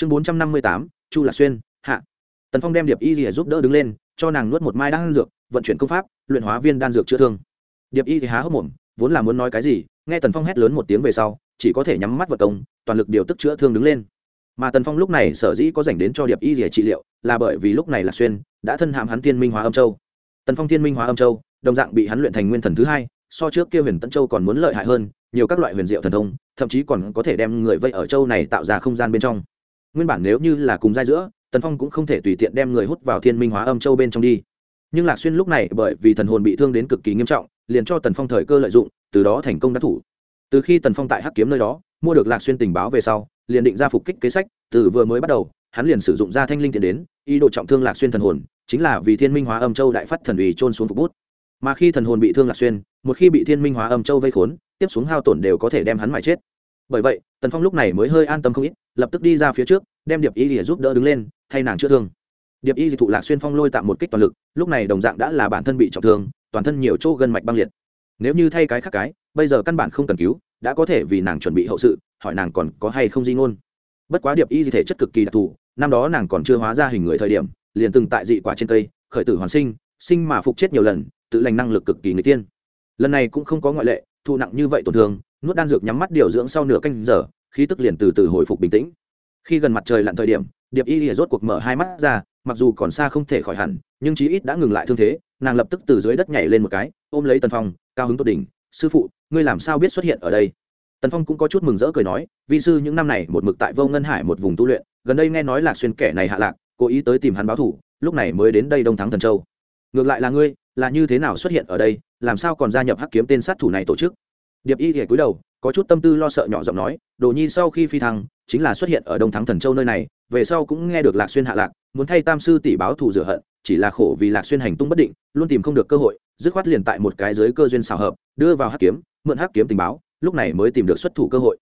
chương bốn trăm năm mươi tám, chu lạc xuyên, hạ. Tần phong đem điệp y rìa giúp đỡ đứng lên, cho nàng nuốt một mai đan dược, vận chuyển công pháp, luyện hóa viên đan dược chữa thương. Điệp y thì há hốc mồm, vốn là muốn nói cái gì, nghe tần phong hét lớn một tiếng về sau, chỉ có thể nhắm mắt vật công, toàn lực điều tức chữa thương đứng lên. Mà tần phong lúc này sở dĩ có dành đến cho điệp y rìa trị liệu, là bởi vì lúc này là xuyên đã thân hàm hắn thiên minh hóa âm châu. Tần phong thiên minh hóa âm châu, đồng dạng bị hắn luyện thành nguyên thần thứ hai, so trước kia huyền tân châu còn muốn lợi hại hơn, nhiều các loại huyền diệu thần thông, thậm chí còn có thể đem người vây ở châu này tạo ra không gian bên trong nguyên bản nếu như là cùng giai giữa, tần phong cũng không thể tùy tiện đem người hút vào thiên minh hóa âm châu bên trong đi. Nhưng lạc xuyên lúc này bởi vì thần hồn bị thương đến cực kỳ nghiêm trọng, liền cho tần phong thời cơ lợi dụng, từ đó thành công đắc thủ. Từ khi tần phong tại hắc kiếm nơi đó, mua được lạc xuyên tình báo về sau, liền định ra phục kích kế sách, từ vừa mới bắt đầu, hắn liền sử dụng ra thanh linh tiền đến, ý đồ trọng thương lạc xuyên thần hồn, chính là vì thiên minh hóa âm châu đại phát thần ủy trôn xuống phục bút. Mà khi thần hồn bị thương lạc xuyên, một khi bị thiên minh hóa âm châu vây khốn, tiếp xuống hao tổn đều có thể đem hắn mãi chết bởi vậy, tần phong lúc này mới hơi an tâm không ít, lập tức đi ra phía trước, đem điệp y để giúp đỡ đứng lên, thay nàng chữa thương. Điệp y dị thụ lạc xuyên phong lôi tạm một kích toàn lực, lúc này đồng dạng đã là bản thân bị trọng thương, toàn thân nhiều chỗ gân mạch băng liệt. Nếu như thay cái khác cái, bây giờ căn bản không cần cứu, đã có thể vì nàng chuẩn bị hậu sự, hỏi nàng còn có hay không di ngôn. Bất quá điệp y dị thể chất cực kỳ đặc thù, năm đó nàng còn chưa hóa ra hình người thời điểm, liền từng tại dị quả trên cây, khởi tử hoàn sinh sinh mà phục chết nhiều lần, tự lành năng lực cực kỳ người tiên lần này cũng không có ngoại lệ, thụ nặng như vậy tổn thương nuốt đan dược nhắm mắt điều dưỡng sau nửa canh giờ, khí tức liền từ từ hồi phục bình tĩnh. Khi gần mặt trời lặn thời điểm, điệp y lìa rốt cuộc mở hai mắt ra, mặc dù còn xa không thể khỏi hẳn, nhưng chí ít đã ngừng lại thương thế, nàng lập tức từ dưới đất nhảy lên một cái, ôm lấy tần phong, cao hứng tốt đỉnh, sư phụ, ngươi làm sao biết xuất hiện ở đây? Tần phong cũng có chút mừng rỡ cười nói, vi sư những năm này một mực tại vô ngân hải một vùng tu luyện, gần đây nghe nói lạc xuyên kẻ này hạ lạc, cố ý tới tìm hắn báo thủ lúc này mới đến đây đông thắng thần châu. Ngược lại là ngươi, là như thế nào xuất hiện ở đây, làm sao còn gia nhập hắc kiếm tên sát thủ này tổ chức? Điệp y thì cúi đầu, có chút tâm tư lo sợ nhỏ giọng nói, đồ nhi sau khi phi thăng, chính là xuất hiện ở đông thắng thần châu nơi này, về sau cũng nghe được lạc xuyên hạ lạc, muốn thay tam sư tỷ báo thù rửa hận, chỉ là khổ vì lạc xuyên hành tung bất định, luôn tìm không được cơ hội, dứt khoát liền tại một cái giới cơ duyên xào hợp, đưa vào hắc kiếm, mượn hắc kiếm tình báo, lúc này mới tìm được xuất thủ cơ hội.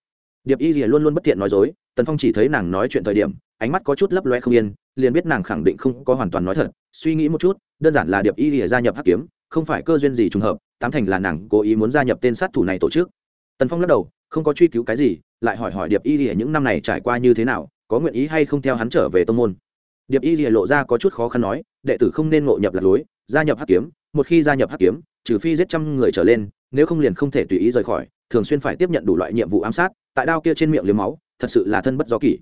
Điệp y rìa luôn luôn bất thiện nói dối, tần phong chỉ thấy nàng nói chuyện thời điểm, ánh mắt có chút lấp loe không yên, liền biết nàng khẳng định không có hoàn toàn nói thật, suy nghĩ một chút, đơn giản là điệp y rìa gia nhập hắc kiếm, không phải cơ duyên gì trùng hợp tám thành là nàng cố ý muốn gia nhập tên sát thủ này tổ chức. Tần phong lắc đầu, không có truy cứu cái gì, lại hỏi hỏi điệp y rìa những năm này trải qua như thế nào, có nguyện ý hay không theo hắn trở về tông môn. Điệp y rìa lộ ra có chút khó khăn nói, đệ tử không nên ngộ nhập lạc lối, gia nhập hắc kiếm, một khi gia nhập hắc kiếm, trừ phi giết trăm người trở lên, nếu không liền không thể tùy ý rời khỏi, thường xuyên phải tiếp nhận đủ loại nhiệm vụ ám sát, tại đao kia trên miệng liếm máu, thật sự là thân bất do kỷ.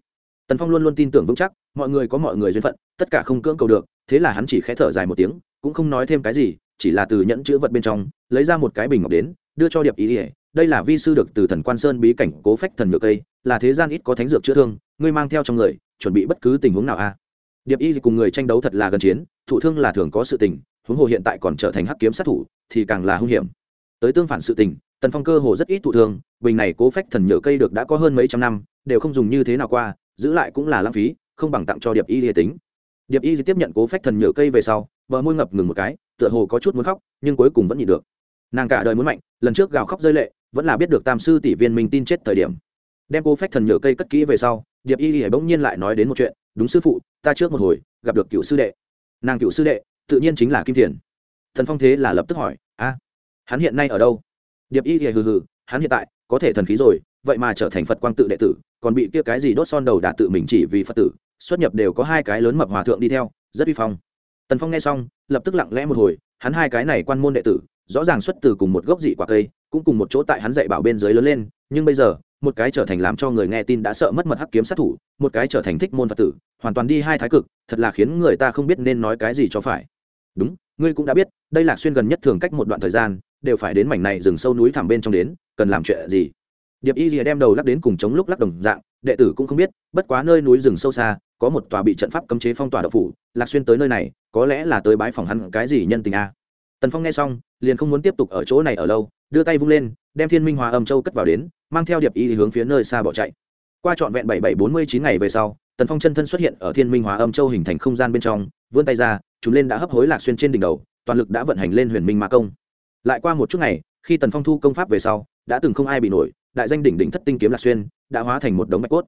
Tần phong luôn luôn tin tưởng vững chắc, mọi người có mọi người duyên phận, tất cả không cưỡng cầu được, thế là hắn chỉ khẽ thở dài một tiếng, cũng không nói thêm cái gì chỉ là từ nhẫn chữ vật bên trong, lấy ra một cái bình ngọc đến, đưa cho điệp ý ỉa đây là vi sư được từ thần quan sơn bí cảnh cố phách thần nhựa cây, là thế gian ít có thánh dược chữa thương, ngươi mang theo trong người, chuẩn bị bất cứ tình huống nào a điệp y cùng người tranh đấu thật là gần chiến, thụ thương là thường có sự tình, huống hồ hiện tại còn trở thành hắc kiếm sát thủ, thì càng là hung hiểm. Tới tương phản sự tình, tần phong cơ hồ rất ít thụ thương, bình này cố phách thần nhựa cây được đã có hơn mấy trăm năm, đều không dùng như thế nào qua, giữ lại cũng là lãng phí, không bằng tặng cho điệp y hệ tính. Điệp y tiếp nhận cố phách thần nhựa cây về sau, bờ môi ngập ngừng một cái tựa hồ có chút muốn khóc, nhưng cuối cùng vẫn nhịn được. Nàng cả đời muốn mạnh, lần trước gào khóc rơi lệ, vẫn là biết được tam sư tỷ viên mình tin chết thời điểm. Đem cô phách thần nhựa cây cất kỹ về sau, điệp y hề bỗng nhiên lại nói đến một chuyện, đúng sư phụ, ta trước một hồi gặp được cựu sư đệ. Nàng cựu sư đệ, tự nhiên chính là kim thiền. Thần phong thế là lập tức hỏi, a, hắn hiện nay ở đâu? Điệp y hề hừ hừ, hắn hiện tại có thể thần khí rồi, vậy mà trở thành phật quang tự đệ tử, còn bị kia cái gì đốt son đầu đã tự mình chỉ vì phật tử, xuất nhập đều có hai cái lớn mập hòa thượng đi theo, rất uy phong tần phong nghe xong, lập tức lặng lẽ một hồi, hắn hai cái này quan môn đệ tử, rõ ràng xuất từ cùng một gốc dị quả cây, cũng cùng một chỗ tại hắn dạy bảo bên dưới lớn lên, nhưng bây giờ, một cái trở thành làm cho người nghe tin đã sợ mất mật hắc kiếm sát thủ, một cái trở thành thích môn phật tử, hoàn toàn đi hai thái cực, thật là khiến người ta không biết nên nói cái gì cho phải. Đúng, ngươi cũng đã biết, đây là xuyên gần nhất thường cách một đoạn thời gian, đều phải đến mảnh này rừng sâu núi thẳm bên trong đến, cần làm chuyện gì? Điệp y lìa đem đầu lắc đến cùng chống lúc lắc đồng dạng, đệ tử cũng không biết, bất quá nơi núi rừng sâu xa, có một tòa bị trận pháp cấm chế phong tỏa đậu phủ, lạc xuyên tới nơi này, có lẽ là tới bái phòng hắn cái gì nhân tình a. Tần phong nghe xong, liền không muốn tiếp tục ở chỗ này ở lâu, đưa tay vung lên, đem thiên minh hòa âm châu cất vào đến, mang theo điệp y hướng phía nơi xa bỏ chạy. Qua trọn vẹn bảy bảy bốn mươi chín ngày về sau, tần phong chân thân xuất hiện ở thiên minh hòa âm châu hình thành không gian bên trong, vươn tay ra chúng lên đã hấp hối lạc xuyên trên đỉnh đầu, toàn lực đã vận hành lên huyền minh ma công. Lại qua một chút ngày, khi tần phong thu công pháp về sau, đã từng không ai bị nổi đại danh đỉnh đỉnh thất tinh kiếm lạc xuyên, đã hóa thành một đống bạch cốt.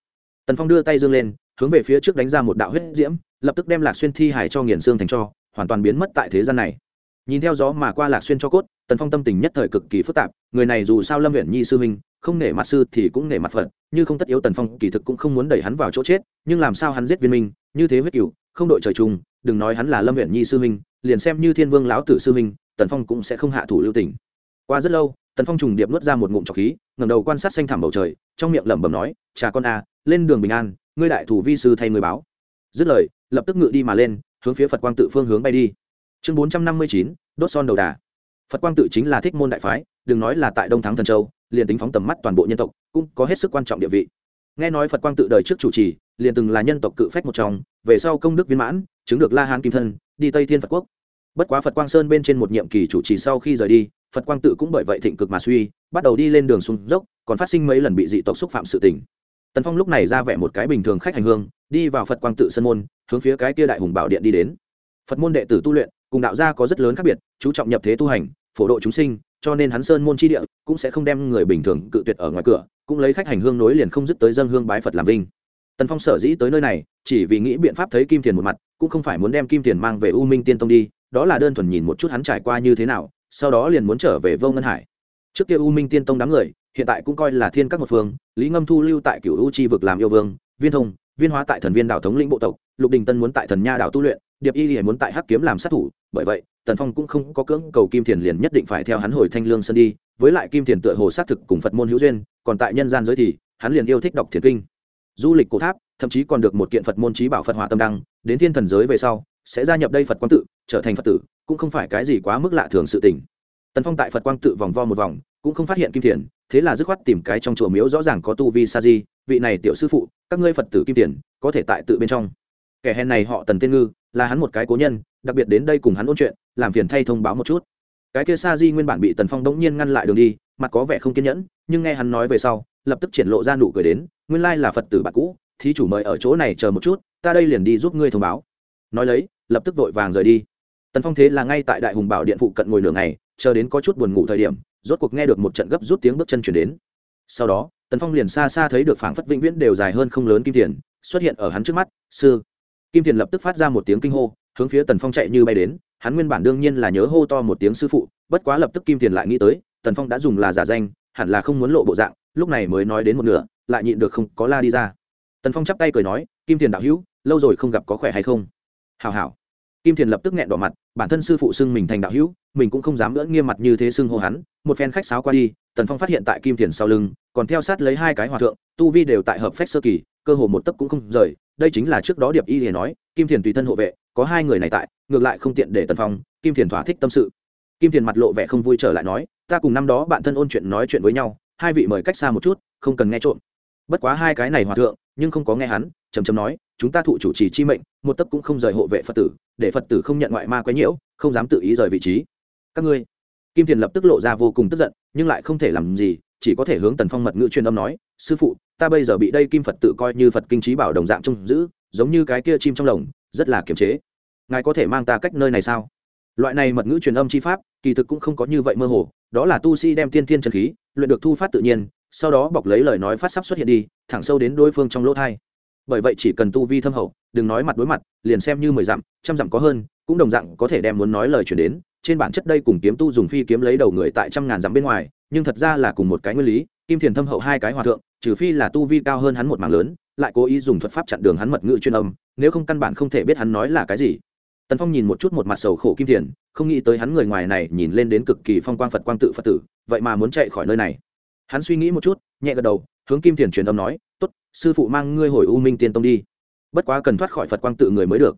Tần phong đưa tay dương lên, hướng về phía trước đánh ra một đạo huyết diễm, lập tức đem lạc xuyên thi hải cho nghiền xương thành cho, hoàn toàn biến mất tại thế gian này. Nhìn theo gió mà qua lạc xuyên cho cốt, tần phong tâm tình nhất thời cực kỳ phức tạp, người này dù sao lâm huyện nhi sư minh không nể mặt sư thì cũng nể mặt phật, như không tất yếu tần phong kỳ thực cũng không muốn đẩy hắn vào chỗ chết, nhưng làm sao hắn giết viên minh, như thế huyết cựu không đội trời chung, đừng nói hắn là lâm huyện nhi sư minh liền xem như thiên vương lão tử sư minh tần phong cũng sẽ không hạ thủ lưu tình. Qua rất lâu tần phong trùng điệp nuốt ra một ngụm trọc khí ngầm đầu quan sát xanh thẳm bầu trời, trong miệng lẩm bẩm nói cha con a, lên đường bình an, ngươi đại thủ vi sư thay người báo. Dứt lời, lập tức ngự đi mà lên, hướng phía phật quang tự phương hướng bay đi. Chương bốn trăm năm mươi chín, đốt son đầu đà. Phật quang tự chính là thích môn đại phái, đừng nói là tại đông thắng thần châu, liền tính phóng tầm mắt toàn bộ nhân tộc, cũng có hết sức quan trọng địa vị. Nghe nói phật quang tự đời trước chủ trì, liền từng là nhân tộc cự phách một trong, về sau công đức viên mãn, chứng được la hán kim thân, đi tây thiên phật quốc. Bất quá phật quang sơn bên trên một nhiệm kỳ chủ trì sau khi rời đi phật quang tự cũng bởi vậy thịnh cực mà suy, bắt đầu đi lên đường xuống dốc, còn phát sinh mấy lần bị dị tộc xúc phạm sự tình. Tần phong lúc này ra vẻ một cái bình thường khách hành hương, đi vào phật quang tự sân môn, hướng phía cái kia đại hùng bảo điện đi đến. Phật môn đệ tử tu luyện, cùng đạo gia có rất lớn khác biệt, chú trọng nhập thế tu hành, phổ độ chúng sinh, cho nên hắn sơn môn chi địa cũng sẽ không đem người bình thường cự tuyệt ở ngoài cửa, cũng lấy khách hành hương nối liền không dứt tới dân hương bái phật làm vinh. Tần phong sở dĩ tới nơi này, chỉ vì nghĩ biện pháp thấy kim tiền một mặt, cũng không phải muốn đem kim tiền mang về u minh tiên tông đi, đó là đơn thuần nhìn một chút hắn trải qua như thế nào sau đó liền muốn trở về vô ngân hải. Trước kia u minh tiên tông đám người, hiện tại cũng coi là thiên các một phương, lý ngâm thu lưu tại cựu u chi vực làm yêu vương, viên thông, viên hóa tại thần viên đảo thống lĩnh bộ tộc, lục đình tân muốn tại thần nha đảo tu luyện, điệp y thì muốn tại hắc kiếm làm sát thủ, bởi vậy, tần phong cũng không có cưỡng cầu kim thiền liền nhất định phải theo hắn hồi thanh lương sơn đi, với lại kim thiền tựa hồ xác thực cùng phật môn hữu duyên, còn tại nhân gian giới thì, hắn liền yêu thích đọc thiền kinh. Du lịch cổ tháp, thậm chí còn được một kiện phật môn trí bảo phật hòa tâm đăng, đến thiên thần giới về sau sẽ gia nhập đây phật quang tự trở thành phật tử cũng không phải cái gì quá mức lạ thường sự tình. Tần phong tại phật quang tự vòng vo một vòng cũng không phát hiện kim Tiền, thế là dứt khoát tìm cái trong chùa miếu rõ ràng có tu vi sa di vị này tiểu sư phụ các ngươi phật tử kim tiền có thể tại tự bên trong. Kẻ hèn này họ tần tiên ngư là hắn một cái cố nhân đặc biệt đến đây cùng hắn ôn chuyện làm phiền thay thông báo một chút. Cái kia sa di nguyên bản bị tần phong đống nhiên ngăn lại đường đi mặt có vẻ không kiên nhẫn nhưng nghe hắn nói về sau lập tức triển lộ ra nụ cười đến nguyên lai là phật tử bạn cũ thí chủ mời ở chỗ này chờ một chút ta đây liền đi giúp ngươi thông báo. Nói lấy lập tức vội vàng rời đi. Tần phong thế là ngay tại đại hùng bảo điện phụ cận ngồi nửa ngày, chờ đến có chút buồn ngủ thời điểm, rốt cuộc nghe được một trận gấp rút tiếng bước chân chuyển đến. Sau đó, tần phong liền xa xa thấy được phảng phất vĩnh viễn đều dài hơn không lớn kim tiền xuất hiện ở hắn trước mắt, sư. Kim tiền lập tức phát ra một tiếng kinh hô, hướng phía tần phong chạy như bay đến, hắn nguyên bản đương nhiên là nhớ hô to một tiếng sư phụ, bất quá lập tức kim tiền lại nghĩ tới, tần phong đã dùng là giả danh, hẳn là không muốn lộ bộ dạng, lúc này mới nói đến một nửa, lại nhịn được không có la đi ra. Tần phong chắp tay cười nói, kim tiền đạo hữu, lâu rồi không gặp có khỏe hay không? Hào hào kim thiền lập tức nghẹn đỏ mặt, bản thân sư phụ xưng mình thành đạo hữu, mình cũng không dám nữa nghiêm mặt như thế xưng hô hắn. Một phen khách sáo qua đi, tần phong phát hiện tại kim thiền sau lưng, còn theo sát lấy hai cái hòa thượng, tu vi đều tại hợp phách sơ kỳ, cơ hồ một tấc cũng không rời. Đây chính là trước đó điệp y thì nói, kim thiền tùy thân hộ vệ, có hai người này tại, ngược lại không tiện để tần phong, kim thiền thỏa thích tâm sự. Kim thiền mặt lộ vẻ không vui trở lại nói, ta cùng năm đó bạn thân ôn chuyện nói chuyện với nhau, hai vị mời cách xa một chút, không cần nghe trộm. Bất quá hai cái này hòa thượng, nhưng không có nghe hắn trầm trầm nói chúng ta thụ chủ trì chi mệnh, một tấc cũng không rời hộ vệ phật tử, để phật tử không nhận ngoại ma quấy nhiễu, không dám tự ý rời vị trí. Các ngươi. Kim thiền lập tức lộ ra vô cùng tức giận, nhưng lại không thể làm gì, chỉ có thể hướng tần phong mật ngữ truyền âm nói, sư phụ, ta bây giờ bị đây kim phật tự coi như phật kinh trí bảo đồng dạng trông giữ, giống như cái kia chim trong lồng, rất là kiềm chế. Ngài có thể mang ta cách nơi này sao? Loại này mật ngữ truyền âm chi pháp, kỳ thực cũng không có như vậy mơ hồ, đó là tu sĩ đem tiên thiên trần khí, luyện được thu phát tự nhiên, sau đó bọc lấy lời nói phát sắp xuất hiện đi, thẳng sâu đến đối phương trong lỗ thai bởi vậy chỉ cần tu vi thâm hậu, đừng nói mặt đối mặt, liền xem như mười dặm, trăm dặm có hơn, cũng đồng dạng có thể đem muốn nói lời chuyển đến. Trên bản chất đây cùng kiếm tu dùng phi kiếm lấy đầu người tại trăm ngàn dặm bên ngoài, nhưng thật ra là cùng một cái nguyên lý, kim thiền thâm hậu hai cái hòa thượng, trừ phi là tu vi cao hơn hắn một mảng lớn, lại cố ý dùng thuật pháp chặn đường hắn mật ngữ chuyên âm, nếu không căn bản không thể biết hắn nói là cái gì. Tần phong nhìn một chút một mặt sầu khổ kim thiền, không nghĩ tới hắn người ngoài này nhìn lên đến cực kỳ phong quang phật quang tự phật tử, vậy mà muốn chạy khỏi nơi này. Hắn suy nghĩ một chút, nhẹ gật đầu, hướng kim thiền truyền âm nói sư phụ mang ngươi hồi u minh tiên tông đi. Bất quá cần thoát khỏi phật quang tự người mới được.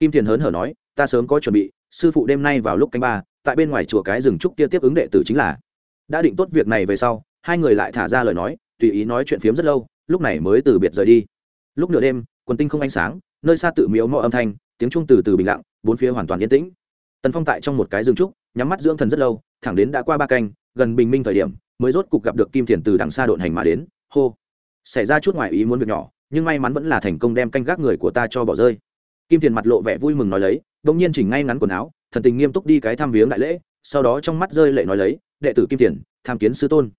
Kim thiền hớn hở nói, ta sớm có chuẩn bị, sư phụ đêm nay vào lúc canh ba, tại bên ngoài chùa cái rừng trúc kia tiếp ứng đệ tử chính là. Đã định tốt việc này về sau, hai người lại thả ra lời nói, tùy ý nói chuyện phiếm rất lâu, lúc này mới từ biệt rời đi. Lúc nửa đêm, quần tinh không ánh sáng, nơi xa tự miếu mò âm thanh, tiếng trung từ từ bình lặng, bốn phía hoàn toàn yên tĩnh. Tần phong tại trong một cái rừng trúc, nhắm mắt dưỡng thần rất lâu, thẳng đến đã qua ba canh, gần bình minh thời điểm, mới rốt cục gặp được kim thiền từ đằng xa độn hành mà đến. Hô! Xảy ra chút ngoài ý muốn việc nhỏ, nhưng may mắn vẫn là thành công đem canh gác người của ta cho bỏ rơi. Kim thiền mặt lộ vẻ vui mừng nói lấy đ ỗ n g nhiên chỉnh ngay ngắn quần áo, thần tình nghiêm túc đi cái thăm viếng đại lễ, sau đó trong mắt rơi lệ nói lấy, đệ tử kim thiền, tham kiến sư tôn.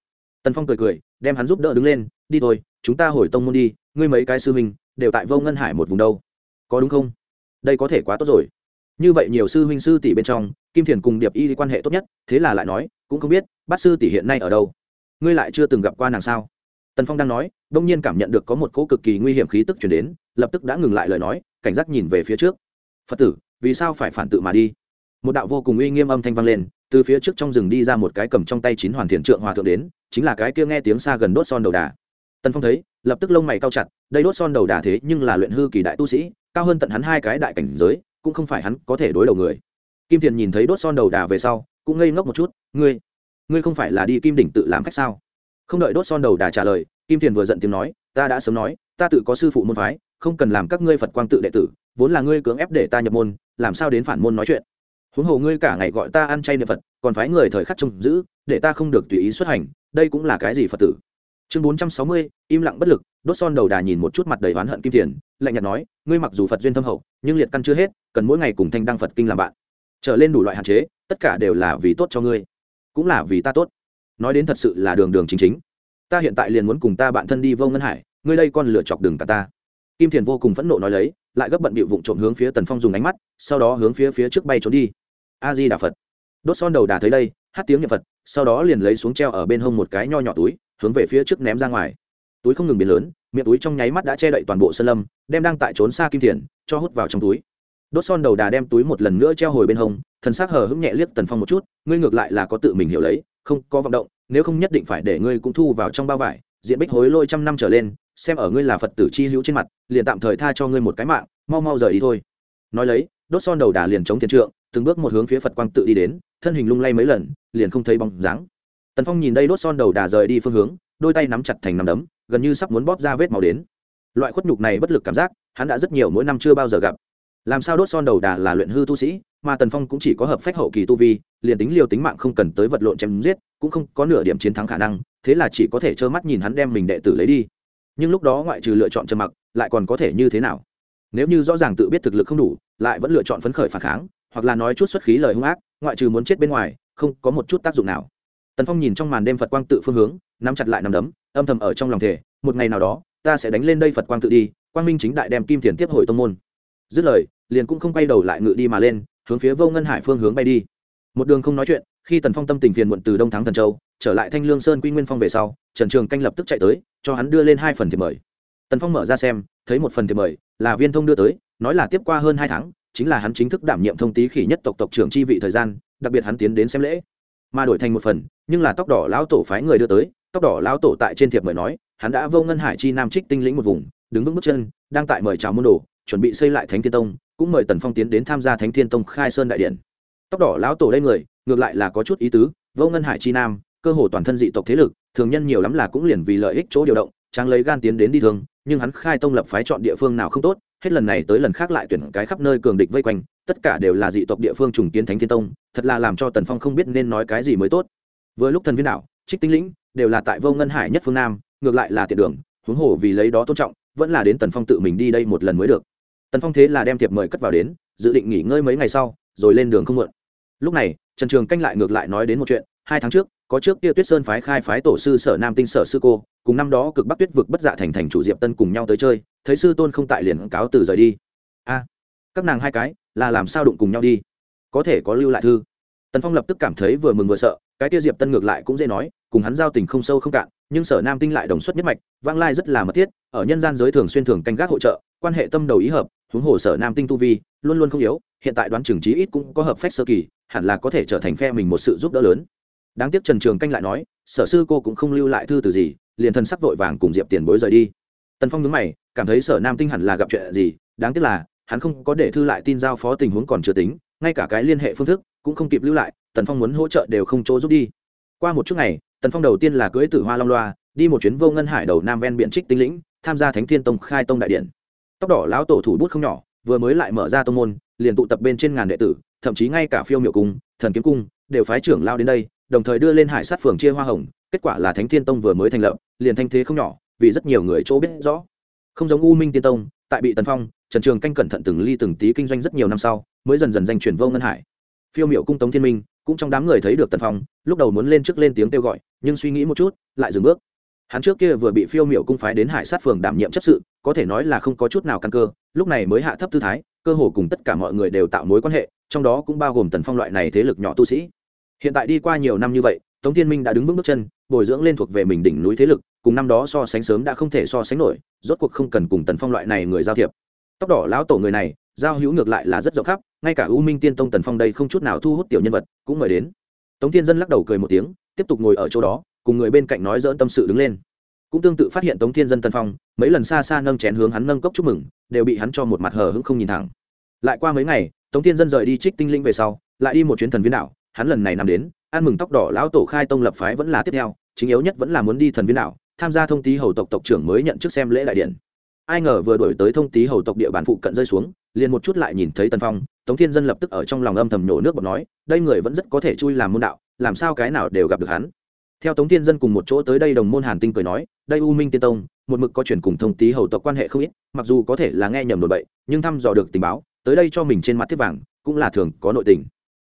Tần phong cười cười, đem hắn giúp đỡ đứng lên, đi thôi, chúng ta hồi tông môn đi, ngươi mấy cái sư huynh đều tại vô ngân hải một vùng đâu. Có đúng không? Đây có thể quá tốt rồi. Như vậy nhiều sư huynh sư tỷ bên trong, kim thiền cùng điệp y quan hệ tốt nhất, thế là lại nói, cũng không biết, bát sư tỷ hiện nay ở đâu? Ngươi lại chưa từng gặp qua nàng sao? Tần phong đang nói, đông nhiên cảm nhận được có một cỗ cực kỳ nguy hiểm khí tức chuyển đến, lập tức đã ngừng lại lời nói, cảnh giác nhìn về phía trước. Phật tử, vì sao phải phản tự mà đi? Một đạo vô cùng uy nghiêm âm thanh vang lên, từ phía trước trong rừng đi ra một cái cầm trong tay chín hoàn thiện trượng hòa thượng đến, chính là cái kia nghe tiếng xa gần đốt son đầu đà. Tần phong thấy, lập tức lông mày cao chặt, đây đốt son đầu đà thế nhưng là luyện hư kỳ đại tu sĩ, cao hơn tận hắn hai cái đại cảnh giới, cũng không phải hắn có thể đối đầu người. Kim thiền nhìn thấy đốt son đầu đà về sau, cũng ngây ngốc một chút, ngươi ngươi không phải là đi kim đỉnh tự làm khách sao? Không đợi đốt son đầu đà trả lời kim thiền vừa giận tiếng nói ta đã sớm nói ta tự có sư phụ môn phái không cần làm các ngươi phật quang tự đệ tử vốn là ngươi cưỡng ép để ta nhập môn làm sao đến phản môn nói chuyện? Huống hồ ngươi cả ngày gọi ta ăn chay niệm phật còn phái người thời khắc trông giữ để ta không được tùy ý xuất hành đây cũng là cái gì phật tử? Chương bốn trăm sáu mươi im lặng bất lực đốt son đầu đà nhìn một chút mặt đầy oán hận kim Thiền, lạnh nhạt nói ngươi mặc dù phật duyên thâm hậu nhưng liệt căn chưa hết cần mỗi ngày cùng thanh đăng phật kinh làm bạn. Trở lên đủ loại hạn chế tất cả đều là vì tốt cho ngươi cũng là vì ta tốt nói đến thật sự là đường đường chính chính. Ta hiện tại liền muốn cùng ta bạn thân đi vô ngân hải, ngươi đây con lựa chọc đường cả ta. Kim thiền vô cùng phẫn nộ nói lấy, lại gấp bận bịu vụng trộm hướng phía tần phong dùng ánh mắt, sau đó hướng phía phía trước bay trốn đi. A di đà phật. Đốt son đầu đà thấy đây, hát tiếng nhật phật, sau đó liền lấy xuống treo ở bên hông một cái nho nhỏ túi, hướng về phía trước ném ra ngoài. Túi không ngừng biến lớn, miệng túi trong nháy mắt đã che đậy toàn bộ sân lâm, đem đang tại trốn xa kim thiền, cho hút vào trong túi đốt son đầu đà đem túi một lần nữa treo hồi bên hông, thần s ắ c hờ hững nhẹ liếc tần phong một chút, ngươi ngược lại là có tự mình hiểu lấy, không có vọng động, nếu không nhất định phải để ngươi cũng thu vào trong bao vải, diện bích hối lôi trăm năm trở lên, xem ở ngươi là phật tử chi hữu trên mặt, liền tạm thời tha cho ngươi một cái mạng, mau mau rời đi thôi. Nói lấy, đốt son đầu đà liền chống thiên trượng, từng bước một hướng phía phật quang tự đi đến, thân hình lung lay mấy lần, liền không thấy bóng dáng. Tần phong nhìn đây đốt son đầu đà rời đi phương hướng, đôi tay nắm chặt thành nắm đấm, gần như sắp muốn bóp ra vết màu đến. Loại khuất nhục này bất lực cảm giác, hắn đã rất nhiều mỗi năm chưa bao giờ gặp làm sao đốt son đầu đà là luyện hư tu sĩ, mà tần phong cũng chỉ có hợp phách hậu kỳ tu vi, liền tính liều tính mạng không cần tới vật lộn chém giết, cũng không có nửa điểm chiến thắng khả năng, thế là chỉ có thể trơ mắt nhìn hắn đem mình đệ tử lấy đi. Nhưng lúc đó ngoại trừ lựa chọn trầm mặc, lại còn có thể như thế nào? Nếu như rõ ràng tự biết thực lực không đủ, lại vẫn lựa chọn phấn khởi phản kháng, hoặc là nói chút xuất khí lời hung ác, ngoại trừ muốn chết bên ngoài, không có một chút tác dụng nào. Tần phong nhìn trong màn đêm phật quang tự phương hướng, nắm chặt lại nằm đấm, âm thầm ở trong lòng thể một ngày nào đó, ta sẽ đánh lên đây phật quang tự đi, quang minh chính đại đem kim tiền tiếp hội tông môn. Dứt lời liền cũng không quay đầu lại ngự đi mà lên, hướng phía vô ngân hải phương hướng bay đi. Một đường không nói chuyện, khi tần phong tâm tình phiền muộn từ đông thắng thần châu, trở lại thanh lương sơn quy nguyên phong về sau, trần trường canh lập tức chạy tới, cho hắn đưa lên hai phần thiệp mời. Tần phong mở ra xem, thấy một phần thiệp mời là viên thông đưa tới, nói là tiếp qua hơn hai tháng, chính là hắn chính thức đảm nhiệm thông tý khỉ nhất tộc tộc trưởng chi vị thời gian, đặc biệt hắn tiến đến xem lễ. Mà đổi thành một phần, nhưng là tóc đỏ lão tổ phái người đưa tới, tóc đỏ lão tổ tại trên thiệp mời nói, hắn đã vô ngân hải chi nam trích tinh lĩnh một vùng, đứng vững bước chân, đang tại mời chào môn đồ chuẩn bị xây lại thánh thiên tông, cũng mời tần phong tiến đến tham gia thánh thiên tông khai sơn đại điện. Tóc đỏ lão tổ đây người, ngược lại là có chút ý tứ, vô ngân hải chi nam, cơ hồ toàn thân dị tộc thế lực, thường nhân nhiều lắm là cũng liền vì lợi ích chỗ điều động, tráng lấy gan tiến đến đi thường nhưng hắn khai tông lập phái chọn địa phương nào không tốt, hết lần này tới lần khác lại tuyển cái khắp nơi cường địch vây quanh, tất cả đều là dị tộc địa phương trùng kiến thánh thiên tông, thật là làm cho tần phong không biết nên nói cái gì mới tốt. Vừa lúc thần viên đạo trích tinh lĩnh, đều là tại vô ngân hải nhất phương nam, ngược lại là tiện đường, huống hồ vì lấy đó tôn trọng, vẫn là đến tần phong tự mình đi đây một lần mới được tần phong thế là đem thiệp mời cất vào đến, dự định nghỉ ngơi mấy ngày sau, rồi lên đường không muộn. Lúc này, trần trường canh lại ngược lại nói đến một chuyện, hai tháng trước, có trước kia tuyết sơn phái khai phái tổ sư sở nam tinh sở sư cô, cùng năm đó cực bắc tuyết vực bất dạ thành thành chủ diệp tân cùng nhau tới chơi, thấy sư tôn không tại liền cáo từ rời đi. A, các nàng hai cái, là làm sao đụng cùng nhau đi? Có thể có lưu lại thư. Tần phong lập tức cảm thấy vừa mừng vừa sợ, cái kia diệp tân ngược lại cũng dễ nói, cùng hắn giao tình không sâu không cạn, nhưng sở nam tinh lại đồng xuất nhất mạch, vang lai rất là mật thiết, ở nhân gian giới thường xuyên thường canh gác hỗ trợ, quan hệ tâm đầu ý hợp huống hồ sở nam tinh tu vi, luôn luôn không yếu, hiện tại đoán chừng trí ít cũng có hợp phách sơ kỳ, hẳn là có thể trở thành phe mình một sự giúp đỡ lớn. Đáng tiếc trần trường canh lại nói, sở sư cô cũng không lưu lại thư từ gì, liền thân sắc vội vàng cùng diệp tiền bối rời đi. Tần phong nhớ mày, cảm thấy sở nam tinh hẳn là gặp chuyện gì, đáng tiếc là, hắn không có để thư lại tin giao phó tình huống còn chưa tính, ngay cả cái liên hệ phương thức cũng không kịp lưu lại, tần phong muốn hỗ trợ đều không chỗ giúp đi. Qua một chút ngày, tần phong đầu tiên là cưới tử hoa long loa, đi một chuyến vô ngân hải đầu nam ven biện trích tinh lĩnh, tham gia thánh thiên tông khai tông đại điện tóc đỏ lão tổ thủ bút không nhỏ, vừa mới lại mở ra tông môn, liền tụ tập bên trên ngàn đệ tử, thậm chí ngay cả phiêu miệu cung, thần kiếm cung, đều phái trưởng lao đến đây, đồng thời đưa lên hải sát phường chia hoa hồng, kết quả là thánh thiên tông vừa mới thành lập, liền thanh thế không nhỏ, vì rất nhiều người chỗ biết rõ. Không giống u minh tiên tông, tại bị tần phong, trần trường canh cẩn thận từng ly từng tí kinh doanh rất nhiều năm sau, mới dần dần danh chuyển vô ngân hải. Phiêu miệu cung tống thiên minh, cũng trong đám người thấy được tần phong, lúc đầu muốn lên trước lên tiếng kêu gọi, nhưng suy nghĩ một chút, lại dừng bước hắn trước kia vừa bị phiêu miểu cung phái đến hải sát phường đảm nhiệm chấp sự, có thể nói là không có chút nào căn cơ, lúc này mới hạ thấp tư thái, cơ hồ cùng tất cả mọi người đều tạo mối quan hệ, trong đó cũng bao gồm tần phong loại này thế lực nhỏ tu sĩ. Hiện tại đi qua nhiều năm như vậy, tống thiên minh đã đứng vững bước chân, bồi dưỡng lên thuộc về mình đỉnh núi thế lực, cùng năm đó so sánh sớm đã không thể so sánh nổi, rốt cuộc không cần cùng tần phong loại này người giao thiệp. Tóc đỏ lão tổ người này, giao hữu ngược lại là rất rộng khắp, ngay cả u minh tiên tông tần phong đây không chút nào thu hút tiểu nhân vật, cũng mời đến. Tống thiên dân lắc đầu cười một tiếng, tiếp tục ngồi ở chỗ đó cùng người bên cạnh nói dỡn tâm sự đứng lên. Cũng tương tự phát hiện tống thiên dân tân phong, mấy lần xa xa nâng chén hướng hắn nâng cốc chúc mừng, đều bị hắn cho một mặt hờ hững không nhìn thẳng. Lại qua mấy ngày, tống thiên dân rời đi trích tinh linh về sau, lại đi một chuyến thần viên đảo, hắn lần này nằm đến, ăn mừng tóc đỏ lão tổ khai tông lập phái vẫn là tiếp theo, chính yếu nhất vẫn là muốn đi thần viên đảo, tham gia thông tý hầu tộc tộc trưởng mới nhận chức xem lễ đại điện. Ai ngờ vừa đổi tới thông tý hầu tộc địa bàn phụ cận rơi xuống, liền một chút lại nhìn thấy tần phong, tống thiên dân lập tức ở trong lòng âm thầm nhổ nước bọt nói, đây người vẫn rất có thể chui làm môn đạo, làm sao cái nào đều gặp được hắn theo tống thiên dân cùng một chỗ tới đây đồng môn hàn tinh cười nói, đây u minh tiên tông, một mực có chuyển cùng thông tý hầu tộc quan hệ không ít, mặc dù có thể là nghe nhầm đồn bậy, nhưng thăm dò được tình báo, tới đây cho mình trên mặt thiết vàng, cũng là thường có nội tình.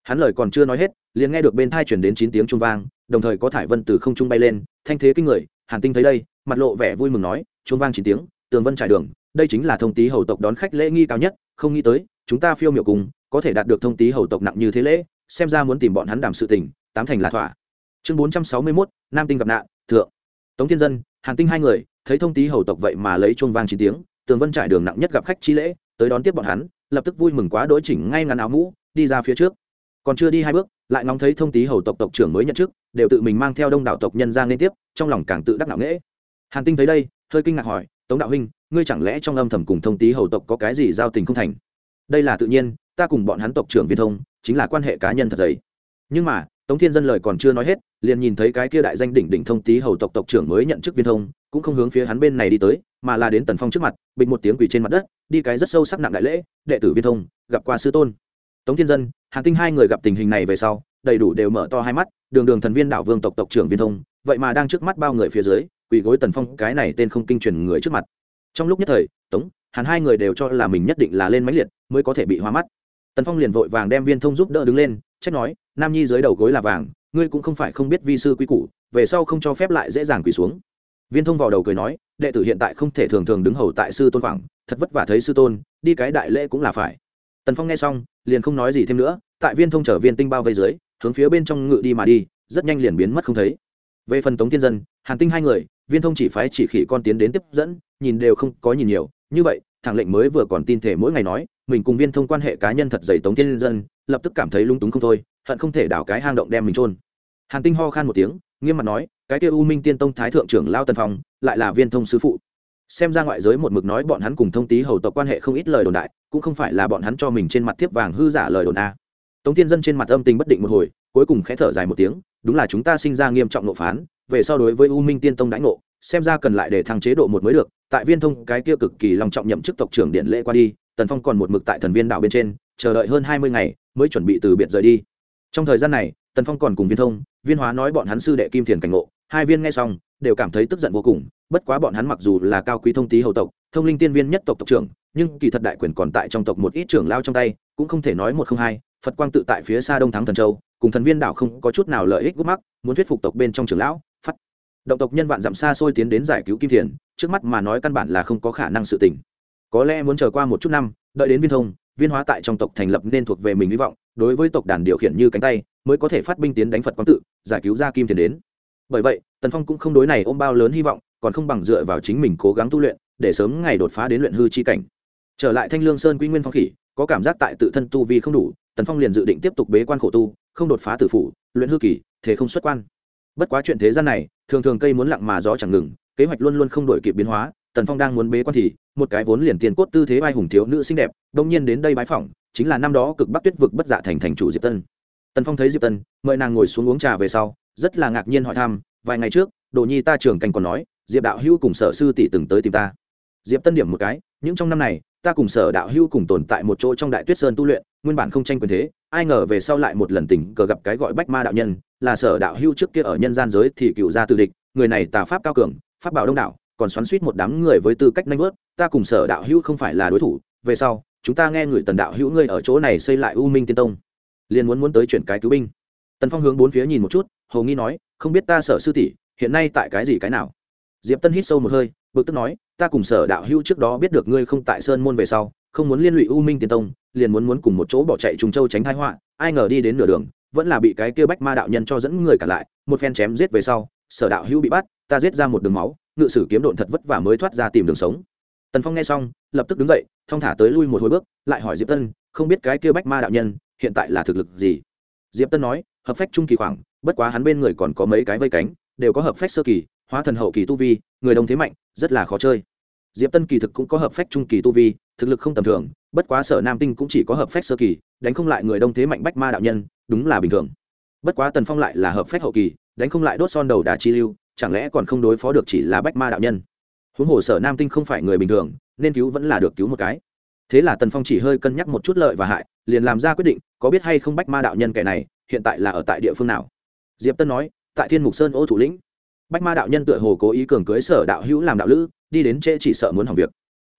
Hắn lời còn chưa nói hết, liền nghe được bên thai chuyển đến chín tiếng trung vang, đồng thời có thải vân từ không trung bay lên, thanh thế kinh người, hàn tinh thấy đây, mặt lộ vẻ vui mừng nói trung vang chín tiếng, tường vân trải đường, đây chính là thông tý hầu tộc đón khách lễ nghi cao nhất, không nghĩ tới, chúng ta phiêu miệu cùng, có thể đạt được thông tý hầu tộc nặng như thế lễ, xem ra muốn tìm bọn hắn đàm sự tình, tám thành là thỏa chương bốn trăm sáu mươi mốt, nam tinh gặp nạn, thượng. Tống thiên dân, hàn tinh hai người, thấy thông tý hầu tộc vậy mà lấy chuông vang chín tiếng, tường vân trải đường nặng nhất gặp khách chi lễ, tới đón tiếp bọn hắn, lập tức vui mừng quá đối chỉnh ngay ngắn áo mũ, đi ra phía trước. Còn chưa đi hai bước, lại ngóng thấy thông tý hầu tộc tộc trưởng mới nhận chức, đều tự mình mang theo đông đảo tộc nhân ra liên tiếp, trong lòng càng tự đắc nặng nễ hàn tinh thấy đây, hơi kinh ngạc hỏi, tống đạo huynh, ngươi chẳng lẽ trong âm thầm cùng thông tý hầu tộc có cái gì giao tình không thành? Đây là tự nhiên, ta cùng bọn hắn tộc trưởng viên thông, chính là quan hệ cá nhân thật dày. Nhưng mà, tống thiên dân lời còn chưa nói hết liền nhìn thấy cái kia đại danh đỉnh đỉnh thông tý hầu tộc tộc trưởng mới nhận chức viên thông, cũng không hướng phía hắn bên này đi tới, mà là đến tần phong trước mặt, bịch một tiếng quỳ trên mặt đất, đi cái rất sâu sắc nặng đại lễ, đệ tử viên thông, gặp qua sư tôn. Tống thiên dân, hàn tinh hai người gặp tình hình này về sau, đầy đủ đều mở to hai mắt, đường đường thần viên đảo vương tộc tộc trưởng viên thông, vậy mà đang trước mắt bao người phía dưới, quỳ gối tần phong cái này tên không kinh truyền người trước mặt. Trong lúc nhất thời, tống, hàn hai người đều cho là mình nhất định là lên máy liệt, mới có thể bị hoa mắt. Tần phong liền vội vàng đem viên thông giúp đỡ đứng lên, trách nói, nam nhi dưới đầu gối là vàng ngươi cũng không phải không biết vi sư quy củ, về sau không cho phép lại dễ dàng quỳ xuống. Viên thông vào đầu cười nói, đệ tử hiện tại không thể thường thường đứng hầu tại sư tôn khoảng, thật vất vả thấy sư tôn, đi cái đại lễ cũng là phải. Tần phong nghe xong, liền không nói gì thêm nữa, tại viên thông chở viên tinh bao vây dưới, hướng phía bên trong ngự đi mà đi, rất nhanh liền biến mất không thấy. Về phần tống thiên dân, hàn tinh hai người, viên thông chỉ phái chỉ khỉ con tiến đến tiếp dẫn, nhìn đều không có nhìn nhiều, như vậy thằng lệnh mới vừa còn tin thể mỗi ngày nói, mình cùng viên thông quan hệ cá nhân thật dày tống thiên dân, lập tức cảm thấy lung túng không thôi, hận không thể đảo cái hang động đem mình trôn hàn tinh ho khan một tiếng, nghiêm mặt nói, cái kia u minh tiên tông thái thượng trưởng lao tân phong, lại là viên thông sứ phụ. Xem ra ngoại giới một mực nói bọn hắn cùng thông tý hầu tộc quan hệ không ít lời đồn đại, cũng không phải là bọn hắn cho mình trên mặt tiếp vàng hư giả lời đồn a. Tống tiên dân trên mặt âm tình bất định một hồi, cuối cùng khẽ thở dài một tiếng, đúng là chúng ta sinh ra nghiêm trọng nộ phán, về so đối với u minh tiên tông đãi ngộ, xem ra cần lại để thăng chế độ một mới được, tại viên thông cái kia cực kỳ long trọng nhậm chức tộc trưởng điện lễ qua đi, tần phong còn một mực tại thần viên đảo bên trên, chờ đợi hơn hai mươi ngày mới chuẩn bị từ biệt rời đi. Trong thời gian này tần phong còn cùng viên thông, viên hóa nói bọn hắn sư đệ kim thiền cảnh ngộ, hai viên nghe xong, đều cảm thấy tức giận vô cùng, bất quá bọn hắn mặc dù là cao quý thông tý hầu tộc, thông linh tiên viên nhất tộc tộc trưởng, nhưng kỳ thật đại quyền còn tại trong tộc một ít trưởng lao trong tay, cũng không thể nói một không hai, phật quang tự tại phía xa đông thắng thần châu, cùng thần viên đảo không có chút nào lợi ích gút mắc, muốn thuyết phục tộc bên trong trưởng lão, phát động tộc nhân vạn dặm xa xôi tiến đến giải cứu kim thiền, trước mắt mà nói căn bản là không có khả năng sự tình. có lẽ muốn chờ qua một chút năm, đợi đến viên thông viên hóa tại trong tộc thành lập nên thuộc về mình hy vọng, đối với tộc đàn điều khiển như cánh tay, mới có thể phát binh tiến đánh phật quang tự, giải cứu ra kim thiền đến. Bởi vậy, tần phong cũng không đối này ôm bao lớn hy vọng, còn không bằng dựa vào chính mình cố gắng tu luyện, để sớm ngày đột phá đến luyện hư chi cảnh. Trở lại thanh lương sơn quy nguyên phong khỉ, có cảm giác tại tự thân tu vi không đủ, tần phong liền dự định tiếp tục bế quan khổ tu, không đột phá tử phủ, luyện hư kỳ, thế không xuất quan. Bất quá chuyện thế gian này, thường thường cây muốn lặng mà gió chẳng ngừng, kế hoạch luôn luôn không đổi kịp biến hóa tần phong đang muốn bế quan thì, một cái vốn liền tiền cốt tư thế vai hùng thiếu nữ xinh đẹp đông nhiên đến đây bái phỏng, chính là năm đó cực bắc tuyết vực bất dạ thành thành chủ diệp tân. Tần phong thấy diệp tân, mời nàng ngồi xuống uống trà về sau, rất là ngạc nhiên hỏi thăm, vài ngày trước, đồ nhi ta trường canh còn nói, diệp đạo hữu cùng sở sư tỷ từng tới tìm ta. Diệp tân điểm một cái, những trong năm này, ta cùng sở đạo hữu cùng tồn tại một chỗ trong đại tuyết sơn tu luyện, nguyên bản không tranh quyền thế, ai ngờ về sau lại một lần tình cờ gặp cái gọi bách ma đạo nhân, là sở đạo hữu trước kia ở nhân gian giới thì cựu gia tự địch, người này tà pháp cao cường, pháp bảo đông đảo còn xoắn suýt một đám người với tư cách nanh vớt, ta cùng sở đạo hữu không phải là đối thủ, về sau, chúng ta nghe người tần đạo hữu ngươi ở chỗ này xây lại u minh tiên tông. Liền muốn muốn tới chuyển cái cứu binh. Tần phong hướng bốn phía nhìn một chút hầu nghi nói, không biết ta sở sư tỷ, hiện nay tại cái gì cái nào? Diệp tân hít sâu một hơi, bực tức nói, ta cùng sở đạo hữu trước đó biết được ngươi không tại sơn môn về sau, không muốn liên lụy u minh tiên tông, liền muốn muốn cùng một chỗ bỏ chạy trùng châu tránh thái họa, ai ngờ đi đến nửa đường, vẫn là bị cái kia bách ma đạo nhân cho dẫn người cả lại, một phen chém giết về sau, sở đạo hữu bị bắt, ta giết ra một đường máu ngự sử kiếm độn thật vất vả mới thoát ra tìm đường sống. Tần phong nghe xong, lập tức đứng dậy, thong thả tới lui một hồi bước, lại hỏi diệp tân, không biết cái kia bách ma đạo nhân, hiện tại là thực lực gì? Diệp tân nói, hợp phách trung kỳ khoảng, bất quá hắn bên người còn có mấy cái vây cánh, đều có hợp phách sơ kỳ, hóa thần hậu kỳ tu vi, người đông thế mạnh, rất là khó chơi. Diệp tân kỳ thực cũng có hợp phách trung kỳ tu vi, thực lực không tầm thường, bất quá sở nam tinh cũng chỉ có hợp phách sơ kỳ, đánh không lại người đông thế mạnh bách ma đạo nhân, đúng là bình thường. Bất quá tần phong lại là hợp phách hậu kỳ, đánh không lại đốt son đầu đà chi lưu chẳng lẽ còn không đối phó được chỉ là bách ma đạo nhân? Huống hồ sở nam tinh không phải người bình thường, nên cứu vẫn là được cứu một cái. Thế là tần phong chỉ hơi cân nhắc một chút lợi và hại, liền làm ra quyết định, có biết hay không bách ma đạo nhân kẻ này, hiện tại là ở tại địa phương nào? Diệp tân nói, tại thiên mục sơn ô thủ lĩnh. Bách ma đạo nhân tựa hồ cố ý cường cưới sở đạo hữu làm đạo lữ, đi đến trễ chỉ sợ muốn hỏng việc.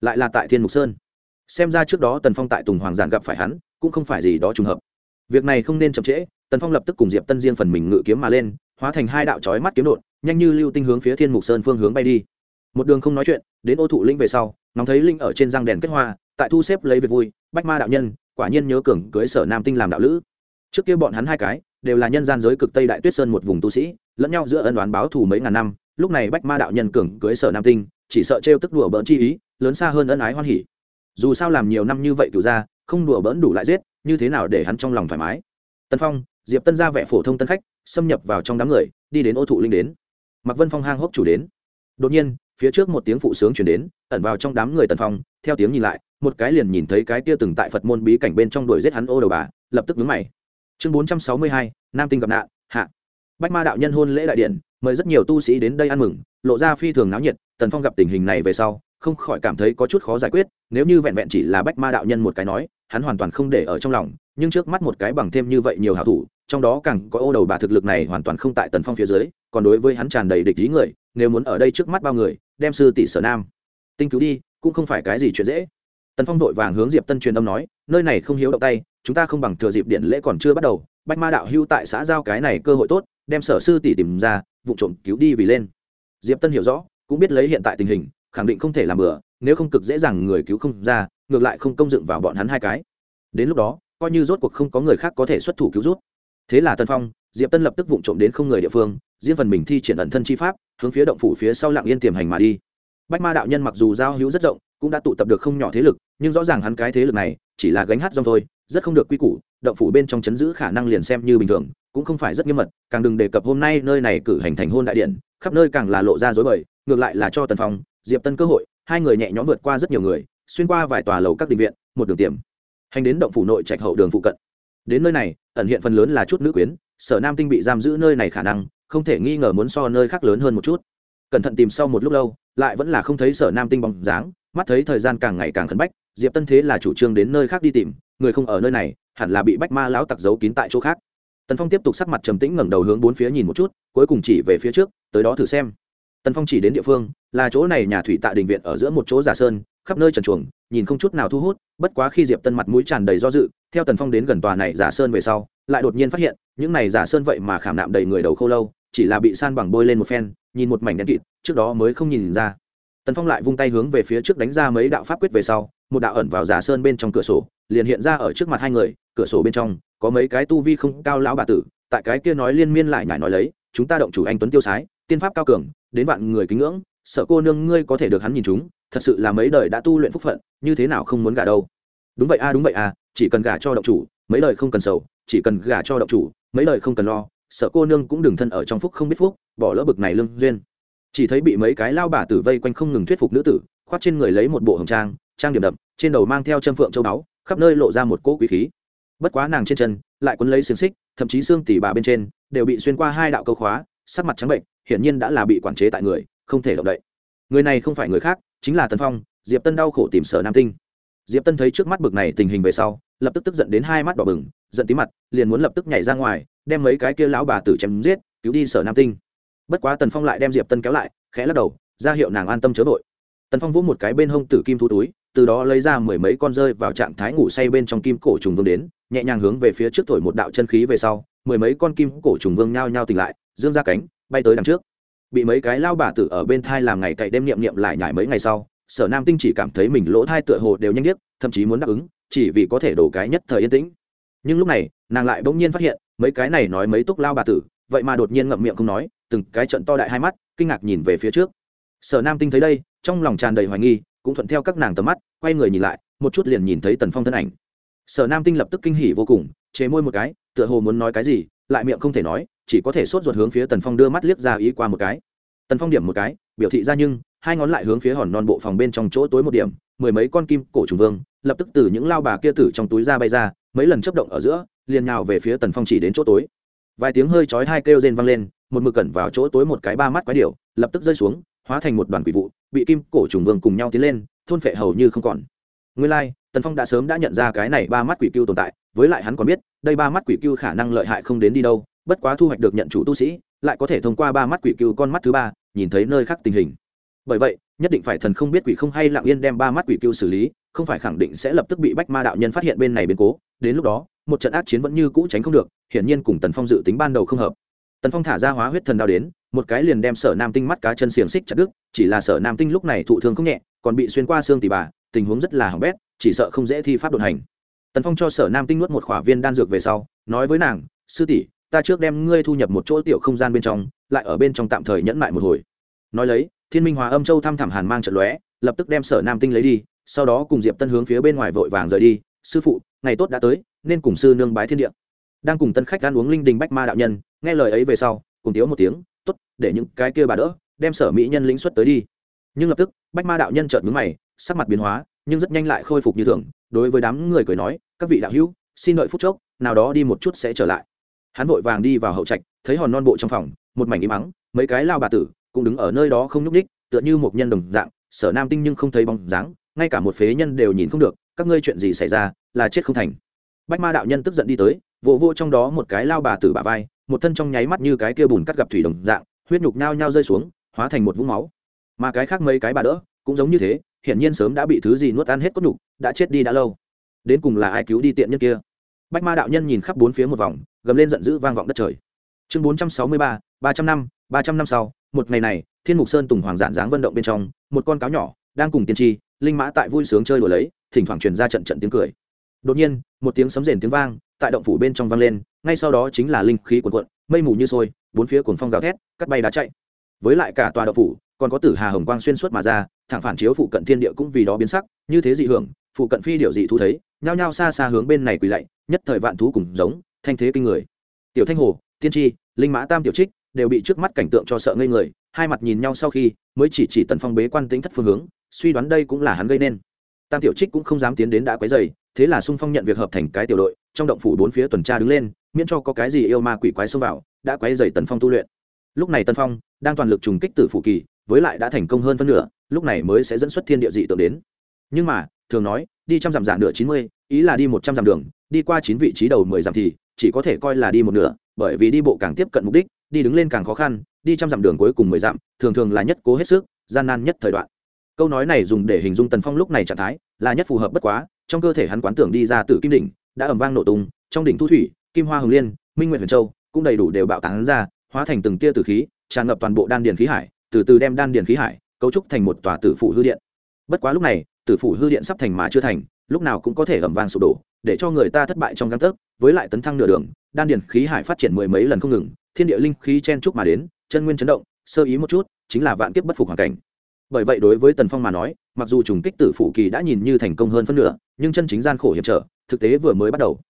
Lại là tại thiên mục sơn. Xem ra trước đó tần phong tại tùng hoàng giản gặp phải hắn, cũng không phải gì đó trùng hợp. Việc này không nên chậm trễ, tần phong lập tức cùng diệp tân riêng phần mình ngự kiếm mà lên, hóa thành hai đạo trói mắt kiếm đột nhanh như lưu tinh hướng phía thiên mục sơn phương hướng bay đi. Một đường không nói chuyện, đến ô thụ linh về sau, ngóng thấy linh ở trên răng đèn kết hoa, tại thu xếp lấy việc vui, bách ma đạo nhân, quả nhiên nhớ cường cưới sở nam tinh làm đạo lữ. Trước kia bọn hắn hai cái, đều là nhân gian giới cực tây đại tuyết sơn một vùng tu sĩ, lẫn nhau giữa ân đoán báo thù mấy ngàn năm, lúc này bách ma đạo nhân cường cưới sở nam tinh, chỉ sợ trêu tức đùa bỡn chi ý, lớn xa hơn ân ái hoan hỉ. Dù sao làm nhiều năm như vậy cựu ra không đùa bỡn đủ lại giết, như thế nào để hắn trong lòng thoải mái? Tân phong, diệp tân ra vẻ phổ thông tân khách, xâm nhập vào trong đám người, đi đến ô thụ linh đến mặc vân phong hang hốc chủ đến. Đột nhiên, phía trước một tiếng phụ sướng chuyển đến, ẩn vào trong đám người tần phong, theo tiếng nhìn lại, một cái liền nhìn thấy cái kia từng tại phật môn bí cảnh bên trong đuổi giết hắn ô đầu bà, lập tức vướng mày. Chương bốn trăm sáu mươi hai, nam tinh gặp nạn, hạ. Bách ma đạo nhân hôn lễ đại điện, mời rất nhiều tu sĩ đến đây ăn mừng, lộ ra phi thường náo nhiệt, tần phong gặp tình hình này về sau, không khỏi cảm thấy có chút khó giải quyết, nếu như vẹn vẹn chỉ là bách ma đạo nhân một cái nói, hắn hoàn toàn không để ở trong lòng nhưng trước mắt một cái bằng thêm như vậy nhiều hảo thủ, trong đó càng có ô đầu bà thực lực này hoàn toàn không tại tần phong phía dưới, còn đối với hắn tràn đầy địch ý người, nếu muốn ở đây trước mắt bao người, đem sư tỷ sở nam. Tinh cứu đi, cũng không phải cái gì chuyện dễ. Tần phong vội vàng hướng diệp tân truyền âm nói, nơi này không hiếu động tay, chúng ta không bằng thừa dịp điện lễ còn chưa bắt đầu bách ma đạo hưu tại xã giao cái này cơ hội tốt, đem sở sư tỷ tìm ra, vụ trộm cứu đi vì lên. Diệp tân hiểu rõ, cũng biết lấy hiện tại tình hình, khẳng định không thể làm bừa, nếu không cực dễ dàng người cứu không ra, ngược lại không công dựng vào bọn hắn hai cái. Đến lúc đó coi như rốt cuộc không có người khác có thể xuất thủ cứu rút thế là tân phong, diệp tân lập tức vụng trộm đến không người địa phương, riêng phần mình thi triển ẩn thân chi pháp, hướng phía động phủ phía sau lạng yên tiềm hành mà đi. Bách ma đạo nhân mặc dù giao hữu rất rộng, cũng đã tụ tập được không nhỏ thế lực, nhưng rõ ràng hắn cái thế lực này, chỉ là gánh hát rong thôi, rất không được quy củ, động phủ bên trong chấn giữ khả năng liền xem như bình thường, cũng không phải rất nghiêm mật, càng đừng đề cập hôm nay nơi này cử hành thành hôn đại điện, khắp nơi càng là lộ ra dối bời, ngược lại là cho tần phong, diệp tân cơ hội, hai người nhẹ nhõm vượt qua rất nhiều người, xuyên qua vài tòa lầu các định viện, một đường tiềm hành đến động phủ nội trạch hậu đường phụ cận. Đến nơi này, ẩn hiện phần lớn là chút nữ quyến, sở nam tinh bị giam giữ nơi này khả năng, không thể nghi ngờ muốn so nơi khác lớn hơn một chút. Cẩn thận tìm sau một lúc lâu, lại vẫn là không thấy sở nam tinh bóng dáng, mắt thấy thời gian càng ngày càng khẩn bách, diệp tân thế là chủ trương đến nơi khác đi tìm, người không ở nơi này, hẳn là bị bách ma lão tặc giấu kín tại chỗ khác. Tần phong tiếp tục sắc mặt trầm tĩnh ngẩng đầu hướng bốn phía nhìn một chút, cuối cùng chỉ về phía trước, tới đó thử xem. Tần phong chỉ đến địa phương, là chỗ này nhà thủy tạ đình viện ở giữa một chỗ giả sơn khắp nơi trần chuồng, nhìn không chút nào thu hút, bất quá khi diệp tân mặt mũi tràn đầy do dự, theo tần phong đến gần tòa này giả sơn về sau, lại đột nhiên phát hiện, những này giả sơn vậy mà khảm nạm đầy người đầu khâu lâu, chỉ là bị san bằng bôi lên một phen, nhìn một mảnh đen kịt, trước đó mới không nhìn ra. Tần phong lại vung tay hướng về phía trước đánh ra mấy đạo pháp quyết về sau, một đạo ẩn vào giả sơn bên trong cửa sổ, liền hiện ra ở trước mặt hai người, cửa sổ bên trong, có mấy cái tu vi không cao lão bà tử, tại cái kia nói liên miên lại nhải nói lấy, chúng ta động chủ anh tuấn tiêu sái, tiên pháp cao cường, đến vạn người kính ngưỡng, sợ cô nương ngươi có thể được hắn nhìn chúng thật sự là mấy đời đã tu luyện phúc phận, như thế nào không muốn gả đâu? Đúng vậy a, đúng vậy a, chỉ cần gả cho động chủ, mấy đời không cần sầu, chỉ cần gả cho động chủ, mấy đời không cần lo, sợ cô nương cũng đừng thân ở trong phúc không biết phúc, bỏ lỡ bực này lương duyên. Chỉ thấy bị mấy cái lao bà tử vây quanh không ngừng thuyết phục nữ tử, khoác trên người lấy một bộ hồng trang trang điểm đậm, trên đầu mang theo chân phượng châu báu, khắp nơi lộ ra một cỗ quý khí. Bất quá nàng trên chân lại quấn lấy xiềng xích, thậm chí xương tỉ bà bên trên đều bị xuyên qua hai đạo câu khóa, sắc mặt trắng bệnh, hiển nhiên đã là bị quản chế tại người, không thể động đậy. Người này không phải người khác chính là tần phong, diệp tân đau khổ tìm sở nam tinh. Diệp tân thấy trước mắt bực này tình hình về sau, lập tức tức giận đến hai mắt đỏ bừng, giận tí mặt, liền muốn lập tức nhảy ra ngoài, đem mấy cái kia lão bà tử chém giết, cứu đi sở nam tinh. Bất quá tần phong lại đem diệp tân kéo lại, khẽ lắc đầu, ra hiệu nàng an tâm chớ vội. Tần phong vỗ một cái bên hông tử kim thu túi, từ đó lấy ra mười mấy con rơi vào trạng thái ngủ say bên trong kim cổ trùng vương đến, nhẹ nhàng hướng về phía trước thổi một đạo chân khí về sau, mười mấy con kim cổ trùng vương nhao nhao tỉnh lại, dương ra cánh, bay tới đằng trước bị mấy cái lao bà tử ở bên thai làm ngày cậy đêm niệm niệm lại nhải mấy ngày sau, sở nam tinh chỉ cảm thấy mình lỗ thai tựa hồ đều nhanh điếc, thậm chí muốn đáp ứng, chỉ vì có thể đổ cái nhất thời yên tĩnh. Nhưng lúc này, nàng lại bỗng nhiên phát hiện, mấy cái này nói mấy túc lao bà tử, vậy mà đột nhiên ngậm miệng không nói, từng cái trận to đại hai mắt, kinh ngạc nhìn về phía trước. Sở nam tinh thấy đây, trong lòng tràn đầy hoài nghi, cũng thuận theo các nàng tầm mắt, quay người nhìn lại, một chút liền nhìn thấy tần phong thân ảnh. Sở nam tinh lập tức kinh hỉ vô cùng, chế môi một cái, tựa hồ muốn nói cái gì, lại miệng không thể nói chỉ có thể sốt ruột hướng phía tần phong đưa mắt liếc ra ý qua một cái. Tần phong điểm một cái biểu thị ra nhưng hai ngón lại hướng phía hòn non bộ phòng bên trong chỗ tối một điểm mười mấy con kim cổ trùng vương lập tức từ những lao bà kia tử trong túi ra bay ra mấy lần chấp động ở giữa liền nhào về phía tần phong chỉ đến chỗ tối. Vài tiếng hơi chói hai kêu rên vang lên một mực cẩn vào chỗ tối một cái ba mắt quái điệu lập tức rơi xuống hóa thành một đoàn quỷ vụ bị kim cổ trùng vương cùng nhau tiến lên thôn phệ hầu như không còn. Nguyên lai、like, tần phong đã sớm đã nhận ra cái này ba mắt quỷ cưu tồn tại với lại hắn còn biết đây ba mắt quỷ cưu khả năng lợi hại không đến đi đâu bất quá thu hoạch được nhận chủ tu sĩ, lại có thể thông qua ba mắt quỷ cưu con mắt thứ ba, nhìn thấy nơi khác tình hình. Bởi vậy, nhất định phải thần không biết quỷ không hay lặng yên đem ba mắt quỷ cưu xử lý, không phải khẳng định sẽ lập tức bị bách ma đạo nhân phát hiện bên này biến cố. Đến lúc đó, một trận ác chiến vẫn như cũ tránh không được, hiển nhiên cùng tần phong dự tính ban đầu không hợp. Tần phong thả ra hóa huyết thần đao đến, một cái liền đem sở nam tinh mắt cá chân xiềng xích chặt đứt, chỉ là sở nam tinh lúc này thụ thương không nhẹ, còn bị xuyên qua xương tỉ bà, tình huống rất là hỏng bét, chỉ sợ không dễ thi pháp đột hành. Tần phong cho sở nam tinh nuốt một khỏa viên đan dược về sau, nói với nàng, sư tỷ ta trước đem ngươi thu nhập một chỗ tiểu không gian bên trong, lại ở bên trong tạm thời nhẫn lại một hồi. Nói lấy, thiên minh hòa âm châu thăm thẳm hàn mang trận lóe, lập tức đem sở nam tinh lấy đi, sau đó cùng diệp tân hướng phía bên ngoài vội vàng rời đi. Sư phụ, ngày tốt đã tới, nên cùng sư nương bái thiên địa. Đang cùng tân khách ăn uống linh đình bách ma đạo nhân, nghe lời ấy về sau, cùng tiếu một tiếng t ố t để những cái kia bà đỡ, đem sở mỹ nhân lĩnh xuất tới đi. Nhưng lập tức, bách ma đạo nhân trợn mướn mày, sắc mặt biến hóa, nhưng rất nhanh lại khôi phục như thường. Đối với đám người cười nói, các vị đạo hữu, xin đợi phút chốc, nào đó đi một chút sẽ trở lại hắn vội vàng đi vào hậu trạch, thấy hòn non bộ trong phòng, một mảnh im ắng, mấy cái lao bà tử cũng đứng ở nơi đó không nhúc ních tựa như một nhân đồng dạng, sở nam tinh nhưng không thấy bóng dáng, ngay cả một phế nhân đều nhìn không được, các ngươi chuyện gì xảy ra, là chết không thành. Bách ma đạo nhân tức giận đi tới, vỗ vô trong đó một cái lao bà tử bà vai, một thân trong nháy mắt như cái kia bùn cắt gặp thủy đồng dạng, huyết nhục nao nhao rơi xuống, hóa thành một vũng máu. Mà cái khác mấy cái bà đỡ, cũng giống như thế, hiển nhiên sớm đã bị thứ gì nuốt ăn hết cốt nhục, đã chết đi đã lâu. Đến cùng là ai cứu đi tiện nhân kia? Bách ma đạo nhân nhìn khắp bốn phía một vòng gầm lên giận dữ vang vọng đất trời. Chương bốn trăm sáu mươi ba ba trăm năm, ba trăm năm sau, một ngày này, thiên mục sơn tùng hoàng giản dáng vận động bên trong, một con cáo nhỏ đang cùng tiên tri, linh mã tại vui sướng chơi đùa lấy, thỉnh thoảng truyền ra trận trận tiếng cười. Đột nhiên, một tiếng sấm rền tiếng vang tại động phủ bên trong vang lên, ngay sau đó chính là linh khí cuồn cuộn, mây mù như sôi, bốn phía cuồng phong gào thét, cắt bay đá chạy. Với lại cả tòa động phủ, còn có tử hà hồng quang xuyên suốt mà ra, thẳng phản chiếu phụ cận thiên địa cũng vì đó biến sắc, như thế dị hưởng, phụ cận phi điệu dị thú thấy, nhao nhao xa xa hướng bên này quỳ lạy, nhất thời vạn thú cùng giống thanh thế kinh người. Tiểu thanh hồ, tiên tri, linh mã tam tiểu trích đều bị trước mắt cảnh tượng cho sợ ngây người, hai mặt nhìn nhau sau khi mới chỉ chỉ tần phong bế quan tính thất phương hướng, suy đoán đây cũng là hắn gây nên. Tam tiểu trích cũng không dám tiến đến đã quấy dày thế là sung phong nhận việc hợp thành cái tiểu đội, trong động phủ bốn phía tuần tra đứng lên, miễn cho có cái gì yêu ma quỷ quái xông vào, đã quấy dày tần phong tu luyện. Lúc này tần phong đang toàn lực trùng kích tử phủ kỳ, với lại đã thành công hơn phân nửa, lúc này mới sẽ dẫn xuất thiên địa dị tượng đến. Nhưng mà, thường nói, đi trăm dặm giả nửa chín mươi, ý là đi một trăm dặm đường, đi qua chín vị trí đầu mười dặm thì chỉ có thể coi là đi một nửa, bởi vì đi bộ càng tiếp cận mục đích, đi đứng lên càng khó khăn, đi trăm dặm đường cuối cùng mười dặm, thường thường là nhất cố hết sức, gian nan nhất thời đoạn. Câu nói này dùng để hình dung tần phong lúc này trạng thái, là nhất phù hợp bất quá, trong cơ thể hắn quán tưởng đi ra từ kim đỉnh, đã ẩm vang nổ tung, trong đỉnh thu thủy, kim hoa hồng liên, minh nguyện huyền châu, cũng đầy đủ đều bạo tán ra, hóa thành từng tia từ khí, tràn ngập toàn bộ đan điền khí hải, từ từ đem đan điền khí hải, cấu trúc thành một tòa tử phủ hư điện. Bất quá lúc này, tử phủ hư điện sắp thành mà chưa thành lúc nào cũng có thể ẩm vang sụp đổ, để cho người ta thất bại trong găng tấc, với lại tấn thăng nửa đường, đan điền khí hải phát triển mười mấy lần không ngừng, thiên địa linh khí chen trúc mà đến, chân nguyên chấn động, sơ ý một chút, chính là vạn kiếp bất phục hoàn cảnh. Bởi vậy đối với tần phong mà nói, mặc dù trùng kích tử phủ kỳ đã nhìn như thành công hơn phân nửa, nhưng chân chính gian khổ hiểm trở, thực tế vừa mới bắt đầu.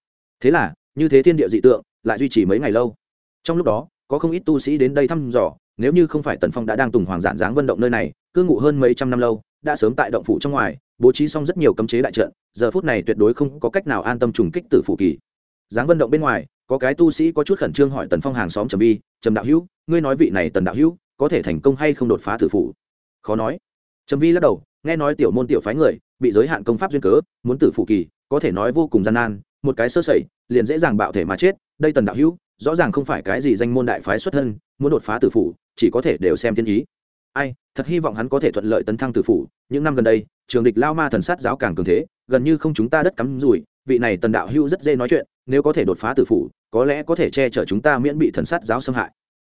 Thế là, như thế thiên địa dị tượng, lại duy trì mấy ngày lâu. Trong lúc đó, có không ít tu sĩ đến đây thăm dò, nếu như không phải tần phong đã đang tùng hoàng giản dáng vận động nơi này, cư ngụ hơn mấy trăm năm lâu, đã sớm tại động phủ trong ngoài bố trí xong rất nhiều cấm chế đại trận, giờ phút này tuyệt đối không có cách nào an tâm trùng kích tử phủ kỳ. Giáng vận động bên ngoài, có cái tu sĩ có chút khẩn trương hỏi tần phong hàng xóm trầm vi trầm đạo hữu, ngươi nói vị này tần đạo hữu có thể thành công hay không đột phá tử phủ? Khó nói. Trầm vi lắc đầu, nghe nói tiểu môn tiểu phái người bị giới hạn công pháp duyên cớ, muốn tử phủ kỳ, có thể nói vô cùng gian nan, một cái sơ sẩy, liền dễ dàng bạo thể mà chết. Đây tần đạo hữu, rõ ràng không phải cái gì danh môn đại phái xuất thân, muốn đột phá tử phủ, chỉ có thể đều xem thiên ý ai, thật hy vọng hắn có thể thuận lợi tấn thăng tử phủ. Những năm gần đây, trường địch lao ma thần sát giáo càng cường thế, gần như không chúng ta đất cắm rủi. Vị này tần đạo hưu rất dễ nói chuyện, nếu có thể đột phá tử phủ, có lẽ có thể che chở chúng ta miễn bị thần sát giáo xâm hại.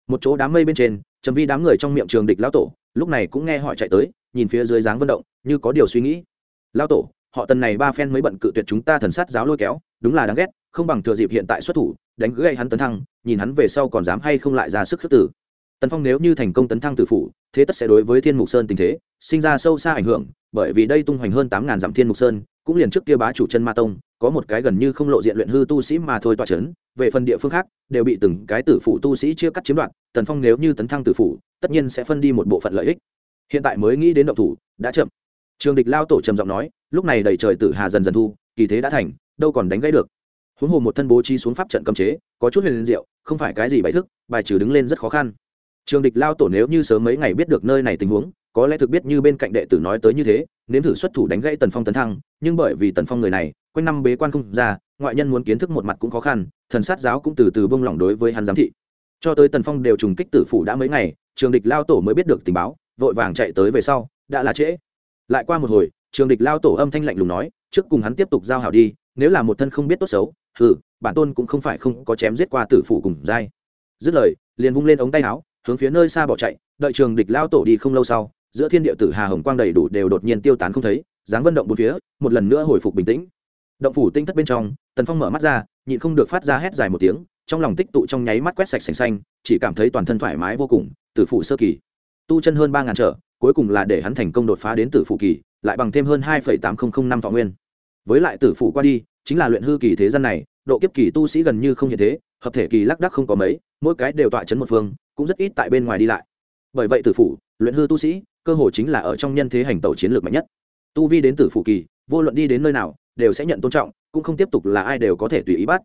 Một chỗ đám mây bên trên, trầm vi đám người trong miệng trường địch lão tổ, lúc này cũng nghe họ chạy tới, nhìn phía dưới dáng vận động, như có điều suy nghĩ. Lão tổ, họ tần này ba phen mới bận cự tuyệt chúng ta thần sát giáo lôi kéo, đúng là đáng ghét, không bằng thừa dịp hiện tại xuất thủ, đánh gãy hắn tấn thăng, nhìn hắn về sau còn dám hay không lại ra sức khước tử tần phong nếu như thành công tấn thăng tử phủ, thế tất sẽ đối với thiên mục sơn tình thế sinh ra sâu xa ảnh hưởng, bởi vì đây tung hoành hơn tám ngàn dặm thiên mục sơn, cũng liền trước kia bá chủ chân ma tông, có một cái gần như không lộ diện luyện hư tu sĩ mà thôi tọa chấn, về phần địa phương khác, đều bị từng cái tử phụ tu sĩ chia cắt chiếm đoạt, tần phong nếu như tấn thăng tử phụ tất nhiên sẽ phân đi một bộ phận lợi ích. Hiện tại mới nghĩ đến động thủ, đã chậm. Trường địch lao tổ trầm giọng nói, lúc này đầy trời tử hà dần dần thu, kỳ thế đã thành, đâu còn đánh gãy được. Huống hồ một thân bố trí xuống pháp trận cấm chế, có chút huyền diệu, không phải cái gì bày thức, bài trừ đứng lên rất khó khăn trường địch lao tổ nếu như sớm mấy ngày biết được nơi này tình huống, có lẽ thực biết như bên cạnh đệ tử nói tới như thế, nếm thử xuất thủ đánh gãy tần phong tấn thăng, nhưng bởi vì tần phong người này, quanh năm bế quan không ra, ngoại nhân muốn kiến thức một mặt cũng khó khăn, thần sát giáo cũng từ từ bông lỏng đối với hắn giám thị. Cho tới tần phong đều trùng kích tử phủ đã mấy ngày, trường địch lao tổ mới biết được tình báo, vội vàng chạy tới về sau, đã là trễ. Lại qua một hồi, trường địch lao tổ âm thanh lạnh lùng nói, trước cùng hắn tiếp tục giao hảo đi, nếu là một thân không biết tốt xấu, hừ, bản tôn cũng không phải không có chém giết qua tử phủ cùng dai dứt lời, liền vung lên ống tay áo hướng phía nơi xa bỏ chạy, đợi trường địch lao tổ đi không lâu sau, giữa thiên địa tử hà hồng quang đầy đủ đều đột nhiên tiêu tán không thấy, dáng vân động bốn phía, một lần nữa hồi phục bình tĩnh. Động phủ tinh thất bên trong, tần phong mở mắt ra, nhịn không được phát ra hét dài một tiếng, trong lòng tích tụ trong nháy mắt quét sạch sành xanh, chỉ cảm thấy toàn thân thoải mái vô cùng, tử phủ sơ kỳ. Tu chân hơn ba ngàn trở, cuối cùng là để hắn thành công đột phá đến tử phủ kỳ, lại bằng thêm hơn hai tám nghìn năm thọ nguyên. Với lại tử phủ qua đi, chính là luyện hư kỳ thế gian này, độ kiếp kỳ tu sĩ gần như không hiện thế, hợp thể kỳ lác đắc không có mấy, mỗi cái đều tọa chấn một phương cũng rất ít tại bên ngoài đi lại. Bởi vậy tử phủ, luyện hư tu sĩ, cơ hội chính là ở trong nhân thế hành tẩu chiến lược mạnh nhất. Tu vi đến tử phủ kỳ, vô luận đi đến nơi nào, đều sẽ nhận tôn trọng, cũng không tiếp tục là ai đều có thể tùy ý bắt.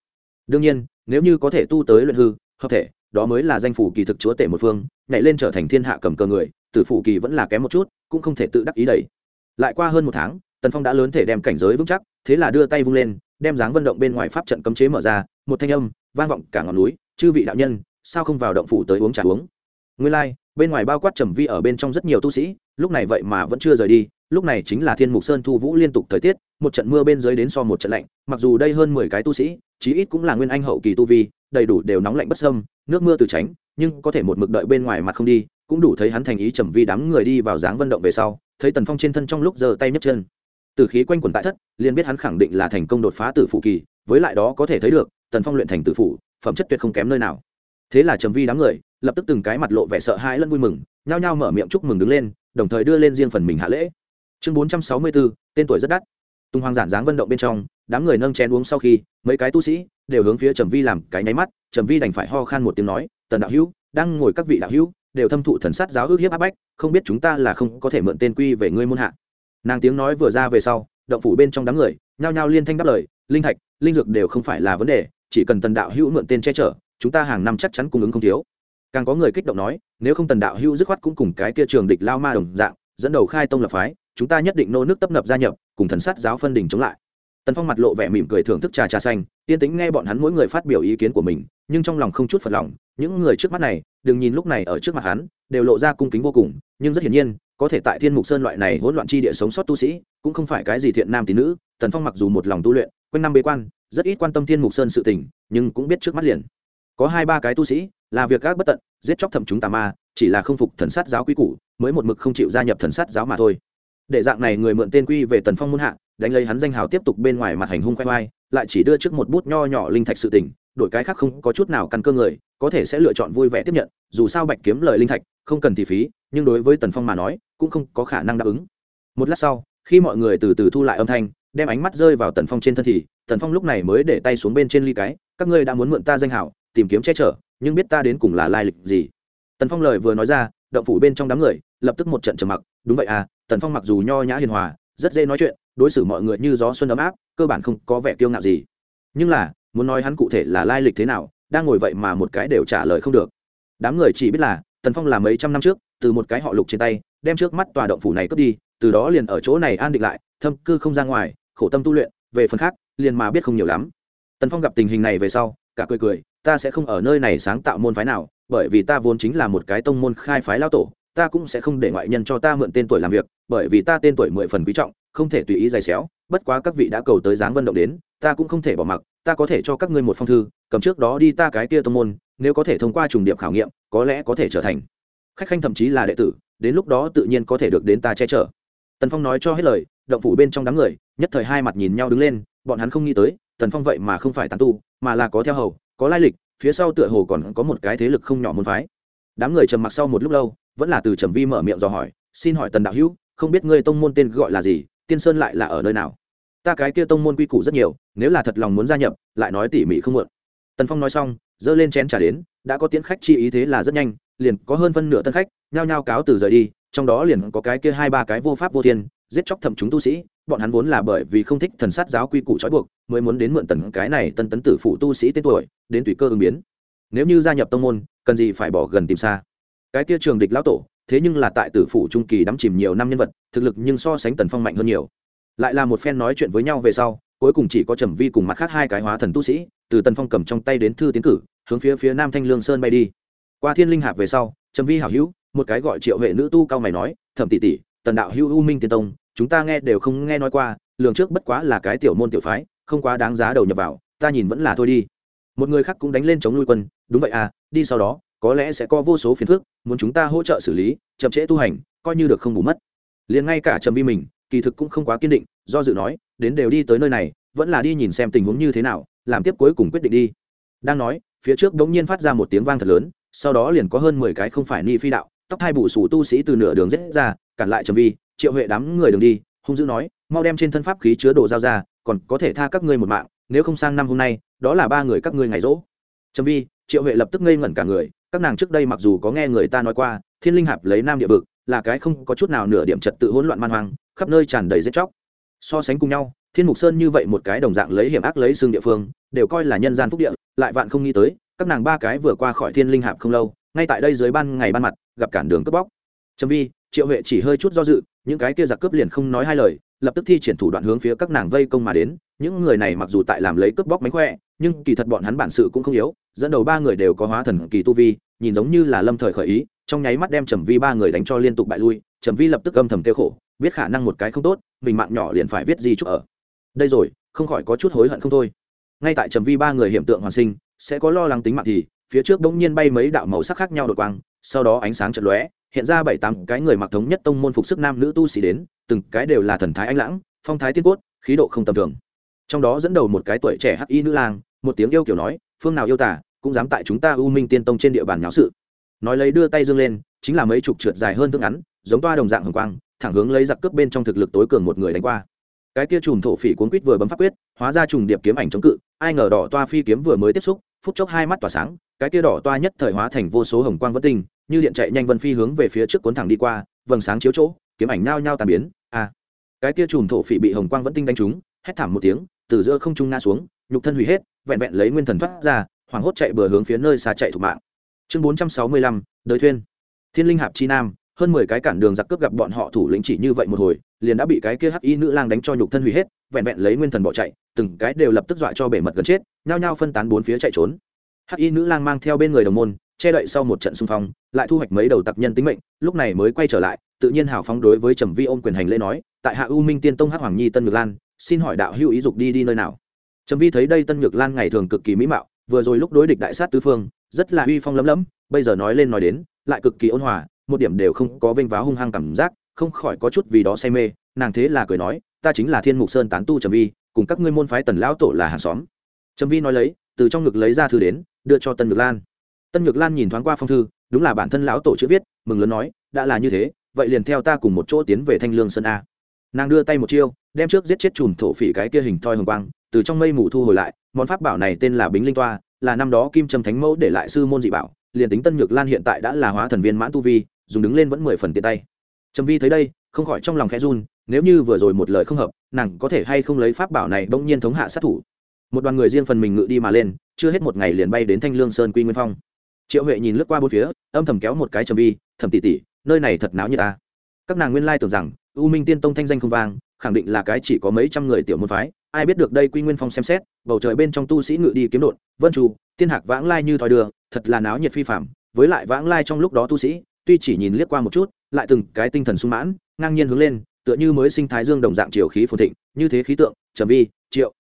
Đương nhiên, nếu như có thể tu tới luyện hư, hợp thể, đó mới là danh phủ kỳ thực chúa tể một phương, nhảy lên trở thành thiên hạ cầm cờ người, tử phủ kỳ vẫn là kém một chút, cũng không thể tự đắc ý đầy lại qua hơn một tháng, tần phong đã lớn thể đem cảnh giới vững chắc, thế là đưa tay vung lên, đem dáng vận động bên ngoài pháp trận cấm chế mở ra, một thanh âm vang vọng cả ngọn núi, chư vị đạo nhân sao không vào động phủ tới uống trà uống? Nguyên lai、like, bên ngoài bao quát trầm vi ở bên trong rất nhiều tu sĩ lúc này vậy mà vẫn chưa rời đi lúc này chính là thiên mục sơn thu vũ liên tục thời tiết một trận mưa bên dưới đến so một trận lạnh mặc dù đây hơn mười cái tu sĩ chí ít cũng là nguyên anh hậu kỳ tu vi đầy đủ đều nóng lạnh bất sâm nước mưa từ tránh nhưng có thể một mực đợi bên ngoài mặt không đi cũng đủ thấy hắn thành ý trầm vi đám người đi vào dáng vận động về sau thấy tần phong trên thân trong lúc giơ tay nhấc chân. Từ khí quanh quần tại thất liền biết hắn khẳng định là thành công đột phá tử phụ kỳ với lại đó có thể thấy được tần phong luyện thành tử phụ phẩm chất tuyệt không kém nơi nào thế là trầm vi đám người, lập tức từng cái mặt lộ vẻ sợ hãi lẫn vui mừng, nhao nhao mở miệng chúc mừng đứng lên, đồng thời đưa lên riêng phần mình hạ lễ. Chương bốn trăm sáu mươi bốn tên tuổi rất đắt. Tung hoàng giản dáng vận động bên trong, đám người nâng chén uống sau khi, mấy cái tu sĩ đều hướng phía trầm vi làm cái nháy mắt, trầm vi đành phải ho khan một tiếng nói, tần đạo hữu, đang ngồi các vị đạo hữu, đều thâm thụ thần sát giáo ước hiếp áp bách, không biết chúng ta là không có thể mượn tên quy về ngươi môn hạ. Nàng tiếng nói vừa ra về sau, động phủ bên trong đám người, nhao nhao liên thanh đáp lời, linh thạch, linh dược đều không phải là vấn đề, chỉ cần tần đạo hữu mượn tên che chở chúng ta hàng năm chắc chắn cung ứng không thiếu. Càng có người kích động nói, nếu không tần đạo hữu dứt khoát cũng cùng cái kia trường địch lao ma đồng dạng, dẫn đầu khai tông lập phái, chúng ta nhất định nô nước tấp nập gia nhập, cùng thần sát giáo phân đỉnh chống lại. Tần phong mặt lộ vẻ mỉm cười thưởng thức trà trà xanh, yên tĩnh nghe bọn hắn mỗi người phát biểu ý kiến của mình, nhưng trong lòng không chút phật lòng, những người trước mắt này, đừng nhìn lúc này ở trước mặt hắn, đều lộ ra cung kính vô cùng, nhưng rất hiển nhiên, có thể tại thiên mục sơn loại này hỗn loạn chi địa sống sót tu sĩ, cũng không phải cái gì thiện nam tín nữ, tần phong mặc dù một lòng tu luyện, quanh năm bế quan, rất ít quan tâm thiên mục sơn sự tình, nhưng cũng biết trước mắt liền có hai ba cái tu sĩ, là việc các bất tận, giết chóc thẩm chúng tà ma, chỉ là không phục thần sát giáo quy củ, mới một mực không chịu gia nhập thần sát giáo mà thôi. Để dạng này người mượn tên quy về tần phong muôn hạ, đánh lấy hắn danh hào tiếp tục bên ngoài mặt hành hung khoe khoai, lại chỉ đưa trước một bút nho nhỏ linh thạch sự tình, đổi cái khác không có chút nào căn cơ người, có thể sẽ lựa chọn vui vẻ tiếp nhận, dù sao bạch kiếm lời linh thạch, không cần thì phí, nhưng đối với tần phong mà nói, cũng không có khả năng đáp ứng. Một lát sau, khi mọi người từ từ thu lại âm thanh, đem ánh mắt rơi vào tần phong trên thân thì, tần phong lúc này mới để tay xuống bên trên ly cái, các ngươi đã muốn mượn ta danh hảo tìm kiếm che chở, nhưng biết ta đến cùng là lai lịch gì. Tần phong lời vừa nói ra, động phủ bên trong đám người, lập tức một trận trầm mặc. Đúng vậy à tần phong mặc dù nho nhã hiền hòa, rất dễ nói chuyện, đối xử mọi người như gió xuân ấm áp, cơ bản không có vẻ kiêu ngạo gì. Nhưng là, muốn nói hắn cụ thể là lai lịch thế nào, đang ngồi vậy mà một cái đều trả lời không được. Đám người chỉ biết là, tần phong là mấy trăm năm trước, từ một cái họ lục trên tay, đem trước mắt tòa động phủ này cướp đi, từ đó liền ở chỗ này an định lại, thâm cư không ra ngoài, khổ tâm tu luyện, về phần khác, liền mà biết không nhiều lắm. Tần phong gặp tình hình này về sau, cả cười cười ta sẽ không ở nơi này sáng tạo môn phái nào, bởi vì ta vốn chính là một cái tông môn khai phái lao tổ, ta cũng sẽ không để ngoại nhân cho ta mượn tên tuổi làm việc, bởi vì ta tên tuổi mười phần quý trọng, không thể tùy ý dày xéo, bất quá các vị đã cầu tới dáng vận động đến, ta cũng không thể bỏ mặc, ta có thể cho các ngươi một phong thư, cầm trước đó đi ta cái kia tông môn, nếu có thể thông qua trùng điệp khảo nghiệm, có lẽ có thể trở thành. Khách khanh thậm chí là đệ tử, đến lúc đó tự nhiên có thể được đến ta che chở. Tần phong nói cho hết lời, động phủ bên trong đám người, nhất thời hai mặt nhìn nhau đứng lên, bọn hắn không nghĩ tới, tần phong vậy mà không phải tán tu, mà là có theo hầu có lai lịch, phía sau tựa hồ còn có một cái thế lực không nhỏ môn phái. Đám người trầm mặc sau một lúc lâu, vẫn là từ trầm vi mở miệng dò hỏi, xin hỏi tần đạo hữu, không biết ngươi tông môn tên gọi là gì, tiên sơn lại là ở nơi nào? Ta cái kia tông môn quy củ rất nhiều, nếu là thật lòng muốn gia nhập, lại nói tỉ mỉ không muộn. Tần phong nói xong dơ lên chén trả đến, đã có tiễn khách chi ý thế là rất nhanh, liền có hơn phân nửa tân khách, nhao nhao cáo từ rời đi, trong đó liền có cái kia hai ba cái vô pháp vô thiên, giết chóc thậm chúng tu sĩ bọn hắn vốn là bởi vì không thích thần sát giáo quy củ trói buộc, mới muốn đến mượn tần cái này tân tấn tử phụ tu sĩ tên tuổi, đến tùy cơ ứng biến. Nếu như gia nhập tông môn, cần gì phải bỏ gần tìm xa. Cái kia trường địch lão tổ, thế nhưng là tại tử phụ trung kỳ đắm chìm nhiều năm nhân vật, thực lực nhưng so sánh tần phong mạnh hơn nhiều. Lại là một phen nói chuyện với nhau về sau, cuối cùng chỉ có trầm vi cùng mặt khác hai cái hóa thần tu sĩ, từ tần phong cầm trong tay đến thư tiến cử, hướng phía phía nam thanh lương sơn bay đi. Qua thiên linh hạp về sau, trầm vi hảo hữu, một cái gọi triệu huệ nữ tu cao mày nói, thẩm tỷ tỷ, tần đạo hữu u minh tiên tông chúng ta nghe đều không nghe nói qua, lường trước bất quá là cái tiểu môn tiểu phái, không quá đáng giá đầu nhập vào, ta nhìn vẫn là thôi đi. Một người khác cũng đánh lên chống nuôi quân, đúng vậy à đi sau đó, có lẽ sẽ có vô số phiền phức, muốn chúng ta hỗ trợ xử lý, chậm trễ tu hành, coi như được không bù mất. Liền ngay cả trầm vi mình, kỳ thực cũng không quá kiên định, do dự nói, đến đều đi tới nơi này, vẫn là đi nhìn xem tình huống như thế nào, làm tiếp cuối cùng quyết định đi. Đang nói, phía trước đ n g nhiên phát ra một tiếng vang thật lớn, sau đó liền có hơn mười cái không phải ni phi đạo, tóc hai bụ sủ tu sĩ từ nửa đường rết ra, cản lại trầm vi triệu huệ đám người đường đi, hung dữ nói, mau đem trên thân pháp khí chứa đồ dao ra, còn có thể tha các ngươi một mạng, nếu không sang năm hôm nay, đó là ba người các ngươi ngày rỗ. Trầm vi, triệu huệ lập tức ngây ngẩn cả người, các nàng trước đây mặc dù có nghe người ta nói qua, thiên linh hạp lấy nam địa vực, là cái không có chút nào nửa điểm trật tự hỗn loạn man hoang, khắp nơi tràn đầy giết chóc. So sánh cùng nhau, thiên mục sơn như vậy một cái đồng dạng lấy hiểm ác lấy xương địa phương, đều coi là nhân gian phúc địa, lại vạn không nghĩ tới, các nàng ba cái vừa qua khỏi thiên linh hạp không lâu, ngay tại đây dưới ban ngày ban mặt, gặp cản đường cướp bóc. Trầm vi triệu huệ chỉ hơi chút do dự, những cái kia giặc cướp liền không nói hai lời, lập tức thi triển thủ đoạn hướng phía các nàng vây công mà đến. Những người này mặc dù tại làm lấy cướp bóc mánh khỏe, nhưng kỳ thật bọn hắn bản sự cũng không yếu, dẫn đầu ba người đều có hóa thần kỳ tu vi, nhìn giống như là lâm thời khởi ý, trong nháy mắt đem trầm vi ba người đánh cho liên tục bại lui, trầm vi lập tức âm thầm kêu khổ, biết khả năng một cái không tốt, mình mạng nhỏ liền phải viết gì chút ở. Đây rồi, không khỏi có chút hối hận không thôi. Ngay tại trầm vi ba người hiểm tượng hoàn sinh, sẽ có lo lắng tính mạng thì, phía trước bỗng nhiên bay mấy đạo màu sắc khác nhau đột quang, sau đó ánh sáng chật lóe hiện ra bảy tám cái người mặc thống nhất tông môn phục sức nam nữ tu sĩ đến, từng cái đều là thần thái anh lãng, phong thái tiên cốt, khí độ không tầm thường. Trong đó dẫn đầu một cái tuổi trẻ hắc y nữ lang, một tiếng yêu kiểu nói, phương nào yêu tả cũng dám tại chúng ta u minh tiên tông trên địa bàn nháo sự. Nói lấy đưa tay dương lên, chính là mấy chục trượt dài hơn thương ngắn, giống toa đồng dạng hồng quang, thẳng hướng lấy giặc cướp bên trong thực lực tối cường một người đánh qua. Cái kia chùm thổ phỉ cuốn quýt vừa bấm pháp quyết, hóa ra trùng điệp kiếm ảnh chống cự, ai ngờ đỏ toa phi kiếm vừa mới tiếp xúc, phút chốc hai mắt tỏa sáng, cái kia đỏ toa nhất thời hóa thành vô số hồng quang vất tinh như điện chạy nhanh vân phi hướng về phía trước cuốn thẳng đi qua, vầng sáng chiếu chỗ, kiếm ảnh nao nhao tàn biến. A à. cái kia chùm thổ phỉ bị hồng quang vẫn tinh đánh trúng, hét thảm một tiếng, từ giữa không trung ngã xuống, nhục thân hủy hết, vẹn vẹn lấy nguyên thần thoát ra, hoảng hốt chạy bừa hướng phía nơi xa chạy thủ mạng. Chương bốn trăm sáu mươi lăm, đời thuyên. Thiên linh hạp chi nam, hơn mười cái cản đường giặc cướp gặp bọn họ thủ lĩnh chỉ như vậy một hồi, liền đã bị cái kia hắc y nữ lang đánh cho nhục thân hủy hết, vẹn vẹn lấy nguyên thần bỏ chạy, từng cái đều lập tức dọa cho bể mật gần chết, nhao nhao phân tán bốn phía chạy trốn. Hắc y nữ lang mang theo bên người đồng môn che đậy sau một trận xung phong, lại thu hoạch mấy đầu tặc nhân tính mệnh, lúc này mới quay trở lại, tự nhiên hào phóng đối với trầm vi ôm quyền hành lễ nói, tại hạ u minh tiên tông hắc hoàng nhi tân ngược lan, xin hỏi đạo hữu ý dục đi đi nơi nào? Trầm vi thấy đây tân ngược lan ngày thường cực kỳ mỹ mạo, vừa rồi lúc đối địch đại sát tứ phương, rất là uy phong lấm lấm, bây giờ nói lên nói đến, lại cực kỳ ôn hòa, một điểm đều không có vênh váo hung hăng cảm giác, không khỏi có chút vì đó say mê, nàng thế là cười nói, ta chính là thiên mục sơn tán tu trầm vi, cùng các ngươi môn phái tần lão tổ là hàng xóm. Trầm vi nói lấy, từ trong ngực lấy ra thư đến, đưa cho tân nhược lan tân nhược lan nhìn thoáng qua phong thư, đúng là bản thân lão tổ chữ viết, mừng lớn nói, đã là như thế, vậy liền theo ta cùng một chỗ tiến về thanh lương sơn a. Nàng đưa tay một chiêu, đem trước giết chết chùm thổ phỉ cái kia hình thoi hồng quang, từ trong mây mù thu hồi lại, món pháp bảo này tên là bính linh toa, là năm đó kim trầm thánh mẫu để lại sư môn dị bảo, liền tính tân nhược lan hiện tại đã là hóa thần viên mãn tu vi, dùng đứng lên vẫn mười phần tiện tay. Trầm vi thấy đây, không khỏi trong lòng khẽ run, nếu như vừa rồi một lời không hợp, nàng có thể hay không lấy pháp bảo này bỗng nhiên thống hạ sát thủ. Một đoàn người riêng phần mình ngự đi mà lên, chưa hết một ngày liền bay đến thanh lương sơn quy nguyên phong triệu huệ nhìn lướt qua bốn phía, âm thầm kéo một cái trầm vi thầm tỉ tỉ nơi này thật náo như ta. Các nàng nguyên lai tưởng rằng, u minh tiên tông thanh danh không vang, khẳng định là cái chỉ có mấy trăm người tiểu môn phái, ai biết được đây quy nguyên phong xem xét, bầu trời bên trong tu sĩ ngự đi kiếm đột vân trù tiên hạc vãng lai như thòi đường thật là náo nhiệt phi phạm với lại vãng lai trong lúc đó tu sĩ, tuy chỉ nhìn liếc qua một chút, lại từng cái tinh thần sung mãn, ngang nhiên hướng lên, tựa như mới sinh thái dương đồng dạng chiều khí phồn thịnh, như thế khí tượng, trầm vi, triệu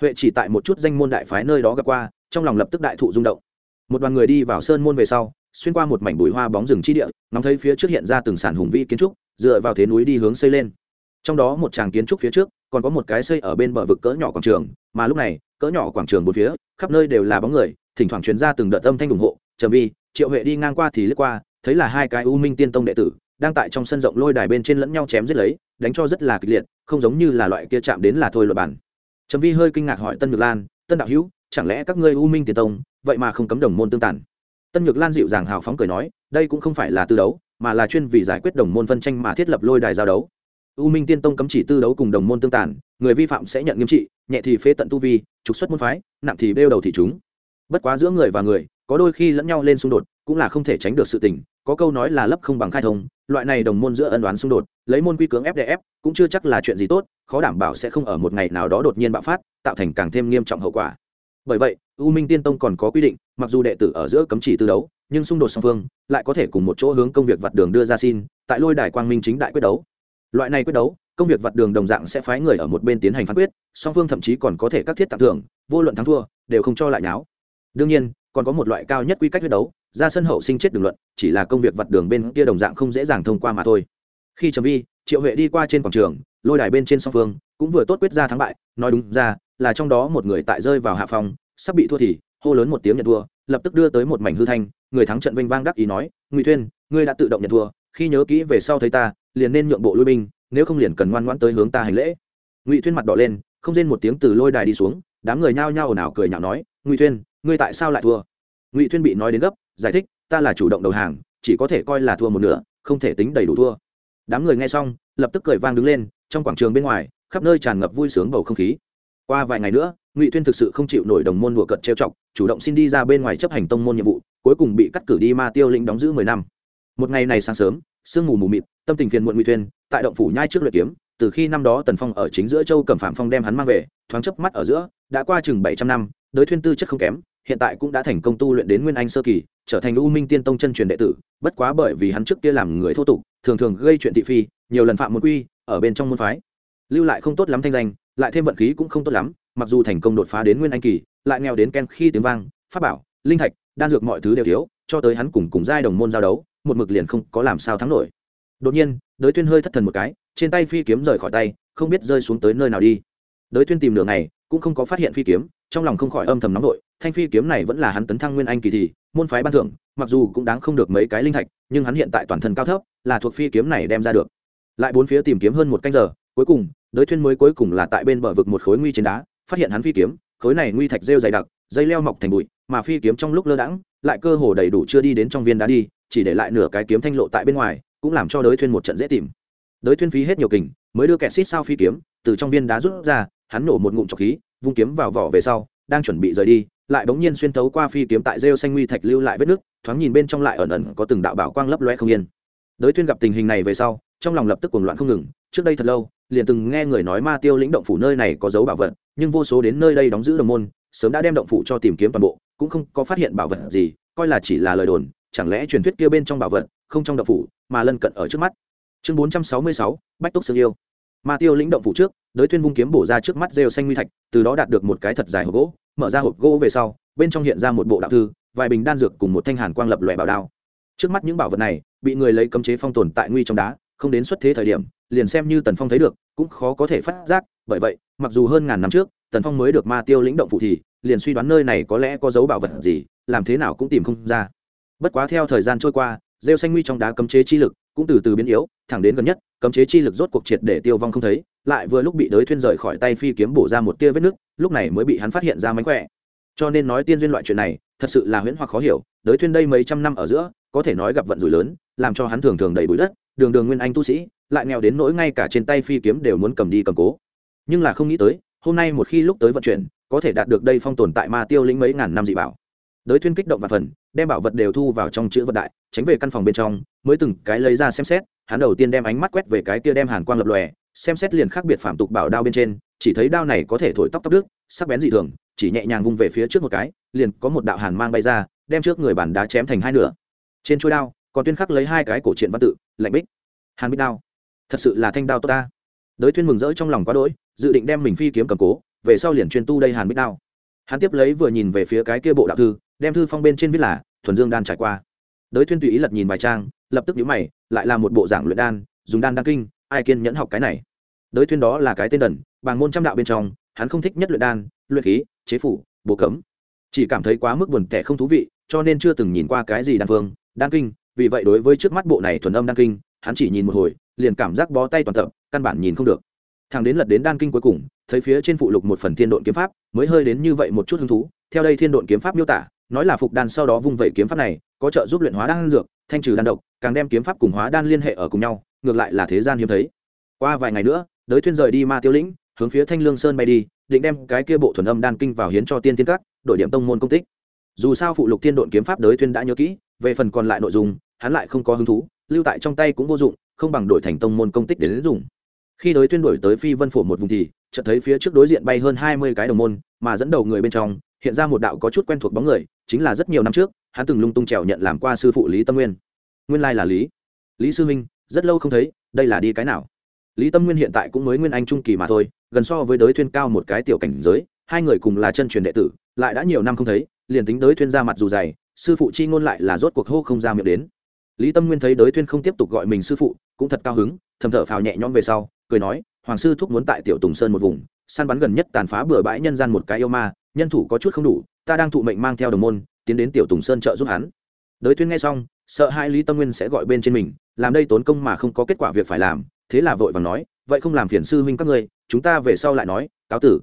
huệ chỉ tại một chút danh môn đại phái nơi đó gặp qua, trong lòng lập tức đại thụ rung động một đoàn người đi vào sơn môn về sau, xuyên qua một mảnh bụi hoa bóng rừng chi địa, ngắm thấy phía trước hiện ra từng sản hùng vĩ kiến trúc, dựa vào thế núi đi hướng xây lên. Trong đó một tràng kiến trúc phía trước, còn có một cái xây ở bên bờ vực cỡ nhỏ quảng trường, mà lúc này, cỡ nhỏ quảng trường bốn phía, khắp nơi đều là bóng người, thỉnh thoảng truyền ra từng đợt âm thanh ủng hộ, trầm vi, triệu huệ đi ngang qua thì lướt qua, thấy là hai cái u minh tiên tông đệ tử, đang tại trong sân rộng lôi đài bên trên lẫn nhau chém giết lấy, đánh cho rất là kịch liệt, không giống như là loại kia chạm đến là thôi luật bản. Trầm vi hơi kinh ngạc hỏi tân nhược lan, tân đạo hữu chẳng lẽ các ngươi u minh tiên tông, vậy mà không cấm đồng môn tương tàn? Tân nhược lan dịu dàng hào phóng cười nói, đây cũng không phải là tư đấu, mà là chuyên vì giải quyết đồng môn phân tranh mà thiết lập lôi đài giao đấu. U minh tiên tông cấm chỉ tư đấu cùng đồng môn tương tàn, người vi phạm sẽ nhận nghiêm trị, nhẹ thì phế tận tu vi, trục xuất môn phái, nặng thì đeo đầu thị chúng. Bất quá giữa người và người, có đôi khi lẫn nhau lên xung đột, cũng là không thể tránh được sự tình, có câu nói là lấp không bằng khai thông, loại này đồng môn giữa ân đoán xung đột, lấy môn quy cưỡng fdf cũng chưa chắc là chuyện gì tốt, khó đảm bảo sẽ không ở một ngày nào đó đột nhiên bạo phát, tạo thành càng thêm nghiêm trọng hậu quả bởi vậy, u minh tiên tông còn có quy định, mặc dù đệ tử ở giữa cấm chỉ tư đấu, nhưng xung đột song phương lại có thể cùng một chỗ hướng công việc vặt đường đưa ra xin, tại lôi đài quang minh chính đại quyết đấu. Loại này quyết đấu, công việc vặt đường đồng dạng sẽ phái người ở một bên tiến hành phán quyết, song phương thậm chí còn có thể các thiết tặng thưởng, vô luận thắng thua, đều không cho lại nháo. Đương nhiên, còn có một loại cao nhất quy cách quyết đấu, ra sân hậu sinh chết đường luận, chỉ là công việc vặt đường bên kia đồng dạng không dễ dàng thông qua mà thôi. Khi trầm vi, triệu huệ đi qua trên quảng trường, lôi đài bên trên song phương cũng vừa tốt quyết ra thắng bại, nói đúng ra là trong đó một người tại rơi vào hạ phòng sắp bị thua thì, hô lớn một tiếng nhận thua, lập tức đưa tới một mảnh hư thanh, người thắng trận vinh vang đắc ý nói, ngụy thuyên, ngươi đã tự động nhận thua, khi nhớ kỹ về sau thấy ta, liền nên nhượng bộ lui binh, nếu không liền cần ngoan ngoãn tới hướng ta hành lễ. Ngụy thuyên mặt đỏ lên, không rên một tiếng từ lôi đài đi xuống, đám người nhao nhao ồn ào cười nhạo nói, ngụy thuyên, ngươi tại sao lại thua? Ngụy thuyên bị nói đến gấp, giải thích, ta là chủ động đầu hàng, chỉ có thể coi là thua một nửa, không thể tính đầy đủ thua. Đám người nghe xong, lập tức cười vang đứng lên, trong quảng trường bên ngoài, khắp nơi tràn ngập vui sướng bầu không khí qua vài ngày nữa, ngụy tuyên thực sự không chịu nổi đồng môn đùa cợt trêu chọc, chủ động xin đi ra bên ngoài chấp hành tông môn nhiệm vụ, cuối cùng bị cắt cử đi ma tiêu lĩnh đóng giữ mười năm. Một ngày này sáng sớm, sương mù mù mịt, tâm tình phiền muộn ngụy tuyên tại động phủ nhai trước luyện kiếm, từ khi năm đó tần phong ở chính giữa châu cẩm phạm phong đem hắn mang về, thoáng chớp mắt ở giữa, đã qua chừng bảy trăm năm đới thuyên tư chất không kém, hiện tại cũng đã thành công tu luyện đến nguyên anh sơ kỳ, trở thành u minh tiên tông chân truyền đệ tử, bất quá bởi vì hắn trước kia làm người thô tục, thường thường gây chuyện thị phi, nhiều lần phạm môn quy, ở bên trong môn phái. Lưu lại không tốt lắm thanh danh lại thêm vận khí cũng không tốt lắm, mặc dù thành công đột phá đến nguyên anh kỳ, lại nghèo đến ken khi tiếng vang, pháp bảo, linh thạch, đan dược mọi thứ đều thiếu, cho tới hắn cùng cùng giai đồng môn giao đấu, một mực liền không có làm sao thắng nổi. Đột nhiên, đới tuyên hơi thất thần một cái, trên tay phi kiếm rời khỏi tay, không biết rơi xuống tới nơi nào đi. Đới tuyên tìm đường này cũng không có phát hiện phi kiếm, trong lòng không khỏi âm thầm nóng nổi thanh phi kiếm này vẫn là hắn tấn thăng nguyên anh kỳ thì, môn phái ban thưởng, mặc dù cũng đáng không được mấy cái linh thạch, nhưng hắn hiện tại toàn thân cao thấp, là thuộc phi kiếm này đem ra được. Lại bốn phía tìm kiếm hơn một canh giờ, cuối cùng đới thuyên mới cuối cùng là tại bên bờ vực một khối nguy trên đá, phát hiện hắn phi kiếm, khối này nguy thạch rêu dày đặc, dây leo mọc thành bụi, mà phi kiếm trong lúc lơ đãng, lại cơ hồ đầy đủ chưa đi đến trong viên đá đi, chỉ để lại nửa cái kiếm thanh lộ tại bên ngoài, cũng làm cho đới thuyên một trận dễ tìm. Đới thuyên phí hết nhiều kình, mới đưa kẹt xít sao phi kiếm, từ trong viên đá rút ra, hắn nổ một ngụm trọc khí, vung kiếm vào vỏ về sau, đang chuẩn bị rời đi, lại bỗng nhiên xuyên thấu qua phi kiếm tại rêu xanh nguy thạch lưu lại vết nước, thoáng nhìn bên trong lại ẩn ẩn có từng đạo bảo quang lấp loe không yên. Đới thuyên gặp tình hình này về sau, trong lòng lập tức cuồng loạn không ngừng, trước đây thật lâu liền từng nghe người nói ma tiêu lĩnh động phủ nơi này có dấu bảo vật, nhưng vô số đến nơi đây đóng giữ đồng môn, sớm đã đem động phủ cho tìm kiếm toàn bộ, cũng không có phát hiện bảo vật gì, coi là chỉ là lời đồn, chẳng lẽ truyền thuyết kia bên trong bảo vật không trong động phủ, mà lân cận ở trước mắt. Chương bốn trăm sáu mươi sáu, bách túc sương yêu. Ma tiêu lĩnh động phủ trước, đới tuyên vung kiếm bổ ra trước mắt rêu xanh nguy thạch, từ đó đạt được một cái thật dài hộp gỗ, mở ra hộp gỗ về sau, bên trong hiện ra một bộ đạo thư, vài bình đan dược cùng một thanh hàn quang lập lòe bảo đao. Trước mắt những bảo vật này, bị người lấy cấm chế phong tồn tại nguy trong đá, không đến xuất thế thời điểm liền xem như tần phong thấy được, cũng khó có thể phát giác, bởi vậy, mặc dù hơn ngàn năm trước, tần phong mới được ma tiêu lĩnh động phụ thì, liền suy đoán nơi này có lẽ có dấu bảo vật gì, làm thế nào cũng tìm không ra. Bất quá theo thời gian trôi qua, rêu xanh nguy trong đá cấm chế chi lực cũng từ từ biến yếu, thẳng đến gần nhất, cấm chế chi lực rốt cuộc triệt để tiêu vong không thấy, lại vừa lúc bị đới thuyên rời khỏi tay phi kiếm bổ ra một tia vết nứt, lúc này mới bị hắn phát hiện ra mánh khỏe. Cho nên nói tiên duyên loại chuyện này, thật sự là huyễn hoặc khó hiểu, đới thuyên đây mấy trăm năm ở giữa, có thể nói gặp vận rủi lớn, làm cho hắn thường thường đầy bụi đất đường đường nguyên anh tu sĩ, lại nghèo đến nỗi ngay cả trên tay phi kiếm đều muốn cầm đi cầm cố. Nhưng là không nghĩ tới, hôm nay một khi lúc tới vận chuyển, có thể đạt được đây phong tồn tại ma tiêu lĩnh mấy ngàn năm dị bảo. Đới thuyên kích động và phần, đem bảo vật đều thu vào trong chữ vật đại, tránh về căn phòng bên trong, mới từng cái lấy ra xem xét, hắn đầu tiên đem ánh mắt quét về cái kia đem hàn quang lập lòe, xem xét liền khác biệt phạm tục bảo đao bên trên, chỉ thấy đao này có thể thổi tóc tóc đức sắc bén dị thường, chỉ nhẹ nhàng vung về phía trước một cái, liền có một đạo hàn mang bay ra, đem trước người bản đá chém thành hai nửa. Trên chuôi đao còn tuyên khắc lấy hai cái cổ truyện văn tự, lạnh bích, hàn bích đao. Thật sự là thanh đao tốt ta. Đới tuyên mừng rỡ trong lòng quá đỗi, dự định đem mình phi kiếm cầm cố, về sau liền chuyên tu đây hàn bích đao. Hắn tiếp lấy vừa nhìn về phía cái kia bộ đạo thư, đem thư phong bên trên viết là, thuần dương đan trải qua. Đới tuyên tùy ý lật nhìn vài trang, lập tức nhíu mày, lại là một bộ giảng luyện đan, dùng đan đan kinh, ai kiên nhẫn học cái này? Đới tuyên đó là cái tên đần bằng môn trăm đạo bên trong, hắn không thích nhất luyện đan, luyện khí, chế phủ bố cấm. Chỉ cảm thấy quá mức buồn tẻ không thú vị, cho nên chưa từng nhìn qua cái gì đan phương, đan kinh vì vậy đối với trước mắt bộ này thuần âm đan kinh, hắn chỉ nhìn một hồi, liền cảm giác bó tay toàn tập, căn bản nhìn không được. Thằng đến lật đến đan kinh cuối cùng, thấy phía trên phụ lục một phần thiên độn kiếm pháp, mới hơi đến như vậy một chút hứng thú, theo đây thiên độn kiếm pháp miêu tả, nói là phục đan sau đó vung vẩy kiếm pháp này, có trợ giúp luyện hóa đan dược, thanh trừ đan độc, càng đem kiếm pháp cùng hóa đan liên hệ ở cùng nhau, ngược lại là thế gian hiếm thấy. Qua vài ngày nữa, đới thuyên rời đi ma tiêu lĩnh, hướng phía thanh lương sơn bay đi, định đem cái kia bộ thuần âm đan kinh vào hiến cho tiên tiên các đội điểm tông môn công tích. Dù sao phụ lục thiên độn kiếm pháp đới thuyên đã nhớ kỹ, về phần còn lại nội dung hắn lại không có hứng thú, lưu tại trong tay cũng vô dụng, không bằng đổi thành tông môn công tích để đến dùng. Khi đới tuyên đổi tới phi vân phổ một vùng thì, chợt thấy phía trước đối diện bay hơn hai mươi cái đồng môn, mà dẫn đầu người bên trong, hiện ra một đạo có chút quen thuộc bóng người, chính là rất nhiều năm trước, hắn từng lung tung trèo nhận làm qua sư phụ lý tâm nguyên. Nguyên lai là lý. Lý sư minh rất lâu không thấy, đây là đi cái nào? Lý tâm nguyên hiện tại cũng mới nguyên anh trung kỳ mà thôi, gần so với đới thuyên cao một cái tiểu cảnh giới, hai người cùng là chân truyền đệ tử, lại đã nhiều năm không thấy, liền tính đới thuyên ra mặt dù dày, sư phụ chi ngôn lại là rốt cuộc hô không ra miệng đến lý tâm nguyên thấy đới thuyên không tiếp tục gọi mình sư phụ, cũng thật cao hứng, thầm thở phào nhẹ nhõm về sau, cười nói, hoàng sư thúc muốn tại tiểu tùng sơn một vùng, săn bắn gần nhất tàn phá bừa bãi nhân gian một cái yêu ma, nhân thủ có chút không đủ, ta đang thụ mệnh mang theo đồng môn, tiến đến tiểu tùng sơn trợ giúp hắn. Đới thuyên nghe xong, sợ hai lý tâm nguyên sẽ gọi bên trên mình, làm đây tốn công mà không có kết quả việc phải làm, thế là vội vàng nói, vậy không làm phiền sư huynh các ngươi, chúng ta về sau lại nói, cáo tử.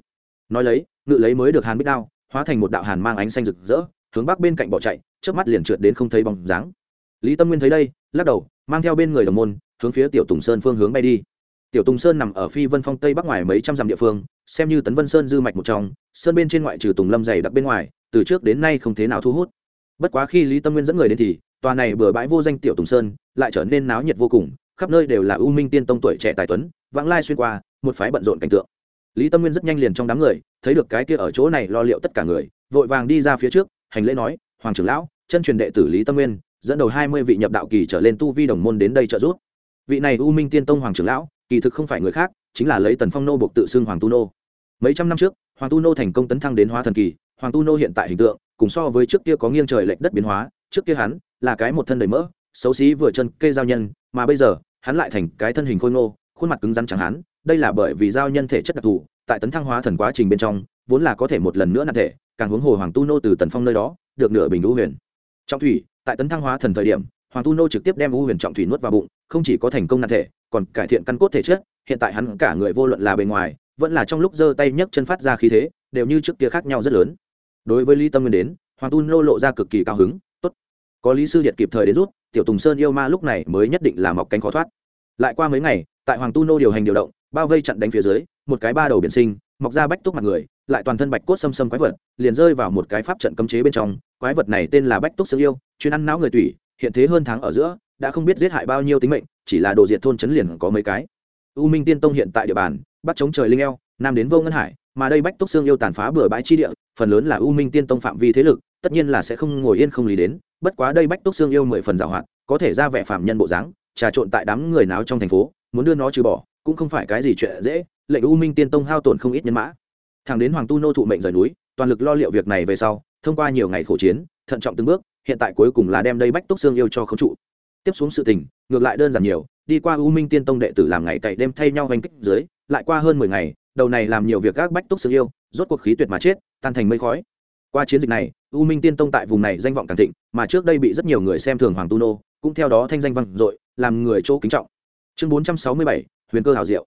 Nói lấy, ngự lấy mới được hàn bích đao, hóa thành một đạo hàn mang ánh xanh rực rỡ, hướng bắc bên cạnh bỏ chạy trước mắt liền trượt đến không thấy bóng dáng lý tâm nguyên thấy đây, lắc đầu, mang theo bên người đồng môn, hướng phía tiểu tùng sơn phương hướng bay đi. Tiểu tùng sơn nằm ở phi vân phong tây bắc ngoài mấy trăm dặm địa phương, xem như tấn vân sơn dư mạch một trong, sơn bên trên ngoại trừ tùng lâm dày đặc bên ngoài, từ trước đến nay không thế nào thu hút. Bất quá khi lý tâm nguyên dẫn người đến thì, tòa này bừa bãi vô danh tiểu tùng sơn lại trở nên náo nhiệt vô cùng, khắp nơi đều là ưu minh tiên tông tuổi trẻ tài tuấn, vãng lai xuyên qua, một phái bận rộn cảnh tượng. Lý tâm nguyên rất nhanh liền trong đám người, thấy được cái kia ở chỗ này lo liệu tất cả người, vội vàng đi ra phía trước, hành lễ nói, hoàng trưởng lão, chân truyền đệ tử lý tâm nguyên dẫn đầu hai mươi vị nhập đạo kỳ trở lên tu vi đồng môn đến đây trợ giúp. Vị này u minh tiên tông hoàng trưởng lão, kỳ thực không phải người khác, chính là lấy tần phong nô buộc tự xưng hoàng tu nô. Mấy trăm năm trước, hoàng tu nô thành công tấn thăng đến hóa thần kỳ, hoàng tu nô hiện tại hình tượng, cùng so với trước kia có nghiêng trời lệch đất biến hóa, trước kia hắn là cái một thân đầy mỡ, xấu xí vừa chân kê giao nhân, mà bây giờ, hắn lại thành cái thân hình khôi ngô, khuôn mặt cứng rắn chẳng hắn đây là bởi vì giao nhân thể chất đặc thù, tại tấn thăng hóa thần quá trình bên trong, vốn là có thể một lần nữa nặng thể, càng huống hồ hoàng tu nô từ tần phong nơi đó, được nửa bình đũ huyền. Trọng thủy tại tấn thăng hóa thần thời điểm, hoàng tu nô trực tiếp đem u huyền trọng thủy nuốt vào bụng, không chỉ có thành công nạn thể, còn cải thiện căn cốt thể chất, hiện tại hắn cả người vô luận là bề ngoài, vẫn là trong lúc giơ tay nhấc chân phát ra khí thế, đều như trước kia khác nhau rất lớn. Đối với lý tâm nguyên đến, hoàng tu nô lộ ra cực kỳ cao hứng, tốt, có lý sư điện kịp thời đến rút, tiểu tùng sơn yêu ma lúc này mới nhất định là mọc cánh khó thoát. Lại qua mấy ngày, tại hoàng tu nô điều hành điều động, bao vây chặn đánh phía dưới, một cái ba đầu biển sinh, mọc ra bách túc mặt người lại toàn thân bạch cốt xâm xâm quái vật, liền rơi vào một cái pháp trận cấm chế bên trong. Quái vật này tên là bách túc xương yêu, chuyên ăn não người tủy, hiện thế hơn tháng ở giữa, đã không biết giết hại bao nhiêu tính mệnh, chỉ là đồ diệt thôn chấn liền có mấy cái. U minh tiên tông hiện tại địa bàn, bắt chống trời linh eo, nam đến vô ngân hải, mà đây bách túc xương yêu tàn phá bừa bãi chi địa, phần lớn là u minh tiên tông phạm vi thế lực, tất nhiên là sẽ không ngồi yên không lý đến, bất quá đây bách túc xương yêu mười phần giảo hoạt, có thể ra vẻ phạm nhân bộ dáng, trà trộn tại đám người náo trong thành phố, muốn đưa nó trừ bỏ, cũng không phải cái gì chuyện dễ, lệnh u minh tiên tông hao tổn không ít nhân mã thẳng đến hoàng tu nô thụ mệnh rời núi, toàn lực lo liệu việc này về sau, thông qua nhiều ngày khổ chiến, thận trọng từng bước, hiện tại cuối cùng là đem đây bách túc xương yêu cho khống trụ. Tiếp xuống sự tình, ngược lại đơn giản nhiều, đi qua u minh tiên tông đệ tử làm ngày cày đêm thay nhau hành kích dưới, lại qua hơn mười ngày, đầu này làm nhiều việc các bách túc xương yêu, rốt cuộc khí tuyệt mà chết, tan thành mây khói. Qua chiến dịch này, u minh tiên tông tại vùng này danh vọng càng thịnh, mà trước đây bị rất nhiều người xem thường hoàng tu nô, cũng theo đó thanh danh vang dội, làm người chỗ kính trọng. Chương bốn trăm sáu mươi bảy, huyền cơ hào diệu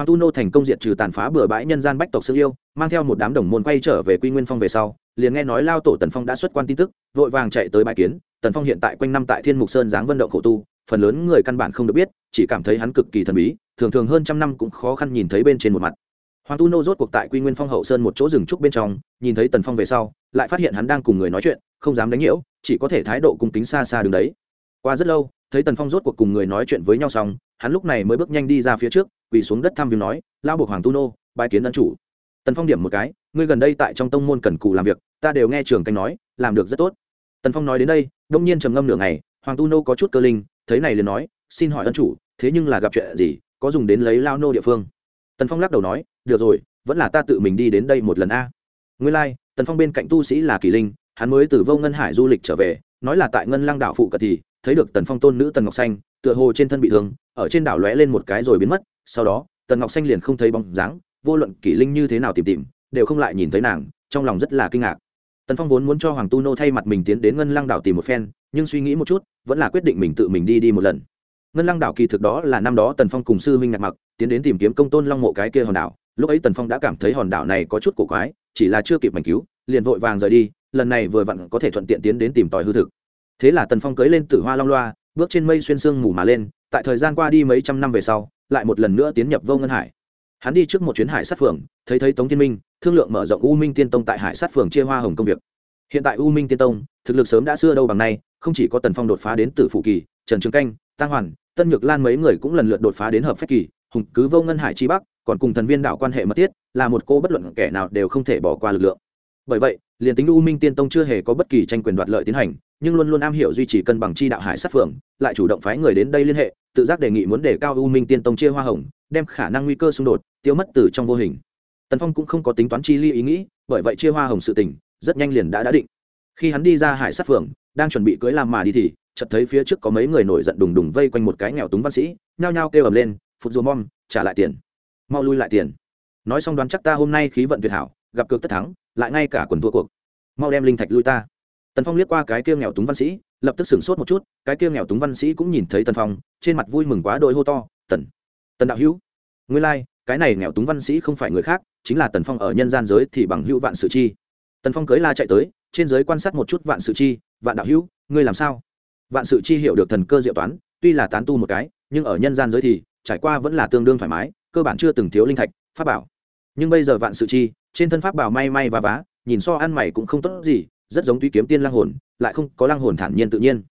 hoàng tu nô thành công diệt trừ tàn phá bừa bãi nhân gian bách tộc sương yêu, mang theo một đám đồng môn quay trở về quy nguyên phong về sau, liền nghe nói lao tổ tần phong đã xuất quan tin tức, vội vàng chạy tới bãi kiến. Tần phong hiện tại quanh năm tại thiên mục sơn giáng vận động khổ tu, phần lớn người căn bản không được biết, chỉ cảm thấy hắn cực kỳ thần bí, thường thường hơn trăm năm cũng khó khăn nhìn thấy bên trên một mặt. Hoàng tu nô rốt cuộc tại quy nguyên phong hậu sơn một chỗ rừng trúc bên trong, nhìn thấy tần phong về sau, lại phát hiện hắn đang cùng người nói chuyện, không dám đánh nhiễu, chỉ có thể thái độ cung kính xa xa đứng đấy. Qua rất lâu, thấy tần phong rốt cuộc cùng người nói chuyện với nhau xong, hắn lúc này mới bước nhanh đi ra phía trước quỳ xuống đất tham viếng nói lao buộc hoàng tu nô bài kiến ân chủ. Tần phong điểm một cái ngươi gần đây tại trong tông môn cần cù làm việc ta đều nghe trường canh nói làm được rất tốt. Tần phong nói đến đây đông nhiên trầm ngâm nửa ngày hoàng tu nô có chút cơ linh thấy này liền nói xin hỏi ân chủ thế nhưng là gặp chuyện gì có dùng đến lấy lao nô địa phương? Tần phong lắc đầu nói được rồi vẫn là ta tự mình đi đến đây một lần a. Nguyên lai、like, tần phong bên cạnh tu sĩ là kỳ linh hắn mới từ vô ngân hải du lịch trở về nói là tại ngân lăng đảo phụ cận thì thấy được tần phong tôn nữ tần ngọc xanh tựa hồ trên thân bị thương ở trên đảo lóe lên một cái rồi biến mất sau đó, tần ngọc xanh liền không thấy bóng dáng, vô luận kỷ linh như thế nào tìm tìm, đều không lại nhìn thấy nàng, trong lòng rất là kinh ngạc. Tần phong vốn muốn cho hoàng tu nô thay mặt mình tiến đến ngân lăng đảo tìm một phen, nhưng suy nghĩ một chút, vẫn là quyết định mình tự mình đi đi một lần. Ngân lăng đảo kỳ thực đó là năm đó tần phong cùng sư huynh ngạc mặc, tiến đến tìm kiếm công tôn long mộ cái kia hòn đảo. Lúc ấy tần phong đã cảm thấy hòn đảo này có chút cổ quái, chỉ là chưa kịp mảnh cứu, liền vội vàng rời đi, lần này vừa vặn có thể thuận tiện tiến đến tìm tòi hư thực. Thế là tần phong cưới lên tử hoa long loa, bước trên mây xuyên sương mù mà lên tại thời gian qua đi mấy trăm năm về sau, lại một lần nữa tiến nhập vô ngân hải. Hắn đi trước một chuyến hải sát phường, thấy thấy tống thiên minh, thương lượng mở rộng u minh tiên tông tại hải sát phường chia hoa hồng công việc. Hiện tại u minh tiên tông, thực lực sớm đã xưa đâu bằng nay, không chỉ có tần phong đột phá đến tử phụ kỳ, trần trường canh tăng hoàn, tân nhược lan mấy người cũng lần lượt đột phá đến hợp phép kỳ, hùng cứ vô ngân hải chi bắc, còn cùng thần viên đạo quan hệ mật thiết, là một cô bất luận kẻ nào đều không thể bỏ qua lực lượng bởi vậy, liền tính u minh tiên tông chưa hề có bất kỳ tranh quyền đoạt lợi tiến hành, nhưng luôn luôn am hiểu duy trì cân bằng chi đạo hải sát phường lại chủ động phái người đến đây liên hệ, tự giác đề nghị muốn đề cao u minh tiên tông chia hoa hồng, đem khả năng nguy cơ xung đột tiêu mất từ trong vô hình. Tần phong cũng không có tính toán chi ly ý nghĩ, bởi vậy chia hoa hồng sự tình, rất nhanh liền đã đã định. Khi hắn đi ra hải sát phường đang chuẩn bị cưới làm mà đi thì, chợt thấy phía trước có mấy người nổi giận đùng đùng vây quanh một cái nghèo túng văn sĩ, nhao nhao kêu ầm lên, phụt dù mom, trả lại tiền. Mau lui lại tiền nói xong đoán chắc ta hôm nay khí vận tuyệt hảo gặp cược tất thắng lại ngay cả quần thua cuộc. Mau đem linh thạch lui ta. Tần phong liếc qua cái kia nghèo túng văn sĩ lập tức sửng sốt một chút cái kia nghèo túng văn sĩ cũng nhìn thấy tần phong trên mặt vui mừng quá đôi hô to tần tần đạo hữu. Nguyên lai、like, cái này nghèo túng văn sĩ không phải người khác chính là tần phong ở nhân gian giới thì bằng hữu vạn sự chi. Tần phong cưới la chạy tới trên giới quan sát một chút vạn sự chi vạn đạo hữu ngươi làm sao? Vạn sự chi hiểu được thần cơ diệu toán tuy là tán tu một cái nhưng ở nhân gian giới thì trải qua vẫn là tương đương thoải mái cơ bản chưa từng thiếu linh thạch pháp bảo. Nhưng bây giờ vạn sự chi, trên thân pháp bảo may may và vá, nhìn so ăn mày cũng không tốt gì, rất giống tuy kiếm tiên lang hồn, lại không có lang hồn thản nhiên tự nhiên.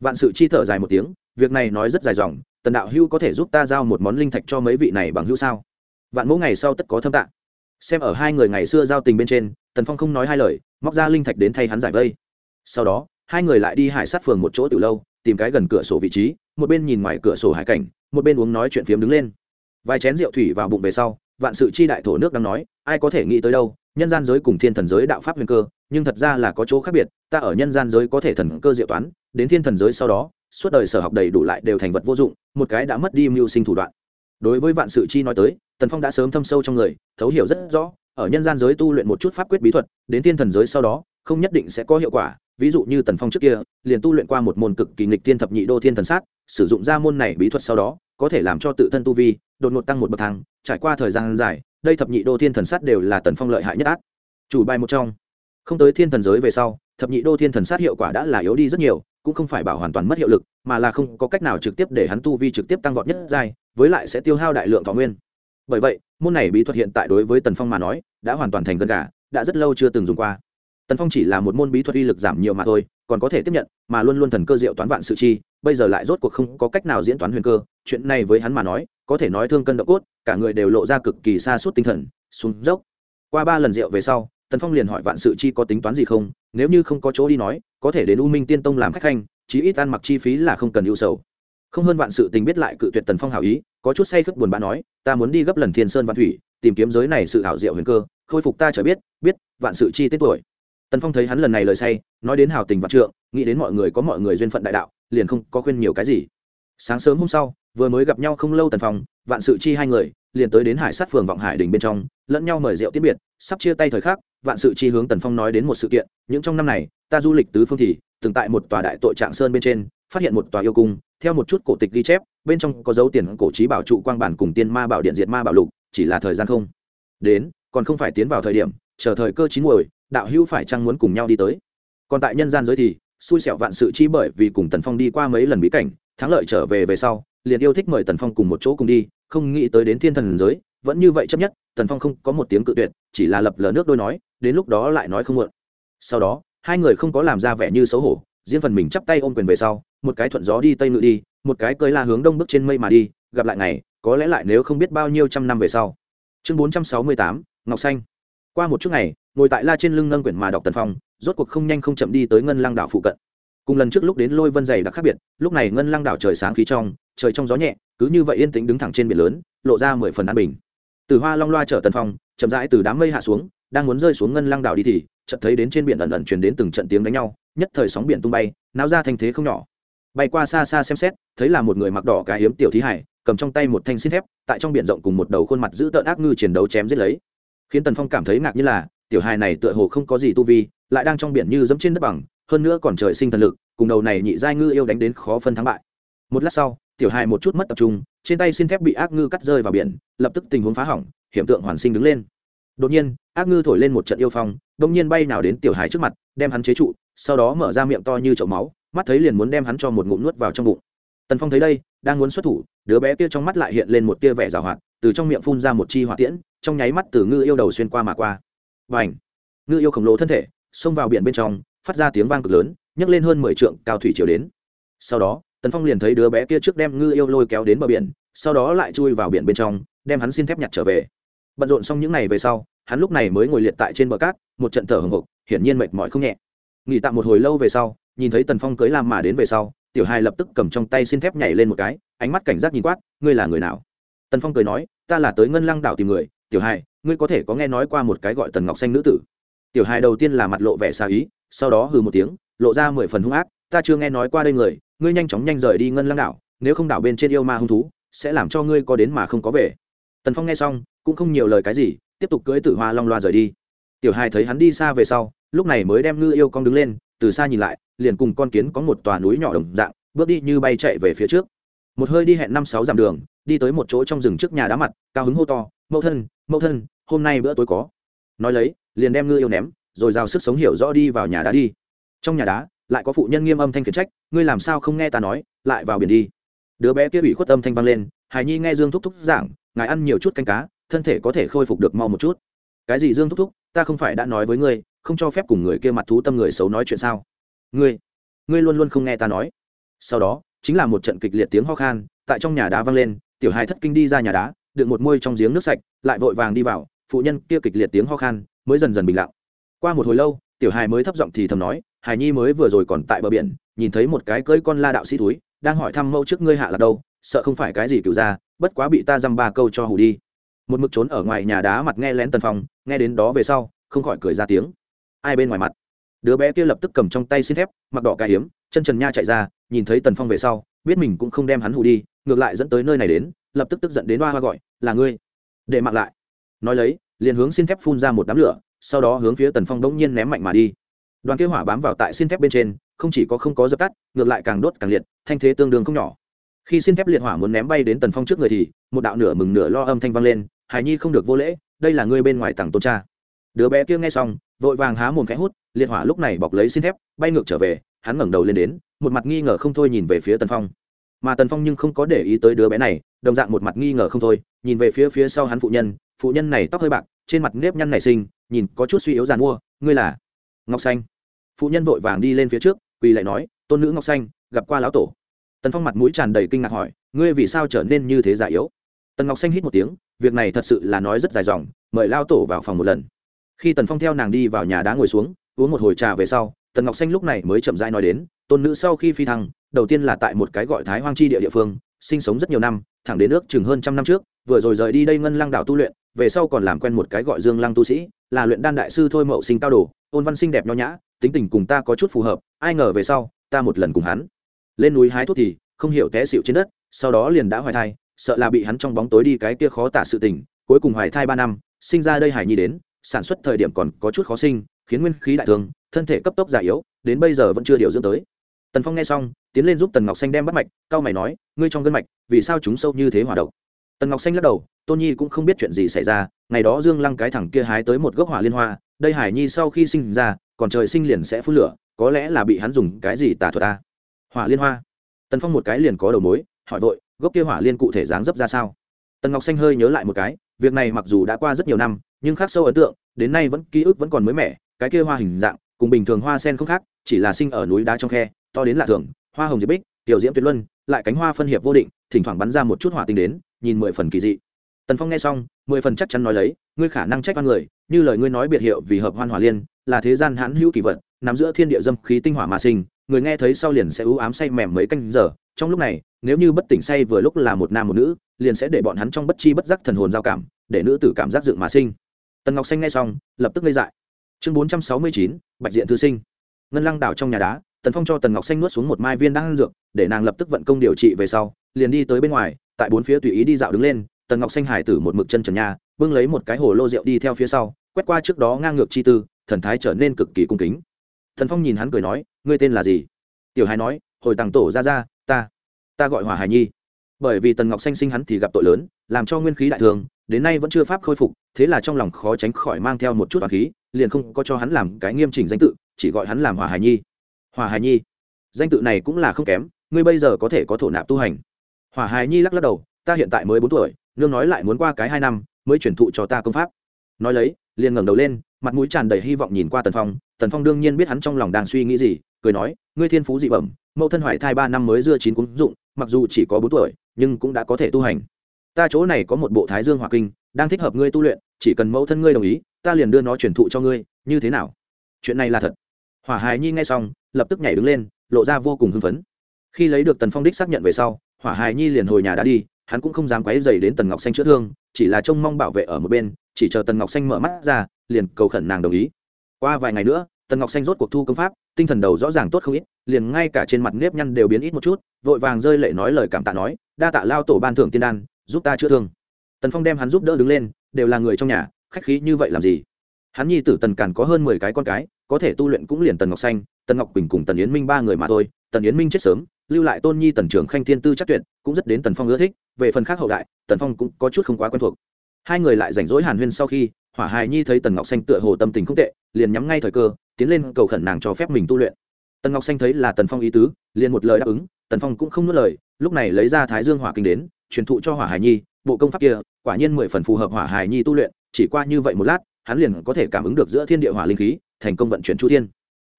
Vạn sự chi thở dài một tiếng, việc này nói rất dài dòng, tần đạo hưu có thể giúp ta giao một món linh thạch cho mấy vị này bằng hữu sao? Vạn mỗi ngày sau tất có thâm tạng. Xem ở hai người ngày xưa giao tình bên trên, tần phong không nói hai lời, móc ra linh thạch đến thay hắn giải vây. Sau đó, hai người lại đi hải sát phường một chỗ từ lâu, tìm cái gần cửa sổ vị trí, một bên nhìn ngoài cửa sổ hải cảnh, một bên uống nói chuyện phiếm đứng lên. Vài chén rượu thủy vào bụng về sau vạn sự chi đại thổ nước đang nói, ai có thể nghĩ tới đâu, nhân gian giới cùng thiên thần giới đạo pháp huyền cơ, nhưng thật ra là có chỗ khác biệt, ta ở nhân gian giới có thể thần cơ diệu toán, đến thiên thần giới sau đó, suốt đời sở học đầy đủ lại đều thành vật vô dụng, một cái đã mất đi mưu sinh thủ đoạn. Đối với vạn sự chi nói tới, tần phong đã sớm thâm sâu trong người, thấu hiểu rất rõ, ở nhân gian giới tu luyện một chút pháp quyết bí thuật, đến thiên thần giới sau đó, không nhất định sẽ có hiệu quả, ví dụ như tần phong trước kia, liền tu luyện qua một môn cực kỳ nghịch thiên thập nhị đô thiên thần sát sử dụng ra môn này bí thuật sau đó, có thể làm cho tự thân tu vi đột ngột tăng một bậc thang. Trải qua thời gian dài, đây thập nhị đô thiên thần sát đều là tần phong lợi hại nhất ác. Chủ bài một trong. Không tới thiên thần giới về sau, thập nhị đô thiên thần sát hiệu quả đã là yếu đi rất nhiều, cũng không phải bảo hoàn toàn mất hiệu lực, mà là không có cách nào trực tiếp để hắn tu vi trực tiếp tăng vọt nhất giai, với lại sẽ tiêu hao đại lượng thọ nguyên. Bởi vậy, môn này bí thuật hiện tại đối với tần phong mà nói, đã hoàn toàn thành gần cả đã rất lâu chưa từng dùng qua. Tần phong chỉ là một môn bí thuật uy lực giảm nhiều mà thôi, còn có thể tiếp nhận, mà luôn luôn thần cơ diệu toán vạn sự chi bây giờ lại rốt cuộc không có cách nào diễn toán huyền cơ, chuyện này với hắn mà nói, có thể nói thương cân độ cốt, cả người đều lộ ra cực kỳ xa suốt tinh thần, xuống dốc. Qua ba lần rượu về sau, tần phong liền hỏi vạn sự chi có tính toán gì không, nếu như không có chỗ đi nói, có thể đến u minh tiên tông làm khách khanh, chí ít ăn mặc chi phí là không cần ưu sầu. Không hơn vạn sự tình biết lại cự tuyệt tần phong hảo ý, có chút say khướp buồn bã nói, ta muốn đi gấp lần thiên sơn văn thủy, tìm kiếm giới này sự hảo diệu huyền cơ, khôi phục ta trở biết biết, vạn sự chi tết tuổi. Tần phong thấy hắn lần này lời say, nói đến hào tình vạn trượng, nghĩ đến mọi người có mọi người duyên phận đại đạo liền không có khuyên nhiều cái gì. Sáng sớm hôm sau, vừa mới gặp nhau không lâu tần phong, vạn sự chi hai người, liền tới đến hải sát phường vọng hải đình bên trong, lẫn nhau mời rượu tiết biệt, sắp chia tay thời khắc, vạn sự chi hướng tần phong nói đến một sự kiện, những trong năm này, ta du lịch tứ phương thì, từng tại một tòa đại tội trạng sơn bên trên, phát hiện một tòa yêu cung, theo một chút cổ tịch ghi chép, bên trong có dấu tiền cổ trí bảo trụ quang bản cùng tiên ma bảo điện diệt ma bảo lục, chỉ là thời gian không đến, còn không phải tiến vào thời điểm, chờ thời cơ chín muồi, đạo hữu phải chăng muốn cùng nhau đi tới. Còn tại nhân gian giới thì xui xẻo vạn sự chi bởi vì cùng tần phong đi qua mấy lần bí cảnh, thắng lợi trở về về sau, liền yêu thích mời tần phong cùng một chỗ cùng đi, không nghĩ tới đến thiên thần giới, vẫn như vậy chấp nhất, tần phong không có một tiếng cự tuyệt, chỉ là lập lờ nước đôi nói, đến lúc đó lại nói không muộn. Sau đó, hai người không có làm ra vẻ như xấu hổ, riêng phần mình chắp tay ôm quyền về sau, một cái thuận gió đi tây ngự đi, một cái cơi la hướng đông bước trên mây mà đi, gặp lại ngày, có lẽ lại nếu không biết bao nhiêu trăm năm về sau. Chương bốn trăm sáu mươi tám, ngọc xanh. Qua một chút ngày, ngồi tại la trên lưng ngân quyển mà đọc tần phong rốt cuộc không nhanh không chậm đi tới ngân lăng đảo phụ cận. Cùng lần trước lúc đến lôi vân dày đã khác biệt, lúc này ngân lăng đảo trời sáng khí trong, trời trong gió nhẹ, cứ như vậy yên tĩnh đứng thẳng trên biển lớn, lộ ra mười phần an bình. Từ hoa long loa chở tần phong, chậm rãi từ đám mây hạ xuống, đang muốn rơi xuống ngân lăng đảo đi thì, chợt thấy đến trên biển ẩn ẩn truyền đến từng trận tiếng đánh nhau, nhất thời sóng biển tung bay, náo ra thành thế không nhỏ. Bay qua xa xa xem xét, thấy là một người mặc đỏ cái hiếm tiểu thí hải, cầm trong tay một thanh xin thép, tại trong biển rộng cùng một đầu khuôn mặt giữ tợn ác ngư chiến đấu chém giết lấy. Khiến tần phong cảm thấy ngạc như là, tiểu hài này tựa hồ không có gì tu vi lại đang trong biển như dẫm trên đất bằng, hơn nữa còn trời sinh thần lực, cùng đầu này nhị giai ngư yêu đánh đến khó phân thắng bại. Một lát sau, tiểu hài một chút mất tập trung, trên tay xin thép bị ác ngư cắt rơi vào biển, lập tức tình huống phá hỏng hiện tượng hoàn sinh đứng lên. Đột nhiên, ác ngư thổi lên một trận yêu phong đông nhiên bay nào đến tiểu hài trước mặt, đem hắn chế trụ, sau đó mở ra miệng to như chậu máu, mắt thấy liền muốn đem hắn cho một ngụm nuốt vào trong bụng. Tần phong thấy đây, đang muốn xuất thủ, đứa bé kia trong mắt lại hiện lên một tia vẻ rào hoạt, từ trong miệng phun ra một chi hỏa tiễn, trong nháy mắt từ ngư yêu đầu xuyên qua mà qua. Và ảnh ngư yêu khổng lồ thân thể xông vào biển bên trong, phát ra tiếng vang cực lớn, nhấc lên hơn mười trượng cao thủy chiều đến. Sau đó, tần phong liền thấy đứa bé kia trước đem ngư yêu lôi kéo đến bờ biển, sau đó lại chui vào biển bên trong, đem hắn xin thép nhặt trở về. Bận rộn xong những ngày về sau, hắn lúc này mới ngồi liệt tại trên bờ cát, một trận thở hồng hộc, hiển nhiên mệt mỏi không nhẹ. Nghỉ tạm một hồi lâu về sau, nhìn thấy tần phong cưới làm mà đến về sau, tiểu hai lập tức cầm trong tay xin thép nhảy lên một cái, ánh mắt cảnh giác nhìn quát, ngươi là người nào? Tần phong cười nói, ta là tới ngân lăng đảo tìm người, tiểu hai ngươi có thể có nghe nói qua một cái gọi tần ngọc xanh nữ tử tiểu hai đầu tiên là mặt lộ vẻ xa ý, sau đó hừ một tiếng, lộ ra mười phần hung ác, ta chưa nghe nói qua đây người, ngươi nhanh chóng nhanh rời đi ngân lăng đảo, nếu không đảo bên trên yêu ma hung thú, sẽ làm cho ngươi có đến mà không có về. Tần phong nghe xong, cũng không nhiều lời cái gì, tiếp tục cưỡi tử hoa long loa rời đi. Tiểu hai thấy hắn đi xa về sau, lúc này mới đem ngư yêu con đứng lên, từ xa nhìn lại, liền cùng con kiến có một tòa núi nhỏ đồng dạng, bước đi như bay chạy về phía trước. Một hơi đi hẹn năm sáu dặm đường, đi tới một chỗ trong rừng trước nhà đá mặt, cao hứng hô to, mẫu thân mẫu thân, hôm nay bữa tối có. Nói lấy liền đem ngư yêu ném, rồi giao sức sống hiểu rõ đi vào nhà đá đi. Trong nhà đá, lại có phụ nhân nghiêm âm thanh khiển trách, ngươi làm sao không nghe ta nói, lại vào biển đi. Đứa bé kia bị khuất âm thanh vang lên, hài nhi nghe dương thúc thúc giảng, ngài ăn nhiều chút canh cá, thân thể có thể khôi phục được mau một chút. Cái gì dương thúc thúc, ta không phải đã nói với ngươi, không cho phép cùng người kia mặt thú tâm người xấu nói chuyện sao? Ngươi ngươi luôn luôn không nghe ta nói. Sau đó, chính là một trận kịch liệt tiếng ho khan, tại trong nhà đá vang lên, tiểu hai thất kinh đi ra nhà đá, đựng một môi trong giếng nước sạch, lại vội vàng đi vào, phụ nhân kia kịch liệt tiếng ho khan mới dần dần bình lặng. Qua một hồi lâu, tiểu hài mới thấp giọng thì thầm nói, hài nhi mới vừa rồi còn tại bờ biển, nhìn thấy một cái cưỡi con la đạo sĩ túi đang hỏi thăm mẫu trước ngươi hạ là đâu, sợ không phải cái gì cựu ra, bất quá bị ta dăm ba câu cho hù đi. Một mực trốn ở ngoài nhà đá mặt nghe lén tần phong, nghe đến đó về sau, không khỏi cười ra tiếng. Ai bên ngoài mặt? Đứa bé kia lập tức cầm trong tay xin thép, mặc đỏ cà hiếm, chân trần nha chạy ra, nhìn thấy tần phong về sau, biết mình cũng không đem hắn hù đi, ngược lại dẫn tới nơi này đến, lập tức tức giận đến hoa hoa gọi, là ngươi. Để mặc lại. Nói lấy liền hướng xin thép phun ra một đám lửa, sau đó hướng phía tần phong đống nhiên ném mạnh mà đi. Đoàn kia hỏa bám vào tại xin thép bên trên, không chỉ có không có dập tắt, ngược lại càng đốt càng liệt, thanh thế tương đương không nhỏ. Khi xin thép liệt hỏa muốn ném bay đến tần phong trước người thì, một đạo nửa mừng nửa lo âm thanh vang lên, hải nhi không được vô lễ, đây là ngươi bên ngoài tặng tôn cha. Đứa bé kia nghe xong, vội vàng há mồm khẽ hút, liệt hỏa lúc này bọc lấy xin thép, bay ngược trở về, hắn ngẩng đầu lên đến, một mặt nghi ngờ không thôi nhìn về phía tần phong. Mà tần phong nhưng không có để ý tới đứa bé này, đồng dạng một mặt nghi ngờ không thôi, nhìn về phía phía sau hắn phụ nhân phụ nhân này tóc hơi bạc, trên mặt nếp nhăn nảy sinh, nhìn có chút suy yếu giàn mua, ngươi là ngọc xanh. Phụ nhân vội vàng đi lên phía trước, quỳ lại nói, tôn nữ ngọc xanh, gặp qua lão tổ. Tần phong mặt mũi tràn đầy kinh ngạc hỏi, ngươi vì sao trở nên như thế già yếu? Tần ngọc xanh hít một tiếng, việc này thật sự là nói rất dài dòng, mời lao tổ vào phòng một lần. Khi tần phong theo nàng đi vào nhà đá ngồi xuống, uống một hồi trà về sau, tần ngọc xanh lúc này mới chậm rãi nói đến, tôn nữ sau khi phi thăng, đầu tiên là tại một cái gọi thái hoang chi địa địa phương, sinh sống rất nhiều năm, thẳng đến nước chừng hơn trăm năm trước, vừa rồi rời đi đây ngân lăng đảo tu luyện về sau còn làm quen một cái gọi dương lăng tu sĩ, là luyện đan đại sư thôi mậu sinh cao đồ, ôn văn sinh đẹp nho nhã, tính tình cùng ta có chút phù hợp, ai ngờ về sau, ta một lần cùng hắn. Lên núi hái thuốc thì không hiểu té xịu trên đất, sau đó liền đã hoài thai, sợ là bị hắn trong bóng tối đi cái kia khó tả sự tình, cuối cùng hoài thai ba năm, sinh ra đây hải nhi đến, sản xuất thời điểm còn có chút khó sinh, khiến nguyên khí đại thương, thân thể cấp tốc già yếu, đến bây giờ vẫn chưa điều dưỡng tới. Tần phong nghe xong, tiến lên giúp tần ngọc xanh đem bắt mạch cao mày nói, ngươi trong gân mạch, vì sao chúng sâu như thế hỏa độc? Tần ngọc xanh lắc đầu, tôn nhi cũng không biết chuyện gì xảy ra, ngày đó dương lăng cái thẳng kia hái tới một gốc hỏa liên hoa, đây hải nhi sau khi sinh ra, còn trời sinh liền sẽ phun lửa, có lẽ là bị hắn dùng cái gì tà thuật ta. Hỏa liên hoa. Tần phong một cái liền có đầu mối, hỏi vội, gốc kia hỏa liên cụ thể dáng dấp ra sao? Tần ngọc xanh hơi nhớ lại một cái, việc này mặc dù đã qua rất nhiều năm, nhưng khác sâu ấn tượng, đến nay vẫn, ký ức vẫn còn mới mẻ, cái kia hoa hình dạng, cùng bình thường hoa sen không khác, chỉ là sinh ở núi đá trong khe, to đến lạ thường, hoa hồng diệp bích, tiểu diễm tuyệt luân, lại cánh hoa phân hiệp vô định, thỉnh thoảng bắn ra một chút hỏa tinh đến nhìn mười phần kỳ dị. Tần phong nghe xong, mười phần chắc chắn nói lấy, ngươi khả năng trách văn người, như lời ngươi nói biệt hiệu vì hợp hoan hỏa liên, là thế gian hãn hữu kỳ vật, nắm giữa thiên địa dâm khí tinh hỏa mà sinh, người nghe thấy sau liền sẽ ưu ám say mềm mấy canh giờ. Trong lúc này, nếu như bất tỉnh say vừa lúc là một nam một nữ, liền sẽ để bọn hắn trong bất chi bất giác thần hồn giao cảm, để nữ tử cảm giác dựng mà sinh. Tần ngọc xanh nghe xong, lập tức ngây dại. Chương bốn trăm sáu mươi chín, bạch diện thư sinh. Ngân lăng đảo trong nhà đá, tần phong cho tần ngọc xanh nuốt xuống một mai viên đan dược, để nàng lập tức vận công điều trị về sau liền đi tới bên ngoài, tại bốn phía tùy ý đi dạo đứng lên, tần ngọc xanh hải tử một mực chân trần nhà, bưng lấy một cái hồ lô rượu đi theo phía sau, quét qua trước đó ngang ngược chi tư, thần thái trở nên cực kỳ cung kính. Thần phong nhìn hắn cười nói, ngươi tên là gì? Tiểu hài nói, hồi tàng tổ ra ra, ta ta gọi hòa hải nhi. Bởi vì tần ngọc xanh sinh hắn thì gặp tội lớn, làm cho nguyên khí đại thường, đến nay vẫn chưa pháp khôi phục, thế là trong lòng khó tránh khỏi mang theo một chút hòa khí, liền không có cho hắn làm cái nghiêm chỉnh danh tự, chỉ gọi hắn làm hòa hải nhi. Hòa hải nhi, danh tự này cũng là không kém, ngươi bây giờ có thể có thổ nạp tu hành hỏa hải nhi lắc lắc đầu, ta hiện tại mới bốn tuổi, nương nói lại muốn qua cái hai năm, mới chuyển thụ cho ta công pháp. Nói lấy, liền ngẩng đầu lên, mặt mũi tràn đầy hy vọng nhìn qua tần phong. Tần phong đương nhiên biết hắn trong lòng đang suy nghĩ gì, cười nói, ngươi thiên phú dị bẩm, mẫu thân hoại thai ba năm mới dưa chín cúng dụng, mặc dù chỉ có bốn tuổi, nhưng cũng đã có thể tu hành. Ta chỗ này có một bộ thái dương hòa kinh, đang thích hợp ngươi tu luyện, chỉ cần mẫu thân ngươi đồng ý, ta liền đưa nó truyền thụ cho ngươi, như thế nào? Chuyện này là thật. Hỏa hài nhi nghe xong, lập tức nhảy đứng lên, lộ ra vô cùng hưng phấn. Khi lấy được tần phong đích xác nhận về sau hỏa hài nhi liền hồi nhà đã đi, hắn cũng không dám quấy dày đến tần ngọc xanh chữa thương, chỉ là trông mong bảo vệ ở một bên, chỉ chờ tần ngọc xanh mở mắt ra, liền cầu khẩn nàng đồng ý. Qua vài ngày nữa, tần ngọc xanh rốt cuộc thu công pháp, tinh thần đầu rõ ràng tốt không ít, liền ngay cả trên mặt nếp nhăn đều biến ít một chút, vội vàng rơi lệ nói lời cảm tạ nói, đa tạ lao tổ ban thưởng tiên đan, giúp ta chữa thương. Tần phong đem hắn giúp đỡ đứng lên, đều là người trong nhà, khách khí như vậy làm gì? Hắn nhi tử tần càn có hơn mười cái con cái, có thể tu luyện cũng liền tần ngọc xanh, tần ngọc quỳnh cùng tần yến minh ba người mà thôi, tần yến minh chết sớm lưu lại tôn nhi tần trưởng khanh thiên tư chắc tuyệt, cũng rất đến tần phong ưa thích, về phần khác hậu đại, tần phong cũng có chút không quá quen thuộc. Hai người lại rảnh rỗi hàn huyên sau khi, hỏa hài nhi thấy tần ngọc xanh tựa hồ tâm tình không tệ, liền nhắm ngay thời cơ, tiến lên cầu khẩn nàng cho phép mình tu luyện. Tần ngọc xanh thấy là tần phong ý tứ, liền một lời đáp ứng, tần phong cũng không nuốt lời, lúc này lấy ra thái dương hỏa kinh đến, truyền thụ cho hỏa hài nhi, bộ công pháp kia, quả nhiên mười phần phù hợp hỏa hài nhi tu luyện, chỉ qua như vậy một lát, hắn liền có thể cảm ứng được giữa thiên địa hỏa linh khí, thành công vận chuyển chu thiên.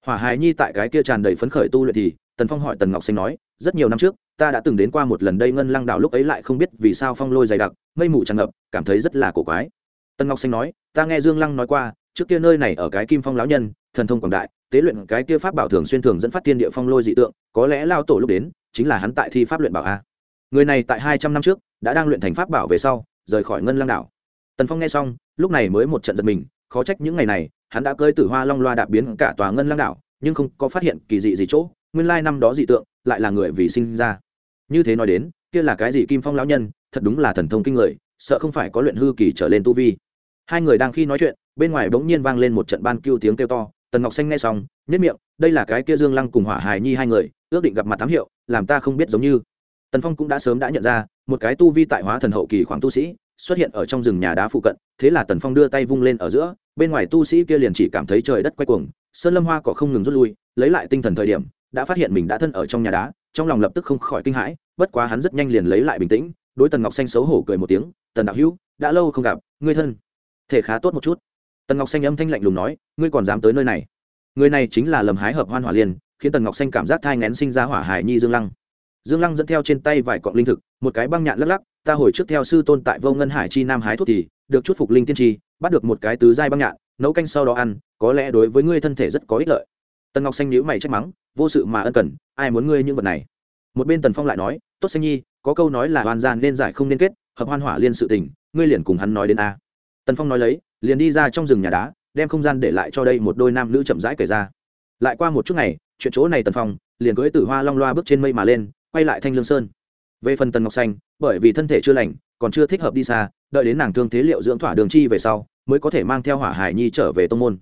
Hỏa hài nhi tại cái kia tràn đầy phấn khởi tu luyện thì tần phong hỏi tần ngọc xanh nói, rất nhiều năm trước, ta đã từng đến qua một lần đây ngân lăng đảo lúc ấy lại không biết vì sao phong lôi dày đặc, mây mù tràn ngập, cảm thấy rất là cổ quái. Tần ngọc xanh nói, ta nghe dương lăng nói qua, trước kia nơi này ở cái kim phong lão nhân, thần thông quảng đại, tế luyện cái kia pháp bảo thường xuyên thường dẫn phát thiên địa phong lôi dị tượng, có lẽ lao tổ lúc đến, chính là hắn tại thi pháp luyện bảo a. Người này tại hai trăm năm trước, đã đang luyện thành pháp bảo về sau, rời khỏi ngân lăng đảo. Tần phong nghe xong, lúc này mới một trận giật mình, khó trách những ngày này, hắn đã cơi tử hoa long loa đạp biến cả tòa ngân lăng đảo, nhưng không có phát hiện kỳ dị gì chỗ nguyên lai năm đó dị tượng lại là người vì sinh ra. Như thế nói đến, kia là cái gì kim phong lão nhân, thật đúng là thần thông kinh người, sợ không phải có luyện hư kỳ trở lên tu vi. Hai người đang khi nói chuyện, bên ngoài bỗng nhiên vang lên một trận ban kêu tiếng kêu to, tần ngọc xanh nghe xong nhất miệng, đây là cái kia dương lăng cùng hỏa hài nhi hai người, ước định gặp mặt tám hiệu, làm ta không biết giống như. Tần phong cũng đã sớm đã nhận ra, một cái tu vi tại hóa thần hậu kỳ khoảng tu sĩ, xuất hiện ở trong rừng nhà đá phụ cận, thế là tần phong đưa tay vung lên ở giữa, bên ngoài tu sĩ kia liền chỉ cảm thấy trời đất quay cuồng, sơn lâm hoa cỏ không ngừng rút lui, lấy lại tinh thần thời điểm đã phát hiện mình đã thân ở trong nhà đá, trong lòng lập tức không khỏi kinh hãi, bất quá hắn rất nhanh liền lấy lại bình tĩnh, đối tần ngọc xanh xấu hổ cười một tiếng, tần đạo hữu, đã lâu không gặp, ngươi thân thể khá tốt một chút. Tần ngọc xanh âm thanh lạnh lùng nói, ngươi còn dám tới nơi này? Người này chính là lầm hái hợp hoan hỏa liên, khiến tần ngọc xanh cảm giác thai ngén sinh ra hỏa hải nhi dương lăng. Dương lăng dẫn theo trên tay vài cọng linh thực, một cái băng nhạn lắc lắc, ta hồi trước theo sư tôn tại vô ngân hải chi nam hái thuốc thì, được chút phục linh tiên tri, bắt được một cái tứ giai băng nhạn, nấu canh sau đó ăn, có lẽ đối với ngươi thân thể rất có ích lợi. Tần ngọc xanh nhíu mày trách mắng vô sự mà ân cần, ai muốn ngươi những vật này? Một bên tần phong lại nói, tốt xanh nhi, có câu nói là hoàn gian nên giải không nên kết, hợp hoan hỏa liên sự tình, ngươi liền cùng hắn nói đến a. Tần phong nói lấy, liền đi ra trong rừng nhà đá, đem không gian để lại cho đây một đôi nam nữ chậm rãi kể ra. Lại qua một chút ngày, chuyện chỗ này tần phong, liền cưỡi tử hoa long loa bước trên mây mà lên, quay lại thanh lương sơn. Về phần tần ngọc xanh, bởi vì thân thể chưa lành, còn chưa thích hợp đi xa, đợi đến nàng thương thế liệu dưỡng thỏa đường chi về sau, mới có thể mang theo hỏa hải nhi trở về tông môn.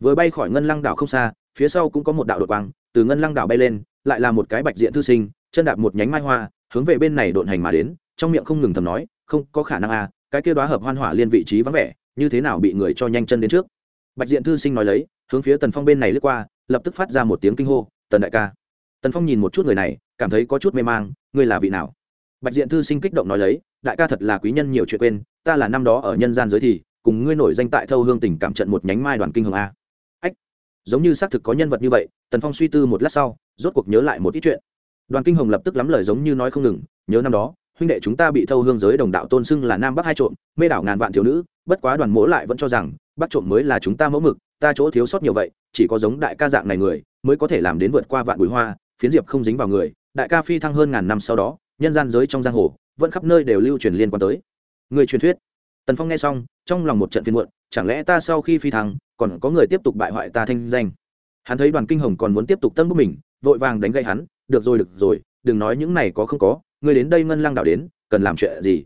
Vừa bay khỏi ngân lăng đảo không xa, phía sau cũng có một đạo đột quang từ ngân lăng đảo bay lên, lại là một cái bạch diện thư sinh, chân đạp một nhánh mai hoa, hướng về bên này độn hành mà đến, trong miệng không ngừng thầm nói, không, có khả năng à cái kia đoá hợp hoan hỏa liên vị trí vắng vẻ, như thế nào bị người cho nhanh chân đến trước? Bạch diện thư sinh nói lấy, hướng phía tần phong bên này lướt qua, lập tức phát ra một tiếng kinh hô, tần đại ca. Tần phong nhìn một chút người này, cảm thấy có chút mê mang, ngươi là vị nào? Bạch diện thư sinh kích động nói lấy, đại ca thật là quý nhân nhiều chuyện quên, ta là năm đó ở nhân gian giới thì, cùng ngươi nổi danh tại thâu hương tỉnh cảm trận một nhánh mai đoàn kinh hồng a giống như xác thực có nhân vật như vậy, tần phong suy tư một lát sau, rốt cuộc nhớ lại một ít chuyện. Đoàn kinh hồng lập tức lắm lời giống như nói không ngừng, nhớ năm đó, huynh đệ chúng ta bị thâu hương giới đồng đạo tôn xưng là nam bắc hai trộm, mê đảo ngàn vạn thiếu nữ, bất quá đoàn mỗ lại vẫn cho rằng bắt trộm mới là chúng ta mẫu mực, ta chỗ thiếu sót nhiều vậy, chỉ có giống đại ca dạng này người, mới có thể làm đến vượt qua vạn bụi hoa, phiến diệp không dính vào người, đại ca phi thăng hơn ngàn năm sau đó, nhân gian giới trong giang hồ, vẫn khắp nơi đều lưu truyền liên quan tới. Người truyền thuyết. Tần phong nghe xong, trong lòng một trận phiên muộn, chẳng lẽ ta sau khi phi thăng còn có người tiếp tục bại hoại ta thanh danh. Hắn thấy đoàn kinh hồng còn muốn tiếp tục tân bức mình, vội vàng đánh gậy hắn, được rồi được rồi, đừng nói những này có không có người đến đây ngân lăng đảo đến, cần làm chuyện gì?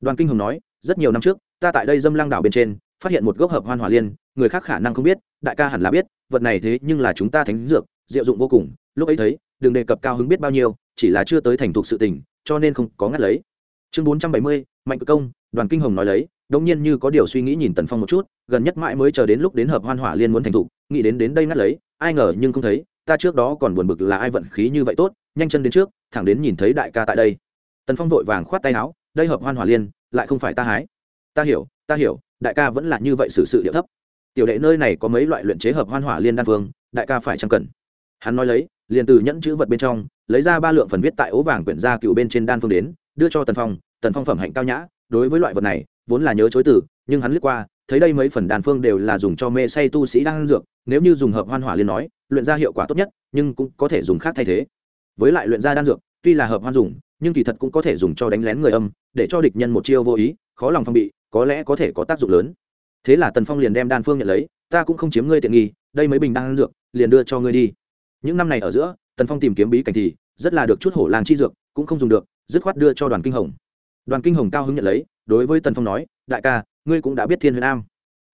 Đoàn kinh hồng nói, rất nhiều năm trước, ta tại đây dâm lăng đảo bên trên, phát hiện một gốc hợp hoan hỏa liên, người khác khả năng không biết, đại ca hẳn là biết, vật này thế nhưng là chúng ta thánh dược, diệu dụng vô cùng, lúc ấy thấy, đừng đề cập cao hứng biết bao nhiêu, chỉ là chưa tới thành thục sự tình, cho nên không có ngắt lấy. Chương bốn trăm bảy mươi, mạnh cơ công, đoàn kinh hồng nói lấy đông nhiên như có điều suy nghĩ nhìn tần phong một chút, gần nhất mãi mới chờ đến lúc đến hợp hoan hỏa liên muốn thành thục, nghĩ đến đến đây ngắt lấy, ai ngờ nhưng không thấy, ta trước đó còn buồn bực là ai vận khí như vậy tốt, nhanh chân đến trước, thẳng đến nhìn thấy đại ca tại đây. Tần phong vội vàng khoát tay áo, đây hợp hoan hỏa liên, lại không phải ta hái. Ta hiểu ta hiểu, đại ca vẫn là như vậy xử sự điệu thấp. Tiểu đệ nơi này có mấy loại luyện chế hợp hoan hỏa liên đan phương, đại ca phải chăng cần? Hắn nói lấy, liền từ nhẫn chữ vật bên trong, lấy ra ba lượng phần viết tại ố vàng quyển gia cựu bên trên đan phương đến, đưa cho tần phong tần phong phẩm hạnh cao nhã, đối với loại vật này vốn là nhớ chối từ, nhưng hắn lướt qua, thấy đây mấy phần đan phương đều là dùng cho mê say tu sĩ đang dược, nếu như dùng hợp hoan hỏa liên nói, luyện ra hiệu quả tốt nhất, nhưng cũng có thể dùng khác thay thế. Với lại luyện ra đan dược, tuy là hợp hoan dùng, nhưng kỳ thật cũng có thể dùng cho đánh lén người âm, để cho địch nhân một chiêu vô ý, khó lòng phong bị, có lẽ có thể có tác dụng lớn. Thế là tần phong liền đem đan phương nhận lấy, ta cũng không chiếm ngươi tiện nghi, đây mấy bình đan dược, liền đưa cho ngươi đi. Những năm này ở giữa, tần phong tìm kiếm bí cảnh thì rất là được chút hổ làng chi dược, cũng không dùng được, dứt khoát đưa cho đoàn kinh hồng đoàn kinh hồng cao hứng nhận lấy, đối với tần phong nói, đại ca, ngươi cũng đã biết thiên huyền am.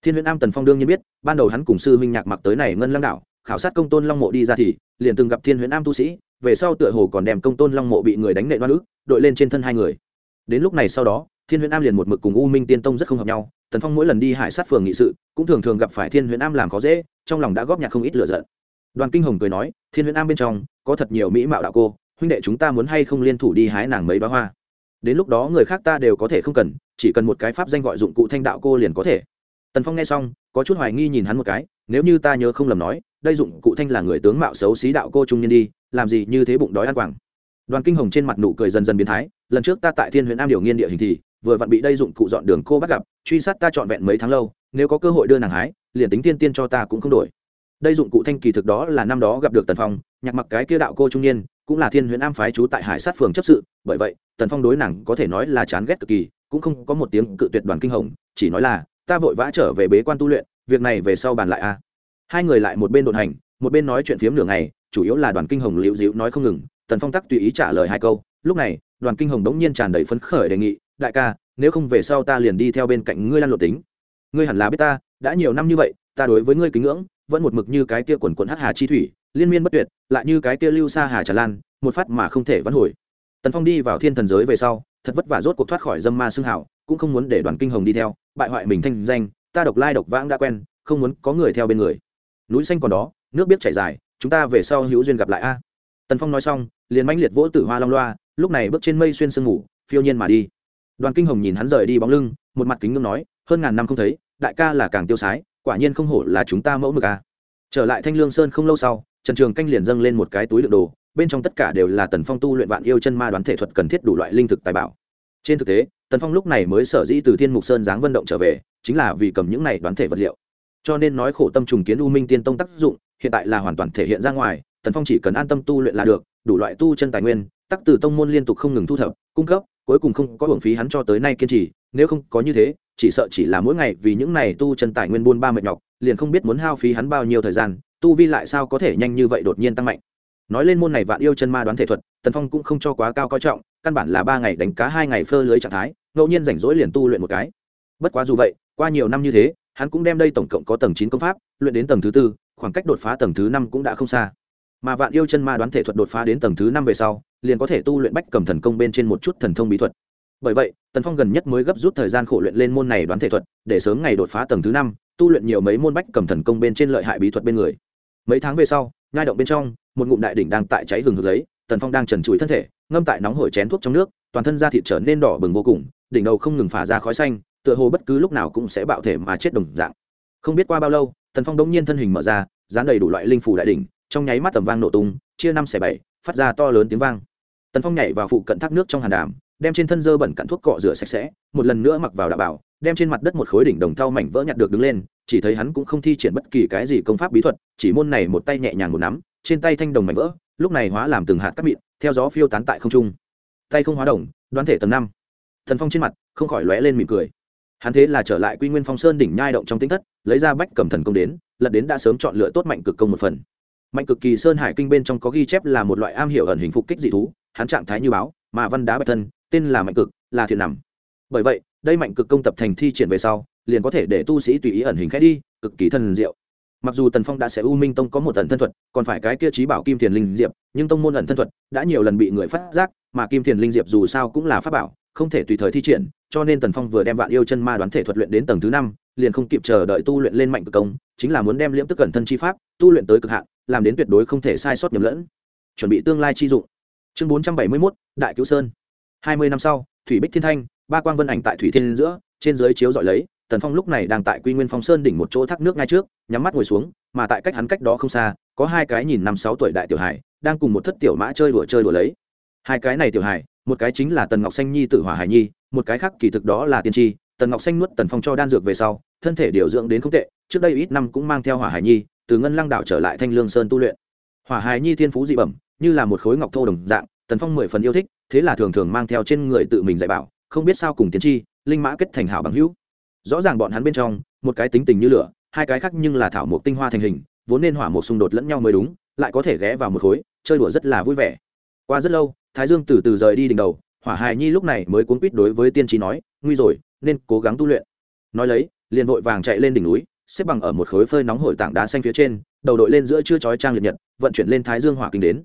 Thiên huyền am tần phong đương nhiên biết, ban đầu hắn cùng sư huynh nhạc mặc tới này ngân lăng đảo, khảo sát công tôn long mộ đi ra thì, liền từng gặp thiên huyền am tu sĩ, về sau tựa hồ còn đem công tôn long mộ bị người đánh nệ đoan ức, đội lên trên thân hai người. Đến lúc này sau đó, thiên huyền am liền một mực cùng u minh tiên tông rất không hợp nhau, tần phong mỗi lần đi hải sát phường nghị sự, cũng thường thường gặp phải thiên huyền am làm khó dễ, trong lòng đã góp nhặt không ít lựa giận. Đoàn kinh hồng cười nói, thiên huyền am bên trong, có thật nhiều mỹ mạo đạo cô, huynh đệ chúng ta muốn hay không liên thủ đi hái nàng mấy bá hoa? Đến lúc đó người khác ta đều có thể không cần, chỉ cần một cái pháp danh gọi dụng cụ thanh đạo cô liền có thể. Tần phong nghe xong, có chút hoài nghi nhìn hắn một cái, nếu như ta nhớ không lầm nói, đây dụng cụ thanh là người tướng mạo xấu xí đạo cô trung nhân đi, làm gì như thế bụng đói ăn quảng. Đoàn kinh hồng trên mặt nụ cười dần dần biến thái, lần trước ta tại thiên huyện am điều nghiên địa hình thì, vừa vặn bị đây dụng cụ dọn đường cô bắt gặp, truy sát ta trọn vẹn mấy tháng lâu, nếu có cơ hội đưa nàng hái, liền tính tiên tiên cho ta cũng không đổi. Đây dụng cụ thanh kỳ thực đó là năm đó gặp được tần phong, nhạc mặc cái kia đạo cô trung niên, cũng là thiên huyện am phái trú tại hải sát phường chấp sự, bởi vậy tần phong đối nàng có thể nói là chán ghét cực kỳ, cũng không có một tiếng cự tuyệt đoàn kinh hồng, chỉ nói là, ta vội vã trở về bế quan tu luyện, việc này về sau bàn lại a hai người lại một bên đột hành, một bên nói chuyện phiếm nửa ngày, chủ yếu là đoàn kinh hồng liễu dịu nói không ngừng, tần phong tắc tùy ý trả lời hai câu. Lúc này, đoàn kinh hồng đống nhiên tràn đầy phấn khởi đề nghị, đại ca, nếu không về sau ta liền đi theo bên cạnh ngươi lăn lộ tính. Ngươi hẳn là biết ta, đã nhiều năm như vậy, ta đối với ngươi kính ngưỡng, vẫn một mực như cái kia quần quần hắc hà chi thủy, liên miên bất tuyệt, lại như cái kia lưu xa hà tràn lan, một phát mà không thể vãn hồi tần phong đi vào thiên thần giới về sau, thật vất vả rốt cuộc thoát khỏi dâm ma xương hảo cũng không muốn để đoàn kinh hồng đi theo, bại hoại mình thanh danh, ta độc lai độc vãng đã quen, không muốn có người theo bên người. Núi xanh còn đó, nước biết chảy dài, chúng ta về sau hữu duyên gặp lại a. Tần phong nói xong, liền mãnh liệt vỗ tử hoa long loa, lúc này bước trên mây xuyên sương ngủ phiêu nhiên mà đi. Đoàn kinh hồng nhìn hắn rời đi bóng lưng, một mặt kính ngưng nói, hơn ngàn năm không thấy, đại ca là càng tiêu sái, quả nhiên không hổ là chúng ta mẫu mực a. Trở lại thanh lương sơn không lâu sau, trần trường canh liền dâng lên một cái túi đựng đồ bên trong tất cả đều là tần phong tu luyện vạn yêu chân ma đoán thể thuật cần thiết đủ loại linh thực tài bảo. Trên thực tế, tần phong lúc này mới sở dĩ từ thiên mục sơn giáng vận động trở về, chính là vì cầm những này đoán thể vật liệu. Cho nên nói khổ tâm trùng kiến u minh tiên tông tác dụng, hiện tại là hoàn toàn thể hiện ra ngoài, tần phong chỉ cần an tâm tu luyện là được, đủ loại tu chân tài nguyên, tắc từ tông môn liên tục không ngừng thu thập, cung cấp, cuối cùng không có hưởng phí hắn cho tới nay kiên trì, nếu không có như thế, chỉ sợ chỉ là mỗi ngày vì những này tu chân tài nguyên buôn ba mệt nhọc, liền không biết muốn hao phí hắn bao nhiêu thời gian, tu vi lại sao có thể nhanh như vậy đột nhiên tăng mạnh nói lên môn này vạn yêu chân ma đoán thể thuật, tần phong cũng không cho quá cao coi trọng, căn bản là ba ngày đánh cá, hai ngày phơ lưới trạng thái, ngẫu nhiên rảnh rỗi liền tu luyện một cái. Bất quá dù vậy, qua nhiều năm như thế, hắn cũng đem đây tổng cộng có tầng chín công pháp, luyện đến tầng thứ tư, khoảng cách đột phá tầng thứ năm cũng đã không xa. Mà vạn yêu chân ma đoán thể thuật đột phá đến tầng thứ năm về sau, liền có thể tu luyện bách cầm thần công bên trên một chút thần thông bí thuật. Bởi vậy, tần phong gần nhất mới gấp rút thời gian khổ luyện lên môn này đoán thể thuật, để sớm ngày đột phá tầng thứ năm, tu luyện nhiều mấy môn bách cầm thần công bên trên lợi hại bí thuật bên người. Mấy tháng về sau ngai động bên trong, một ngụm đại đỉnh đang tại cháy hừng hực lấy, tần phong đang trần trụi thân thể, ngâm tại nóng hổi chén thuốc trong nước, toàn thân da thịt trở nên đỏ bừng vô cùng, đỉnh đầu không ngừng phả ra khói xanh, tựa hồ bất cứ lúc nào cũng sẽ bạo thể mà chết đồng dạng. Không biết qua bao lâu, tần phong đông nhiên thân hình mở ra, dán đầy đủ loại linh phủ đại đỉnh, trong nháy mắt tầm vang nổ tung, chia năm xẻ bảy, phát ra to lớn tiếng vang. Tần phong nhảy vào phụ cận thác nước trong hàn đàm, đem trên thân dơ bẩn cặn thuốc cọ rửa sạch sẽ, một lần nữa mặc vào đạo bảo, đem trên mặt đất một khối đỉnh đồng thau mảnh vỡ nhặt được đứng lên chỉ thấy hắn cũng không thi triển bất kỳ cái gì công pháp bí thuật, chỉ môn này một tay nhẹ nhàng một nắm, trên tay thanh đồng mảnh vỡ, lúc này hóa làm từng hạt cắt mịn, theo gió phiêu tán tại không trung. Tay không hóa đồng, đoán thể tầng năm. Thần phong trên mặt, không khỏi lóe lên mỉm cười. Hắn thế là trở lại quy nguyên phong sơn đỉnh nhai động trong tính thất, lấy ra bách cầm thần công đến, lật đến đã sớm chọn lựa tốt mạnh cực công một phần. Mạnh cực kỳ sơn hải kinh bên trong có ghi chép là một loại am hiểu ẩn hình phục kích dị thú, hắn trạng thái như báo, mà văn đá bạch thân, tên là mạnh cực, là thiện nằm. Bởi vậy, đây mạnh cực công tập thành thi triển về sau liền có thể để tu sĩ tùy ý ẩn hình khẽ đi, cực kỳ thần diệu. Mặc dù tần phong đã sẽ u minh tông có một ẩn thân thuật, còn phải cái kia trí bảo kim thiền linh diệp, nhưng tông môn ẩn thân thuật đã nhiều lần bị người phát giác, mà kim thiền linh diệp dù sao cũng là pháp bảo, không thể tùy thời thi triển, cho nên tần phong vừa đem vạn yêu chân ma đoán thể thuật luyện đến tầng thứ năm, liền không kịp chờ đợi tu luyện lên mạnh cực công, chính là muốn đem liễm tức cẩn thân chi pháp, tu luyện tới cực hạn, làm đến tuyệt đối không thể sai sót nhầm lẫn. Chuẩn bị tương lai chi dụng. Chương bốn trăm bảy mươi mốt, đại cứu sơn. Hai mươi năm sau, thủy bích thiên thanh, ba quang vân ảnh tại thủy thiên giữa, trên dưới chiếu dọi lấy tần phong lúc này đang tại quy nguyên phong sơn đỉnh một chỗ thác nước ngay trước, nhắm mắt ngồi xuống, mà tại cách hắn cách đó không xa, có hai cái nhìn năm sáu tuổi đại tiểu hải đang cùng một thất tiểu mã chơi đùa chơi đùa lấy. Hai cái này tiểu hải một cái chính là tần ngọc xanh nhi t hỏa hải nhi, một cái khác kỳ thực đó là tiên tri. Tần ngọc xanh nuốt tần phong cho đan dược về sau, thân thể điều dưỡng đến không tệ, trước đây ít năm cũng mang theo hỏa hải nhi, từ ngân lăng đảo trở lại thanh lương sơn tu luyện. Hỏa hải nhi thiên phú dị bẩm, như là một khối ngọc thô đồng dạng, tần phong mười phần yêu thích, thế là thường thường mang theo trên người tự mình dạy bảo, không biết sao cùng tiến tri, linh mã kết thành hảo bằng hữu rõ ràng bọn hắn bên trong, một cái tính tình như lửa, hai cái khác nhưng là thảo mộc tinh hoa thành hình, vốn nên hỏa một xung đột lẫn nhau mới đúng, lại có thể ghé vào một khối, chơi đùa rất là vui vẻ. Qua rất lâu, thái dương từ từ rời đi đỉnh đầu, hỏa hài nhi lúc này mới cuốn quýt đối với tiên trí nói, nguy rồi, nên cố gắng tu luyện. Nói lấy, liền vội vàng chạy lên đỉnh núi, xếp bằng ở một khối phơi nóng hổi tảng đá xanh phía trên, đầu đội lên giữa chưa chói trang liệt nhật, vận chuyển lên thái dương hỏa kinh đến.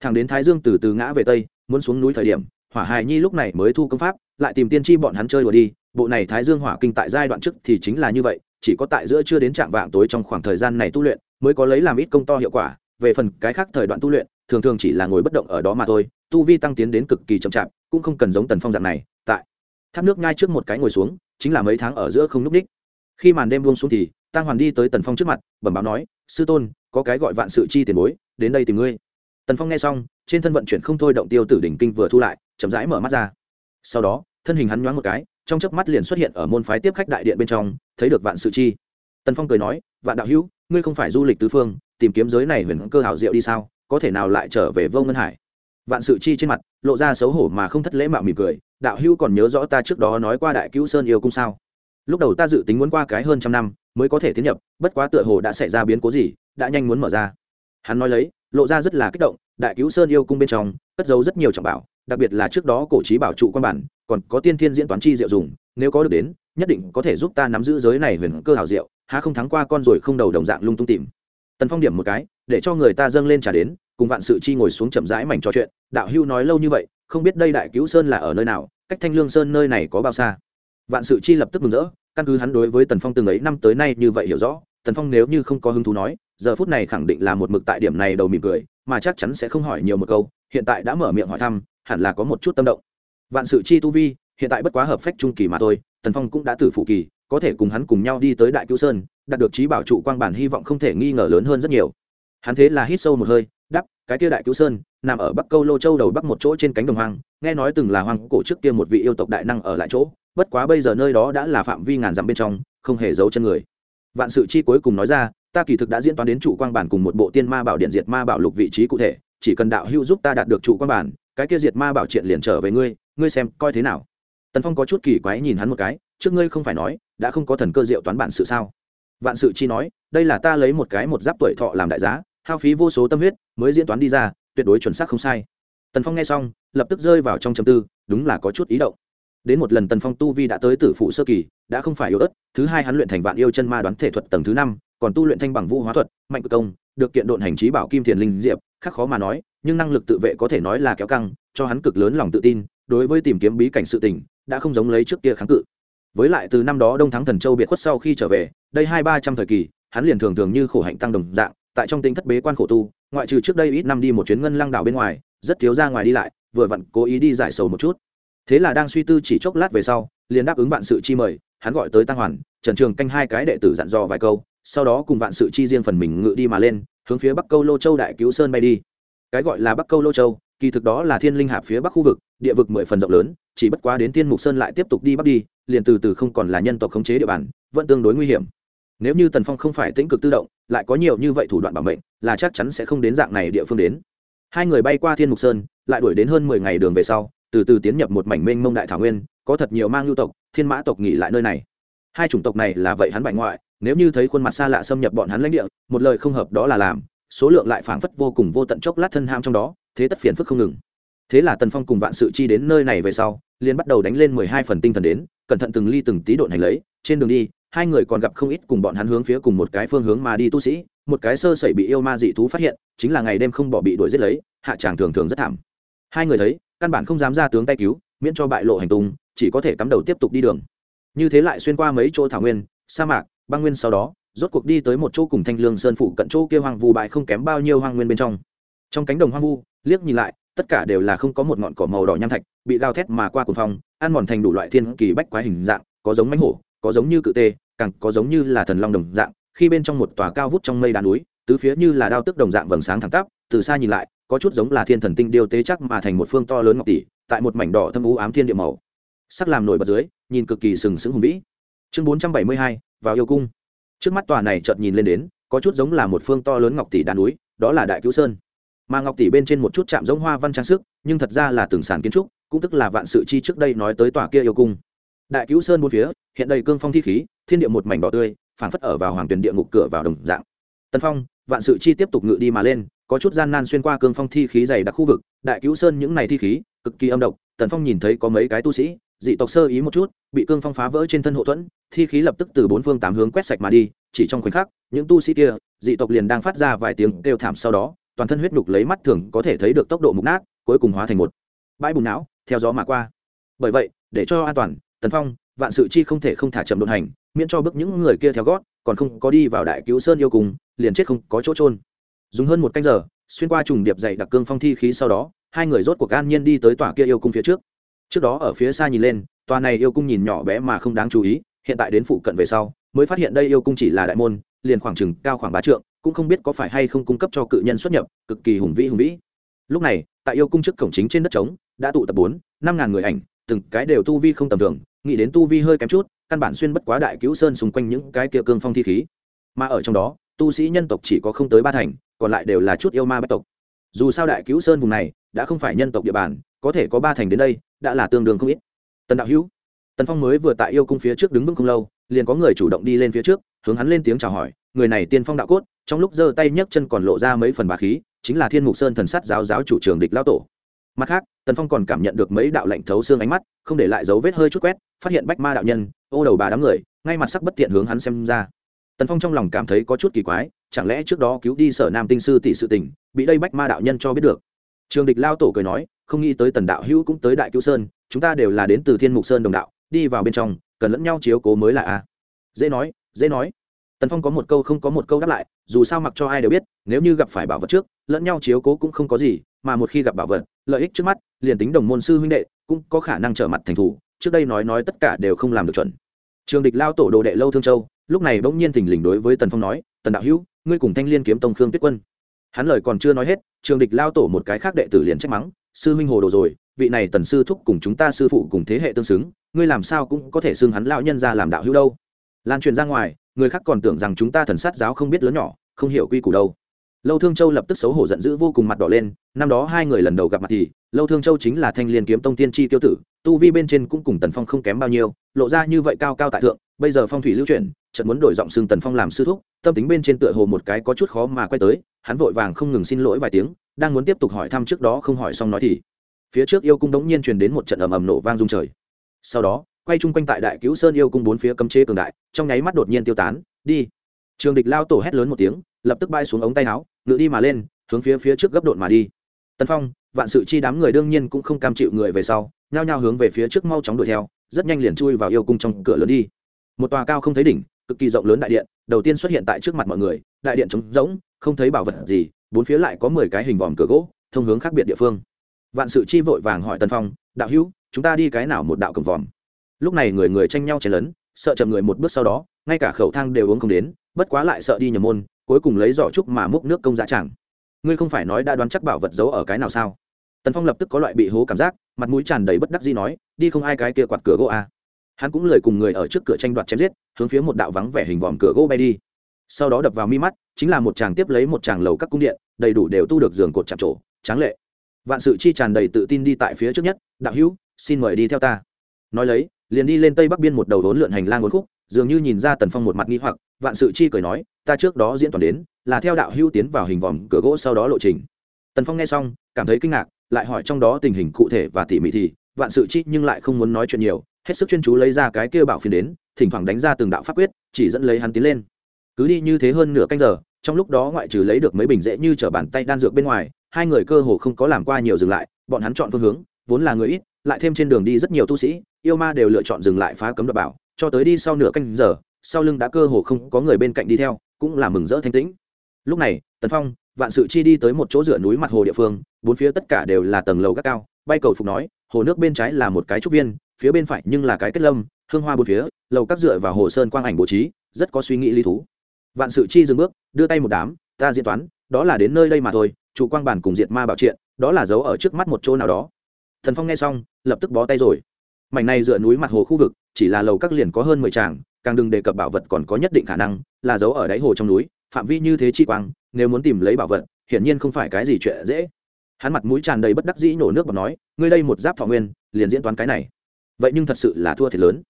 Thẳng đến thái dương từ từ ngã về tây, muốn xuống núi thời điểm, hỏa hài nhi lúc này mới thu công pháp, lại tìm tiên tri bọn hắn chơi đùa đi bộ này thái dương hỏa kinh tại giai đoạn trước thì chính là như vậy, chỉ có tại giữa chưa đến trạm vạng tối trong khoảng thời gian này tu luyện, mới có lấy làm ít công to hiệu quả. Về phần cái khác thời đoạn tu luyện, thường thường chỉ là ngồi bất động ở đó mà thôi, tu vi tăng tiến đến cực kỳ chậm chạp, cũng không cần giống tần phong dạng này, tại tháp nước ngay trước một cái ngồi xuống, chính là mấy tháng ở giữa không núp ních. Khi màn đêm buông xuống thì tăng hoàn đi tới tần phong trước mặt, bẩm báo nói, sư tôn, có cái gọi vạn sự chi tiền bối, đến đây tìm ngươi. Tần phong nghe xong, trên thân vận chuyển không thôi động tiêu tử đỉnh kinh vừa thu lại, chậm rãi mở mắt ra. Sau đó, thân hình hắn nhoáng một cái trong chớp mắt liền xuất hiện ở môn phái tiếp khách đại điện bên trong, thấy được vạn sự chi. Tần phong cười nói, vạn đạo hữu, ngươi không phải du lịch tứ phương, tìm kiếm giới này huyền cơ hảo diệu đi sao? Có thể nào lại trở về vô ngân hải? Vạn sự chi trên mặt lộ ra xấu hổ mà không thất lễ mạo mỉm cười, đạo hữu còn nhớ rõ ta trước đó nói qua đại cứu sơn yêu cung sao? Lúc đầu ta dự tính muốn qua cái hơn trăm năm mới có thể tiến nhập, bất quá tựa hồ đã xảy ra biến cố gì, đã nhanh muốn mở ra. Hắn nói lấy, lộ ra rất là kích động đại cứu sơn yêu cung bên trong, cất giấu rất nhiều trọng bảo, đặc biệt là trước đó cổ trí bảo trụ quan bản, còn có tiên thiên diễn toán chi diệu dùng, nếu có được đến, nhất định có thể giúp ta nắm giữ giới này huyền cơ hảo diệu, há không thắng qua con rồi không đầu đồng dạng lung tung tìm. Tần phong điểm một cái, để cho người ta dâng lên trả đến, cùng vạn sự chi ngồi xuống chậm rãi mảnh trò chuyện, đạo hưu nói lâu như vậy, không biết đây đại cứu sơn là ở nơi nào, cách thanh lương sơn nơi này có bao xa. Vạn sự chi lập tức mừng rỡ, căn cứ hắn đối với tần phong từng ấy năm tới nay như vậy hiểu rõ, tần phong nếu như không có hứng thú nói, giờ phút này khẳng định là một mực tại điểm này đầu mỉm cười mà chắc chắn sẽ không hỏi nhiều một câu, hiện tại đã mở miệng hỏi thăm, hẳn là có một chút tâm động. Vạn sự chi tu vi, hiện tại bất quá hợp phách trung kỳ mà thôi, tần phong cũng đã từ phụ kỳ, có thể cùng hắn cùng nhau đi tới đại cứu sơn, đạt được trí bảo trụ quang bản hy vọng không thể nghi ngờ lớn hơn rất nhiều. Hắn thế là hít sâu một hơi đắp cái kia đại cứu sơn, nằm ở bắc câu lô châu đầu bắc một chỗ trên cánh đồng hoang, nghe nói từng là hoang cổ trước kia một vị yêu tộc đại năng ở lại chỗ, bất quá bây giờ nơi đó đã là phạm vi ngàn dặm bên trong, không hề giấu chân người. Vạn sự chi cuối cùng nói ra ta kỳ thực đã diễn toán đến trụ quang bản cùng một bộ tiên ma bảo điện diệt ma bảo lục vị trí cụ thể, chỉ cần đạo hữu giúp ta đạt được trụ quang bản, cái kia diệt ma bảo triện liền trở về ngươi ngươi xem coi thế nào. Tần phong có chút kỳ quái nhìn hắn một cái, trước ngươi không phải nói, đã không có thần cơ diệu toán bản sự sao? Vạn sự chi nói, đây là ta lấy một cái một giáp tuổi thọ làm đại giá, hao phí vô số tâm huyết, mới diễn toán đi ra, tuyệt đối chuẩn xác không sai. Tần phong nghe xong, lập tức rơi vào trong chầm tư, đúng là có chút ý động. Đến một lần tần phong tu vi đã tới tử phụ sơ kỳ, đã không phải yếu ớt, thứ hai hắn luyện thành vạn yêu chân ma đoán thể thuật tầng thứ năm còn tu luyện thanh bằng vũ hóa thuật, mạnh cực công, được kiện độn hành trí bảo kim thiền linh diệp khác khó mà nói, nhưng năng lực tự vệ có thể nói là kéo căng, cho hắn cực lớn lòng tự tin, đối với tìm kiếm bí cảnh sự tình, đã không giống lấy trước kia kháng cự. Với lại từ năm đó đông thắng thần châu biệt khuất sau khi trở về, đây hai ba trăm thời kỳ, hắn liền thường thường như khổ hạnh tăng đồng dạng, tại trong tính thất bế quan khổ tu, ngoại trừ trước đây ít năm đi một chuyến ngân lăng đảo bên ngoài, rất thiếu ra ngoài đi lại, vừa vặn cố ý đi giải sầu một chút. Thế là đang suy tư chỉ chốc lát về sau, liền đáp ứng vạn sự chi mời, hắn gọi tới tăng hoàn, trần trường canh hai cái đệ tử dặn dò vài câu sau đó cùng vạn sự chi riêng phần mình ngự đi mà lên, hướng phía bắc câu lô châu đại cứu sơn bay đi. Cái gọi là bắc câu lô châu, kỳ thực đó là thiên linh hạp phía bắc khu vực, địa vực mười phần rộng lớn, chỉ bất quá đến thiên mục sơn lại tiếp tục đi bắc đi, liền từ từ không còn là nhân tộc khống chế địa bàn, vẫn tương đối nguy hiểm. Nếu như tần phong không phải tĩnh cực tự động, lại có nhiều như vậy thủ đoạn bảo mệnh, là chắc chắn sẽ không đến dạng này địa phương đến. Hai người bay qua thiên mục sơn, lại đuổi đến hơn mười ngày đường về sau, từ từ tiến nhập một mảnh mênh mông đại thảo nguyên, có thật nhiều mang lưu tộc, thiên mã tộc nghỉ lại nơi này. Hai chủng tộc này là vậy hắn bại ngoại nếu như thấy khuôn mặt xa lạ xâm nhập bọn hắn lãnh địa, một lời không hợp đó là làm, số lượng lại phảng phất vô cùng vô tận chốc lát thân ham trong đó, thế tất phiền phức không ngừng. Thế là tần phong cùng vạn sự chi đến nơi này về sau, liền bắt đầu đánh lên mười hai phần tinh thần đến, cẩn thận từng ly từng tí độn hành lấy, trên đường đi, hai người còn gặp không ít cùng bọn hắn hướng phía cùng một cái phương hướng mà đi tu sĩ, một cái sơ sẩy bị yêu ma dị thú phát hiện, chính là ngày đêm không bỏ bị đuổi giết lấy, hạ tràng thường thường rất thảm. Hai người thấy, căn bản không dám ra tướng tay cứu, miễn cho bại lộ hành tung, chỉ có thể cắm đầu tiếp tục đi đường. Như thế lại xuyên qua mấy chỗ thảo nguyên, sa mạc băng nguyên sau đó, rốt cuộc đi tới một chỗ cùng thanh lương sơn phụ cận chỗ kia hoang vu bại không kém bao nhiêu hoang nguyên bên trong. Trong cánh đồng hoang vu, liếc nhìn lại, tất cả đều là không có một ngọn cỏ màu đỏ nham thạch, bị gào thét mà qua cuồng phong, ăn mòn thành đủ loại thiên kỳ bách quái hình dạng, có giống mánh hổ, có giống như cự tê, càng có giống như là thần long đồng dạng, khi bên trong một tòa cao vút trong mây đá núi, tứ phía như là đao tức đồng dạng vầng sáng thẳng tắp, từ xa nhìn lại, có chút giống là thiên thần tinh điêu tế chắc mà thành một phương to lớn ngọc tỷ, tại một mảnh đỏ thâm u ám thiên địa màu. Sắc làm nổi bật dưới, nhìn cực kỳ sừng sững hùng vĩ. Chương bốn trăm bảy mươi hai vào yêu cung. Trước mắt tòa này chợt nhìn lên đến, có chút giống là một phương to lớn ngọc tỷ đá núi, đó là đại cứu sơn. Mà ngọc tỷ bên trên một chút chạm giống hoa văn trang sức, nhưng thật ra là từng sản kiến trúc, cũng tức là vạn sự chi trước đây nói tới tòa kia yêu cung. Đại cứu sơn bốn phía, hiện đầy cương phong thi khí, thiên địa một mảnh đỏ tươi, phảng phất ở vào hoàng tuyển địa ngục cửa vào đồng dạng. Tân phong, vạn sự chi tiếp tục ngự đi mà lên, có chút gian nan xuyên qua cương phong thi khí dày đặc khu vực, đại cứu sơn những này thi khí, cực kỳ âm độc, tần phong nhìn thấy có mấy cái tu sĩ dị tộc sơ ý một chút, bị cương phong phá vỡ trên thân hộ thuẫn, thi khí lập tức từ bốn phương tám hướng quét sạch mà đi, chỉ trong khoảnh khắc, những tu sĩ kia, dị tộc liền đang phát ra vài tiếng kêu thảm sau đó, toàn thân huyết nhục lấy mắt thường có thể thấy được tốc độ mục nát, cuối cùng hóa thành một bãi bùn não, theo gió mà qua. Bởi vậy, để cho an toàn, tần phong, vạn sự chi không thể không thả chậm đột hành, miễn cho bước những người kia theo gót, còn không có đi vào đại cứu sơn yêu cùng, liền chết không có chỗ trôn dùng hơn một canh giờ, xuyên qua trùng điệp dày đặc cương phong thi khí sau đó, hai người rốt cuộc an nhiên đi tới tòa kia yêu cung phía trước trước đó ở phía xa nhìn lên, tòa này yêu cung nhìn nhỏ bé mà không đáng chú ý, hiện tại đến phụ cận về sau, mới phát hiện đây yêu cung chỉ là đại môn, liền khoảng chừng cao khoảng ba trượng, cũng không biết có phải hay không cung cấp cho cự nhân xuất nhập, cực kỳ hùng vĩ hùng vĩ. Lúc này, tại yêu cung trước cổng chính trên đất trống, đã tụ tập bốn, năm ngàn người ảnh, từng cái đều tu vi không tầm thường, nghĩ đến tu vi hơi kém chút, căn bản xuyên bất quá đại cứu sơn xung quanh những cái kia cương phong thi khí. Mà ở trong đó, tu sĩ nhân tộc chỉ có không tới ba thành, còn lại đều là chút yêu ma bất tộc. Dù sao đại cứu sơn vùng này, đã không phải nhân tộc địa bàn, có thể có ba thành đến đây đã là tương đương không ít. Tần đạo hữu, tần phong mới vừa tại yêu cung phía trước đứng vững không lâu, liền có người chủ động đi lên phía trước, hướng hắn lên tiếng chào hỏi, người này tiên phong đạo cốt, trong lúc giơ tay nhấc chân còn lộ ra mấy phần bà khí, chính là thiên mục sơn thần sát giáo giáo chủ trường địch lao tổ. Mặt khác, tần phong còn cảm nhận được mấy đạo lệnh thấu xương ánh mắt, không để lại dấu vết hơi chút quét, phát hiện bách ma đạo nhân, ô đầu bà đám người, ngay mặt sắc bất tiện hướng hắn xem ra. Tần phong trong lòng cảm thấy có chút kỳ quái, chẳng lẽ trước đó cứu đi sở nam tinh sư tỷ sự tình, bị đây bách ma đạo nhân cho biết được? Trường địch lao tổ cười nói không nghĩ tới tần đạo hữu cũng tới đại cứu sơn, chúng ta đều là đến từ thiên mục sơn đồng đạo, đi vào bên trong, cần lẫn nhau chiếu cố mới là a. Dễ nói dễ nói. Tần phong có một câu không có một câu đáp lại, dù sao mặc cho ai đều biết, nếu như gặp phải bảo vật trước, lẫn nhau chiếu cố cũng không có gì, mà một khi gặp bảo vật, lợi ích trước mắt, liền tính đồng môn sư huynh đệ, cũng có khả năng trở mặt thành thủ, trước đây nói nói tất cả đều không làm được chuẩn. Trường địch lao tổ đồ đệ lâu thương châu, lúc này bỗng nhiên thình lình đối với tần phong nói, tần đạo hữu, ngươi cùng thanh liên kiếm tông khương tuyết quân. Hắn lời còn chưa nói hết, trường địch lao tổ một cái khác đệ tử liền trách mắng sư huynh hồ đồ rồi, vị này tần sư thúc cùng chúng ta sư phụ cùng thế hệ tương xứng, ngươi làm sao cũng có thể xưng hắn lão nhân ra làm đạo hữu đâu. Lan truyền ra ngoài, người khác còn tưởng rằng chúng ta thần sát giáo không biết lớn nhỏ, không hiểu quy củ đâu. Lâu thương châu lập tức xấu hổ giận dữ vô cùng mặt đỏ lên, năm đó hai người lần đầu gặp mặt thì, lâu thương châu chính là thanh liên kiếm tông tiên tri tiêu tử, tu vi bên trên cũng cùng tần phong không kém bao nhiêu, lộ ra như vậy cao cao tại thượng, bây giờ phong thủy lưu chuyển chợt muốn đổi giọng xưng tần phong làm sư thúc, tâm tính bên trên tựa hồ một cái có chút khó mà quay tới, hắn vội vàng không ngừng xin lỗi vài tiếng, đang muốn tiếp tục hỏi thăm trước đó không hỏi xong nói thì. Phía trước yêu cung đống nhiên truyền đến một trận ầm ầm nổ vang rung trời. Sau đó, quay chung quanh tại đại cứu sơn yêu cung bốn phía cấm chế cường đại, trong nháy mắt đột nhiên tiêu tán, đi. Trường địch lao tổ hét lớn một tiếng, lập tức bay xuống ống tay áo, ngựa đi mà lên, hướng phía phía trước gấp đột mà đi. Tần phong, vạn sự chi đám người đương nhiên cũng không cam chịu người về sau, nhao nhao hướng về phía trước mau chóng đuổi theo, rất nhanh liền chui vào yêu cung trong cửa lớn đi. Một tòa cao không thấy đỉnh cực kỳ rộng lớn đại điện, đầu tiên xuất hiện tại trước mặt mọi người, đại điện trống rỗng, không thấy bảo vật gì, bốn phía lại có mười cái hình vòm cửa gỗ, thông hướng khác biệt địa phương. Vạn sự chi vội vàng hỏi tân phong, đạo hữu, chúng ta đi cái nào một đạo cầm vòm? Lúc này người người tranh nhau chen lấn, sợ chậm người một bước sau đó, ngay cả khẩu thang đều uống không đến, bất quá lại sợ đi nhầm môn, cuối cùng lấy giỏ trúc mà múc nước công giá chẳng. Ngươi không phải nói đã đoán chắc bảo vật giấu ở cái nào sao? Tần phong lập tức có loại bị hố cảm giác, mặt mũi tràn đầy bất đắc gì nói, đi không ai cái kia quạt cửa gỗ à hắn cũng lời cùng người ở trước cửa tranh đoạt chém giết, hướng phía một đạo vắng vẻ hình vòm cửa gỗ bay đi. Sau đó đập vào mi mắt, chính là một chàng tiếp lấy một chàng lầu các cung điện, đầy đủ đều tu được giường cột chạm trổ, tráng lệ. Vạn sự chi tràn đầy tự tin đi tại phía trước nhất, đạo hữu, xin mời đi theo ta. Nói lấy, liền đi lên tây bắc biên một đầu vốn lượn hành lang uốn khúc, dường như nhìn ra tần phong một mặt nghi hoặc, vạn sự chi cười nói, ta trước đó diễn toàn đến, là theo đạo hữu tiến vào hình vòm cửa gỗ sau đó lộ trình. Tần phong nghe xong, cảm thấy kinh ngạc, lại hỏi trong đó tình hình cụ thể và tỉ mỉ thì vạn sự chi nhưng lại không muốn nói chuyện nhiều, hết sức chuyên chú lấy ra cái kia bảo phiến đến, thỉnh thoảng đánh ra từng đạo pháp quyết, chỉ dẫn lấy hắn tiến lên. Cứ đi như thế hơn nửa canh giờ, trong lúc đó ngoại trừ lấy được mấy bình dễ như t bàn tay đan dược bên ngoài, hai người cơ hồ không có làm qua nhiều dừng lại, bọn hắn chọn phương hướng, vốn là người ít, lại thêm trên đường đi rất nhiều tu sĩ, yêu ma đều lựa chọn dừng lại phá cấm đập bảo, cho tới đi sau nửa canh giờ, sau lưng đã cơ hồ không có người bên cạnh đi theo, cũng là mừng rỡ thanh tĩnh. Lúc này, tần phong, vạn sự chi đi tới một chỗ rửa núi mặt hồ địa phương, bốn phía tất cả đều là tầng lầu gác cao, bay cầu phục nói hồ nước bên trái là một cái trúc viên, phía bên phải nhưng là cái kết lâm, hương hoa bốn phía, lầu các dựa vào hồ sơn quang ảnh bố trí, rất có suy nghĩ lý thú. Vạn sự chi dừng bước, đưa tay một đám, ta diễn toán, đó là đến nơi đây mà thôi, chủ quang bản cùng diệt ma bảo triện, đó là giấu ở trước mắt một chỗ nào đó. Thần phong nghe xong, lập tức bó tay rồi. Mảnh này dựa núi mặt hồ khu vực, chỉ là lầu các liền có hơn mười tràng, càng đừng đề cập bảo vật còn có nhất định khả năng, là giấu ở đáy hồ trong núi, phạm vi như thế chi quang, nếu muốn tìm lấy bảo vật, hiển nhiên không phải cái gì chuyện dễ hắn mặt mũi tràn đầy bất đắc dĩ nổ nước và nói, ngươi đây một giáp thọ nguyên, liền diễn toán cái này. Vậy nhưng thật sự là thua thiệt lớn.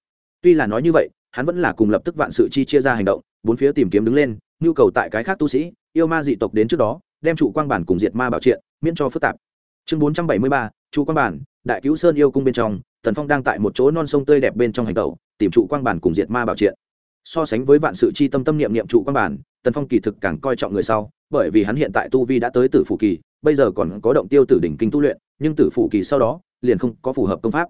Tuy là nói như vậy, hắn vẫn là cùng lập tức vạn sự chi chia ra hành động, bốn phía tìm kiếm đứng lên, nhu cầu tại cái khác tu sĩ, yêu ma dị tộc đến trước đó, đem trụ quang bản cùng diệt ma bảo triện, miễn cho phức tạp. Chương bốn trăm bảy mươi ba, trụ quang bản, đại cứu sơn yêu cung bên trong, tần phong đang tại một chỗ non sông tươi đẹp bên trong hành tẩu, tìm trụ quang bản cùng diệt ma bảo triện. So sánh với vạn sự chi tâm tâm niệm niệm trụ quang bản, tần phong kỳ thực càng coi trọng người sau, bởi vì hắn hiện tại tu vi đã tới tử phủ kỳ bây giờ còn có động tiêu tử đỉnh kinh tu luyện, nhưng tử phụ kỳ sau đó, liền không có phù hợp công pháp.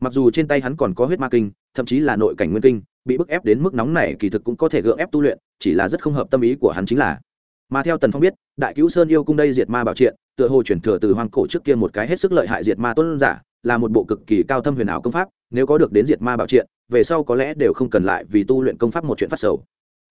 Mặc dù trên tay hắn còn có huyết ma kinh, thậm chí là nội cảnh nguyên kinh, bị bức ép đến mức nóng này kỳ thực cũng có thể gượng ép tu luyện, chỉ là rất không hợp tâm ý của hắn chính là. Mà theo tần phong biết, đại cứu sơn yêu cung đây diệt ma bảo triện, tựa hồ chuyển thừa từ hoang cổ trước kia một cái hết sức lợi hại diệt ma tuân giả, là một bộ cực kỳ cao thâm huyền ảo công pháp, nếu có được đến diệt ma bảo triện, về sau có lẽ đều không cần lại vì tu luyện công pháp một chuyện phát sầu.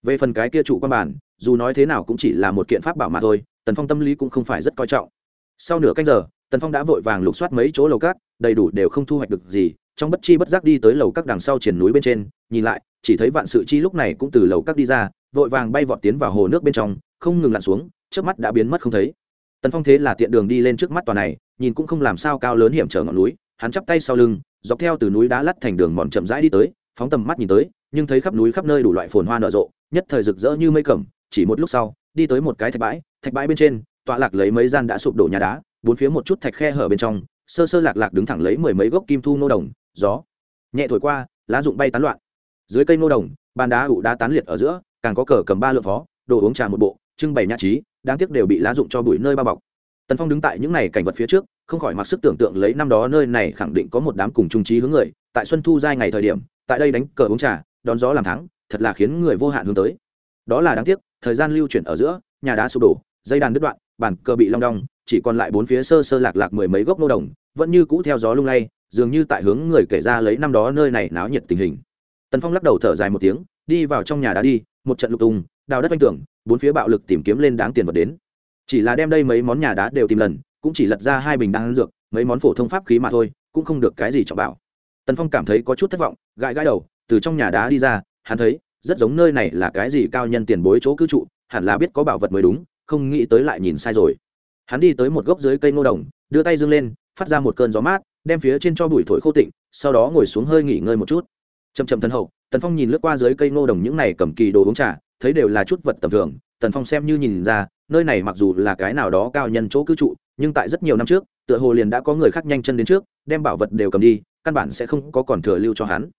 Về phần cái kia chủ quan bản, dù nói thế nào cũng chỉ là một kiện pháp bảo mà thôi tần phong tâm lý cũng không phải rất coi trọng. Sau nửa canh giờ, tần phong đã vội vàng lục soát mấy chỗ lầu cát, đầy đủ đều không thu hoạch được gì, trong bất chi bất giác đi tới lầu các đằng sau triển núi bên trên, nhìn lại, chỉ thấy vạn sự chi lúc này cũng từ lầu các đi ra, vội vàng bay vọt tiến vào hồ nước bên trong, không ngừng lặn xuống trước mắt đã biến mất không thấy. Tần phong thế là tiện đường đi lên trước mắt tòa này, nhìn cũng không làm sao cao lớn hiểm trở ngọn núi, hắn chắp tay sau lưng, dọc theo từ núi đá lắt thành đường mòn chậm rãi đi tới, phóng tầm mắt nhìn tới, nhưng thấy khắp núi khắp nơi đủ loại phồn hoa nở rộ, nhất thời rực rỡ như mây cẩm, chỉ một lúc sau đi tới một cái thạch bãi thạch bãi bên trên, tọa lạc lấy mấy gian đã sụp đổ nhà đá, bốn phía một chút thạch khe hở bên trong, sơ sơ lạc lạc đứng thẳng lấy mười mấy gốc kim thu nô đồng, gió nhẹ thổi qua, lá rụng bay tán loạn. Dưới cây nô đồng, bàn đá ụ đá tán liệt ở giữa, càng có cờ cầm ba lượng phó, đồ uống trà một bộ, trưng bày nhã trí, đáng tiếc đều bị lá rụng cho bụi nơi bao bọc. Tần phong đứng tại những này cảnh vật phía trước, không khỏi mặc sức tưởng tượng lấy năm đó nơi này khẳng định có một đám cùng trung trí hướng người, tại xuân thu giai ngày thời điểm, tại đây đánh cờ uống trà, đón gió làm thắng, thật là khiến người vô hạn hướng tới. Đó là đáng tiếc thời gian lưu chuyển ở giữa, nhà đá sụp đổ, dây đàn đứt đoạn bản cờ bị long đong, chỉ còn lại bốn phía sơ sơ lạc lạc mười mấy gốc nô đồng, vẫn như cũ theo gió lung lay, dường như tại hướng người kể ra lấy năm đó nơi này náo nhiệt tình hình. Tần phong lắc đầu thở dài một tiếng, đi vào trong nhà đá đi, một trận lục tung, đào đất oanh tưởng bốn phía bạo lực tìm kiếm lên đáng tiền vật đến. Chỉ là đem đây mấy món nhà đá đều tìm lần, cũng chỉ lật ra hai bình đan dược, mấy món phổ thông pháp khí mà thôi, cũng không được cái gì trọng bảo. Tần phong cảm thấy có chút thất vọng, gãi gãi đầu, từ trong nhà đá đi ra, hắn thấy rất giống nơi này là cái gì cao nhân tiền bối chỗ cư trụ, hẳn là biết có bảo vật mới đúng, không nghĩ tới lại nhìn sai rồi. Hắn đi tới một gốc dưới cây ngô đồng, đưa tay dâng lên, phát ra một cơn gió mát, đem phía trên cho bụi thổi khô tịnh, sau đó ngồi xuống hơi nghỉ ngơi một chút. Chầm chậm thân hậu, tần phong nhìn lướt qua dưới cây ngô đồng những này cầm kỳ đồ uống trà, thấy đều là chút vật tầm thường, tần phong xem như nhìn ra, nơi này mặc dù là cái nào đó cao nhân chỗ cư trụ, nhưng tại rất nhiều năm trước, tựa hồ liền đã có người khác nhanh chân đến trước, đem bảo vật đều cầm đi, căn bản sẽ không có còn thừa lưu cho hắn.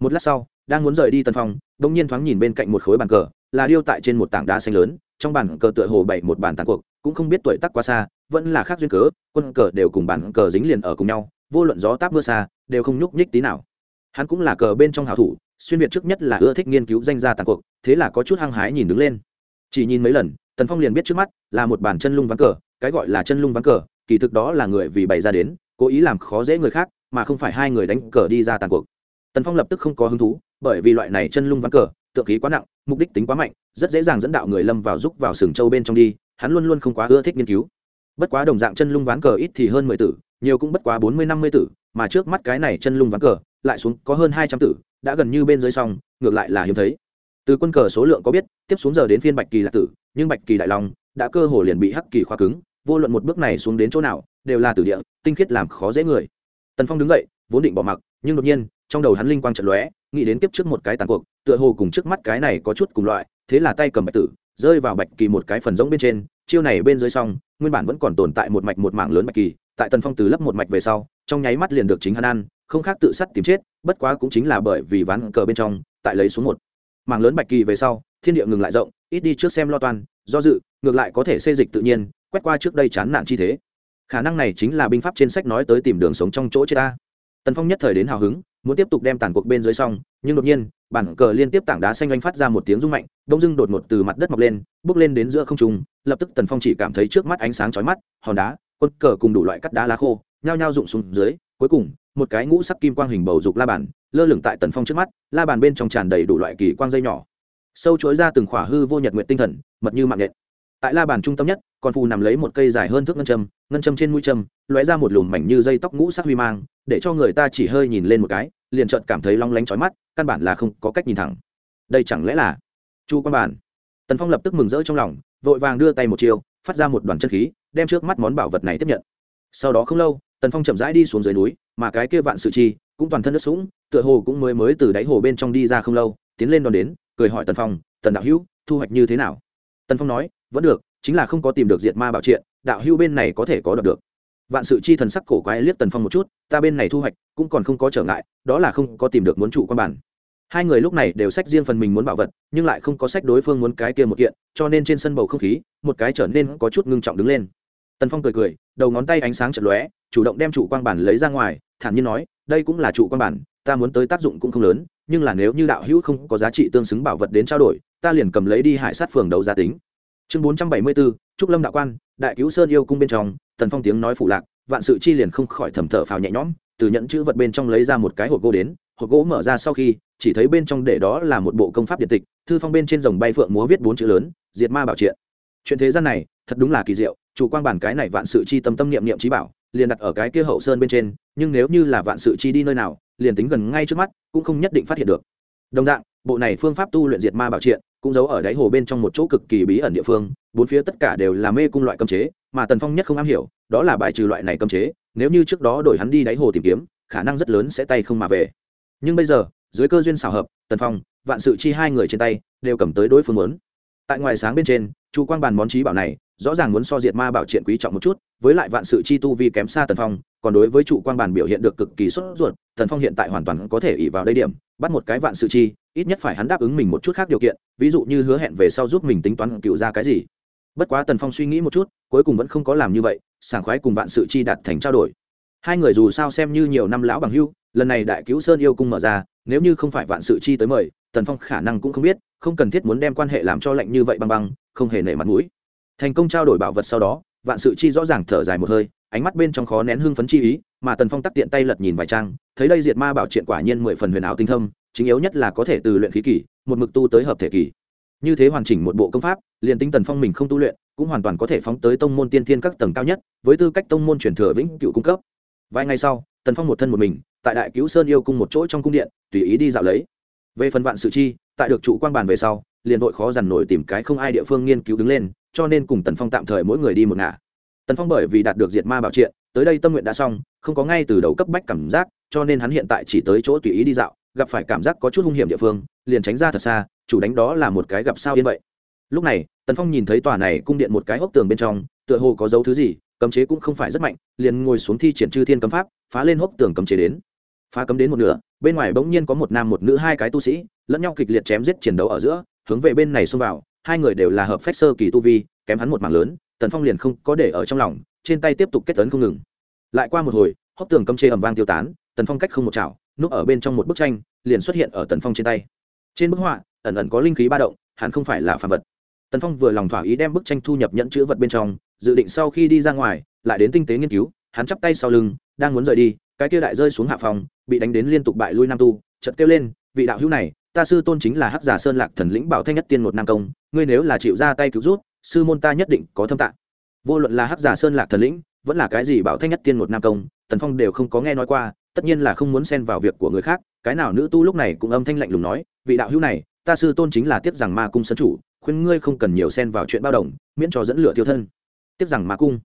Một lát sau đang muốn rời đi tần phong bỗng nhiên thoáng nhìn bên cạnh một khối bàn cờ, là điêu tại trên một tảng đá xanh lớn, trong bàn cờ tựa hồ bảy một bàn tàn cuộc, cũng không biết tuổi tắc quá xa, vẫn là khác duyên cớ, quân cờ đều cùng bàn cờ dính liền ở cùng nhau, vô luận gió táp mưa xa, đều không nhúc nhích tí nào. Hắn cũng là cờ bên trong hảo thủ, xuyên việt trước nhất là ưa thích nghiên cứu danh gia tàn cuộc, thế là có chút hăng hái nhìn đứng lên. Chỉ nhìn mấy lần, tần phong liền biết trước mắt là một bàn chân lung ván cờ, cái gọi là chân lung ván cờ, kỳ thực đó là người vì bày ra đến, cố ý làm khó dễ người khác, mà không phải hai người đánh cờ đi ra tàn cuộc tần phong lập tức không có hứng thú, bởi vì loại này chân lung ván cờ, tượng khí quá nặng, mục đích tính quá mạnh, rất dễ dàng dẫn đạo người lâm vào giúp vào sừng châu bên trong đi, hắn luôn luôn không quá ưa thích nghiên cứu. Bất quá đồng dạng chân lung ván cờ ít thì hơn mười tử, nhiều cũng bất quá bốn mươi năm mươi tử, mà trước mắt cái này chân lung ván cờ, lại xuống có hơn hai trăm tử, đã gần như bên dưới xong, ngược lại là hiếm thấy. Từ quân cờ số lượng có biết, tiếp xuống giờ đến phiên bạch kỳ lạc tử, nhưng bạch kỳ đại long, đã cơ hồ liền bị hắc kỳ khóa cứng, vô luận một bước này xuống đến chỗ nào, đều là tử địa, tinh khiết làm khó dễ người. Tần phong đứng dậy, vốn định bỏ mặc, nhưng đột nhiên trong đầu hắn linh quang trận lóe, nghĩ đến kiếp trước một cái tàn cuộc, tựa hồ cùng trước mắt cái này có chút cùng loại, thế là tay cầm bạch tử, rơi vào bạch kỳ một cái phần giống bên trên, chiêu này bên dưới xong, nguyên bản vẫn còn tồn tại một mạch một mảng lớn bạch kỳ, tại tần phong từ lấp một mạch về sau, trong nháy mắt liền được chính hắn ăn, không khác tự sát tìm chết, bất quá cũng chính là bởi vì ván cờ bên trong, tại lấy xuống một. Mảng lớn bạch kỳ về sau, thiên địa ngừng lại rộng, ít đi trước xem lo toan, do dự, ngược lại có thể xê dịch tự nhiên, quét qua trước đây chán nản chi thế. Khả năng này chính là binh pháp trên sách nói tới tìm đường sống trong chỗ chết ta. Tần phong nhất thời đến hào hứng muốn tiếp tục đem tàn cuộc bên dưới xong, nhưng đột nhiên, bản cờ liên tiếp tảng đá xanh oanh phát ra một tiếng rung mạnh, đông dưng đột ngột từ mặt đất mọc lên, bước lên đến giữa không trung, lập tức tần phong chỉ cảm thấy trước mắt ánh sáng chói mắt, hòn đá, quân cờ cùng đủ loại cắt đá lá khô, nhao nhao rụng xuống dưới, cuối cùng, một cái ngũ sắc kim quang hình bầu dục la bàn, lơ lửng tại tần phong trước mắt, la bàn bên trong tràn đầy đủ loại kỳ quang dây nhỏ. Sâu chối ra từng khỏa hư vô nhật nguyện tinh thần, mật như mạng nhện tại la bàn trung tâm nhất, con phù nằm lấy một cây dài hơn thước ngân châm ngân châm trên mũi châm, lóe ra một lùm mảnh như dây tóc ngũ sắc huy mang, để cho người ta chỉ hơi nhìn lên một cái, liền chợt cảm thấy long lánh chói mắt, căn bản là không có cách nhìn thẳng. Đây chẳng lẽ là chu quan bản? Tần phong lập tức mừng rỡ trong lòng, vội vàng đưa tay một chiều phát ra một đoàn chân khí, đem trước mắt món bảo vật này tiếp nhận. Sau đó không lâu, tần phong chậm rãi đi xuống dưới núi, mà cái kia vạn sự chi cũng toàn thân nước sũng, tựa hồ cũng mới mới từ đáy hồ bên trong đi ra không lâu, tiến lên đón đến, cười hỏi tần phong, tần đạo hữu, thu hoạch như thế nào? Tần phong nói vẫn được, chính là không có tìm được diệt ma bảo triện, đạo hưu bên này có thể có đọc được. Vạn sự chi thần sắc cổ quái liếc tần phong một chút, ta bên này thu hoạch, cũng còn không có trở ngại, đó là không có tìm được muốn trụ quan bản. Hai người lúc này đều sách riêng phần mình muốn bảo vật, nhưng lại không có sách đối phương muốn cái kia một kiện, cho nên trên sân bầu không khí, một cái trở nên có chút ngưng trọng đứng lên. Tần phong cười cười, đầu ngón tay ánh sáng chật lóe, chủ động đem trụ quan bản lấy ra ngoài, thản nhiên nói, đây cũng là trụ quan bản, ta muốn tới tác dụng cũng không lớn, nhưng là nếu như đạo hữu không có giá trị tương xứng bảo vật đến trao đổi, ta liền cầm lấy đi hải sát phường đấu giá tính chương bốn trăm bảy mươi bốn trúc lâm đạo quan, đại cứu sơn yêu cung bên trong, tần phong tiếng nói phụ lạc, vạn sự chi liền không khỏi thầm thở phào nhẹ nhõm, từ nhận chữ vật bên trong lấy ra một cái hộp gỗ đến, hộp gỗ mở ra sau khi, chỉ thấy bên trong để đó là một bộ công pháp điện tịch, thư phong bên trên dòng bay phượng múa viết bốn chữ lớn, diệt ma bảo triện. Chuyện thế gian này, thật đúng là kỳ diệu, chủ quan bản cái này vạn sự chi tâm tâm niệm niệm trí bảo, liền đặt ở cái kia hậu sơn bên trên, nhưng nếu như là vạn sự chi đi nơi nào, liền tính gần ngay trước mắt, cũng không nhất định phát hiện được. Đồng dạng, bộ này phương pháp tu luyện diệt ma bảo triện cũng giấu ở đáy hồ bên trong một chỗ cực kỳ bí ẩn địa phương, bốn phía tất cả đều là mê cung loại cấm chế, mà tần phong nhất không am hiểu, đó là bài trừ loại này cấm chế, nếu như trước đó đổi hắn đi đáy hồ tìm kiếm, khả năng rất lớn sẽ tay không mà về. Nhưng bây giờ, dưới cơ duyên xảo hợp, tần phong, vạn sự chi hai người trên tay, đều cầm tới đối phương muốn. Tại ngoài sáng bên trên, chu quang bàn món trí bảo này, rõ ràng muốn so diệt ma bảo triện quý trọng một chút, với lại vạn sự chi tu vi kém xa tần phong, còn đối với trụ quan bản biểu hiện được cực kỳ sốt ruột, tần phong hiện tại hoàn toàn có thể ỉ vào đây điểm, bắt một cái vạn sự chi ít nhất phải hắn đáp ứng mình một chút khác điều kiện, ví dụ như hứa hẹn về sau giúp mình tính toán cựu ra cái gì. Bất quá tần phong suy nghĩ một chút, cuối cùng vẫn không có làm như vậy, sảng khoái cùng vạn sự chi đạt thành trao đổi. Hai người dù sao xem như nhiều năm lão bằng hưu, lần này đại cứu sơn yêu cung mở ra, nếu như không phải vạn sự chi tới mời, tần phong khả năng cũng không biết, không cần thiết muốn đem quan hệ làm cho lạnh như vậy băng băng, không hề nể mặt mũi. Thành công trao đổi bảo vật sau đó, vạn sự chi rõ ràng thở dài một hơi, ánh mắt bên trong khó nén hưng phấn chi ý, mà tần phong tắc tiện tay lật nhìn vài trang, thấy đây diệt ma bảo triện quả nhiên mười phần huyền ảo tinh thâm chính yếu nhất là có thể từ luyện khí kỳ, một mực tu tới hợp thể kỳ, như thế hoàn chỉnh một bộ công pháp liền tinh tần phong mình không tu luyện cũng hoàn toàn có thể phóng tới tông môn tiên thiên các tầng cao nhất với tư cách tông môn truyền thừa vĩnh cựu cung cấp. Vài ngày sau tần phong một thân một mình tại đại cứu sơn yêu cung một chỗ trong cung điện tùy ý đi dạo lấy. Về phần vạn sự chi tại được trụ quan bàn về sau liền vội khó dằn nổi tìm cái không ai địa phương nghiên cứu đứng lên cho nên cùng tần phong tạm thời mỗi người đi một ngả. Tần phong bởi vì đạt được diệt ma bảo triện tới đây tâm nguyện đã xong không có ngay từ đầu cấp bách cảm giác cho nên hắn hiện tại chỉ tới chỗ tùy ý đi dạo gặp phải cảm giác có chút hung hiểm địa phương, liền tránh ra thật xa, chủ đánh đó là một cái gặp sao yên vậy. Lúc này, tần phong nhìn thấy tòa này cung điện một cái hốc tường bên trong, tựa hồ có dấu thứ gì, cấm chế cũng không phải rất mạnh, liền ngồi xuống thi triển chư thiên cấm pháp, phá lên hốc tường cấm chế đến. Phá cấm đến một nửa, bên ngoài bỗng nhiên có một nam một nữ hai cái tu sĩ, lẫn nhau kịch liệt chém giết chiến đấu ở giữa, hướng về bên này xông vào, hai người đều là hợp phách sơ kỳ tu vi, kém hắn một mảng lớn, tần phong liền không có để ở trong lòng, trên tay tiếp tục kết tấn không ngừng. Lại qua một hồi, hốc tường cấm chế ầm vang tiêu tán, tần phong cách không một chảo núp ở bên trong một bức tranh, liền xuất hiện ở tần phong trên tay. Trên bức họa, ẩn ẩn có linh khí ba động, hẳn không phải là phàm vật. Tần phong vừa lòng thỏa ý đem bức tranh thu nhập nhận chữ vật bên trong, dự định sau khi đi ra ngoài, lại đến tinh tế nghiên cứu, hắn chắp tay sau lưng, đang muốn rời đi, cái kia đại rơi xuống hạ phòng, bị đánh đến liên tục bại lui nam tu, chợt kêu lên, vị đạo hữu này, ta sư tôn chính là hắc giả sơn lạc thần lĩnh bảo thanh nhất tiên một nam công, ngươi nếu là chịu ra tay cứu rút sư môn ta nhất định có thâm tạng. Vô luận là hắc giả sơn lạc thần lĩnh, vẫn là cái gì bảo thanh nhất tiên một nam công, tần phong đều không có nghe nói qua tất nhiên là không muốn xen vào việc của người khác, cái nào nữ tu lúc này cũng âm thanh lạnh lùng nói, vị đạo hữu này, ta sư tôn chính là tiếp rằng ma cung sân chủ, khuyên ngươi không cần nhiều xen vào chuyện bao đồng, miễn cho dẫn lửa tiêu thân. Tiếp rằng ma cung.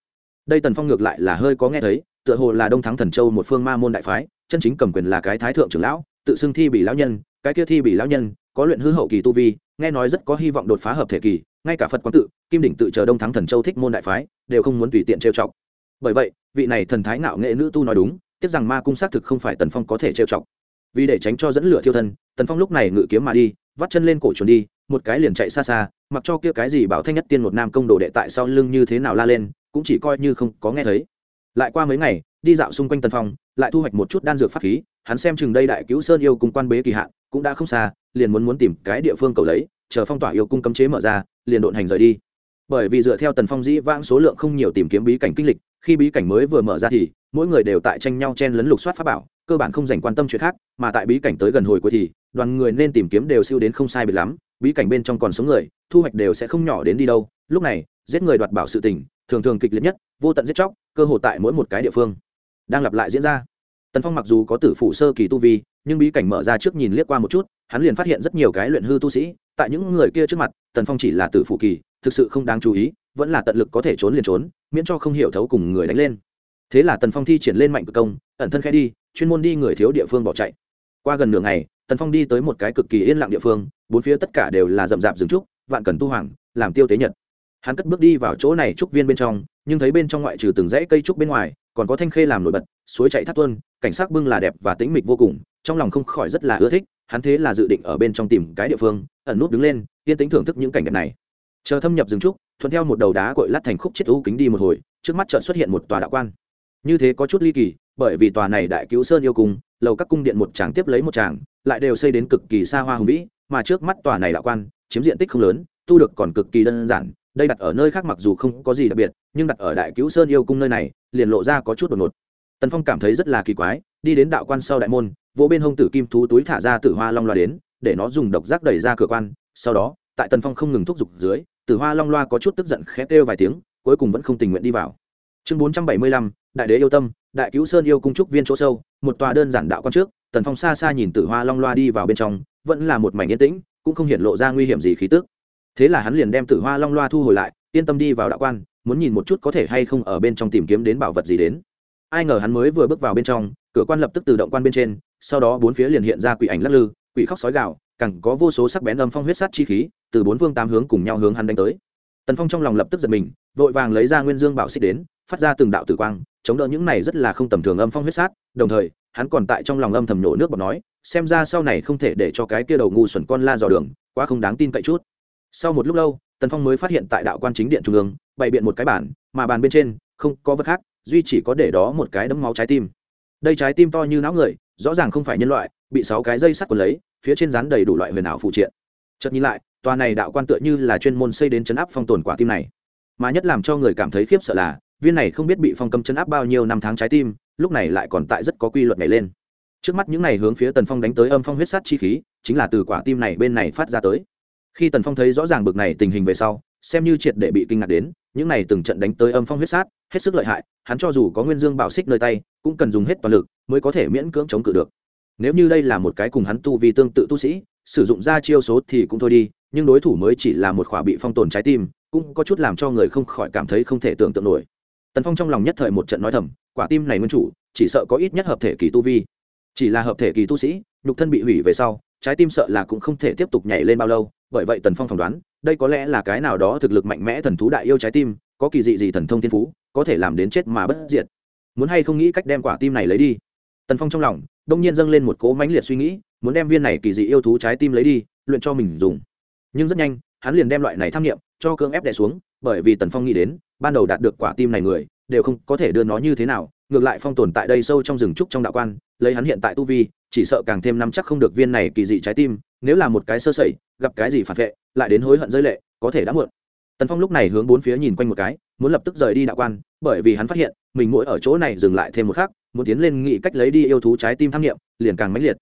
Đây tần phong ngược lại là hơi có nghe thấy, tựa hồ là đông thắng thần châu một phương ma môn đại phái, chân chính cầm quyền là cái thái thượng trưởng lão, tự xưng thi bị lão nhân, cái kia thi bị lão nhân, có luyện hư hậu kỳ tu vi, nghe nói rất có hy vọng đột phá hợp thể kỳ, ngay cả phật quang tự, kim đỉnh tự chờ đông thắng thần châu thích môn đại phái, đều không muốn tùy tiện trêu chọc. Bởi vậy, vị này thần thái ngạo nghệ nữ tu nói đúng tiếc rằng ma cung xác thực không phải tần phong có thể trêu chọc. Vì để tránh cho dẫn lửa thiêu thân, tần phong lúc này ngự kiếm mà đi, vắt chân lên cổ chuồn đi, một cái liền chạy xa xa, mặc cho kia cái gì bảo thanh nhất tiên một nam công đồ đệ tại sau lưng như thế nào la lên, cũng chỉ coi như không có nghe thấy. Lại qua mấy ngày, đi dạo xung quanh tần phong, lại thu hoạch một chút đan dược pháp khí, hắn xem chừng đây đại cứu sơn yêu cùng quan bế kỳ hạn, cũng đã không xa, liền muốn muốn tìm cái địa phương cầu lấy, chờ phong tỏa yêu cung cấm chế mở ra, liền độn hành rời đi bởi vì dựa theo tần phong dĩ vãng số lượng không nhiều tìm kiếm bí cảnh kinh lịch, khi bí cảnh mới vừa mở ra thì, mỗi người đều tại tranh nhau chen lấn lục soát pháp bảo, cơ bản không dành quan tâm chuyện khác, mà tại bí cảnh tới gần hồi cuối thì, đoàn người nên tìm kiếm đều siêu đến không sai biệt lắm, bí cảnh bên trong còn sống người, thu hoạch đều sẽ không nhỏ đến đi đâu, lúc này, giết người đoạt bảo sự tình, thường thường kịch liệt nhất, vô tận giết chóc, cơ hội tại mỗi một cái địa phương đang lặp lại diễn ra. Tần phong mặc dù có tử phủ sơ kỳ tu vi, nhưng bí cảnh mở ra trước nhìn liếc qua một chút, hắn liền phát hiện rất nhiều cái luyện hư tu sĩ, tại những người kia trước mặt, tần phong chỉ là tử phủ kỳ thực sự không đáng chú ý, vẫn là tận lực có thể trốn liền trốn, miễn cho không hiểu thấu cùng người đánh lên. Thế là tần phong thi triển lên mạnh cực công, ẩn thân khẽ đi, chuyên môn đi người thiếu địa phương bỏ chạy. Qua gần nửa ngày, tần phong đi tới một cái cực kỳ yên lặng địa phương, bốn phía tất cả đều là rậm rạp rừng trúc, vạn cần tu hoàng, làm tiêu tế nhật. Hắn cất bước đi vào chỗ này trúc viên bên trong, nhưng thấy bên trong ngoại trừ từng dãy cây trúc bên ngoài, còn có thanh khê làm nổi bật, suối chạy thác tuân cảnh sắc bưng là đẹp và tĩnh mịch vô cùng, trong lòng không khỏi rất là ưa thích, hắn thế là dự định ở bên trong tìm cái địa phương, ẩn nút đứng lên, yên tính thưởng thức những cảnh đẹp này chờ thâm nhập rừng trúc, thuận theo một đầu đá cội lát thành khúc chết u kính đi một hồi, trước mắt chợt xuất hiện một tòa đạo quan. Như thế có chút ly kỳ, bởi vì tòa này đại cứu sơn yêu cung, lầu các cung điện một tràng tiếp lấy một tràng, lại đều xây đến cực kỳ xa hoa hùng vĩ, mà trước mắt tòa này đạo quan, chiếm diện tích không lớn, tu được còn cực kỳ đơn giản, đây đặt ở nơi khác mặc dù không có gì đặc biệt, nhưng đặt ở đại cứu sơn yêu cung nơi này, liền lộ ra có chút đột ngột. Tần phong cảm thấy rất là kỳ quái, đi đến đạo quan sau đại môn vỗ bên hông tử kim thú túi thả ra tử hoa long loa đến, để nó dùng độc giác đẩy ra cửa quan, sau đó, tại tần phong không ngừng thúc giục dưới tử hoa long loa có chút tức giận khẽ kêu vài tiếng, cuối cùng vẫn không tình nguyện đi vào. Chương bốn trăm bảy mươi lăm, đại đế yêu tâm, đại cứu sơn yêu cung trúc viên chỗ sâu, một tòa đơn giản đạo quan trước, tần phong xa xa nhìn tử hoa long loa đi vào bên trong, vẫn là một mảnh yên tĩnh, cũng không hiện lộ ra nguy hiểm gì khí tức. Thế là hắn liền đem tử hoa long loa thu hồi lại, yên tâm đi vào đạo quan, muốn nhìn một chút có thể hay không ở bên trong tìm kiếm đến bảo vật gì đến. Ai ngờ hắn mới vừa bước vào bên trong, cửa quan lập tức tự động quan bên trên, sau đó bốn phía liền hiện ra quỷ ảnh lắc lư, quỷ khóc sói gạo càng có vô số sắc bén âm phong huyết sát chi khí từ bốn phương tám hướng cùng nhau hướng hắn đánh tới. Tần phong trong lòng lập tức giật mình, vội vàng lấy ra nguyên dương bảo xích đến, phát ra từng đạo tử quang, chống đỡ những này rất là không tầm thường âm phong huyết sát, đồng thời, hắn còn tại trong lòng âm thầm nổ nước bọt nói, xem ra sau này không thể để cho cái kia đầu ngu xuẩn con la dò đường, quá không đáng tin cậy chút. Sau một lúc lâu, tần phong mới phát hiện tại đạo quan chính điện trung ương, bày biện một cái bản mà bàn bên trên, không có vật khác, duy chỉ có để đó một cái đấm máu trái tim. Đây trái tim to như não người, rõ ràng không phải nhân loại, bị sáu cái dây sắt quần lấy, phía trên rán đầy đủ loại huyền ảo phụ triện chợt nhìn lại, tòa này đạo quan tựa như là chuyên môn xây đến chấn áp phong tồn quả tim này. Mà nhất làm cho người cảm thấy khiếp sợ là, viên này không biết bị phong cầm chấn áp bao nhiêu năm tháng trái tim, lúc này lại còn tại rất có quy luật này lên. Trước mắt những này hướng phía tần phong đánh tới âm phong huyết sát chi khí, chính là từ quả tim này bên này phát ra tới. Khi tần phong thấy rõ ràng bực này tình hình về sau, xem như triệt để bị kinh ngạc đến, những này từng trận đánh tới âm phong huyết sát, hết sức lợi hại, hắn cho dù có nguyên dương bảo xích nơi tay, cũng cần dùng hết toàn lực mới có thể miễn cưỡng chống cự được. Nếu như đây là một cái cùng hắn tu vì tương tự tu sĩ sử dụng ra chiêu số thì cũng thôi đi, nhưng đối thủ mới chỉ là một khỏa bị phong tồn trái tim, cũng có chút làm cho người không khỏi cảm thấy không thể tưởng tượng nổi. Tần phong trong lòng nhất thời một trận nói thầm, quả tim này nguyên chủ, chỉ sợ có ít nhất hợp thể kỳ tu vi. Chỉ là hợp thể kỳ tu sĩ, nhục thân bị hủy về sau, trái tim sợ là cũng không thể tiếp tục nhảy lên bao lâu, bởi vậy tần phong phỏng đoán, đây có lẽ là cái nào đó thực lực mạnh mẽ thần thú đại yêu trái tim, có kỳ dị gì thần thông thiên phú, có thể làm đến chết mà bất diệt. Muốn hay không nghĩ cách đem quả tim này lấy đi? Tần phong trong lòng, đông nhiên dâng lên một cỗ mãnh liệt suy nghĩ muốn đem viên này kỳ dị yêu thú trái tim lấy đi, luyện cho mình dùng. Nhưng rất nhanh, hắn liền đem loại này tham nghiệm cho cưỡng ép đẻ xuống, bởi vì tần phong nghĩ đến, ban đầu đạt được quả tim này người, đều không có thể đưa nó như thế nào, ngược lại phong tồn tại đây sâu trong rừng trúc trong đạo quan, lấy hắn hiện tại tu vi, chỉ sợ càng thêm nắm chắc không được viên này kỳ dị trái tim, nếu là một cái sơ sẩy, gặp cái gì phản vệ, lại đến hối hận rơi lệ, có thể đã muộn. Tần phong lúc này hướng bốn phía nhìn quanh một cái, muốn lập tức rời đi đạo quan, bởi vì hắn phát hiện, mình mỗi ở chỗ này dừng lại thêm một khắc, muốn tiến lên nghĩ cách lấy đi yêu thú trái tim tham nghiệm, liền càng mãnh liệt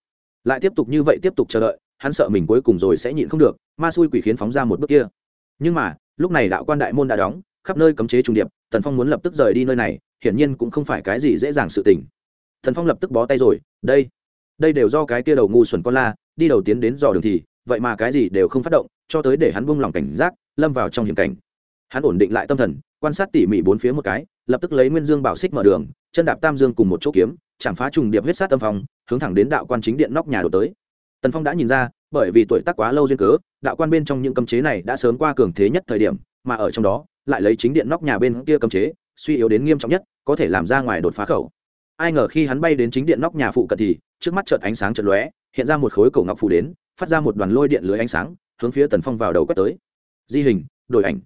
lại tiếp tục như vậy tiếp tục chờ đợi, hắn sợ mình cuối cùng rồi sẽ nhịn không được, ma xui quỷ khiến phóng ra một bước kia. Nhưng mà, lúc này đạo quan đại môn đã đóng, khắp nơi cấm chế trùng điệp, tần phong muốn lập tức rời đi nơi này, hiển nhiên cũng không phải cái gì dễ dàng sự tình. Thần phong lập tức bó tay rồi, đây đây đều do cái kia đầu ngu xuẩn con la, đi đầu tiến đến dò đường thì, vậy mà cái gì đều không phát động, cho tới để hắn buông lòng cảnh giác, lâm vào trong hiểm cảnh. Hắn ổn định lại tâm thần quan sát tỉ mỉ bốn phía một cái, lập tức lấy nguyên dương bảo xích mở đường, chân đạp tam dương cùng một chỗ kiếm, chạm phá trùng điệp huyết sát tâm phong, hướng thẳng đến đạo quan chính điện nóc nhà đổ tới. Tần phong đã nhìn ra, bởi vì tuổi tác quá lâu duyên cớ, đạo quan bên trong những cấm chế này đã sớm qua cường thế nhất thời điểm, mà ở trong đó, lại lấy chính điện nóc nhà bên kia cấm chế, suy yếu đến nghiêm trọng nhất, có thể làm ra ngoài đột phá khẩu. Ai ngờ khi hắn bay đến chính điện nóc nhà phụ cận thì, trước mắt chợt ánh sáng chợt lóe, hiện ra một khối cổ ngọc phủ đến, phát ra một đoàn lôi điện lưới ánh sáng, hướng phía tần phong vào đầu quét tới. Di hình, đổi ảnh.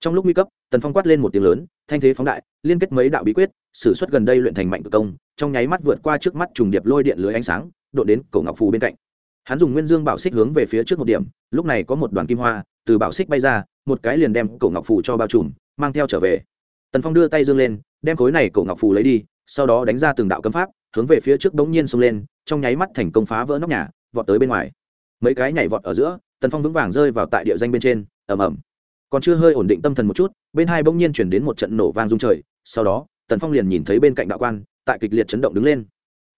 Trong lúc nguy cấp tần phong quát lên một tiếng lớn, thanh thế phóng đại, liên kết mấy đạo bí quyết s ử suất gần đây luyện thành mạnh cực công, trong nháy mắt vượt qua trước mắt trùng điệp lôi điện lưới ánh sáng đội đến cổ ngọc phù bên cạnh. Hắn dùng nguyên dương bảo xích hướng về phía trước một điểm, lúc này có một đoàn kim hoa, từ bảo xích bay ra, một cái liền đem cổ ngọc phù cho bao trùm, mang theo trở về. Tần phong đưa tay dương lên, đem khối này cổ ngọc phù lấy đi, sau đó đánh ra từng đạo cấm pháp, hướng về phía trước bỗng nhiên xông lên, trong nháy mắt thành công phá vỡ nóc nhà, vọt tới bên ngoài. Mấy cái nhảy vọt ở giữa, tần phong vững vàng rơi vào tại địa danh bên trên, ầm ầm còn chưa hơi ổn định tâm thần một chút, bên hai bỗng nhiên chuyển đến một trận nổ vang rung trời, sau đó, tần phong liền nhìn thấy bên cạnh đạo quan, tại kịch liệt chấn động đứng lên.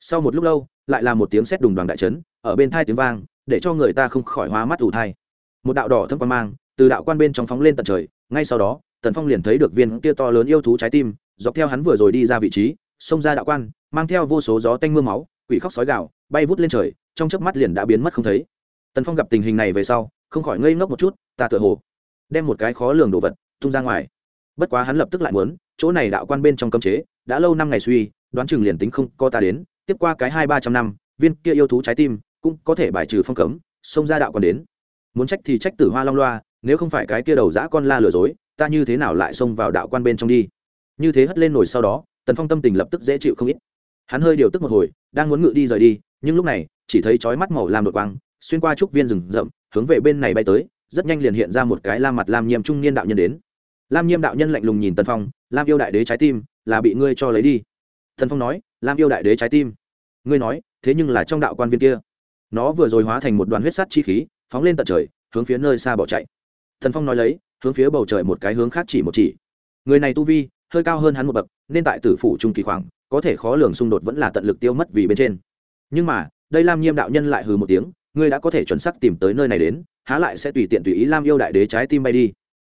Sau một lúc lâu, lại là một tiếng sét đùng đoàn đại chấn, ở bên thai tiếng vang, để cho người ta không khỏi hóa mắt ủ thai. Một đạo đỏ thâm quan mang, từ đạo quan bên trong phóng lên tận trời, ngay sau đó, tần phong liền thấy được viên kia to lớn yêu thú trái tim, dọc theo hắn vừa rồi đi ra vị trí, xông ra đạo quan, mang theo vô số gió tanh m ư a máu, quỷ khóc sói gạo bay vút lên trời, trong chớp mắt liền đã biến mất không thấy. Tần phong gặp tình hình này về sau, không khỏi ngây ngốc một chút, ta tựa hồ đem một cái khó lường đồ vật tung ra ngoài. Bất quá hắn lập tức lại muốn, chỗ này đạo quan bên trong cấm chế, đã lâu năm ngày suy, đoán chừng liền tính không co ta đến, tiếp qua cái hai ba trăm năm, viên kia yêu thú trái tim cũng có thể bài trừ phong cấm, xông ra đạo còn đến. Muốn trách thì trách tử hoa long loa, nếu không phải cái kia đầu dã con la lừa dối, ta như thế nào lại xông vào đạo quan bên trong đi? Như thế hất lên nổi sau đó, tần phong tâm tình lập tức dễ chịu không ít. Hắn hơi điều tức một hồi, đang muốn ngự đi rời đi, nhưng lúc này, chỉ thấy chói mắt màu làm đột quang, xuyên qua trúc viên rừng rậm, hướng về bên này bay tới rất nhanh liền hiện ra một cái lam mặt lam nhiêm trung niên đạo nhân đến. Lam nhiêm đạo nhân lạnh lùng nhìn tần phong, lam yêu đại đế trái tim, là bị ngươi cho lấy đi. Tần phong nói, lam yêu đại đế trái tim. Ngươi nói, thế nhưng là trong đạo quan viên kia. Nó vừa rồi hóa thành một đoàn huyết sắt chi khí, phóng lên tận trời, hướng phía nơi xa bỏ chạy. Thần phong nói lấy, hướng phía bầu trời một cái hướng khác chỉ một chỉ. Người này tu vi, hơi cao hơn hắn một bậc, nên tại tử phủ trung kỳ khoảng, có thể khó lường xung đột vẫn là tận lực tiêu mất vì bên trên. Nhưng mà, đây lam nhiêm đạo nhân lại hừ một tiếng, ngươi đã có thể chuẩn xác tìm tới nơi này đến há lại sẽ tùy tiện tùy ý lam yêu đại đế trái tim bay đi.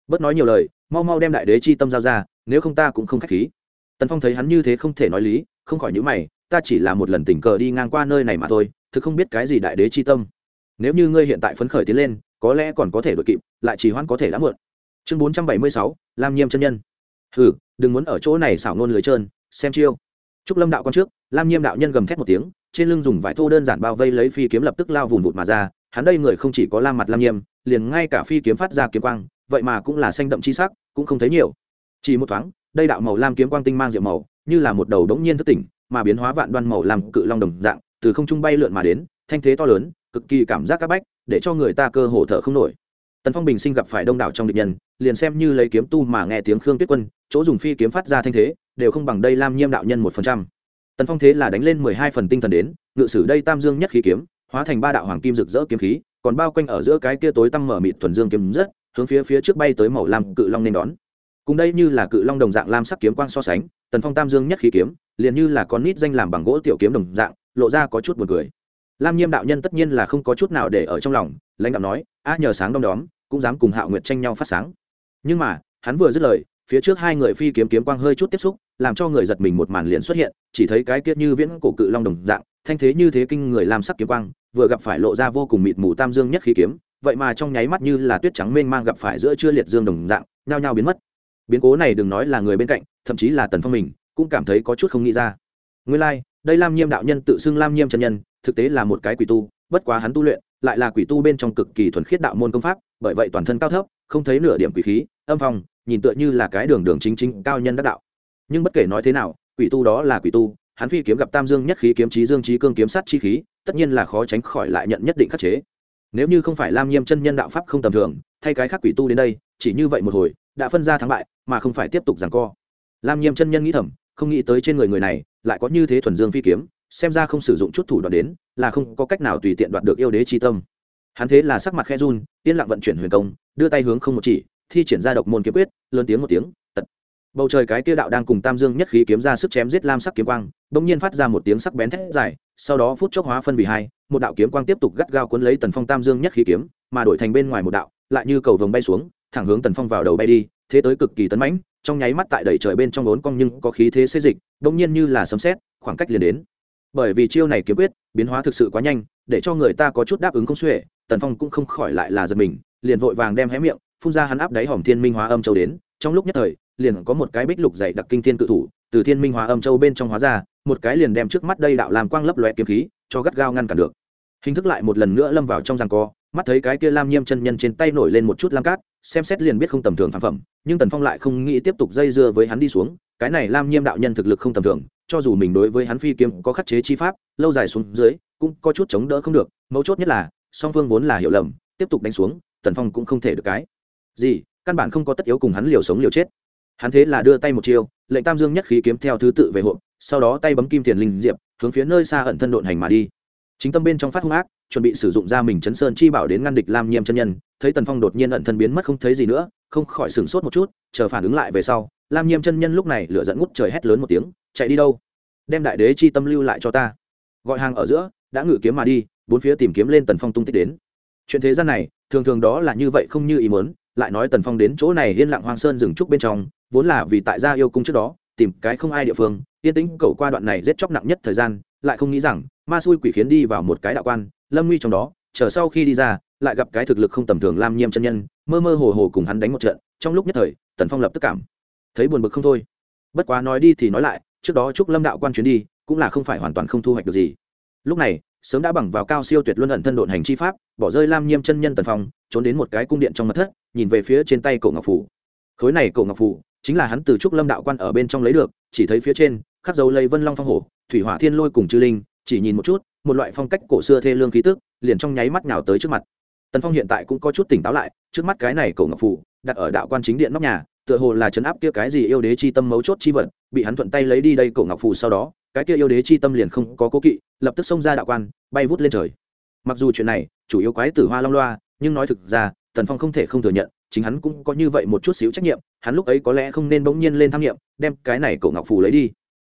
Bớt nói nhiều lời, mau mau đem đại đế chi tâm giao ra, nếu không ta cũng không k h á c h khí. Tần phong thấy hắn như thế không thể nói lý, không khỏi nhữ mày, ta chỉ là một lần tình cờ đi ngang qua nơi này mà thôi, thực không biết cái gì đại đế chi tâm. Nếu như ngươi hiện tại phấn khởi tiến lên, có lẽ còn có thể đội kịp, lại chỉ hoãn có thể đã mượn. chương bốn trăm bảy mươi sáu, lam nhiêm chân nhân. Hừ, đừng muốn ở chỗ này xảo nôn lưới trơn, xem chiêu. Trúc lâm đạo con trước, lam nhiêm đạo nhân gầm thét một tiếng, trên lưng dùng vải thô đơn giản bao vây lấy phi kiếm lập tức lao vùng vụt mà ra hắn đây người không chỉ có lam mặt lam nhiêm liền ngay cả phi kiếm phát ra kiếm quang, vậy mà cũng là xanh đậm chi sắc, cũng không thấy nhiều. Chỉ một thoáng, đây đạo màu lam kiếm quang tinh mang diệu màu, như là một đầu đống nhiên thất tỉnh, mà biến hóa vạn đoan màu làm cự long đồng dạng, từ không trung bay lượn mà đến, thanh thế to lớn, cực kỳ cảm giác các bách, để cho người ta cơ hồ thở không nổi. Tần phong bình sinh gặp phải đông đảo trong địch nhân, liền xem như lấy kiếm tu mà nghe tiếng khương tuyết quân, chỗ dùng phi kiếm phát ra thanh thế, đều không bằng đây lam nhiêm đạo nhân một phần trăm. Tần phong thế là đánh lên mười hai phần tinh thần đến, ngự sử đây tam dương nhất khí kiếm hóa thành ba đạo hoàng kim rực rỡ kiếm khí, còn bao quanh ở giữa cái kia tối tăm mở mịt thuần dương kiếm rất, hướng phía phía trước bay tới màu lam cự long nên đón. Cùng đây như là cự long đồng dạng lam sắc kiếm quang so sánh, tần phong tam dương nhất khí kiếm, liền như là con nít danh làm bằng gỗ tiểu kiếm đồng dạng, lộ ra có chút buồn cười. Lam nhiêm đạo nhân tất nhiên là không có chút nào để ở trong lòng, lãnh đạo nói, a, nhờ sáng đom đóm, cũng dám cùng hạo nguyệt tranh nhau phát sáng. Nhưng mà, hắn vừa dứt lời phía trước hai người phi kiếm kiếm quang hơi chút tiếp xúc làm cho người giật mình một màn liền xuất hiện chỉ thấy cái kiết như viễn cổ cự long đồng dạng thanh thế như thế kinh người làm sắc kiếm quang vừa gặp phải lộ ra vô cùng mịt mù tam dương nhất khí kiếm vậy mà trong nháy mắt như là tuyết trắng mênh mang gặp phải giữa chưa liệt dương đồng dạng nhao nhao biến mất. Biến cố này đừng nói là người bên cạnh thậm chí là tần phong mình cũng cảm thấy có chút không nghĩ ra. Nguyên lai、like, đây lam nhiêm đạo nhân tự xưng lam nhiêm chân nhân thực tế là một cái quỷ tu bất quá hắn tu luyện lại là quỷ tu bên trong cực kỳ thuần khiết đạo môn công pháp bởi vậy toàn thân cao thấp không thấy nửa điểm quỷ khí âm phong nhìn tựa như là cái đường đường chính chính cao nhân đắc đạo. Nhưng bất kể nói thế nào, quỷ tu đó là quỷ tu, hắn phi kiếm gặp tam dương nhất khí kiếm trí dương trí cương kiếm sát chi khí, tất nhiên là khó tránh khỏi lại nhận nhất định khắc chế. Nếu như không phải lam nhiêm chân nhân đạo pháp không tầm thường, thay cái khác quỷ tu đến đây, chỉ như vậy một hồi, đã phân ra thắng bại, mà không phải tiếp tục rằng co. Lam nhiêm chân nhân nghĩ thầm, không nghĩ tới trên người người này, lại có như thế thuần dương phi kiếm, xem ra không sử dụng chút thủ đoạn đến, là không có cách nào tùy tiện đoạt được yêu đế chi tâm. Hắn thế là sắc mặt khe run, yên lặng vận chuyển huyền công, đưa tay hướng không một chỉ thi triển ra độc môn kiếm quyết, lớn tiếng một tiếng, tật. Bầu trời cái kia đạo đang cùng tam dương nhất khí kiếm ra sức chém giết lam sắc kiếm quang, bỗng nhiên phát ra một tiếng sắc bén thét dài, sau đó phút chốc hóa phân vì hai, một đạo kiếm quang tiếp tục gắt gao cuốn lấy tần phong tam dương nhất khí kiếm, mà đổi thành bên ngoài một đạo, lại như cầu vồng bay xuống, thẳng hướng tần phong vào đầu bay đi, thế tới cực kỳ tấn mãnh, trong nháy mắt tại đẩy trời bên trong vốn cong nhưng có khí thế xê dịch đông nhiên như là sấm sét, khoảng cách liền đến. Bởi vì chiêu này kiếm quyết, biến hóa thực sự quá nhanh, để cho người ta có chút đáp ứng không xuể, tần phong cũng không khỏi lại là giật mình, liền vội vàng đem hé miệng phun ra hắn áp đáy hòm thiên minh hóa âm châu đến, trong lúc nhất thời, liền có một cái bích lục dày đặc kinh thiên cự thủ, từ thiên minh hóa âm châu bên trong hóa ra, một cái liền đem trước mắt đây đạo làm quang lấp loe kiếm khí, cho gắt gao ngăn cản được. Hình thức lại một lần nữa lâm vào trong giằng co, mắt thấy cái kia lam nhiêm chân nhân trên tay nổi lên một chút lam cát, xem xét liền biết không tầm thường phản phẩm, nhưng tần phong lại không nghĩ tiếp tục dây dưa với hắn đi xuống, cái này lam nhiêm đạo nhân thực lực không tầm thường, cho dù mình đối với hắn phi kiếm có khắc chế chi pháp, lâu dài xuống dưới, cũng có chút chống đỡ không được, mấu chốt nhất là, song phương vốn là hiểu lầm, tiếp tục đánh xuống, tần phong cũng không thể được cái gì, căn bản không có tất yếu cùng hắn liều sống liều chết. Hắn thế là đưa tay một chiêu, lệnh tam dương nhất khí kiếm theo thứ tự về hộp, sau đó tay bấm kim tiền linh diệp, hướng phía nơi xa ẩn thân độn hành mà đi. Chính tâm bên trong phát hung ác, chuẩn bị sử dụng ra mình chấn sơn chi bảo đến ngăn địch lam nhiêm chân nhân, thấy tần phong đột nhiên ẩn thân biến mất không thấy gì nữa, không khỏi sửng sốt một chút, chờ phản ứng lại về sau, lam nhiêm chân nhân lúc này lửa dẫn ngút trời hét lớn một tiếng, chạy đi đâu? Đem đại đế chi tâm lưu lại cho ta. Gọi hàng ở giữa, đã ngự kiếm mà đi, bốn phía tìm kiếm lên tần phong tung tích đến. Chuyện thế gian này, thường thường đó là như vậy không như ý muốn lại nói tần phong đến chỗ này yên lặng hoang sơn dừng trúc bên trong, vốn là vì tại gia yêu cung trước đó, tìm cái không ai địa phương, yên tĩnh cầu qua đoạn này giết chóc nặng nhất thời gian, lại không nghĩ rằng, ma xui quỷ khiến đi vào một cái đạo quan, lâm nguy trong đó, chờ sau khi đi ra, lại gặp cái thực lực không tầm thường lam nhiêm chân nhân, mơ mơ hồ hồ cùng hắn đánh một trận, trong lúc nhất thời, tần phong lập tức cảm thấy buồn bực không thôi. Bất quá nói đi thì nói lại, trước đó chúc lâm đạo quan chuyến đi, cũng là không phải hoàn toàn không thu hoạch được gì. Lúc này, sớm đã bằng vào cao siêu tuyệt luân ẩn thân độn hành chi pháp, bỏ rơi lam nhiêm chân nhân tần phong, trốn đến một cái cung điện trong mật thất nhìn về phía trên tay cổ ngọc phủ. Khối này cổ ngọc phủ chính là hắn từ trúc lâm đạo quan ở bên trong lấy được, chỉ thấy phía trên, khắc dấu lấy vân long phong hổ, thủy hỏa thiên lôi cùng chư linh, chỉ nhìn một chút, một loại phong cách cổ xưa thê lương khí tức, liền trong nháy mắt nhào tới trước mặt. Tần phong hiện tại cũng có chút tỉnh táo lại, trước mắt cái này cổ ngọc phủ, đặt ở đạo quan chính điện nóc nhà, tựa hồ là chấn áp kia cái gì yêu đế chi tâm mấu chốt chi vật, bị hắn thuận tay lấy đi đây cổ ngọc phủ sau đó, cái kia yêu đế chi tâm liền không có cố kỵ, lập tức xông ra đạo quan, bay vút lên trời. Mặc dù chuyện này, chủ yếu quái tử hoa long loa, nhưng nói thực ra tần phong không thể không thừa nhận, chính hắn cũng có như vậy một chút xíu trách nhiệm, hắn lúc ấy có lẽ không nên bỗng nhiên lên tham nghiệm, đem cái này cổ ngọc phù lấy đi.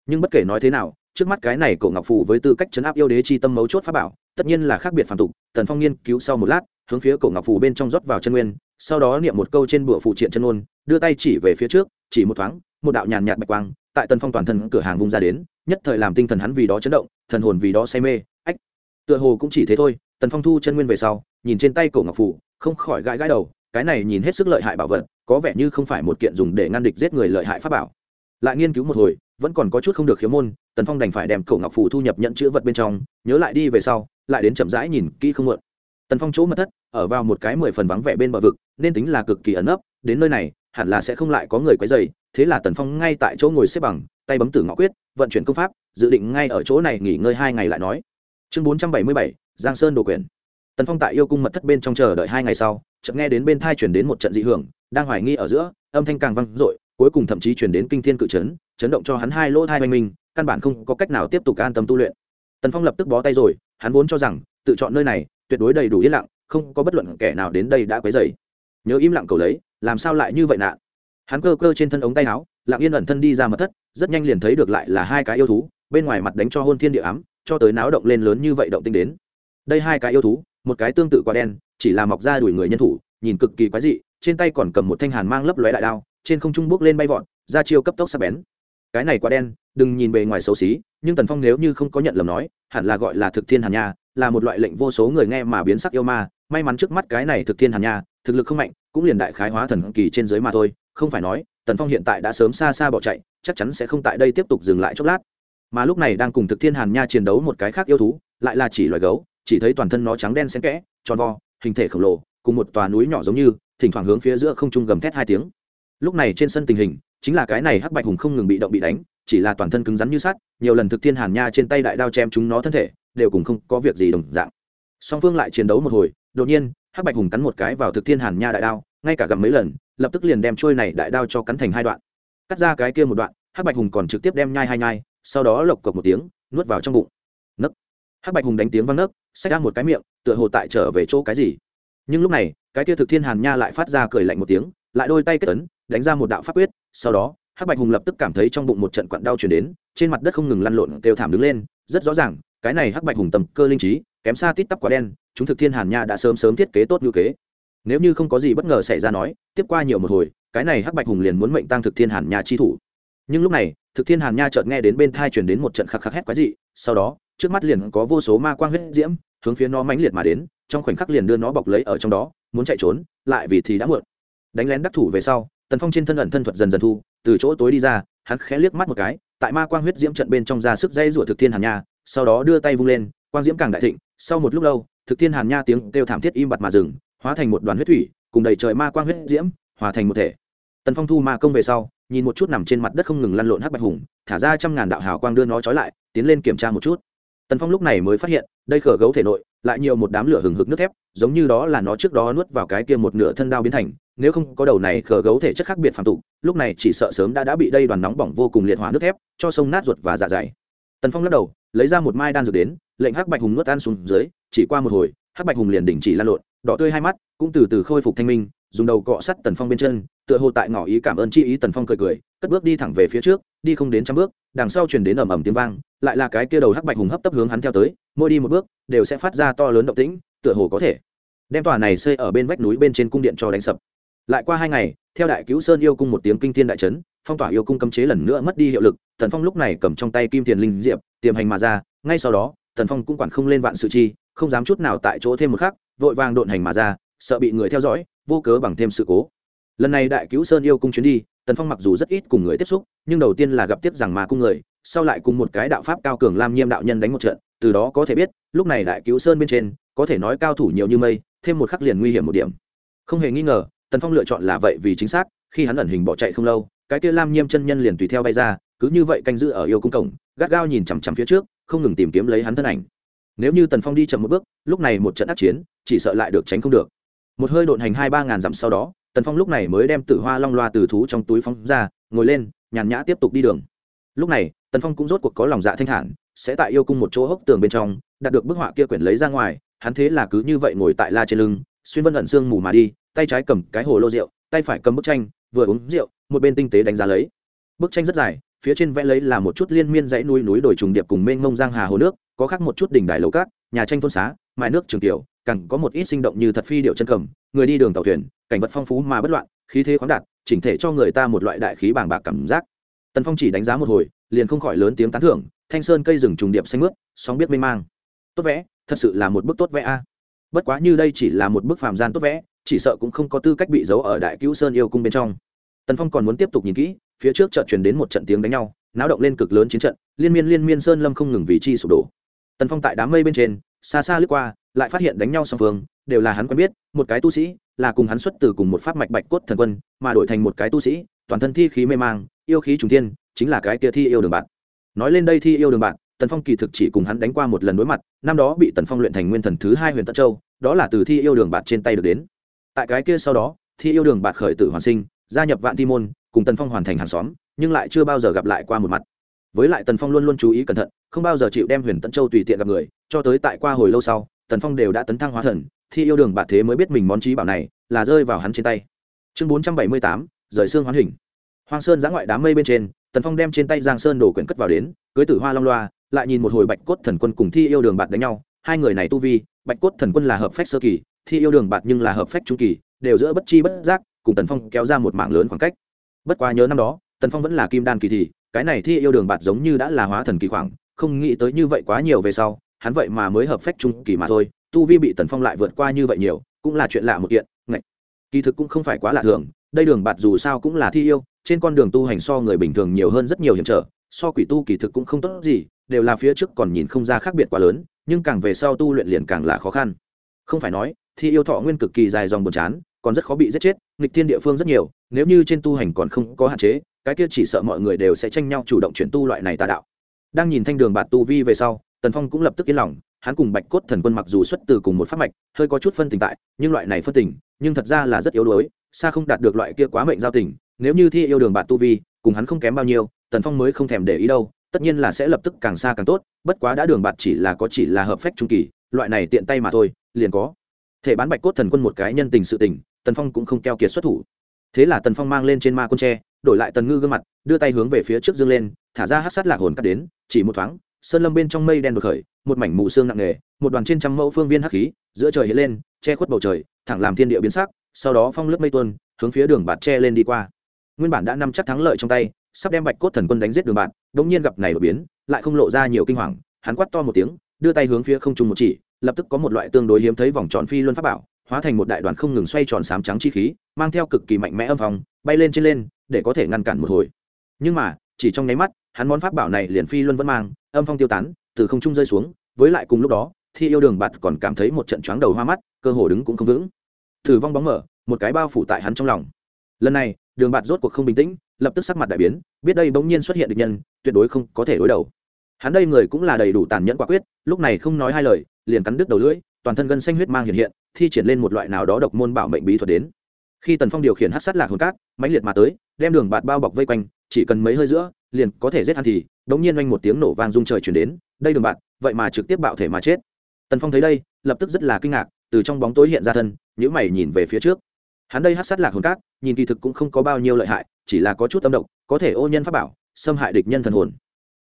Nhưng bất kể nói thế nào, trước mắt cái này cổ ngọc phù với tư cách chấn áp yêu đế chi tâm mấu chốt pháp bảo, tất nhiên là khác biệt phản tục, tần phong nghiên cứu sau một lát, hướng phía cổ ngọc phù bên trong rót vào chân nguyên, sau đó niệm một câu trên bụa phụ triện chân ôn đưa tay chỉ về phía trước, chỉ một thoáng, một đạo nhàn nhạt bạch quang, tại tần phong toàn thân cửa hàng vung ra đến, nhất thời làm tinh thần hắn vì đó chấn động, thần hồn vì đó say mê, ách. Tựa hồ cũng chỉ thế thôi, tần phong thu chân nguyên về sau, nhìn trên tay cổ ngọc phủ không khỏi gãi gãi đầu, cái này nhìn hết sức lợi hại bảo vật, có vẻ như không phải một kiện dùng để ngăn địch giết người lợi hại pháp bảo. Lại nghiên cứu một hồi, vẫn còn có chút không được khiếu môn, tần phong đành phải đem cổ ngọc phủ thu nhập nhận chữ vật bên trong, nhớ lại đi về sau, lại đến chậm rãi nhìn kỹ không mượn. Tần phong chỗ mất thất, ở vào một cái mười phần vắng vẻ bên bờ vực, nên tính là cực kỳ ẩn ấp đến nơi này, hẳn là sẽ không lại có người quấy dày thế là tần phong ngay tại chỗ ngồi xếp bằng, tay bấm tử ngõ quyết, vận chuyển công pháp, dự định ngay ở chỗ này nghỉ ngơi hai ngày lại nói. Chương bốn trăm bảy mươi bảy, giang sơn đồ quyền tần phong tại yêu cung mật thất bên trong chờ đợi hai ngày sau, chợt nghe đến bên thai chuyển đến một trận dị hưởng, đang hoài nghi ở giữa, âm thanh càng vang dội, cuối cùng thậm chí chuyển đến kinh thiên cự chấn chấn động cho hắn hai lỗ thai oanh minh căn bản không có cách nào tiếp tục an tâm tu luyện. Tần phong lập tức bó tay rồi, hắn vốn cho rằng, tự chọn nơi này, tuyệt đối đầy đủ yên lặng, không có bất luận kẻ nào đến đây đã quấy dày nhớ im lặng cầu lấy, làm sao lại như vậy nạn? Hắn cơ cơ trên thân ống tay áo, lặng yên ẩn thân đi ra mật thất, rất nhanh liền thấy được lại là hai cái yêu thú, bên ngoài mặt đánh cho hôn thiên địa ám, cho tới náo động lên lớn như vậy động tinh đến. Đây hai cái yêu thú một cái tương tự quả đen, chỉ là mọc ra đuổi người nhân thủ, nhìn cực kỳ quái dị, trên tay còn cầm một thanh hàn mang lấp lóe đại đao, trên không trung bước lên bay vọt, ra chiêu cấp tốc sắc bén. Cái này quả đen, đừng nhìn bề ngoài xấu xí, nhưng tần phong nếu như không có nhận lầm nói, hẳn là gọi là thực thiên hàn nha, là một loại lệnh vô số người nghe mà biến sắc yêu ma, may mắn trước mắt cái này thực thiên hàn nha, thực lực không mạnh, cũng liền đại khái hóa thần kỳ trên dưới mà thôi, không phải nói, tần phong hiện tại đã sớm xa xa bỏ chạy, chắc chắn sẽ không tại đây tiếp tục dừng lại chốc lát. Mà lúc này đang cùng thực thiên hàn nha chiến đấu một cái khác yêu thú, lại là chỉ loài gấu chỉ thấy toàn thân nó trắng đen xen kẽ, tròn vo, hình thể khổng lồ, cùng một tòa núi nhỏ giống như, thỉnh thoảng hướng phía giữa không trung gầm thét hai tiếng. Lúc này trên sân tình hình, chính là cái này hắc bạch hùng không ngừng bị động bị đánh, chỉ là toàn thân cứng rắn như sắt, nhiều lần thực thiên hàn nha trên tay đại đao chém chúng nó thân thể, đều cùng không có việc gì đồng dạng. Song phương lại chiến đấu một hồi, đột nhiên, hắc bạch hùng cắn một cái vào thực thiên hàn nha đại đao, ngay cả gầm mấy lần, lập tức liền đem trôi này đại đao cho cắn thành hai đoạn. Cắt ra cái kia một đoạn, hắc bạch hùng còn trực tiếp đem nhai hai nhai, sau đó lộc cộc một tiếng, nuốt vào trong bụng. Nấc. Hắc bạch hùng đánh tiếng văng nấc xách ra một cái miệng, tựa hồ tại trở về chỗ cái gì. Nhưng lúc này, cái kia thực thiên hàn nha lại phát ra cười lạnh một tiếng, lại đôi tay kết tấn đánh ra một đạo pháp quyết, sau đó, hắc bạch hùng lập tức cảm thấy trong bụng một trận quặn đau chuyển đến, trên mặt đất không ngừng lăn lộn, kêu thảm đứng lên. Rất rõ ràng, cái này hắc bạch hùng tầm cơ linh trí, kém xa tít tắp quả đen, chúng thực thiên hàn nha đã sớm sớm thiết kế tốt như kế. Nếu như không có gì bất ngờ xảy ra nói, tiếp qua nhiều một hồi, cái này hắc bạch hùng liền muốn mệnh tăng thực thiên hàn nha chi thủ. Nhưng lúc này, thực thiên hàn nha chợt nghe đến bên thai chuyển đến một trận khắc khắc hét quái dị, sau đó trước mắt liền có vô số ma quang huyết diễm hướng phía nó mãnh liệt mà đến, trong khoảnh khắc liền đưa nó bọc lấy ở trong đó, muốn chạy trốn, lại vì thì đã muộn. Đánh lén đắc thủ về sau, tần phong trên thân ẩn thân thuật dần dần thu, từ chỗ tối đi ra, hắn khẽ liếc mắt một cái, tại ma quang huyết diễm trận bên trong ra sức dây rủa thực thiên hàn nha, sau đó đưa tay vung lên, quang diễm càng đại thịnh, sau một lúc lâu, thực thiên hàn nha tiếng kêu thảm thiết im bặt mà dừng, hóa thành một đoàn huyết thủy, cùng đầy trời ma quang huyết diễm, hòa thành một thể. Tần phong thu ma công về sau, nhìn một chút nằm trên mặt đất không ngừng lăn lộn hắc bạch hùng, thả ra trăm ngàn đạo hào quang đưa nó trói lại, tiến lên kiểm tra một chút tần phong lúc này mới phát hiện, đây khở gấu thể nội, lại nhiều một đám lửa hừng hực nước thép, giống như đó là nó trước đó nuốt vào cái kia một nửa thân đao biến thành, nếu không có đầu này khở gấu thể chất khác biệt phản tục, lúc này chỉ sợ sớm đã đã bị đây đoàn nóng bỏng vô cùng liệt hỏa nước thép, cho sông nát ruột và dạ dày. Tần phong lắc đầu, lấy ra một mai đan dược đến, lệnh hắc bạch hùng nuốt ăn xuống dưới, chỉ qua một hồi, hắc bạch hùng liền đình chỉ lan lộn, đỏ tươi hai mắt, cũng từ từ khôi phục thanh minh, dùng đầu cọ sắt tần phong bên chân, tựa hồ tại ngỏ ý cảm ơn chi ý tần phong cười cười cất bước đi thẳng về phía trước, đi không đến trăm bước, đằng sau truyền đến ầm ầm tiếng vang, lại là cái kia đầu hắc bạch hùng hấp tấp hướng hắn theo tới, mỗi đi một bước, đều sẽ phát ra to lớn động tĩnh, tựa hồ có thể đem tòa này xây ở bên vách núi bên trên cung điện cho đánh sập. Lại qua hai ngày, theo đại cứu sơn yêu cung một tiếng kinh thiên đại trấn phong tỏa yêu cung cấm chế lần nữa mất đi hiệu lực, tần phong lúc này cầm trong tay kim tiền linh diệp, tiềm hành mà ra, ngay sau đó, tần phong cũng quản không lên vạn sự chi, không dám chút nào tại chỗ thêm một khắc, vội vàng độn hành mà ra, sợ bị người theo dõi, vô cớ bằng thêm sự cố lần này đại cứu sơn yêu cung chuyến đi, tần phong mặc dù rất ít cùng người tiếp xúc, nhưng đầu tiên là gặp tiếp rằng mà cung người, sau lại cùng một cái đạo pháp cao cường lam nhiêm đạo nhân đánh một trận, từ đó có thể biết, lúc này đại cứu sơn bên trên, có thể nói cao thủ nhiều như mây, thêm một khắc liền nguy hiểm một điểm. Không hề nghi ngờ, tần phong lựa chọn là vậy vì chính xác, khi hắn ẩn hình bỏ chạy không lâu, cái kia lam nhiêm chân nhân liền tùy theo bay ra, cứ như vậy canh giữ ở yêu cung cổng, gắt gao nhìn chằm chằm phía trước, không ngừng tìm kiếm lấy hắn thân ảnh. Nếu như tần phong đi chậm một bước, lúc này một trận ác chiến, chỉ sợ lại được tránh không được. Một hơi độn hành hai ba ngàn dặm sau đó tần phong lúc này mới đem tử hoa long loa từ thú trong túi phóng ra, ngồi lên, nhàn nhã tiếp tục đi đường. Lúc này, tần phong cũng rốt cuộc có lòng dạ thanh thản, sẽ tại yêu cung một chỗ hốc tường bên trong, đạt được bức họa kia quyển lấy ra ngoài, hắn thế là cứ như vậy ngồi tại la trên lưng, xuyên vân ẩn xương mù mà đi, tay trái cầm cái hồ lô rượu, tay phải cầm bức tranh, vừa uống rượu, một bên tinh tế đánh giá lấy. Bức tranh rất dài, phía trên vẽ lấy là một chút liên miên dãy núi núi đồi trùng điệp cùng mênh mông giang hà hồ nước, có khác một chút đỉnh đài lầu cát, nhà tranh thôn xá mài nước trường tiểu, càng có một ít sinh động như thật phi điệu chân cầm, người đi đường tàu thuyền cảnh vật phong phú mà bất loạn, khí thế khoáng đạt, chỉnh thể cho người ta một loại đại khí bàng bạc cảm giác. Tần phong chỉ đánh giá một hồi, liền không khỏi lớn tiếng tán thưởng, thanh sơn cây rừng trùng điệp xanh mướt, sóng biết mê mang. Tốt vẽ, thật sự là một bức tốt vẽ a. Bất quá như đây chỉ là một bức phàm gian tốt vẽ, chỉ sợ cũng không có tư cách bị giấu ở đại cứu sơn yêu cung bên trong. Tần phong còn muốn tiếp tục nhìn kỹ, phía trước chợt truyền đến một trận tiếng đánh nhau, náo động lên cực lớn chiến trận, liên miên liên miên sơn lâm không ngừng vì chi sụp đổ. Tần phong tại đám mây bên trên, xa xa lướt qua lại phát hiện đánh nhau song phương, đều là hắn quen biết, một cái tu sĩ, là cùng hắn xuất từ cùng một pháp mạch bạch cốt thần quân, mà đổi thành một cái tu sĩ, toàn thân thi khí mê mang, yêu khí trùng thiên, chính là cái kia thi yêu đường bạn. Nói lên đây thi yêu đường bạn, tần phong kỳ thực chỉ cùng hắn đánh qua một lần đối mặt, năm đó bị tần phong luyện thành nguyên thần thứ hai huyền tân châu, đó là từ thi yêu đường bạn trên tay được đến. Tại cái kia sau đó, thi yêu đường bạn khởi tử hoàn sinh, gia nhập vạn thi môn, cùng tần phong hoàn thành hàng xóm, nhưng lại chưa bao giờ gặp lại qua một mặt. Với lại tần phong luôn luôn chú ý cẩn thận, không bao giờ chịu đem huyền tân châu tùy tiện gặp người, cho tới tại qua hồi lâu sau tần phong đều đã tấn thăng hóa thần, thi yêu đường bạt thế mới biết mình món trí bảo này là rơi vào hắn trên tay. Chương bốn trăm bảy mươi tám, rời xương hoán hình. Hoang sơn giã ngoại đám mây bên trên, tần phong đem trên tay giang sơn đổ quyển cất vào đến, cưới tử hoa long loa, lại nhìn một hồi bạch cốt thần quân cùng thi yêu đường bạt đánh nhau. Hai người này tu vi, bạch cốt thần quân là hợp phách sơ kỳ, thi yêu đường bạt nhưng là hợp phách trung kỳ, đều giữa bất chi bất giác, cùng tần phong kéo ra một mảng lớn khoảng cách. Bất quá nhớ năm đó, tần phong vẫn là kim đan kỳ thì cái này thi yêu đường bạt giống như đã là hóa thần kỳ khoảng, không nghĩ tới như vậy quá nhiều về sau hắn vậy mà mới hợp phách trung kỳ mà thôi, tu vi bị tần phong lại vượt qua như vậy nhiều, cũng là chuyện lạ một kiện, ngạch. Kỳ thực cũng không phải quá lạ thường, đây đường bạt dù sao cũng là thi yêu, trên con đường tu hành so người bình thường nhiều hơn rất nhiều hiểm trở, so quỷ tu kỳ thực cũng không tốt gì, đều là phía trước còn nhìn không ra khác biệt quá lớn, nhưng càng về sau tu luyện liền càng là khó khăn. Không phải nói, thi yêu thọ nguyên cực kỳ dài dòng buồn chán, còn rất khó bị giết chết, nghịch thiên địa phương rất nhiều, nếu như trên tu hành còn không có hạn chế, cái kia chỉ sợ mọi người đều sẽ tranh nhau chủ động chuyển tu loại này tà đạo. Đang nhìn thanh đường bạt tu vi về sau tần phong cũng lập tức yên lòng, hắn cùng bạch cốt thần quân mặc dù xuất từ cùng một pháp mạch, hơi có chút phân tình tại, nhưng loại này phân tình, nhưng thật ra là rất yếu đuối, xa không đạt được loại kia quá mệnh giao tình, nếu như thi yêu đường bạt tu vi, cùng hắn không kém bao nhiêu, tần phong mới không thèm để ý đâu, tất nhiên là sẽ lập tức càng xa càng tốt, bất quá đã đường bạt chỉ là có chỉ là hợp phách trung kỳ, loại này tiện tay mà thôi, liền có. Thể bán bạch cốt thần quân một cái nhân tình sự tình, tần phong cũng không keo kiệt xuất thủ. Thế là tần phong mang lên trên ma quân tre, đổi lại tần ngư gương mặt, đưa tay hướng về phía trước dương lên, thả ra hát sát lạc hồn cắt đến, chỉ một thoáng sơn lâm bên trong mây đen đột khởi một mảnh mù sương nặng nề một đoàn trên trăm mẫu phương viên hắc khí giữa trời hiện lên che khuất bầu trời thẳng làm thiên địa biến sắc sau đó phong lớp mây tuôn hướng phía đường bạt che lên đi qua. Nguyên bản đã nắm chắc thắng lợi trong tay sắp đem bạch cốt thần quân đánh giết đường bạt đống nhiên gặp này đột biến lại không lộ ra nhiều kinh hoàng hắn quát to một tiếng đưa tay hướng phía không trung một chỉ lập tức có một loại tương đối hiếm thấy vòng tròn phi luân pháp bảo hóa thành một đại đoàn không ngừng xoay tròn sám trắng chi khí mang theo cực kỳ mạnh mẽ âm vòng, bay lên trên lên để có thể ngăn cản một hồi. Nhưng mà chỉ trong nháy mắt hắn món pháp bảo này liền phi luân vẫn mang, âm phong tiêu tán, từ không trung rơi xuống, với lại cùng lúc đó, thi yêu đường bạt còn cảm thấy một trận choáng đầu hoa mắt, cơ hồ đứng cũng không vững. Thử vong bóng mở, một cái bao phủ tại hắn trong lòng. Lần này, đường bạt rốt cuộc không bình tĩnh, lập tức sắc mặt đại biến, biết đây bỗng nhiên xuất hiện địch nhân, tuyệt đối không có thể đối đầu. Hắn đây người cũng là đầy đủ tàn nhẫn quả quyết, lúc này không nói hai lời, liền cắn đứt đầu lưỡi, toàn thân gân xanh huyết mang hiện hiện, thi triển lên một loại nào đó độc môn bảo mệnh bí thuật đến. Khi tần phong điều khiển hát sát lạc hồn cát, mãnh liệt mà tới đem đường bạt bao bọc vây quanh, chỉ cần mấy hơi giữa, liền có thể giết hắn thì, đống nhiên oanh một tiếng nổ vang rung trời chuyển đến, đây đường bạt, vậy mà trực tiếp bạo thể mà chết. Tần phong thấy đây, lập tức rất là kinh ngạc, từ trong bóng tối hiện ra thân nhữ mày nhìn về phía trước. Hắn đây hát sát lạc hồn cát, nhìn kỳ thực cũng không có bao nhiêu lợi hại, chỉ là có chút tâm động, có thể ô nhân pháp bảo, xâm hại địch nhân thần hồn.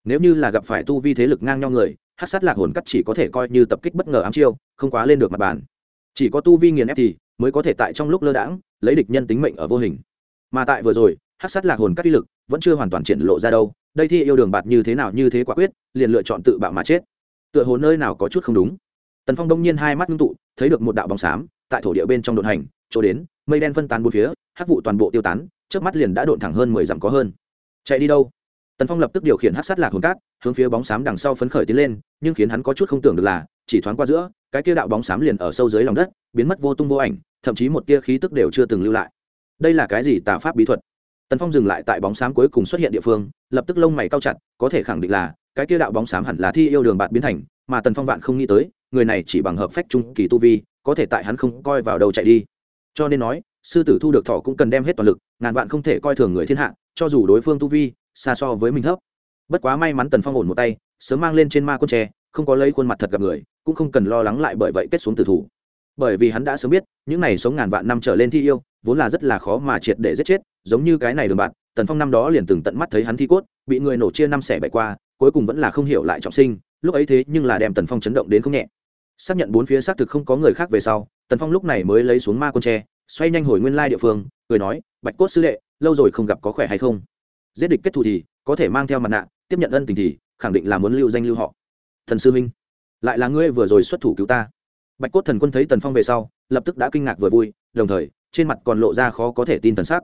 Nếu như là gặp phải tu vi thế lực ngang nhau người hát sát lạc hồn cắt chỉ có thể coi như tập kích bất ngờ ám chiêu, không quá lên được mặt bàn. Chỉ có tu vi nghiền ép thì, mới có thể tại trong lúc lơ đãng, lấy địch nhân tính mệnh ở vô hình mà tại vừa rồi hát sát lạc hồn các uy lực vẫn chưa hoàn toàn triển lộ ra đâu, đây thi yêu đường bạt như thế nào như thế quả quyết, liền lựa chọn tự bạo mà chết. Tựa hồ nơi nào có chút không đúng. Tần phong đông nhiên hai mắt ngưng tụ, thấy được một đạo bóng xám tại thổ địa bên trong đột hành, chỗ đến, mây đen phân tán bốn phía, hắc vụ toàn bộ tiêu tán trước mắt liền đã độn thẳng hơn mười dặm có hơn. Chạy đi đâu? Tần phong lập tức điều khiển hát sát lạc hồn cát, hướng phía bóng xám đằng sau phấn khởi tiến lên, nhưng khiến hắn có chút không tưởng được là, chỉ thoáng qua giữa, cái kia đạo bóng xám liền ở sâu dưới lòng đất, biến mất vô tung vô ảnh, thậm chí một tia khí tức đều chưa từng lưu lại đây là cái gì tà pháp bí thuật? Tần phong dừng lại tại bóng xám cuối cùng xuất hiện địa phương, lập tức lông mày cao chặt, có thể khẳng định là, cái kia đạo bóng xám hẳn là thi yêu đường bạn biến thành, mà tần phong vạn không nghĩ tới, người này chỉ bằng hợp phách trung kỳ tu vi, có thể tại hắn không coi vào đầu chạy đi. Cho nên nói, sư tử thu được thọ cũng cần đem hết toàn lực, ngàn vạn không thể coi thường người thiên hạ, cho dù đối phương tu vi, xa so với mình thấp. Bất quá may mắn tần phong ổn một tay, sớm mang lên trên ma con tre không có lấy khuôn mặt thật gặp người, cũng không cần lo lắng lại bởi vậy kết xuống tử thủ. Bởi vì hắn đã sớm biết, những này sống ngàn vạn năm trở lên thi yêu vốn là rất là khó mà triệt để giết chết, giống như cái này đường bạn, tần phong năm đó liền từng tận mắt thấy hắn thi cốt, bị người nổ chia năm xẻ bảy qua, cuối cùng vẫn là không hiểu lại trọng sinh, lúc ấy thế nhưng là đem tần phong chấn động đến không nhẹ. Xác nhận bốn phía xác thực không có người khác về sau, tần phong lúc này mới lấy xuống ma con tre, xoay nhanh hồi nguyên lai địa phương, cười nói, bạch cốt sư đệ, lâu rồi không gặp có khỏe hay không? Giết địch kết thù thì, có thể mang theo mặt nạ, tiếp nhận ân tình thì, khẳng định là muốn lưu danh lưu họ. Thần sư minh lại là ngươi vừa rồi xuất thủ cứu ta. Bạch cốt thần quân thấy tần phong về sau, lập tức đã kinh ngạc vừa vui, đồng thời trên mặt còn lộ ra khó có thể tin thần sắc.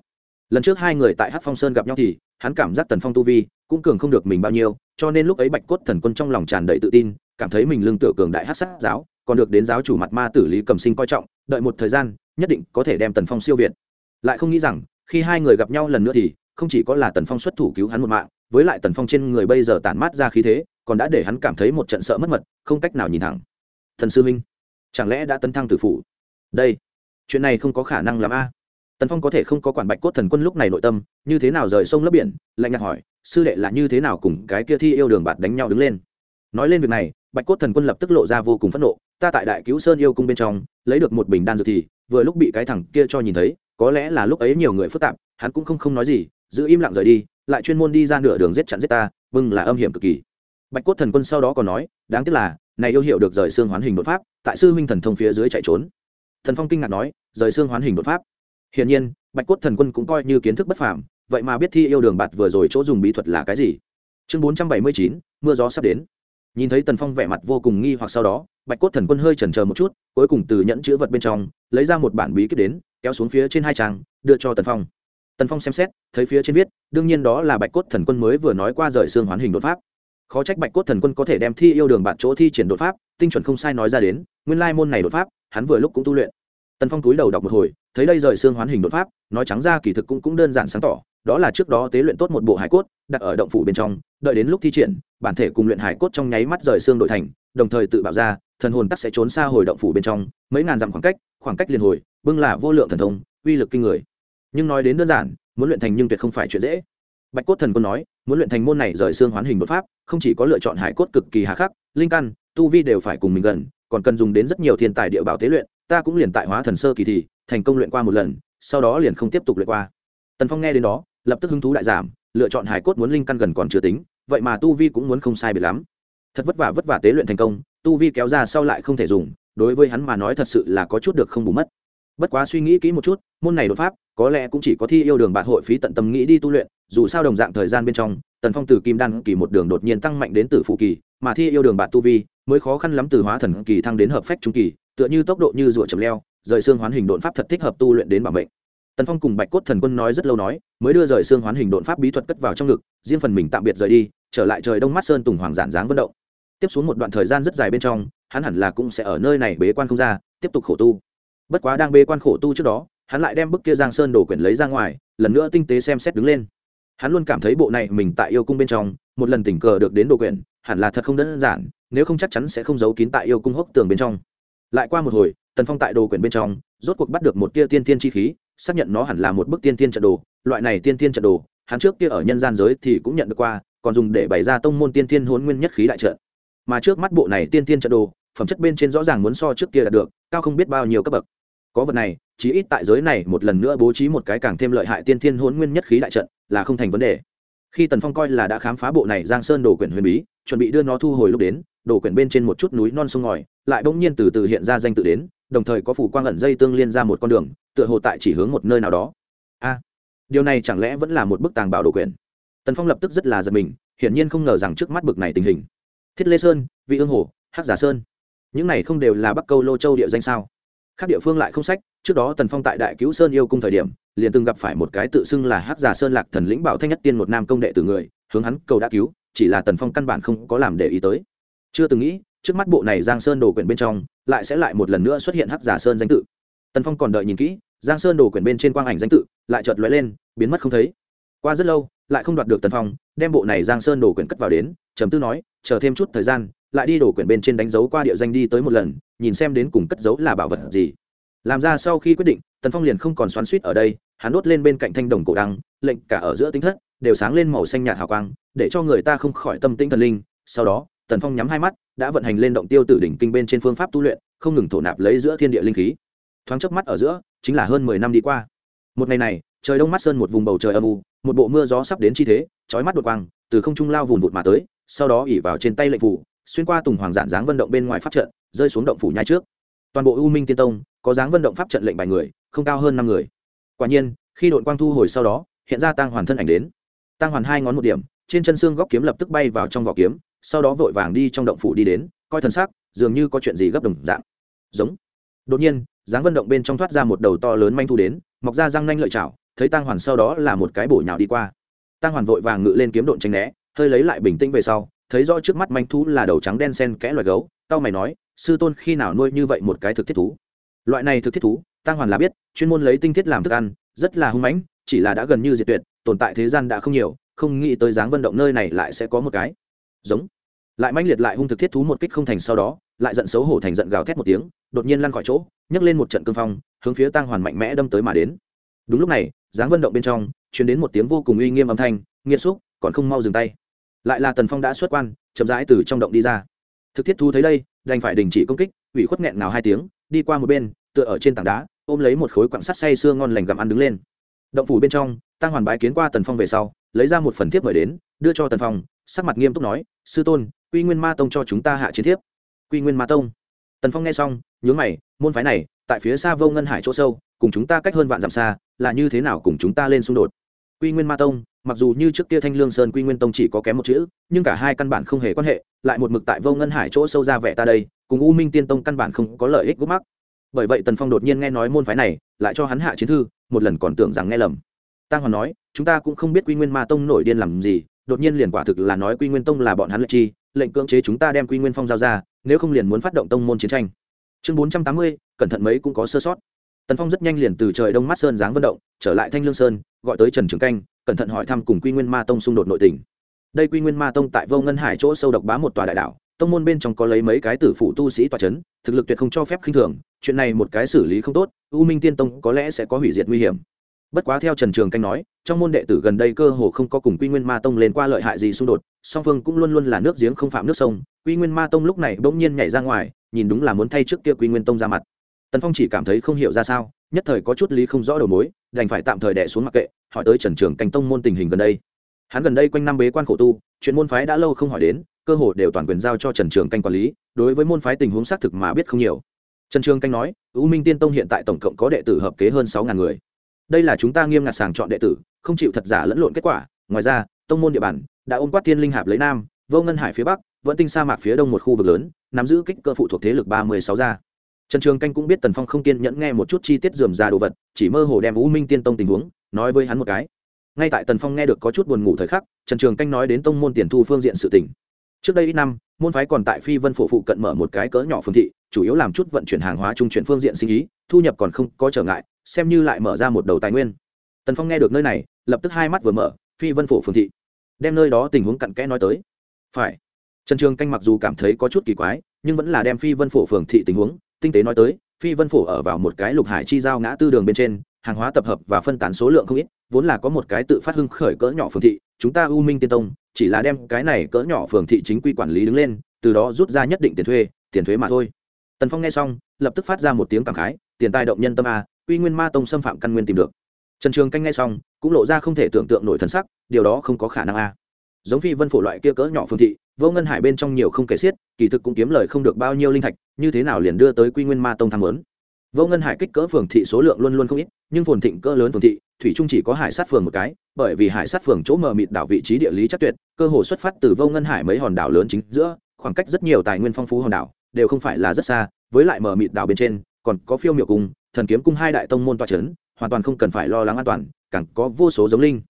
Lần trước hai người tại hát phong sơn gặp nhau thì, hắn cảm giác tần phong tu vi cũng cường không được mình bao nhiêu, cho nên lúc ấy bạch cốt thần quân trong lòng tràn đầy tự tin, cảm thấy mình lương tựa cường đại hát sát giáo, còn được đến giáo chủ mặt ma tử lý cầm sinh coi trọng, đợi một thời gian, nhất định có thể đem tần phong siêu việt. Lại không nghĩ rằng, khi hai người gặp nhau lần nữa thì, không chỉ có là tần phong xuất thủ cứu hắn một mạng, với lại tần phong trên người bây giờ tản mát ra khí thế, còn đã để hắn cảm thấy một trận sợ mất mật, không cách nào nhìn thẳng. Thần sư minh, chẳng lẽ đã tấn thăng tử phủ đây chuyện này không có khả năng làm a. Tần phong có thể không có quản bạch cốt thần quân lúc này nội tâm, như thế nào rời sông lấp biển, lạnh nhạt hỏi, sư đệ là như thế nào cùng cái kia thi yêu đường bạt đánh nhau đứng lên? Nói lên việc này, bạch cốt thần quân lập tức lộ ra vô cùng phẫn nộ, ta tại đại cứu sơn yêu cung bên trong, lấy được một bình đan dược thì, vừa lúc bị cái thằng kia cho nhìn thấy, có lẽ là lúc ấy nhiều người phức tạp, hắn cũng không không nói gì, giữ im lặng rời đi, lại chuyên môn đi ra nửa đường giết chặn giết ta vâng là âm hiểm cực kỳ. Bạch cốt thần quân sau đó còn nói, đáng tiếc là, này yêu hiệu được rời xương hoán hình đột pháp, tại sư huynh thần thông phía dưới chạy trốn thần phong kinh ngạc nói, rời xương hoán hình đột pháp. Hiển nhiên, bạch cốt thần quân cũng coi như kiến thức bất phàm, vậy mà biết thi yêu đường bạt vừa rồi chỗ dùng bí thuật là cái gì? Chương bốn trăm bảy mươi chín, mưa gió sắp đến. Nhìn thấy tần phong vẻ mặt vô cùng nghi hoặc sau đó, bạch cốt thần quân hơi chần chờ một chút, cuối cùng từ nhẫn chữ vật bên trong, lấy ra một bản bí kíp đến, kéo xuống phía trên hai trang, đưa cho tần phong. Tần phong xem xét, thấy phía trên viết, đương nhiên đó là bạch cốt thần quân mới vừa nói qua rời xương hoán hình đột pháp. Khó trách bạch cốt thần quân có thể đem thi yêu đường bạn chỗ thi triển đột pháp, tinh chuẩn không sai nói ra đến, nguyên lai môn này đột pháp, hắn vừa lúc cũng tu luyện tần phong túi đầu đọc một hồi, thấy đây rời xương hoán hình đột pháp, nói trắng ra kỳ thực cũng cũng đơn giản sáng tỏ, đó là trước đó tế luyện tốt một bộ hải cốt, đặt ở động phủ bên trong, đợi đến lúc thi triển, bản thể cùng luyện hải cốt trong nháy mắt rời xương đội thành, đồng thời tự bạo ra, thần hồn tắc sẽ trốn xa hồi động phủ bên trong, mấy ngàn dặm khoảng cách khoảng cách liền hồi, bưng là vô lượng thần thông, uy lực kinh người. Nhưng nói đến đơn giản, muốn luyện thành nhưng tuyệt không phải chuyện dễ. Bạch cốt thần quân nói, muốn luyện thành môn này rời xương hoán hình đột pháp, không chỉ có lựa chọn hải cốt cực kỳ hà khắc, linh căn, tu vi đều phải cùng mình gần, còn cần dùng đến rất nhiều thiên tài địa bảo tế luyện ta cũng liền tại hóa thần sơ kỳ thì, thành công luyện qua một lần, sau đó liền không tiếp tục luyện qua. Tần phong nghe đến đó, lập tức hứng thú đại giảm, lựa chọn hải cốt muốn linh căn gần còn chưa tính, vậy mà tu vi cũng muốn không sai biệt lắm. Thật vất vả vất vả tế luyện thành công, tu vi kéo ra sau lại không thể dùng, đối với hắn mà nói thật sự là có chút được không bù mất. Bất quá suy nghĩ kỹ một chút, môn này đột pháp, có lẽ cũng chỉ có thi yêu đường bạn hội phí tận tâm nghĩ đi tu luyện, dù sao đồng dạng thời gian bên trong, tần phong từ kim đan kỳ một đường đột nhiên tăng mạnh đến từ phụ kỳ, mà thi yêu đường bạn tu vi mới khó khăn lắm từ hóa thần kỳ thăng đến hợp phách trung kỳ tựa như tốc độ như rùa chầm leo, rời xương hoán hình đột pháp thật thích hợp tu luyện đến bảo mệnh. Tần phong cùng bạch cốt thần quân nói rất lâu nói, mới đưa rời xương hoán hình đột pháp bí thuật cất vào trong ngực, riêng phần mình tạm biệt rời đi, trở lại trời đông mắt sơn tùng hoàng giản dáng vận động. Tiếp xuống một đoạn thời gian rất dài bên trong, hắn hẳn là cũng sẽ ở nơi này bế quan không ra, tiếp tục khổ tu. Bất quá đang bế quan khổ tu trước đó, hắn lại đem bức kia giang sơn đổ quyển lấy ra ngoài, lần nữa tinh tế xem xét đứng lên. Hắn luôn cảm thấy bộ này mình tại yêu cung bên trong, một lần tình cờ được đến đồ quyển, hẳn là thật không đơn giản, nếu không chắc chắn sẽ không giấu kín tại yêu cung hốc tường bên trong lại qua một hồi, tần phong tại đồ quyển bên trong, rốt cuộc bắt được một tia tiên tiên chi khí, xác nhận nó hẳn là một bức tiên tiên trận đồ. Loại này tiên tiên trận đồ, hắn trước kia ở nhân gian giới thì cũng nhận được qua, còn dùng để bày ra tông môn tiên tiên hôn nguyên nhất khí đại trận. Mà trước mắt bộ này tiên tiên trận đồ, phẩm chất bên trên rõ ràng muốn so trước kia đạt được, cao không biết bao nhiêu cấp bậc. Có vật này, chí ít tại giới này một lần nữa bố trí một cái càng thêm lợi hại tiên thiên hôn nguyên nhất khí đại trận, là không thành vấn đề. Khi tần phong coi là đã khám phá bộ này giang sơn đồ quyển huyền bí, chuẩn bị đưa nó thu hồi lúc đến đồ quyển bên trên một chút núi non sông ngòi, lại bỗng nhiên từ từ hiện ra danh tự đến, đồng thời có phủ quang ẩn dây tương liên ra một con đường, tựa hồ tại chỉ hướng một nơi nào đó. A, điều này chẳng lẽ vẫn là một bức tàng bảo đồ quyển? Tần phong lập tức rất là giật mình, hiển nhiên không ngờ rằng trước mắt bực này tình hình. Thiết lê sơn, vị ương hồ, hắc giả sơn, những này không đều là bắc câu lô châu địa danh sao? Khác địa phương lại không sách, trước đó tần phong tại đại cứu sơn yêu cung thời điểm, liền từng gặp phải một cái tự xưng là Hắc giả sơn lạc thần lĩnh bảo thanh nhất tiên một nam công đệ từ người, hướng hắn cầu đã cứu, chỉ là tần phong căn bản không có làm để ý tới chưa từng nghĩ, trước mắt bộ này giang sơn đồ quyển bên trong, lại sẽ lại một lần nữa xuất hiện hắc giả sơn danh tự. Tần phong còn đợi nhìn kỹ, giang sơn đồ quyển bên trên quang ảnh danh tự, lại chợt lóe lên, biến mất không thấy. Qua rất lâu, lại không đoạt được tần phong, đem bộ này giang sơn đồ quyển cất vào đến, trầm tư nói, chờ thêm chút thời gian, lại đi đồ quyển bên trên đánh dấu qua địa danh đi tới một lần, nhìn xem đến cùng cất dấu là bảo vật gì. Làm ra sau khi quyết định, tần phong liền không còn xoắn suýt ở đây, hắn đốt lên bên cạnh thanh đồng cổ đăng, lệnh cả ở giữa tính thất, đều sáng lên màu xanh nhạt hào quang, để cho người ta không khỏi tâm tĩnh thần linh, sau đó tần phong nhắm hai mắt, đã vận hành lên động tiêu tử đỉnh kinh bên trên phương pháp tu luyện, không ngừng thổ nạp lấy giữa thiên địa linh khí. Thoáng chớp mắt ở giữa, chính là hơn mười năm đi qua. Một ngày này, trời đông mắt sơn một vùng bầu trời âm u, một bộ mưa gió sắp đến chi thế, chói mắt đột quang, từ không trung lao vùn vụt mà tới, sau đó ỉ vào trên tay lệnh phủ, xuyên qua tùng hoàng giản dáng vận động bên ngoài pháp trận, rơi xuống động phủ nhai trước. Toàn bộ u minh tiên tông, có dáng vận động pháp trận lệnh bài người, không cao hơn năm người. Quả nhiên, khi đội quang thu hồi sau đó, hiện ra tăng hoàn thân ảnh đến. Tăng hoàn hai ngón một điểm, trên chân xương góc kiếm lập tức bay vào trong vỏ kiếm sau đó vội vàng đi trong động phủ đi đến, coi thần sắc, dường như có chuyện gì gấp đồng dạng. Giống. Đột nhiên, dáng vận động bên trong thoát ra một đầu to lớn manh thu đến, mọc ra răng nanh lợi chảo, thấy tăng hoàn sau đó là một cái bổ nhào đi qua. Tăng hoàn vội vàng ngự lên kiếm độn tranh né, hơi lấy lại bình tĩnh về sau, thấy rõ trước mắt manh thú là đầu trắng đen sen kẽ loài gấu tao mày nói, sư tôn khi nào nuôi như vậy một cái thực thiết thú? Loại này thực thiết thú tăng hoàn là biết, chuyên môn lấy tinh thiết làm thức ăn, rất là hung mãnh, chỉ là đã gần như diệt tuyệt, tồn tại thế gian đã không nhiều, không nghĩ tới dáng vận động nơi này lại sẽ có một cái giống. Lại mãnh liệt lại hung thực thiết thú một kích không thành sau đó, lại giận xấu hổ thành giận gào thét một tiếng, đột nhiên lăn khỏi chỗ, nhấc lên một trận cương phong, hướng phía tăng hoàn mạnh mẽ đâm tới mà đến. Đúng lúc này, dáng vận động bên trong chuyển đến một tiếng vô cùng uy nghiêm âm thanh nghiêm xúc, còn không mau dừng tay. Lại là tần phong đã xuất quan, chậm rãi từ trong động đi ra. Thực thiết thú thấy đây, đành phải đình chỉ công kích, ủy khuất nghẹn nào hai tiếng, đi qua một bên, tựa ở trên tảng đá, ôm lấy một khối quặng sắt say sưa ngon lành gặm ăn đứng lên. Động phủ bên trong tăng hoàn bái kiến qua tần phong về sau, lấy ra một phần thiếp mời đến, đưa cho tần phong sắc mặt nghiêm túc nói, sư tôn, quy nguyên ma tông cho chúng ta hạ chiến thiếp. Quy nguyên ma tông. Tần phong nghe xong, nhướng mày, môn phái này, tại phía xa vô ngân hải chỗ sâu, cùng chúng ta cách hơn vạn dặm xa, là như thế nào cùng chúng ta lên xung đột? Quy nguyên ma tông, mặc dù như trước kia thanh lương sơn quy nguyên tông chỉ có kém một chữ, nhưng cả hai căn bản không hề quan hệ, lại một mực tại vô ngân hải chỗ sâu ra vẻ ta đây, cùng u minh tiên tông căn bản không có lợi ích gốc mắc. Bởi vậy tần phong đột nhiên nghe nói môn phái này, lại cho hắn hạ chiến thư, một lần còn tưởng rằng nghe lầm. Tăng hoàn nói, chúng ta cũng không biết quy nguyên ma tông nổi điên làm gì đột nhiên liền quả thực là nói quy nguyên tông là bọn hắn lệnh chi, lệnh cưỡng chế chúng ta đem quy nguyên phong giao ra, nếu không liền muốn phát động tông môn chiến tranh. Chương bốn trăm tám mươi, cẩn thận mấy cũng có sơ sót. Tần phong rất nhanh liền từ trời đông mắt sơn giáng vận động, trở lại thanh lương sơn, gọi tới trần trường canh, cẩn thận hỏi thăm cùng quy nguyên ma tông xung đột nội tình. Đây quy nguyên ma tông tại vô ngân hải chỗ sâu độc bá một tòa đại đảo tông môn bên trong có lấy mấy cái tử phụ tu sĩ tòa c h ấ n thực lực tuyệt không cho phép khinh thường, chuyện này một cái xử lý không tốt, u minh tiên tông có lẽ sẽ có hủy diệt nguy hiểm bất quá theo trần trường canh nói, trong môn đệ tử gần đây cơ hồ không có cùng quy nguyên ma tông lên qua lợi hại gì xung đột, song phương cũng luôn luôn là nước giếng không phạm nước sông. Quy nguyên ma tông lúc này bỗng nhiên nhảy ra ngoài, nhìn đúng là muốn thay trước kia quy nguyên tông ra mặt. Tần phong chỉ cảm thấy không hiểu ra sao, nhất thời có chút lý không rõ đầu mối, đành phải tạm thời đẻ xuống mặc kệ, hỏi tới trần trường canh tông môn tình hình gần đây. Hắn gần đây quanh năm bế quan khổ tu, chuyện môn phái đã lâu không hỏi đến, cơ hội đều toàn quyền giao cho trần trường canh quản lý, đối với môn phái tình huống xác thực mà biết không nhiều. Trần trường canh nói, u minh tiên tông hiện tại tổng cộng có đệ tử hợp kế hơn sáu ngàn người đây là chúng ta nghiêm ngặt sàng chọn đệ tử, không chịu thật giả lẫn lộn kết quả. Ngoài ra, tông môn địa bàn đã ôm quát thiên linh hạp lấy nam, vô ngân hải phía bắc, vẫn tinh sa mạc phía đông một khu vực lớn, nắm giữ kích cơ phụ thuộc thế lực ba mươi sáu gia. Trần trường canh cũng biết tần phong không kiên nhẫn nghe một chút chi tiết dườm ra đồ vật, chỉ mơ hồ đem u minh tiên tông tình huống nói với hắn một cái. Ngay tại tần phong nghe được có chút buồn ngủ thời khắc, trần trường canh nói đến tông môn tiền thu phương diện sự tỉnh trước đây ít năm, môn phái còn tại phi vân phổ phụ cận mở một cái cỡ nhỏ phương thị, chủ yếu làm chút vận chuyển hàng hóa trung chuyển phương diện sinh ý, thu nhập còn không có trở ngại xem như lại mở ra một đầu tài nguyên. Tần phong nghe được nơi này, lập tức hai mắt vừa mở, phi vân phổ phường thị. Đem nơi đó tình huống cặn kẽ nói tới. Phải. Trần trường canh mặc dù cảm thấy có chút kỳ quái, nhưng vẫn là đem phi vân phổ phường thị tình huống, tinh tế nói tới. Phi vân phổ ở vào một cái lục hải chi giao ngã tư đường bên trên, hàng hóa tập hợp và phân tán số lượng không ít, vốn là có một cái tự phát hưng khởi cỡ nhỏ phường thị, chúng ta u minh tiên tông, chỉ là đem cái này cỡ nhỏ phường thị chính quy quản lý đứng lên, từ đó rút ra nhất định tiền thuê, tiền thuế mà thôi. Tần phong nghe xong, lập tức phát ra một tiếng cảm khái, tiền tài động nhân tâm a uy nguyên ma tông xâm phạm căn nguyên tìm được. Trần trường canh ngay xong, cũng lộ ra không thể tưởng tượng nổi thần sắc, điều đó không có khả năng a. Giống phi vân phổ loại kia cỡ nhỏ phương thị, vô ngân hải bên trong nhiều không kể xiết, kỳ thực cũng kiếm lời không được bao nhiêu linh thạch, như thế nào liền đưa tới quy nguyên ma tông tham lớn vô ngân hải kích cỡ phường thị số lượng luôn luôn không ít, nhưng phồn thịnh cỡ lớn phường thị, thủy trung chỉ có hải sát phường một cái, bởi vì hải sát phường chỗ mờ mịt đảo vị trí địa lý chắc tuyệt, cơ hồ xuất phát từ vô ngân hải mấy hòn đảo lớn chính giữa, khoảng cách rất nhiều tài nguyên phong phú hòn đảo, đều không phải là rất xa, với lại mờ mịt đảo bên trên, còn có phiêu miệu cung thần kiếm cung hai đại tông môn toa c hoàn toàn không cần phải lo lắng an toàn, càng có vô số giống linh.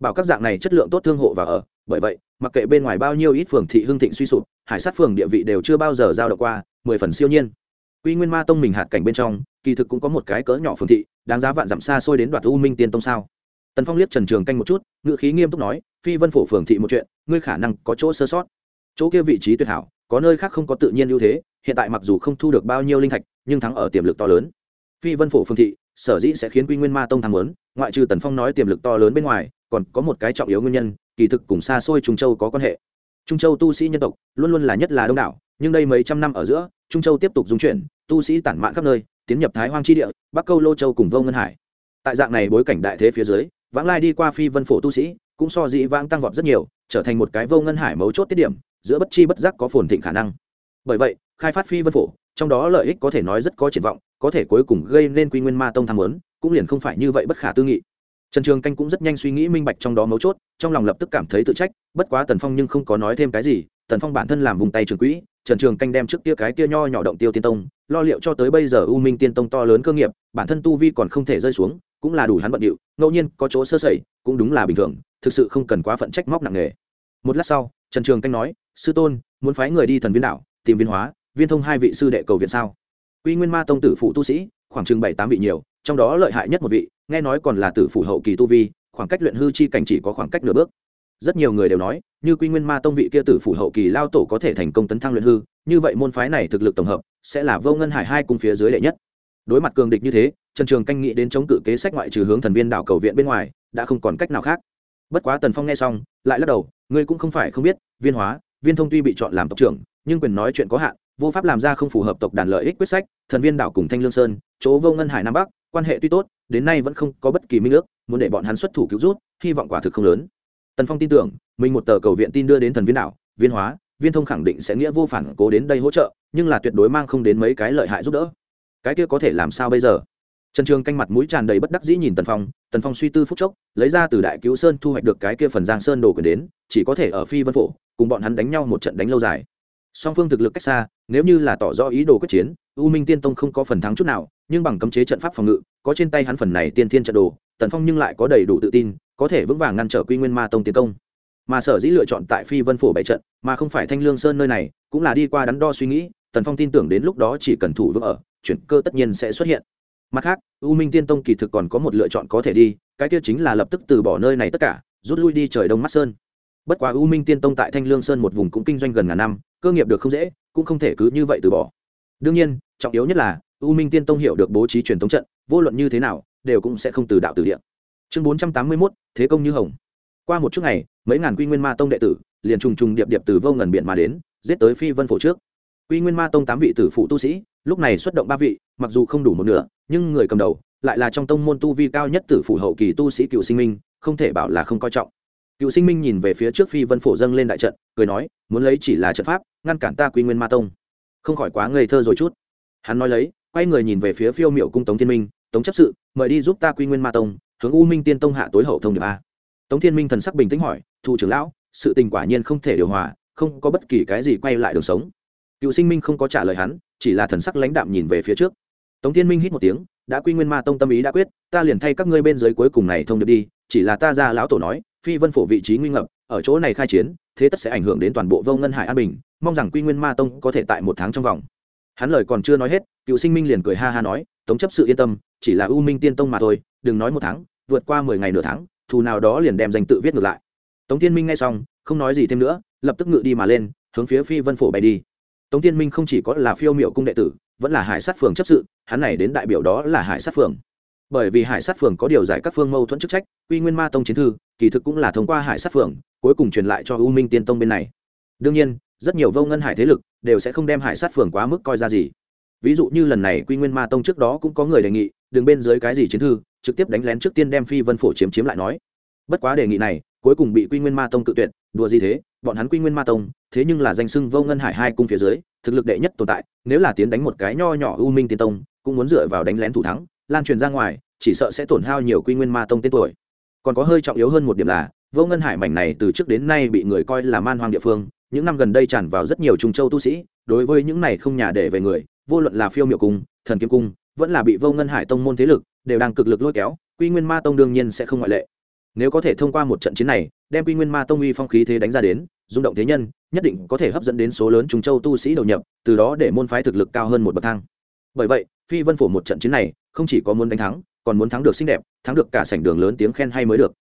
Bảo các dạng này chất lượng tốt thương hộ và ở, bởi vậy, mặc kệ bên ngoài bao nhiêu ít phường thị hưng thịnh suy sụp, hải sát phường địa vị đều chưa bao giờ giao động qua, mười phần siêu nhiên. Quy nguyên ma tông mình hạt cảnh bên trong, kỳ thực cũng có một cái cỡ nhỏ phường thị, đáng giá vạn dặm xa xôi đến đoạt u minh tiên tông sao? Tần phong liếc trần trường canh một chút ngự khí nghiêm túc nói, phi vân phổ phường thị một chuyện, ngươi khả năng có chỗ sơ sót. Chỗ kia vị trí tuyệt hảo, có nơi khác không có tự nhiên ưu thế, hiện tại mặc dù không thu được bao nhiêu linh thạch, nhưng thắng ở tiềm lực to lớn phi vân phổ phương thị, sở dĩ sẽ khiến quy nguyên ma tông tham lớn ngoại trừ tần phong nói tiềm lực to lớn bên ngoài, còn có một cái trọng yếu nguyên nhân, kỳ thực cùng xa xôi trung châu có quan hệ. Trung châu tu sĩ nhân tộc luôn luôn là nhất là đông đảo, nhưng đây mấy trăm năm ở giữa, trung châu tiếp tục dung chuyển, tu sĩ tản mạn khắp nơi, tiến nhập thái hoang chi địa, bắc câu lô châu cùng vô ngân hải. Tại dạng này bối cảnh đại thế phía dưới, vãng lai đi qua phi vân phổ tu sĩ, cũng so dĩ vãng tăng vọt rất nhiều, trở thành một cái vô ngân hải mấu chốt tiết điểm, giữa bất chi bất giác có phồn thịnh khả năng. Bởi vậy, khai phát phi vân phổ, trong đó lợi ích có thể nói rất có triển vọng có thể cuối cùng gây nên quy nguyên ma tông tham muốn, cũng liền không phải như vậy bất khả tư nghị. Trần trường canh cũng rất nhanh suy nghĩ minh bạch trong đó mấu chốt, trong lòng lập tức cảm thấy tự trách, bất quá tần phong nhưng không có nói thêm cái gì, tần phong bản thân làm vùng tay trường quỹ, trần trường canh đem trước kia cái kia nho nhỏ động tiêu tiên tông, lo liệu cho tới bây giờ u minh tiên tông to lớn cơ nghiệp, bản thân tu vi còn không thể rơi xuống, cũng là đủ hắn bận điệu, ngẫu nhiên có chỗ sơ sẩy, cũng đúng là bình thường, thực sự không cần quá phận trách móc nặng nề. Một lát sau, trần trường canh nói, sư tôn, muốn phái người đi thần viên đảo, tìm viên hóa, viên thông hai vị sư đệ cầu viện sao? Quy nguyên ma tông tử phụ tu sĩ, khoảng chừng bảy tám vị nhiều, trong đó lợi hại nhất một vị, nghe nói còn là tử phụ hậu kỳ tu vi, khoảng cách luyện hư chi cảnh chỉ có khoảng cách nửa bước. Rất nhiều người đều nói, như quy nguyên ma tông vị kia tử phụ hậu kỳ lao tổ có thể thành công tấn thăng luyện hư, như vậy môn phái này thực lực tổng hợp, sẽ là vô ngân hải hai cung phía dưới đệ nhất. Đối mặt cường địch như thế, trần trường canh nghĩ đến chống cự kế sách ngoại trừ hướng thần viên đảo cầu viện bên ngoài, đã không còn cách nào khác. Bất quá tần phong nghe xong, lại lắc đầu, ngươi cũng không phải không biết, viên hóa, viên thông tuy bị chọn làm tộc trưởng, nhưng quyền nói chuyện có hạn vô pháp làm ra không phù hợp tộc đàn lợi ích quyết sách, thần viên đảo cùng thanh lương sơn, chỗ vô ngân hải nam bắc, quan hệ tuy tốt, đến nay vẫn không có bất kỳ minh ước, muốn để bọn hắn xuất thủ cứu rút, hy vọng quả thực không lớn. Tần phong tin tưởng, mình một tờ cầu viện tin đưa đến thần viên đảo, viên hóa, viên thông khẳng định sẽ nghĩa vô phản cố đến đây hỗ trợ, nhưng là tuyệt đối mang không đến mấy cái lợi hại giúp đỡ. Cái kia có thể làm sao bây giờ? Trần trường canh mặt mũi tràn đầy bất đắc dĩ nhìn tần phong tần phong suy tư phúc chốc, lấy ra từ đại cứu sơn thu hoạch được cái kia phần giang sơn đồ quyền đến, chỉ có thể ở phi vân phổ, cùng bọn hắn đánh nhau một trận đánh lâu dài song phương thực lực cách xa, nếu như là tỏ rõ ý đồ quyết chiến, u minh tiên tông không có phần thắng chút nào, nhưng bằng cấm chế trận pháp phòng ngự, có trên tay hắn phần này tiên thiên trận đồ, tần phong nhưng lại có đầy đủ tự tin, có thể vững vàng ngăn trở quy nguyên ma tông tiến công. Mà sở dĩ lựa chọn tại phi vân phổ bảy trận, mà không phải thanh lương sơn nơi này, cũng là đi qua đắn đo suy nghĩ, tần phong tin tưởng đến lúc đó chỉ cần thủ vững ở, chuyển cơ tất nhiên sẽ xuất hiện. Mặt khác, u minh tiên tông kỳ thực còn có một lựa chọn có thể đi, cái kia chính là lập tức từ bỏ nơi này tất cả, rút lui đi trời đông mắt sơn bất quá u minh tiên tông tại thanh lương sơn một vùng cũng kinh doanh gần ngàn năm, cơ nghiệp được không dễ, cũng không thể cứ như vậy từ bỏ. Đương nhiên, trọng yếu nhất là, u minh tiên tông hiểu được bố trí truyền thống trận, vô luận như thế nào, đều cũng sẽ không từ đạo từ địa. Chương bốn trăm tám mươi mốt, thế công như hồng. Qua một chút ngày, mấy ngàn quy nguyên ma tông đệ tử liền trùng trùng điệp điệp từ vô ngần biển mà đến, giết tới phi vân phổ trước. Quy nguyên ma tông tám vị tử phụ tu sĩ, lúc này xuất động ba vị, mặc dù không đủ một nửa, nhưng người cầm đầu lại là trong tông môn tu vi cao nhất tử phụ hậu kỳ tu sĩ cựu sinh minh, không thể bảo là không coi trọng cựu sinh minh nhìn về phía trước phi vân phổ dâng lên đại trận, cười nói, muốn lấy chỉ là trận pháp, ngăn cản ta quy nguyên ma tông. Không khỏi quá ngây thơ rồi chút. Hắn nói lấy, quay người nhìn về phía phiêu miệu cung tống thiên minh, tống chấp sự, mời đi giúp ta quy nguyên ma tông, hướng u minh tiên tông hạ tối hậu thông điệp a. Tống thiên minh thần sắc bình tĩnh hỏi thủ trưởng lão, sự tình quả nhiên không thể điều hòa, không có bất kỳ cái gì quay lại đường sống. Cựu sinh minh không có trả lời hắn, chỉ là thần sắc lãnh đạm nhìn về phía trước. Tống thiên minh hít một tiếng, đã quy nguyên ma tông tâm ý đã quyết, ta liền thay các ngươi bên dưới cuối cùng này thông được đi, chỉ là ta ra lão tổ nói phi vân phổ vị trí nguy ngập, ở chỗ này khai chiến, thế tất sẽ ảnh hưởng đến toàn bộ vô ngân hải an bình, mong rằng quy nguyên ma tông có thể tại một tháng trong vòng. Hắn lời còn chưa nói hết, cựu sinh minh liền cười ha ha nói, tống chấp sự yên tâm, chỉ là u minh tiên tông mà thôi, đừng nói một tháng, vượt qua mười ngày nửa tháng, thù nào đó liền đem danh tự viết ngược lại. Tống thiên minh nghe xong, không nói gì thêm nữa, lập tức ngự đi mà lên, hướng phía phi vân phổ bay đi. Tống thiên minh không chỉ có là phiêu miệu cung đệ tử, vẫn là hải sát phường chấp sự, hắn này đến đại biểu đó là hải sát phường bởi vì hải sát phường có điều giải các phương mâu thuẫn chức trách, quy nguyên ma tông chiến thư, kỳ thực cũng là thông qua hải sát phường, cuối cùng truyền lại cho u minh tiên tông bên này. Đương nhiên, rất nhiều vô ngân hải thế lực đều sẽ không đem hải sát phường quá mức coi ra gì. Ví dụ như lần này quy nguyên ma tông trước đó cũng có người đề nghị, đừng bên dưới cái gì chiến thư, trực tiếp đánh lén trước tiên đem phi vân phổ chiếm chiếm lại nói. Bất quá đề nghị này, cuối cùng bị quy nguyên ma tông tự tuyệt, đùa gì thế, bọn hắn quy nguyên ma tông, thế nhưng là danh sưng vô ngân hải hai cung phía dưới, thực lực đệ nhất tồn tại, nếu là tiến đánh một cái nho nhỏ u minh tiên tông, cũng muốn dựa vào đánh lén thủ thắng, lan truyền ra ngoài chỉ sợ sẽ tổn hao nhiều quy nguyên ma tông tên tuổi. Còn có hơi trọng yếu hơn một điểm là, vô ngân hải mảnh này từ trước đến nay bị người coi là man hoang địa phương, những năm gần đây tràn vào rất nhiều trung châu tu sĩ, đối với những này không nhà để về người, vô luận là phiêu miệu cung, thần kiếm cung, vẫn là bị vô ngân hải tông môn thế lực, đều đang cực lực lôi kéo, quy nguyên ma tông đương nhiên sẽ không ngoại lệ. Nếu có thể thông qua một trận chiến này, đem quy nguyên ma tông uy phong khí thế đánh ra đến, rung động thế nhân, nhất định có thể hấp dẫn đến số lớn trung châu tu sĩ đầu nhập, từ đó để môn phái thực lực cao hơn một bậc thang. Bởi vậy, phi vân phổ một trận chiến này, không chỉ có muốn đánh thắng còn muốn thắng được xinh đẹp, thắng được cả sảnh đường lớn tiếng khen hay mới được.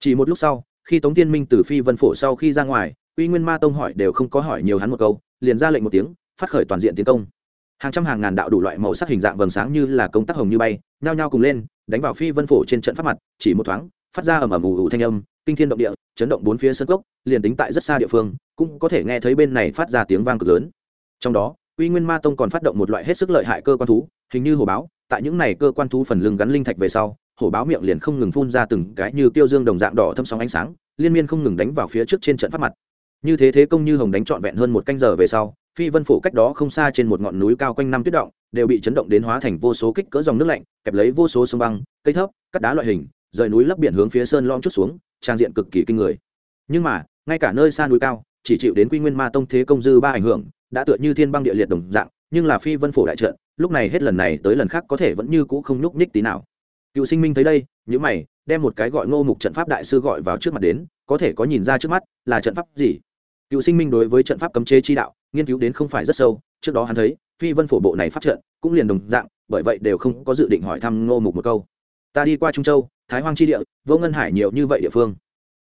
Chỉ một lúc sau, khi tống tiên minh từ phi vân phổ sau khi ra ngoài, uy nguyên ma tông hỏi đều không có hỏi nhiều hắn một câu, liền ra lệnh một tiếng, phát khởi toàn diện tiến công. Hàng trăm hàng ngàn đạo đủ loại màu sắc hình dạng vầng sáng như là công tác hồng như bay, nhao nhao cùng lên, đánh vào phi vân phổ trên trận pháp mặt, chỉ một thoáng, phát ra ầm ầm ù ù thanh âm, kinh thiên động địa, chấn động bốn phía sân cốc, liền tính tại rất xa địa phương, cũng có thể nghe thấy bên này phát ra tiếng vang cực lớn. Trong đó, uy nguyên ma tông còn phát động một loại hết sức lợi hại cơ quan thú, hình như hồ báo tại những này cơ quan thú phần lưng gắn linh thạch về sau, hổ báo miệng liền không ngừng phun ra từng cái như tiêu dương đồng dạng đỏ thâm sóng ánh sáng, liên miên không ngừng đánh vào phía trước trên trận pháp mặt. Như thế thế công như hồng đánh trọn vẹn hơn một canh giờ về sau, phi vân phủ cách đó không xa trên một ngọn núi cao quanh năm tuyết động, đều bị chấn động đến hóa thành vô số kích cỡ dòng nước lạnh, kẹp lấy vô số sông băng, cây thấp cắt đá loại hình, rời núi lấp biển hướng phía sơn lom chút xuống, trang diện cực kỳ kinh người. Nhưng mà, ngay cả nơi xa núi cao, chỉ chịu đến quy nguyên ma tông thế công dư ba ảnh hưởng, đã tựa như thiên băng địa liệt đồng dạng nhưng là phi vân phổ đại trận, lúc này hết lần này tới lần khác có thể vẫn như cũ không nhúc nhích tí nào. Cựu sinh minh thấy đây nhữ mày, đem một cái gọi ngô mục trận pháp đại sư gọi vào trước mặt đến, có thể có nhìn ra trước mắt là trận pháp gì. Cựu sinh minh đối với trận pháp cấm chế chi đạo, nghiên cứu đến không phải rất sâu, trước đó hắn thấy, phi vân phổ bộ này phát trận, cũng liền đồng dạng, bởi vậy đều không có dự định hỏi thăm ngô mục một câu. Ta đi qua trung châu, thái hoang chi địa, vô ngân hải nhiều như vậy địa phương.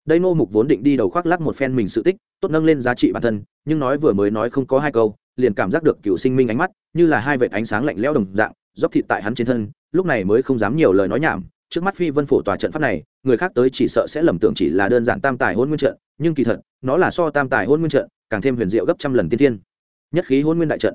Đây ngô mục vốn định đi đầu khoác lắc một phen mình sự tích, tốt nâng lên giá trị bản thân, nhưng nói vừa mới nói không có hai câu liền cảm giác được cựu sinh minh ánh mắt, như là hai vệt ánh sáng lạnh lẽo đồng dạng, dốc thịt tại hắn trên thân, lúc này mới không dám nhiều lời nói nhảm. Trước mắt phi vân phổ tòa trận pháp này, người khác tới chỉ sợ sẽ lầm tưởng chỉ là đơn giản tam tài hôn nguyên trận, nhưng kỳ thật, nó là so tam tài hôn nguyên trận, càng thêm huyền diệu gấp trăm lần tiên tiên nhất khí hôn nguyên đại trận.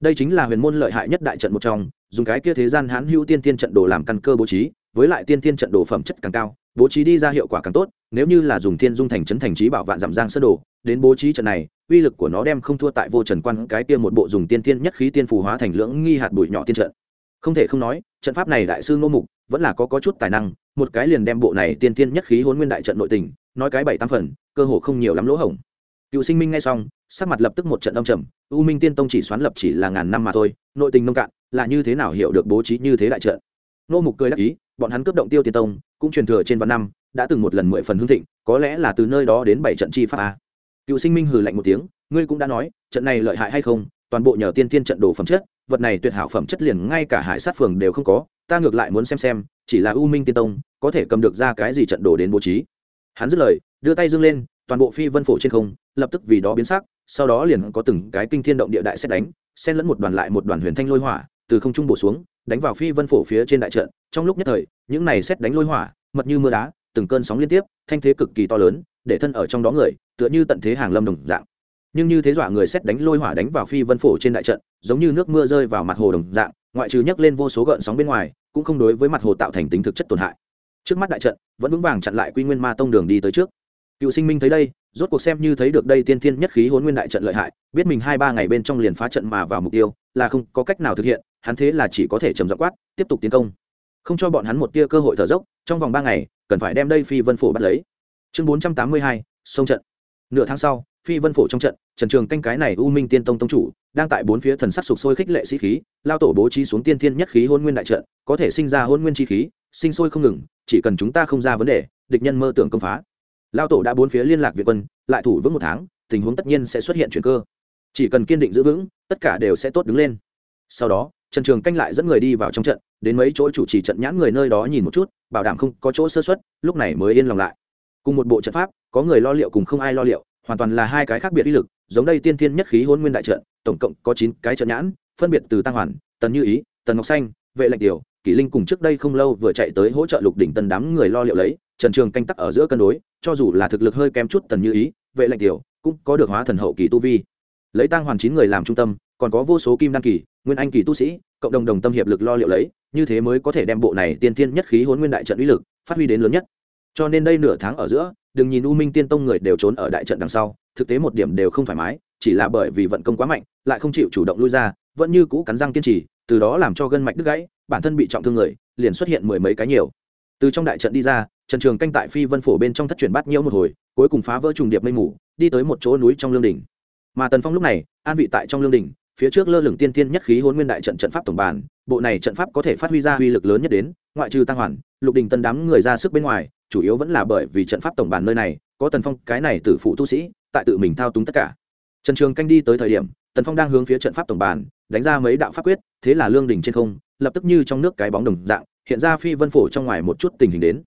Đây chính là huyền môn lợi hại nhất đại trận một trong, dùng cái kia thế gian hãn hữu tiên tiên trận đồ làm căn cơ bố trí, với lại tiên tiên trận đồ phẩm chất càng cao, bố trí đi ra hiệu quả càng tốt, nếu như là dùng thiên dung thành trấn thành trí bảo vạn giảm giang sơ đồ đến bố trí trận này, uy lực của nó đem không thua tại vô trần quan cái kia một bộ dùng tiên tiên nhất khí tiên phù hóa thành lưỡng nghi hạt bụi nhỏ tiên trận. Không thể không nói, trận pháp này đại sư ngô mục vẫn là có có chút tài năng, một cái liền đem bộ này tiên tiên nhất khí hôn nguyên đại trận nội tình, nói cái bảy tam phần, cơ hồ không nhiều lắm lỗ hổng. Cựu sinh minh ngay xong, sắc mặt lập tức một trận âm trầm, u minh tiên tông chỉ xoán lập chỉ là ngàn năm mà thôi, nội tình nông cạn, là như thế nào hiểu được bố trí như thế đại trận? Nô mục cười đắc ý, bọn hắn cướp động tiêu tiên tông, cũng truyền thừa trên vạn năm, đã từng một lần mười phần hương thịnh, có lẽ là từ nơi đó đến bảy trận chi pháp a cựu sinh minh hừ lạnh một tiếng, ngươi cũng đã nói, trận này lợi hại hay không, toàn bộ nhờ tiên tiên trận đồ phẩm chất, vật này tuyệt hảo phẩm chất liền ngay cả hải sát phường đều không có, ta ngược lại muốn xem xem, chỉ là u minh tiên tông, có thể cầm được ra cái gì trận đồ đến bố trí. Hắn dứt lời, đưa tay dâng lên, toàn bộ phi vân phổ trên không, lập tức vì đó biến sắc, sau đó liền có từng cái kinh thiên động địa đại xét đánh, xen lẫn một đoàn lại một đoàn huyền thanh lôi hỏa, từ không trung bổ xuống, đánh vào phi vân phổ phía trên đại trận. Trong lúc nhất thời, những này xét đánh lôi hỏa, mật như mưa đá, từng cơn sóng liên tiếp, thanh thế cực kỳ to lớn để thân ở trong đó người, tựa như tận thế hàng lâm đồng dạng. Nhưng như thế dọa người xét đánh lôi hỏa đánh vào phi vân phổ trên đại trận, giống như nước mưa rơi vào mặt hồ đồng dạng, ngoại trừ nhấc lên vô số gợn sóng bên ngoài, cũng không đối với mặt hồ tạo thành tính thực chất tổn hại. Trước mắt đại trận, vẫn vững vàng chặn lại quy nguyên ma tông đường đi tới trước. Cựu sinh minh thấy đây, rốt cuộc xem như thấy được đây tiên thiên nhất khí hôn nguyên đại trận lợi hại, biết mình hai ba ngày bên trong liền phá trận mà vào mục tiêu, là không có cách nào thực hiện, hắn thế là chỉ có thể trầm dọ quát, tiếp tục tiến công. Không cho bọn hắn một tia cơ hội thở dốc, trong vòng ba ngày, cần phải đem đây phi vân phổ bắt lấy chương bốn trăm tám mươi hai, sông trận. Nửa tháng sau, phi vân phổ trong trận, trần trường canh cái này u minh tiên tông tông chủ, đang tại bốn phía thần sắc sục sôi khích lệ sĩ khí, lao tổ bố trí xuống tiên thiên nhất khí hôn nguyên đại trận, có thể sinh ra hôn nguyên chi khí, sinh sôi không ngừng, chỉ cần chúng ta không ra vấn đề, địch nhân mơ tưởng công phá. Lao tổ đã bốn phía liên lạc việt quân, lại thủ vững một tháng, tình huống tất nhiên sẽ xuất hiện chuyển cơ. Chỉ cần kiên định giữ vững, tất cả đều sẽ tốt đứng lên. Sau đó, trần trường canh lại dẫn người đi vào trong trận, đến mấy chỗ chủ trì trận nhãn người nơi đó nhìn một chút, bảo đảm không có chỗ sơ xuất lúc này mới yên lòng lại cùng một bộ trận pháp, có người lo liệu cùng không ai lo liệu, hoàn toàn là hai cái khác biệt uy lực, giống đây tiên thiên nhất khí hôn nguyên đại trận, tổng cộng có chín cái trận nhãn, phân biệt từ tăng hoàn, tần như ý, tần ngọc xanh, vệ lệnh tiểu, kỷ linh cùng trước đây không lâu vừa chạy tới hỗ trợ lục đỉnh tần đám người lo liệu lấy, trần trường canh tắc ở giữa cân đối, cho dù là thực lực hơi kém chút tần như ý, vệ lệnh tiểu, cũng có được hóa thần hậu kỳ tu vi. Lấy tăng hoàn chín người làm trung tâm, còn có vô số kim đăng kỳ, nguyên anh kỳ tu sĩ, cộng đồng đồng tâm hiệp lực lo liệu lấy, như thế mới có thể đem bộ này tiên thiên nhất khí hôn nguyên đại trận uy lực phát huy đến lớn nhất cho nên đây nửa tháng ở giữa, đừng nhìn u minh tiên tông người đều trốn ở đại trận đằng sau, thực tế một điểm đều không thoải mái, chỉ là bởi vì vận công quá mạnh, lại không chịu chủ động lui ra, vẫn như cũ cắn răng kiên trì, từ đó làm cho gân mạch đứt gãy, bản thân bị trọng thương người, liền xuất hiện mười mấy cái nhiều. Từ trong đại trận đi ra, trần trường canh tại phi vân phổ bên trong thất truyền bắt nhiễu một hồi, cuối cùng phá vỡ trùng điệp mây mù, đi tới một chỗ núi trong lương đỉnh. Mà tần phong lúc này, an vị tại trong lương đỉnh, phía trước lơ lửng tiên tiên nhất khí hôn nguyên đại trận trận pháp tổng bản bộ này trận pháp có thể phát huy ra uy lực lớn nhất đến, ngoại trừ tăng hoàn, lục đình tân đám người ra sức bên ngoài, chủ yếu vẫn là bởi vì trận pháp tổng bản nơi này, có tần phong, cái này từ phụ tu sĩ, tại tự mình thao túng tất cả. Trần trường canh đi tới thời điểm, tần phong đang hướng phía trận pháp tổng bản, đánh ra mấy đạo pháp quyết, thế là lương đỉnh trên không, lập tức như trong nước cái bóng đồng dạng, hiện ra phi vân phổ trong ngoài một chút tình hình đến.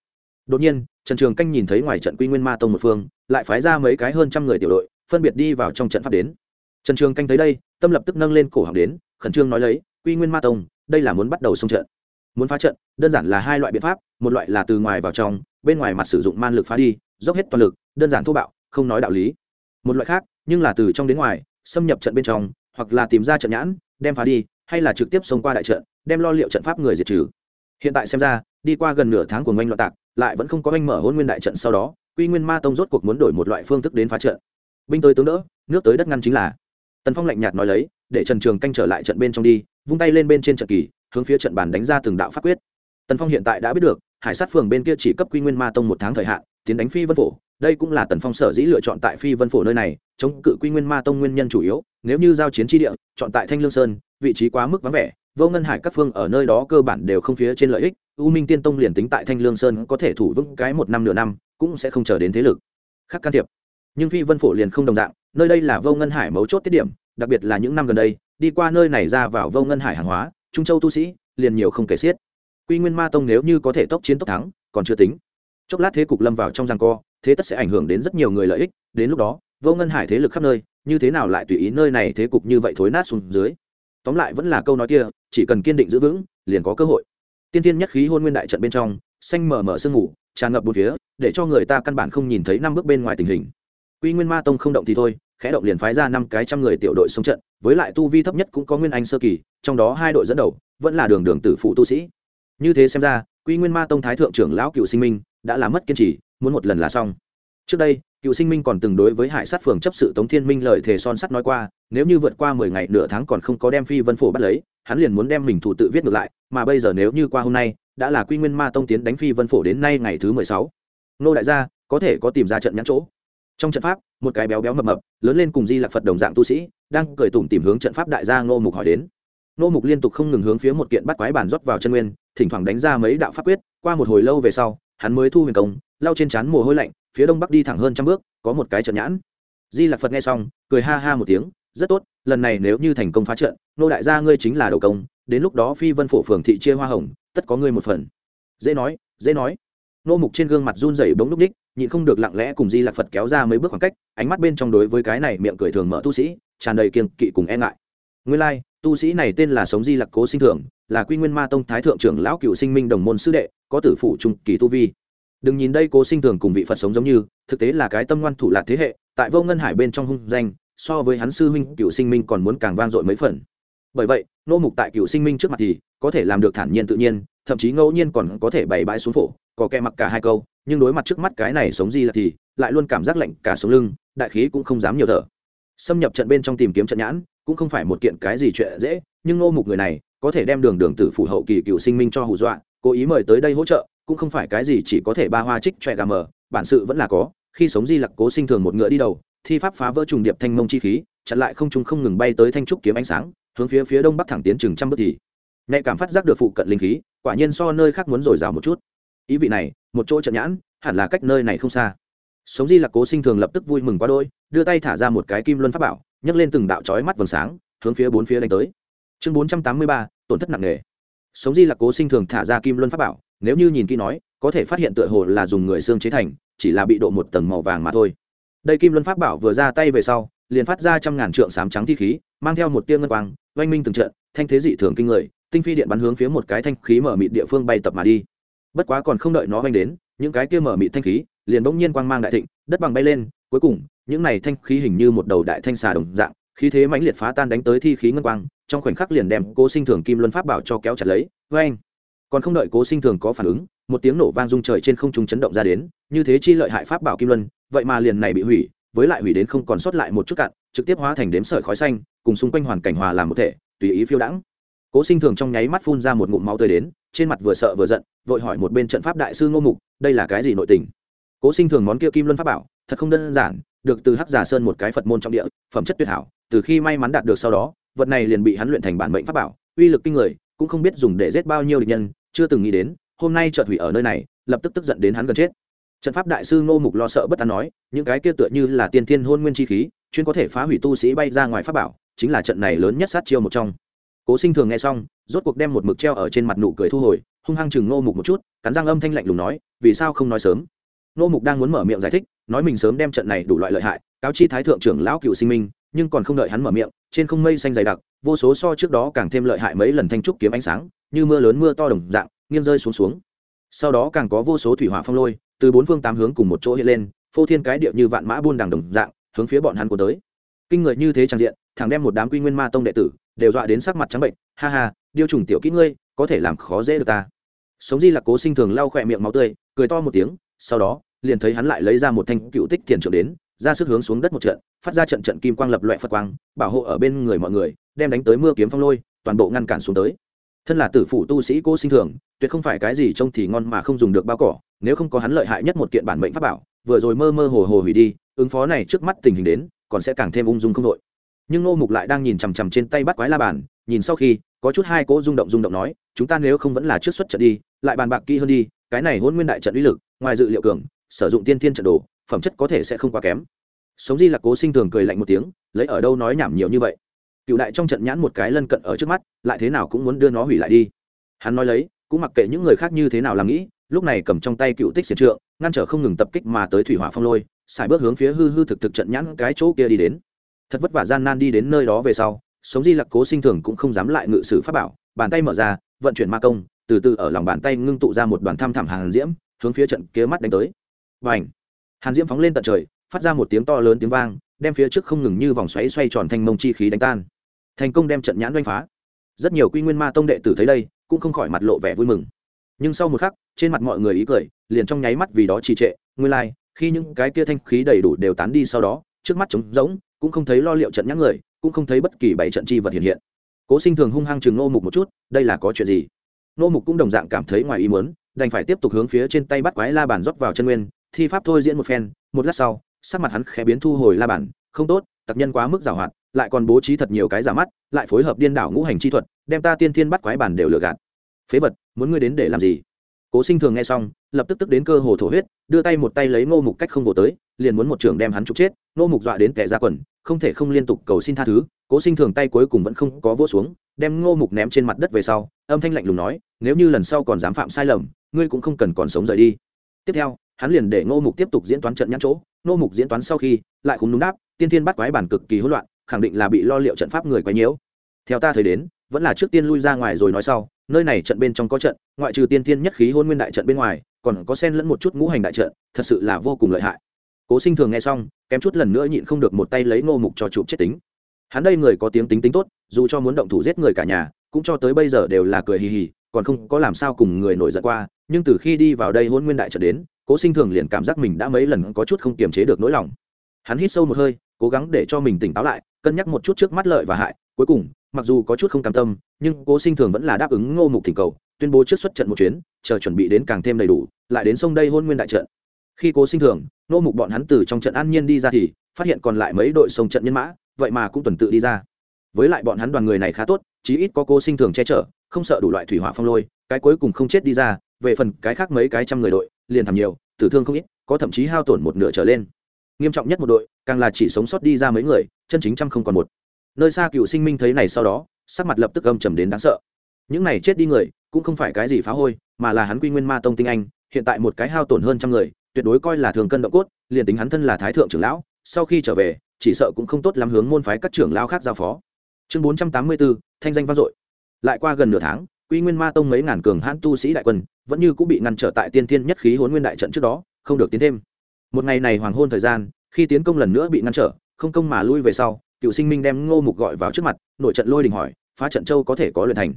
Đột nhiên, trần trường canh nhìn thấy ngoài trận quy nguyên ma tông một phương, lại phái ra mấy cái hơn trăm người tiểu đội, phân biệt đi vào trong trận pháp đến. Trần trường canh thấy đây, tâm lập tức nâng lên cổ họng đến, khẩn trương nói lấy, quy nguyên ma tông đây là muốn bắt đầu xung trận. Muốn phá trận, đơn giản là hai loại biện pháp, một loại là từ ngoài vào trong, bên ngoài mặt sử dụng man lực phá đi, dốc hết toàn lực, đơn giản thô bạo, không nói đạo lý. Một loại khác, nhưng là từ trong đến ngoài, xâm nhập trận bên trong, hoặc là tìm ra trận nhãn, đem phá đi, hay là trực tiếp xông qua đại trận, đem lo liệu trận pháp người diệt trừ. Hiện tại xem ra, đi qua gần nửa tháng của ngoanh loạn tạc, lại vẫn không có anh mở hôn nguyên đại trận sau đó, quy nguyên ma tông rốt cuộc muốn đổi một loại phương thức đến phá trận. Binh tới tướng đỡ, nước tới đất ngăn chính là. Tần phong lạnh nhạt nói lấy, để trần trường canh trở lại trận bên trong đi vung tay lên bên trên trận kỳ, hướng phía trận bàn đánh ra từng đạo pháp quyết. Tần phong hiện tại đã biết được, hải sát phường bên kia chỉ cấp quy nguyên ma tông một tháng thời hạn, tiến đánh phi vân phổ. Đây cũng là tần phong sở dĩ lựa chọn tại phi vân phổ nơi này, chống cự quy nguyên ma tông nguyên nhân chủ yếu, nếu như giao chiến tri địa, chọn tại thanh lương sơn, vị trí quá mức vắng vẻ, vô ngân hải các phương ở nơi đó cơ bản đều không phía trên lợi ích, u minh tiên tông liền tính tại thanh lương sơn có thể thủ vững cái một năm nửa năm, cũng sẽ không chờ đến thế lực. Khác can thiệp. Nhưng phi vân phổ liền không đồng dạng, nơi đây là vô ngân hải mấu chốt tiết điểm, đặc biệt là những năm gần đây đi qua nơi này ra vào vô ngân hải hàng hóa, trung châu tu sĩ liền nhiều không kể xiết. Quy nguyên ma tông nếu như có thể tốc chiến tốc thắng, còn chưa tính. Chốc lát thế cục lâm vào trong giang co, thế tất sẽ ảnh hưởng đến rất nhiều người lợi ích, đến lúc đó, vô ngân hải thế lực khắp nơi, như thế nào lại tùy ý nơi này thế cục như vậy thối nát xuống dưới? Tóm lại vẫn là câu nói kia, chỉ cần kiên định giữ vững, liền có cơ hội. Tiên tiên nhất khí hôn nguyên đại trận bên trong, xanh mở mở sương ngủ tràn ngập bốn phía, để cho người ta căn bản không nhìn thấy năm bước bên ngoài tình hình. Quy nguyên ma tông không động thì thôi, khẽ động liền phái ra năm cái trăm người tiểu đội xuống trận với lại tu vi thấp nhất cũng có nguyên anh sơ kỳ, trong đó hai đội dẫn đầu vẫn là đường đường tử phụ tu sĩ. Như thế xem ra, quy nguyên ma tông thái thượng trưởng lão cựu sinh minh đã làm mất kiên trì, muốn một lần là xong. Trước đây, cựu sinh minh còn từng đối với hải sát phường chấp sự tống thiên minh lời thề son sắt nói qua, nếu như vượt qua mười ngày nửa tháng còn không có đem phi vân phổ bắt lấy, hắn liền muốn đem mình thủ tự viết ngược lại, mà bây giờ nếu như qua hôm nay, đã là quy nguyên ma tông tiến đánh phi vân phổ đến nay ngày thứ mười sáu. Nô đại gia, có thể có tìm ra trận nhãn chỗ. Trong trận pháp, một cái béo béo mập mập, lớn lên cùng di lạc phật đồng dạng tu sĩ đang cười tủm tìm hướng trận pháp đại gia ngô mục hỏi đến. Ngô mục liên tục không ngừng hướng phía một kiện bắt quái bản rót vào chân nguyên, thỉnh thoảng đánh ra mấy đạo pháp quyết, qua một hồi lâu về sau, hắn mới thu huyền công, lau trên trán mồ hôi lạnh, phía đông bắc đi thẳng hơn trăm bước, có một cái trận nhãn. Di lạc phật nghe xong, cười ha ha một tiếng, rất tốt, lần này nếu như thành công phá trận nô đại gia ngươi chính là đầu công, đến lúc đó phi vân phổ phường thị chia hoa hồng, tất có ngươi một phần. Dễ nói dễ nói. Nô mục trên gương mặt run rẩy bỗng núp ních nhịn không được lặng lẽ cùng di lạc phật kéo ra mấy bước khoảng cách, ánh mắt bên trong đối với cái này miệng cười thường mở tu sĩ tràn đầy kiên kỵ cùng e ngại. Nguyên lai、like, tu sĩ này tên là sống di lạc cố sinh thượng, là quy nguyên ma tông thái thượng trưởng lão cựu sinh minh đồng môn sư đệ có tử phụ trung kỳ tu vi. Đừng nhìn đây cố sinh thường cùng vị phật sống giống như thực tế là cái tâm ngoan thủ lạc thế hệ tại vô ngân hải bên trong hung danh so với hắn sư huynh cựu sinh minh còn muốn càng vang dội mấy phần. Bởi vậy nô mục tại cựu sinh minh trước mặt thì có thể làm được thản nhiên tự nhiên thậm chí ngẫu nhiên còn có thể bày bãi xuống phổ có kẻ mặc cả hai câu nhưng đối mặt trước mắt cái này sống di là thì lại luôn cảm giác lạnh cả sống lưng đại khí cũng không dám nhiều thở xâm nhập trận bên trong tìm kiếm trận nhãn, cũng không phải một kiện cái gì chuyện dễ, nhưng ngô mục người này, có thể đem đường đường tử phủ hậu kỳ cựu sinh minh cho hù dọa, cố ý mời tới đây hỗ trợ, cũng không phải cái gì chỉ có thể ba hoa trích choẹ gà mờ, bản sự vẫn là có, khi sống di lặc cố sinh thường một ngựa đi đầu, thi pháp phá vỡ trùng điệp thanh mông chi khí, chặn lại không trung không ngừng bay tới thanh trúc kiếm ánh sáng, hướng phía phía đông bắc thẳng tiến chừng trăm bước thì nhạy cảm phát giác được phụ cận linh khí, quả nhiên so nơi khác muốn dồi dào một chút. Ý vị này, một chỗ trận nhãn, hẳn là cách nơi này không xa sống di lạc cố sinh thường lập tức vui mừng quá đôi đưa tay thả ra một cái kim luân pháp bảo, nhấc lên từng đạo chói mắt vầng sáng, hướng phía bốn phía đánh tới. Chương bốn trăm tám mươi ba, tổn thất nặng nề. Sống di lạc cố sinh thường thả ra kim luân pháp bảo, nếu như nhìn kỹ nói, có thể phát hiện tựa hồ là dùng người xương chế thành, chỉ là bị độ một tầng màu vàng mà thôi. Đây kim luân pháp bảo vừa ra tay về sau, liền phát ra trăm ngàn trượng sám trắng thi khí, mang theo một tia ngân quang, oanh minh từng trận, thanh thế dị thường kinh người, tinh phi điện bắn hướng phía một cái thanh khí mở mịt địa phương bay tập mà đi. Bất quá còn không đợi nó oanh đến, những cái kia mở mịt thanh khí liền bỗng nhiên quang mang đại thịnh, đất bằng bay lên, cuối cùng, những này thanh khí hình như một đầu đại thanh xà đồng dạng, khí thế mãnh liệt phá tan đánh tới thi khí ngân quang, trong khoảnh khắc liền đem cố sinh thường kim luân pháp bảo cho kéo chặt lấy vê anh còn không đợi cố sinh thường có phản ứng, một tiếng nổ vang rung trời trên không trung chấn động ra đến, như thế chi lợi hại pháp bảo kim luân, vậy mà liền này bị hủy, với lại hủy đến không còn sót lại một chút cạn, trực tiếp hóa thành đếm sợi khói xanh, cùng xung quanh hoàn cảnh hòa làm một thể, tùy ý phiêu đãng. Cố sinh thường trong nháy mắt phun ra một ngụm máu tươi đến, trên mặt vừa sợ vừa giận, vội hỏi một bên trận pháp đại sư ngô mục, đây là cái gì nội tình? Cố sinh thường món kia kim luân pháp bảo, thật không đơn giản, được từ hắc giả sơn một cái phật môn trong địa, phẩm chất tuyệt hảo, từ khi may mắn đạt được sau đó, vật này liền bị hắn luyện thành bản mệnh pháp bảo, uy lực kinh người, cũng không biết dùng để giết bao nhiêu địch nhân, chưa từng nghĩ đến, hôm nay chợt hủy ở nơi này, lập tức tức giận đến hắn gần chết. Trận pháp đại sư ngô mục lo sợ bất an nói, những cái kia tựa như là tiên thiên hôn nguyên chi khí, chuyên có thể phá hủy tu sĩ bay ra ngoài pháp bảo, chính là trận này lớn nhất sát chiêu một trong. Cố sinh thường nghe xong, rốt cuộc đem một mực treo ở trên mặt nụ cười thu hồi, hung hăng chừng ngô mục một chút, cắn răng âm thanh lạnh lùng nói, vì sao không nói sớm? Nô mục đang muốn mở miệng giải thích, nói mình sớm đem trận này đủ loại lợi hại, cáo chi thái thượng trưởng lão cựu sinh minh, nhưng còn không đợi hắn mở miệng, trên không mây xanh dày đặc, vô số so trước đó càng thêm lợi hại mấy lần thanh trúc kiếm ánh sáng, như mưa lớn mưa to đồng dạng, nghiêng rơi xuống xuống. Sau đó càng có vô số thủy hỏa phong lôi, từ bốn phương tám hướng cùng một chỗ hiện lên, phô thiên cái điệu như vạn mã buôn đằng đồng dạng, hướng phía bọn hắn của tới. Kinh người như thế trang diện, thằng đem một đám quy nguyên ma tông đệ tử, đều dọa đến sắc mặt trắng bệnh, ha ha, điêu trùng tiểu kỹ ngươi, có thể làm khó dễ được ta. Sống di là cố sinh thường lau khỏe miệng máu tươi, cười to một tiếng, sau đó liền thấy hắn lại lấy ra một thanh cựu tích thiền trượng đến, ra sức hướng xuống đất một trận, phát ra trận trận kim quang lập loại phật quang, bảo hộ ở bên người mọi người, đem đánh tới mưa kiếm phong lôi, toàn bộ ngăn cản xuống tới. Thân là tử phụ tu sĩ cố sinh thường, tuyệt không phải cái gì trông thì ngon mà không dùng được bao cỏ, nếu không có hắn lợi hại nhất một kiện bản mệnh pháp bảo, vừa rồi mơ mơ hồ hồ hủy đi, ứng phó này trước mắt tình hình đến, còn sẽ càng thêm ung dung không đội. Nhưng ngô mục lại đang nhìn chằm chằm trên tay bắt quái la bàn, nhìn sau khi, có chút hai cỗ rung động rung động nói, chúng ta nếu không vẫn là trước xuất trận đi, lại bàn bạc kỹ hơn đi, cái này hôn nguyên đại trận uy lực, ngoài dự liệu cường sử dụng tiên thiên trận đồ, phẩm chất có thể sẽ không quá kém. Sống di là cố sinh thường cười lạnh một tiếng, lấy ở đâu nói nhảm nhiều như vậy. Cựu đại trong trận nhãn một cái lân cận ở trước mắt, lại thế nào cũng muốn đưa nó hủy lại đi. Hắn nói lấy, cũng mặc kệ những người khác như thế nào làm nghĩ, lúc này cầm trong tay cựu tích xiển trượng, ngăn trở không ngừng tập kích mà tới thủy hỏa phong lôi, xài bước hướng phía hư hư thực thực trận nhãn cái chỗ kia đi đến. Thật vất vả gian nan đi đến nơi đó về sau, sống di lặc cố sinh thường cũng không dám lại ngự sử pháp bảo, bàn tay mở ra, vận chuyển ma công, từ từ ở lòng bàn tay ngưng tụ ra một đoàn tham thảm hàn diễm, hướng phía trận kia mắt đánh tới và ảnh hàn diễm phóng lên tận trời phát ra một tiếng to lớn tiếng vang đem phía trước không ngừng như vòng xoáy xoay tròn thanh mông chi khí đánh tan. Thành công đem trận nhãn doanh phá. Rất nhiều quy nguyên ma tông đệ tử thấy đây cũng không khỏi mặt lộ vẻ vui mừng. Nhưng sau một khắc trên mặt mọi người ý cười liền trong nháy mắt vì đó trì trệ nguyên lai、like, khi những cái kia thanh khí đầy đủ đều tán đi sau đó trước mắt trống rỗng cũng không thấy lo liệu trận nhãn người cũng không thấy bất kỳ bảy trận chi vật hiện hiện. Cố sinh thường hung hăng chừng nô mục một chút đây là có chuyện gì? Nô mục cũng đồng dạng cảm thấy ngoài ý muốn đành phải tiếp tục hướng phía trên tay bắt quái la bàn rót vào chân nguyên thi pháp thôi diễn một phen, một lát sau, sắc mặt hắn khẽ biến thu hồi la bàn, không tốt tặc nhân quá mức giảo hoạt, lại còn bố trí thật nhiều cái giả mắt, lại phối hợp điên đảo ngũ hành chi thuật, đem ta tiên thiên bắt quái bản đều lừa gạt. Phế vật, muốn ngươi đến để làm gì? Cố sinh thường nghe xong, lập tức tức đến cơ hồ thổ huyết, đưa tay một tay lấy ngô mục cách không vỗ tới, liền muốn một trưởng đem hắn trục chết, ngô mục dọa đến kẻ ra quần, không thể không liên tục cầu xin tha thứ, cố sinh thường tay cuối cùng vẫn không có vỗ xuống, đem ngô mục ném trên mặt đất về sau, âm thanh lạnh lùng nói, nếu như lần sau còn dám phạm sai lầm, ngươi cũng không cần còn sống rời đi. Tiếp theo hắn liền để ngô mục tiếp tục diễn toán trận nhãn chỗ. Ngô mục diễn toán sau khi, lại khúng đúng đáp, tiên thiên bắt quái bản cực kỳ hỗn loạn, khẳng định là bị lo liệu trận pháp người quấy nhiễu. Theo ta thấy đến, vẫn là trước tiên lui ra ngoài rồi nói sau, nơi này trận bên trong có trận, ngoại trừ tiên thiên nhất khí hôn nguyên đại trận bên ngoài, còn có sen lẫn một chút ngũ hành đại trận, thật sự là vô cùng lợi hại. Cố sinh thường nghe xong, kém chút lần nữa nhịn không được một tay lấy ngô mục cho chụp chết tính. Hắn đây người có tiếng tính tính tốt, dù cho muốn động thủ giết người cả nhà, cũng cho tới bây giờ đều là cười hì hì, còn không có làm sao cùng người nổi giận qua, nhưng từ khi đi vào đây hôn nguyên đại trận đến cố sinh thường liền cảm giác mình đã mấy lần có chút không kiềm chế được nỗi lòng. Hắn hít sâu một hơi, cố gắng để cho mình tỉnh táo lại, cân nhắc một chút trước mắt lợi và hại. Cuối cùng, mặc dù có chút không cam tâm, nhưng cố sinh thường vẫn là đáp ứng ngô mục thỉnh cầu, tuyên bố trước xuất trận một chuyến, chờ chuẩn bị đến càng thêm đầy đủ, lại đến sông đây hôn nguyên đại trận. Khi cố sinh thường nô mục bọn hắn từ trong trận an nhiên đi ra thì phát hiện còn lại mấy đội sông trận nhân mã, vậy mà cũng tuần tự đi ra. Với lại bọn hắn đoàn người này khá tốt, chí ít có cố sinh thường che chở, không sợ đủ loại thủy hỏa phong lôi, cái cuối cùng không chết đi ra, về phần cái khác mấy cái trăm người đội liền thảm nhiều, tử thương không ít, có thậm chí hao tổn một nửa trở lên. Nghiêm trọng nhất một đội, càng là chỉ sống sót đi ra mấy người, chân chính trăm không còn một. Nơi xa cựu sinh minh thấy này sau đó, sắc mặt lập tức âm trầm đến đáng sợ. Những này chết đi người, cũng không phải cái gì phá hôi, mà là hắn quy nguyên ma tông tinh anh, hiện tại một cái hao tổn hơn trăm người, tuyệt đối coi là thường cân động cốt, liền tính hắn thân là thái thượng trưởng lão, sau khi trở về, chỉ sợ cũng không tốt lắm hướng môn phái các trưởng lão khác giao phó. Chương bốn trăm tám mươi bốn, thanh danh vang dội. Lại qua gần nửa tháng, quy nguyên ma tông mấy ngàn cường hãn tu sĩ đại quân vẫn như cũng bị ngăn trở tại tiên thiên nhất khí hốn nguyên đại trận trước đó, không được tiến thêm. Một ngày này hoàng hôn thời gian, khi tiến công lần nữa bị ngăn trở, không công mà lui về sau, cựu sinh minh đem ngô mục gọi vào trước mặt, nội trận lôi đình hỏi, phá trận châu có thể có luyện thành?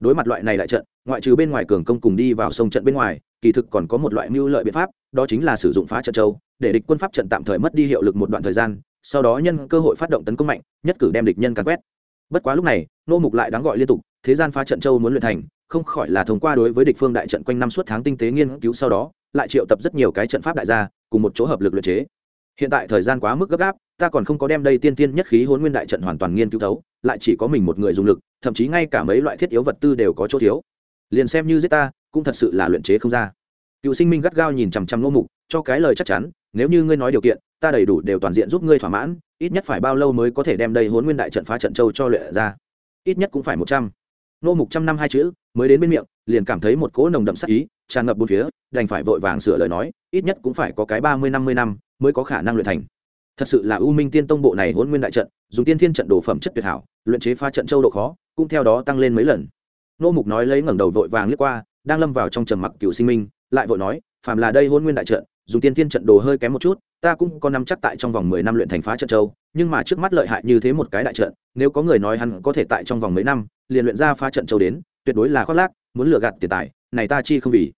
Đối mặt loại này đại trận, ngoại trừ bên ngoài cường công cùng đi vào sông trận bên ngoài, kỳ thực còn có một loại mưu lợi biện pháp, đó chính là sử dụng phá trận châu, để địch quân pháp trận tạm thời mất đi hiệu lực một đoạn thời gian, sau đó nhân cơ hội phát động tấn công mạnh, nhất cử đem địch nhân càn quét. Bất quá lúc này nô mục lại đáng gọi liên tục thế gian phá trận châu muốn luyện thành, không khỏi là thông qua đối với địch phương đại trận quanh năm suốt tháng tinh tế nghiên cứu sau đó, lại triệu tập rất nhiều cái trận pháp đại gia, cùng một chỗ hợp lực luyện chế. Hiện tại thời gian quá mức gấp gáp, ta còn không có đem đây tiên tiên nhất khí hôn nguyên đại trận hoàn toàn nghiên cứu thấu, lại chỉ có mình một người dùng lực, thậm chí ngay cả mấy loại thiết yếu vật tư đều có chỗ thiếu. Liền xem như giết ta, cũng thật sự là luyện chế không ra. Cựu sinh minh gắt gao nhìn chằm chằm ngô mục, cho cái lời chắc chắn, nếu như ngươi nói điều kiện, ta đầy đủ đều toàn diện giúp ngươi thỏa mãn, ít nhất phải bao lâu mới có thể đem đây hôn nguyên đại trận phá trận châu cho luyện ra? Ít nhất cũng phải một trăm nô mục trăm năm hai chữ, mới đến bên miệng, liền cảm thấy một cỗ nồng đậm sắc ý, tràn ngập bốn phía, đành phải vội vàng sửa lời nói, ít nhất cũng phải có cái ba mươi năm mươi năm mới có khả năng luyện thành. Thật sự là u minh tiên tông bộ này hôn nguyên đại trận, dùng tiên thiên trận đồ phẩm chất tuyệt hảo, luyện chế phá trận châu độ khó, cũng theo đó tăng lên mấy lần. Nô mục nói lấy ngẩng đầu vội vàng lướt qua, đang lâm vào trong trầm mặc cựu sinh minh, lại vội nói, phàm là đây hôn nguyên đại trận, dùng tiên thiên trận đồ hơi kém một chút, ta cũng có nắm chắc tại trong vòng mười năm luyện thành phá trận châu, nhưng mà trước mắt lợi hại như thế một cái đại trận, nếu có người nói hắn có thể tại trong vòng mấy năm liền luyện ra phá trận châu đến, tuyệt đối là khoác lác, muốn lừa gạt tiền tài, này ta chi không vì.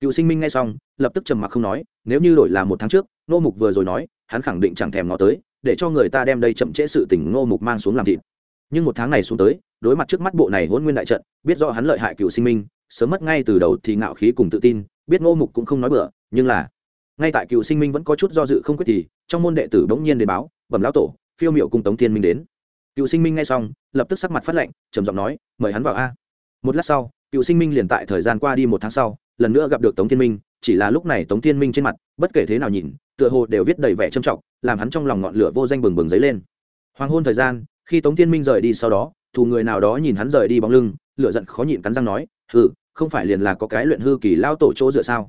Cựu sinh minh nghe xong, lập tức trầm mặc không nói, nếu như đổi là một tháng trước nô mục vừa rồi nói, hắn khẳng định chẳng thèm ngó tới, để cho người ta đem đây chậm trễ sự tình ngô mục mang xuống làm thịt. Nhưng một tháng này xuống tới, đối mặt trước mắt bộ này hôn nguyên đại trận, biết rõ hắn lợi hại cựu sinh minh, sớm mất ngay từ đầu thì ngạo khí cùng tự tin, biết ngô mục cũng không nói bừa, nhưng là, ngay tại cựu sinh minh vẫn có chút do dự không quyết thì, trong môn đệ tử bỗng nhiên đến báo, bẩm lão tổ, phiêu miệu cùng tống thiên minh đến cựu sinh minh ngay xong, lập tức sắc mặt phát lệnh trầm giọng nói, mời hắn vào a. Một lát sau, cựu sinh minh liền tại thời gian qua đi một tháng sau, lần nữa gặp được tống thiên minh, chỉ là lúc này tống thiên minh trên mặt, bất kể thế nào nhìn, tựa hồ đều viết đầy vẻ trầm trọng, làm hắn trong lòng ngọn lửa vô danh bừng bừng dấy lên. Hoàng hôn thời gian, khi tống thiên minh rời đi sau đó, thù người nào đó nhìn hắn rời đi bóng lưng, lửa giận khó nhịn cắn răng nói, hừ, không phải liền là có cái luyện hư kỳ lao tổ chỗ dựa sao?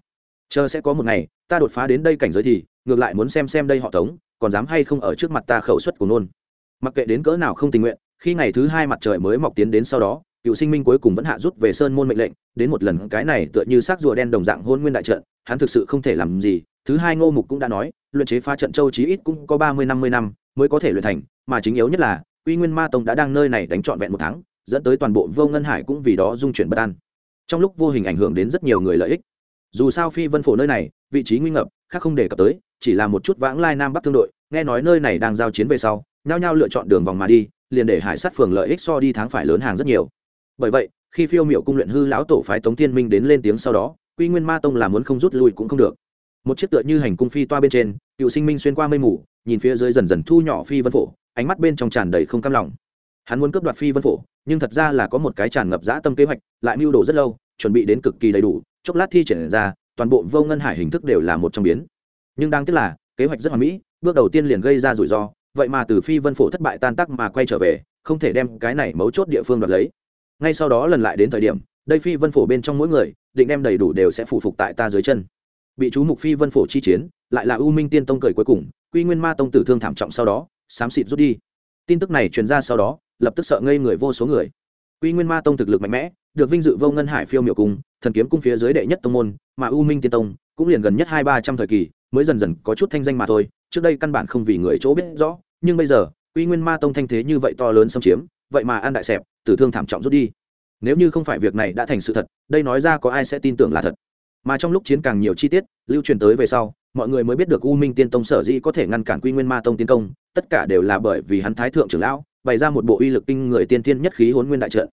Chờ sẽ có một ngày, ta đột phá đến đây cảnh giới thì, ngược lại muốn xem xem đây họ tống, còn dám hay không ở trước mặt ta khẩu suất của nôn mặc kệ đến cỡ nào không tình nguyện, khi ngày thứ hai mặt trời mới mọc tiến đến sau đó, cựu sinh minh cuối cùng vẫn hạ rút về sơn môn mệnh lệnh, đến một lần cái này tựa như xác rùa đen đồng dạng hôn nguyên đại trận, hắn thực sự không thể làm gì. Thứ hai ngô mục cũng đã nói, luyện chế phá trận châu chí ít cũng có ba mươi, năm mươi năm mới có thể luyện thành, mà chính yếu nhất là uy nguyên ma tông đã đang nơi này đánh trọn vẹn một tháng, dẫn tới toàn bộ vô ngân hải cũng vì đó dung chuyển bất an. Trong lúc vô hình ảnh hưởng đến rất nhiều người lợi ích, dù sao phi vân phổ nơi này, vị trí nguy ngập, khác không đề cập tới, chỉ là một chút vãng lai nam bắc thương đội, nghe nói nơi này đang giao chiến về sau nhao nhao lựa chọn đường vòng mà đi, liền để hải sát phường lợi ích so đi tháng phải lớn hàng rất nhiều. Bởi vậy, khi phiêu miệu cung luyện hư lão tổ phái tống tiên minh đến lên tiếng sau đó, quy nguyên ma tông là muốn không rút lui cũng không được. Một chiếc tựa như hành cung phi toa bên trên, cựu sinh minh xuyên qua mây mù, nhìn phía dưới dần dần thu nhỏ phi vân phổ, ánh mắt bên trong tràn đầy không cam lòng. Hắn muốn cướp đoạt phi vân phổ, nhưng thật ra là có một cái tràn ngập dã tâm kế hoạch, lại mưu đồ rất lâu, chuẩn bị đến cực kỳ đầy đủ, chốc lát thi triển ra, toàn bộ vô ngân hải hình thức đều là một trong biến. Nhưng đáng tiếc là, kế hoạch rất hoàn mỹ, bước đầu tiên liền gây ra rủi ro vậy mà từ phi vân phổ thất bại tan tác mà quay trở về, không thể đem cái này mấu chốt địa phương đoạt lấy. Ngay sau đó lần lại đến thời điểm, đây phi vân phổ bên trong mỗi người, định đem đầy đủ đều sẽ phụ phục tại ta dưới chân. Bị chú mục phi vân phổ chi chiến, lại là u minh tiên tông cười cuối cùng, quy nguyên ma tông tử thương thảm trọng sau đó, xám xịt rút đi. Tin tức này truyền ra sau đó, lập tức sợ ngây người vô số người. Quy nguyên ma tông thực lực mạnh mẽ, được vinh dự vô ngân hải phiêu miểu cung, thần kiếm cung phía dưới đệ nhất tông môn, mà u minh tiên tông cũng liền gần nhất hai ba trăm thời kỳ, mới dần dần có chút thanh danh mà thôi trước đây căn bản không vì người chỗ biết rõ, nhưng bây giờ, quy nguyên ma tông thanh thế như vậy to lớn xâm chiếm, vậy mà an đại sẹp tử thương thảm trọng rút đi. Nếu như không phải việc này đã thành sự thật, đây nói ra có ai sẽ tin tưởng là thật. Mà trong lúc chiến càng nhiều chi tiết, lưu truyền tới về sau, mọi người mới biết được u minh tiên tông sở dĩ có thể ngăn cản quy nguyên ma tông tiến công, tất cả đều là bởi vì hắn thái thượng trưởng lão, bày ra một bộ uy lực kinh người tiên tiên nhất khí hốn nguyên đại trận.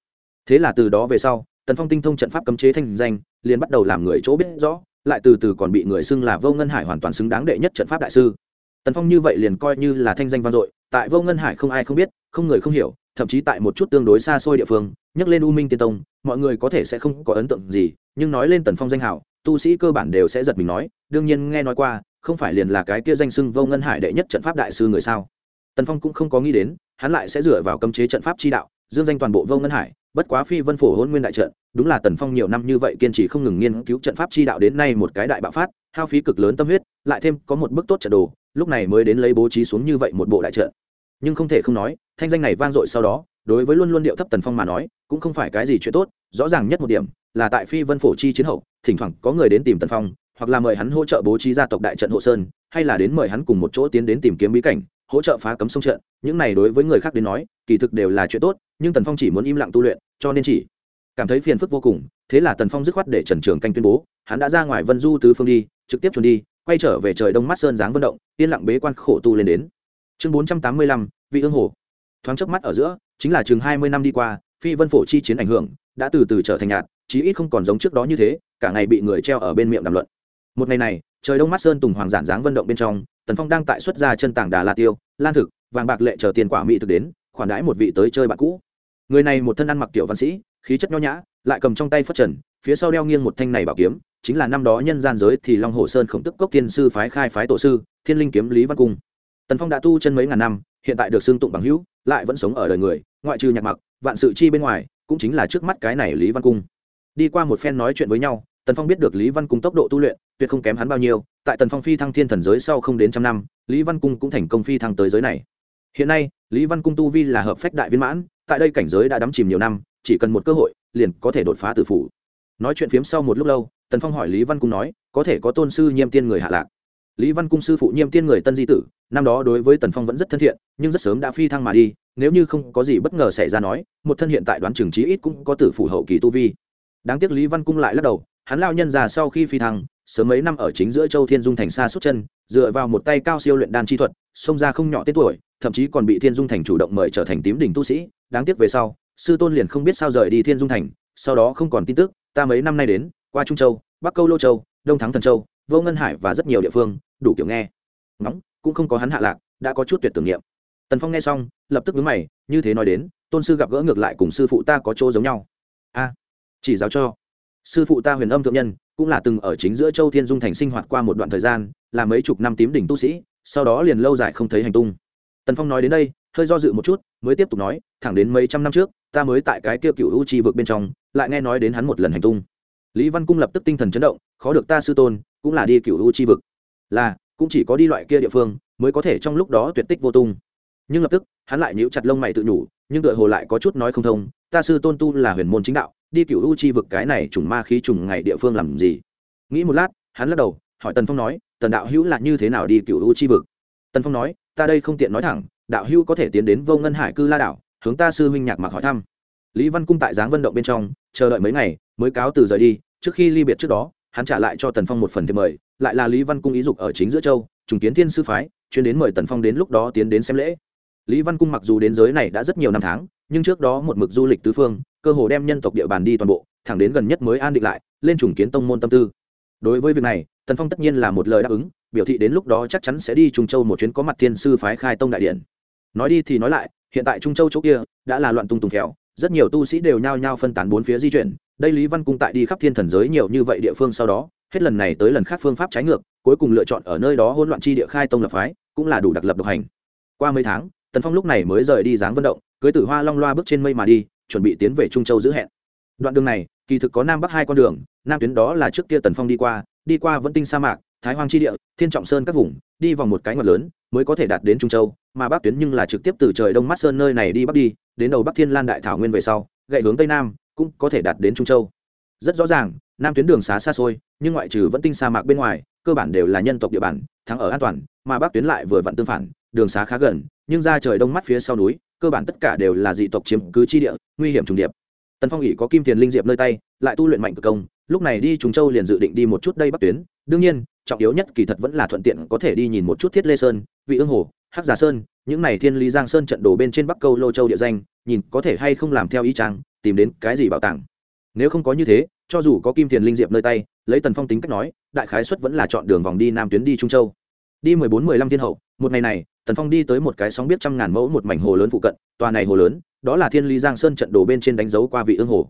Thế là từ đó về sau, tần phong tinh thông trận pháp cấm chế thanh danh, liền bắt đầu làm người chỗ biết rõ, lại từ từ còn bị người xưng là vô ngân hải hoàn toàn xứng đáng đệ nhất trận pháp đại sư tần phong như vậy liền coi như là thanh danh vang dội, tại vô ngân hải không ai không biết, không người không hiểu, thậm chí tại một chút tương đối xa xôi địa phương, nhắc lên u minh tiên tông, mọi người có thể sẽ không có ấn tượng gì, nhưng nói lên tần phong danh hảo tu sĩ cơ bản đều sẽ giật mình nói, đương nhiên nghe nói qua, không phải liền là cái kia danh xưng vô ngân hải đệ nhất trận pháp đại sư người sao? Tần phong cũng không có nghĩ đến, hắn lại sẽ dựa vào cấm chế trận pháp chi đạo, dương danh toàn bộ vô ngân hải, bất quá phi vân phổ hôn nguyên đại trận, đúng là tần phong nhiều năm như vậy kiên trì không ngừng nghiên cứu trận pháp chi đạo đến nay một cái đại bạo phát, hao phí cực lớn tâm huyết, lại thêm có một bức tốt trận đồ lúc này mới đến lấy bố trí xuống như vậy một bộ đại trận. Nhưng không thể không nói, thanh danh này vang dội sau đó, đối với luôn luôn điệu thấp tần phong mà nói, cũng không phải cái gì chuyện tốt, rõ ràng nhất một điểm, là tại phi vân phổ chi chiến hậu, thỉnh thoảng có người đến tìm tần phong, hoặc là mời hắn hỗ trợ bố trí gia tộc đại trận hộ sơn, hay là đến mời hắn cùng một chỗ tiến đến tìm kiếm bí cảnh, hỗ trợ phá cấm sông trận. Những này đối với người khác đến nói, kỳ thực đều là chuyện tốt, nhưng tần phong chỉ muốn im lặng tu luyện, cho nên chỉ cảm thấy phiền phức vô cùng. Thế là tần phong dứt khoát để trần trường canh tuyên bố, hắn đã ra ngoài vân du tứ phương đi, trực tiếp trốn đi quay trở về trời đông mắt sơn dáng vận động, yên lặng bế quan khổ tu lên đến. Chương bốn trăm tám mươi lăm, vị ương hồ. Thoáng chớp mắt ở giữa, chính là chừng hai mươi năm đi qua, phi vân phổ chi chiến ảnh hưởng, đã từ từ trở thành nhạt, chí ít không còn giống trước đó như thế, cả ngày bị người treo ở bên miệng đàm luận. Một ngày này, trời đông mắt sơn tùng hoàng giản dáng vận động bên trong, tần phong đang tại xuất ra chân tảng đà la tiêu, lan thực, vàng bạc lệ chờ tiền quả mỹ thực đến, khoản đãi một vị tới chơi bạn cũ. Người này một thân ăn mặc tiểu văn sĩ, khí chất nho nhã, lại cầm trong tay phất trần, phía sau đeo nghiêng một thanh này bảo kiếm chính là năm đó nhân gian giới thì long hồ sơn khổng tức cốc thiên sư phái khai phái tổ sư, thiên linh kiếm lý văn cung. Tần phong đã tu chân mấy ngàn năm, hiện tại được xưng tụng bằng hữu, lại vẫn sống ở đời người, ngoại trừ nhạc mặc, vạn sự chi bên ngoài, cũng chính là trước mắt cái này lý văn cung. Đi qua một phen nói chuyện với nhau, tần phong biết được lý văn cung tốc độ tu luyện, tuyệt không kém hắn bao nhiêu, tại tần phong phi thăng thiên thần giới sau không đến trăm năm, lý văn cung cũng thành công phi thăng tới giới này. Hiện nay, lý văn cung tu vi là hợp phách đại viên mãn, tại đây cảnh giới đã đắm chìm nhiều năm, chỉ cần một cơ hội, liền có thể đột phá tử phủ. Nói chuyện phiếm sau một lúc lâu tần phong hỏi lý văn cung nói, có thể có tôn sư nhiêm tiên người hạ lạc. Lý văn cung sư phụ nhiêm tiên người tân di tử, năm đó đối với tần phong vẫn rất thân thiện, nhưng rất sớm đã phi thăng mà đi, nếu như không có gì bất ngờ xảy ra nói, một thân hiện tại đoán trường trí ít cũng có tử phủ hậu kỳ tu vi. Đáng tiếc lý văn cung lại lắc đầu, hắn lao nhân già sau khi phi thăng, sớm mấy năm ở chính giữa châu thiên dung thành xa suốt chân, dựa vào một tay cao siêu luyện đan chi thuật, xông ra không nhỏ tên tuổi, thậm chí còn bị thiên dung thành chủ động mời trở thành tím đỉnh tu sĩ. Đáng tiếc về sau, sư tôn liền không biết sao rời đi thiên dung thành, sau đó không còn tin tức, ta mấy năm nay đến qua trung châu, bắc câu lô châu, đông thắng thần châu, vô ngân hải và rất nhiều địa phương, đủ kiểu nghe. Nóng cũng không có hắn hạ lạc, đã có chút tuyệt tưởng niệm. Tần phong nghe xong, lập tức vướng mày, như thế nói đến, tôn sư gặp gỡ ngược lại cùng sư phụ ta có chỗ giống nhau. A, chỉ giáo cho. Sư phụ ta huyền âm thượng nhân, cũng là từng ở chính giữa châu thiên dung thành sinh hoạt qua một đoạn thời gian, là mấy chục năm tím đỉnh tu sĩ, sau đó liền lâu dài không thấy hành tung. Tần phong nói đến đây, hơi do dự một chút, mới tiếp tục nói, thẳng đến mấy trăm năm trước, ta mới tại cái kia cựu u chi vực bên trong, lại nghe nói đến hắn một lần hành tung lý văn cung lập tức tinh thần chấn động, khó được ta sư tôn, cũng là đi cựu u chi vực. Là, cũng chỉ có đi loại kia địa phương, mới có thể trong lúc đó tuyệt tích vô tung. Nhưng lập tức, hắn lại nhíu chặt lông mày tự nhủ, nhưng tựa hồ lại có chút nói không thông, ta sư tôn tu là huyền môn chính đạo, đi cựu u chi vực cái này trùng ma khí trùng ngày địa phương làm gì? Nghĩ một lát, hắn lắc đầu, hỏi tần phong nói, tần đạo hữu là như thế nào đi cựu u chi vực? Tần phong nói, ta đây không tiện nói thẳng, đạo hữu có thể tiến đến vô ngân hải cư la đảo, hướng ta sư huynh nhạc mặc hỏi thăm. Lý văn cung tại giáng vận động bên trong, chờ đợi mấy ngày, mới cáo từ rời đi trước khi ly biệt trước đó, hắn trả lại cho tần phong một phần thiệp mời, lại là lý văn cung ý dục ở chính giữa châu, trùng kiến thiên sư phái, chuyên đến mời tần phong đến lúc đó tiến đến xem lễ. Lý văn cung mặc dù đến giới này đã rất nhiều năm tháng, nhưng trước đó một mực du lịch tứ phương, cơ hồ đem nhân tộc địa bàn đi toàn bộ, thẳng đến gần nhất mới an định lại, lên trùng kiến tông môn tâm tư. Đối với việc này, tần phong tất nhiên là một lời đáp ứng, biểu thị đến lúc đó chắc chắn sẽ đi trung châu một chuyến có mặt thiên sư phái khai tông đại điện. Nói đi thì nói lại, hiện tại trung châu chỗ kia, đã là loạn tung tùng khéo rất nhiều tu sĩ đều nhao nhao phân tán bốn phía di chuyển đây lý văn cung tại đi khắp thiên thần giới nhiều như vậy địa phương sau đó, hết lần này tới lần khác phương pháp trái ngược, cuối cùng lựa chọn ở nơi đó hỗn loạn chi địa khai tông lập phái, cũng là đủ đặc lập độc hành. Qua mấy tháng, tần phong lúc này mới rời đi dáng vận động, cưới tử hoa long loa bước trên mây mà đi, chuẩn bị tiến về trung châu giữ hẹn. Đoạn đường này, kỳ thực có nam bắc hai con đường, nam tuyến đó là trước kia tần phong đi qua đi qua vẫn tinh sa mạc, thái hoang chi địa, thiên trọng sơn các vùng, đi vòng một cái ngọt lớn, mới có thể đạt đến trung châu, mà bắc tuyến nhưng là trực tiếp từ trời đông mắt sơn nơi này đi bắc đi, đến đầu bắc thiên lan đại thảo nguyên về sau, gậy hướng tây nam cũng có thể đạt đến trung châu. Rất rõ ràng, nam tuyến đường xá xa xôi, nhưng ngoại trừ vẫn tinh sa mạc bên ngoài, cơ bản đều là nhân tộc địa bàn, thắng ở an toàn, mà bắc tuyến lại vừa vặn tương phản, đường xá khá gần, nhưng ra trời đông mắt phía sau núi, cơ bản tất cả đều là dị tộc chiếm cứ chi địa, nguy hiểm trùng điệp. Tần phong ỉ có kim tiền linh diệp nơi tay, lại tu luyện mạnh cực công, lúc này đi trùng châu liền dự định đi một chút đây bắc tuyến. Đương nhiên, trọng yếu nhất kỳ thật vẫn là thuận tiện có thể đi nhìn một chút thiết lê sơn, vị ương hồ, hắc giả sơn, những này thiên lý giang sơn trận đồ bên trên bắc câu lô châu địa danh, nhìn có thể hay không làm theo ý trang tìm đến cái gì bảo tàng. Nếu không có như thế, cho dù có kim tiền linh diệp nơi tay, lấy tần phong tính cách nói, đại khái xuất vẫn là chọn đường vòng đi nam tuyến đi trung châu. Đi mười bốn, mười lăm thiên hậu, một ngày này, tần phong đi tới một cái sóng biết trăm ngàn mẫu một mảnh hồ lớn phụ cận, tòa này hồ lớn, đó là thiên lý giang sơn trận đồ bên trên đánh dấu qua vị ương hồ.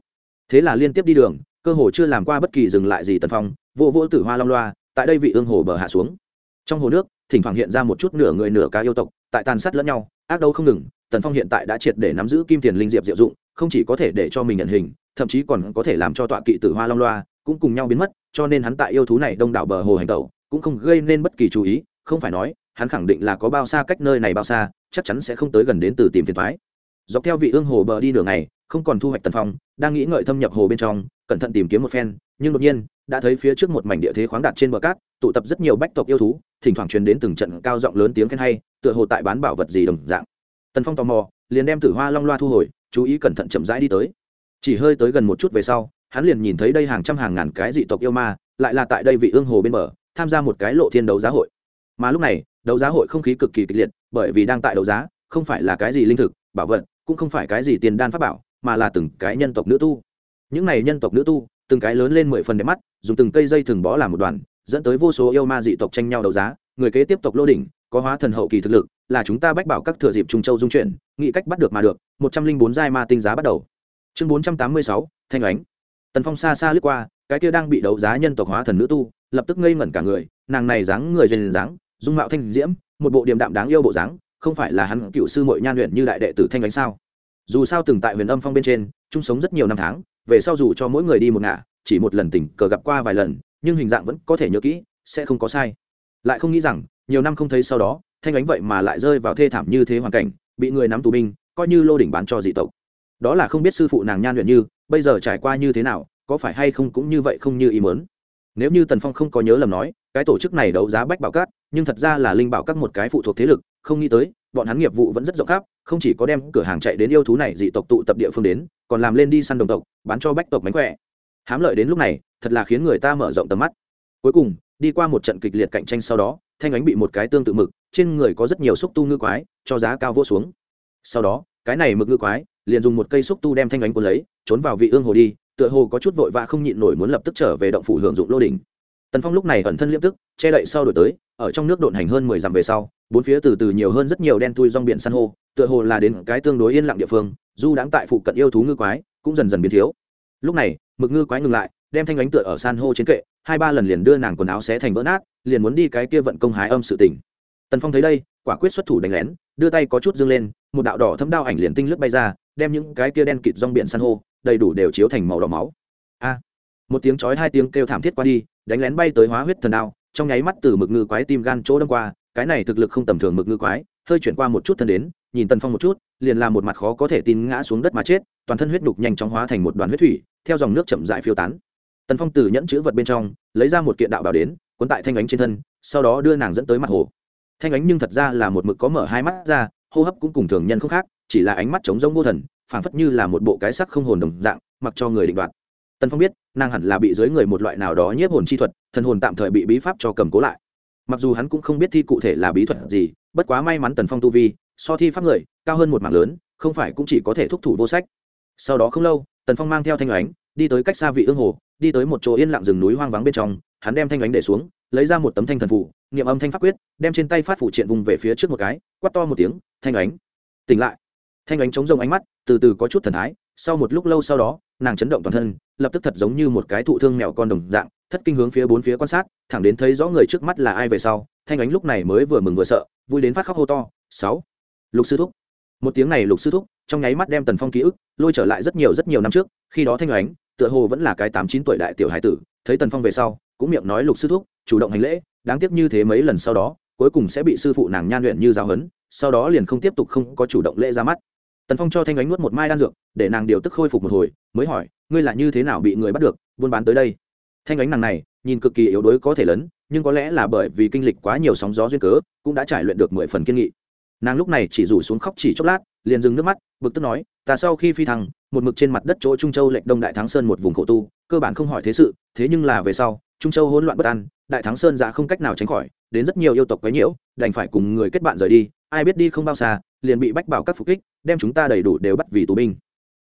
Thế là liên tiếp đi đường, cơ hồ chưa làm qua bất kỳ dừng lại gì tần phong, vô vô tử hoa long loa, tại đây vị ương hồ bờ hạ xuống. Trong hồ nước, thỉnh thoảng hiện ra một chút nửa người nửa cá yêu tộc, tại tàn sát lẫn nhau, ác đâu không ngừng tần phong hiện tại đã triệt để nắm giữ kim tiền linh diệp diệu dụng, không chỉ có thể để cho mình nhận hình, thậm chí còn có thể làm cho tọa kỵ tử hoa long loa cũng cùng nhau biến mất, cho nên hắn tại yêu thú này đông đảo bờ hồ hành tẩu cũng không gây nên bất kỳ chú ý, không phải nói, hắn khẳng định là có bao xa cách nơi này bao xa, chắc chắn sẽ không tới gần đến từ tìm phiền thoái dọc theo vị ương hồ bờ đi nửa ngày không còn thu hoạch tần phong, đang nghĩ ngợi thâm nhập hồ bên trong, cẩn thận tìm kiếm một phen, nhưng đột nhiên, đã thấy phía trước một mảnh địa thế khoáng đạt trên bờ cát, tụ tập rất nhiều bách tộc yêu thú, thỉnh thoảng truyền đến từng trận cao giọng lớn tiếng khen hay, tựa hồ tại bán bảo vật gì đồng dạng tần phong tò mò, liền đem tử hoa long loa thu hồi, chú ý cẩn thận chậm rãi đi tới. Chỉ hơi tới gần một chút về sau, hắn liền nhìn thấy đây hàng trăm hàng ngàn cái dị tộc yêu ma, lại là tại đây vị ương hồ bên bờ, tham gia một cái lộ thiên đấu giá hội. Mà lúc này, đấu giá hội không khí cực kỳ kịch liệt, bởi vì đang tại đấu giá, không phải là cái gì linh thực, bảo vật, cũng không phải cái gì tiền đan pháp bảo, mà là từng cái nhân tộc nữ tu. Những này nhân tộc nữ tu, từng cái lớn lên mười phần đẹp mắt, dùng từng cây dây thừng bó làm một đoàn, dẫn tới vô số yêu ma dị tộc tranh nhau đấu giá, người kế tiếp tục lô đỉnh có hóa thần hậu kỳ thực lực, là chúng ta bách bảo các thừa dịp trung châu dung chuyển, nghĩ cách bắt được mà được, một trăm linh bốn giai ma tinh giá bắt đầu. Chương bốn trăm tám mươi sáu, thanh ánh tần phong xa xa lướt qua, cái kia đang bị đấu giá nhân tộc hóa thần nữ tu, lập tức ngây ngẩn cả người, nàng này dáng người duyên dáng, dung mạo thanh diễm, một bộ điềm đạm đáng yêu bộ dáng, không phải là hắn cựu sư mội nhan luyện như đại đệ tử thanh ánh sao? Dù sao từng tại huyền âm phong bên trên, chung sống rất nhiều năm tháng, về sau dù cho mỗi người đi một ngả, chỉ một lần tình cờ gặp qua vài lần, nhưng hình dạng vẫn có thể nhớ kỹ, sẽ không có sai. Lại không nghĩ rằng nhiều năm không thấy sau đó, thanh ánh vậy mà lại rơi vào thê thảm như thế hoàn cảnh, bị người nắm tù binh, coi như lô đỉnh bán cho dị tộc. Đó là không biết sư phụ nàng nhan luyện như, bây giờ trải qua như thế nào, có phải hay không cũng như vậy không như ý mớn nếu như tần phong không có nhớ lầm nói, cái tổ chức này đấu giá bách bảo cát, nhưng thật ra là linh bảo các một cái phụ thuộc thế lực, không nghĩ tới, bọn hắn nghiệp vụ vẫn rất rộng khắp, không chỉ có đem cửa hàng chạy đến yêu thú này dị tộc tụ tập địa phương đến, còn làm lên đi săn đồng tộc, bán cho bách tộc mánh khỏe. Hám lợi đến lúc này, thật là khiến người ta mở rộng tầm mắt cuối cùng, đi qua một trận kịch liệt cạnh tranh sau đó, thanh ánh bị một cái tương tự mực, trên người có rất nhiều xúc tu ngư quái, cho giá cao vô xuống. Sau đó, cái này mực ngư quái, liền dùng một cây xúc tu đem thanh ánh cuốn lấy, trốn vào vị ương hồ đi, tựa hồ có chút vội vã không nhịn nổi muốn lập tức trở về động phủ hưởng dụng lô đỉnh. Tần phong lúc này ẩn thân liếp tức, che đậy sau đổi tới, ở trong nước độn hành hơn mười dặm về sau, bốn phía từ từ nhiều hơn rất nhiều đen thui rong biển san hô, tựa hồ là đến cái tương đối yên lặng địa phương, du đáng tại phụ cận yêu thú ngư quái cũng dần dần biến thiếu. Lúc này, mực ngư quái ngừng lại, đem thanh ánh tựa ở san hô trên kệ hai ba lần liền đưa nàng quần áo xé thành vỡ nát, liền muốn đi cái kia vận công hái âm sự tỉnh tần phong thấy đây, quả quyết xuất thủ đánh lén, đưa tay có chút dương lên, một đạo đỏ thấm đao ảnh liền tinh lướt bay ra, đem những cái kia đen kịt rong biển san hô, đầy đủ đều chiếu thành màu đỏ máu. A! Một tiếng chói hai tiếng kêu thảm thiết qua đi, đánh lén bay tới hóa huyết thần đao, trong nháy mắt từ mực ngư quái tim gan chỗ đâm qua, cái này thực lực không tầm thường mực ngư quái, hơi chuyển qua một chút thân đến, nhìn tần phong một chút, liền làm một mặt khó có thể tin ngã xuống đất mà chết, toàn thân huyết đục nhanh chóng hóa thành một đoàn huyết thủy, theo dòng nước chậm dại phiêu tán tần phong từ nhẫn chữ vật bên trong, lấy ra một kiện đạo bảo đến, cuốn tại thanh ánh trên thân, sau đó đưa nàng dẫn tới mặt hồ. Thanh ánh nhưng thật ra là một mực có mở hai mắt ra, hô hấp cũng cùng thường nhân không khác, chỉ là ánh mắt trống rông vô thần, phảng phất như là một bộ cái sắc không hồn đồng dạng, mặc cho người định đoạt. Tần phong biết, nàng hẳn là bị dưới người một loại nào đó nhiếp hồn chi thuật, thần hồn tạm thời bị bí pháp cho cầm cố lại. Mặc dù hắn cũng không biết thi cụ thể là bí thuật gì, bất quá may mắn tần phong tu vi, so thi pháp người, cao hơn một mảng lớn, không phải cũng chỉ có thể thúc thủ vô sách. Sau đó không lâu, tần phong mang theo thanh ánh, đi tới cách xa vị ương hồ đi tới một chỗ yên lặng rừng núi hoang vắng bên trong, hắn đem thanh ánh để xuống, lấy ra một tấm thanh thần phủ, niệm âm thanh pháp quyết, đem trên tay phát phủ triện vùng về phía trước một cái quắt to một tiếng, thanh ánh, tỉnh lại. Thanh ánh chống rông ánh mắt, từ từ có chút thần thái, sau một lúc lâu sau đó, nàng chấn động toàn thân, lập tức thật giống như một cái thụ thương mèo con đồng dạng, thất kinh hướng phía bốn phía quan sát, thẳng đến thấy rõ người trước mắt là ai về sau, thanh ánh lúc này mới vừa mừng vừa sợ, vui đến phát khóc hô to, sáu, lục sư thúc. Một tiếng này lục sư thúc, trong nháy mắt đem tần phong ký ức, lôi trở lại rất nhiều rất nhiều năm trước, khi đó thanh ánh tựa hồ vẫn là cái tám chín tuổi đại tiểu hải tử, thấy tần phong về sau, cũng miệng nói lục sư thúc, chủ động hành lễ, đáng tiếc như thế mấy lần sau đó, cuối cùng sẽ bị sư phụ nàng nhan luyện như giáo huấn, sau đó liền không tiếp tục không có chủ động lễ ra mắt. Tần phong cho thanh ánh nuốt một mai đan dược, để nàng điều tức khôi phục một hồi, mới hỏi, ngươi là như thế nào bị người bắt được, buôn bán tới đây? Thanh ánh nàng này, nhìn cực kỳ yếu đuối có thể lớn, nhưng có lẽ là bởi vì kinh lịch quá nhiều sóng gió duyên cớ, cũng đã trải luyện được mười phần kiên nghị. Nàng lúc này chỉ rủ xuống khóc chỉ chốc lát, liền dừng nước mắt, bực tức nói, ta sau khi phi thăng một mực trên mặt đất chỗ trung châu lệnh đông đại thắng sơn một vùng khổ tu, cơ bản không hỏi thế sự, thế nhưng là về sau, trung châu hỗn loạn bất an, đại thắng sơn dạ không cách nào tránh khỏi, đến rất nhiều yêu tộc quấy nhiễu, đành phải cùng người kết bạn rời đi, ai biết đi không bao xa, liền bị bách bảo các phục kích, đem chúng ta đầy đủ đều bắt vì tù binh.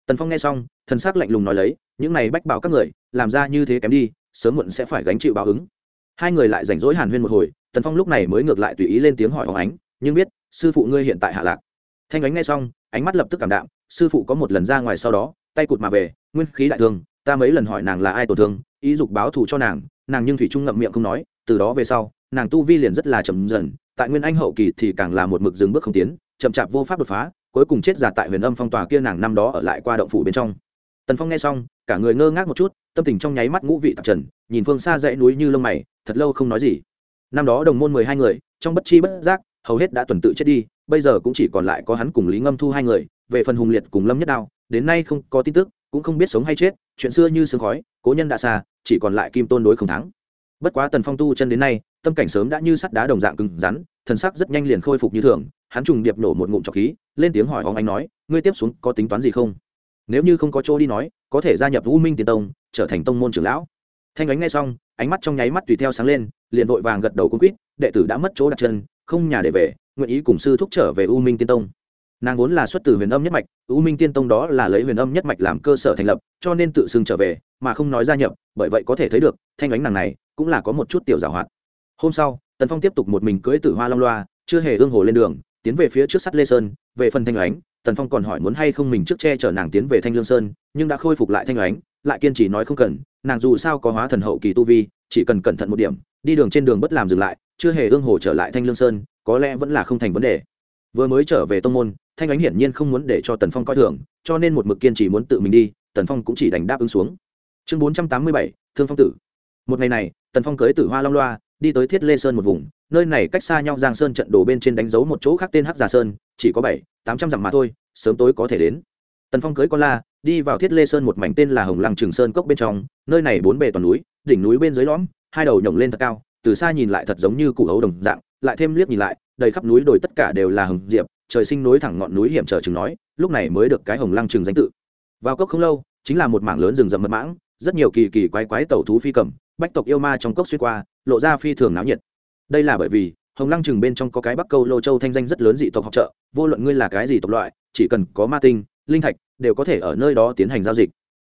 Tần phong nghe xong, thần sắc lạnh lùng nói lấy, những này bách bảo các người, làm ra như thế kém đi, sớm muộn sẽ phải gánh chịu báo ứng. Hai người lại rảnh rỗi hàn huyên một hồi, tần phong lúc này mới ngược lại tùy ý lên tiếng hỏi hóng ánh, nhưng biết, sư phụ ngươi hiện tại hạ lạc? Thanh ánh nghe xong, ánh mắt lập tức cảm đạm sư phụ có một lần ra ngoài sau đó, tay cụt mà về, nguyên khí đại thương, ta mấy lần hỏi nàng là ai tổn thương, ý dục báo thù cho nàng nàng nhưng thủy trung ngậm miệng không nói, từ đó về sau, nàng tu vi liền rất là chậm dần, tại nguyên anh hậu kỳ thì càng là một mực dừng bước không tiến, chậm chạp vô pháp đột phá, cuối cùng chết giả tại huyền âm phong tòa kia nàng năm đó ở lại qua động phủ bên trong. Tần phong nghe xong, cả người ngơ ngác một chút, tâm tình trong nháy mắt ngũ vị tạp trần, nhìn phương xa dãy núi như lông mày, thật lâu không nói gì. Năm đó đồng môn mười hai người, trong bất chi bất giác, hầu hết đã tuần tự chết đi, bây giờ cũng chỉ còn lại có hắn cùng lý ngâm thu hai người về phần hùng liệt cùng lâm nhất đao, đến nay không có tin tức, cũng không biết sống hay chết, chuyện xưa như sương khói, cố nhân đã xa, chỉ còn lại kim tôn đối không thắng. Bất quá tần phong tu chân đến nay, tâm cảnh sớm đã như sắt đá đồng dạng cứng rắn, thần sắc rất nhanh liền khôi phục như thường, hắn trùng điệp nổ một ngụm trọc khí, lên tiếng hỏi hóng anh nói, ngươi tiếp xuống có tính toán gì không? Nếu như không có chỗ đi nói, có thể gia nhập u minh tiền tông, trở thành tông môn trưởng lão. Thanh ánh ngay xong, ánh mắt trong nháy mắt tùy theo sáng lên, liền vội vàng gật đầu cung quýt, đệ tử đã mất chỗ đặt chân, không nhà để về, nguyện ý cùng sư thúc trở về u minh tiên tông nàng vốn là xuất từ huyền âm nhất mạch, u minh tiên tông đó là lấy huyền âm nhất mạch làm cơ sở thành lập, cho nên tự xưng trở về, mà không nói gia nhập, bởi vậy có thể thấy được, thanh ánh nàng này cũng là có một chút tiểu giảo hoạt. Hôm sau, tần phong tiếp tục một mình cưới tử hoa long loa, chưa hề ương hồ lên đường, tiến về phía trước sắt lê sơn, về phần thanh ánh, tần phong còn hỏi muốn hay không mình trước che chở nàng tiến về thanh lương sơn, nhưng đã khôi phục lại thanh ánh, lại kiên trì nói không cần, nàng dù sao có hóa thần hậu kỳ tu vi, chỉ cần cẩn thận một điểm, đi đường trên đường bất làm dừng lại, chưa hề ương hồ trở lại thanh lương sơn, có lẽ vẫn là không thành vấn đề vừa mới trở về tông môn, thanh ánh hiển nhiên không muốn để cho tần phong coi thường, cho nên một mực kiên trì muốn tự mình đi, tần phong cũng chỉ đành đáp ứng xuống. Chương bốn trăm tám mươi bảy, thương phong tử. Một ngày này, tần phong cưới tử hoa long loa, đi tới thiết lê sơn một vùng, nơi này cách xa nhau giang sơn trận đồ bên trên đánh dấu một chỗ khác tên hắc già sơn, chỉ có bảy, tám trăm dặm mà thôi, sớm tối có thể đến. Tần phong cưới con la, đi vào thiết lê sơn một mảnh tên là hồng lăng trường sơn cốc bên trong, nơi này bốn bề toàn núi, đỉnh núi bên dưới lõm, hai đầu nhổng lên thật cao, từ xa nhìn lại thật giống như củ hấu đồng dạng, lại thêm liếc nhìn lại đầy khắp núi đồi tất cả đều là hồng diệp, trời sinh nối thẳng ngọn núi hiểm trở chừng nói, lúc này mới được cái hồng lăng trường danh tự. Vào cốc không lâu, chính là một mảng lớn rừng rậm mật mãng, rất nhiều kỳ kỳ quái quái tẩu thú phi cầm, bách tộc yêu ma trong cốc xuyên qua, lộ ra phi thường náo nhiệt. Đây là bởi vì, hồng lăng chừng bên trong có cái bắc câu lô châu thanh danh rất lớn dị tộc học trợ, vô luận ngươi là cái gì tộc loại, chỉ cần có ma tinh, linh thạch, đều có thể ở nơi đó tiến hành giao dịch.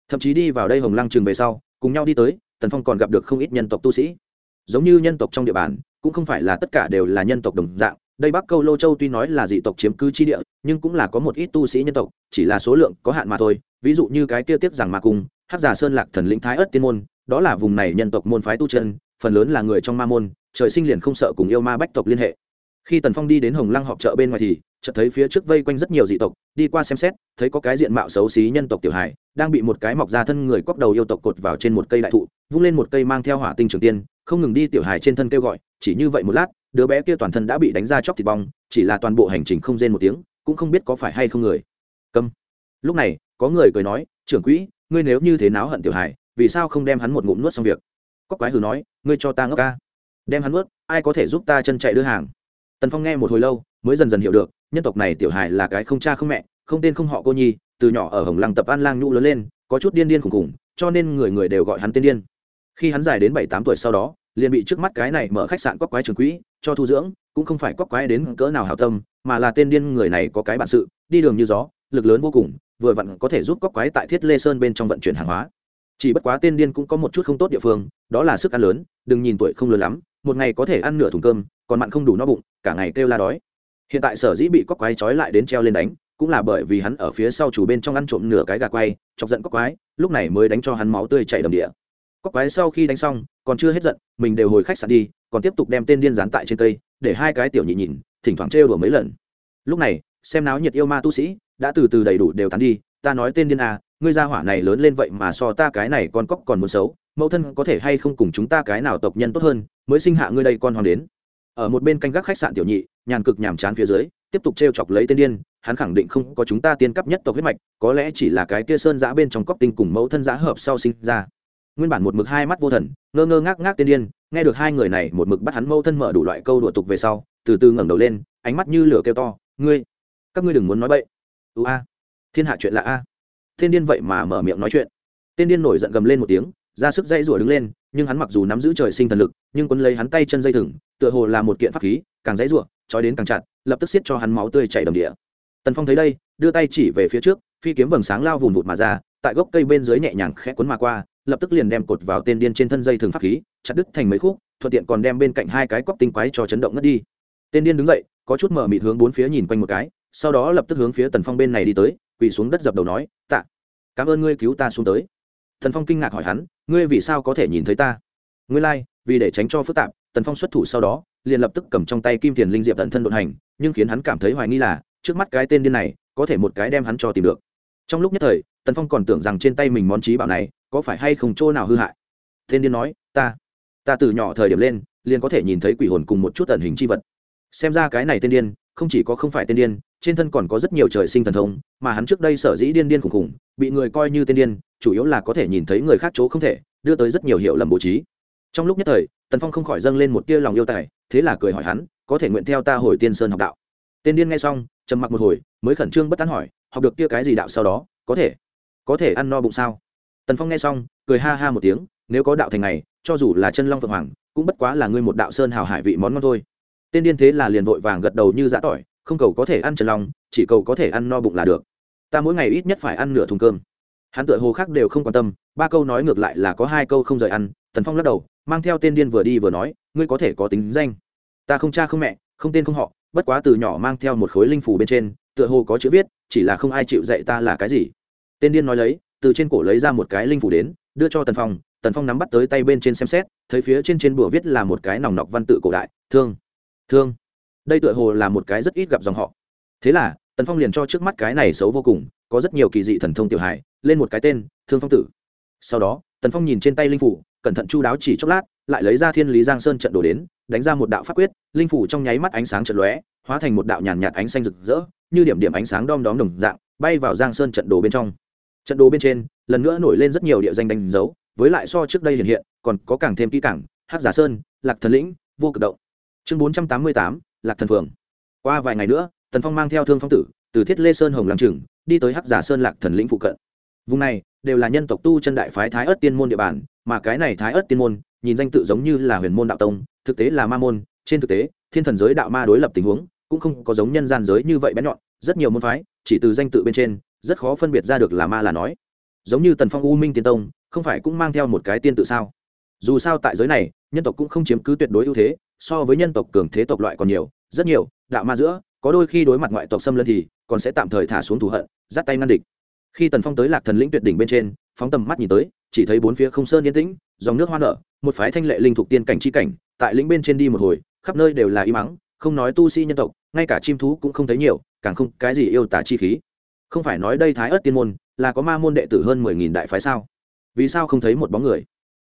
Thậm chí đi vào đây hồng lăng chừng về sau, cùng nhau đi tới, tần phong còn gặp được không ít nhân tộc tu sĩ giống như nhân tộc trong địa bàn, cũng không phải là tất cả đều là nhân tộc đồng dạng. Đây bắc câu lô châu tuy nói là dị tộc chiếm cứ chi địa, nhưng cũng là có một ít tu sĩ nhân tộc, chỉ là số lượng có hạn mà thôi. Ví dụ như cái kia tiếp rằng ma cung hát giả sơn lạc thần lĩnh thái ất tiên môn, đó là vùng này nhân tộc môn phái tu chân, phần lớn là người trong ma môn, trời sinh liền không sợ cùng yêu ma bách tộc liên hệ. Khi tần phong đi đến hồng lăng họp chợ bên ngoài thì, chợt thấy phía trước vây quanh rất nhiều dị tộc, đi qua xem xét, thấy có cái diện mạo xấu xí nhân tộc tiểu hải đang bị một cái mọc ra thân người cóc đầu yêu tộc cột vào trên một cây đại thụ, vung lên một cây mang theo hỏa tinh trường tiên không ngừng đi tiểu hải trên thân kêu gọi, chỉ như vậy một lát, đứa bé kia toàn thân đã bị đánh ra chóc thịt bong, chỉ là toàn bộ hành trình không rên một tiếng, cũng không biết có phải hay không người. Câm. Lúc này, có người cười nói, trưởng quỹ, ngươi nếu như thế náo hận tiểu hải vì sao không đem hắn một ngụm nuốt xong việc? Có quái hừ nói, ngươi cho ta ngốc ca. Đem hắn nuốt, ai có thể giúp ta chân chạy đưa hàng? Tần phong nghe một hồi lâu, mới dần dần hiểu được, nhân tộc này tiểu hải là cái không cha không mẹ, không tên không họ cô nhi, từ nhỏ ở hồng lăng tập an lang nhũ lớn lên, có chút điên điên khùng khùng cho nên người người đều gọi hắn tên điên khi hắn dài đến bảy tám tuổi sau đó, liền bị trước mắt cái này mở khách sạn quắc quái trường quỹ, cho thu dưỡng, cũng không phải quắc quái đến cỡ nào hảo tâm, mà là tên điên người này có cái bản sự, đi đường như gió, lực lớn vô cùng, vừa vặn có thể giúp quắc quái tại thiết lê sơn bên trong vận chuyển hàng hóa. Chỉ bất quá tên điên cũng có một chút không tốt địa phương, đó là sức ăn lớn, đừng nhìn tuổi không lớn lắm, một ngày có thể ăn nửa thùng cơm, còn mặn không đủ no bụng, cả ngày kêu la đói. Hiện tại sở dĩ bị cóc quái trói lại đến treo lên đánh, cũng là bởi vì hắn ở phía sau chủ bên trong ăn trộm nửa cái gà quay, chọc giận cóc quái, lúc này mới đánh cho hắn máu tươi chảy đầm địa cóc quái sau khi đánh xong, còn chưa hết giận, mình đều hồi khách sạn đi, còn tiếp tục đem tên điên dán tại trên cây, để hai cái tiểu nhị nhìn, thỉnh thoảng trêu đùa mấy lần. Lúc này, xem náo nhiệt yêu ma tu sĩ, đã từ từ đầy đủ đều tán đi, ta nói tên điên à ngươi gia hỏa này lớn lên vậy mà so ta cái này con cóc còn muốn xấu, mẫu thân có thể hay không cùng chúng ta cái nào tộc nhân tốt hơn, mới sinh hạ ngươi đây con hoàng đến. Ở một bên canh gác khách sạn tiểu nhị, nhàn cực nhàm chán phía dưới, tiếp tục t r e o chọc lấy tên điên, hắn khẳng định không có chúng ta tiên cấp nhất tộc huyết mạch, có lẽ chỉ là cái kia sơn giã bên trong cóc tinh cùng mẫu thân giã hợp sau sinh ra nguyên bản một mực hai mắt vô thần, ngơ ngơ ngác ngác tiên điên, nghe được hai người này một mực bắt hắn mâu thân mở đủ loại câu đùa tục về sau, từ từ ngẩng đầu lên, ánh mắt như lửa kêu to, ngươi, các ngươi đừng muốn nói bậy. Ưu a, thiên hạ chuyện là a. Thiên điên vậy mà mở miệng nói chuyện. Tiên điên nổi giận gầm lên một tiếng, ra sức dây rủa đứng lên, nhưng hắn mặc dù nắm giữ trời sinh thần lực, nhưng quấn lấy hắn tay chân dây thừng, tựa hồ là một kiện pháp khí, càng dãy rủa, trói đến càng chặt, lập tức xiết cho hắn máu tươi chảy đầm địa. Tần phong thấy đây, đưa tay chỉ về phía trước, phi kiếm vầng sáng lao vùng vụt mà ra, tại gốc cây bên dưới nhẹ nhàng khẽ cuốn mà qua lập tức liền đem cột vào tên điên trên thân dây thường pháp khí chặt đứt thành mấy khúc thuận tiện còn đem bên cạnh hai cái cóc tinh quái cho chấn động ngất đi. Tên điên đứng dậy có chút mở mịt hướng bốn phía nhìn quanh một cái sau đó lập tức hướng phía tần phong bên này đi tới quỳ xuống đất dập đầu nói tạ cảm ơn ngươi cứu ta xuống tới. Tần phong kinh ngạc hỏi hắn ngươi vì sao có thể nhìn thấy ta? Ngươi lai、like, vì để tránh cho phức tạp. Tần phong xuất thủ sau đó liền lập tức cầm trong tay kim tiền linh diệp tận thân đột hành nhưng khiến hắn cảm thấy hoài nghi là trước mắt cái tên điên này có thể một cái đem hắn cho tìm được. Trong lúc nhất thời tần phong còn tưởng rằng trên tay mình món trí bảo này có phải hay không chỗ nào hư hại? Thiên điên nói, ta ta từ nhỏ thời điểm lên, liền có thể nhìn thấy quỷ hồn cùng một chút tần hình c h i vật. Xem ra cái này tên điên, không chỉ có không phải tên điên, trên thân còn có rất nhiều trời sinh thần thông, mà hắn trước đây sở dĩ điên điên khủng khủng, bị người coi như tên điên, chủ yếu là có thể nhìn thấy người khác chỗ không thể, đưa tới rất nhiều hiệu lầm bố trí. Trong lúc nhất thời, tần phong không khỏi dâng lên một tia lòng yêu tài, thế là cười hỏi hắn, có thể nguyện theo ta hồi tiên sơn học đạo? Tên điên nghe xong, trầm mặc một hồi, mới khẩn trương bất tán hỏi, học được kia cái gì đạo sau đó, có thể có thể ăn no bụng sao? Tần phong nghe xong, cười ha ha một tiếng, nếu có đạo thành này, cho dù là chân long phượng hoàng, cũng bất quá là ngươi một đạo sơn hào hải vị món ngon thôi. Tên điên thế là liền vội vàng gật đầu như giã tỏi, không cầu có thể ăn chân long, chỉ cầu có thể ăn no bụng là được. Ta mỗi ngày ít nhất phải ăn nửa thùng cơm. Hắn tựa hồ khác đều không quan tâm, ba câu nói ngược lại là có hai câu không rời ăn, tần phong lắc đầu, mang theo tên điên vừa đi vừa nói, ngươi có thể có tính danh. Ta không cha không mẹ, không tên không họ, bất quá từ nhỏ mang theo một khối linh phủ bên trên, tựa hồ có chữ viết, chỉ là không ai chịu dạy ta là cái gì. Tên điên nói lấy từ trên cổ lấy ra một cái linh phủ đến, đưa cho tần phong tần phong nắm bắt tới tay bên trên xem xét, thấy phía trên trên bùa viết là một cái nòng nọc văn tự cổ đại, thương thương. Đây tựa hồ là một cái rất ít gặp dòng họ. Thế là, tần phong liền cho trước mắt cái này xấu vô cùng, có rất nhiều kỳ dị thần thông tiểu hải lên một cái tên, thương phong tử. Sau đó, tần phong nhìn trên tay linh phủ, cẩn thận chu đáo chỉ chốc lát, lại lấy ra thiên lý giang sơn trận đồ đến, đánh ra một đạo pháp quyết, linh phủ trong nháy mắt ánh sáng trận lóe, hóa thành một đạo nhàn nhạt ánh xanh rực rỡ, như điểm điểm ánh sáng đom đóm đồng dạng, bay vào giang sơn trận đồ bên trong trận đồ bên trên, lần nữa nổi lên rất nhiều địa danh đánh dấu, với lại so trước đây hiện hiện, còn có càng thêm kỹ cảng hát giả sơn, lạc thần lĩnh, vô cực động. Chương bốn trăm tám mươi tám, lạc thần phường qua vài ngày nữa, tần phong mang theo thương phong tử, từ thiết lê sơn hồng làm trừng, đi tới hắc giả sơn lạc thần lĩnh phụ cận. Vùng này, đều là nhân tộc tu chân đại phái thái ớt tiên môn địa bàn, mà cái này thái ớt tiên môn, nhìn danh tự giống như là huyền môn đạo tông, thực tế là ma môn. Trên thực tế, thiên thần giới đạo ma đối lập tình huống, cũng không có giống nhân gian giới như vậy bén nhọn, rất nhiều môn phái, chỉ từ danh tự bên trên rất khó phân biệt ra được là ma là nói. Giống như tần phong u minh tiên tông, không phải cũng mang theo một cái tiên tự sao? Dù sao tại giới này, nhân tộc cũng không chiếm cứ tuyệt đối ưu thế, so với nhân tộc cường thế tộc loại còn nhiều, rất nhiều, đạo ma giữa, có đôi khi đối mặt ngoại tộc xâm lấn thì, còn sẽ tạm thời thả xuống thù hận, dắt tay ngăn địch. Khi tần phong tới lạc thần lĩnh tuyệt đỉnh bên trên, phóng tầm mắt nhìn tới, chỉ thấy bốn phía không sơn yên tĩnh, dòng nước hoa nở, một phái thanh lệ linh thuộc tiên cảnh chi cảnh, tại lĩnh bên trên đi một hồi, khắp nơi đều là y mắng không nói tu sĩ nhân tộc, ngay cả chim thú cũng không thấy nhiều, càng không cái gì yêu tả chi khí không phải nói đây thái ớt tiên môn, là có ma môn đệ tử hơn mười nghìn đại phái sao? Vì sao không thấy một bóng người?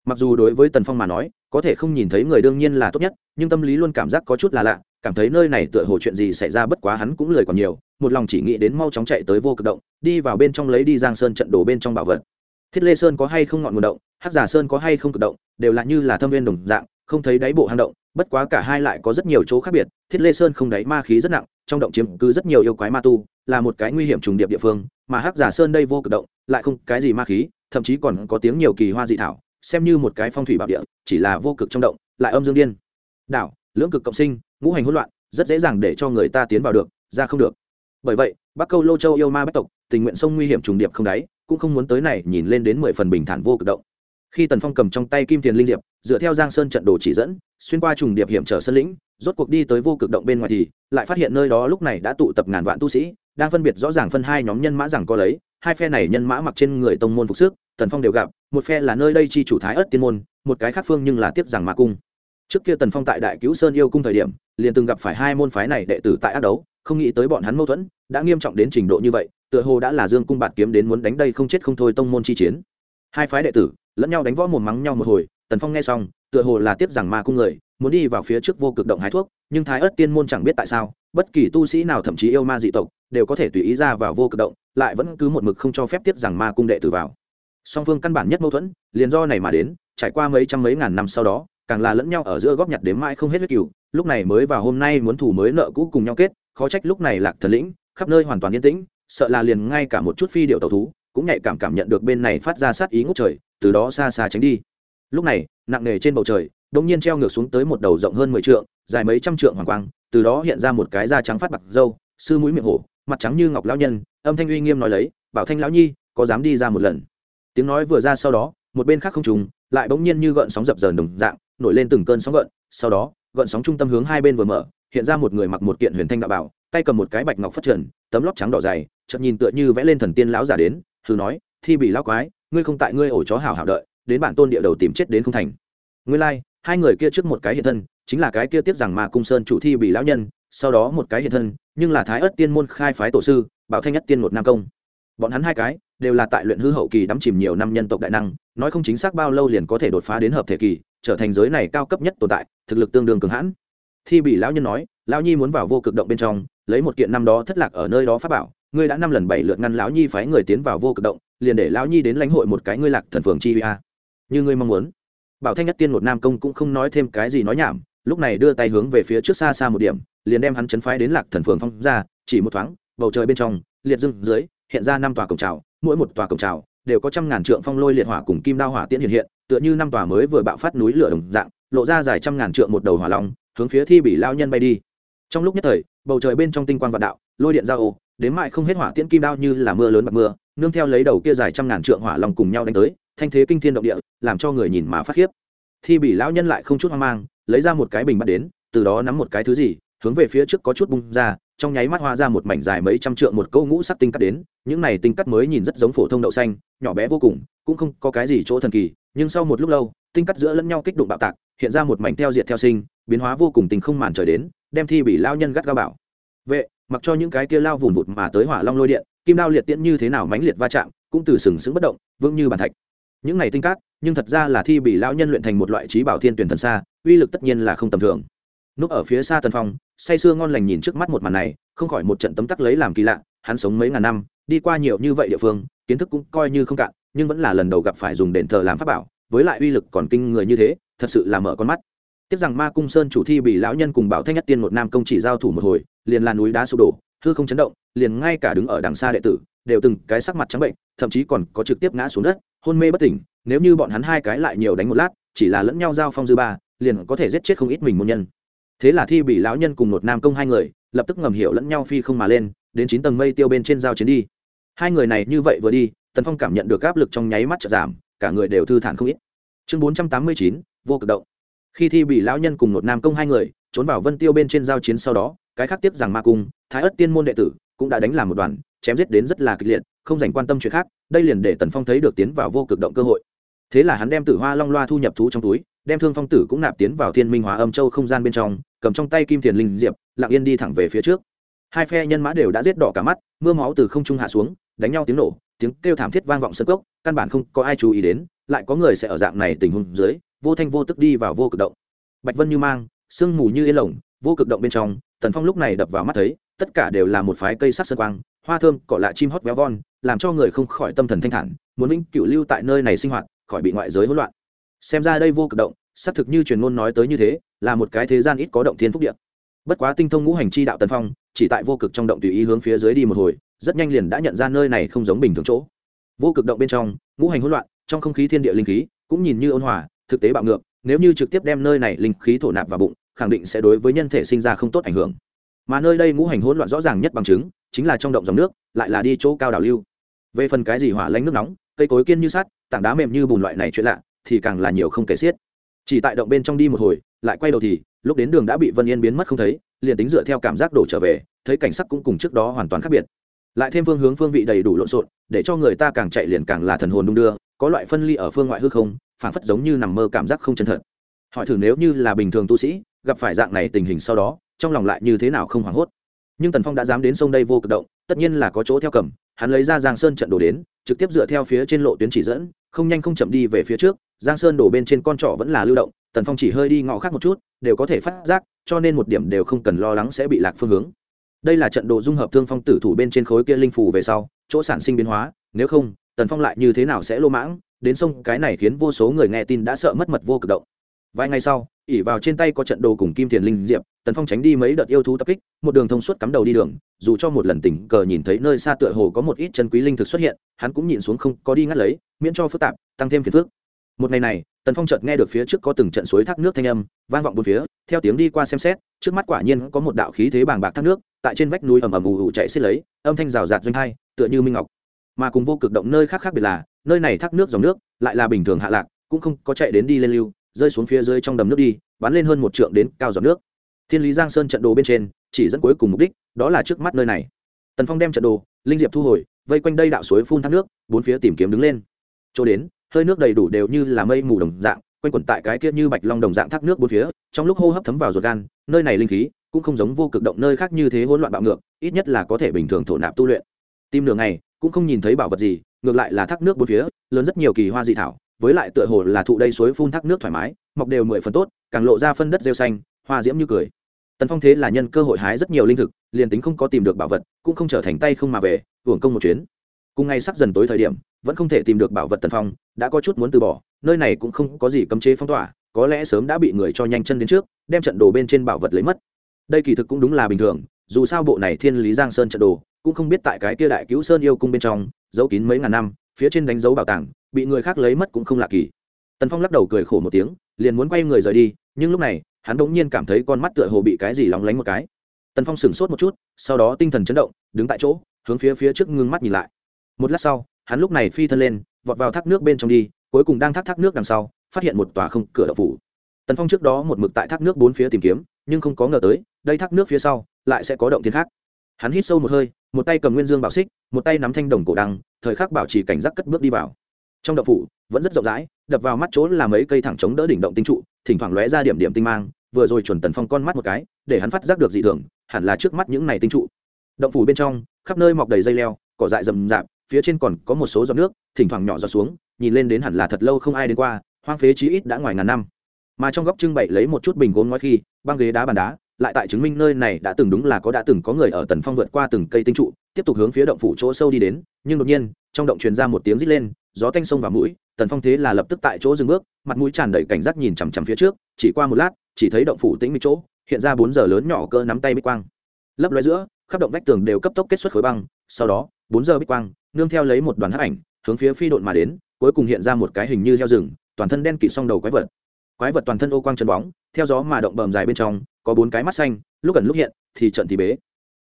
Mặc dù đối với tần phong mà nói, có thể không nhìn thấy người đương nhiên là tốt nhất, nhưng tâm lý luôn cảm giác có chút là lạ, cảm thấy nơi này tựa hồ chuyện gì xảy ra bất quá hắn cũng lười còn nhiều, một lòng chỉ nghĩ đến mau chóng chạy tới vô cực động, đi vào bên trong lấy đi giang sơn trận đồ bên trong bảo vật. Thiết lê sơn có hay không ngọn nguồn động hát giả sơn có hay không cực động, đều là như là thâm viên đồng dạng, không thấy đáy bộ hang động, bất quá cả hai lại có rất nhiều chỗ khác biệt, thiết lê sơn không đáy ma khí rất nặng, trong động chiếm cứ rất nhiều yêu quái ma tu là một cái nguy hiểm trùng điệp địa phương, mà hắc giả sơn đây vô cực động, lại không cái gì ma khí, thậm chí còn có tiếng nhiều kỳ hoa dị thảo, xem như một cái phong thủy bảo địa, chỉ là vô cực trong động, lại âm dương điên. Đảo, lưỡng cực cộng sinh, ngũ hành hỗn loạn, rất dễ dàng để cho người ta tiến vào được, ra không được. Bởi vậy, bắc câu lô châu yêu ma bách tộc, tình nguyện sông nguy hiểm trùng điệp không đáy, cũng không muốn tới này nhìn lên đến mười phần bình thản vô cực động. Khi tần phong cầm trong tay kim tiền linh diệp, dựa theo giang sơn trận đồ chỉ dẫn, xuyên qua trùng điệp hiểm trở sân lĩnh, rốt cuộc đi tới vô cực động bên ngoài thì, lại phát hiện nơi đó lúc này đã tụ tập ngàn vạn tu sĩ đang phân biệt rõ ràng phân hai nhóm nhân mã rằng có lấy, hai phe này nhân mã mặc trên người tông môn phục sức, tần phong đều gặp, một phe là nơi đây chi chủ thái ất tiên môn, một cái khác phương nhưng là tiếp rằng ma cung. Trước kia tần phong tại đại cứu sơn yêu cung thời điểm, liền từng gặp phải hai môn phái này đệ tử tại ác đấu, không nghĩ tới bọn hắn mâu thuẫn, đã nghiêm trọng đến trình độ như vậy, tựa hồ đã là dương cung bạt kiếm đến muốn đánh đây không chết không thôi tông môn chi chiến. Hai phái đệ tử, lẫn nhau đánh võ mồm mắng nhau một hồi, tần phong nghe xong, tựa hồ là tiếp rằng ma cung người, muốn đi vào phía trước vô cực động hái thuốc, nhưng thái ớt tiên môn chẳng biết tại sao, bất kỳ tu sĩ nào thậm chí yêu ma dị tộc đều có thể tùy ý ra vào vô cực động, lại vẫn cứ một mực không cho phép tiếp rằng ma cung đệ tử vào. Song phương căn bản nhất mâu thuẫn, liền do này mà đến, trải qua mấy trăm mấy ngàn năm sau đó, càng là lẫn nhau ở giữa góp nhặt đến mãi không hết huyết cừu, lúc này mới vào hôm nay muốn thủ mới nợ cũ cùng nhau kết, khó trách lúc này lạc thần lĩnh, khắp nơi hoàn toàn yên tĩnh, sợ là liền ngay cả một chút phi điệu tàu thú, cũng nhạy cảm cảm nhận được bên này phát ra sát ý ngút trời, từ đó xa xa tránh đi. Lúc này, nặng nề trên bầu trời đông nhiên treo ngược xuống tới một đầu rộng hơn mười trượng, dài mấy trăm trượng hoàng quang, từ đó hiện ra một cái da trắng phát bạc dâu sư mũi miệng hổ mặt trắng như ngọc lão nhân âm thanh uy nghiêm nói lấy bảo thanh lão nhi có dám đi ra một lần? Tiếng nói vừa ra sau đó một bên khác không trùng lại bỗng nhiên như gợn sóng dập dờn đồng dạng nổi lên từng cơn sóng gợn sau đó gợn sóng trung tâm hướng hai bên vừa mở hiện ra một người mặc một kiện huyền thanh đạo bảo tay cầm một cái bạch ngọc phát trần tấm lót trắng đỏ dày chợt nhìn tựa như vẽ lên thần tiên lão giả đến thử nói thi bị lão quái ngươi không tại ngươi ổ chó hảo hảo đợi đến bản tôn địa đầu tìm chết đến không thành. Ngươi lai、like, hai người kia trước một cái hiện thân chính là cái kia tiếp rằng mà cung sơn chủ thi bị lão nhân sau đó một cái hiện thân nhưng là thái ất tiên môn khai phái tổ sư, bảo thanh nhất tiên một nam công. Bọn hắn hai cái đều là tại luyện hư hậu kỳ đắm chìm nhiều năm nhân tộc đại năng, nói không chính xác bao lâu liền có thể đột phá đến hợp thể kỳ, trở thành giới này cao cấp nhất tồn tại, thực lực tương đương cường hãn. Thi bị lão nhân nói, lão nhi muốn vào vô cực động bên trong, lấy một kiện năm đó thất lạc ở nơi đó pháp bảo, ngươi đã năm lần bảy lượt ngăn lão nhi phái người tiến vào vô cực động, liền để lão nhi đến lãnh hội một cái ngươi lạc thần phường chi a. Như ngươi mong muốn. Bảo thanh nhất tiên một nam công cũng không nói thêm cái gì nói nhảm, lúc này đưa tay hướng về phía trước xa xa một điểm liền đem hắn chấn phái đến lạc thần phường phong ra, chỉ một thoáng, bầu trời bên trong, liệt dưng dưới, hiện ra năm tòa cổng trào mỗi một tòa cổng trào đều có trăm ngàn trượng phong lôi liệt hỏa cùng kim đao hỏa tiễn hiện hiện, tựa như năm tòa mới vừa bạo phát núi lửa đồng dạng, lộ ra dài trăm ngàn trượng một đầu hỏa long, hướng phía thi bị lao nhân bay đi. Trong lúc nhất thời, bầu trời bên trong tinh quang vạn đạo, lôi điện giao ô, đến mại không hết hỏa tiễn kim đao như là mưa lớn bạc mưa, nương theo lấy đầu kia dài trăm ngàn trượng hỏa long cùng nhau đánh tới, thanh thế kinh thiên động địa, làm cho người nhìn mà phát khiếp. Thi bị lão nhân lại không chút hoang mang, lấy ra một cái bình bắt đến, từ đó nắm một cái thứ gì hướng về phía trước có chút bung ra, trong nháy mắt hoa ra một mảnh dài mấy trăm trượng một câu ngũ sắc tinh cắt đến, những này tinh cắt mới nhìn rất giống phổ thông đậu xanh, nhỏ bé vô cùng, cũng không có cái gì chỗ thần kỳ, nhưng sau một lúc lâu, tinh cắt giữa lẫn nhau kích đụng bạo tạc, hiện ra một mảnh theo diệt theo sinh, biến hóa vô cùng tình không màn trời đến, đem thi bị lao nhân gắt ga bảo. Vệ, mặc cho những cái kia lao vùn vụt mà tới hỏa long lôi điện, kim đao liệt tiễn như thế nào mãnh liệt va chạm, cũng từ sừng sững bất động, vững như bàn thạch. Những này tinh cát nhưng thật ra là thi bị lão nhân luyện thành một loại trí bảo thiên tuyển thần xa, uy lực tất nhiên là không tầm thường. Núp ở phía xa tần phong say sưa ngon lành nhìn trước mắt một màn này, không khỏi một trận tấm tắc lấy làm kỳ lạ, hắn sống mấy ngàn năm, đi qua nhiều như vậy địa phương, kiến thức cũng coi như không cạn, nhưng vẫn là lần đầu gặp phải dùng đền thờ làm pháp bảo, với lại uy lực còn kinh người như thế, thật sự là mở con mắt. Tiếc rằng ma cung sơn chủ thi bị lão nhân cùng bảo thanh nhất tiên một nam công chỉ giao thủ một hồi, liền là núi đá sụp đổ, hư không chấn động, liền ngay cả đứng ở đằng xa đệ tử, đều từng cái sắc mặt trắng bệnh, thậm chí còn có trực tiếp ngã xuống đất, hôn mê bất tỉnh, nếu như bọn hắn hai cái lại nhiều đánh một lát, chỉ là lẫn nhau giao phong dư ba, liền có thể giết chết không ít mình môn nhân thế là thi bị lão nhân cùng một nam công hai người, lập tức ngầm hiểu lẫn nhau phi không mà lên, đến chín tầng mây tiêu bên trên giao chiến đi. Hai người này như vậy vừa đi, tần phong cảm nhận được áp lực trong nháy mắt chợt giảm, cả người đều thư thản không ít. Chương bốn trăm tám mươi chín, vô cực động. Khi thi bị lão nhân cùng một nam công hai người, trốn vào vân tiêu bên trên giao chiến sau đó, cái khác tiếp rằng ma cung, thái ất tiên môn đệ tử, cũng đã đánh làm một đoàn, chém giết đến rất là kịch liệt, không dành quan tâm chuyện khác, đây liền để tần phong thấy được tiến vào vô cực động cơ hội. Thế là hắn đem tử hoa long loa thu nhập thú trong túi đem thương phong tử cũng nạp tiến vào thiên minh hóa âm châu không gian bên trong, cầm trong tay kim thiền linh diệp, lặng yên đi thẳng về phía trước. Hai phe nhân mã đều đã giết đỏ cả mắt, mưa máu từ không trung hạ xuống, đánh nhau tiếng nổ, tiếng kêu thảm thiết vang vọng sân cốc, căn bản không có ai chú ý đến, lại có người sẽ ở dạng này tình huống dưới, vô thanh vô tức đi vào vô cực động. Bạch vân như mang, sương mù như yên lồng, vô cực động bên trong, tần phong lúc này đập vào mắt thấy, tất cả đều là một phái cây sắc sơn quang, hoa thơm, cỏ lạ chim hót véo von, làm cho người không khỏi tâm thần thanh thản, muốn vĩnh cựu lưu tại nơi này sinh hoạt, khỏi bị ngoại giới hỗn loạn xem ra đây vô cực động, xác thực như truyền ngôn nói tới như thế, là một cái thế gian ít có động thiên phúc điện bất quá tinh thông ngũ hành chi đạo tần phong, chỉ tại vô cực trong động tùy ý hướng phía dưới đi một hồi, rất nhanh liền đã nhận ra nơi này không giống bình thường chỗ. Vô cực động bên trong, ngũ hành hỗn loạn, trong không khí thiên địa linh khí cũng nhìn như ôn hòa, thực tế bạo ngược, nếu như trực tiếp đem nơi này linh khí thổ nạp vào bụng, khẳng định sẽ đối với nhân thể sinh ra không tốt ảnh hưởng. Mà nơi đây ngũ hành hỗn loạn rõ ràng nhất bằng chứng, chính là trong động dòng nước, lại là đi chỗ cao đảo lưu. Về phần cái gì hỏa lánh nước nóng, cây cối kiên như sắt, tảng đá mềm như bùn loại này chuyện lạ thì càng là nhiều không kể xiết. Chỉ tại động bên trong đi một hồi, lại quay đầu thì, lúc đến đường đã bị vân yên biến mất không thấy, liền tính dựa theo cảm giác đổ trở về, thấy cảnh sắc cũng cùng trước đó hoàn toàn khác biệt. Lại thêm phương hướng phương vị đầy đủ lộn xộn, để cho người ta càng chạy liền càng là thần hồn đung đưa, có loại phân ly ở phương ngoại hư không, phảng phất giống như nằm mơ cảm giác không chân thật. Hỏi thử nếu như là bình thường tu sĩ, gặp phải dạng này tình hình sau đó, trong lòng lại như thế nào không hoảng hốt. Nhưng tần phong đã dám đến sông đây vô cực động, tất nhiên là có chỗ theo cầm, hắn lấy ra giang sơn trận đồ đến trực tiếp dựa theo phía trên lộ tuyến chỉ dẫn, không nhanh không chậm đi về phía trước, giang sơn đổ bên trên con trỏ vẫn là lưu động, tần phong chỉ hơi đi ngõ khác một chút, đều có thể phát giác, cho nên một điểm đều không cần lo lắng sẽ bị lạc phương hướng. Đây là trận đồ dung hợp thương phong tử thủ bên trên khối kia linh phù về sau, chỗ sản sinh biến hóa, nếu không, tần phong lại như thế nào sẽ lô mãng, đến sông cái này khiến vô số người nghe tin đã sợ mất mật vô cực động. Vài ngày sau ỉ vào trên tay có trận đồ cùng kim thiền linh diệp tần phong tránh đi mấy đợt yêu thú tập kích, một đường thông suốt cắm đầu đi đường, dù cho một lần tình cờ nhìn thấy nơi xa tựa hồ có một ít chân quý linh thực xuất hiện, hắn cũng nhìn xuống không có đi ngắt lấy, miễn cho phức tạp, tăng thêm phiền phức. Một ngày này, tần phong chợt nghe được phía trước có từng trận suối thác nước thanh âm, vang vọng bốn phía, theo tiếng đi qua xem xét, trước mắt quả nhiên có một đạo khí thế bàng bạc thác nước, tại trên vách núi ầm ầm ù ù chạy xiết lấy, âm thanh rào rạt doanh hai, tựa như minh ngọc. Mà cùng vô cực động nơi khác khác biệt là, nơi này thác nước dòng nước, lại là bình thường hạ lạc, cũng không có chạy đến đi lên lưu, rơi xuống phía dưới trong đầm nước đi, bắn lên hơn một trượng đến cao dòng nước thiên lý giang sơn trận đồ bên trên, chỉ dẫn cuối cùng mục đích, đó là trước mắt nơi này. Tần phong đem trận đồ, linh diệp thu hồi, vây quanh đây đạo suối phun thác nước, bốn phía tìm kiếm đứng lên. Chỗ đến, hơi nước đầy đủ đều như là mây mù đồng dạng, quanh quẩn tại cái kia như bạch long đồng dạng thác nước bốn phía, trong lúc hô hấp thấm vào ruột gan, nơi này linh khí cũng không giống vô cực động nơi khác như thế hỗn loạn bạo ngược, ít nhất là có thể bình thường thổ nạp tu luyện. Tim nửa ngày, cũng không nhìn thấy bảo vật gì, ngược lại là thác nước bốn phía, lớn rất nhiều kỳ hoa dị thảo, với lại tựa hồ là thụ đây suối phun thác nước thoải mái, mọc đều mười phần tốt, càng lộ ra phân đất rêu xanh hoa diễm như cười. Tần phong thế là nhân cơ hội hái rất nhiều linh thực, liền tính không có tìm được bảo vật, cũng không trở thành tay không mà về, hưởng công một chuyến. Cùng ngày sắp dần tối thời điểm, vẫn không thể tìm được bảo vật tần phong, đã có chút muốn từ bỏ, nơi này cũng không có gì cấm chế phong tỏa, có lẽ sớm đã bị người cho nhanh chân đến trước, đem trận đồ bên trên bảo vật lấy mất. Đây kỳ thực cũng đúng là bình thường, dù sao bộ này thiên lý giang sơn trận đồ, cũng không biết tại cái kia đại cứu sơn yêu cung bên trong, giấu kín mấy ngàn năm, phía trên đánh dấu bảo tàng, bị người khác lấy mất cũng không lạ kỳ. Tần phong lắc đầu cười khổ một tiếng, liền muốn quay người rời đi, nhưng lúc này hắn bỗng nhiên cảm thấy con mắt tựa hồ bị cái gì lóng lánh một cái. Tần phong sửng sốt một chút, sau đó tinh thần chấn động, đứng tại chỗ, hướng phía phía trước ngưng mắt nhìn lại. Một lát sau, hắn lúc này phi thân lên, vọt vào thác nước bên trong đi, cuối cùng đang thác thác nước đằng sau, phát hiện một tòa không cửa đậu phủ. Tần phong trước đó một mực tại thác nước bốn phía tìm kiếm, nhưng không có ngờ tới, đây thác nước phía sau, lại sẽ có động thiên khác. Hắn hít sâu một hơi, một tay cầm nguyên dương bảo xích, một tay nắm thanh đồng cổ đăng, thời khắc bảo trì cảnh giác cất bước đi vào trong động phủ, vẫn rất rộng rãi, đập vào mắt chỗ là mấy cây thẳng chống đỡ đỉnh động tinh trụ, thỉnh thoảng lóe ra điểm điểm tinh mang, vừa rồi chuẩn tần phong con mắt một cái, để hắn phát giác được dị thường, hẳn là trước mắt những này tinh trụ. Động phủ bên trong, khắp nơi mọc đầy dây leo, cỏ dại rầm rạp, phía trên còn có một số giọt nước, thỉnh thoảng nhỏ giọt xuống, nhìn lên đến hẳn là thật lâu không ai đến qua, hoang phế chí ít đã ngoài ngàn năm. Mà trong góc trưng bày lấy một chút bình gốm ngói khi, băng ghế đá bàn đá, lại tại chứng minh nơi này đã từng đúng là có đã từng có người ở tần phong vượt qua từng cây tinh trụ, tiếp tục hướng phía động phủ chỗ sâu đi đến, nhưng đột nhiên, trong động truyền ra một tiếng rít lên gió tanh sông vào mũi, tần phong thế là lập tức tại chỗ dừng bước, mặt mũi tràn đầy cảnh giác nhìn chằm chằm phía trước, chỉ qua một lát, chỉ thấy động phủ tĩnh mịch chỗ, hiện ra bốn giờ lớn nhỏ cơ nắm tay bích quang. Lấp loé giữa, khắp động vách tường đều cấp tốc kết xuất khối băng, sau đó, bốn giờ bích quang, nương theo lấy một đoàn hắc ảnh, hướng phía phi độn mà đến, cuối cùng hiện ra một cái hình như heo rừng, toàn thân đen kịt song đầu quái vật. Quái vật toàn thân ô quang chân bóng, theo gió mà động bầm dài bên trong, có bốn cái mắt xanh, lúc ẩn lúc hiện, thì trận thì bế.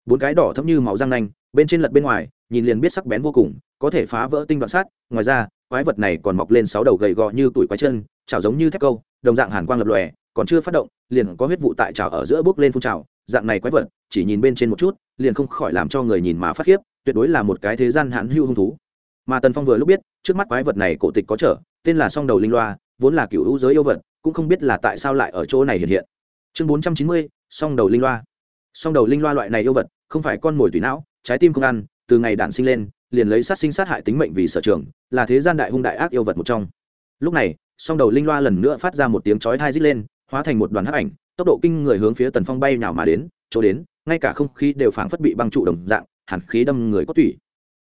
Bốn cái đỏ thấp như máu răng nanh, bên trên lật bên ngoài, nhìn liền biết sắc bén vô cùng có thể phá vỡ tinh đoạn sát ngoài ra, quái vật này còn mọc lên sáu đầu gầy gò như tuổi quái chân, chảo giống như thép câu, đồng dạng hàn quang lập lòe, còn chưa phát động, liền có huyết vụ tại chảo ở giữa bước lên phun trào, dạng này quái vật, chỉ nhìn bên trên một chút, liền không khỏi làm cho người nhìn mà phát khiếp, tuyệt đối là một cái thế gian hãn hưu hung thú. Mà tần phong vừa lúc biết, trước mắt quái vật này cổ tịch có trở, tên là song đầu linh loa, vốn là cựu hữu giới yêu vật, cũng không biết là tại sao lại ở chỗ này hiện hiện. Chương bốn trăm chín mươi, song đầu linh loa. Song đầu linh loa loại này yêu vật, không phải con mồi tùy não, trái tim không ăn, từ ngày đản sinh lên liền lấy sát sinh sát hại tính mệnh vì sở trường, là thế gian đại hung đại ác yêu vật một trong. Lúc này, song đầu linh loa lần nữa phát ra một tiếng chói thai rít lên, hóa thành một đoàn hắc ảnh, tốc độ kinh người hướng phía tần phong bay nào mà đến, chỗ đến, ngay cả không khí đều phảng phất bị băng trụ đồng dạng, hàn khí đâm người có tủy.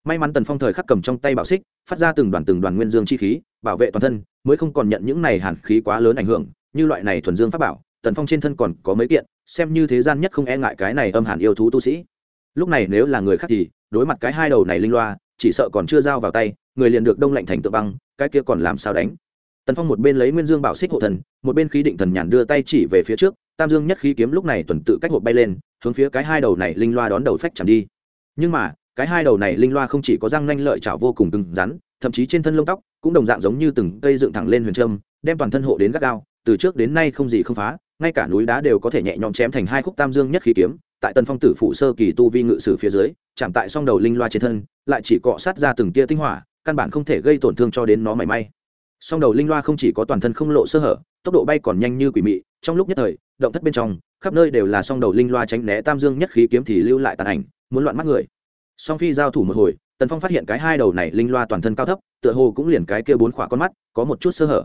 May mắn tần phong thời khắc cầm trong tay bảo xích, phát ra từng đoàn từng đoàn nguyên dương chi khí, bảo vệ toàn thân, mới không còn nhận những này hàn khí quá lớn ảnh hưởng, như loại này thuần dương pháp bảo, tần phong trên thân còn có mấy kiện, xem như thế gian nhất không e ngại cái này âm hàn yêu thú tu sĩ lúc này nếu là người khác thì, đối mặt cái hai đầu này linh loa, chỉ sợ còn chưa giao vào tay, người liền được đông lạnh thành tự băng, cái kia còn làm sao đánh? Tần phong một bên lấy nguyên dương bảo xích hộ thần, một bên khí định thần nhàn đưa tay chỉ về phía trước, tam dương nhất khí kiếm lúc này tuần tự cách hộp bay lên, hướng phía cái hai đầu này linh loa đón đầu phách chẳng đi. Nhưng mà, cái hai đầu này linh loa không chỉ có răng nanh lợi chảo vô cùng cứng rắn, thậm chí trên thân lông tóc cũng đồng dạng giống như từng cây dựng thẳng lên huyền trâm, đem toàn thân hộ đến gắt gao, từ trước đến nay không gì không phá, ngay cả núi đá đều có thể nhẹ nhõm chém thành hai khúc tam dương nhất khí kiếm tại tần phong tử phụ sơ kỳ tu vi ngự sử phía dưới, chạm tại song đầu linh loa trên thân, lại chỉ cọ sát ra từng tia tinh hỏa, căn bản không thể gây tổn thương cho đến nó mảy may. Song đầu linh loa không chỉ có toàn thân không lộ sơ hở, tốc độ bay còn nhanh như quỷ mị, trong lúc nhất thời, động thất bên trong, khắp nơi đều là song đầu linh loa tránh né tam dương nhất khí kiếm thì lưu lại tàn ảnh, muốn loạn mắt người. Song phi giao thủ một hồi, tần phong phát hiện cái hai đầu này linh loa toàn thân cao thấp, tựa hồ cũng liền cái kia bốn khỏa con mắt, có một chút sơ hở.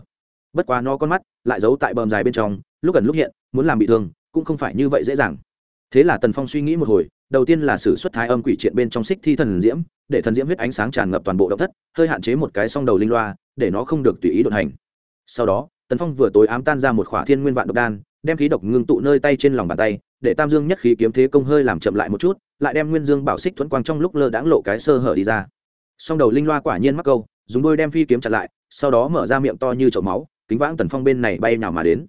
Bất quá nó con mắt lại giấu tại bờm dài bên trong, lúc gần lúc hiện, muốn làm bị thương, cũng không phải như vậy dễ dàng thế là tần phong suy nghĩ một hồi, đầu tiên là sử xuất thái âm quỷ triện bên trong xích thi thần diễm, để thần diễm huyết ánh sáng tràn ngập toàn bộ động thất, hơi hạn chế một cái song đầu linh loa, để nó không được tùy ý đột hành. Sau đó, tần phong vừa tối ám tan ra một khỏa thiên nguyên vạn độc đan, đem khí độc ngưng tụ nơi tay trên lòng bàn tay, để tam dương nhất khí kiếm thế công hơi làm chậm lại một chút, lại đem nguyên dương bảo xích thuẫn quang trong lúc lơ đãng lộ cái sơ hở đi ra. Song đầu linh loa quả nhiên mắc câu, dùng đôi đem phi kiếm chặt lại, sau đó mở ra miệng to như chậu máu, kính vãng tần phong bên này bay nào mà đến.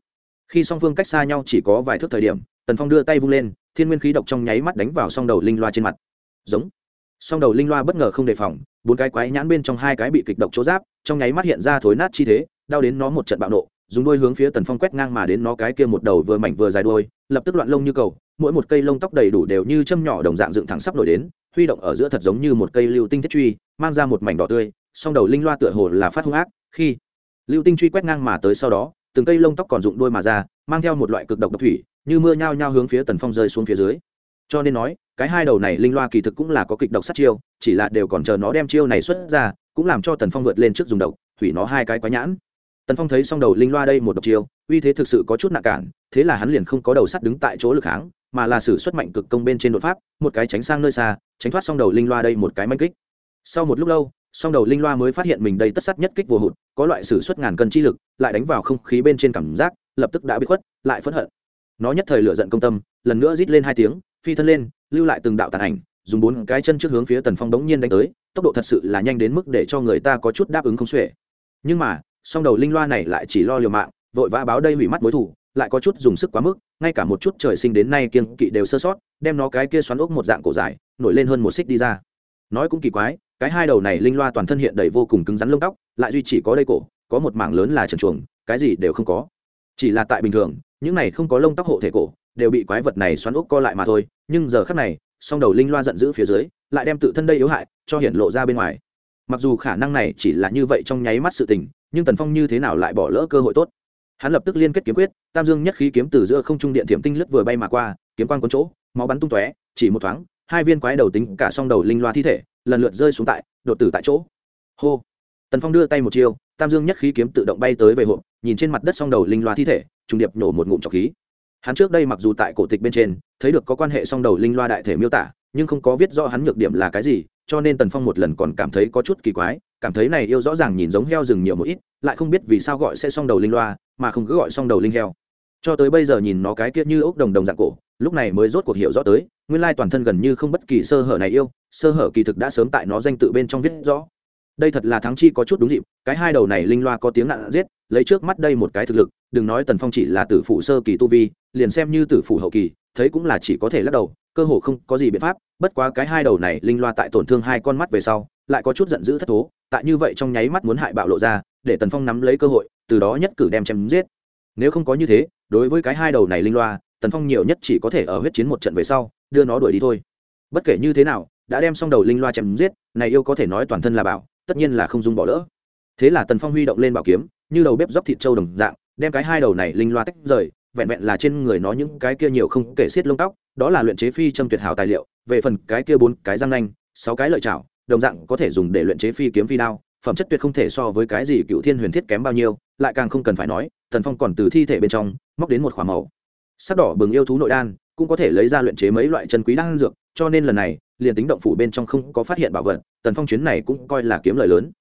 Khi song phương cách xa nhau chỉ có vài thước thời điểm, tần phong đưa tay vung lên thiên nguyên khí độc trong nháy mắt đánh vào song đầu linh loa trên mặt. Giống. Song đầu linh loa bất ngờ không đề phòng, bốn cái quái nhãn bên trong hai cái bị kịch độc chỗ giáp, trong nháy mắt hiện ra thối nát chi thế, đau đến nó một trận bạo nộ, dùng đuôi hướng phía tần phong quét ngang mà đến nó cái kia một đầu vừa mảnh vừa dài đuôi, lập tức loạn lông như cầu, mỗi một cây lông tóc đầy đủ đều như châm nhỏ đồng dạng dựng thẳng sắp nổi đến, huy động ở giữa thật giống như một cây lưu tinh thiết truy, mang ra một mảnh đỏ tươi, song đầu linh loa tựa hồ là phát hung ác, khi lưu tinh truy quét ngang mà tới sau đó, từng cây lông tóc còn dụng đôi mà ra, mang theo một loại cực độc độc thủy như mưa nhao nhao hướng phía tần phong rơi xuống phía dưới. Cho nên nói, cái hai đầu này linh loa kỳ thực cũng là có kịch độc sát chiêu, chỉ là đều còn chờ nó đem chiêu này xuất ra, cũng làm cho tần phong vượt lên trước dùng độc, hủy nó hai cái quá nhãn. Tần phong thấy xong đầu linh loa đây một độc chiêu, uy thế thực sự có chút nặng cản, thế là hắn liền không có đầu sắt đứng tại chỗ lực kháng mà là sử xuất mạnh cực công bên trên đột pháp, một cái tránh sang nơi xa, tránh thoát xong đầu linh loa đây một cái manh kích. Sau một lúc lâu song đầu linh loa mới phát hiện mình đây tất sắt nhất kích vô hụt, có loại sử xuất ngàn cân chi lực, lại đánh vào không khí bên trên cảm giác, lập tức đã bị khuất, lại phẫn hận nó nhất thời lửa giận công tâm, lần nữa rít lên hai tiếng, phi thân lên, lưu lại từng đạo tàn ảnh, dùng bốn cái chân trước hướng phía tần phong đống nhiên đánh tới, tốc độ thật sự là nhanh đến mức để cho người ta có chút đáp ứng không xuể. Nhưng mà, song đầu linh loa này lại chỉ lo liều mạng, vội vã báo đây hủy mắt mối thủ lại có chút dùng sức quá mức, ngay cả một chút trời sinh đến nay kiêng kỵ đều sơ sót, đem nó cái kia xoắn ốc một dạng cổ dài, nổi lên hơn một xích đi ra. Nói cũng kỳ quái, cái hai đầu này linh loa toàn thân hiện đầy vô cùng cứng rắn lông tóc, lại duy chỉ có đây cổ, có một mảng lớn là trần chuồng, cái gì đều không có. Chỉ là tại bình thường những này không có lông tóc hộ thể cổ, đều bị quái vật này xoắn ốc co lại mà thôi, nhưng giờ khắc này, song đầu linh loa giận dữ phía dưới, lại đem tự thân đây yếu hại, cho hiện lộ ra bên ngoài. Mặc dù khả năng này chỉ là như vậy trong nháy mắt sự tình, nhưng tần phong như thế nào lại bỏ lỡ cơ hội tốt? Hắn lập tức liên kết kiếm quyết, tam dương nhất khí kiếm từ giữa không trung điện thiểm tinh lướt vừa bay mà qua, kiếm quang có chỗ, máu bắn tung tóe, chỉ một thoáng, hai viên quái đầu tính cả song đầu linh loa thi thể, lần lượt rơi xuống tại, đột tử tại chỗ. Hô! Tần phong đưa tay một chiêu, tam dương nhất khí kiếm tự động bay tới về hộp, nhìn trên mặt đất song đầu linh loa thi thể trùng điệp nổ một ngụm trọc khí. Hắn trước đây mặc dù tại cổ tịch bên trên, thấy được có quan hệ song đầu linh loa đại thể miêu tả, nhưng không có viết rõ hắn nhược điểm là cái gì, cho nên tần phong một lần còn cảm thấy có chút kỳ quái, cảm thấy này yêu rõ ràng nhìn giống heo rừng nhiều một ít, lại không biết vì sao gọi sẽ song đầu linh loa, mà không cứ gọi song đầu linh heo. Cho tới bây giờ nhìn nó cái kia như ốc đồng đồng dạng cổ, lúc này mới rốt cuộc hiểu rõ tới, nguyên lai toàn thân gần như không bất kỳ sơ hở này yêu, sơ hở kỳ thực đã sớm tại nó danh tự bên trong viết rõ. Đây thật là thắng chi có chút đúng dịp, cái hai đầu này linh loa có tiếng nặng giết lấy trước mắt đây một cái thực lực, đừng nói tần phong chỉ là tử phủ sơ kỳ tu vi, liền xem như tử phủ hậu kỳ, thấy cũng là chỉ có thể lắc đầu, cơ hồ không có gì biện pháp, bất quá cái hai đầu này linh loa tại tổn thương hai con mắt về sau, lại có chút giận dữ thất thố, tại như vậy trong nháy mắt muốn hại bạo lộ ra, để tần phong nắm lấy cơ hội, từ đó nhất cử đem chém giết. Nếu không có như thế, đối với cái hai đầu này linh loa, tần phong nhiều nhất chỉ có thể ở huyết chiến một trận về sau, đưa nó đuổi đi thôi. Bất kể như thế nào, đã đem xong đầu linh loa chém giết, này yêu có thể nói toàn thân là bảo tất nhiên là không dung bỏ lỡ thế là tần phong huy động lên bảo kiếm, như đầu bếp dóc thịt trâu đồng dạng, đem cái hai đầu này linh loa tách rời, vẹn vẹn là trên người nó những cái kia nhiều không kể xiết lông tóc, đó là luyện chế phi châm tuyệt hảo tài liệu, về phần cái kia bốn cái răng nanh, sáu cái lợi chảo, đồng dạng có thể dùng để luyện chế phi kiếm phi đao, phẩm chất tuyệt không thể so với cái gì cựu thiên huyền thiết kém bao nhiêu, lại càng không cần phải nói, tần phong còn từ thi thể bên trong, móc đến một k h ỏ a màu. Sắc đỏ bừng yêu thú nội đan, cũng có thể lấy ra luyện chế mấy loại chân quý đan dược, cho nên lần này, liền tính động phủ bên trong không có phát hiện bảo vật, tần phong chuyến này cũng coi là kiếm lời lớn.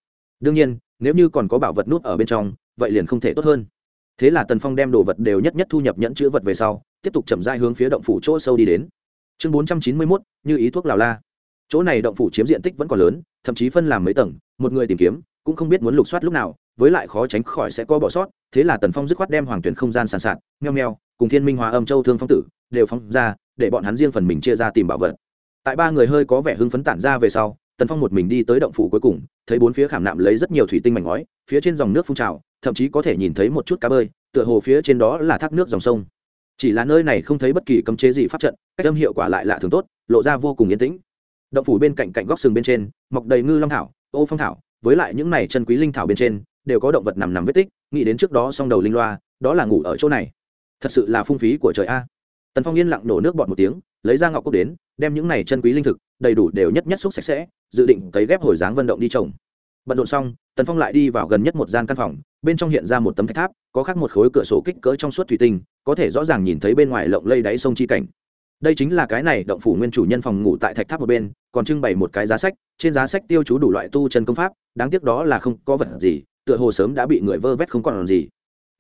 Đương nhiên nếu như còn có bảo vật nút ở bên trong, vậy liền không thể tốt hơn. Thế là tần phong đem đồ vật đều nhất nhất thu nhập nhẫn chữ vật về sau, tiếp tục chậm dai hướng phía động phủ chỗ sâu đi đến. Chương bốn trăm chín mươi mốt, như ý thuốc lào la. Chỗ này động phủ chiếm diện tích vẫn còn lớn, thậm chí phân làm mấy tầng, một người tìm kiếm, cũng không biết muốn lục soát lúc nào, với lại khó tránh khỏi sẽ có bỏ sót, thế là tần phong dứt khoát đem hoàng tuyển không gian sàn sạt nheo nheo cùng thiên minh hòa âm châu thương phong tử đều phong ra, để bọn hắn riêng phần mình chia ra tìm bảo vật. Tại ba người hơi có vẻ hưng phấn tản ra về sau tần phong một mình đi tới động phủ cuối cùng, thấy bốn phía khảm nạm lấy rất nhiều thủy tinh mảnh ngói, phía trên dòng nước phun trào, thậm chí có thể nhìn thấy một chút cá bơi, tựa hồ phía trên đó là thác nước dòng sông. Chỉ là nơi này không thấy bất kỳ cấm chế gì pháp trận, cách âm hiệu quả lại lạ thường tốt, lộ ra vô cùng yên tĩnh. Động phủ bên cạnh cạnh góc sừng bên trên, mọc đầy ngư long thảo, ô phong thảo, với lại những này chân quý linh thảo bên trên, đều có động vật nằm nằm vết tích, nghĩ đến trước đó song đầu linh loa, đó là ngủ ở chỗ này. Thật sự là phung phí của trời a tần phong yên lặng nổ nước bọt một tiếng, lấy ra ngọc cốc đến, đem những này chân quý linh thực, đầy đủ đều nhất nhất xúc sạch sẽ, dự định cấy ghép hồi dáng vận động đi trồng. Bận rộn xong, tần phong lại đi vào gần nhất một gian căn phòng, bên trong hiện ra một tấm thạch tháp, có khắc một khối cửa sổ kích cỡ trong suốt thủy tinh, có thể rõ ràng nhìn thấy bên ngoài lộng lây đáy sông chi cảnh. Đây chính là cái này động phủ nguyên chủ nhân phòng ngủ tại thạch tháp một bên, còn trưng bày một cái giá sách, trên giá sách tiêu chú đủ loại tu chân công pháp, đáng tiếc đó là không có vật gì, tựa hồ sớm đã bị người vơ vét không còn gì.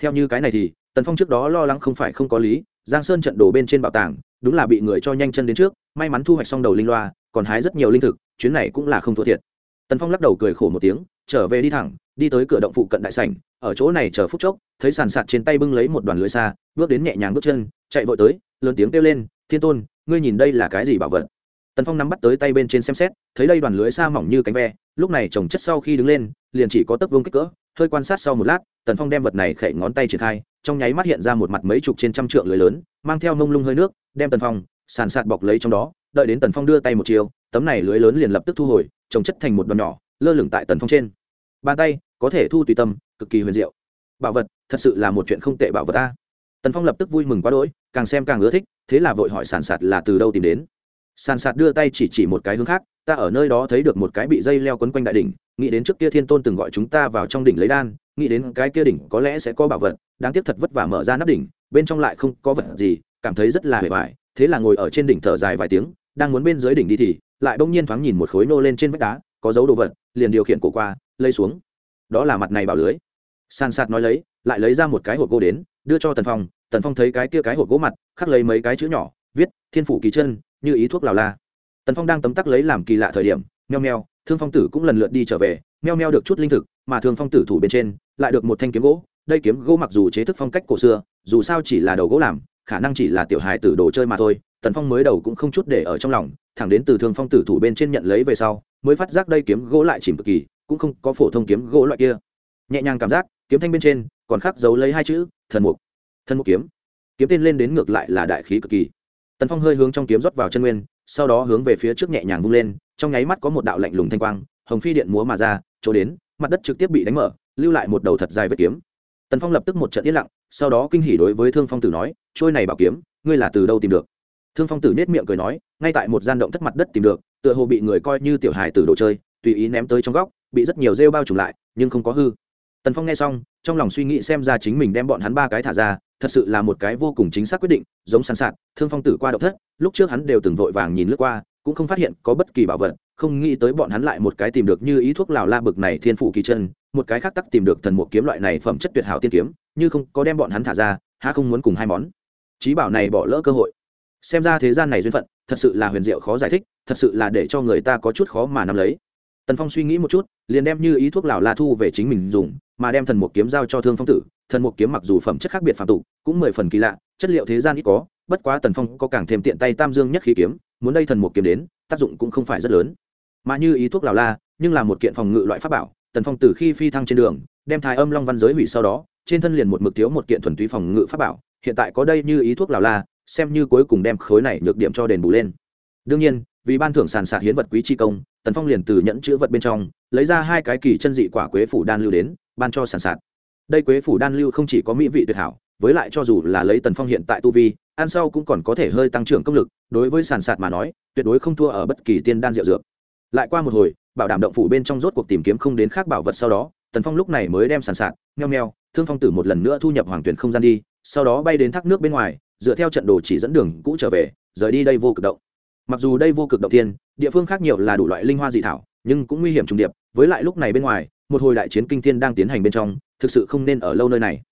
Theo như cái này thì tần phong trước đó lo lắng không phải không có lý, giang sơn trận đổ bên trên bảo tàng, đúng là bị người cho nhanh chân đến trước, may mắn thu hoạch xong đầu linh loa, còn hái rất nhiều linh thực, chuyến này cũng là không thua thiệt. Tần phong lắc đầu cười khổ một tiếng, trở về đi thẳng, đi tới cửa động phụ cận đại sảnh, ở chỗ này chờ phút chốc, thấy sàn sạt trên tay bưng lấy một đoàn lưới xa, bước đến nhẹ nhàng bước chân, chạy vội tới, lớn tiếng kêu lên, thiên tôn, ngươi nhìn đây là cái gì bảo vật? Tần phong nắm bắt tới tay bên trên xem xét, thấy đây đoàn lưới xa mỏng như cánh ve, lúc này trồng chất sau khi đứng lên, liền chỉ có tấc vương kích cỡ hơi quan sát sau một lát, tần phong đem vật này khẩy ngón tay triển khai, trong nháy mắt hiện ra một mặt mấy chục trên trăm trượng lưới lớn, mang theo mông lung hơi nước, đem tần phong sàn sạt bọc lấy trong đó, đợi đến tần phong đưa tay một chiều, tấm này lưới lớn liền lập tức thu hồi, trồng chất thành một đòn nhỏ, lơ lửng tại tần phong trên. Bàn tay có thể thu tùy tâm, cực kỳ huyền diệu. Bảo vật, thật sự là một chuyện không tệ bảo vật ta tần phong lập tức vui mừng quá đỗi, càng xem càng ưa thích, thế là vội hỏi sàn sạt là từ đâu tìm đến? Sàn sạt đưa tay chỉ chỉ một cái hướng khác ta ở nơi đó thấy được một cái bị dây leo quấn quanh đại đỉnh, nghĩ đến trước kia thiên tôn từng gọi chúng ta vào trong đỉnh lấy đan, nghĩ đến cái kia đỉnh có lẽ sẽ có bảo vật, đáng tiếc thật vất vả mở ra nắp đỉnh, bên trong lại không có vật gì, cảm thấy rất là hề vải thế là ngồi ở trên đỉnh thở dài vài tiếng, đang muốn bên dưới đỉnh đi thì lại bỗng nhiên thoáng nhìn một khối nô lên trên vách đá, có dấu đồ vật, liền điều khiển cổ qua, lấy xuống. Đó là mặt này bảo lưới. San sạt nói lấy, lại lấy ra một cái hộp gỗ đến, đưa cho tần phong tần phong thấy cái kia cái hộp gỗ mặt, khắc lấy mấy cái chữ nhỏ, viết, thiên phủ kỳ chân, như ý thuốc lào la tần phong đang tấm tắc lấy làm kỳ lạ thời điểm, meo meo, thương phong tử cũng lần lượt đi trở về. Meo meo được chút linh thực, mà thương phong tử thủ bên trên lại được một thanh kiếm gỗ. Đây kiếm gỗ mặc dù chế thức phong cách cổ xưa, dù sao chỉ là đầu gỗ làm, khả năng chỉ là tiểu hài tử đồ chơi mà thôi, tần phong mới đầu cũng không chút để ở trong lòng, thẳng đến từ thương phong tử thủ bên trên nhận lấy về sau, mới phát giác đây kiếm gỗ lại chìm cực kỳ, cũng không có phổ thông kiếm gỗ loại kia. Nhẹ nhàng cảm giác, kiếm thanh bên trên còn khắc dấu lấy hai chữ, thần mục. Thần mục kiếm. Kiếm tên lên đến ngược lại là đại khí cực kỳ. Tần phong hơi hướng trong kiếm rót vào chân nguyên sau đó hướng về phía trước nhẹ nhàng vung lên, trong nháy mắt có một đạo lạnh lùng thanh quang, hồng phi điện múa mà ra, chỗ đến, mặt đất trực tiếp bị đánh mở, lưu lại một đầu thật dài vết kiếm. Tần phong lập tức một trận yên lặng, sau đó kinh hỉ đối với thương phong tử nói, trôi này bảo kiếm, ngươi là từ đâu tìm được? Thương phong tử nết miệng cười nói, ngay tại một gian động thất mặt đất tìm được, tựa hồ bị người coi như tiểu hài tử đồ chơi, tùy ý ném tới trong góc, bị rất nhiều rêu bao trùm lại, nhưng không có hư tần phong nghe xong, trong lòng suy nghĩ xem ra chính mình đem bọn hắn ba cái thả ra, thật sự là một cái vô cùng chính xác quyết định, giống sàn sạt, thương phong tử qua động thất, lúc trước hắn đều từng vội vàng nhìn lướt qua, cũng không phát hiện có bất kỳ bảo vật, không nghĩ tới bọn hắn lại một cái tìm được như ý thuốc lào la bực này thiên phụ kỳ chân, một cái khác tắc tìm được thần mục kiếm loại này phẩm chất tuyệt hảo tiên kiếm, như không có đem bọn hắn thả ra, há không muốn cùng hai món. Trí bảo này bỏ lỡ cơ hội. Xem ra thế gian này duyên phận, thật sự là huyền diệu khó giải thích, thật sự là để cho người ta có chút khó mà nắm lấy tần phong suy nghĩ một chút, liền đem như ý thuốc lào la thu về chính mình dùng, mà đem thần một kiếm giao cho thương phong tử. Thần một kiếm mặc dù phẩm chất khác biệt phạm tục, cũng mười phần kỳ lạ, chất liệu thế gian ít có, bất quá tần phong có càng thêm tiện tay tam dương nhất khí kiếm, muốn đây thần một kiếm đến, tác dụng cũng không phải rất lớn. Mà như ý thuốc lào la, nhưng là một kiện phòng ngự loại pháp bảo, tần phong từ khi phi thăng trên đường, đem thái âm long văn giới hủy sau đó, trên thân liền một mực thiếu một kiện thuần túy phòng ngự pháp bảo. Hiện tại có đây như ý thuốc lào la, xem như cuối cùng đem khối này nhược điểm cho đền bù lên. Đương nhiên, vì ban thưởng sàn sạt hiến vật quý chi công tần phong liền từ nhẫn chữ vật bên trong lấy ra hai cái kỳ chân dị quả quế phủ đan lưu đến, ban cho sàn sạt. Đây quế phủ đan lưu không chỉ có mỹ vị tuyệt hảo, với lại cho dù là lấy tần phong hiện tại tu vi, ăn sau cũng còn có thể hơi tăng trưởng công lực, đối với sàn sạt mà nói, tuyệt đối không thua ở bất kỳ tiên đan rượu dược. Lại qua một hồi, bảo đảm động phủ bên trong rốt cuộc tìm kiếm không đến khác bảo vật sau đó, tần phong lúc này mới đem sàn sạt, nheo nheo, thương phong tử một lần nữa thu nhập hoàng tuyển không gian đi, sau đó bay đến thác nước bên ngoài, dựa theo trận đồ chỉ dẫn đường cũ trở về, rời đi đây vô cực động. Mặc dù đây vô cực động tiên địa phương khác nhiều là đủ loại linh hoa dị thảo, nhưng cũng nguy hiểm trùng điệp, với lại lúc này bên ngoài, một hồi đại chiến kinh thiên đang tiến hành bên trong, thực sự không nên ở lâu nơi này.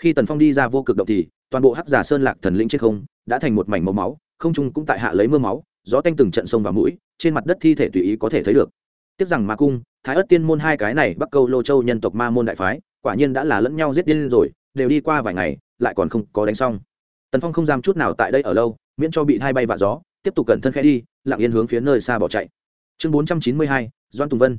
Khi tần phong đi ra vô cực động thì, toàn bộ hắc giả sơn lạc thần lĩnh trên không đã thành một mảnh màu máu, không trung cũng tại hạ lấy mưa máu, gió tanh từng trận sông vào mũi, trên mặt đất thi thể tùy ý có thể thấy được. Tiếc rằng ma cung, thái ất tiên môn hai cái này bắc câu lô châu nhân tộc ma môn đại phái, quả nhiên đã là lẫn nhau giết điên rồi, đều đi qua vài ngày, lại còn không có đánh xong. Tần phong không dám chút nào tại đây ở lâu, miễn cho bị hai bay vạ gió tiếp tục cẩn thân khẽ đi, lặng yên hướng phía nơi xa bỏ chạy. Chương bốn trăm chín mươi hai doan tùng vân.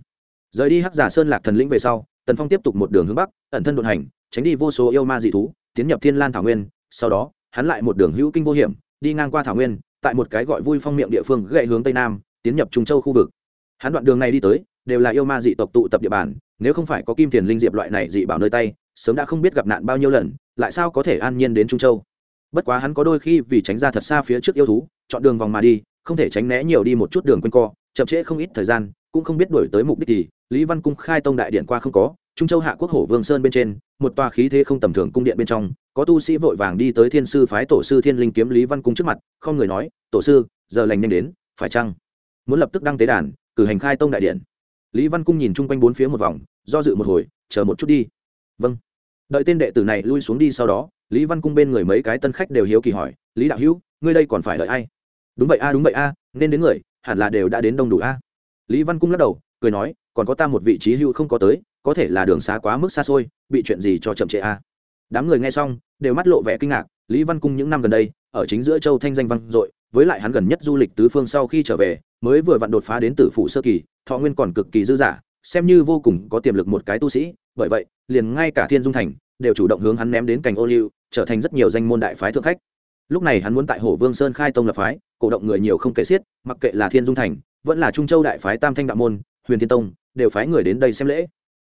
Rời đi hắc giả sơn lạc thần lĩnh về sau, tần phong tiếp tục một đường hướng bắc, ẩn thân đột hành, tránh đi vô số yêu ma dị thú, tiến nhập thiên lan thảo nguyên. Sau đó, hắn lại một đường hữu kinh vô hiểm, đi ngang qua thảo nguyên, tại một cái gọi vui phong miệng địa phương gậy hướng tây nam, tiến nhập trung châu khu vực. Hắn đoạn đường này đi tới, đều là yêu ma dị tộc tụ tập địa bàn, nếu không phải có kim tiền linh diệp loại này dị bảo nơi tay, sớm đã không biết gặp nạn bao nhiêu lần, lại sao có thể an nhiên đến trung châu? Bất quá hắn có đôi khi vì tránh ra thật xa phía trước yêu thú, chọn đường vòng mà đi, không thể tránh né nhiều đi một chút đường quanh co, chậm trễ không ít thời gian, cũng không biết đổi tới mục đích thì, lý văn cung khai tông đại điện qua không có, trung châu hạ quốc hổ vương sơn bên trên, một tòa khí thế không tầm thường cung điện bên trong, có tu sĩ vội vàng đi tới thiên sư phái tổ sư thiên linh kiếm lý văn cung trước mặt, không người nói, tổ sư, giờ lành nhanh đến, phải chăng? Muốn lập tức đăng tế đàn, cử hành khai tông đại điện. Lý văn cung nhìn chung quanh bốn phía một vòng, do dự một hồi, chờ một chút đi. Vâng. Đợi tên đệ tử này lui xuống đi sau đó lý văn cung bên người mấy cái tân khách đều hiếu kỳ hỏi, lý đạo hữu, ngươi đây còn phải đợi ai? Đúng vậy a, đúng vậy a, nên đến người, hẳn là đều đã đến đông đủ a. Lý văn cung lắc đầu, cười nói, còn có ta một vị trí hữu không có tới, có thể là đường xa quá mức xa xôi, bị chuyện gì cho chậm trễ a? Đám người nghe xong, đều mắt lộ vẻ kinh ngạc, lý văn cung những năm gần đây, ở chính giữa châu thanh danh văn dội, với lại hắn gần nhất du lịch tứ phương sau khi trở về, mới vừa vặn đột phá đến tử phụ sơ kỳ, thọ nguyên còn cực kỳ dư dả, xem như vô cùng có tiềm lực một cái tu sĩ, bởi vậy, liền ngay cả thiên dung thành, đều chủ động hướng hắn ném đến cành ô liu trở thành rất nhiều danh môn đại phái thượng khách. Lúc này hắn muốn tại hồ vương sơn khai tông lập phái, cổ động người nhiều không kể xiết, mặc kệ là thiên dung thành, vẫn là trung châu đại phái tam thanh đạo môn, huyền thiên tông, đều phái người đến đây xem lễ.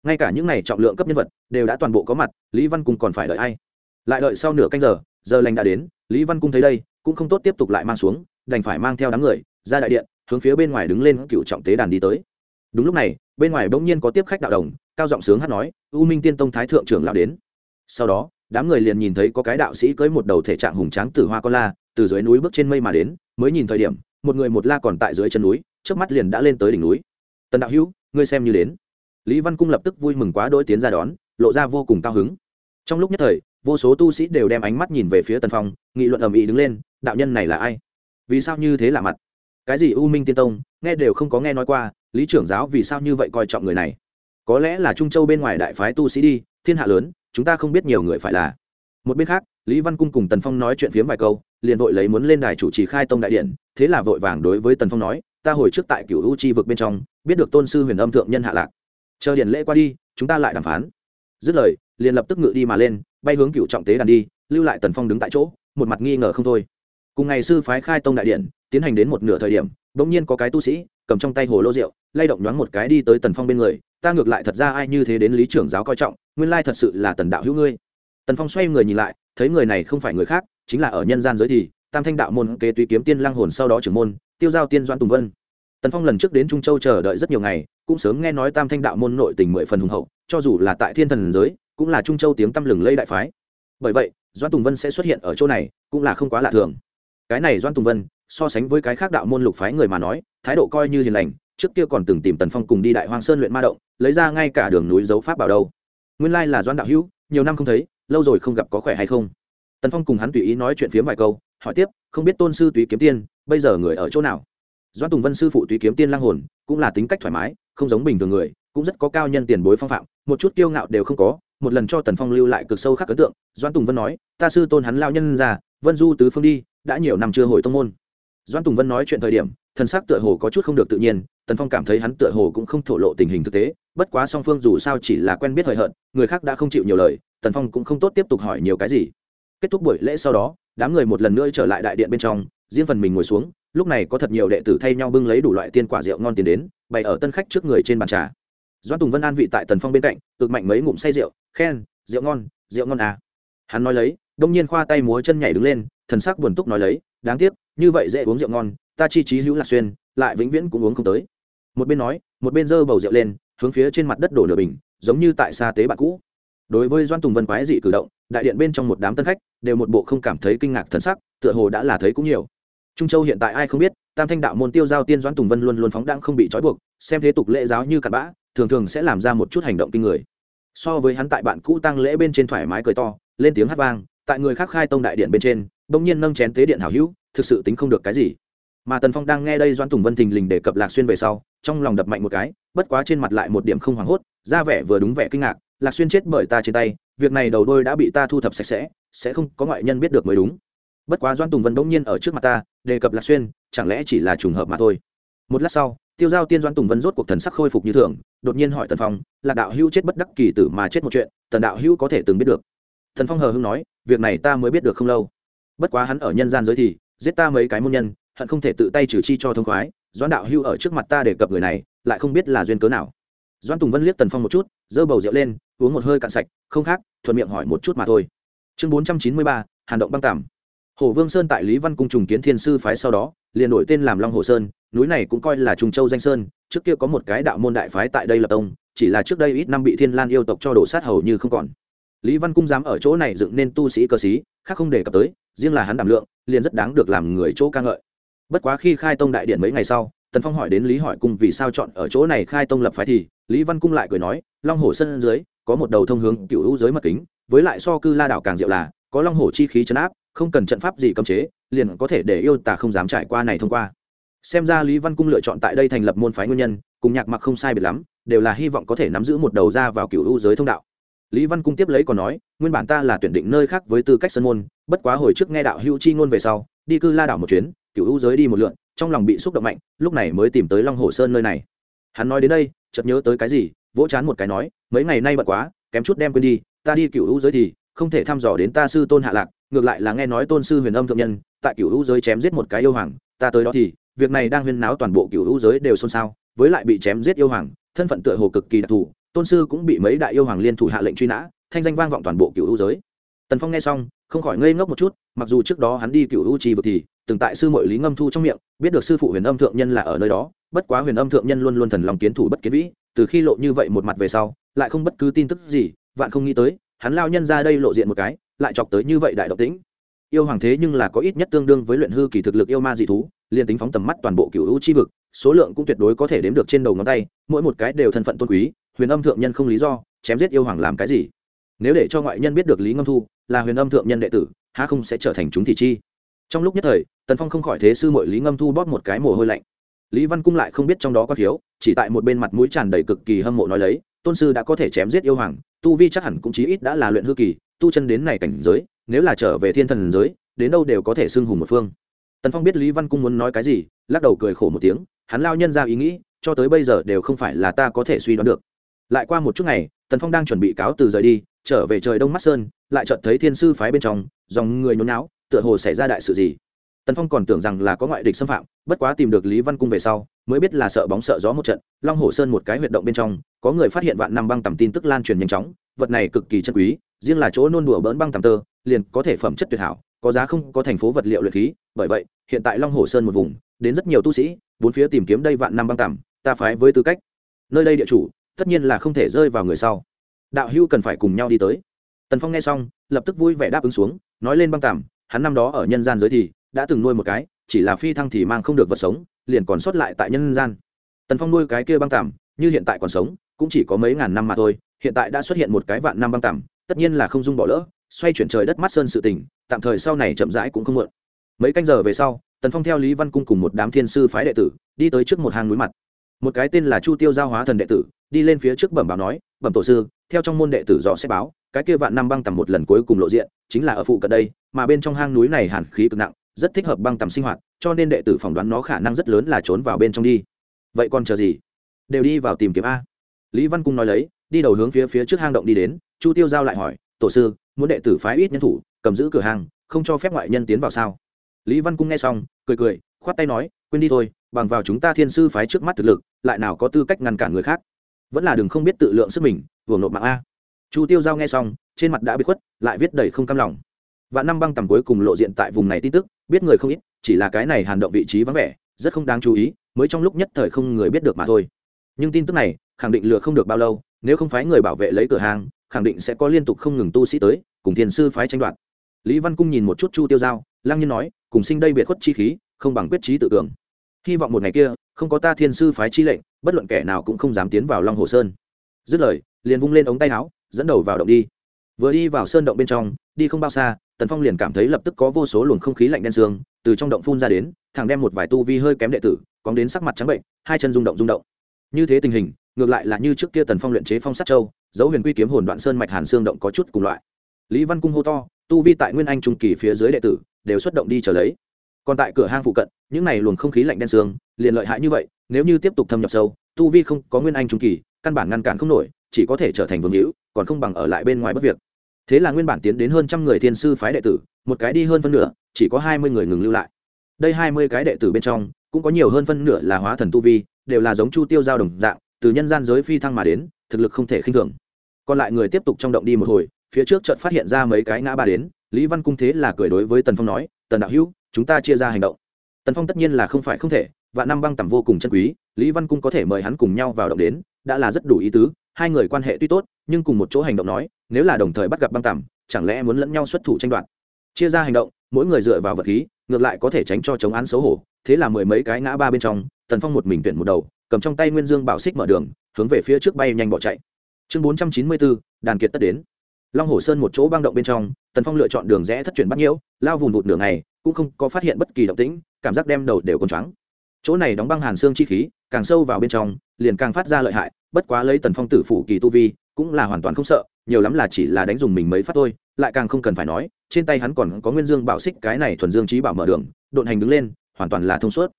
Ngay cả những này trọng lượng cấp nhân vật, đều đã toàn bộ có mặt, lý văn cung còn phải đợi ai? Lại đợi sau nửa canh giờ giờ lành đã đến, lý văn cung thấy đây, cũng không tốt tiếp tục lại mang xuống, đành phải mang theo đám người, ra đại điện, hướng phía bên ngoài đứng lên cựu trọng tế đàn đi tới. Đúng lúc này, bên ngoài bỗng nhiên có tiếp khách đạo đồng, cao giọng sướng hát nói, u minh tiên tông thái thượng trưởng lão đến. Sau đó đám người liền nhìn thấy có cái đạo sĩ cưới một đầu thể trạng hùng tráng từ hoa con la, từ dưới núi bước trên mây mà đến, mới nhìn thời điểm, một người một la còn tại dưới chân núi trước mắt liền đã lên tới đỉnh núi. Tần đạo hữu, ngươi xem như đến. Lý văn cung lập tức vui mừng quá đôi tiến ra đón, lộ ra vô cùng cao hứng. Trong lúc nhất thời, vô số tu sĩ đều đem ánh mắt nhìn về phía tần phong, nghị luận ầm ĩ đứng lên, đạo nhân này là ai? Vì sao như thế lạ mặt? Cái gì u minh tiên tông, nghe đều không có nghe nói qua, lý trưởng giáo vì sao như vậy coi trọng người này? Có lẽ là trung châu bên ngoài đại phái tu sĩ đi, thiên hạ lớn chúng ta không biết nhiều người phải là. Một bên khác, lý văn cung cùng tần phong nói chuyện phiếm vài câu, liền vội lấy muốn lên đài chủ trì khai tông đại điện, thế là vội vàng đối với tần phong nói, ta hồi trước tại cựu u chi vực bên trong, biết được tôn sư huyền âm thượng nhân hạ lạc. Chờ điện lễ qua đi, chúng ta lại đàm phán. Dứt lời, liền lập tức ngự đi mà lên, bay hướng cựu trọng tế đàn đi, lưu lại tần phong đứng tại chỗ, một mặt nghi ngờ không thôi. Cùng ngày sư phái khai tông đại điện, tiến hành đến một nửa thời điểm, bỗng nhiên có cái tu sĩ, cầm trong tay hồ lô rượu, lay động nhoáng một cái đi tới tần phong bên người ta ngược lại thật ra ai như thế đến lý trưởng giáo coi trọng, nguyên lai thật sự là tần đạo hữu ngươi. Tần phong xoay người nhìn lại, thấy người này không phải người khác, chính là ở nhân gian giới thì, tam thanh đạo môn kế tùy kiếm tiên lăng hồn sau đó trưởng môn, tiêu giao tiên doan tùng vân. Tần phong lần trước đến trung châu chờ đợi rất nhiều ngày, cũng sớm nghe nói tam thanh đạo môn nội tình mười phần hùng hậu, cho dù là tại thiên thần giới, cũng là trung châu tiếng tăm lừng lây đại phái. Bởi vậy doan tùng vân sẽ xuất hiện ở chỗ này, cũng là không quá lạ thường. Cái này doan tùng vân, so sánh với cái khác đạo môn lục phái người mà nói, thái độ coi như hiền lành trước kia còn từng tìm tần phong cùng đi đại hoang sơn luyện ma động, lấy ra ngay cả đường núi dấu pháp bảo đâu. Nguyên lai là doan đạo hữu, nhiều năm không thấy, lâu rồi không gặp có khỏe hay không? Tần phong cùng hắn tùy ý nói chuyện phiếm vài câu, hỏi tiếp, không biết tôn sư túy kiếm tiên, bây giờ người ở chỗ nào? Doan tùng vân sư phụ túy kiếm tiên lang hồn, cũng là tính cách thoải mái, không giống bình thường người, cũng rất có cao nhân tiền bối phong phạm, một chút kiêu ngạo đều không có, một lần cho tần phong lưu lại cực sâu khắc ấn tượng doan tùng vân nói, ta sư tôn hắn lao nhân ra, vân du tứ phương đi, đã nhiều năm chưa hồi tông môn. Doan tùng vân nói chuyện thời điểm thần sắc tựa hồ có chút không được tự nhiên, tần phong cảm thấy hắn tựa hồ cũng không thổ lộ tình hình thực tế, bất quá song phương dù sao chỉ là quen biết hời hợt, người khác đã không chịu nhiều lời, tần phong cũng không tốt tiếp tục hỏi nhiều cái gì. Kết thúc buổi lễ sau đó, đám người một lần nữa trở lại đại điện bên trong, riêng phần mình ngồi xuống, lúc này có thật nhiều đệ tử thay nhau bưng lấy đủ loại tiên quả rượu ngon tiền đến, bày ở tân khách trước người trên bàn trà. Doan tùng vân an vị tại tần phong bên cạnh, cực mạnh mấy ngụm say rượu, khen, rượu ngon rượu ngon à. Hắn nói lấy, đông nhiên khoa tay múa chân nhảy đứng lên, thần sắc buồn túc nói lấy, đáng tiếc, như vậy dễ uống rượu ngon ta chi trí hữu lạc xuyên, lại vĩnh viễn cũng uống không tới. Một bên nói, một bên giơ bầu rượu lên, hướng phía trên mặt đất đổ nửa bình, giống như tại xa tế bạn cũ. Đối với doan tùng vân quái dị cử động, đại điện bên trong một đám tân khách đều một bộ không cảm thấy kinh ngạc thần sắc, tựa hồ đã là thấy cũng nhiều. Trung châu hiện tại ai không biết, tam thanh đạo môn tiêu giao tiên doan tùng vân luôn luôn phóng đang không bị trói buộc, xem thế tục lễ giáo như cặn bã, thường thường sẽ làm ra một chút hành động kinh người. So với hắn tại bạn cũ tăng lễ bên trên thoải mái cười to, lên tiếng hát vang, tại người khác khai tông đại điện bên trên, bỗng nhiên nâng chén tế điện hảo hữu, thực sự tính không được cái gì mà tần phong đang nghe đây doan tùng vân thình lình đề cập lạc xuyên về sau, trong lòng đập mạnh một cái, bất quá trên mặt lại một điểm không hoảng hốt, ra vẻ vừa đúng vẻ kinh ngạc, lạc xuyên chết bởi ta trên tay, việc này đầu đôi đã bị ta thu thập sạch sẽ sẽ không có ngoại nhân biết được mới đúng. Bất quá doan tùng vân bỗng nhiên ở trước mặt ta, đề cập lạc xuyên, chẳng lẽ chỉ là trùng hợp mà thôi. Một lát sau, tiêu giao tiên doan tùng vân rốt cuộc thần sắc khôi phục như thường, đột nhiên hỏi tần phong là đạo hữu chết bất đắc kỳ tử mà chết một chuyện, tần đạo hữu có thể từng biết được. Thần phong hờ hưng nói, việc này ta mới biết được không lâu. Bất quá hắn ở nhân gian giới thì, giết ta mấy cái môn nhân hận không thể tự tay trừ chi cho thông khoái, doãn đạo hưu ở trước mặt ta để cập người này, lại không biết là duyên cớ nào. Doãn tùng vân liếc tần phong một chút, giơ bầu rượu lên, uống một hơi cạn sạch, không khác, thuận miệng hỏi một chút mà thôi. Chương bốn trăm chín mươi ba, hàn động băng tàm hồ vương sơn tại lý văn cung trùng kiến thiên sư phái sau đó, liền đổi tên làm long hồ sơn, núi này cũng coi là trùng châu danh sơn, trước kia có một cái đạo môn đại phái tại đây là tông, chỉ là trước đây ít năm bị thiên lan yêu tộc cho đổ sát hầu như không còn. Lý văn cung dám ở chỗ này dựng nên tu sĩ cơ sĩ, khác không đề cập tới, riêng là hắn đảm lượng, liền rất đáng được làm người chỗ ca ngợi bất quá khi khai tông đại điện mấy ngày sau, tần phong hỏi đến lý hỏi cung vì sao chọn ở chỗ này khai tông lập phái thì, lý văn cung lại cười nói, long hồ sân dưới, có một đầu thông hướng cựu hữu giới mật kính, với lại so cư la đảo càng diệu là, có long hồ chi khí chấn áp, không cần trận pháp gì cấm chế, liền có thể để yêu tà không dám trải qua này thông qua. Xem ra lý văn cung lựa chọn tại đây thành lập môn phái nguyên nhân, cùng nhạc mặc không sai biệt lắm, đều là hy vọng có thể nắm giữ một đầu ra vào cựu hữu giới thông đạo. Lý văn cung tiếp lấy còn nói, nguyên bản ta là tuyển định nơi khác với tư cách sân môn, bất quá hồi trước nghe đạo hữu chi ngôn về sau, đi cư la đảo một chuyến cựu hữu giới đi một lượn, trong lòng bị xúc động mạnh, lúc này mới tìm tới long hồ sơn nơi này. Hắn nói đến đây, chợt nhớ tới cái gì, vỗ chán một cái nói, mấy ngày nay bận quá, kém chút đem quên đi, ta đi cựu hữu giới thì không thể thăm dò đến ta sư tôn hạ lạc, ngược lại là nghe nói tôn sư huyền âm thượng nhân, tại cựu hữu giới chém giết một cái yêu hoàng, ta tới đó thì, việc này đang huyên náo toàn bộ cựu hữu giới đều xôn xao, với lại bị chém giết yêu hoàng, thân phận tựa hồ cực kỳ đặc thù, tôn sư cũng bị mấy đại yêu hoàng liên thủ hạ lệnh truy nã, thanh danh vang vọng toàn bộ cựu hữu giới. Tần phong nghe xong, không khỏi ngây ngốc một chút, mặc dù trước đó hắn đi cựu hữu trì vực thì từng tại sư mội lý ngâm thu trong miệng, biết được sư phụ huyền âm thượng nhân là ở nơi đó, bất quá huyền âm thượng nhân luôn luôn thần lòng kiến thủ bất kiến vĩ, từ khi lộ như vậy một mặt về sau, lại không bất cứ tin tức gì, vạn không nghĩ tới, hắn lao nhân ra đây lộ diện một cái, lại chọc tới như vậy đại độc tĩnh. Yêu hoàng thế nhưng là có ít nhất tương đương với luyện hư kỳ thực lực yêu ma dị thú, liền tính phóng tầm mắt toàn bộ cựu hữu chi vực, số lượng cũng tuyệt đối có thể đếm được trên đầu ngón tay, mỗi một cái đều thân phận tôn quý, huyền âm thượng nhân không lý do, chém giết yêu hoàng làm cái gì. Nếu để cho ngoại nhân biết được lý ngâm thu là huyền âm thượng nhân đệ tử, há không sẽ trở thành chúng thị chi? Trong lúc nhất thời, tần phong không khỏi thế sư mội lý ngâm thu bóp một cái mồ hôi lạnh. Lý văn cung lại không biết trong đó có thiếu, chỉ tại một bên mặt mũi tràn đầy cực kỳ hâm mộ nói lấy, tôn sư đã có thể chém giết yêu hoàng, tu vi chắc hẳn cũng chí ít đã là luyện hư kỳ, tu chân đến này cảnh giới, nếu là trở về thiên thần giới, đến đâu đều có thể xưng hùng một phương. Tần phong biết lý văn cung muốn nói cái gì, lắc đầu cười khổ một tiếng, hắn lao nhân ra ý nghĩ, cho tới bây giờ đều không phải là ta có thể suy đoán được. Lại qua một chút ngày, tần phong đang chuẩn bị cáo từ rời đi, trở về trời đông mắt sơn, lại chợt thấy thiên sư phái bên trong, dòng người nhốn náo tựa hồ xảy ra đại sự gì. Tần phong còn tưởng rằng là có ngoại địch xâm phạm, bất quá tìm được lý văn cung về sau, mới biết là sợ bóng sợ gió một trận, long hồ sơn một cái huyệt động bên trong, có người phát hiện vạn năm băng tầm tin tức lan truyền nhanh chóng, vật này cực kỳ chân quý, riêng là chỗ nôn đùa bỡn băng tầm tơ, liền có thể phẩm chất tuyệt hảo, có giá không, có thành phố vật liệu luyện khí, bởi vậy, hiện tại long hồ sơn một vùng, đến rất nhiều tu sĩ, bốn phía tìm kiếm đây vạn năm băng tầm, ta phái với tư cách. Nơi đây địa chủ, tất nhiên là không thể rơi vào người sau. Đạo hưu cần phải cùng nhau đi tới. Tần phong nghe xong, lập tức vui vẻ đáp ứng xuống, nói lên băng tẩm hắn năm đó ở nhân gian giới thì đã từng nuôi một cái, chỉ là phi thăng thì mang không được vật sống, liền còn sót lại tại nhân gian. Tần phong nuôi cái kia băng tằm như hiện tại còn sống, cũng chỉ có mấy ngàn năm mà thôi, hiện tại đã xuất hiện một cái vạn năm băng tằm tất nhiên là không dung bỏ lỡ, xoay chuyển trời đất mắt sơn sự tình, tạm thời sau này chậm rãi cũng không muộn. Mấy canh giờ về sau, tần phong theo lý văn cung cùng một đám thiên sư phái đệ tử, đi tới trước một hang núi mặt. Một cái tên là chu tiêu giao hóa thần đệ tử, đi lên phía trước bẩm báo nói, bẩm tổ sư, theo trong môn đệ tử dò xét báo cái kia vạn năm băng tầm một lần cuối cùng lộ diện, chính là ở phụ cận đây, mà bên trong hang núi này hàn khí cực nặng, rất thích hợp băng tầm sinh hoạt, cho nên đệ tử phỏng đoán nó khả năng rất lớn là trốn vào bên trong đi. Vậy còn chờ gì? Đều đi vào tìm kiếm a. Lý văn cung nói lấy, đi đầu hướng phía phía trước hang động đi đến, chu tiêu giao lại hỏi, tổ sư, muốn đệ tử phái ít nhân thủ, cầm giữ cửa hàng không cho phép ngoại nhân tiến vào sao? Lý văn cung nghe xong, cười cười, khoát tay nói, quên đi thôi, bằng vào chúng ta thiên sư phái trước mắt thực lực, lại nào có tư cách ngăn cản người khác. Vẫn là đừng không biết tự lượng sức mình, vừa nộp mạng a chu tiêu giao nghe xong, trên mặt đã bị khuất, lại viết đầy không cam lòng. Và năm băng tầm cuối cùng lộ diện tại vùng này tin tức, biết người không ít, chỉ là cái này hàn động vị trí vắng vẻ, rất không đáng chú ý, mới trong lúc nhất thời không người biết được mà thôi. Nhưng tin tức này, khẳng định lừa không được bao lâu, nếu không phái người bảo vệ lấy cửa hàng, khẳng định sẽ có liên tục không ngừng tu sĩ tới, cùng thiền sư phái tranh đoạt. Lý văn cung nhìn một chút chu tiêu giao, lăng nhiên nói, cùng sinh đây biệt khuất chi khí, không bằng quyết trí tự cường. Hy vọng một ngày kia, không có ta thiên sư phái chi lệnh, bất luận kẻ nào cũng không dám tiến vào long hồ sơn. Dứt lời, liền vung lên ống tay áo dẫn đầu vào động đi. Vừa đi vào sơn động bên trong, đi không bao xa, tần phong liền cảm thấy lập tức có vô số luồng không khí lạnh đen xương, từ trong động phun ra đến thằng đem một vài tu vi hơi kém đệ tử, cóng đến sắc mặt trắng bệnh, hai chân rung động rung động. Như thế tình hình, ngược lại là như trước kia tần phong luyện chế phong sát châu, dấu huyền quy kiếm hồn đoạn sơn mạch hàn xương động có chút cùng loại. Lý văn cung hô to, tu vi tại nguyên anh trung kỳ phía dưới đệ tử, đều xuất động đi trở lấy. Còn tại cửa hang phụ cận, những này luồng không khí lạnh đen xương, liền lợi hại như vậy, nếu như tiếp tục thâm nhập sâu, tu vi không có nguyên anh trung kỳ, căn bản ngăn cản không nổi chỉ có thể trở thành vương hữu, còn không bằng ở lại bên ngoài bất việc. Thế là nguyên bản tiến đến hơn trăm người thiên sư phái đệ tử, một cái đi hơn phân nửa, chỉ có hai mươi người ngừng lưu lại. Đây hai mươi cái đệ tử bên trong, cũng có nhiều hơn phân nửa là hóa thần tu vi, đều là giống chu tiêu giao đồng dạng, từ nhân gian giới phi thăng mà đến, thực lực không thể khinh thường. Còn lại người tiếp tục trong động đi một hồi, phía trước chợt phát hiện ra mấy cái ngã ba đến, lý văn cung thế là cười đối với tần phong nói, tần đạo hữu, chúng ta chia ra hành động. Tần phong tất nhiên là không phải không thể và năm băng tầm vô cùng chân quý, lý văn cung có thể mời hắn cùng nhau vào động đến, đã là rất đủ ý tứ hai người quan hệ tuy tốt, nhưng cùng một chỗ hành động nói, nếu là đồng thời bắt gặp băng tằm, chẳng lẽ muốn lẫn nhau xuất thủ tranh đoạt? Chia ra hành động, mỗi người dựa vào vật khí, ngược lại có thể tránh cho chống án xấu hổ, thế là mười mấy cái ngã ba bên trong, tần phong một mình tuyển một đầu, cầm trong tay nguyên dương bảo xích mở đường, hướng về phía trước bay nhanh bỏ chạy. Chương bốn trăm chín mươi bốn, đàn kiệt tất đến. Long hồ sơn một chỗ băng động bên trong, tần phong lựa chọn đường rẽ thất chuyển bắt nhiễu, lao vùng vụt nửa ngày, cũng không có phát hiện bất kỳ động tĩnh, cảm giác đem đầu đều còn trắng chỗ này đóng băng hàn xương chi khí, càng sâu vào bên trong, liền càng phát ra lợi hại, bất quá lấy tần phong tử phủ kỳ tu vi, cũng là hoàn toàn không sợ, nhiều lắm là chỉ là đánh dùng mình mấy phát thôi, lại càng không cần phải nói, trên tay hắn còn có nguyên dương bảo xích, cái này thuần dương trí bảo mở đường, độn hành đứng lên, hoàn toàn là thông suốt.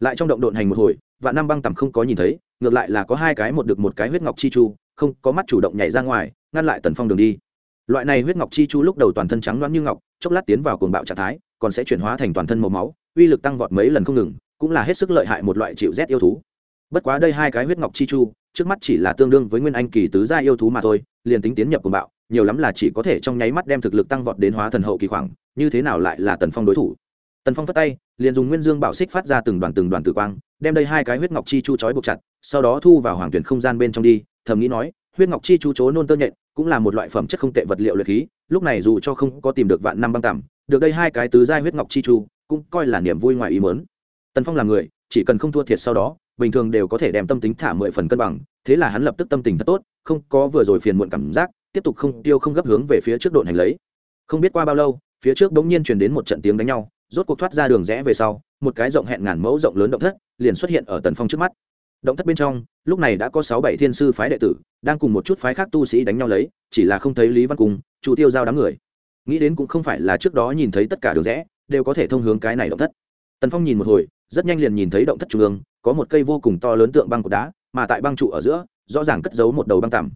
Lại trong động độn hành một hồi và năm băng tầm không có nhìn thấy, ngược lại là có hai cái một được một cái huyết ngọc chi chu, không, có mắt chủ động nhảy ra ngoài, ngăn lại tần phong đường đi. Loại này huyết ngọc chi chu lúc đầu toàn thân trắng loáng như ngọc, chốc lát tiến vào cuồng bạo trạng thái, còn sẽ chuyển hóa thành toàn thân màu máu, uy lực tăng vọt mấy lần không ngừng cũng là hết sức lợi hại một loại chịu rét yêu thú. Bất quá đây hai cái huyết ngọc chi chu, trước mắt chỉ là tương đương với nguyên anh kỳ tứ gia yêu thú mà thôi, liền tính tiến nhập cùng bạo, nhiều lắm là chỉ có thể trong nháy mắt đem thực lực tăng vọt đến hóa thần hậu kỳ khoảng, như thế nào lại là tần phong đối thủ? Tần phong phất tay, liền dùng nguyên dương bảo xích phát ra từng đoàn từng đoàn tử quang, đem đây hai cái huyết ngọc chi chu trói buộc chặt, sau đó thu vào hoàng tuyển không gian bên trong đi, thầm nghĩ nói, huyết ngọc chi chu chố nôn tơ nhện, cũng là một loại phẩm chất không tệ vật liệu luyện khí, lúc này dù cho không có tìm được vạn năm băng tằm được đây hai cái tứ giai huyết ngọc chi chu, cũng coi là niềm vui ngoài ý mớn tần phong là người, chỉ cần không thua thiệt sau đó, bình thường đều có thể đem tâm tính thả mười phần cân bằng, thế là hắn lập tức tâm tình thật tốt, không có vừa rồi phiền muộn cảm giác, tiếp tục không tiêu không gấp hướng về phía trước độn hành lấy. Không biết qua bao lâu, phía trước bỗng nhiên truyền đến một trận tiếng đánh nhau, rốt cuộc thoát ra đường rẽ về sau, một cái rộng hẹn ngàn mẫu rộng lớn động thất liền xuất hiện ở tần phong trước mắt. Động thất bên trong, lúc này đã có sáu bảy thiên sư phái đệ tử, đang cùng một chút phái khác tu sĩ đánh nhau lấy, chỉ là không thấy lý văn cung chủ tiêu giao đám người. Nghĩ đến cũng không phải là trước đó nhìn thấy tất cả đường rẽ, đều có thể thông hướng cái này động thất. Tần phong nhìn một hồi rất nhanh liền nhìn thấy động thất trung ương, có một cây vô cùng to lớn tượng băng cột đá, mà tại băng trụ ở giữa, rõ ràng cất giấu một đầu băng tằm.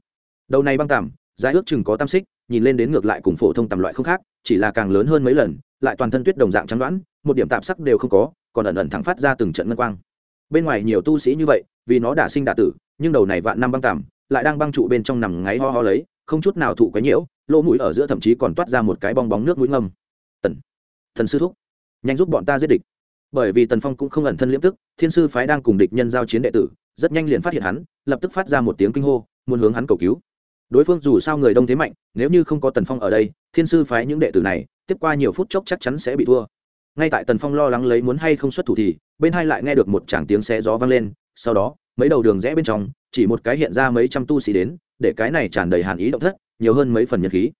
Đầu này băng tằm, dài ước chừng có tam xích, nhìn lên đến ngược lại cùng phổ thông tầm loại không khác, chỉ là càng lớn hơn mấy lần, lại toàn thân tuyết đồng dạng trắng đoán, một điểm tạp sắc đều không có, còn ẩn ẩn thẳng phát ra từng trận ngân quang. Bên ngoài nhiều tu sĩ như vậy, vì nó đã sinh đả tử, nhưng đầu này vạn năm băng tằm, lại đang băng trụ bên trong nằm ngáy ho ho lấy, không chút nào thụ quấy nhiễu, lỗ mũi ở giữa thậm chí còn toát ra một cái bong bóng nước mũi ngâm. Tần, thần sư thúc, nhanh giúp bọn ta giết địch bởi vì tần phong cũng không ẩn thân liễm tức, thiên sư phái đang cùng địch nhân giao chiến đệ tử, rất nhanh liền phát hiện hắn, lập tức phát ra một tiếng kinh hô, muốn hướng hắn cầu cứu. Đối phương dù sao người đông thế mạnh, nếu như không có tần phong ở đây, thiên sư phái những đệ tử này, tiếp qua nhiều phút chốc chắc chắn sẽ bị thua. Ngay tại tần phong lo lắng lấy muốn hay không xuất thủ thì, bên hai lại nghe được một tràng tiếng xe gió vang lên, sau đó, mấy đầu đường rẽ bên trong, chỉ một cái hiện ra mấy trăm tu sĩ đến, để cái này tràn đầy hàn ý động thất, nhiều hơn mấy phần nhật khí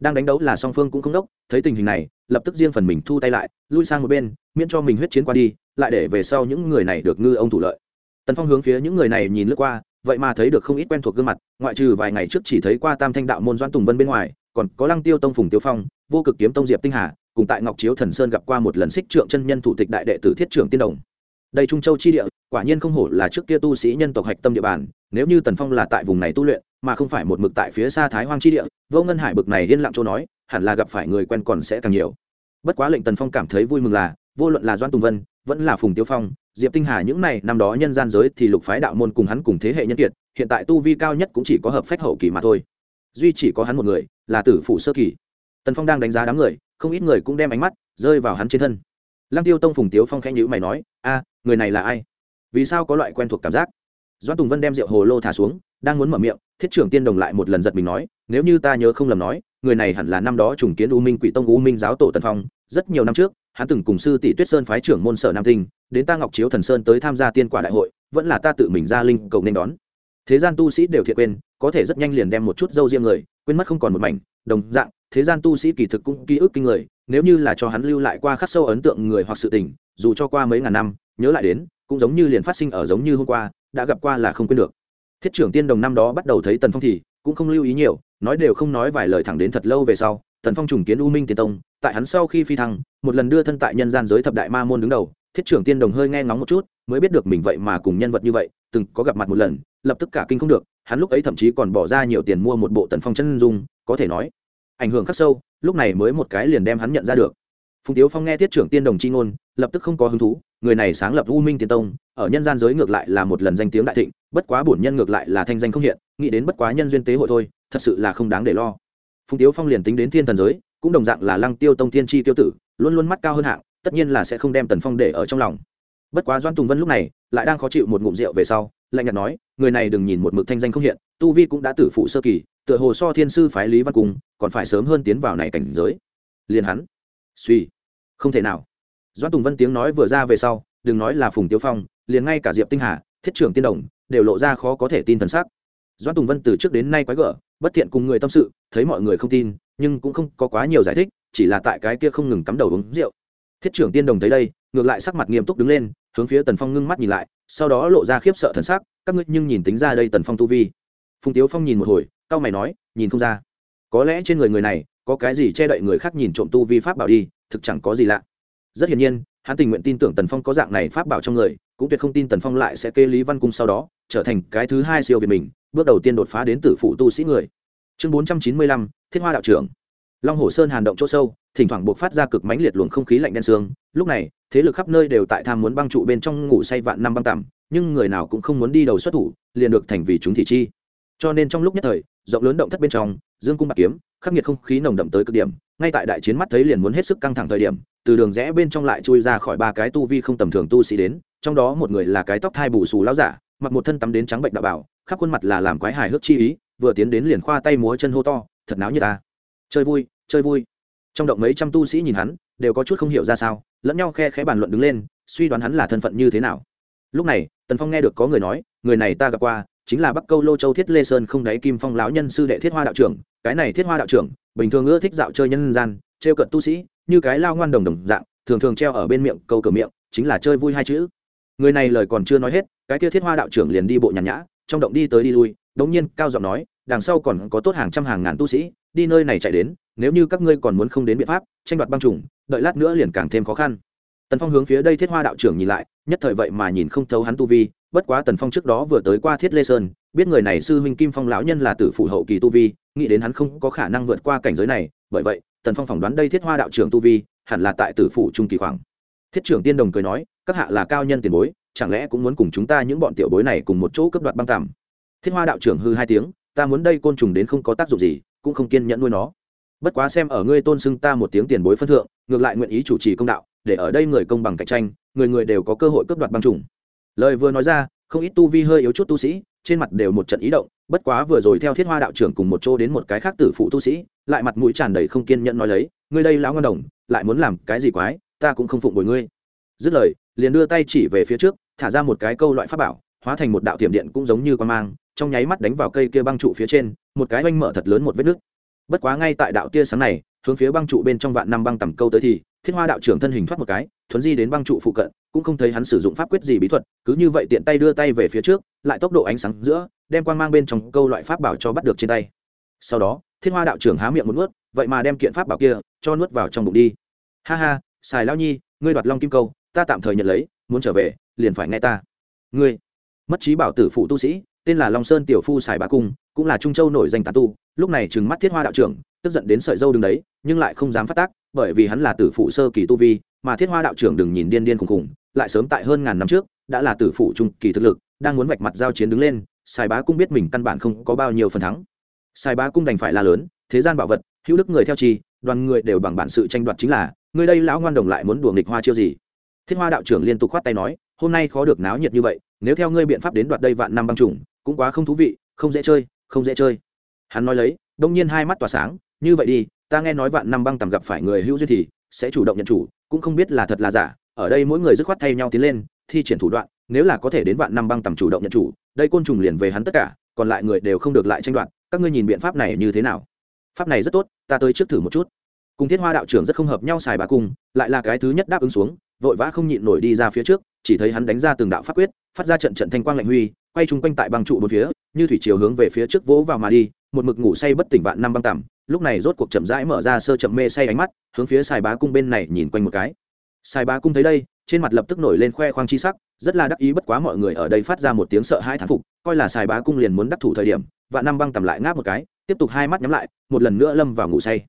đang đánh đấu là song phương cũng không đốc, thấy tình hình này, lập tức riêng phần mình thu tay lại, lui sang một bên, miễn cho mình huyết chiến qua đi, lại để về sau những người này được ngư ông thủ lợi. Tần phong hướng phía những người này nhìn lướt qua, vậy mà thấy được không ít quen thuộc gương mặt, ngoại trừ vài ngày trước chỉ thấy qua tam thanh đạo môn doãn tùng vân bên ngoài, còn có lăng tiêu tông phùng tiêu phong, vô cực kiếm tông diệp tinh hà, cùng tại ngọc chiếu thần sơn gặp qua một lần xích trượng chân nhân thủ tịch đại đệ tử thiết trưởng tiên đồng. Đây trung châu chi địa, quả nhiên không hổ là trước kia tu sĩ nhân tộc hạch tâm địa bàn, nếu như tần phong là tại vùng này tu luyện mà không phải một mực tại phía xa thái hoang chi địa, vô ngân hải bực này yên lặng chỗ nói, hẳn là gặp phải người quen còn sẽ càng nhiều. Bất quá lệnh tần phong cảm thấy vui mừng là, vô luận là doan tùng vân, vẫn là phùng tiêu phong, diệp tinh hà những này, năm đó nhân gian giới thì lục phái đạo môn cùng hắn cùng thế hệ nhân kiệt, hiện tại tu vi cao nhất cũng chỉ có hợp phách hậu kỳ mà thôi. Duy chỉ có hắn một người, là tử phụ sơ kỳ. Tần phong đang đánh giá đám người, không ít người cũng đem ánh mắt rơi vào hắn trên thân. Lăng tiêu tông phùng tiếu phong khẽ nhữ mày nói, a, người này là ai? Vì sao có loại quen thuộc cảm giác? Doan tùng vân đem rượu hồ lô thả xuống đang muốn mở miệng, thiết trưởng tiên đồng lại một lần giật mình nói, nếu như ta nhớ không lầm nói, người này hẳn là năm đó trùng kiến u minh quỷ tông u minh giáo tổ tần phong. Rất nhiều năm trước, hắn từng cùng sư tỷ tuyết sơn phái trưởng môn sở nam tinh, đến ta ngọc chiếu thần sơn tới tham gia tiên quả đại hội, vẫn là ta tự mình ra linh cầu nên đón. Thế gian tu sĩ đều thiệt quên, có thể rất nhanh liền đem một chút dâu riêng người, quên mất không còn một mảnh, đồng dạng, thế gian tu sĩ kỳ thực cũng ký ức kinh người, nếu như là cho hắn lưu lại qua khắc sâu ấn tượng người hoặc sự tình, dù cho qua mấy ngàn năm, nhớ lại đến, cũng giống như liền phát sinh ở giống như hôm qua, đã gặp qua là không quên được thiết trưởng tiên đồng năm đó bắt đầu thấy tần phong thì cũng không lưu ý nhiều, nói đều không nói vài lời thẳng đến thật lâu về sau, tần phong trùng kiến u minh tiên tông, tại hắn sau khi phi thăng, một lần đưa thân tại nhân gian giới thập đại ma môn đứng đầu, thiết trưởng tiên đồng hơi nghe ngóng một chút, mới biết được mình vậy mà cùng nhân vật như vậy, từng có gặp mặt một lần, lập tức cả kinh không được, hắn lúc ấy thậm chí còn bỏ ra nhiều tiền mua một bộ tần phong chân dung, có thể nói, ảnh hưởng khắc sâu, lúc này mới một cái liền đem hắn nhận ra được phùng tiếu phong nghe thiết trưởng tiên đồng c h i ngôn, lập tức không có hứng thú, người này sáng lập u minh tiên tông, ở nhân gian giới ngược lại là một lần danh tiếng đại thịnh, bất quá bổn nhân ngược lại là thanh danh không hiện, nghĩ đến bất quá nhân duyên tế hội thôi, thật sự là không đáng để lo. Phùng tiếu phong liền tính đến thiên thần giới, cũng đồng dạng là lăng tiêu tông tiên tri tiêu tử, luôn luôn mắt cao hơn hạng, tất nhiên là sẽ không đem tần phong để ở trong lòng. Bất quá doan tùng vân lúc này, lại đang khó chịu một ngụm rượu về sau, lạnh nhạt nói, người này đừng nhìn một mực thanh danh không hiện, tu vi cũng đã tử phụ sơ kỳ, tựa hồ so thiên sư phái lý văn cung, còn phải sớm hơn tiến vào này cảnh giới. Liền hắn. Suy không thể nào. Doãn tùng vân tiếng nói vừa ra về sau, đừng nói là phùng tiêu phong, liền ngay cả diệp tinh hà, thiết trưởng tiên đồng, đều lộ ra khó có thể tin thần sắc. Doãn tùng vân từ trước đến nay quái gở, bất thiện cùng người tâm sự, thấy mọi người không tin, nhưng cũng không có quá nhiều giải thích, chỉ là tại cái kia không ngừng cắm đầu uống rượu. Thiết trưởng tiên đồng thấy đây, ngược lại sắc mặt nghiêm túc đứng lên, hướng phía tần phong ngưng mắt nhìn lại, sau đó lộ ra khiếp sợ thần sắc, các ngươi nhưng nhìn tính ra đây tần phong tu vi. Phùng tiếu phong nhìn một hồi cao mày nói, nhìn không ra. Có lẽ trên người người này, có cái gì che đậy người khác nhìn trộm tu vi pháp bảo đi thực chẳng có gì lạ. Rất hiển nhiên, hắn tình nguyện tin tưởng tần phong có dạng này pháp bảo trong người, cũng tuyệt không tin tần phong lại sẽ kê lý văn cung sau đó, trở thành cái thứ hai siêu việt mình, bước đầu tiên đột phá đến tử phụ tu sĩ người. Chương bốn trăm chín mươi lăm, thiết hoa đạo trưởng. Long hồ sơn hàn động chỗ sâu, thỉnh thoảng buộc phát ra cực mãnh liệt luồng không khí lạnh đen xương. Lúc này, thế lực khắp nơi đều tại tham muốn băng trụ bên trong ngủ say vạn năm băng tằm, nhưng người nào cũng không muốn đi đầu xuất thủ, liền được thành vì chúng thị chi. Cho nên trong lúc nhất thời, rộng lớn động thất bên trong, dương cung bạc kiếm, khắc nghiệt không khí nồng đậm tới cực điểm ngay tại đại chiến mắt thấy liền muốn hết sức căng thẳng thời điểm, từ đường rẽ bên trong lại chui ra khỏi ba cái tu vi không tầm thường tu sĩ đến, trong đó một người là cái tóc thai bù xù lão giả, mặc một thân tắm đến trắng bệnh đạo bảo, khắp khuôn mặt là làm quái hài hước chi ý, vừa tiến đến liền khoa tay múa chân hô to, thật náo như ta. Chơi vui chơi vui. Trong động mấy trăm tu sĩ nhìn hắn, đều có chút không hiểu ra sao, lẫn nhau khe khẽ bàn luận đứng lên, suy đoán hắn là thân phận như thế nào. Lúc này, tần phong nghe được có người nói, người này ta gặp qua, chính là bắc câu lô châu thiết lê sơn không đáy kim phong lão nhân sư đệ thiết hoa đạo trưởng, cái này thiết hoa đạo trưởng bình thường ưa thích dạo chơi nhân gian, trêu cận tu sĩ, như cái lao ngoan đồng đồng dạng, thường thường treo ở bên miệng, câu cửa miệng, chính là chơi vui hai chữ. Người này lời còn chưa nói hết, cái kia thiết hoa đạo trưởng liền đi bộ nhàn nhã, trong động đi tới đi lui, đống nhiên cao giọng nói, đằng sau còn có tốt hàng trăm hàng ngàn tu sĩ, đi nơi này chạy đến, nếu như các ngươi còn muốn không đến biện pháp, tranh đoạt băng trùng, đợi lát nữa liền càng thêm khó khăn. Tần phong hướng phía đây thiết hoa đạo trưởng nhìn lại, nhất thời vậy mà nhìn không thấu hắn tu vi bất quá tần phong trước đó vừa tới qua thiết lê sơn, biết người này sư huynh kim phong lão nhân là tử phụ hậu kỳ tu vi, nghĩ đến hắn không có khả năng vượt qua cảnh giới này, bởi vậy, tần phong phỏng đoán đây thiết hoa đạo trưởng tu vi, hẳn là tại tử phụ trung kỳ khoảng. Thiết trưởng tiên đồng cười nói, các hạ là cao nhân tiền bối, chẳng lẽ cũng muốn cùng chúng ta những bọn tiểu bối này cùng một chỗ cấp đoạt băng tàm thiết hoa đạo trưởng hư hai tiếng, ta muốn đây côn trùng đến không có tác dụng gì, cũng không kiên nhẫn nuôi nó. Bất quá xem ở ngươi tôn xưng ta một tiếng tiền bối phân thượng, ngược lại nguyện ý chủ trì công đạo, để ở đây người công bằng cạnh tranh, người người đều có cơ hội cướp đoạt băng trùng lời vừa nói ra, không ít tu vi hơi yếu chút tu sĩ, trên mặt đều một trận ý động, bất quá vừa rồi theo thiết hoa đạo trưởng cùng một chỗ đến một cái khác tử phụ tu sĩ, lại mặt mũi tràn đầy không kiên nhẫn nói lấy, ngươi đây lão ngân đồng, lại muốn làm cái gì quái, ta cũng không phụng bồi ngươi. Dứt lời, liền đưa tay chỉ về phía trước, thả ra một cái câu loại pháp bảo, hóa thành một đạo tiệm điện cũng giống như quan mang, trong nháy mắt đánh vào cây kia băng trụ phía trên, một cái oanh mở thật lớn một vết nước bất quá ngay tại đạo tia sáng này, hướng phía băng trụ bên trong vạn năm băng tầm câu tới thì thiết hoa đạo trưởng thân hình thoát một cái, thuấn di đến băng trụ phụ cận, cũng không thấy hắn sử dụng pháp quyết gì bí thuật, cứ như vậy tiện tay đưa tay về phía trước, lại tốc độ ánh sáng giữa, đem quang mang bên trong câu loại pháp bảo cho bắt được trên tay. Sau đó, thiết hoa đạo trưởng há miệng một nuốt, vậy mà đem kiện pháp bảo kia cho nuốt vào trong bụng đi. Ha ha xài lao nhi, ngươi đoạt long kim câu, ta tạm thời nhận lấy, muốn trở về, liền phải nghe ta. Ngươi, mất trí bảo tử phụ tu sĩ, tên là long sơn tiểu phu xài bá cung, cũng là trung châu nổi danh tán tu, lúc này trừng mắt thiết hoa đạo trưởng, tức giận đến sợi dâu đứng đấy, nhưng lại không dám phát tác bởi vì hắn là tử phụ sơ kỳ tu vi, mà thiết hoa đạo trưởng đừng nhìn điên điên khùng khùng, lại sớm tại hơn ngàn năm trước, đã là tử phụ trung kỳ thực lực, đang muốn vạch mặt giao chiến đứng lên, sai bá cung biết mình căn bản không có bao nhiêu phần thắng. Sai bá cung đành phải la lớn, thế gian bảo vật, hữu đức người theo chi, đoàn người đều bằng bản sự tranh đoạt chính là người đây lão ngoan đồng lại muốn đùa nghịch hoa chiêu gì? Thiết hoa đạo trưởng liên tục khoát tay nói, hôm nay khó được náo nhiệt như vậy, nếu theo ngươi biện pháp đến đoạt đây vạn năm băng trùng, cũng quá không thú vị, không dễ chơi, không dễ chơi. Hắn nói lấy, đông nhiên hai mắt tỏa sáng, như vậy đi ta nghe nói vạn năm băng tầm gặp phải người hữu duyên thì sẽ chủ động nhận chủ, cũng không biết là thật là giả, ở đây mỗi người dứt khoát thay nhau tiến lên, thi triển thủ đoạn, nếu là có thể đến vạn năm băng tầm chủ động nhận chủ, đây côn trùng liền về hắn tất cả, còn lại người đều không được lại tranh đoạt, các ngươi nhìn biện pháp này như thế nào? Pháp này rất tốt, ta tới trước thử một chút. Cùng thiết hoa đạo trưởng rất không hợp nhau xài bà cung, lại là cái thứ nhất đáp ứng xuống, vội vã không nhịn nổi đi ra phía trước, chỉ thấy hắn đánh ra từng đạo pháp quyết, phát ra trận trận thanh quang lạnh huy, quay chung quanh tại băng trụ bốn phía, như thủy chiều hướng về phía trước vỗ vào mà đi, một mực ngủ say bất tỉnh vạn năm băng tằm lúc này rốt cuộc chậm rãi mở ra sơ chậm mê say ánh mắt, hướng phía xài bá cung bên này nhìn quanh một cái. Xài bá cung thấy đây, trên mặt lập tức nổi lên khoe khoang chi sắc, rất là đắc ý bất quá mọi người ở đây phát ra một tiếng sợ hãi thán phục, coi là xài bá cung liền muốn đắc thủ thời điểm, vạn năm băng tầm lại ngáp một cái, tiếp tục hai mắt nhắm lại, một lần nữa lâm vào ngủ say.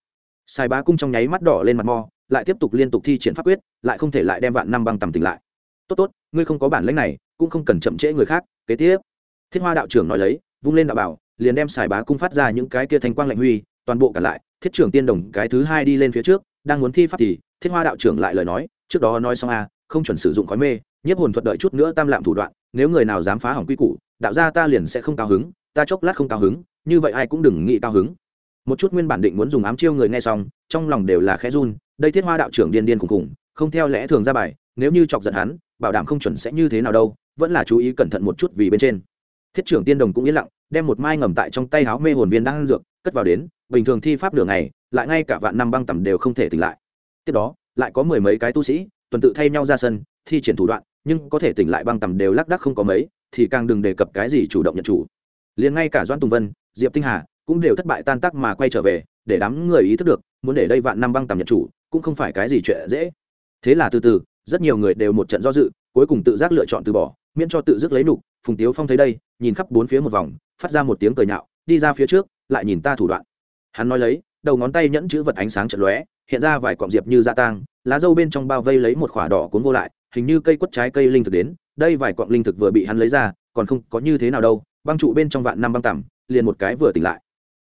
Xài bá cung trong nháy mắt đỏ lên mặt mò lại tiếp tục liên tục thi triển pháp quyết, lại không thể lại đem vạn năm băng tầm tỉnh lại. Tốt tốt, ngươi không có bản lĩnh này, cũng không cần chậm trễ người khác, kế tiếp. Thiết hoa đạo trưởng nói lấy, vung lên đạo bảo, liền đem xài bá cung phát ra những cái kia thanh quang lạnh huy toàn bộ cả lại, thiết trưởng tiên đồng cái thứ hai đi lên phía trước, đang muốn thi pháp thì, thiết hoa đạo trưởng lại lời nói, trước đó nói xong a không chuẩn sử dụng khói mê, nhiếp hồn thuật đợi chút nữa tam lạm thủ đoạn, nếu người nào dám phá hỏng quy củ, đạo gia ta liền sẽ không cao hứng, ta chốc lát không cao hứng, như vậy ai cũng đừng nghĩ cao hứng. Một chút nguyên bản định muốn dùng ám chiêu người nghe xong, trong lòng đều là khẽ run, đây thiết hoa đạo trưởng điên điên cùng cùng không theo lẽ thường ra bài, nếu như chọc giận hắn, bảo đảm không chuẩn sẽ như thế nào đâu, vẫn là chú ý cẩn thận một chút vì bên trên. Thiết trưởng tiên đồng cũng yên lặng, đem một mai ngầm tại trong tay háo mê hồn viên đang dược, cất vào đến bình thường thi pháp đường này lại ngay cả vạn năm băng tầm đều không thể tỉnh lại. Tiếp đó, lại có mười mấy cái tu sĩ, tuần tự thay nhau ra sân, thi triển thủ đoạn, nhưng có thể tỉnh lại băng tầm đều lác đác không có mấy, thì càng đừng đề cập cái gì chủ động nhận chủ. Liền ngay cả doan tùng vân, diệp tinh hà cũng đều thất bại tan tác mà quay trở về, để đám người ý thức được, muốn để đây vạn năm băng tầm nhận chủ cũng không phải cái gì chuyện dễ. Thế là từ từ, rất nhiều người đều một trận do dự, cuối cùng tự giác lựa chọn từ bỏ, miễn cho tự dứt lấy nục. Phùng tiếu phong thấy đây, nhìn khắp bốn phía một vòng, phát ra một tiếng cười nhạo, đi ra phía trước, lại nhìn ta thủ đoạn hắn nói lấy, đầu ngón tay nhẫn chữ vật ánh sáng chật lóe, hiện ra vài cọng diệp như da tang, lá dâu bên trong bao vây lấy một khỏa đỏ cuốn vô lại, hình như cây quất trái cây linh thực đến, đây vài cọng linh thực vừa bị hắn lấy ra, còn không có như thế nào đâu, băng trụ bên trong vạn năm băng tằm, liền một cái vừa tỉnh lại.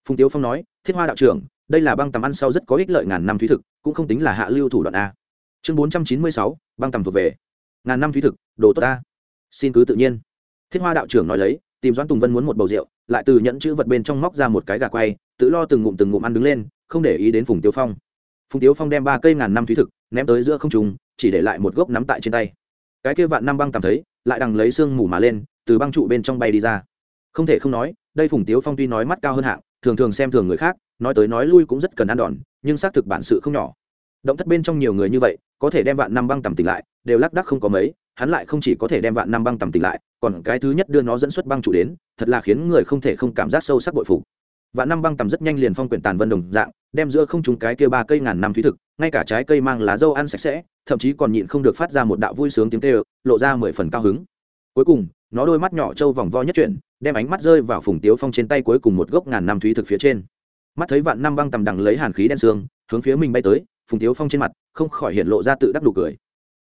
Phùng tiếu phong nói, thiết hoa đạo trưởng, đây là băng tằm ăn sau rất có ích lợi ngàn năm thúy thực, cũng không tính là hạ lưu thủ đoạn a. Chương bốn trăm chín mươi sáu, băng tằm thuộc về. Ngàn năm thúy thực, đồ tốt ta. Xin cứ tự nhiên. Thiết hoa đạo trưởng nói lấy, tìm doãn tùng vân muốn một bầu rượu, lại từ nhẫn chữ vật bên trong móc ra một cái gà quay tự lo từng ngụm từng ngụm ăn đứng lên, không để ý đến phùng Tiêu phong. Phùng Tiêu phong đem ba cây ngàn năm thúy thực ném tới giữa không trùng chỉ để lại một gốc nắm tại trên tay. Cái kia vạn năm băng tạm thấy, lại đằng lấy xương mù mà lên, từ băng trụ bên trong bay đi ra. Không thể không nói, đây phùng tiếu phong tuy nói mắt cao hơn hạng, thường thường xem thường người khác, nói tới nói lui cũng rất cần ăn đòn, nhưng xác thực bản sự không nhỏ. Động thất bên trong nhiều người như vậy, có thể đem vạn năm băng tầm tỉnh lại, đều lác đắc không có mấy, hắn lại không chỉ có thể đem vạn năm băng tầm tỉnh lại, còn cái thứ nhất đưa nó dẫn xuất băng trụ đến, thật là khiến người không thể không cảm giác sâu sắc bội phục vạn năm băng tầm rất nhanh liền phong quyển tàn vân đồng dạng, đem giữa không trúng cái kia ba cây ngàn năm thúy thực, ngay cả trái cây mang lá dâu ăn sạch sẽ, thậm chí còn nhịn không được phát ra một đạo vui sướng tiếng tê lộ ra mười phần cao hứng. Cuối cùng, nó đôi mắt nhỏ trâu vòng vo nhất chuyển, đem ánh mắt rơi vào phùng tiếu phong trên tay cuối cùng một gốc ngàn năm thúy thực phía trên. Mắt thấy vạn năm băng tầm đằng lấy hàn khí đen xương, hướng phía mình bay tới, phùng tiếu phong trên mặt không khỏi hiện lộ ra tự đắc đủ cười.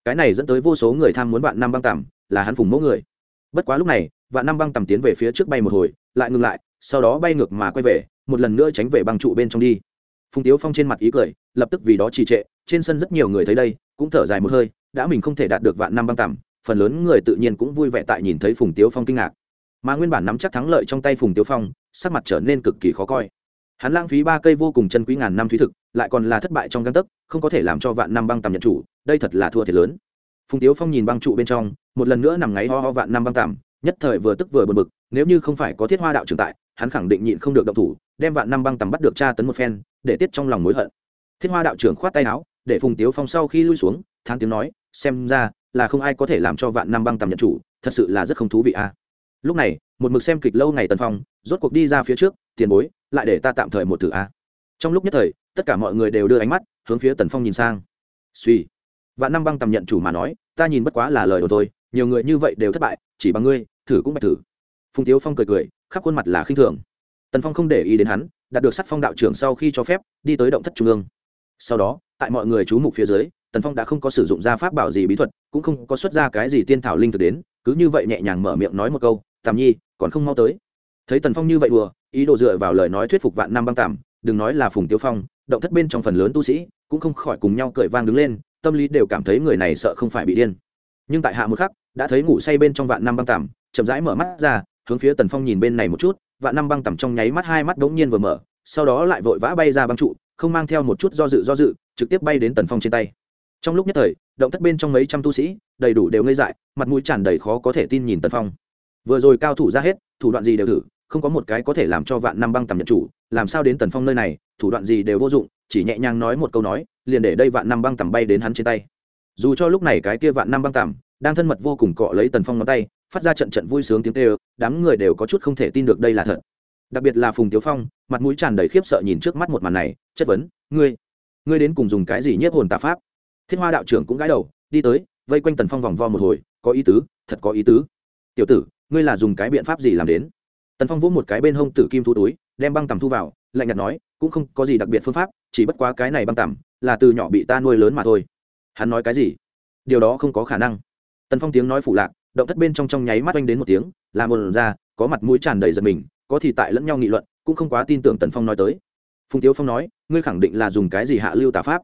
Cái này dẫn tới vô số người tham muốn vạn năm băng tầm, là hắn phùng mẫu người. Bất quá lúc này, vạn năm băng tầm tiến về phía trước bay một hồi, lại ngừng lại sau đó bay ngược mà quay về, một lần nữa tránh về băng trụ bên trong đi. Phùng tiếu phong trên mặt ý cười, lập tức vì đó trì trệ, trên sân rất nhiều người thấy đây, cũng thở dài một hơi, đã mình không thể đạt được vạn năm băng tằm phần lớn người tự nhiên cũng vui vẻ tại nhìn thấy phùng tiếu phong kinh ngạc. Mà nguyên bản nắm chắc thắng lợi trong tay phùng tiếu phong, sắc mặt trở nên cực kỳ khó coi. Hắn lãng phí ba cây vô cùng chân quý ngàn năm thúy thực, lại còn là thất bại trong găng tấc, không có thể làm cho vạn năm băng tằm nhận chủ, đây thật là thua thiệt lớn. Phùng tiếu phong nhìn băng trụ bên trong, một lần nữa nằm ngáy ho ho vạn năm băng tằm nhất thời vừa tức vừa bực bực, nếu như không phải có thiết hoa đạo trưởng tại, hắn khẳng định nhịn không được động thủ, đem vạn năm băng Tầm bắt được tra tấn một phen, để tiết trong lòng mối hận. Thiết hoa đạo trưởng khoát tay áo, để phùng tiếu phong sau khi lui xuống, thán tiếng nói, xem ra là không ai có thể làm cho vạn năm băng Tầm nhận chủ, thật sự là rất không thú vị a. Lúc này, một mực xem kịch lâu ngày tần phong, rốt cuộc đi ra phía trước, tiền bối, lại để ta tạm thời một thử a. Trong lúc nhất thời, tất cả mọi người đều đưa ánh mắt hướng phía tần phong nhìn sang. Suy vạn năm băng tầm nhận chủ mà nói, ta nhìn bất quá là lời đồ thôi, nhiều người như vậy đều thất bại, chỉ bằng ngươi thử cũng bạch thử. Phùng tiếu phong cười cười, khắp khuôn mặt là khinh thường. Tần phong không để ý đến hắn, đạt được sắc phong đạo trưởng sau khi cho phép, đi tới động thất trung ương. Sau đó, tại mọi người chú mục phía dưới, tần phong đã không có sử dụng ra pháp bảo gì bí thuật, cũng không có xuất ra cái gì tiên thảo linh thực đến, cứ như vậy nhẹ nhàng mở miệng nói một câu, tàm nhi, còn không mau tới. Thấy tần phong như vậy đùa, ý đồ dựa vào lời nói thuyết phục vạn năm băng tàm đừng nói là phùng tiêu phong, động thất bên trong phần lớn tu sĩ, cũng không khỏi cùng nhau cười vang đứng lên, tâm lý đều cảm thấy người này sợ không phải bị điên. Nhưng tại hạ một khắc đã thấy ngủ say bên trong vạn năm băng tằm, chậm rãi mở mắt ra, hướng phía tần phong nhìn bên này một chút, vạn năm băng tằm trong nháy mắt hai mắt đ ố n g nhiên vừa mở, sau đó lại vội vã bay ra băng trụ, không mang theo một chút do dự do dự, trực tiếp bay đến tần phong trên tay. Trong lúc nhất thời, động thất bên trong mấy trăm tu sĩ, đầy đủ đều ngây dại, mặt mũi tràn đầy khó có thể tin nhìn tần phong. Vừa rồi cao thủ ra hết, thủ đoạn gì đều thử, không có một cái có thể làm cho vạn năm băng tầm nhận chủ, làm sao đến tần phong nơi này, thủ đoạn gì đều vô dụng, chỉ nhẹ nhàng nói một câu nói, liền để đây vạn năm băng tầm bay đến hắn trên tay. Dù cho lúc này cái kia vạn năm băng tằm đang thân mật vô cùng cọ lấy tần phong ngón tay, phát ra trận trận vui sướng tiếng tê ơ đám người đều có chút không thể tin được đây là thật. Đặc biệt là phùng tiếu phong, mặt mũi tràn đầy khiếp sợ nhìn trước mắt một màn này, chất vấn, ngươi ngươi đến cùng dùng cái gì nhiếp hồn tà pháp? Thiên hoa đạo trưởng cũng gãi đầu, đi tới, vây quanh tần phong vòng vo một hồi, có ý tứ, thật có ý tứ. Tiểu tử, ngươi là dùng cái biện pháp gì làm đến? Tần phong vỗ một cái bên hông tử kim thu túi, đem băng tầm thu vào, lạnh nhạt nói, cũng không có gì đặc biệt phương pháp, chỉ bất quá cái này băng tầm là từ nhỏ bị ta nuôi lớn mà thôi. Hắn nói cái gì? Điều đó không có khả năng tần phong tiếng nói phủ lạc, động thất bên trong trong nháy mắt oanh đến một tiếng làm một lần ra, có mặt mũi tràn đầy giật mình, có thì tại lẫn nhau nghị luận, cũng không quá tin tưởng tần phong nói tới. Phùng tiếu phong nói, ngươi khẳng định là dùng cái gì hạ lưu tà pháp?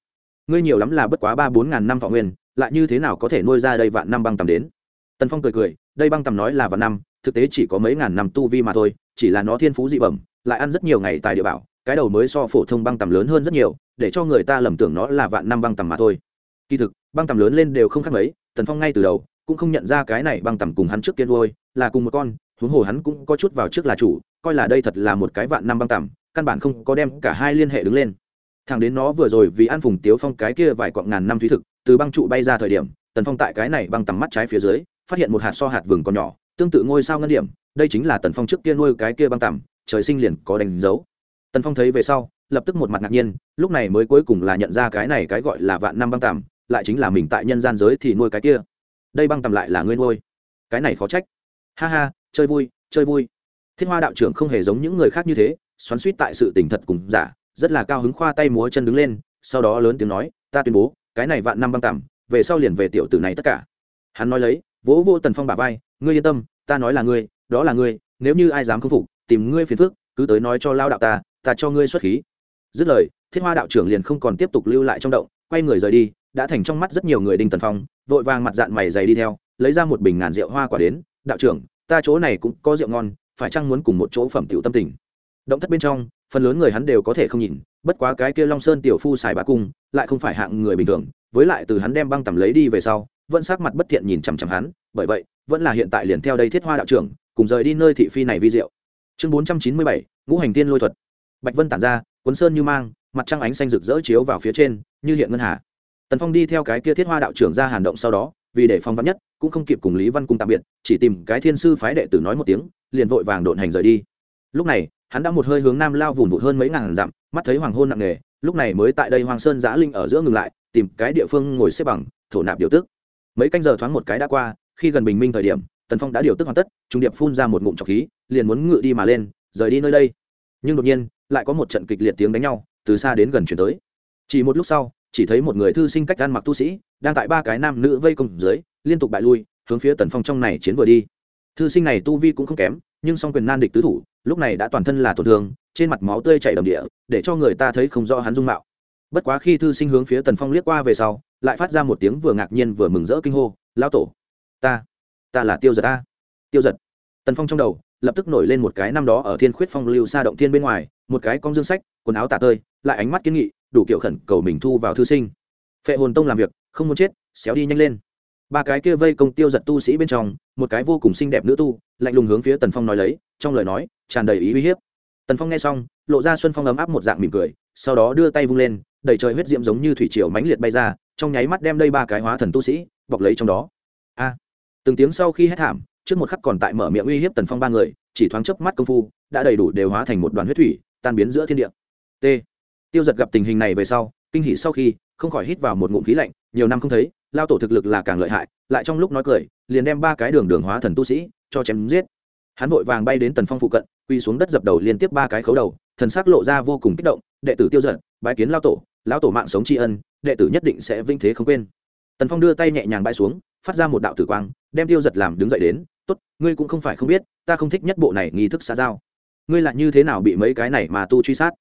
Ngươi nhiều lắm là bất quá ba bốn ngàn năm thọ nguyên, lại như thế nào có thể nuôi ra đây vạn năm băng tầm đến? Tần phong cười cười, đây băng tầm nói là vạn năm, thực tế chỉ có mấy ngàn năm tu vi mà thôi, chỉ là nó thiên phú dị bẩm, lại ăn rất nhiều ngày tại địa bảo, cái đầu mới so phổ thông băng tầm lớn hơn rất nhiều, để cho người ta lầm tưởng nó là vạn năm băng tầm mà thôi. Kỳ thực, băng tầm lớn lên đều không khác mấy, tần phong ngay từ đầu cũng không nhận ra cái này băng tầm cùng hắn trước kia nuôi, là cùng một con, huống hồ hắn cũng có chút vào trước là chủ, coi là đây thật là một cái vạn năm băng tầm, căn bản không có đem cả hai liên hệ đứng lên. Thằng đến nó vừa rồi vì ăn phùng tiếu phong cái kia vài cọng ngàn năm thúy thực, từ băng trụ bay ra thời điểm, tần phong tại cái này băng tầm mắt trái phía dưới, phát hiện một hạt so hạt vừng còn nhỏ, tương tự ngôi sao ngân điểm, đây chính là tần phong trước kia nuôi cái kia băng tầm, trời sinh liền có đánh dấu. Tần phong thấy về sau, lập tức một mặt ngạc nhiên, lúc này mới cuối cùng là nhận ra cái này cái gọi là vạn năm băng tầm, lại chính là mình tại nhân gian giới thì nuôi cái kia đây băng tầm lại là ngươi nuôi. Cái này khó trách. Ha ha chơi vui chơi vui. Thiết hoa đạo trưởng không hề giống những người khác như thế xoắn suýt tại sự tỉnh thật cùng giả rất là cao hứng khoa tay múa chân đứng lên sau đó lớn tiếng nói ta tuyên bố cái này vạn năm băng tầm, về sau liền về tiểu tử này tất cả. Hắn nói lấy vỗ vô tần phong bà vai ngươi yên tâm ta nói là ngươi đó là ngươi nếu như ai dám khâm phục tìm ngươi phiền phước cứ tới nói cho lao đạo ta ta cho ngươi xuất khí. Dứt lời thiết hoa đạo trưởng liền không còn tiếp tục lưu lại trong động quay người rời đi đã thành trong mắt rất nhiều người đinh tần phong vội vàng mặt dạng mày dày đi theo, lấy ra một bình ngàn rượu hoa quả đến, đạo trưởng, ta chỗ này cũng có rượu ngon, phải chăng muốn cùng một chỗ phẩm tiểu tâm tình? Động thất bên trong, phần lớn người hắn đều có thể không nhìn, bất quá cái kia long sơn tiểu phu xài bá cung, lại không phải hạng người bình thường, với lại từ hắn đem băng tầm lấy đi về sau, vẫn sắc mặt bất thiện nhìn chằm chằm hắn, bởi vậy, vẫn là hiện tại liền theo đây thiết hoa đạo trưởng, cùng rời đi nơi thị phi này vi diệu. Chương bốn trăm chín mươi bảy, ngũ hành tiên lôi thuật. Bạch vân tản ra, cuốn sơn như mang, mặt trăng ánh xanh rực rỡ chiếu vào phía trên, như hiện ngân hà tần phong đi theo cái kia thiết hoa đạo trưởng ra hàn động sau đó, vì để phong vắn nhất, cũng không kịp cùng lý văn cung tạm biệt, chỉ tìm cái thiên sư phái đệ tử nói một tiếng, liền vội vàng độn hành rời đi. Lúc này, hắn đã một hơi hướng nam lao vùn vụt hơn mấy ngàn dặm, mắt thấy hoàng hôn nặng nề, lúc này mới tại đây hoàng sơn giã linh ở giữa ngừng lại, tìm cái địa phương ngồi xếp bằng, thổ nạp điều tức. Mấy canh giờ thoáng một cái đã qua, khi gần bình minh thời điểm, tần phong đã điều tức hoàn tất, trung điệp phun ra một ngụm trọc khí, liền muốn ngự đi mà lên, rời đi nơi đây. Nhưng đột nhiên, lại có một trận kịch liệt tiếng đánh nhau, từ xa đến gần chuyển tới. Chỉ một lúc sau chỉ thấy một người thư sinh cách ăn mặc tu sĩ, đang tại ba cái nam nữ vây công dưới, liên tục bại lui, hướng phía tần phong trong này chiến vừa đi. Thư sinh này tu vi cũng không kém, nhưng song quyền nan địch tứ thủ, lúc này đã toàn thân là tổn thương, trên mặt máu tươi chảy đầm địa, để cho người ta thấy không rõ hắn dung mạo. Bất quá khi thư sinh hướng phía tần phong liếc qua về sau, lại phát ra một tiếng vừa ngạc nhiên vừa mừng rỡ kinh hô lao tổ, ta ta là tiêu giật ta. Tiêu giật? Tần phong trong đầu, lập tức nổi lên một cái năm đó ở thiên khuyết phong lưu xa động thiên bên ngoài, một cái con dương sách, quần áo tả tơi, lại ánh mắt kiến nghị đủ kiểu khẩn cầu mình thu vào thư sinh. Phệ hồn tông làm việc, không muốn chết, xéo đi nhanh lên. Ba cái kia vây công tiêu giật tu sĩ bên trong, một cái vô cùng xinh đẹp nữ tu, lạnh lùng hướng phía tần phong nói lấy, trong lời nói, tràn đầy ý uy hiếp. Tần phong nghe xong, lộ ra xuân phong ấm áp một dạng mỉm cười, sau đó đưa tay vung lên, đẩy trời huyết diễm giống như thủy triều mãnh liệt bay ra, trong nháy mắt đem đây ba cái hóa thần tu sĩ, bọc lấy trong đó. A! Từng tiếng sau khi hét thảm, trước một khắc còn tại mở miệng uy hiếp tần phong ba người, chỉ thoáng chớp mắt công phu, đã đầy đủ đều hóa thành một đoàn huyết thủy, tan biến giữa thiên địa. T tiêu giật gặp tình hình này về sau, kinh hỉ sau khi, không khỏi hít vào một ngụm khí lạnh, nhiều năm không thấy, lao tổ thực lực là càng lợi hại, lại trong lúc nói cười, liền đem ba cái đường đường hóa thần tu sĩ cho chém giết. Hắn vội vàng bay đến tần phong phụ cận quy xuống đất dập đầu liên tiếp ba cái khấu đầu, thần sắc lộ ra vô cùng kích động, đệ tử tiêu giật, bái kiến lao tổ lao tổ mạng sống tri ân, đệ tử nhất định sẽ vinh thế không quên. Tần phong đưa tay nhẹ nhàng bay xuống, phát ra một đạo tử quang, đem tiêu giật làm đứng dậy đến, tốt, ngươi cũng không phải không biết, ta không thích nhất bộ này nghi thức xã giao. Ngươi lại như thế nào bị mấy cái này mà tu truy sát?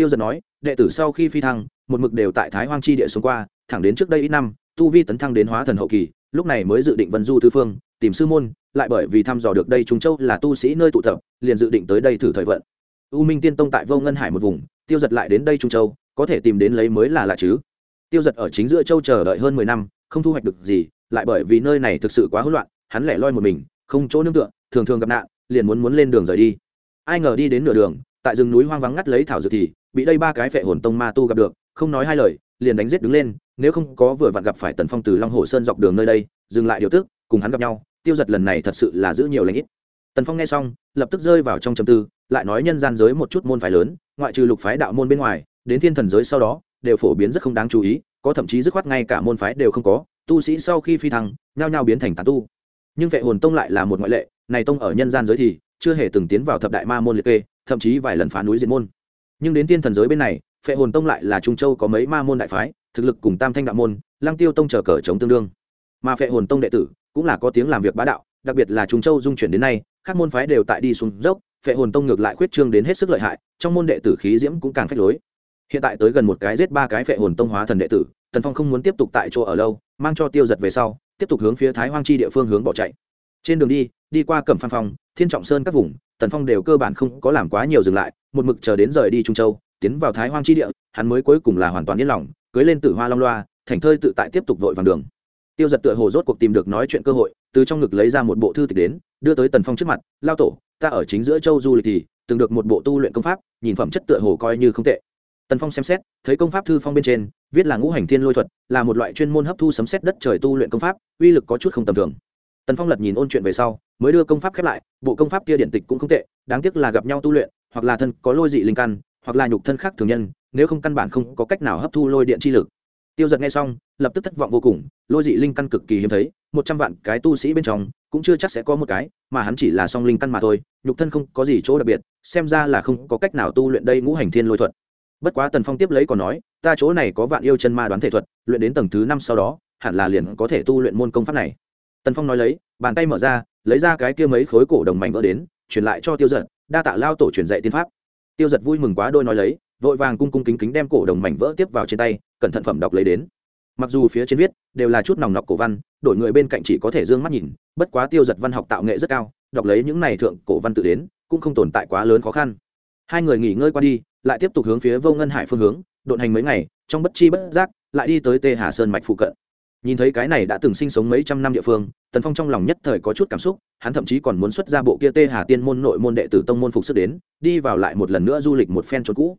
Tiêu giật nói, đệ tử sau khi phi thăng, một mực đều tại thái hoang chi địa xuống qua, thẳng đến trước đây ít năm, tu vi tấn thăng đến hóa thần hậu kỳ, lúc này mới dự định vân du tư phương, tìm sư môn, lại bởi vì thăm dò được đây trung châu là tu sĩ nơi tụ tập, liền dự định tới đây thử thời vận. U minh tiên tông tại vô ngân hải một vùng, tiêu giật lại đến đây trung châu, có thể tìm đến lấy mới là lạ chứ. Tiêu giật ở chính giữa châu chờ đợi hơn mười năm, không thu hoạch được gì, lại bởi vì nơi này thực sự quá hỗn loạn, hắn lẻ loi một mình, không chỗ nương tựa, thường thường gặp nạn, liền muốn muốn lên đường rời đi. Ai ngờ đi đến nửa đường, tại rừng núi hoang vắng ngắt lấy thảo dược thì bị đây ba cái phệ hồn tông ma tu gặp được, không nói hai lời, liền đánh giết đứng lên, nếu không có vừa vặn gặp phải tần phong từ long hồ sơn dọc đường nơi đây, dừng lại điều tức, cùng hắn gặp nhau, tiêu giật lần này thật sự là giữ nhiều lãnh ít. Tần phong nghe xong, lập tức rơi vào trong trầm tư, lại nói nhân gian giới một chút môn phái lớn, ngoại trừ lục phái đạo môn bên ngoài, đến thiên thần giới sau đó, đều phổ biến rất không đáng chú ý, có thậm chí dứt khoát ngay cả môn phái đều không có, tu sĩ sau khi phi thăng, nhao nhao biến thành tán tu. Nhưng vệ hồn tông lại là một ngoại lệ, này tông ở nhân gian giới thì chưa hề từng tiến vào thập đại ma môn liệt kê, thậm chí vài lần phá núi diệt môn nhưng đến thiên thần giới bên này, phệ hồn tông lại là trung châu có mấy ma môn đại phái, thực lực cùng tam thanh đạo môn, lăng tiêu tông chờ cờ chống tương đương. Mà phệ hồn tông đệ tử cũng là có tiếng làm việc bá đạo, đặc biệt là trung châu dung chuyển đến nay, các môn phái đều tại đi xuống dốc, phệ hồn tông ngược lại khuyết trương đến hết sức lợi hại, trong môn đệ tử khí diễm cũng càng phách lối. Hiện tại tới gần một cái giết ba cái phệ hồn tông hóa thần đệ tử, tần phong không muốn tiếp tục tại chỗ ở lâu, mang cho tiêu giật về sau, tiếp tục hướng phía thái hoang chi địa phương hướng bỏ chạy. Trên đường đi đi qua cẩm phan phong, thiên trọng sơn các vùng tần phong đều cơ bản không có làm quá nhiều dừng lại, một mực chờ đến rời đi trung châu, tiến vào thái hoang chi địa, hắn mới cuối cùng là hoàn toàn yên lòng, cưới lên tử hoa long loa, thành thơi tự tại tiếp tục vội vàng đường. Tiêu giật tựa hồ rốt cuộc tìm được nói chuyện cơ hội, từ trong ngực lấy ra một bộ thư tịch đến, đưa tới tần phong trước mặt, lao tổ, ta ở chính giữa châu du lịch thì, từng được một bộ tu luyện công pháp, nhìn phẩm chất tựa hồ coi như không tệ. Tần phong xem xét, thấy công pháp thư phong bên trên, viết là ngũ hành thiên lôi thuật, là một loại chuyên môn hấp thu sấm xét đất trời tu luyện công pháp, uy lực có chút không tầm thường. Tần phong lật nhìn ôn chuyện về sau mới đưa công pháp khép lại, bộ công pháp kia điện tịch cũng không tệ, đáng tiếc là gặp nhau tu luyện, hoặc là thân có lôi dị linh căn, hoặc là nhục thân khác thường nhân, nếu không căn bản không có cách nào hấp thu lôi điện chi lực. Tiêu giật nghe xong, lập tức thất vọng vô cùng, lôi dị linh căn cực kỳ hiếm thấy, một trăm vạn cái tu sĩ bên trong, cũng chưa chắc sẽ có một cái, mà hắn chỉ là song linh căn mà thôi, nhục thân không có gì chỗ đặc biệt, xem ra là không có cách nào tu luyện đây ngũ hành thiên lôi thuật. Bất quá tần phong tiếp lấy còn nói, ta chỗ này có vạn yêu chân ma đoán thể thuật, luyện đến tầng thứ năm sau đó, hẳn là liền có thể tu luyện môn công pháp này tần phong nói lấy, bàn tay mở ra, lấy ra cái kia mấy khối cổ đồng mảnh vỡ đến, truyền lại cho tiêu giật đa tạ lao tổ truyền dạy tiên pháp. Tiêu giật vui mừng quá đôi nói lấy, vội vàng cung cung kính kính đem cổ đồng mảnh vỡ tiếp vào trên tay, cẩn thận phẩm đọc lấy đến. Mặc dù phía trên viết, đều là chút nòng nọc cổ văn, đổi người bên cạnh chỉ có thể d ư ơ n g mắt nhìn, bất quá tiêu giật văn học tạo nghệ rất cao, đọc lấy những này thượng cổ văn tự đến, cũng không tồn tại quá lớn khó khăn. Hai người nghỉ ngơi qua đi, lại tiếp tục hướng phía vô ngân hải phương hướng, độn hành mấy ngày, trong bất chi bất giác, lại đi tới tê hà sơn mạch phụ cận nhìn thấy cái này đã từng sinh sống mấy trăm năm địa phương, tần phong trong lòng nhất thời có chút cảm xúc, hắn thậm chí còn muốn xuất ra bộ kia tê hà tiên môn nội môn đệ tử tông môn phục sức đến, đi vào lại một lần nữa du lịch một phen trốn cũ.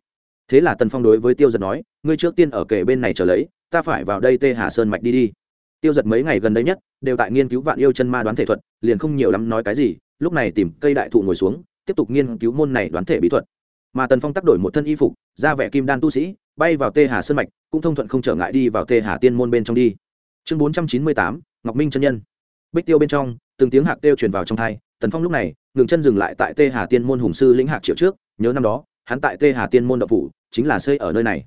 Thế là tần phong đối với tiêu giật nói, ngươi trước tiên ở kề bên này trở lấy, ta phải vào đây tê hà sơn mạch đi đi. Tiêu giật mấy ngày gần đây nhất, đều tại nghiên cứu vạn yêu chân ma đoán thể thuật, liền không nhiều lắm nói cái gì, lúc này tìm cây đại thụ ngồi xuống, tiếp tục nghiên cứu môn này đoán thể bí thuật. Mà tần phong tác đổi một thân y phục ra vẻ kim đan tu sĩ, bay vào tê hà sơn mạch, cũng thông thuận không trở ngại đi vào tê hà tiên môn bên trong đi chương bốn trăm chín mươi tám, ngọc minh chân nhân. Bích tiêu bên trong, từng tiếng hạc tiêu truyền vào trong thai, tần phong lúc này, ngừng chân dừng lại tại tê hà tiên môn hùng sư lĩnh hạc triệu trước, nhớ năm đó, hắn tại tê hà tiên môn đậu phủ, chính là xây ở nơi này.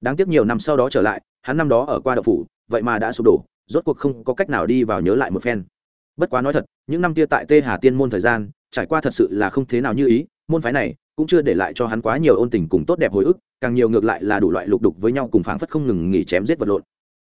Đáng tiếc nhiều năm sau đó trở lại, hắn năm đó ở qua đậu phủ, vậy mà đã sụp đổ, rốt cuộc không có cách nào đi vào nhớ lại một phen. Bất quá nói thật, những năm kia tại tê hà tiên môn thời gian, trải qua thật sự là không thế nào như ý, môn phái này cũng chưa để lại cho hắn quá nhiều ôn tình cùng tốt đẹp hồi ức, càng nhiều ngược lại là đủ loại lục đục với nhau cùng phảng phất không ngừng nghỉ chém giết vật lộn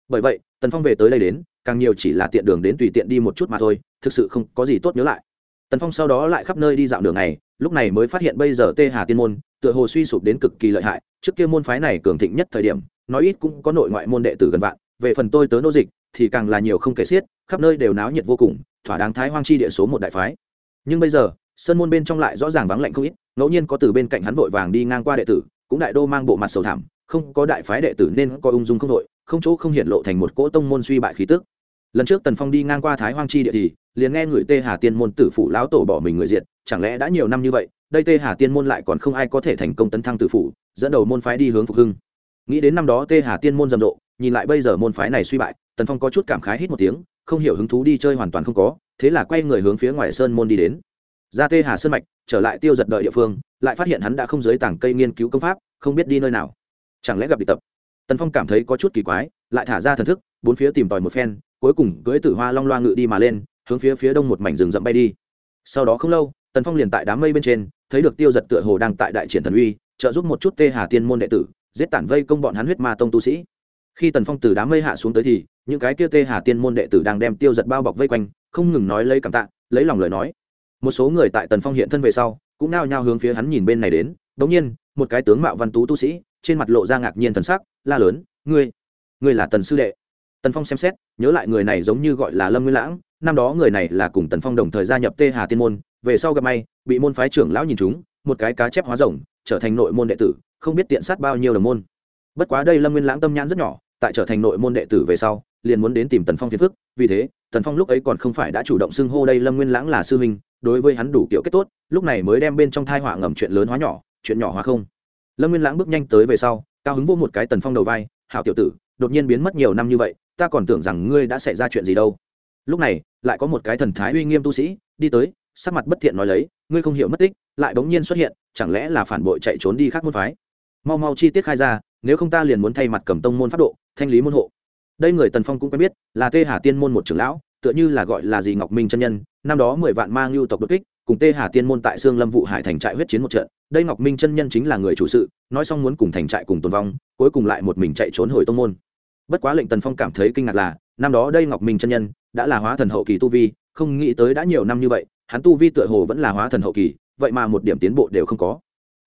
bởi vậy, tần phong về tới đây đến, càng nhiều chỉ là tiện đường đến tùy tiện đi một chút mà thôi, thực sự không có gì tốt nhớ lại. Tần phong sau đó lại khắp nơi đi dạo đường này, lúc này mới phát hiện bây giờ tê hà tiên môn, tựa hồ suy sụp đến cực kỳ lợi hại, trước kia môn phái này cường thịnh nhất thời điểm, nói ít cũng có nội ngoại môn đệ tử gần vạn, về phần tôi tớ nô dịch, thì càng là nhiều không kể xiết, khắp nơi đều náo nhiệt vô cùng, thỏa đáng thái hoang chi địa số một đại phái. Nhưng bây giờ, sơn môn bên trong lại rõ ràng vắng lạnh không ít, ngẫu nhiên có từ bên cạnh hắn vội vàng đi ngang qua đệ tử, cũng đại đô mang bộ mặt sầu thảm, không có đại phái đệ tử nên có ung dung không đội không chỗ không hiện lộ thành một cỗ tông môn suy bại khí tức. Lần trước tần phong đi ngang qua thái hoang chi địa thì, liền nghe người tê hà tiên môn tử phủ lão tổ bỏ mình người diện chẳng lẽ đã nhiều năm như vậy, đây tê hà tiên môn lại còn không ai có thể thành công tấn thăng tử phủ dẫn đầu môn phái đi hướng phục hưng. Nghĩ đến năm đó tê hà tiên môn rầm rộ, nhìn lại bây giờ môn phái này suy bại, tần phong có chút cảm khái hít một tiếng, không hiểu hứng thú đi chơi hoàn toàn không có, thế là quay người hướng phía ngoài sơn môn đi đến. Ra tê hà sơn mạch, trở lại tiêu giật đợi địa phương, lại phát hiện hắn đã không dưới tảng cây nghiên cứu công pháp, không biết đi nơi nào. Chẳng lẽ gặp địch tập? Tần phong cảm thấy có chút kỳ quái, lại thả ra thần thức, bốn phía tìm tòi một phen, cuối cùng cưỡi tử hoa long loa ngự đi mà lên, hướng phía phía đông một mảnh rừng rậm bay đi. Sau đó không lâu, tần phong liền tại đám mây bên trên, thấy được tiêu giật tựa hồ đang tại đại triển thần uy, trợ giúp một chút tê hà tiên môn đệ tử, giết tản vây công bọn hắn huyết ma tông tu sĩ. Khi tần phong từ đám mây hạ xuống tới thì, những cái kia tê hà tiên môn đệ tử đang đem tiêu giật bao bọc vây quanh, không ngừng nói lấy cảm tạ, lấy lòng lời nói. Một số người tại tần phong hiện thân về sau, cũng nao nhao hướng phía hắn nhìn bên này đến. Bỗng nhiên, một cái tướng mạo văn tú tu sĩ trên mặt lộ ra ngạc nhiên thần sắc, la lớn, ngươi ngươi là tần sư đệ. Tần phong xem xét, nhớ lại người này giống như gọi là lâm nguyên lãng, năm đó người này là cùng tần phong đồng thời gia nhập tê hà tiên môn, về sau gặp may, bị môn phái trưởng lão nhìn chúng một cái cá chép hóa rồng, trở thành nội môn đệ tử, không biết tiện sát bao nhiêu đồng môn. Bất quá đây lâm nguyên lãng tâm nhãn rất nhỏ, tại trở thành nội môn đệ tử về sau, liền muốn đến tìm tần phong phiền phức, vì thế, tần phong lúc ấy còn không phải đã chủ động xưng hô đây lâm nguyên lãng là sư huynh, đối với hắn đủ kiểu kết tốt, lúc này mới đem bên trong thai họa ngầm chuyện lớn hóa nhỏ, chuyện nhỏ hóa không lâm nguyên lãng bước nhanh tới về sau, cao hứng vô một cái tần phong đầu vai, hảo tiểu tử, đột nhiên biến mất nhiều năm như vậy, ta còn tưởng rằng ngươi đã xảy ra chuyện gì đâu. Lúc này, lại có một cái thần thái uy nghiêm tu sĩ đi tới, sắc mặt bất thiện nói lấy, ngươi không hiểu mất tích, lại bỗng nhiên xuất hiện, chẳng lẽ là phản bội chạy trốn đi khác môn phái? Mau mau chi tiết khai ra, nếu không ta liền muốn thay mặt cầm tông môn pháp độ, thanh lý môn hộ. Đây người tần phong cũng quen biết, là tê hà tiên môn một trưởng lão, tựa như là gọi là gì ngọc minh chân nhân, năm đó mười vạn mang lưu tộc đột kích, cùng tê hà tiên môn tại sương lâm vụ hải thành trại huyết chiến một trận đây ngọc minh chân nhân chính là người chủ sự, nói xong muốn cùng thành trại cùng tồn vong, cuối cùng lại một mình chạy trốn hồi tông môn. Bất quá lệnh tần phong cảm thấy kinh ngạc là, năm đó đây ngọc minh chân nhân đã là hóa thần hậu kỳ tu vi, không nghĩ tới đã nhiều năm như vậy, hắn tu vi tựa hồ vẫn là hóa thần hậu kỳ, vậy mà một điểm tiến bộ đều không có.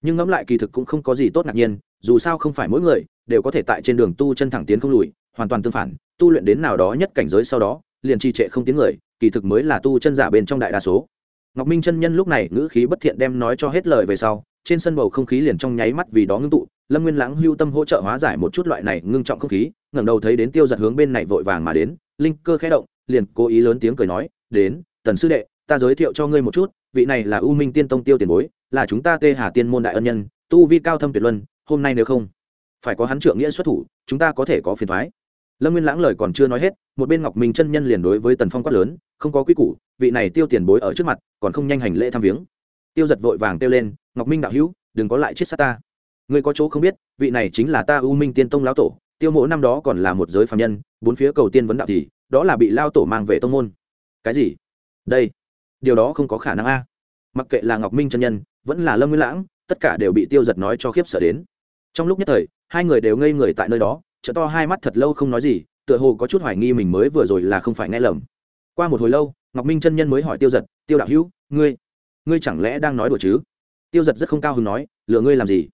Nhưng ngẫm lại kỳ thực cũng không có gì tốt ngạc nhiên, dù sao không phải mỗi người đều có thể tại trên đường tu chân thẳng tiến không lùi, hoàn toàn tương phản, tu luyện đến nào đó nhất cảnh giới sau đó, liền trì trệ không tiến người, kỳ thực mới là tu chân giả bên trong đại đa số. Ngọc minh chân nhân lúc này ngữ khí bất thiện đem nói cho hết lời về sau trên sân bầu không khí liền trong nháy mắt vì đó ngưng tụ, lâm nguyên lãng hưu tâm hỗ trợ hóa giải một chút loại này ngưng trọng không khí, ngẩng đầu thấy đến tiêu giật hướng bên này vội vàng mà đến, linh cơ khẽ động, liền cố ý lớn tiếng cười nói, đến, tần sư đệ, ta giới thiệu cho ngươi một chút, vị này là u minh tiên tông tiêu tiền bối, là chúng ta tê hà tiên môn đại ân nhân, tu vi cao thâm tuyệt luân, hôm nay nếu không phải có hắn trượng nghĩa xuất thủ, chúng ta có thể có phiền thoái lâm nguyên lãng lời còn chưa nói hết, một bên ngọc minh chân nhân liền đối với tần phong quát lớn, không có quy củ, vị này tiêu tiền bối ở trước mặt, còn không nhanh hành lễ thăm viếng. Tiêu giật vội vàng kêu lên ngọc minh đạo hữu, đừng có lại chết sát ta. Người có chỗ không biết, vị này chính là ta u minh tiên tông lão tổ, tiêu mộ năm đó còn là một giới phạm nhân, bốn phía cầu tiên vấn đạo thì, đó là bị lao tổ mang về tông môn. Cái gì? Đây, điều đó không có khả năng a. Mặc kệ là ngọc minh chân nhân, vẫn là lâm nguyên lãng, tất cả đều bị tiêu giật nói cho khiếp sợ đến. Trong lúc nhất thời, hai người đều ngây người tại nơi đó chợ to hai mắt thật lâu không nói gì, tựa hồ có chút hoài nghi mình mới vừa rồi là không phải nghe lầm. Qua một hồi lâu, ngọc minh chân nhân mới hỏi tiêu giật, tiêu đạo hữu, ngươi ngươi chẳng lẽ đang nói đùa chứ? Tiêu giật rất không cao hứng nói, lựa ngươi làm gì?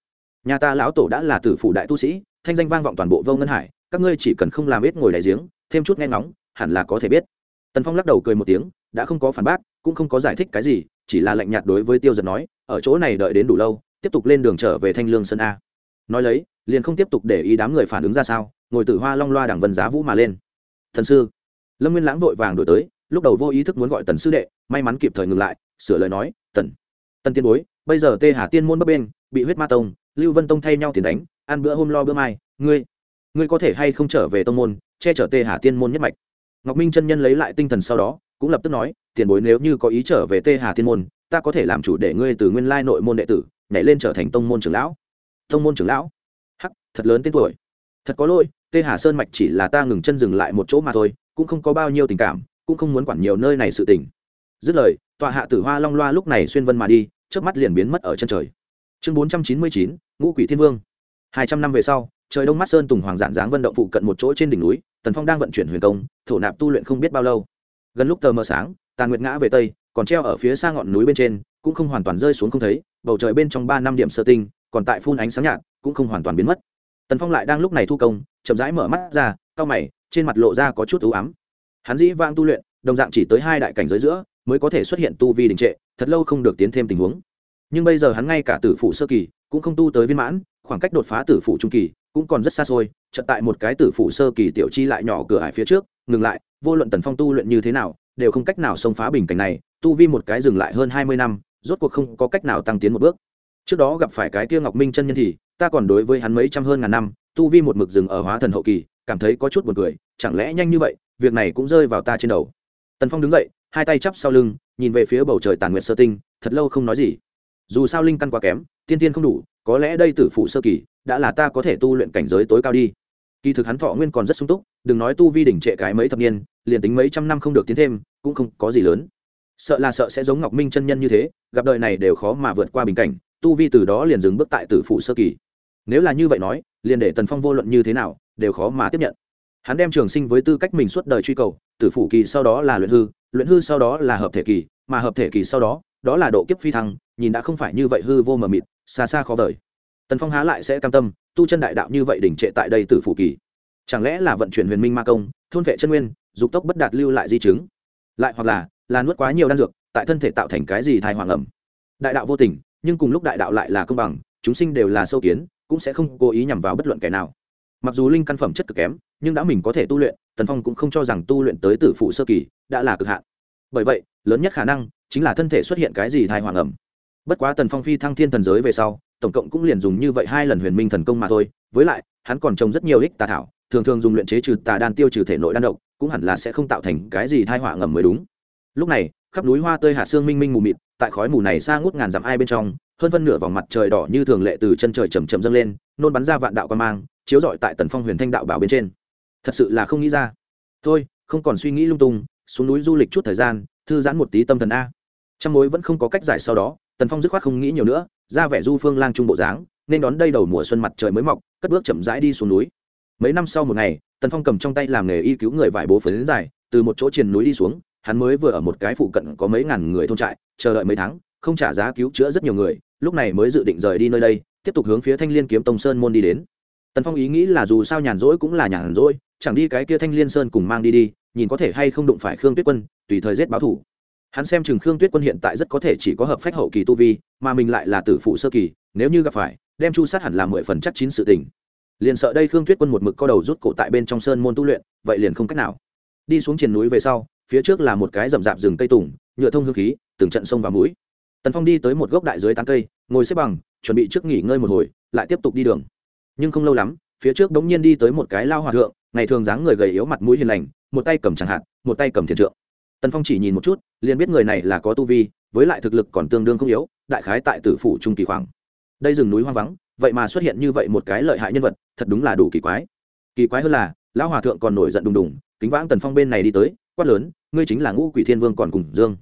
Nhà ta lão tổ đã là tử phủ đại tu sĩ, thanh danh vang vọng toàn bộ vô ngân hải, các ngươi chỉ cần không làm ít ngồi đại giếng, thêm chút nghe ngóng, hẳn là có thể biết. Tần phong lắc đầu cười một tiếng, đã không có phản bác, cũng không có giải thích cái gì, chỉ là lạnh nhạt đối với tiêu giật nói, ở chỗ này đợi đến đủ lâu, tiếp tục lên đường trở về thanh lương sơn a. Nói lấy, liền không tiếp tục để ý đám người phản ứng ra sao, ngồi tử hoa long loa đảng vân giá vũ mà lên. Thần sư. Lâm nguyên lãng vội vàng đổi tới, lúc đầu vô ý thức muốn gọi tần sư đệ, may mắn kịp thời ngừng lại, sửa lời nói, tần tần tiên bối bây giờ tê hà tiên môn bấp bên, bị huyết ma tông, lưu vân tông thay nhau tiền đánh, ăn bữa hôm lo bữa mai, ngươi ngươi có thể hay không trở về tông môn, che chở tê hà tiên môn nhất mạch? Ngọc minh chân nhân lấy lại tinh thần sau đó, cũng lập tức nói, tiền bối nếu như có ý trở về tê hà tiên môn, ta có thể làm chủ để ngươi từ nguyên lai nội môn đệ tử, nhảy lên trở thành tông môn trưởng lão. Tông môn trưởng lão? Hắc, thật lớn tên tuổi. Thật có lỗi, tê hà sơn mạch chỉ là ta ngừng chân dừng lại một chỗ mà thôi, cũng không có bao nhiêu tình cảm, cũng không muốn quản nhiều nơi này sự tình. Dứt lời, tọa hạ tử hoa long loa lúc này xuyên vân mà đi trước mắt liền biến mất ở chân trời. Chương bốn trăm chín mươi chín, ngũ quỷ thiên vương. Hai trăm năm về sau, trời đông mắt sơn tùng hoàng giản dáng vận động phụ cận một chỗ trên đỉnh núi, tần phong đang vận chuyển huyền công, thổ nạp tu luyện không biết bao lâu. Gần lúc tờ mờ sáng, tàn nguyệt ngã về tây, còn treo ở phía xa ngọn núi bên trên, cũng không hoàn toàn rơi xuống không thấy, bầu trời bên trong ba năm điểm sơ tinh, còn tại phun ánh sáng nhạt, cũng không hoàn toàn biến mất. Tần phong lại đang lúc này thu công, chậm rãi mở mắt ra cao mày, trên mặt lộ ra có chút ưu ám. Hắn dĩ vang tu luyện, đồng dạng chỉ tới hai đại cảnh giới giữa, mới có thể xuất hiện tu vi đình trệ thật lâu không được tiến thêm tình huống. Nhưng bây giờ hắn ngay cả tử phụ sơ kỳ cũng không tu tới viên mãn, khoảng cách đột phá tử phụ trung kỳ cũng còn rất xa xôi, chợt tại một cái tử phụ sơ kỳ tiểu chi lại nhỏ cửa ải phía trước, ngừng lại, vô luận tần phong tu luyện như thế nào, đều không cách nào xông phá bình cảnh này, tu vi một cái dừng lại hơn hai mươi năm, rốt cuộc không có cách nào tăng tiến một bước. Trước đó gặp phải cái kia ngọc minh chân nhân thì, ta còn đối với hắn mấy trăm hơn ngàn năm, tu vi một mực dừng ở hóa thần hậu kỳ, cảm thấy có chút buồn cười, chẳng lẽ nhanh như vậy, việc này cũng rơi vào ta trên đầu. Tần phong đứng dậy hai tay chắp sau lưng, nhìn về phía bầu trời tàn nguyệt sơ tinh, thật lâu không nói gì. Dù sao linh căn quá kém, tiên tiên không đủ, có lẽ đây tử phụ sơ kỳ, đã là ta có thể tu luyện cảnh giới tối cao đi. Kỳ thực hắn thọ nguyên còn rất sung túc, đừng nói tu vi đỉnh trệ cái mấy thập niên, liền tính mấy trăm năm không được tiến thêm, cũng không có gì lớn. Sợ là sợ sẽ giống ngọc minh chân nhân như thế, gặp đời này đều khó mà vượt qua bình cảnh, tu vi từ đó liền dừng bước tại tử phụ sơ kỳ. Nếu là như vậy nói, liền để tần phong vô luận như thế nào, đều khó mà tiếp nhận. Hắn đem trường sinh với tư cách mình suốt đời truy cầu, tử phụ kỳ sau đó là luyện hư luyện hư sau đó là hợp thể kỳ, mà hợp thể kỳ sau đó đó là độ kiếp phi thăng, nhìn đã không phải như vậy hư vô mờ mịt, xa xa khó vời. Tần phong há lại sẽ cam tâm, tu chân đại đạo như vậy đỉnh trệ tại đây tử phụ kỳ. Chẳng lẽ là vận chuyển huyền minh ma công, thôn vệ chân nguyên, dục tốc bất đạt lưu lại di chứng? Lại hoặc là là nuốt quá nhiều đan dược, tại thân thể tạo thành cái gì thai hoàng ẩm? Đại đạo vô tình, nhưng cùng lúc đại đạo lại là công bằng, chúng sinh đều là sâu kiến, cũng sẽ không cố ý nhằm vào bất luận kẻ nào. Mặc dù linh căn phẩm chất cực kém, nhưng đã mình có thể tu luyện tần phong cũng không cho rằng tu luyện tới tử phụ sơ kỳ đã là cực hạn. Bởi vậy, lớn nhất khả năng chính là thân thể xuất hiện cái gì thai hoàng ẩm. Bất quá tần phong phi thăng thiên thần giới về sau, tổng cộng cũng liền dùng như vậy hai lần huyền minh thần công mà thôi, với lại, hắn còn trồng rất nhiều ích tà thảo, thường thường dùng luyện chế trừ tà đan tiêu trừ thể nội đan độc, cũng hẳn là sẽ không tạo thành cái gì thai họa ngầm mới đúng. Lúc này, khắp núi hoa tơi hạt xương minh minh mù mịt, tại khói mù này xa ngút ngàn dặm ai bên trong, hơn phân nửa vòng mặt trời đỏ như thường lệ từ chân trời chầm chầm dâng lên, nôn bắn ra vạn đạo quan mang, chiếu rọi tại tần phong huyền thanh đạo bảo bên trên thật sự là không nghĩ ra. Thôi, không còn suy nghĩ lung tung, xuống núi du lịch chút thời gian, thư giãn một tí tâm thần a. Trong mối vẫn không có cách giải sau đó, tần phong dứt khoát không nghĩ nhiều nữa, ra vẻ du phương lang trung bộ dáng, nên đón đây đầu mùa xuân mặt trời mới mọc, cất bước chậm rãi đi xuống núi. Mấy năm sau một ngày, tần phong cầm trong tay làm nghề y cứu người vải bố phấn dài, từ một chỗ triền núi đi xuống, hắn mới vừa ở một cái phụ cận có mấy ngàn người thôn trại, chờ đợi mấy tháng, không trả giá cứu chữa rất nhiều người, lúc này mới dự định rời đi nơi đây, tiếp tục hướng phía thanh liên kiếm tông sơn môn đi đến. Tần phong ý nghĩ là dù sao nhàn rỗi cũng là nhàn rỗi chẳng đi cái kia thanh liên sơn cùng mang đi đi, nhìn có thể hay không đụng phải khương tuyết quân, tùy thời giết báo thủ. Hắn xem chừng khương tuyết quân hiện tại rất có thể chỉ có hợp phách hậu kỳ tu vi, mà mình lại là tử phụ sơ kỳ, nếu như gặp phải, đem chu sát hẳn là mười phần chắc chín sự tình. Liền sợ đây khương tuyết quân một mực co đầu rút cổ tại bên trong sơn môn tu luyện, vậy liền không cách nào. Đi xuống triền núi về sau, phía trước là một cái rậm rạp rừng cây tùng, nhựa thông hương khí, từng trận sông và mũi. Tần phong đi tới một gốc đại dưới tán cây, ngồi xếp bằng, chuẩn bị trước nghỉ ngơi một hồi, lại tiếp tục đi đường. Nhưng không lâu lắm, phía trước đống nhiên đi tới một cái lao hòa thượng ngày thường dáng người gầy yếu mặt mũi hiền lành, một tay cầm chẳng hạn, một tay cầm thiền trượng. Tần phong chỉ nhìn một chút, liền biết người này là có tu vi, với lại thực lực còn tương đương không yếu, đại khái tại tử phủ trung kỳ khoảng. Đây rừng núi hoang vắng, vậy mà xuất hiện như vậy một cái lợi hại nhân vật, thật đúng là đủ kỳ quái. Kỳ quái hơn là, lão hòa thượng còn nổi giận đùng đùng, kính vãng tần phong bên này đi tới, quát lớn, ngươi chính là ngũ quỷ thiên vương còn cùng dương.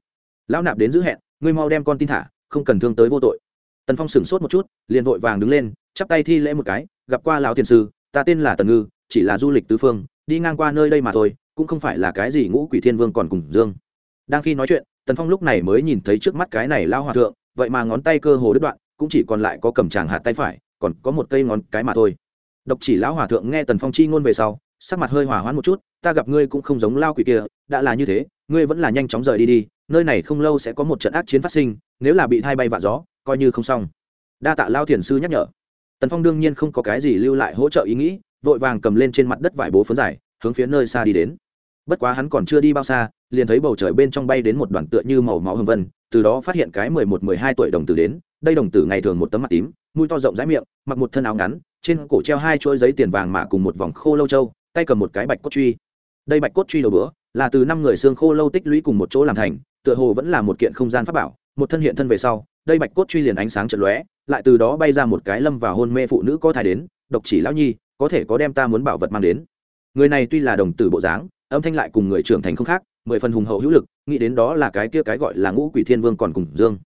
Lão nạp đến giữ hẹn, ngươi mau đem con tin thả, không cần thương tới vô tội. Tần phong sửng sốt một chút, liền vội vàng đứng lên, chắp tay thi lễ một cái, gặp qua lão tiền sư, ta tên là tần ngư chỉ là du lịch tứ phương, đi ngang qua nơi đây mà thôi, cũng không phải là cái gì ngũ quỷ thiên vương còn cùng dương. Đang khi nói chuyện, tần phong lúc này mới nhìn thấy trước mắt cái này lao hòa thượng, vậy mà ngón tay cơ hồ đứt đoạn, cũng chỉ còn lại có cầm tràng hạt tay phải, còn có một cây ngón cái mà thôi. Độc chỉ lão hòa thượng nghe tần phong chi ngôn về sau, sắc mặt hơi hòa hoãn một chút, ta gặp ngươi cũng không giống lao quỷ kia, đã là như thế, ngươi vẫn là nhanh chóng rời đi đi, nơi này không lâu sẽ có một trận ác chiến phát sinh, nếu là bị thay bay vạ gió, coi như không xong. Đa tạ lao thiền sư nhắc nhở. Tần phong đương nhiên không có cái gì lưu lại hỗ trợ ý nghĩ vội vàng cầm lên trên mặt đất vải bố phấn dài hướng phía nơi xa đi đến. Bất quá hắn còn chưa đi bao xa, liền thấy bầu trời bên trong bay đến một đoàn tựa như màu máu hồng vân, từ đó phát hiện cái mười một, mười hai tuổi đồng tử đến, đây đồng tử ngày thường một tấm mặt tím, mũi to rộng rãi miệng, mặc một thân áo ngắn, trên cổ treo hai chuỗi giấy tiền vàng mạ cùng một vòng khô lâu trâu, tay cầm một cái bạch cốt truy. Đây bạch cốt truy đầu bữa, là từ năm người xương khô lâu tích lũy cùng một chỗ làm thành, tựa hồ vẫn là một kiện không gian pháp bảo, một thân hiện thân về sau, đây bạch cốt truy liền ánh sáng trận lóe, lại từ đó bay ra một cái lâm và hôn mê phụ nữ có thai đến, độc chỉ lão nhi có thể có đem ta muốn bảo vật mang đến. Người này tuy là đồng tử bộ dáng, âm thanh lại cùng người trưởng thành không khác, mười phần hùng hậu hữu lực, nghĩ đến đó là cái kia cái gọi là ngũ quỷ thiên vương còn cùng dương.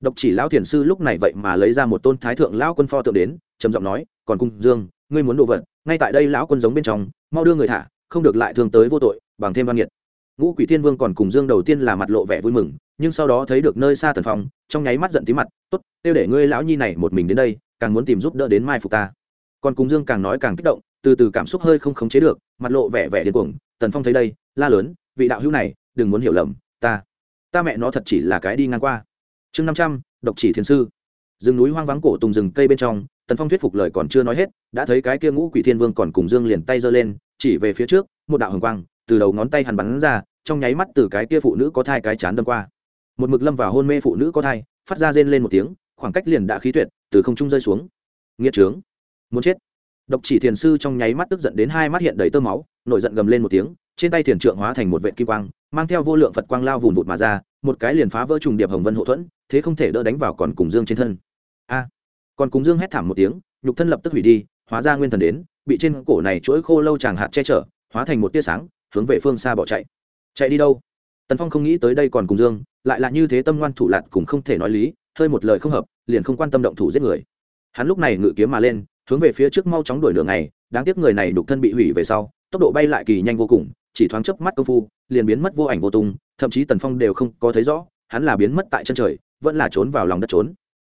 Độc chỉ lão thiền sư lúc này vậy mà lấy ra một tôn thái thượng lão quân pho tượng đến, trầm giọng nói, còn cung dương, ngươi muốn đồ vật, ngay tại đây lão quân giống bên trong, mau đưa người thả, không được lại thường tới vô tội, bằng thêm văn nghiệt. Ngũ quỷ thiên vương còn cùng dương đầu tiên là mặt lộ vẻ vui mừng, nhưng sau đó thấy được nơi xa thần phong, trong nháy mắt giận tí mặt, tốt, tiêu để ngươi lão nhi này một mình đến đây, càng muốn tìm giúp đỡ đến mai phục ta còn cùng dương càng nói càng kích động, từ từ cảm xúc hơi không khống chế được, mặt lộ vẻ vẻ điên cuồng, tần phong thấy đây, la lớn, vị đạo hữu này, đừng muốn hiểu lầm, ta ta mẹ nó thật chỉ là cái đi ngang qua. Chương năm trăm, độc chỉ thiền sư. Rừng núi hoang vắng cổ tùng rừng cây bên trong, tần phong thuyết phục lời còn chưa nói hết, đã thấy cái kia ngũ quỷ thiên vương còn cùng dương liền tay giơ lên, chỉ về phía trước, một đạo hồng quang, từ đầu ngón tay hàn bắn ra, trong nháy mắt từ cái kia phụ nữ có thai cái chán đâm qua. Một mực lâm vào hôn mê phụ nữ có thai, phát ra rên lên một tiếng, khoảng cách liền đã khí tuyệt, từ không trung rơi xuống. Nghĩa trướng muốn chết. Độc chỉ thiền sư trong nháy mắt tức giận đến hai mắt hiện đầy tơ máu, nổi giận gầm lên một tiếng, trên tay thiền trượng hóa thành một vệ kim quang, mang theo vô lượng phật quang lao vùn vụt mà ra, một cái liền phá vỡ trùng điệp hồng vân hộ thuẫn, thế không thể đỡ đánh vào còn cùng dương trên thân. A! Còn cùng dương hét thảm một tiếng, nhục thân lập tức hủy đi, hóa ra nguyên thần đến, bị trên cổ này chuỗi khô lâu chàng hạt che chở, hóa thành một tia sáng, hướng về phương xa bỏ chạy. Chạy đi đâu? Tần phong không nghĩ tới đây còn cùng dương, lại là như thế tâm ngoan thủ lạt cùng không thể nói lý, hơi một lời không hợp, liền không quan tâm động thủ giết người. Hắn lúc này ngự kiếm mà lên hướng về phía trước mau chóng đuổi đường này đáng tiếc người này đục thân bị hủy về sau, tốc độ bay lại kỳ nhanh vô cùng, chỉ thoáng chớp mắt công phu, liền biến mất vô ảnh vô tung, thậm chí tần phong đều không có thấy rõ, hắn là biến mất tại chân trời, vẫn là trốn vào lòng đất trốn.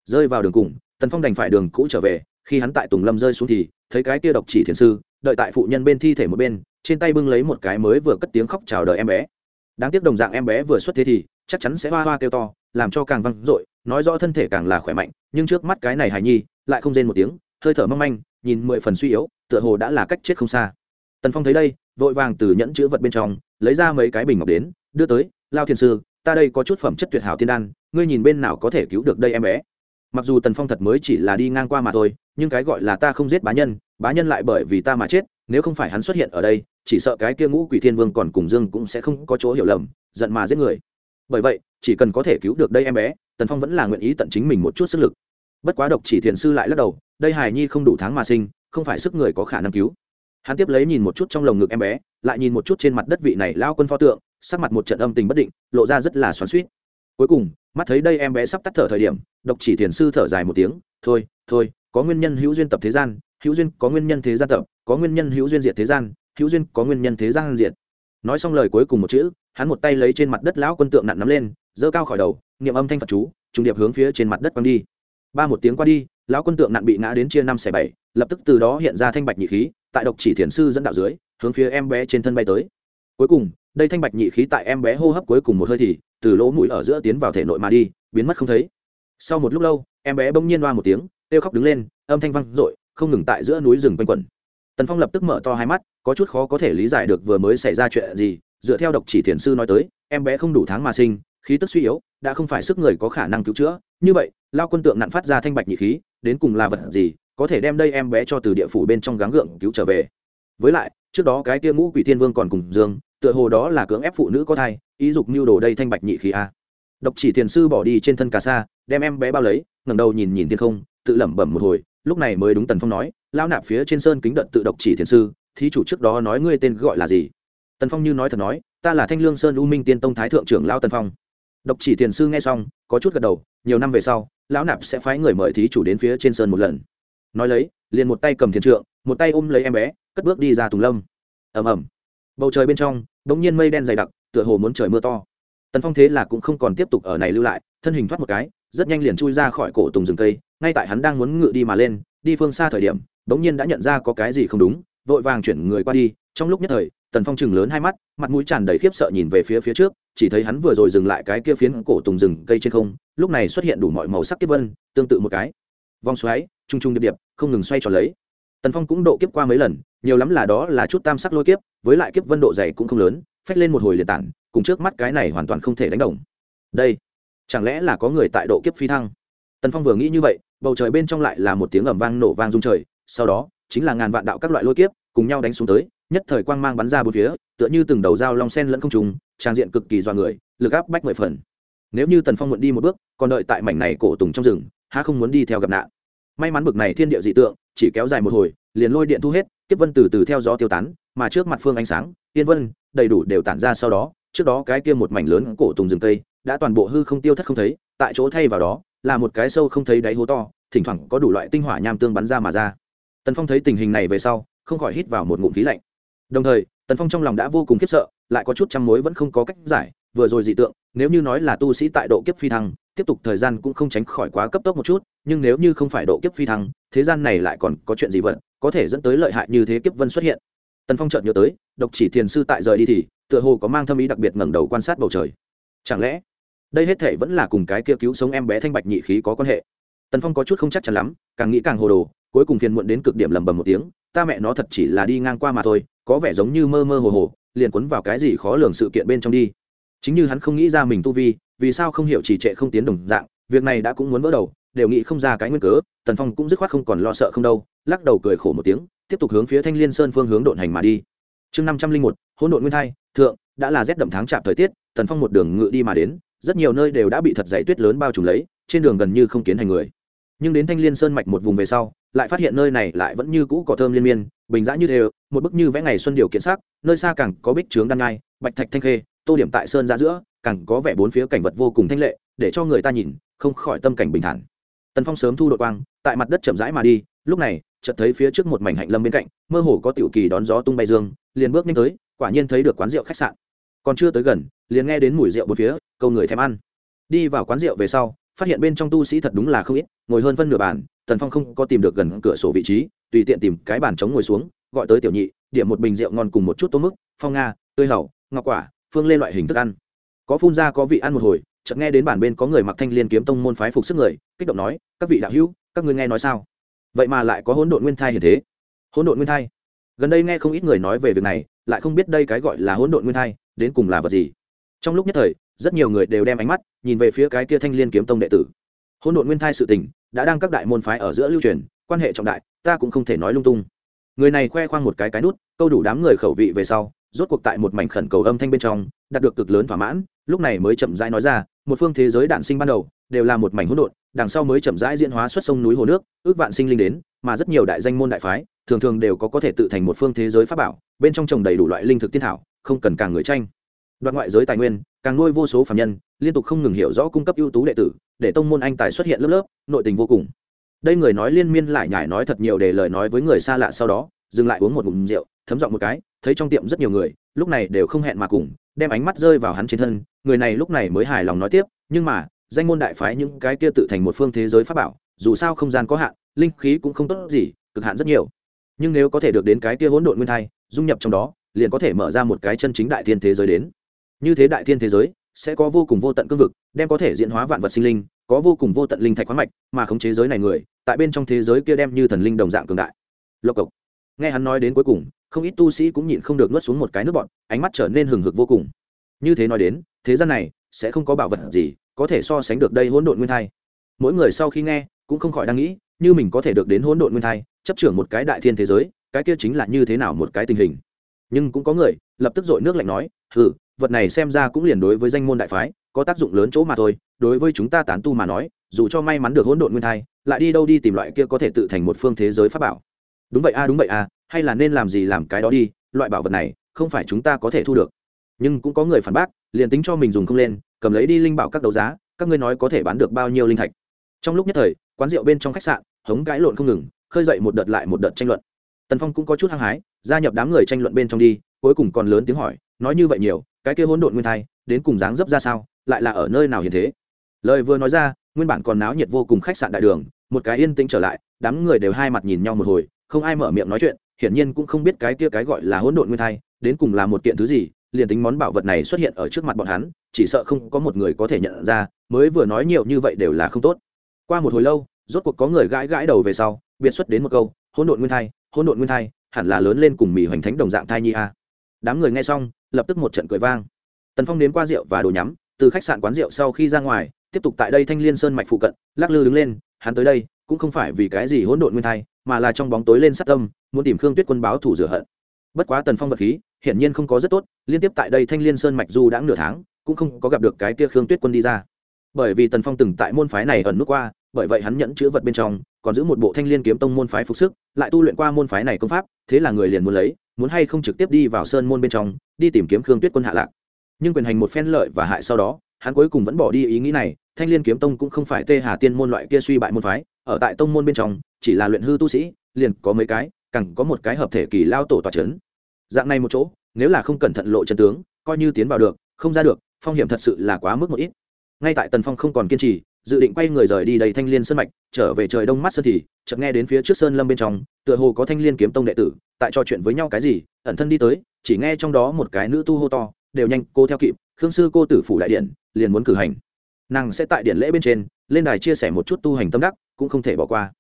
Rơi vào đường cùng, tần phong đành phải đường cũ trở về, khi hắn tại tùng lâm rơi xuống thì, thấy cái kia độc chỉ thiền sư, đợi tại phụ nhân bên thi thể một bên, trên tay bưng lấy một cái mới vừa cất tiếng khóc chào đời em bé. Đáng tiếc đồng dạng em bé vừa xuất thế thì, chắc chắn sẽ hoa hoa kêu to, làm cho càng văng dội, nói rõ thân thể càng là khỏe mạnh, nhưng trước mắt cái này hài nhi, lại không rên một tiếng hơi thở mong manh, nhìn mười phần suy yếu, tựa hồ đã là cách chết không xa. Tần phong thấy đây, vội vàng từ nhẫn chữ vật bên trong, lấy ra mấy cái bình ngọc đến, đưa tới, lao thiên sư, ta đây có chút phẩm chất tuyệt hảo tiên đan, ngươi nhìn bên nào có thể cứu được đây em bé? Mặc dù tần phong thật mới chỉ là đi ngang qua mà thôi, nhưng cái gọi là ta không giết bá nhân bá nhân lại bởi vì ta mà chết, nếu không phải hắn xuất hiện ở đây, chỉ sợ cái kia ngũ quỷ thiên vương còn cùng dương cũng sẽ không có chỗ hiểu lầm, giận mà giết người. Bởi vậy, chỉ cần có thể cứu được đây em bé, tần phong vẫn là nguyện ý tận chính mình một chút sức lực. Bất quá độc chỉ thiền sư lại lắc đầu đây hài nhi không đủ tháng mà sinh, không phải sức người có khả năng cứu. Hắn tiếp lấy nhìn một chút trong lồng ngực em bé, lại nhìn một chút trên mặt đất vị này lao quân pho tượng, sắc mặt một trận âm tình bất định, lộ ra rất là xoắn suýt cuối cùng, mắt thấy đây em bé sắp tắt thở thời điểm, độc chỉ thiền sư thở dài một tiếng, thôi thôi, có nguyên nhân hữu duyên tập thế gian, hữu duyên có nguyên nhân thế gian tập, có nguyên nhân hữu duyên diệt thế gian, hữu duyên có nguyên nhân thế gian diệt. Nói xong lời cuối cùng một chữ, hắn một tay lấy trên mặt đất lão quân tượng nặn nắm lên, giơ cao khỏi đầu, niệm âm thanh phật chú, trùng điệp hướng phía trên mặt đất quăng đi ba một tiếng qua đi, lão quân tượng nạn bị ngã đến chia năm xẻ bảy, lập tức từ đó hiện ra thanh bạch nhị khí, tại độc chỉ thiền sư dẫn đạo dưới, hướng phía em bé trên thân bay tới. Cuối cùng, đây thanh bạch nhị khí tại em bé hô hấp cuối cùng một hơi thì, từ lỗ mũi ở giữa tiến vào thể nội mà đi, biến mất không thấy. Sau một lúc lâu, em bé bỗng nhiên loa một tiếng, kêu khóc đứng lên, âm thanh văng r không ngừng tại giữa núi rừng quanh quẩn. Tần phong lập tức mở to hai mắt, có chút khó có thể lý giải được vừa mới xảy ra chuyện gì, dựa theo độc chỉ thiền sư nói tới, em bé không đủ tháng mà sinh, khí tức suy yếu đã không phải sức người có khả năng cứu chữa. Như vậy, lao quân tượng nặn phát ra thanh bạch nhị khí, đến cùng là vật gì, có thể đem đây em bé cho từ địa phủ bên trong gắng gượng cứu trở về. Với lại, trước đó cái kia ngũ quỷ thiên vương còn cùng dương, tựa hồ đó là cưỡng ép phụ nữ có thai, ý dục mưu đồ đây thanh bạch nhị khí a. Độc chỉ thiền sư bỏ đi trên thân cà sa, đem em bé bao lấy, ngẩng đầu nhìn nhìn thiên không, tự lẩm bẩm một hồi, lúc này mới đúng tần phong nói lao nạp phía trên sơn kính đợt tự độc chỉ thiền sư, thí chủ trước đó nói ngươi tên gọi là gì? Tần phong như nói thật nói, ta là thanh lương sơn u minh tiên tông thái thượng trưởng lao tần phong độc chỉ thiền sư nghe xong, có chút gật đầu, nhiều năm về sau, lão nạp sẽ phái người mời thí chủ đến phía trên sơn một lần. Nói lấy, liền một tay cầm thiền trượng, một tay ôm lấy em bé, cất bước đi ra tùng lâm. Ầm ầm. Bầu trời bên trong đ n g nhiên mây đen dày đặc, tựa hồ muốn trời mưa to. Tần phong thế là cũng không còn tiếp tục ở này lưu lại, thân hình thoát một cái, rất nhanh liền chui ra khỏi cổ tùng rừng cây, ngay tại hắn đang muốn ngự đi mà lên, đi phương xa thời điểm đ n g nhiên đã nhận ra có cái gì không đúng, vội vàng chuyển người qua đi, trong lúc nhất thời, tần phong chừng lớn hai mắt, mặt mũi tràn đầy khiếp sợ nhìn về phía phía trước chỉ thấy hắn vừa rồi dừng lại cái kia phiến cổ tùng rừng cây trên không, lúc này xuất hiện đủ mọi màu sắc kiếp vân, tương tự một cái. Vòng xoáy t r u n g t r u n g điệp điệp, không ngừng xoay tròn lấy. Tần phong cũng độ kiếp qua mấy lần, nhiều lắm là đó là chút tam sắc lôi kiếp, với lại kiếp vân độ dày cũng không lớn, phách lên một hồi liệt tản, cùng trước mắt cái này hoàn toàn không thể đánh đồng. Đây, chẳng lẽ là có người tại độ kiếp phi thăng? Tần phong vừa nghĩ như vậy, bầu trời bên trong lại là một tiếng ẩm vang nổ vang rung trời, sau đó, chính là ngàn vạn đạo các loại lôi kiếp, cùng nhau đánh xuống tới, nhất thời quang mang bắn ra bốn phía tựa như từng đầu dao long sen lẫn không trùng, trang diện cực kỳ dọa người, lực áp bách mười phần. Nếu như tần phong muộn đi một bước, còn đợi tại mảnh này cổ tùng trong rừng, há không muốn đi theo gặp nạn. May mắn bực này thiên địa dị tượng, chỉ kéo dài một hồi, liền lôi điện thu hết, kiếp vân từ từ theo gió tiêu tán, mà trước mặt phương ánh sáng tiên vân, đầy đủ đều tản ra sau đó, trước đó cái kia một mảnh lớn cổ tùng rừng tây đã toàn bộ hư không tiêu thất không thấy, tại chỗ thay vào đó, là một cái sâu không thấy đáy hố to, thỉnh thoảng có đủ loại tinh hỏa nham tương bắn ra mà ra. Tần phong thấy tình hình này về sau, không khỏi hít vào một ngụm khí lạnh đồng thời tần phong trong lòng đã vô cùng khiếp sợ lại có chút trăm mối vẫn không có cách giải vừa rồi dị tượng nếu như nói là tu sĩ tại độ kiếp phi thăng tiếp tục thời gian cũng không tránh khỏi quá cấp tốc một chút nhưng nếu như không phải độ kiếp phi thăng thế gian này lại còn có chuyện gì vận, có thể dẫn tới lợi hại như thế kiếp vân xuất hiện. Tần phong chợt nhớ tới độc chỉ thiền sư tại rời đi thì tựa hồ có mang thâm ý đặc biệt ngẩng đầu quan sát bầu trời. Chẳng lẽ đây hết thể vẫn là cùng cái kia cứu sống em bé thanh bạch nhị khí có quan hệ? Tần phong có chút không chắc chắn lắm càng nghĩ càng hồ đồ cuối cùng phiền muộn đến cực điểm lầm bầm một tiếng, ta mẹ nó thật chỉ là đi ngang qua mà thôi, có vẻ giống như mơ mơ hồ hồ, liền cuốn vào cái gì khó lường sự kiện bên trong đi. Chính như hắn không nghĩ ra mình tu vi, vì sao không hiểu chỉ trệ không tiến đồng dạng, việc này đã cũng muốn vỡ đầu, đều nghĩ không ra cái nguyên cớ, tần phong cũng dứt khoát không còn lo sợ không đâu, lắc đầu cười khổ một tiếng, tiếp tục hướng phía thanh liên sơn phương hướng độn hành mà đi. Chương năm trăm linh một, hỗn độn nguyên thai, thượng, đã là rét đậm tháng chạm thời tiết, tần phong một đường ngự đi mà đến, rất nhiều nơi đều đã bị thật dày tuyết lớn bao trùm lấy, trên đường gần như không kiến hành người. Nhưng đến thanh liên sơn mạch một vùng về sau lại phát hiện nơi này lại vẫn như cũ cỏ thơm liên miên, bình dã như đều, một bức như vẽ ngày xuân điều kiện sắc, nơi xa càng có bích trướng đan ngai, bạch thạch thanh khê, tô điểm tại sơn ra giữa, càng có vẻ bốn phía cảnh vật vô cùng thanh lệ, để cho người ta nhìn không khỏi tâm cảnh bình thản. Tần phong sớm thu đội quang, tại mặt đất chậm rãi mà đi, lúc này, chợt thấy phía trước một mảnh hạnh lâm bên cạnh, mơ hồ có tiểu kỳ đón gió tung bay dương, liền bước nhanh tới, quả nhiên thấy được quán rượu khách sạn. Còn chưa tới gần, liền nghe đến mùi rượu bốn phía, câu người thèm ăn. Đi vào quán rượu về sau phát hiện bên trong tu sĩ thật đúng là không ít, ngồi hơn phân nửa bàn, tần phong không có tìm được gần cửa sổ vị trí, tùy tiện tìm cái bàn trống ngồi xuống, gọi tới tiểu nhị, điểm một bình rượu ngon cùng một chút tôm mức, phong nga, tươi hầu, ngọc quả, phương lên loại hình thức ăn. Có phun ra có vị ăn một hồi, chợt nghe đến bản bên có người mặc thanh liên kiếm tông môn phái phục sức người, kích động nói, các vị đạo hữu, các ngươi nghe nói sao? Vậy mà lại có hỗn độn nguyên thai như thế. Hỗn độn nguyên thai? Gần đây nghe không ít người nói về việc này, lại không biết đây cái gọi là hỗn độn nguyên thai, đến cùng là vật gì. Trong lúc nhất thời rất nhiều người đều đem ánh mắt nhìn về phía cái kia thanh liên kiếm tông đệ tử. Hỗn độn nguyên thai sự tình đã đang các đại môn phái ở giữa lưu truyền, quan hệ trọng đại, ta cũng không thể nói lung tung. Người này khoe khoang một cái cái nút, câu đủ đám người khẩu vị về sau, rốt cuộc tại một mảnh khẩn cầu âm thanh bên trong, đạt được cực lớn thỏa mãn, lúc này mới chậm rãi nói ra, một phương thế giới đản sinh ban đầu, đều là một mảnh hỗn độn, đằng sau mới chậm rãi diễn hóa xuất sông núi hồ nước, ước vạn sinh linh đến, mà rất nhiều đại danh môn đại phái, thường thường đều có có thể tự thành một phương thế giới pháp bảo, bên trong trồng đầy đủ loại linh thực tiên thảo, không cần càng người tranh. Đoạn ngoại giới tài nguyên càng nuôi vô số phạm nhân, liên tục không ngừng hiểu rõ cung cấp ưu tú đệ tử, để tông môn anh tài xuất hiện lớp lớp, nội tình vô cùng. Đây người nói liên miên lại nhải nói thật nhiều để lời nói với người xa lạ sau đó, dừng lại uống một ngụm rượu, thấm giọng một cái, thấy trong tiệm rất nhiều người, lúc này đều không hẹn mà cùng, đem ánh mắt rơi vào hắn trên thân, người này lúc này mới hài lòng nói tiếp, nhưng mà, danh môn đại phái những cái kia tự thành một phương thế giới pháp bảo, dù sao không gian có hạn, linh khí cũng không tốt gì, cực hạn rất nhiều. Nhưng nếu có thể được đến cái kia hỗn độn nguyên thai, dung nhập trong đó, liền có thể mở ra một cái chân chính đại thiên thế giới đến như thế đại thiên thế giới, sẽ có vô cùng vô tận cương vực, đem có thể diễn hóa vạn vật sinh linh, có vô cùng vô tận linh thạch khoáng mạch, mà khống chế giới này người, tại bên trong thế giới kia đem như thần linh đồng dạng cường đại. Lộc cộc. Nghe hắn nói đến cuối cùng, không ít tu sĩ cũng nhịn không được nuốt xuống một cái nước bọn ánh mắt trở nên hừng hực vô cùng. Như thế nói đến, thế gian này sẽ không có bảo vật gì có thể so sánh được đây hỗn độn nguyên thai. Mỗi người sau khi nghe, cũng không khỏi đang nghĩ, như mình có thể được đến hỗn độn nguyên thai, chấp trưởng một cái đại thiên thế giới, cái kia chính là như thế nào một cái tình hình. Nhưng cũng có người lập tức dội nước lạnh nói, hừ, vật này xem ra cũng liền đối với danh môn đại phái, có tác dụng lớn chỗ mà thôi, đối với chúng ta tán tu mà nói, dù cho may mắn được hỗn độn nguyên thai, lại đi đâu đi tìm loại kia có thể tự thành một phương thế giới pháp bảo. Đúng vậy a, đúng vậy a, hay là nên làm gì làm cái đó đi, loại bảo vật này, không phải chúng ta có thể thu được. Nhưng cũng có người phản bác, liền tính cho mình dùng không lên, cầm lấy đi linh bảo các đấu giá, các ngươi nói có thể bán được bao nhiêu linh thạch. Trong lúc nhất thời, quán rượu bên trong khách sạn, hống cãi lộn không ngừng, khơi dậy một đợt lại một đợt tranh luận. Tần phong cũng có chút hăng hái gia nhập đám người tranh luận bên trong đi, cuối cùng còn lớn tiếng hỏi, nói như vậy nhiều, cái kia hỗn độn nguyên thai, đến cùng dáng dấp ra sao, lại là ở nơi nào hiện thế? Lời vừa nói ra, nguyên bản còn náo nhiệt vô cùng khách sạn đại đường, một cái yên tĩnh trở lại, đám người đều hai mặt nhìn nhau một hồi, không ai mở miệng nói chuyện, hiển nhiên cũng không biết cái kia cái gọi là hỗn độn nguyên thai, đến cùng là một kiện thứ gì, liền tính món bảo vật này xuất hiện ở trước mặt bọn hắn, chỉ sợ không có một người có thể nhận ra, mới vừa nói nhiều như vậy đều là không tốt. Qua một hồi lâu, rốt cuộc có người gãi gãi đầu về sau, biệt xuất đến một câu, hỗn độn nguyên thai, hỗn độn nguyên thai hẳn là lớn lên cùng mì hoành thánh đồng dạng thai nhi a. Đám người nghe xong, lập tức một trận cười vang. Tần phong đến qua rượu và đồ nhắm, từ khách sạn quán rượu sau khi ra ngoài, tiếp tục tại đây thanh liên sơn mạch phụ cận, lắc lư đứng lên, hắn tới đây, cũng không phải vì cái gì hỗn độn nguyên thai, mà là trong bóng tối lên sát tâm, muốn tìm khương tuyết quân báo thủ rửa hận. Bất quá tần phong vật khí, hiển nhiên không có rất tốt, liên tiếp tại đây thanh liên sơn mạch du đã nửa tháng, cũng không có gặp được cái kia khương tuyết quân đi ra. Bởi vì tần phong từng tại môn phái này ẩn nút qua, bởi vậy hắn nhẫn chữ vật bên trong còn giữ một bộ thanh liên kiếm tông môn phái phục sức, lại tu luyện qua môn phái này công pháp, thế là người liền muốn lấy, muốn hay không trực tiếp đi vào sơn môn bên trong, đi tìm kiếm khương tuyết quân hạ lạc nhưng quyền hành một phen lợi và hại sau đó, hắn cuối cùng vẫn bỏ đi ý nghĩ này, thanh liên kiếm tông cũng không phải tê hà tiên môn loại kia suy bại môn phái, ở tại tông môn bên trong, chỉ là luyện hư tu sĩ, liền có mấy cái, càng có một cái hợp thể kỳ lao tổ tọa trấn. dạng này một chỗ, nếu là không cẩn thận lộ chân tướng, coi như tiến vào được, không ra được, phong hiểm thật sự là quá mức một ít ngay tại tần phong không còn kiên trì dự định quay người rời đi đầy thanh liên sơn mạch, trở về trời đông mắt sơn thì, chợt nghe đến phía trước sơn lâm bên trong, tựa hồ có thanh liên kiếm tông đệ tử, tại trò chuyện với nhau cái gì, ẩn thân đi tới, chỉ nghe trong đó một cái nữ tu hô to, đều nhanh, cô theo kịp, khương sư cô tử phủ đại điện, liền muốn cử hành. Nàng sẽ tại điện lễ bên trên, lên đài chia sẻ một chút tu hành tâm đắc, cũng không thể bỏ qua.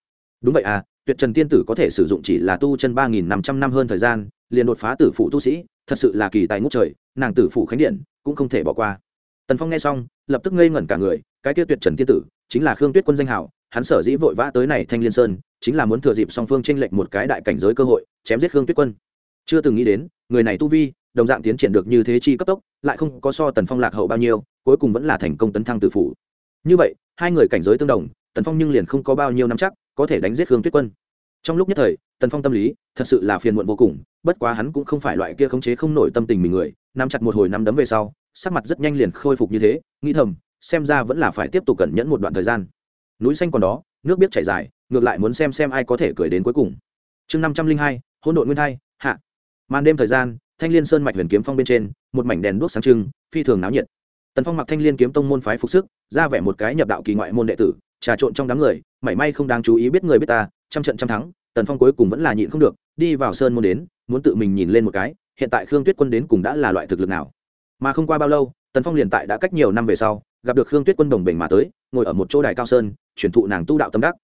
Đúng vậy à tuyệt trần tiên tử có thể sử dụng chỉ là tu chân ba nghìn năm trăm năm hơn thời gian, liền đột phá tử phụ tu sĩ, thật sự là kỳ tài ngút trời, nàng tử phụ khánh điện, cũng không thể bỏ qua tần phong nghe xong, lập tức ngây ngẩn cả người, cái kia tuyệt trần tiên tử, chính là khương tuyết quân danh hảo, hắn sở dĩ vội vã tới này thanh liên sơn, chính là muốn thừa dịp song phương tranh lệch một cái đại cảnh giới cơ hội, chém giết khương tuyết quân. Chưa từng nghĩ đến, người này tu vi, đồng dạng tiến triển được như thế chi cấp tốc, lại không có so tần phong lạc hậu bao nhiêu, cuối cùng vẫn là thành công tấn thăng từ phủ. Như vậy, hai người cảnh giới tương đồng, tần phong nhưng liền không có bao nhiêu năm chắc, có thể đánh giết Khương tuyết quân. Trong lúc nhất thời, tần phong tâm lý, thật sự là phiền muộn vô cùng, bất quá hắn cũng không phải loại kia khống chế không nổi tâm tình mình người, nắm chặt một hồi nắm đấm về sau sắc mặt rất nhanh liền khôi phục như thế, nghĩ thầm, xem ra vẫn là phải tiếp tục cẩn nhẫn một đoạn thời gian. Núi xanh còn đó, nước biết chảy dài, ngược lại muốn xem xem ai có thể cười đến cuối cùng. Chương năm trăm linh hai, hỗn độn nguyên thai, hạ. Màn đêm thời gian, thanh liên sơn mạch huyền kiếm phong bên trên, một mảnh đèn đuốc sáng trưng, phi thường náo nhiệt. Tần phong mặc thanh liên kiếm tông môn phái phục sức, ra vẻ một cái nhập đạo kỳ ngoại môn đệ tử, trà trộn trong đám người, mảy may không đáng chú ý biết người biết ta, trăm trận trăm thắng, tần phong cuối cùng vẫn là nhịn không được, đi vào sơn môn đến, muốn tự mình nhìn lên một cái, hiện tại khương tuyết quân đến cùng đã là loại thực lực nào? Mà không qua bao lâu, tần phong liền tại đã cách nhiều năm về sau, gặp được khương tuyết quân đồng bình mà tới, ngồi ở một chỗ đài cao sơn, truyền thụ nàng tu đạo tâm đắc.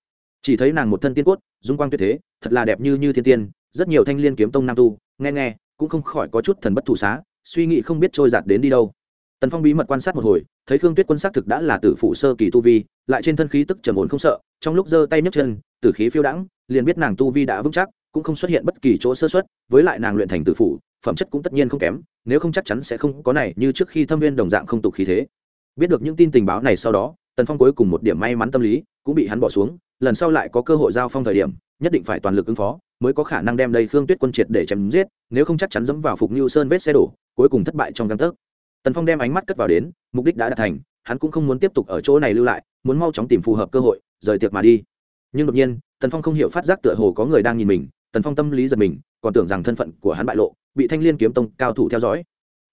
Chỉ thấy nàng một thân tiên cốt, dung quang tuyệt thế, thật là đẹp như như thiên tiên, rất nhiều thanh liên kiếm tông nam tu, nghe nghe, cũng không khỏi có chút thần bất thủ xá, suy nghĩ không biết trôi giạt đến đi đâu. Tần phong bí mật quan sát một hồi, thấy khương tuyết quân xác thực đã là tử phụ sơ kỳ tu vi, lại trên thân khí tức trầm ổn không sợ, trong lúc giơ tay nhấc chân, tử khí phiêu đãng, liền biết nàng tu vi đã vững chắc, cũng không xuất hiện bất kỳ chỗ sơ xuất với lại nàng luyện thành tử phụ phẩm chất cũng tất nhiên không kém, nếu không chắc chắn sẽ không có này như trước khi thâm viên đồng dạng không tục khí thế. Biết được những tin tình báo này sau đó, tần phong cuối cùng một điểm may mắn tâm lý, cũng bị hắn bỏ xuống, lần sau lại có cơ hội giao phong thời điểm, nhất định phải toàn lực ứng phó, mới có khả năng đem đây khương tuyết quân triệt để chém giết, nếu không chắc chắn dẫm vào phục như sơn vết xe đổ, cuối cùng thất bại trong găng tấc. Tần phong đem ánh mắt cất vào đến, mục đích đã đạt thành, hắn cũng không muốn tiếp tục ở chỗ này lưu lại, muốn mau chóng tìm phù hợp cơ hội, rời tiệc mà đi. Nhưng đột nhiên, tần phong không hiểu phát giác tựa hồ có người đang nhìn mình, tần phong tâm lý giật mình, còn tưởng rằng thân phận của hắn bại lộ bị thanh liên kiếm tông cao thủ theo dõi.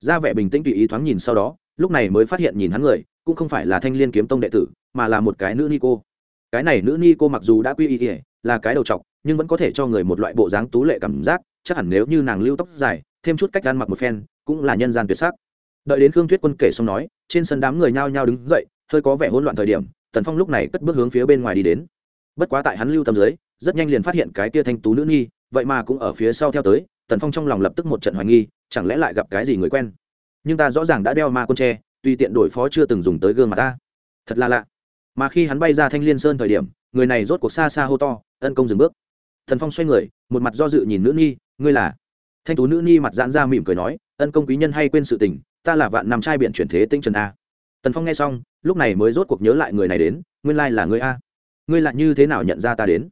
Ra vẻ bình tĩnh tùy ý thoáng nhìn sau đó, lúc này mới phát hiện nhìn hắn người, cũng không phải là thanh liên kiếm tông đệ tử, mà là một cái nữ ni cô. Cái này nữ ni cô mặc dù đã quy y là cái đầu trọc, nhưng vẫn có thể cho người một loại bộ dáng tú lệ cảm giác, chắc hẳn nếu như nàng lưu tóc dài, thêm chút cách ăn mặc một phen, cũng là nhân gian tuyệt sắc. Đợi đến khương tuyết quân kể xong nói, trên sân đám người nhao nhao đứng dậy, hơi có vẻ hỗn loạn thời điểm, tần phong lúc này cất bước hướng phía bên ngoài đi đến. Bất quá tại hắn lưu tầm dưới, rất nhanh liền phát hiện cái tia thanh tú nữ nhi vậy mà cũng ở phía sau theo tới tần phong trong lòng lập tức một trận hoài nghi chẳng lẽ lại gặp cái gì người quen? Nhưng ta rõ ràng đã đeo ma côn tre tuy tiện đổi phó chưa từng dùng tới gương mặt ta. Thật là lạ. Mà khi hắn bay ra thanh liên sơn thời điểm người này rốt cuộc xa xa hô to ân công dừng bước. Thần phong xoay người một mặt do dự nhìn nữ nhi, ngươi là? Thanh tú nữ nhi mặt giãn ra mỉm cười nói ân công quý nhân hay quên sự tình ta là vạn nằm trai biện chuyển thế tinh trần a. Tần phong nghe xong lúc này mới rốt cuộc nhớ lại người này đến nguyên lai là ngươi a. Ngươi lại như thế nào nhận ra ta đến?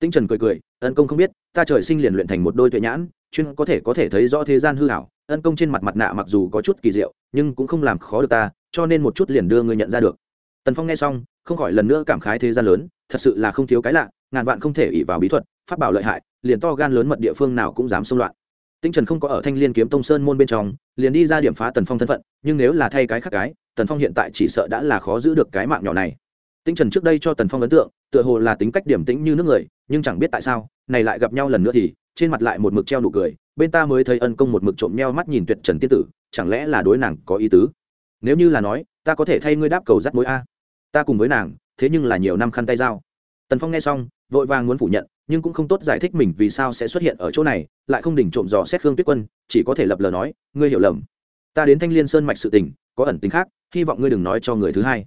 Tinh trần cười cười ân công không biết ta trời sinh liền luyện thành một đôi tuệ nhãn chuyên có thể có thể thấy rõ thế gian hư hảo, ân công trên mặt mặt nạ mặc dù có chút kỳ diệu, nhưng cũng không làm khó được ta, cho nên một chút liền đưa ngươi nhận ra được. Tần phong nghe xong, không khỏi lần nữa cảm khái thế gian lớn, thật sự là không thiếu cái lạ, ngàn vạn không thể ỉ vào bí thuật phát bảo lợi hại, liền to gan lớn mật địa phương nào cũng dám xông loạn. Tinh trần không có ở thanh liên kiếm tông sơn môn bên trong, liền đi ra điểm phá tần phong thân phận, nhưng nếu là thay cái khác cái, tần phong hiện tại chỉ sợ đã là khó giữ được cái mạng nhỏ này. Tinh trần trước đây cho tần phong ấn tượng, tựa hồ là tính cách điểm tĩnh như nước người, nhưng chẳng biết tại sao, này lại gặp nhau lần nữa thì trên mặt lại một mực treo nụ cười, bên ta mới thấy ân công một mực trộm nheo mắt nhìn tuyệt trần tiên tử, chẳng lẽ là đối nàng có ý tứ? Nếu như là nói, ta có thể thay ngươi đáp cầu dắt mối a. Ta cùng với nàng, thế nhưng là nhiều năm khăn tay dao. Tần phong nghe xong, vội vàng muốn phủ nhận, nhưng cũng không tốt giải thích mình vì sao sẽ xuất hiện ở chỗ này, lại không đỉnh trộm dò xét khương tuyết quân, chỉ có thể lập lờ nói, ngươi hiểu lầm. Ta đến thanh liên sơn mạch sự tình, có ẩn tính khác, hy vọng ngươi đừng nói cho người thứ hai.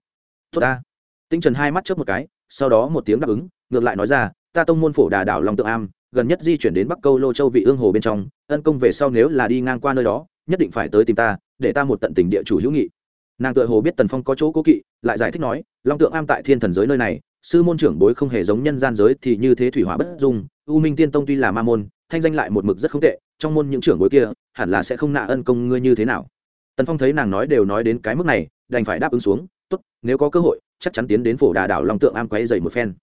Tốt ta. Tinh trần hai mắt chớp một cái, sau đó một tiếng đáp ứng, ngược lại nói ra, ta tông môn phổ đà đảo long tự am gần nhất di chuyển đến bắc câu lô châu vị ương hồ bên trong, ân công về sau nếu là đi ngang qua nơi đó, nhất định phải tới tìm ta, để ta một tận tình địa chủ hữu nghị. Nàng tự hồ biết tần phong có chỗ cố kỵ, lại giải thích nói, long tượng am tại thiên thần giới nơi này, sư môn trưởng bối không hề giống nhân gian giới thì như thế thủy hỏa bất dung, u minh tiên tông tuy là ma môn, thanh danh lại một mực rất không tệ, trong môn những trưởng bối kia, hẳn là sẽ không nạ ân công ngươi như thế nào. Tần phong thấy nàng nói đều nói đến cái mức này, đành phải đáp ứng xuống, tốt, nếu có cơ hội, chắc chắn tiến đến phổ đà đảo long tượng am quấy dày một phen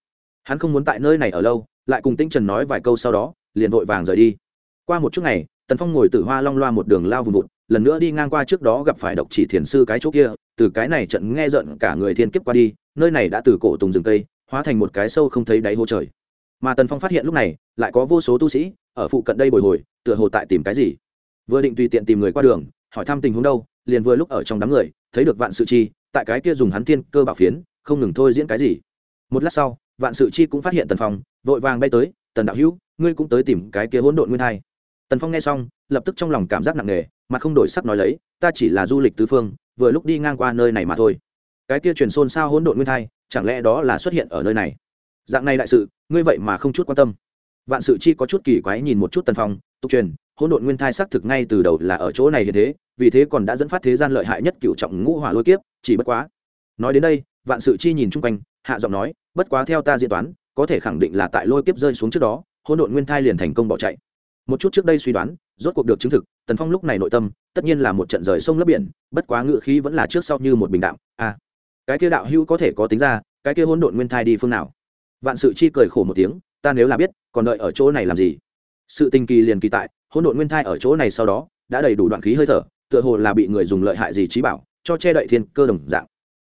hắn không muốn tại nơi này ở lâu, lại cùng tinh trần nói vài câu sau đó, liền vội vàng rời đi. Qua một chút ngày, tần phong ngồi từ hoa long loa một đường lao vùng vụt, lần nữa đi ngang qua trước đó gặp phải độc chỉ thiền sư cái chỗ kia, từ cái này trận nghe giận cả người thiên kiếp qua đi, nơi này đã từ cổ tùng rừng cây, hóa thành một cái sâu không thấy đáy hố trời. Mà tần phong phát hiện lúc này, lại có vô số tu sĩ, ở phụ cận đây bồi hồi, tựa hồ tại tìm cái gì. Vừa định tùy tiện tìm người qua đường, hỏi thăm tình huống đâu, liền vừa lúc ở trong đám người, thấy được vạn sự chi, tại cái kia dùng hắn thiên cơ bảo phiến, không ngừng thôi diễn cái gì. Một lát sau vạn sự chi cũng phát hiện tần phong, vội vàng bay tới, tần đạo hữu, ngươi cũng tới tìm cái kia hỗn độn nguyên hai tần phong nghe xong, lập tức trong lòng cảm giác nặng nề mà không đổi sắc nói lấy, ta chỉ là du lịch tứ phương, vừa lúc đi ngang qua nơi này mà thôi. Cái kia truyền xôn sao hỗn độn nguyên thai, chẳng lẽ đó là xuất hiện ở nơi này? Dạng này đại sự, ngươi vậy mà không chút quan tâm. Vạn sự chi có chút kỳ quái nhìn một chút tần phong, tục truyền, hỗn độn nguyên thai xác thực ngay từ đầu là ở chỗ này như thế, vì thế còn đã dẫn phát thế gian lợi hại nhất cựu trọng ngũ hỏa lôi kiếp, chỉ bất quá. Nói đến đây, vạn sự chi nhìn chung quanh, hạ giọng nói bất quá theo ta diễn toán, có thể khẳng định là tại lôi kiếp rơi xuống trước đó, hỗn độn nguyên thai liền thành công bỏ chạy. Một chút trước đây suy đoán, rốt cuộc được chứng thực, tần phong lúc này nội tâm, tất nhiên là một trận rời sông lấp biển, bất quá ngự khí vẫn là trước sau như một bình đạm à cái kia đạo hữu có thể có tính ra, cái kia hỗn độn nguyên thai đi phương nào? Vạn sự chi cười khổ một tiếng, ta nếu là biết, còn đợi ở chỗ này làm gì? Sự tình kỳ liền kỳ tại, hỗn độn nguyên thai ở chỗ này sau đó, đã đầy đủ đoạn khí hơi thở, tựa hồ là bị người dùng lợi hại gì trí bảo, cho che đậy thiên cơ đồng dạng.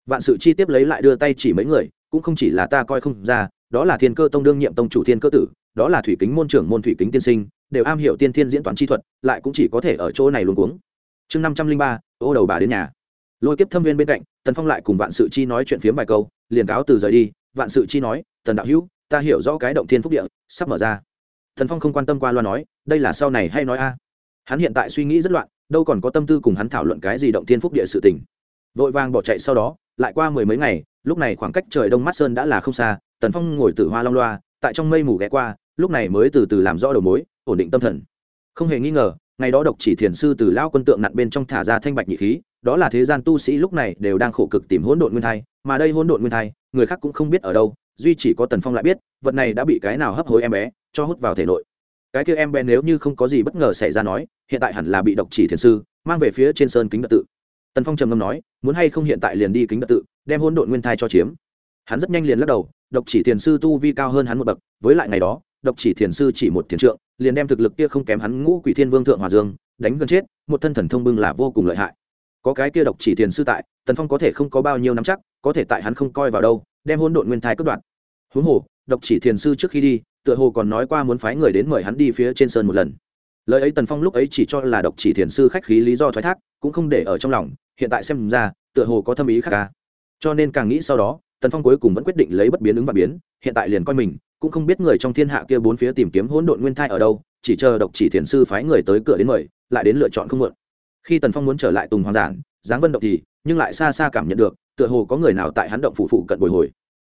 Vạn sự chi tiếp lấy lại đưa tay chỉ mấy người cũng không chỉ là ta coi không ra, đó là thiên cơ tông đương nhiệm tông chủ thiên cơ tử, đó là thủy kính môn trưởng môn thủy kính tiên sinh, đều am hiểu tiên thiên diễn toán chi thuật, lại cũng chỉ có thể ở chỗ này luôn cuống. Chương năm trăm linh ba, ô đầu bà đến nhà. Lôi kiếp thâm viên bên cạnh, tần phong lại cùng vạn sự chi nói chuyện phiếm vài câu, liền cáo từ rời đi. Vạn sự chi nói, tần đạo hữu, ta hiểu rõ cái động thiên phúc địa, sắp mở ra. Tần phong không quan tâm qua loa nói, đây là sau này hay nói a? À? Hắn hiện tại suy nghĩ rất loạn, đâu còn có tâm tư cùng hắn thảo luận cái gì động thiên phúc địa sự tình. Vội vàng bỏ chạy sau đó lại qua mười mấy ngày, lúc này khoảng cách trời đông mắt sơn đã là không xa, tần phong ngồi tử hoa long loa, tại trong mây mù ghé qua, lúc này mới từ từ làm rõ đầu mối, ổn định tâm thần. Không hề nghi ngờ, ngày đó độc chỉ thiền sư từ lao quân tượng nặn bên trong thả ra thanh bạch nhị khí, đó là thế gian tu sĩ lúc này đều đang khổ cực tìm hỗn độn nguyên thai, mà đây hỗn độn nguyên thai, người khác cũng không biết ở đâu, duy chỉ có tần phong lại biết, vật này đã bị cái nào hấp hối em bé, cho hút vào thể nội. Cái kia em bé nếu như không có gì bất ngờ xảy ra nói, hiện tại hẳn là bị độc chỉ thiền sư, mang về phía trên sơn kính đật tự tần phong trầm ngâm nói, muốn hay không hiện tại liền đi kính đật tự, đem hôn độn nguyên thai cho chiếm. Hắn rất nhanh liền lắc đầu, độc chỉ thiền sư tu vi cao hơn hắn một bậc, với lại ngày đó, độc chỉ thiền sư chỉ một thiền trượng, liền đem thực lực kia không kém hắn ngũ quỷ thiên vương thượng hòa dương, đánh gần chết, một thân thần thông bưng là vô cùng lợi hại. Có cái kia độc chỉ thiền sư tại, tần phong có thể không có bao nhiêu nắm chắc, có thể tại hắn không coi vào đâu, đem hôn độn nguyên thai cất đoạn huống hồ, độc chỉ thiền sư trước khi đi, tựa hồ còn nói qua muốn phái người đến mời hắn đi phía trên sơn một lần lời ấy tần phong lúc ấy chỉ cho là độc chỉ thiền sư khách khí lý do thoái thác, cũng không để ở trong lòng, hiện tại xem ra, tựa hồ có thâm ý khác ca cho nên càng nghĩ sau đó, tần phong cuối cùng vẫn quyết định lấy bất biến ứng và biến, hiện tại liền coi mình, cũng không biết người trong thiên hạ kia bốn phía tìm kiếm hỗn độn nguyên thai ở đâu, chỉ chờ độc chỉ thiền sư phái người tới cửa đến mời, lại đến lựa chọn không mượn khi tần phong muốn trở lại tùng hoàng giản giáng vân động thì, nhưng lại xa xa cảm nhận được, tựa hồ có người nào tại hắn động phụ phụ cận bồi hồi.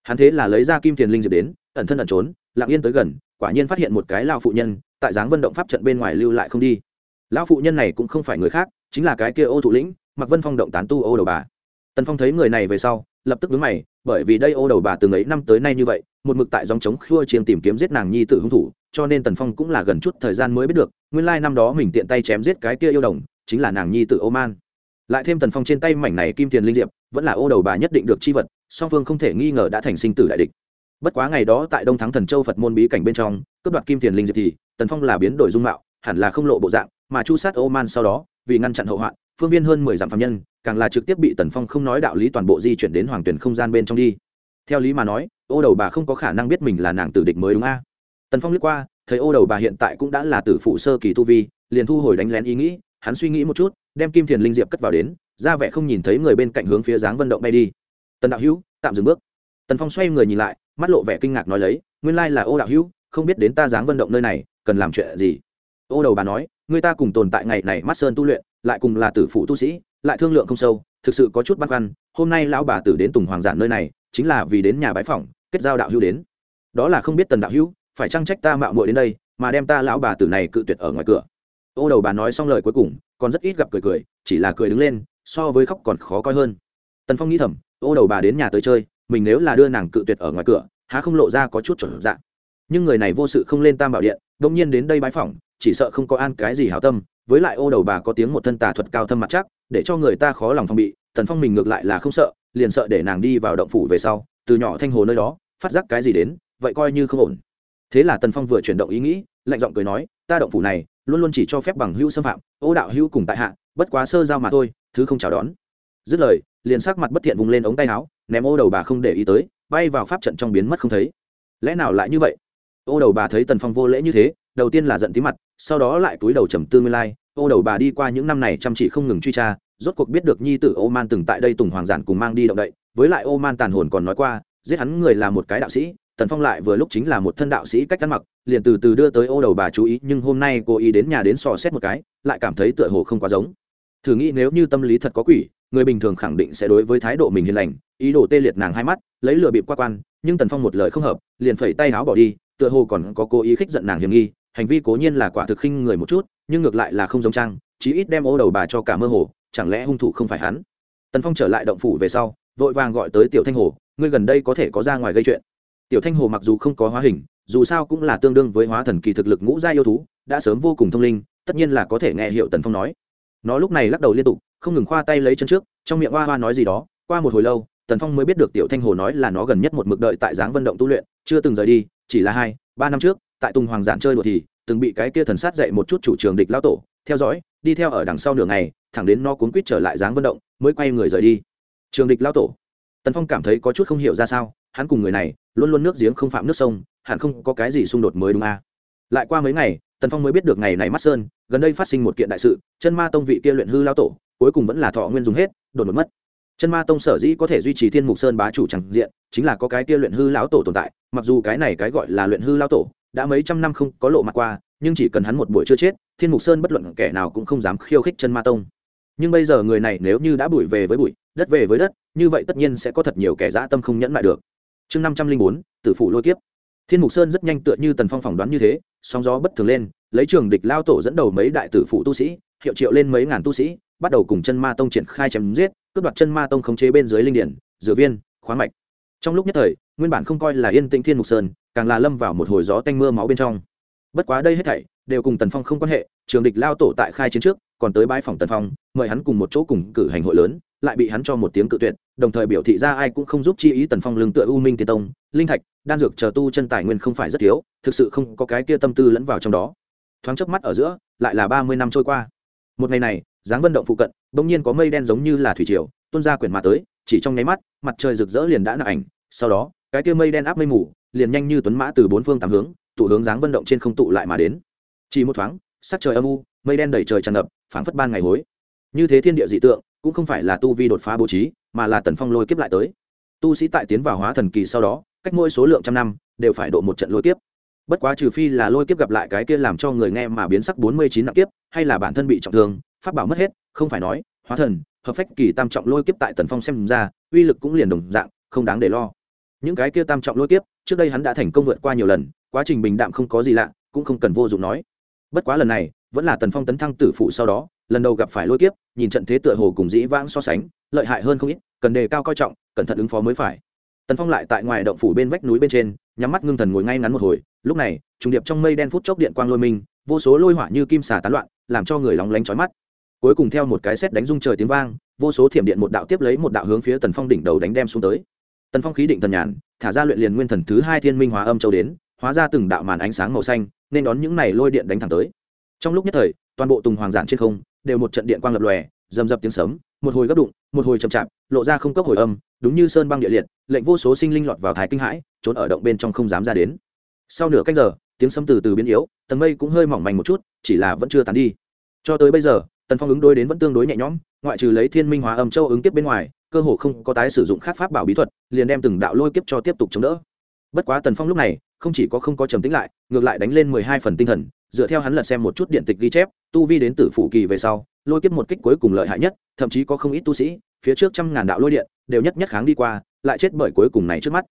Hắn thế là lấy ra kim tiền linh diệp đến, ẩn thân ẩn trốn, lặng yên tới gần, quả nhiên phát hiện một cái lao phụ nhân tại giáng vân động pháp trận bên ngoài lưu lại không đi. Lão phụ nhân này cũng không phải người khác, chính là cái kia ô thủ lĩnh mặc vân phong động tán tu ô đầu bà. Tần phong thấy người này về sau, lập tức đứng mày, bởi vì đây ô đầu bà từng ấy năm tới nay như vậy, một mực tại dòng chống khua chiêng tìm kiếm giết nàng nhi tử hung thủ, cho nên tần phong cũng là gần chút thời gian mới biết được, nguyên lai năm đó mình tiện tay chém giết cái kia yêu đồng, chính là nàng nhi tử ô man. Lại thêm tần phong trên tay mảnh này kim tiền linh diệp, vẫn là ô đầu bà nhất định được chi vật, song phương không thể nghi ngờ đã thành sinh tử đại địch. Bất quá ngày đó tại đông thắng thần châu phật môn bí cảnh bên trong, cướp đoạt kim tiền linh diệp thì tần phong là biến đổi dung mạo, hẳn là không lộ bộ dạng, mà chu sát ô man sau đó, vì ngăn chặn hậu hoạn, phương viên hơn mười dặm phạm nhân, càng là trực tiếp bị tần phong không nói đạo lý toàn bộ di chuyển đến hoàng tuyển không gian bên trong đi. Theo lý mà nói, ô đầu bà không có khả năng biết mình là nàng tử địch mới đúng a. Tần phong lướt qua, thấy ô đầu bà hiện tại cũng đã là tử phụ sơ kỳ tu vi, liền thu hồi đánh lén ý nghĩ, hắn suy nghĩ một chút, đem kim thiền linh diệp cất vào đến, ra vẻ không nhìn thấy người bên cạnh hướng phía dáng vận động bay đi. Tần đạo hữu, tạm dừng bước. Tần phong xoay người nhìn lại, mắt lộ vẻ kinh ngạc nói lấy, nguyên lai là ô đạo hữu, không biết đến ta dáng vận động nơi này cần làm chuyện gì? Ô đầu bà nói, người ta cùng tồn tại ngày này mắt sơn tu luyện, lại cùng là tử phụ tu sĩ, lại thương lượng không sâu, thực sự có chút băn khoăn, hôm nay lão bà tử đến tùng hoàng giản nơi này, chính là vì đến nhà bái phỏng, kết giao đạo hữu đến. Đó là không biết tần đạo hữu, phải chăng trách ta mạo muội đến đây, mà đem ta lão bà tử này cự tuyệt ở ngoài cửa. Ô đầu bà nói xong lời cuối cùng, còn rất ít gặp cười cười, chỉ là cười đứng lên, so với khóc còn khó coi hơn. Tần phong nghĩ thầm, ô đầu bà đến nhà tới chơi, mình nếu là đưa nàng cự tuyệt ở ngoài cửa, há không lộ ra có chút chuẩn dạng nhưng người này vô sự không lên tam bảo điện đông nhiên đến đây bái phỏng, chỉ sợ không có an cái gì hảo tâm, với lại ô đầu bà có tiếng một thân tà thuật cao thâm mặt chắc, để cho người ta khó lòng phong bị, tần phong mình ngược lại là không sợ, liền sợ để nàng đi vào động phủ về sau, từ nhỏ thanh hồ nơi đó, phát giác cái gì đến, vậy coi như không ổn. Thế là tần phong vừa chuyển động ý nghĩ, lạnh giọng cười nói, ta động phủ này, luôn luôn chỉ cho phép bằng hữu xâm phạm, ô đạo hữu cùng tại hạ, bất quá sơ giao mà thôi, thứ không chào đón. Dứt lời, liền sắc mặt bất thiện vùng lên ống tay áo, ném ô đầu bà không để ý tới, bay vào pháp trận trong biến mất không thấy. Lẽ nào lại như vậy? Ô đầu bà thấy tần phong vô lễ như thế, đầu tiên là giận tí mặt, sau đó lại túi đầu trầm tư nguyên lai. Ô đầu bà đi qua những năm này chăm chỉ không ngừng truy tra, rốt cuộc biết được nhi tử ô man từng tại đây tùng hoàng giản cùng mang đi động đậy, với lại ô man tàn hồn còn nói qua, giết hắn người là một cái đạo sĩ, tần phong lại vừa lúc chính là một thân đạo sĩ cách ăn mặc, liền từ từ đưa tới ô đầu bà chú ý, nhưng hôm nay cô ý đến nhà đến sò xét một cái, lại cảm thấy tựa hồ không quá giống. Thử nghĩ nếu như tâm lý thật có quỷ, người bình thường khẳng định sẽ đối với thái độ mình hiền lành, ý đồ tê liệt nàng hai mắt, lấy lừa bịp qua quan, nhưng tần phong một lời không hợp, liền phẩy tay áo bỏ đi tựa hồ còn có cố ý khích giận nàng hiểm nghi, hành vi cố nhiên là quả thực khinh người một chút, nhưng ngược lại là không giống trang, chí ít đem ô đầu bà cho cả mơ hồ, chẳng lẽ hung thủ không phải hắn? Tần phong trở lại động phủ về sau, vội vàng gọi tới tiểu thanh hồ, ngươi gần đây có thể có ra ngoài gây chuyện. Tiểu thanh hồ mặc dù không có hóa hình, dù sao cũng là tương đương với hóa thần kỳ thực lực ngũ gia yêu thú, đã sớm vô cùng thông linh, tất nhiên là có thể nghe hiệu tần phong nói. Nó lúc này lắc đầu liên tục, không ngừng khoa tay lấy chân trước, trong miệng hoa hoa nói gì đó, qua một hồi lâu tần phong mới biết được tiểu thanh hồ nói là nó gần nhất một mực đợi tại dáng vận động tu luyện, chưa từng rời đi, chỉ là hai, ba năm trước, tại tùng hoàng giản chơi đùa thì, từng bị cái kia thần sát dạy một chút chủ trường địch lao tổ, theo dõi, đi theo ở đằng sau nửa ngày, thẳng đến nó cuốn quýt trở lại dáng vận động, mới quay người rời đi. Trường địch lao tổ. Tần phong cảm thấy có chút không hiểu ra sao, hắn cùng người này, luôn luôn nước giếng không phạm nước sông, hẳn không có cái gì xung đột mới đúng a à. lại qua mấy ngày, tần phong mới biết được ngày này mắt sơn, gần đây phát sinh một kiện đại sự, chân ma tông vị kia luyện hư lao tổ, cuối cùng vẫn là thọ nguyên dùng hết, đột ngột mất chân ma tông sở dĩ có thể duy trì thiên mục sơn bá chủ chẳng diện, chính là có cái kia luyện hư lão tổ tồn tại, mặc dù cái này cái gọi là luyện hư lão tổ, đã mấy trăm năm không có lộ mặt qua, nhưng chỉ cần hắn một buổi chưa chết, thiên mục sơn bất luận kẻ nào cũng không dám khiêu khích chân ma tông. Nhưng bây giờ người này nếu như đã bụi về với bụi, đất về với đất, như vậy tất nhiên sẽ có thật nhiều kẻ dã tâm không nhẫn lại được. Chương năm trăm linh bốn, tử phụ lôi kiếp. Thiên mục sơn rất nhanh tựa như tần phong phỏng đoán như thế, sóng gió bất thường lên, lấy trường địch lao tổ dẫn đầu mấy đại tử phụ tu sĩ, hiệu triệu lên mấy ngàn tu sĩ, bắt đầu cùng chân ma tông triển khai chém giết cướp đoạt chân ma tông khống chế bên dưới linh điển dựa viên, khoáng mạch. Trong lúc nhất thời, nguyên bản không coi là yên tĩnh thiên mục sơn, càng là lâm vào một hồi gió tanh mưa máu bên trong. Bất quá đây hết thảy, đều cùng tần phong không quan hệ, trường địch lao tổ tại khai chiến trước, còn tới bãi phòng tần phong, mời hắn cùng một chỗ cùng cử hành hội lớn, lại bị hắn cho một tiếng cự tuyệt, đồng thời biểu thị ra ai cũng không giúp chi ý tần phong lương tựa u minh tiên tông, linh thạch, đan dược chờ tu chân tài nguyên không phải rất thiếu, thực sự không có cái kia tâm tư lẫn vào trong đó. Thoáng chớp mắt ở giữa, lại là ba mươi năm trôi qua. Một ngày này dáng vân động phụ cận, bỗng nhiên có mây đen giống như là thủy triều, tuôn ra quyển mà tới, chỉ trong nháy mắt, mặt trời rực rỡ liền đã nặng ảnh, sau đó, cái kia mây đen áp mây mù, liền nhanh như tuấn mã từ bốn phương tám hướng, tụ hướng dáng vân động trên không tụ lại mà đến. Chỉ một thoáng, sắc trời âm u, mây đen đầy trời tràn ngập, phảng phất ban ngày hối. Như thế thiên địa dị tượng, cũng không phải là tu vi đột phá bố trí, mà là tần phong lôi kiếp lại tới. Tu sĩ tại tiến vào hóa thần kỳ sau đó, cách mỗi số lượng trăm năm, đều phải độ một trận lôi kiếp. Bất quá trừ phi là lôi kiếp gặp lại cái kia làm cho người nghe mà biến sắc bốn mươi chín nặng kiếp, hay là bản thân bị trọng thương pháp bảo mất hết, không phải nói, hóa thần, hợp phách kỳ tam trọng lôi kiếp tại tần phong xem ra, uy lực cũng liền đồng dạng, không đáng để lo. Những cái kia tam trọng lôi kiếp, trước đây hắn đã thành công vượt qua nhiều lần, quá trình bình đạm không có gì lạ, cũng không cần vô dụng nói. Bất quá lần này, vẫn là tần phong tấn thăng tử phụ sau đó, lần đầu gặp phải lôi kiếp, nhìn trận thế tựa hồ cùng dĩ vãng so sánh, lợi hại hơn không ít, cần đề cao coi trọng, cẩn thận ứng phó mới phải. Tần phong lại tại ngoài động phủ bên vách núi bên trên, nhắm mắt ngưng thần ngồi ngay ngắn một hồi, lúc này, trùng điệp trong mây đen phút chốc điện quang lôi minh vô số lôi hỏa như kim xà tán loạn, làm cho người lóng lánh trói mắt cuối cùng theo một cái xét đánh rung trời tiếng vang, vô số thiểm điện một đạo tiếp lấy một đạo hướng phía tần phong đỉnh đầu đánh đem xuống tới. Tần phong khí định thần nhàn, thả ra luyện liền nguyên thần thứ hai thiên minh hóa âm châu đến, hóa ra từng đạo màn ánh sáng màu xanh, nên đón những này lôi điện đánh thẳng tới. Trong lúc nhất thời, toàn bộ tùng hoàng giản trên không, đều một trận điện quang lập lòe, rầm rập tiếng sấm, một hồi gấp đụng, một hồi chậm chạp, lộ ra không cấp hồi âm, đúng như sơn băng địa liệt, lệnh vô số sinh linh lọt vào thái kinh hãi, trốn ở động bên trong không dám ra đến. Sau nửa cách giờ, tiếng sấm từ từ biến yếu, tầng mây cũng hơi mỏng manh một chút, chỉ là vẫn chưa tán đi. Cho tới bây giờ tần phong ứng đối đến vẫn tương đối nhẹ nhõm, ngoại trừ lấy thiên minh hóa âm châu ứng tiếp bên ngoài, cơ hồ không có tái sử dụng khác pháp bảo bí thuật, liền đem từng đạo lôi kiếp cho tiếp tục chống đỡ. Bất quá tần phong lúc này, không chỉ có không có trầm tính lại, ngược lại đánh lên mười hai phần tinh thần, dựa theo hắn lật xem một chút điện tịch ghi chép, tu vi đến từ phủ kỳ về sau, lôi kiếp một kích cuối cùng lợi hại nhất, thậm chí có không ít tu sĩ, phía trước trăm ngàn đạo lôi điện, đều nhất nhất kháng đi qua, lại chết bởi cuối cùng này trước mắt.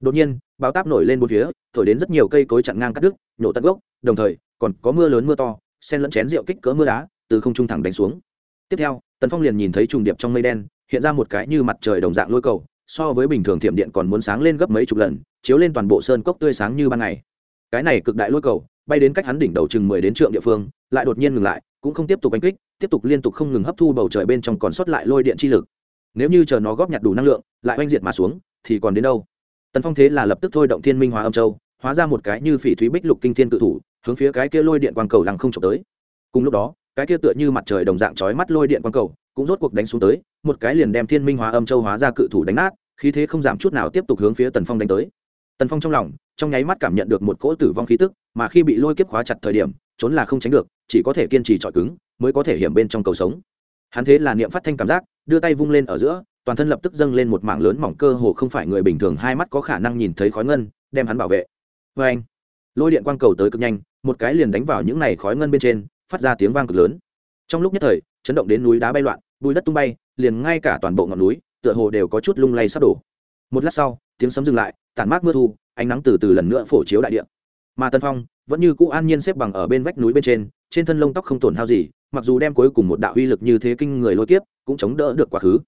Đột nhiên báo táp nổi lên bốn phía, thổi đến rất nhiều cây cối chặn ngang cắt đứt nhổ tận gốc, đồng thời, còn có mưa lớn mưa to sen lẫn chén rượu kích cỡ mưa đá từ không trung thẳng đánh xuống. Tiếp theo, tần phong liền nhìn thấy trùng điệp trong mây đen, hiện ra một cái như mặt trời đồng dạng lôi cầu, so với bình thường thiểm điện còn muốn sáng lên gấp mấy chục lần, chiếu lên toàn bộ sơn cốc tươi sáng như ban ngày. Cái này cực đại lôi cầu, bay đến cách hắn đỉnh đầu chừng mười đến trượng địa phương, lại đột nhiên ngừng lại, cũng không tiếp tục đánh kích, tiếp tục liên tục không ngừng hấp thu bầu trời bên trong còn sót lại lôi điện chi lực. Nếu như chờ nó góp nhặt đủ năng lượng, lại oanh diệt mà xuống, thì còn đến đâu? Tần phong thế là lập tức thôi động thiên minh hóa âm châu, hóa ra một cái như phỉ thúy bích lục kinh thiên cự thủ, hướng phía cái kia lôi điện quang cầu lăng không trộm tới. Cùng lúc đó cái kia tựa như mặt trời đồng dạng chói mắt lôi điện quang cầu, cũng rốt cuộc đánh xuống tới, một cái liền đem thiên minh hóa âm châu hóa ra cự thủ đánh nát, khí thế không giảm chút nào tiếp tục hướng phía tần phong đánh tới. Tần phong trong lòng, trong nháy mắt cảm nhận được một cỗ tử vong khí tức, mà khi bị lôi kiếp khóa chặt thời điểm, trốn là không tránh được, chỉ có thể kiên trì trọi cứng, mới có thể hiểm bên trong cầu sống. Hắn thế là niệm phát thanh cảm giác, đưa tay vung lên ở giữa, toàn thân lập tức dâng lên một mảng lớn mỏng cơ hồ không phải người bình thường, hai mắt có khả năng nhìn thấy khói ngân, đem hắn bảo vệ. Vê anh lôi điện quang cầu tới cực nhanh, một cái liền đánh vào những này khói ngân bên trên phát ra tiếng vang cực lớn. Trong lúc nhất thời, chấn động đến núi đá bay loạn, bùi đất tung bay, liền ngay cả toàn bộ ngọn núi, tựa hồ đều có chút lung lay sắp đổ. Một lát sau, tiếng sấm dừng lại, tản mát mưa thu, ánh nắng từ từ lần nữa phổ chiếu đại địa. Mà tân phong vẫn như cũ an nhiên xếp bằng ở bên vách núi bên trên trên thân lông tóc không tổn hao gì, mặc dù đem cuối cùng một đạo uy lực như thế kinh người lôi kiếp, cũng chống đỡ được quá khứ.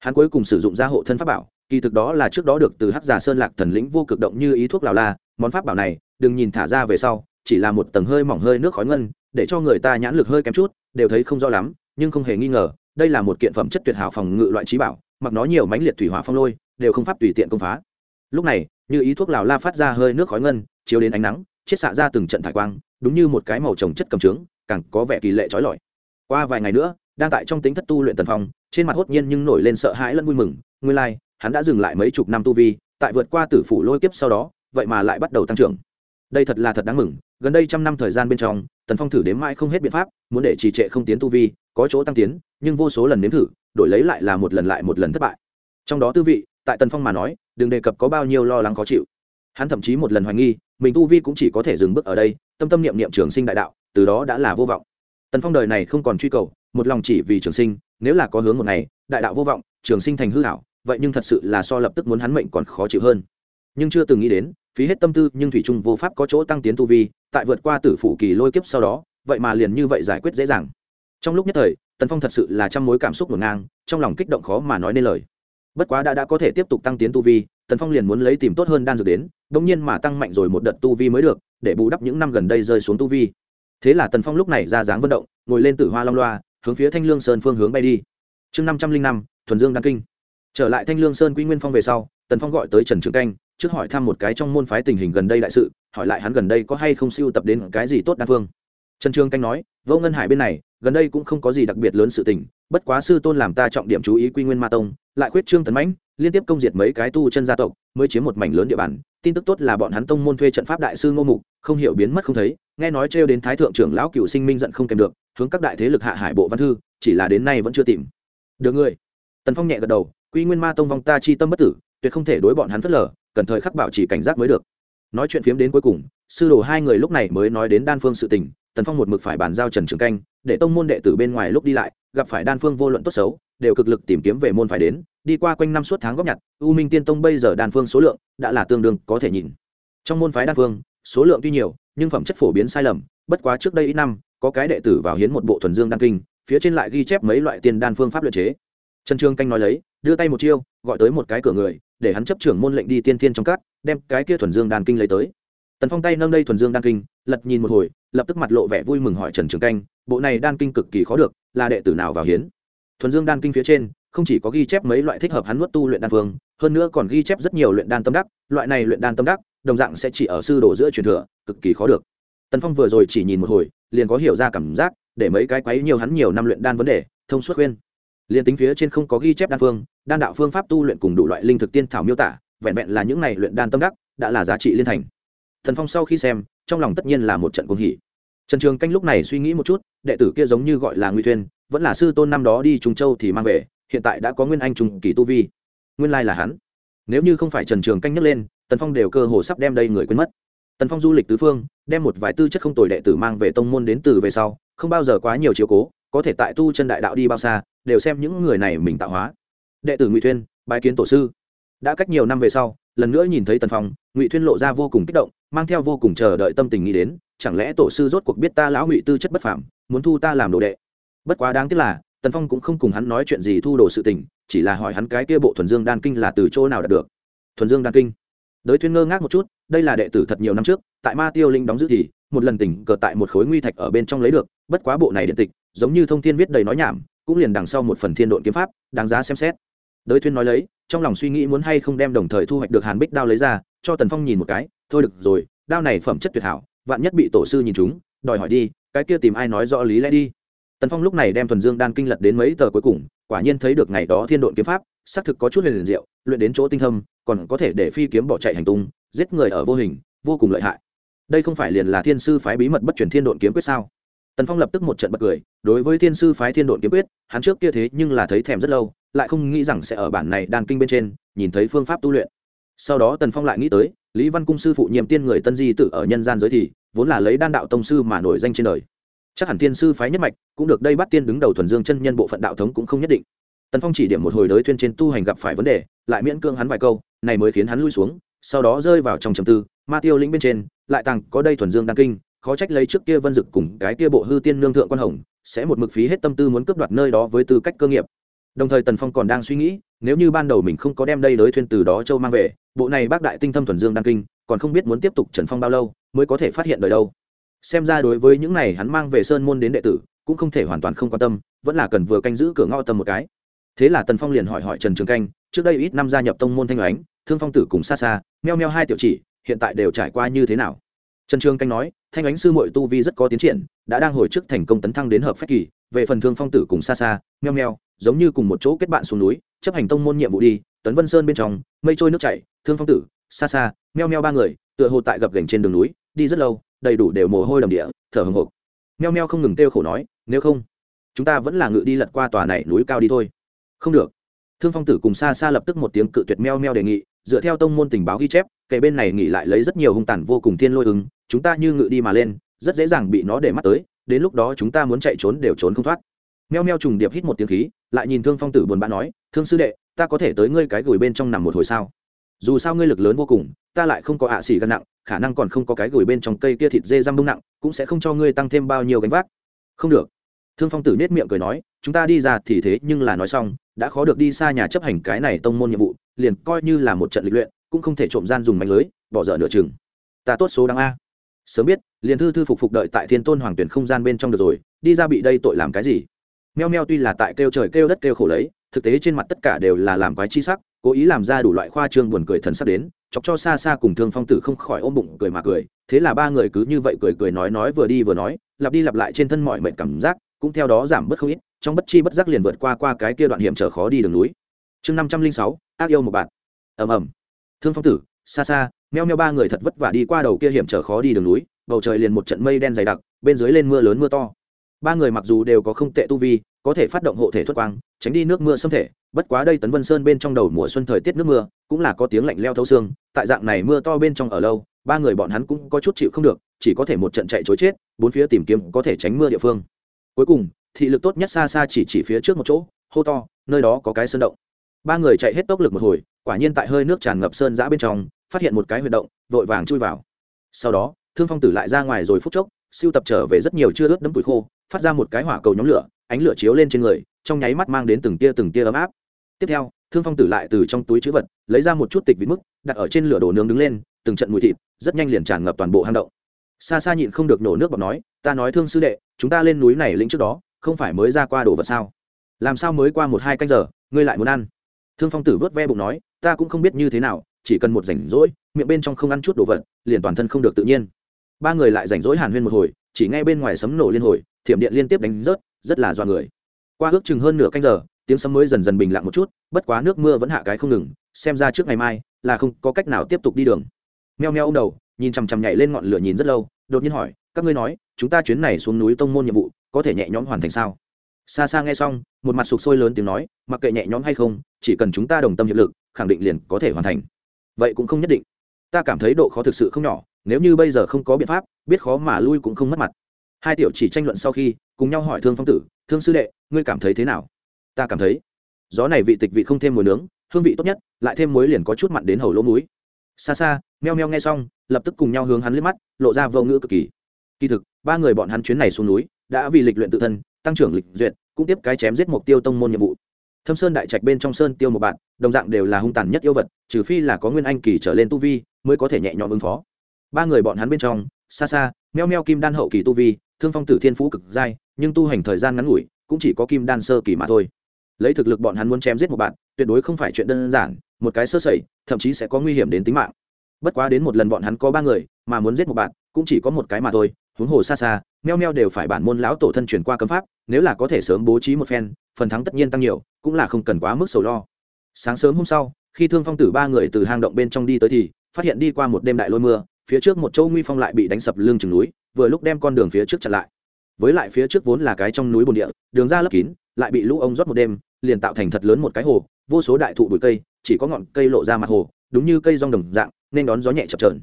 Hắn cuối cùng sử dụng gia hộ thân pháp bảo, kỳ thực đó là trước đó được từ hắc giả sơn lạc thần lĩnh vô cực động như ý thuốc lào la, món pháp bảo này, đừng nhìn thả ra về sau chỉ là một tầng hơi mỏng hơi nước khói ngân, để cho người ta nhãn lực hơi kém chút, đều thấy không rõ lắm, nhưng không hề nghi ngờ, đây là một kiện phẩm chất tuyệt hảo phòng ngự loại trí bảo, mặc nó nhiều mãnh liệt thủy hỏa phong lôi, đều không pháp tùy tiện công phá. Lúc này, như ý thuốc lào la phát ra hơi nước khói ngân, chiếu đến ánh nắng, chiết xạ ra từng trận thải quang, đúng như một cái màu trồng chất cầm trướng, càng có vẻ kỳ lệ trói lọi. Qua vài ngày nữa, đang tại trong tính thất tu luyện tần phong, trên mặt hốt nhiên nhưng nổi lên sợ hãi lẫn vui mừng, nguyên lai, hắn đã dừng lại mấy chục năm tu vi, tại vượt qua tử phủ lôi kiếp sau đó, vậy mà lại bắt đầu tăng trưởng. Đây thật là thật đáng mừng gần đây trăm năm thời gian bên trong, tần phong thử đếm mãi không hết biện pháp, muốn để trì trệ không tiến tu vi, có chỗ tăng tiến, nhưng vô số lần nếm thử, đổi lấy lại là một lần lại một lần thất bại. Trong đó tư vị, tại tần phong mà nói, đừng đề cập có bao nhiêu lo lắng khó chịu. Hắn thậm chí một lần hoài nghi, mình tu vi cũng chỉ có thể dừng bước ở đây, tâm tâm niệm niệm trường sinh đại đạo, từ đó đã là vô vọng. Tần phong đời này không còn truy cầu, một lòng chỉ vì trường sinh, nếu là có hướng một ngày, đại đạo vô vọng, trường sinh thành hư hảo vậy nhưng thật sự là so lập tức muốn hắn mệnh còn khó chịu hơn. Nhưng chưa từng nghĩ đến phí hết tâm tư nhưng thủy trung vô pháp có chỗ tăng tiến tu vi, tại vượt qua tử phủ kỳ lôi kiếp sau đó, vậy mà liền như vậy giải quyết dễ dàng. Trong lúc nhất thời, tần phong thật sự là trăm mối cảm xúc ngổn ngang, trong lòng kích động khó mà nói nên lời. Bất quá đã đã có thể tiếp tục tăng tiến tu vi, tần phong liền muốn lấy tìm tốt hơn đan dược đến đ ỗ n g nhiên mà tăng mạnh rồi một đợt tu vi mới được, để bù đắp những năm gần đây rơi xuống tu vi. Thế là tần phong lúc này ra dáng vận động, ngồi lên tử hoa long loa, hướng phía thanh lương sơn phương hướng bay đi. Chương năm trăm linh năm, thuần dương đan kinh. Trở lại thanh lương sơn quy nguyên phong về sau, tần phong gọi tới trần trường canh trước hỏi thăm một cái trong môn phái tình hình gần đây đại sự, hỏi lại hắn gần đây có hay không siêu tập đến cái gì tốt đa phương. Trần trường canh nói, vô ngân hải bên này, gần đây cũng không có gì đặc biệt lớn sự tình, bất quá sư tôn làm ta trọng điểm chú ý quy nguyên ma tông, lại khuyết trương tấn mãnh, liên tiếp công diệt mấy cái tu chân gia tộc, mới chiếm một mảnh lớn địa bàn, tin tức tốt là bọn hắn tông môn thuê trận pháp đại sư ngô mục, không hiểu biến mất không thấy, nghe nói trêu đến thái thượng trưởng lão cựu sinh minh giận không kèm được, hướng các đại thế lực hạ hải bộ văn thư, chỉ là đến nay vẫn chưa tìm. Được người tần phong nhẹ gật đầu, quy nguyên ma tông vong ta chi tâm bất tử tuyệt không thể đối bọn hắn phớt lờ, cần thời khắc bảo chỉ cảnh giác mới được. Nói chuyện phiếm đến cuối cùng, sư đồ hai người lúc này mới nói đến đan phương sự tình, tần phong một mực phải bàn giao trần trường canh, để tông môn đệ tử bên ngoài lúc đi lại, gặp phải đan phương vô luận tốt xấu, đều cực lực tìm kiếm về môn phải đến, đi qua quanh năm suốt tháng góp nhặt, u minh tiên tông bây giờ đan phương số lượng đã là tương đương có thể nhìn. Trong môn phái đan phương, số lượng tuy nhiều, nhưng phẩm chất phổ biến sai lầm, bất quá trước đây ít năm, có cái đệ tử vào hiến một bộ thuần dương đan kinh, phía trên lại ghi chép mấy loại tiền đan phương pháp luyện chế. Trần trương canh nói lấy, đưa tay một chiêu, gọi tới một cái cửa người để hắn chấp trưởng môn lệnh đi tiên thiên trong cát đem cái kia thuần dương đan kinh lấy tới. Tần phong tay nâng đây thuần dương đan kinh, lật nhìn một hồi, lập tức mặt lộ vẻ vui mừng hỏi trần trường canh, bộ này đan kinh cực kỳ khó được, là đệ tử nào vào hiến? Thuần dương đan kinh phía trên, không chỉ có ghi chép mấy loại thích hợp hắn nuốt tu luyện đan phương, hơn nữa còn ghi chép rất nhiều luyện đan tâm đắc, loại này luyện đan tâm đắc, đồng dạng sẽ chỉ ở sư đồ giữa truyền thừa, cực kỳ khó được. Tần phong vừa rồi chỉ nhìn một hồi, liền có hiểu ra cảm giác, để mấy cái quấy nhiều hắn nhiều năm luyện đan vấn đề, thông suốt khuyên. Liền tính phía trên không có ghi chép đan phương đan đạo phương pháp tu luyện cùng đủ loại linh thực tiên thảo miêu tả, vẹn vẹn là những này luyện đan tâm đắc, đã là giá trị liên thành. Thần phong sau khi xem, trong lòng tất nhiên là một trận cuồng hỉ. Trần trường canh lúc này suy nghĩ một chút, đệ tử kia giống như gọi là nguy thuyên, vẫn là sư tôn năm đó đi trung châu thì mang về, hiện tại đã có nguyên anh trùng kỳ tu vi. Nguyên lai là hắn. Nếu như không phải trần trường canh nhắc lên, tần phong đều cơ hồ sắp đem đây người quên mất. Tần phong du lịch tứ phương, đem một vài tư chất không tồi đệ tử mang về tông môn đến từ về sau, không bao giờ quá nhiều chiếu cố, có thể tại tu chân đại đạo đi bao xa, đều xem những người này mình tạo hóa đệ tử ngụy thuyên, bái kiến tổ sư. Đã cách nhiều năm về sau, lần nữa nhìn thấy tần phong, ngụy thuyên lộ ra vô cùng kích động, mang theo vô cùng chờ đợi tâm tình nghĩ đến, chẳng lẽ tổ sư rốt cuộc biết ta lão ngụy tư chất bất phạm muốn thu ta làm đồ đệ? Bất quá đáng tiếc là, tần phong cũng không cùng hắn nói chuyện gì thu đồ sự tình, chỉ là hỏi hắn cái kia bộ thuần dương đan kinh là từ chỗ nào đạt được. Thuần dương đan kinh. Đới thuyên ngơ ngác một chút, đây là đệ tử thật nhiều năm trước, tại ma tiêu linh đóng giữ thì, một lần tỉnh cờ tại một khối nguy thạch ở bên trong lấy được, bất quá bộ này điện tịch, giống như thông thiên viết đầy nói nhảm, cũng liền đằng sau một phần thiên độn kiếm pháp, đáng giá xem xét đới thuyên nói lấy, trong lòng suy nghĩ muốn hay không đem đồng thời thu hoạch được hàn bích đao lấy ra, cho tần phong nhìn một cái, thôi được rồi, đao này phẩm chất tuyệt hảo, vạn nhất bị tổ sư nhìn chúng, đòi hỏi đi, cái kia tìm ai nói rõ lý lẽ đi. Tần phong lúc này đem thuần dương đan kinh lật đến mấy tờ cuối cùng, quả nhiên thấy được ngày đó thiên độn kiếm pháp, xác thực có chút liền diệu, luyện đến chỗ tinh thâm, còn có thể để phi kiếm bỏ chạy hành tung, giết người ở vô hình, vô cùng lợi hại. Đây không phải liền là thiên sư phái bí mật bất truyền thiên độn kiếm quyết sao? Tần phong lập tức một trận bật cười, đối với thiên sư phái thiên độn kiếm quyết, hắn trước kia thế nhưng là thấy thèm rất lâu lại không nghĩ rằng sẽ ở bản này đan kinh bên trên, nhìn thấy phương pháp tu luyện. Sau đó tần phong lại nghĩ tới, lý văn cung sư phụ nhiệm tiên người tân di tự ở nhân gian giới thì, vốn là lấy đan đạo tông sư mà nổi danh trên đời. Chắc hẳn tiên sư phái nhất mạch, cũng được đây bắt tiên đứng đầu thuần dương chân nhân bộ phận đạo thống cũng không nhất định. Tần phong chỉ điểm một hồi đới thuyên trên tu hành gặp phải vấn đề, lại miễn cưỡng hắn vài câu, này mới khiến hắn lui xuống, sau đó rơi vào trong trầm tư, ma tiêu lĩnh bên trên, lại tăng có đây thuần dương đan kinh, khó trách lấy trước kia vân dực cùng cái kia bộ hư tiên nương thượng quan hồng, sẽ một mực phí hết tâm tư muốn cướp đoạt nơi đó với tư cách cơ nghiệp đồng thời tần phong còn đang suy nghĩ, nếu như ban đầu mình không có đem đây đới thuyên từ đó châu mang về, bộ này bác đại tinh thâm thuần dương đan kinh, còn không biết muốn tiếp tục trần phong bao lâu, mới có thể phát hiện đời đâu. Xem ra đối với những này hắn mang về sơn môn đến đệ tử, cũng không thể hoàn toàn không quan tâm, vẫn là cần vừa canh giữ cửa ngõ tâm một cái. Thế là tần phong liền hỏi hỏi trần trường canh, trước đây ít năm gia nhập tông môn thanh oánh, thương phong tử cùng xa xa meo meo hai tiểu chỉ, hiện tại đều trải qua như thế nào? Trần trường canh nói, thanh ánh sư mội tu vi rất có tiến triển đã đang hồi chức thành công tấn thăng đến hợp phách kỳ, về phần thương phong tử cùng xa xa meo meo, giống như cùng một chỗ kết bạn xuống núi, chấp hành tông môn nhiệm vụ đi, tấn vân sơn bên trong, mây trôi nước chảy, thương phong tử xa xa meo meo ba người, tựa hồ tại gập gành trên đường núi, đi rất lâu, đầy đủ đều mồ hôi đầm địa, thở hồng hộc meo meo không ngừng kêu khổ nói, nếu không, chúng ta vẫn là ngự đi lật qua tòa này núi cao đi thôi. Không được. Thương phong tử cùng xa xa lập tức một tiếng cự tuyệt meo meo đề nghị, dựa theo tông môn tình báo ghi chép kể bên này nghỉ lại lấy rất nhiều hung tàn vô cùng thiên lôi ứng, chúng ta như ngự đi mà lên rất dễ dàng bị nó để mắt tới, đến lúc đó chúng ta muốn chạy trốn đều trốn không thoát. Meo meo trùng điệp hít một tiếng khí, lại nhìn thương phong tử buồn bã nói, thương sư đệ, ta có thể tới ngươi cái gửi bên trong nằm một hồi sao? Dù sao ngươi lực lớn vô cùng, ta lại không có ạ xỉ gân nặng, khả năng còn không có cái gửi bên trong cây kia thịt dê răm bông nặng, cũng sẽ không cho ngươi tăng thêm bao nhiêu gánh vác. Không được. Thương phong tử nết miệng cười nói, chúng ta đi ra thì thế, nhưng là nói xong, đã khó được đi xa nhà chấp hành cái này tông môn nhiệm vụ, liền coi như là một trận lịch luyện, cũng không thể trộm gian dùng mạnh lưới, bỏ dở nửa chừng. Ta tốt số đáng a sớm biết, liền thư thư phục phục đợi tại thiên tôn hoàng tuyển không gian bên trong được rồi, đi ra bị đây tội làm cái gì? Meo meo tuy là tại kêu trời kêu đất kêu khổ lấy, thực tế trên mặt tất cả đều là làm quái chi sắc, cố ý làm ra đủ loại khoa trương buồn cười thần sắc đến, chọc cho xa xa cùng thương phong tử không khỏi ôm bụng cười mà cười, thế là ba người cứ như vậy cười cười nói nói vừa đi vừa nói, lặp đi lặp lại trên thân mọi mệnh cảm giác, cũng theo đó giảm bớt không ít, trong bất chi bất giác liền vượt qua qua cái kia đoạn hiểm trở khó đi đường núi. Chương năm trăm linh sáu, ác yêu một bạn. Ầm ầm. Thương phong tử xa xa, meo meo ba người thật vất vả đi qua đầu kia hiểm trở khó đi đường núi, bầu trời liền một trận mây đen dày đặc, bên dưới lên mưa lớn mưa to. Ba người mặc dù đều có không tệ tu vi, có thể phát động hộ thể thuật quang, tránh đi nước mưa xâm thể, bất quá đây tấn vân sơn bên trong đầu mùa xuân thời tiết nước mưa, cũng là có tiếng lạnh leo thấu xương, tại dạng này mưa to bên trong ở lâu, ba người bọn hắn cũng có chút chịu không được, chỉ có thể một trận chạy chối chết, bốn phía tìm kiếm có thể tránh mưa địa phương. Cuối cùng, thị lực tốt nhất xa xa chỉ chỉ phía trước một chỗ, hô to, nơi đó có cái sơn động. Ba người chạy hết tốc lực một hồi quả nhiên tại hơi nước tràn ngập sơn giã bên trong, phát hiện một cái huyệt động, vội vàng chui vào. Sau đó, thương phong tử lại ra ngoài rồi phút chốc siêu tập trở về rất nhiều chưa ướt đẫm củi khô, phát ra một cái hỏa cầu nhóm lửa, ánh lửa chiếu lên trên người, trong nháy mắt mang đến từng tia từng tia ấm áp. Tiếp theo, thương phong tử lại từ trong túi chữ vật, lấy ra một chút tịch vịt mức đặt ở trên lửa đồ nướng đứng lên, từng trận mùi thịt, rất nhanh liền tràn ngập toàn bộ hang động. Xa xa nhịn không được nổ nước bọt nói, ta nói thương sư đệ, chúng ta lên núi này lĩnh trước đó, không phải mới ra qua đồ vật sao? Làm sao mới qua một hai canh giờ, ngươi lại muốn ăn? Thương phong tử vớt ve bụng nói, ta cũng không biết như thế nào, chỉ cần một rảnh rỗi, miệng bên trong không ăn chút đồ vật, liền toàn thân không được tự nhiên. Ba người lại rảnh rỗi hàn huyên một hồi, chỉ ngay bên ngoài sấm nổ liên hồi, thiểm điện liên tiếp đánh rớt, rất là do người. Qua ước chừng hơn nửa canh giờ, tiếng sấm mới dần dần bình lặng một chút, bất quá nước mưa vẫn hạ cái không ngừng, xem ra trước ngày mai là không có cách nào tiếp tục đi đường. Meo meo ô m đầu, nhìn chằm chằm nhảy lên ngọn lửa nhìn rất lâu, đột nhiên hỏi, các ngươi nói, chúng ta chuyến này xuống núi tông môn nhiệm vụ, có thể nhẹ nhõm hoàn thành sao? Xa xa nghe xong, một mặt sụp sôi lớn tiếng nói, mặc kệ nhẹ nhõm hay không, chỉ cần chúng ta đồng tâm hiệp lực, khẳng định liền có thể hoàn thành. Vậy cũng không nhất định. Ta cảm thấy độ khó thực sự không nhỏ, nếu như bây giờ không có biện pháp, biết khó mà lui cũng không mất mặt. Hai tiểu chỉ tranh luận sau khi, cùng nhau hỏi thương phong tử, thương sư đệ, ngươi cảm thấy thế nào? Ta cảm thấy, gió này vị tịch vị không thêm mùi nướng, hương vị tốt nhất, lại thêm muối liền có chút mặn đến hầu lỗ muối. Xa xa, meo meo nghe xong, lập tức cùng nhau hướng hắn liếc mắt, lộ ra vô ngữ cực kỳ. Kỳ thực, ba người bọn hắn chuyến này xuống núi, đã vì lịch luyện tự thân tăng trưởng lịch duyệt, cũng tiếp cái chém giết mục tiêu tông môn nhiệm vụ. Thâm sơn đại trạch bên trong sơn tiêu một bạn, đồng dạng đều là hung tàn nhất yêu vật, trừ phi là có nguyên anh kỳ trở lên tu vi, mới có thể nhẹ nhõm ứng phó. Ba người bọn hắn bên trong, xa xa, meo meo kim đan hậu kỳ tu vi, thương phong tử thiên phú cực giai nhưng tu hành thời gian ngắn ngủi, cũng chỉ có kim đan sơ kỳ mà thôi. Lấy thực lực bọn hắn muốn chém giết một bạn, tuyệt đối không phải chuyện đơn giản, một cái sơ sẩy, thậm chí sẽ có nguy hiểm đến tính mạng. Bất quá đến một lần bọn hắn có ba người, mà muốn giết một bạn, cũng chỉ có một cái mà thôi huống hồ xa xa, meo meo đều phải bản môn lão tổ thân chuyển qua cấm pháp, nếu là có thể sớm bố trí một phen, phần thắng tất nhiên tăng nhiều, cũng là không cần quá mức sầu lo. Sáng sớm hôm sau, khi thương phong tử ba người từ hang động bên trong đi tới thì, phát hiện đi qua một đêm đại lôi mưa, phía trước một châu nguy phong lại bị đánh sập lưng chừng núi, vừa lúc đem con đường phía trước chặn lại. Với lại phía trước vốn là cái trong núi bồn địa, đường ra lấp kín, lại bị lũ ông rót một đêm, liền tạo thành thật lớn một cái hồ, vô số đại thụ bụi cây, chỉ có ngọn cây lộ ra mặt hồ, đúng như cây rong đồng dạng, nên đón gió nhẹ chập trờn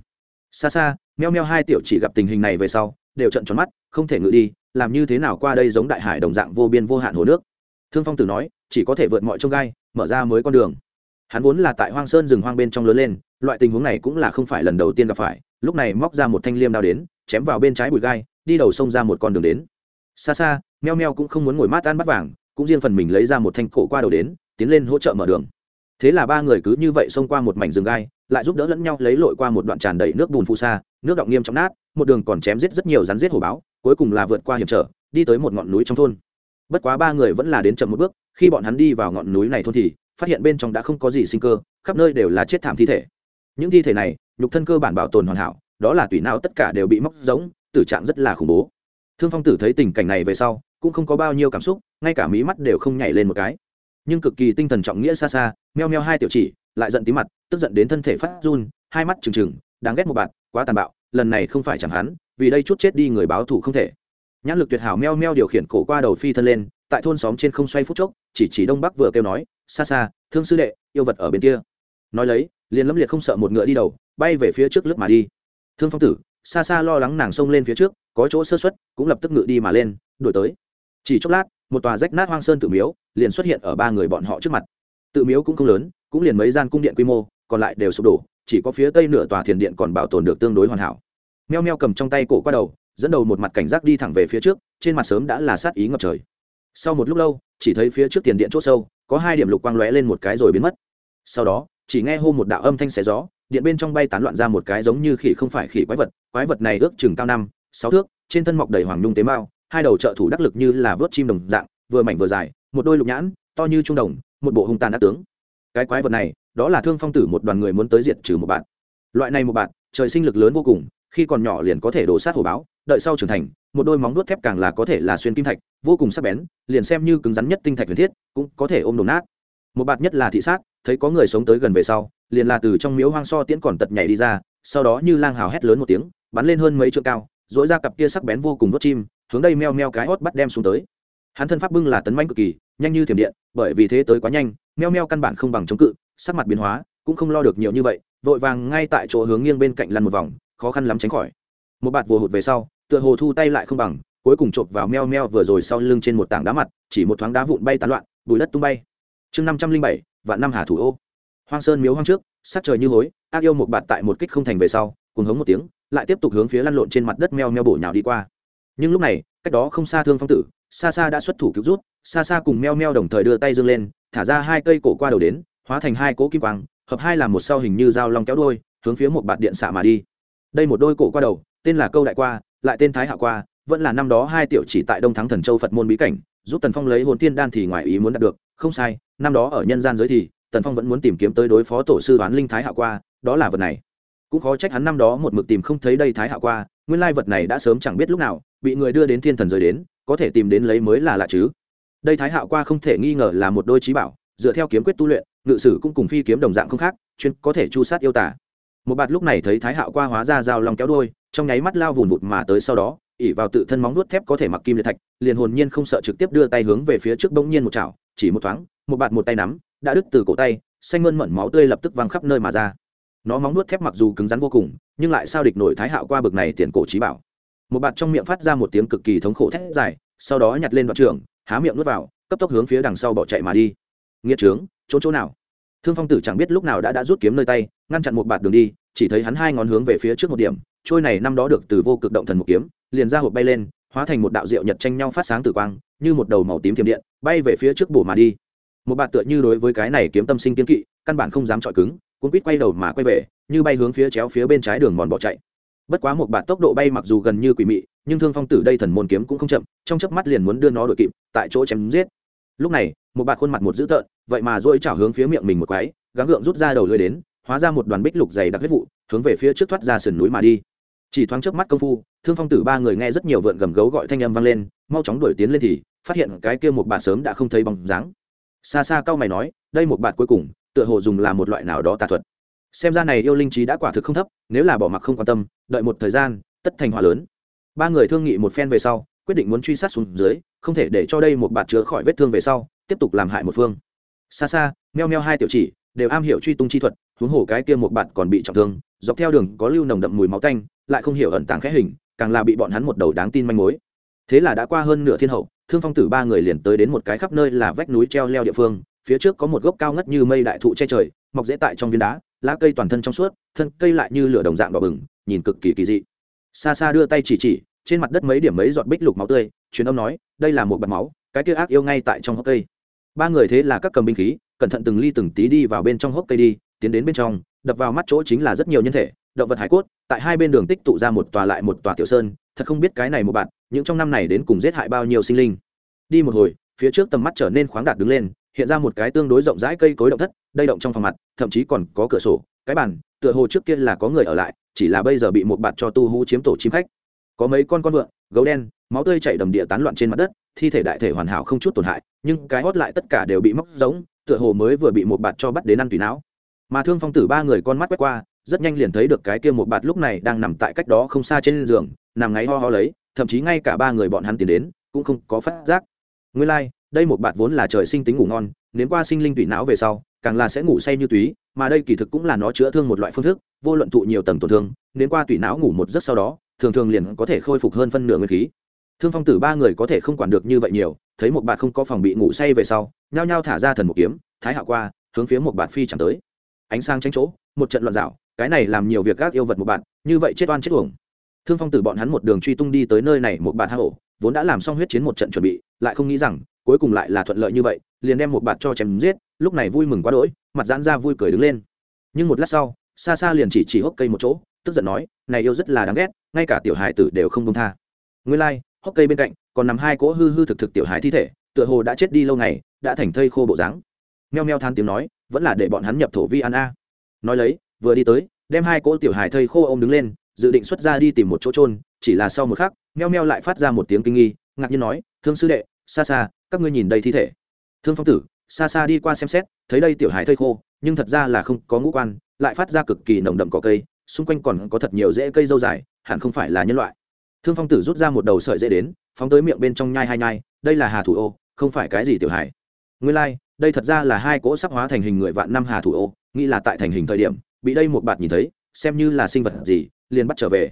xa xa, meo meo hai tiểu chỉ gặp tình hình này về sau đều trận tròn mắt, không thể ngự đi, làm như thế nào qua đây giống đại hải đồng dạng vô biên vô hạn hồ nước. Thương phong tử nói, chỉ có thể vượt mọi trông gai, mở ra mới con đường. Hắn vốn là tại hoang sơn rừng hoang bên trong lớn lên, loại tình huống này cũng là không phải lần đầu tiên gặp phải, lúc này móc ra một thanh liêm đao đến, chém vào bên trái bụi gai, đi đầu sông ra một con đường đến. Xa xa, meo meo cũng không muốn ngồi mát ăn bắt vàng, cũng riêng phần mình lấy ra một thanh cổ qua đầu đến, tiến lên hỗ trợ mở đường. Thế là ba người cứ như vậy xông qua một mảnh rừng gai, lại giúp đỡ lẫn nhau lấy lội qua một đoạn tràn đầy nước bùn phù sa, nước động nghiêm trong nát một đường còn chém giết rất nhiều rắn giết hổ báo, cuối cùng là vượt qua hiểm trở, đi tới một ngọn núi trong thôn. Bất quá ba người vẫn là đến chậm một bước, khi bọn hắn đi vào ngọn núi này thôn thì, phát hiện bên trong đã không có gì sinh cơ, khắp nơi đều là chết thảm thi thể. Những thi thể này, nhục thân cơ bản bảo tồn hoàn hảo, đó là tùy não tất cả đều bị móc giống tử trạng rất là khủng bố. Thương phong tử thấy tình cảnh này về sau, cũng không có bao nhiêu cảm xúc, ngay cả mí mắt đều không nhảy lên một cái. Nhưng cực kỳ tinh thần trọng nghĩa xa xa, meo meo hai tiểu chỉ, lại giận tí mặt, tức giận đến thân thể phát run, hai mắt trừng trừng, đáng ghét một bạn, quá tàn bạo lần này không phải chẳng hắn, vì đây chút chết đi người báo thù không thể. Nhãn lực tuyệt hảo meo meo điều khiển cổ qua đầu phi thân lên, tại thôn xóm trên không xoay phút chốc, chỉ chỉ đông bắc vừa kêu nói, xa xa, thương sư đệ, yêu vật ở bên kia. Nói lấy, liền lâm liệt không sợ một ngựa đi đầu, bay về phía trước lướt mà đi. Thương phong tử, xa xa lo lắng nàng xông lên phía trước, có chỗ sơ xuất cũng lập tức ngựa đi mà lên, đuổi tới. Chỉ chốc lát, một tòa rách nát hoang sơn tự miếu liền xuất hiện ở ba người bọn họ trước mặt. Tự miếu cũng không lớn, cũng liền mấy gian cung điện quy mô, còn lại đều sụp đổ chỉ có phía tây nửa tòa thiền điện còn bảo tồn được tương đối hoàn hảo. Meo meo cầm trong tay cổ qua đầu, dẫn đầu một mặt cảnh giác đi thẳng về phía trước, trên mặt sớm đã là sát ý ngập trời. Sau một lúc lâu, chỉ thấy phía trước tiền điện c h ỗ sâu, có hai điểm lục quang lóe lên một cái rồi biến mất. Sau đó, chỉ nghe hô một đạo âm thanh xé gió, điện bên trong bay tán loạn ra một cái giống như khỉ không phải khỉ quái vật quái vật này ước chừng cao năm, sáu thước, trên thân mọc đầy hoàng nhung tế mao, hai đầu trợ thủ đắc lực như là vớt chim đồng dạng, vừa mảnh vừa dài, một đôi lục nhãn, to như trung đồng, một bộ hung tàn đắc tướng. Cái quái vật này đó là thương phong tử một đoàn người muốn tới diệt trừ một bạn. Loại này một bạn, trời sinh lực lớn vô cùng, khi còn nhỏ liền có thể đổ sát hổ báo, đợi sau trưởng thành, một đôi móng đuốt thép càng là có thể là xuyên kim thạch, vô cùng sắc bén, liền xem như cứng rắn nhất tinh thạch huyền thiết, cũng có thể ôm đổ nát. Một bạn nhất là thị sát, thấy có người sống tới gần về sau, liền là từ trong miếu hoang so tiễn còn tật nhảy đi ra, sau đó như lang hào hét lớn một tiếng, bắn lên hơn mấy trượng cao dỗi ra cặp kia sắc bén vô cùng vớt chim, hướng đây meo meo cái hót bắt đem xuống tới. Hắn thân pháp bưng là tấn manh cực kỳ, nhanh như thiểm điện, bởi vì thế tới quá nhanh, meo meo căn bản không bằng chống cự sắc mặt biến hóa, cũng không lo được nhiều như vậy, vội vàng ngay tại chỗ hướng nghiêng bên cạnh lăn một vòng, khó khăn lắm tránh khỏi. Một bạt vừa hụt về sau, tựa hồ thu tay lại không bằng, cuối cùng chộp vào meo meo vừa rồi sau lưng trên một tảng đá mặt, chỉ một thoáng đá vụn bay tán loạn, bùi đất tung bay. Chương năm trăm linh bảy, vạn năm hà thủ ô. Hoang sơn miếu hoang trước, sắc trời như hối, ác yêu một bạt tại một kích không thành về sau cùng hống một tiếng, lại tiếp tục hướng phía lăn lộn trên mặt đất meo meo bổ nhào đi qua. Nhưng lúc này, cách đó không xa thương phong tử xa xa đã xuất thủ cứu rút xa xa cùng meo meo đồng thời đưa tay dâng lên, thả ra hai cây cổ qua đầu đến hóa thành hai cỗ kim quang, hợp hai là một sau hình như dao long kéo đôi, hướng phía một bạt điện xạ mà đi. Đây một đôi cổ qua đầu, tên là câu đại qua, lại tên thái hạ qua, vẫn là năm đó hai tiểu chỉ tại đông thắng thần châu phật môn bí cảnh, giúp tần phong lấy hồn tiên đan thì ngoài ý muốn đạt được, không sai, năm đó ở nhân gian giới thì, tần phong vẫn muốn tìm kiếm tới đối phó tổ sư toán linh thái hạ qua, đó là vật này. Cũng khó trách hắn năm đó một mực tìm không thấy đây thái hạ qua, nguyên lai vật này đã sớm chẳng biết lúc nào, bị người đưa đến thiên thần giới đến, có thể tìm đến lấy mới là lạ chứ. Đây thái hạ qua không thể nghi ngờ là một đôi trí bảo, dựa theo kiếm quyết tu luyện ngự sử cũng cùng phi kiếm đồng dạng không khác, chuyên có thể chu sát yêu tả một bạt lúc này thấy thái hạo qua hóa ra dao lòng kéo đôi trong nháy mắt lao vùn vụt mà tới sau đó, ỉ vào tự thân móng nuốt thép có thể mặc kim liệt thạch, liền hồn nhiên không sợ trực tiếp đưa tay hướng về phía trước bỗng nhiên một chảo, chỉ một thoáng, một bạt một tay nắm, đã đứt từ cổ tay, xanh mơn mận máu tươi lập tức văng khắp nơi mà ra. Nó móng nuốt thép mặc dù cứng rắn vô cùng, nhưng lại sao địch nổi thái hạo qua bực này tiền cổ trí bảo. Một bạt trong miệng phát ra một tiếng cực kỳ thống khổ thét dài, sau đó nhặt lên đoạn trường, há miệng nuốt vào, cấp tốc hướng phía đằng sau bỏ chạy mà đi. Nghĩa trướng chỗ chỗ nào? Thương phong tử chẳng biết lúc nào đã đã rút kiếm nơi tay, ngăn chặn một bạt đường đi, chỉ thấy hắn hai ngón hướng về phía trước một điểm, trôi này năm đó được từ vô cực động thần một kiếm, liền ra hộp bay lên, hóa thành một đạo diệu nhật tranh nhau phát sáng tử quang, như một đầu màu tím thiểm điện, bay về phía trước bổ mà đi. Một bạt tựa như đối với cái này kiếm tâm sinh kiên kỵ, căn bản không dám chọi cứng, cuốn quýt quay đầu mà quay về, như bay hướng phía chéo phía bên trái đường mòn bỏ chạy. Bất quá một bạt tốc độ bay mặc dù gần như quỷ mị, nhưng thương phong tử đây thần môn kiếm cũng không chậm, trong chớp mắt liền muốn đưa nó đội kịp, tại chỗ chém giết. Lúc này, một bạt khuôn mặt một dữ tợn vậy mà dỗi chảo hướng phía miệng mình một quái, gắng gượng rút ra đầu lưới đến, hóa ra một đoàn bích lục dày đặc huyết vụ, hướng về phía trước thoát ra sườn núi mà đi. Chỉ thoáng trước mắt công phu, thương phong tử ba người nghe rất nhiều vượn gầm gấu gọi thanh âm vang lên, mau chóng đuổi tiến lên thì, phát hiện cái kia một bạt sớm đã không thấy bóng dáng. Xa xa cao mày nói, đây một bạt cuối cùng, tựa hồ dùng là một loại nào đó tà thuật. Xem ra này yêu linh trí đã quả thực không thấp, nếu là bỏ mặc không quan tâm, đợi một thời gian, tất thành hỏa lớn. Ba người thương nghị một phen về sau, quyết định muốn truy sát xuống dưới, không thể để cho đây một bạt chứa khỏi vết thương về sau, tiếp tục làm hại một phương xa xa, meo meo hai tiểu chỉ, đều am hiểu truy tung chi thuật, huống hồ cái kia một bạn còn bị trọng thương, dọc theo đường có lưu nồng đậm mùi máu tanh, lại không hiểu ẩn tàng khẽ hình, càng là bị bọn hắn một đầu đáng tin manh mối. Thế là đã qua hơn nửa thiên hậu, thương phong tử ba người liền tới đến một cái khắp nơi là vách núi treo leo địa phương, phía trước có một gốc cao ngất như mây đại thụ che trời, mọc dễ tại trong viên đá, lá cây toàn thân trong suốt, thân cây lại như lửa đồng dạng đỏ bừng, nhìn cực kỳ kỳ dị. Xa xa đưa tay chỉ chỉ, trên mặt đất mấy điểm mấy giọt bích lục máu tươi, truyền âm nói, đây là một bạt máu, cái kia ác yêu ngay tại trong hốc cây ba người thế là các cầm binh khí, cẩn thận từng ly từng tí đi vào bên trong hốc cây đi, tiến đến bên trong, đập vào mắt chỗ chính là rất nhiều nhân thể, động vật hải cốt, tại hai bên đường tích tụ ra một tòa lại một tòa tiểu sơn, thật không biết cái này một bạn, những trong năm này đến cùng giết hại bao nhiêu sinh linh. Đi một hồi, phía trước tầm mắt trở nên khoáng đạt đứng lên, hiện ra một cái tương đối rộng rãi cây cối động thất, đây động trong phòng mặt, thậm chí còn có cửa sổ, cái bàn, tựa hồ trước kia là có người ở lại, chỉ là bây giờ bị một bạn cho tu hú chiếm tổ chim khách. Có mấy con con vượn gấu đen máu tươi chảy đầm địa tán loạn trên mặt đất thi thể đại thể hoàn hảo không chút tổn hại nhưng cái hót lại tất cả đều bị móc giống tựa hồ mới vừa bị một bạt cho bắt đến ăn tùy não. Mà thương phong tử ba người con mắt quét qua rất nhanh liền thấy được cái kia một bạt lúc này đang nằm tại cách đó không xa trên giường nằm ngáy ho ho lấy thậm chí ngay cả ba người bọn hắn tiến đến cũng không có phát giác. Nguyên lai、like, đây một bạt vốn là trời sinh tính ngủ ngon nếm qua sinh linh tùy não về sau càng là sẽ ngủ say như túy mà đây kỳ thực cũng là nó chữa thương một loại phương thức vô luận thụ nhiều tầng tổn thương nếm qua tùy não ngủ một giấc sau đó thường thường liền có thể khôi phục hơn phân nửa nguyên khí. Thương phong tử ba người có thể không quản được như vậy nhiều, thấy một bạt không có phòng bị ngủ say về sau, nhao nhao thả ra thần một kiếm, thái hạ qua, hướng phía một bạt phi chẳng tới. Ánh sáng tránh chỗ, một trận loạn dạo, cái này làm nhiều việc gác yêu vật một bạn như vậy chết oan chết uổng. Thương phong tử bọn hắn một đường truy tung đi tới nơi này một bạn hang ổ vốn đã làm xong huyết chiến một trận chuẩn bị, lại không nghĩ rằng, cuối cùng lại là thuận lợi như vậy, liền đem một bạn cho chém giết, lúc này vui mừng quá đỗi, mặt giãn ra vui cười đứng lên. Nhưng một lát sau, xa xa liền chỉ chỉ hốc cây một chỗ tức giận nói này yêu rất là đáng ghét ngay cả tiểu hài tử đều không công tha. Nguyên lai like, hốc cây bên cạnh còn nằm hai cỗ hư hư thực thực tiểu hài thi thể tựa hồ đã chết đi lâu ngày đã thành thây khô bộ dáng. Meo meo than tiếng nói vẫn là để bọn hắn nhập thổ vi ăn a. Nói lấy vừa đi tới đem hai cỗ tiểu hài thây khô ô m đứng lên dự định xuất ra đi tìm một chỗ trôn chỉ là sau một khắc meo meo lại phát ra một tiếng kinh nghi ngạc nhiên nói thương sư đệ xa xa các ngươi nhìn đây thi thể. Thương phong tử xa xa đi qua xem xét thấy đây tiểu hài thây khô nhưng thật ra là không có ngũ quan lại phát ra cực kỳ nồng đậm cỏ cây xung quanh còn có thật nhiều rễ cây dâu dài hẳn không phải là nhân loại thương phong tử rút ra một đầu sợi dễ đến phóng tới miệng bên trong nhai hai nhai đây là hà thủ ô không phải cái gì tiểu hải. nguyên lai、like, đây thật ra là hai cỗ sắp hóa thành hình người vạn năm hà thủ ô nghĩ là tại thành hình thời điểm bị đây một bạt nhìn thấy xem như là sinh vật gì liền bắt trở về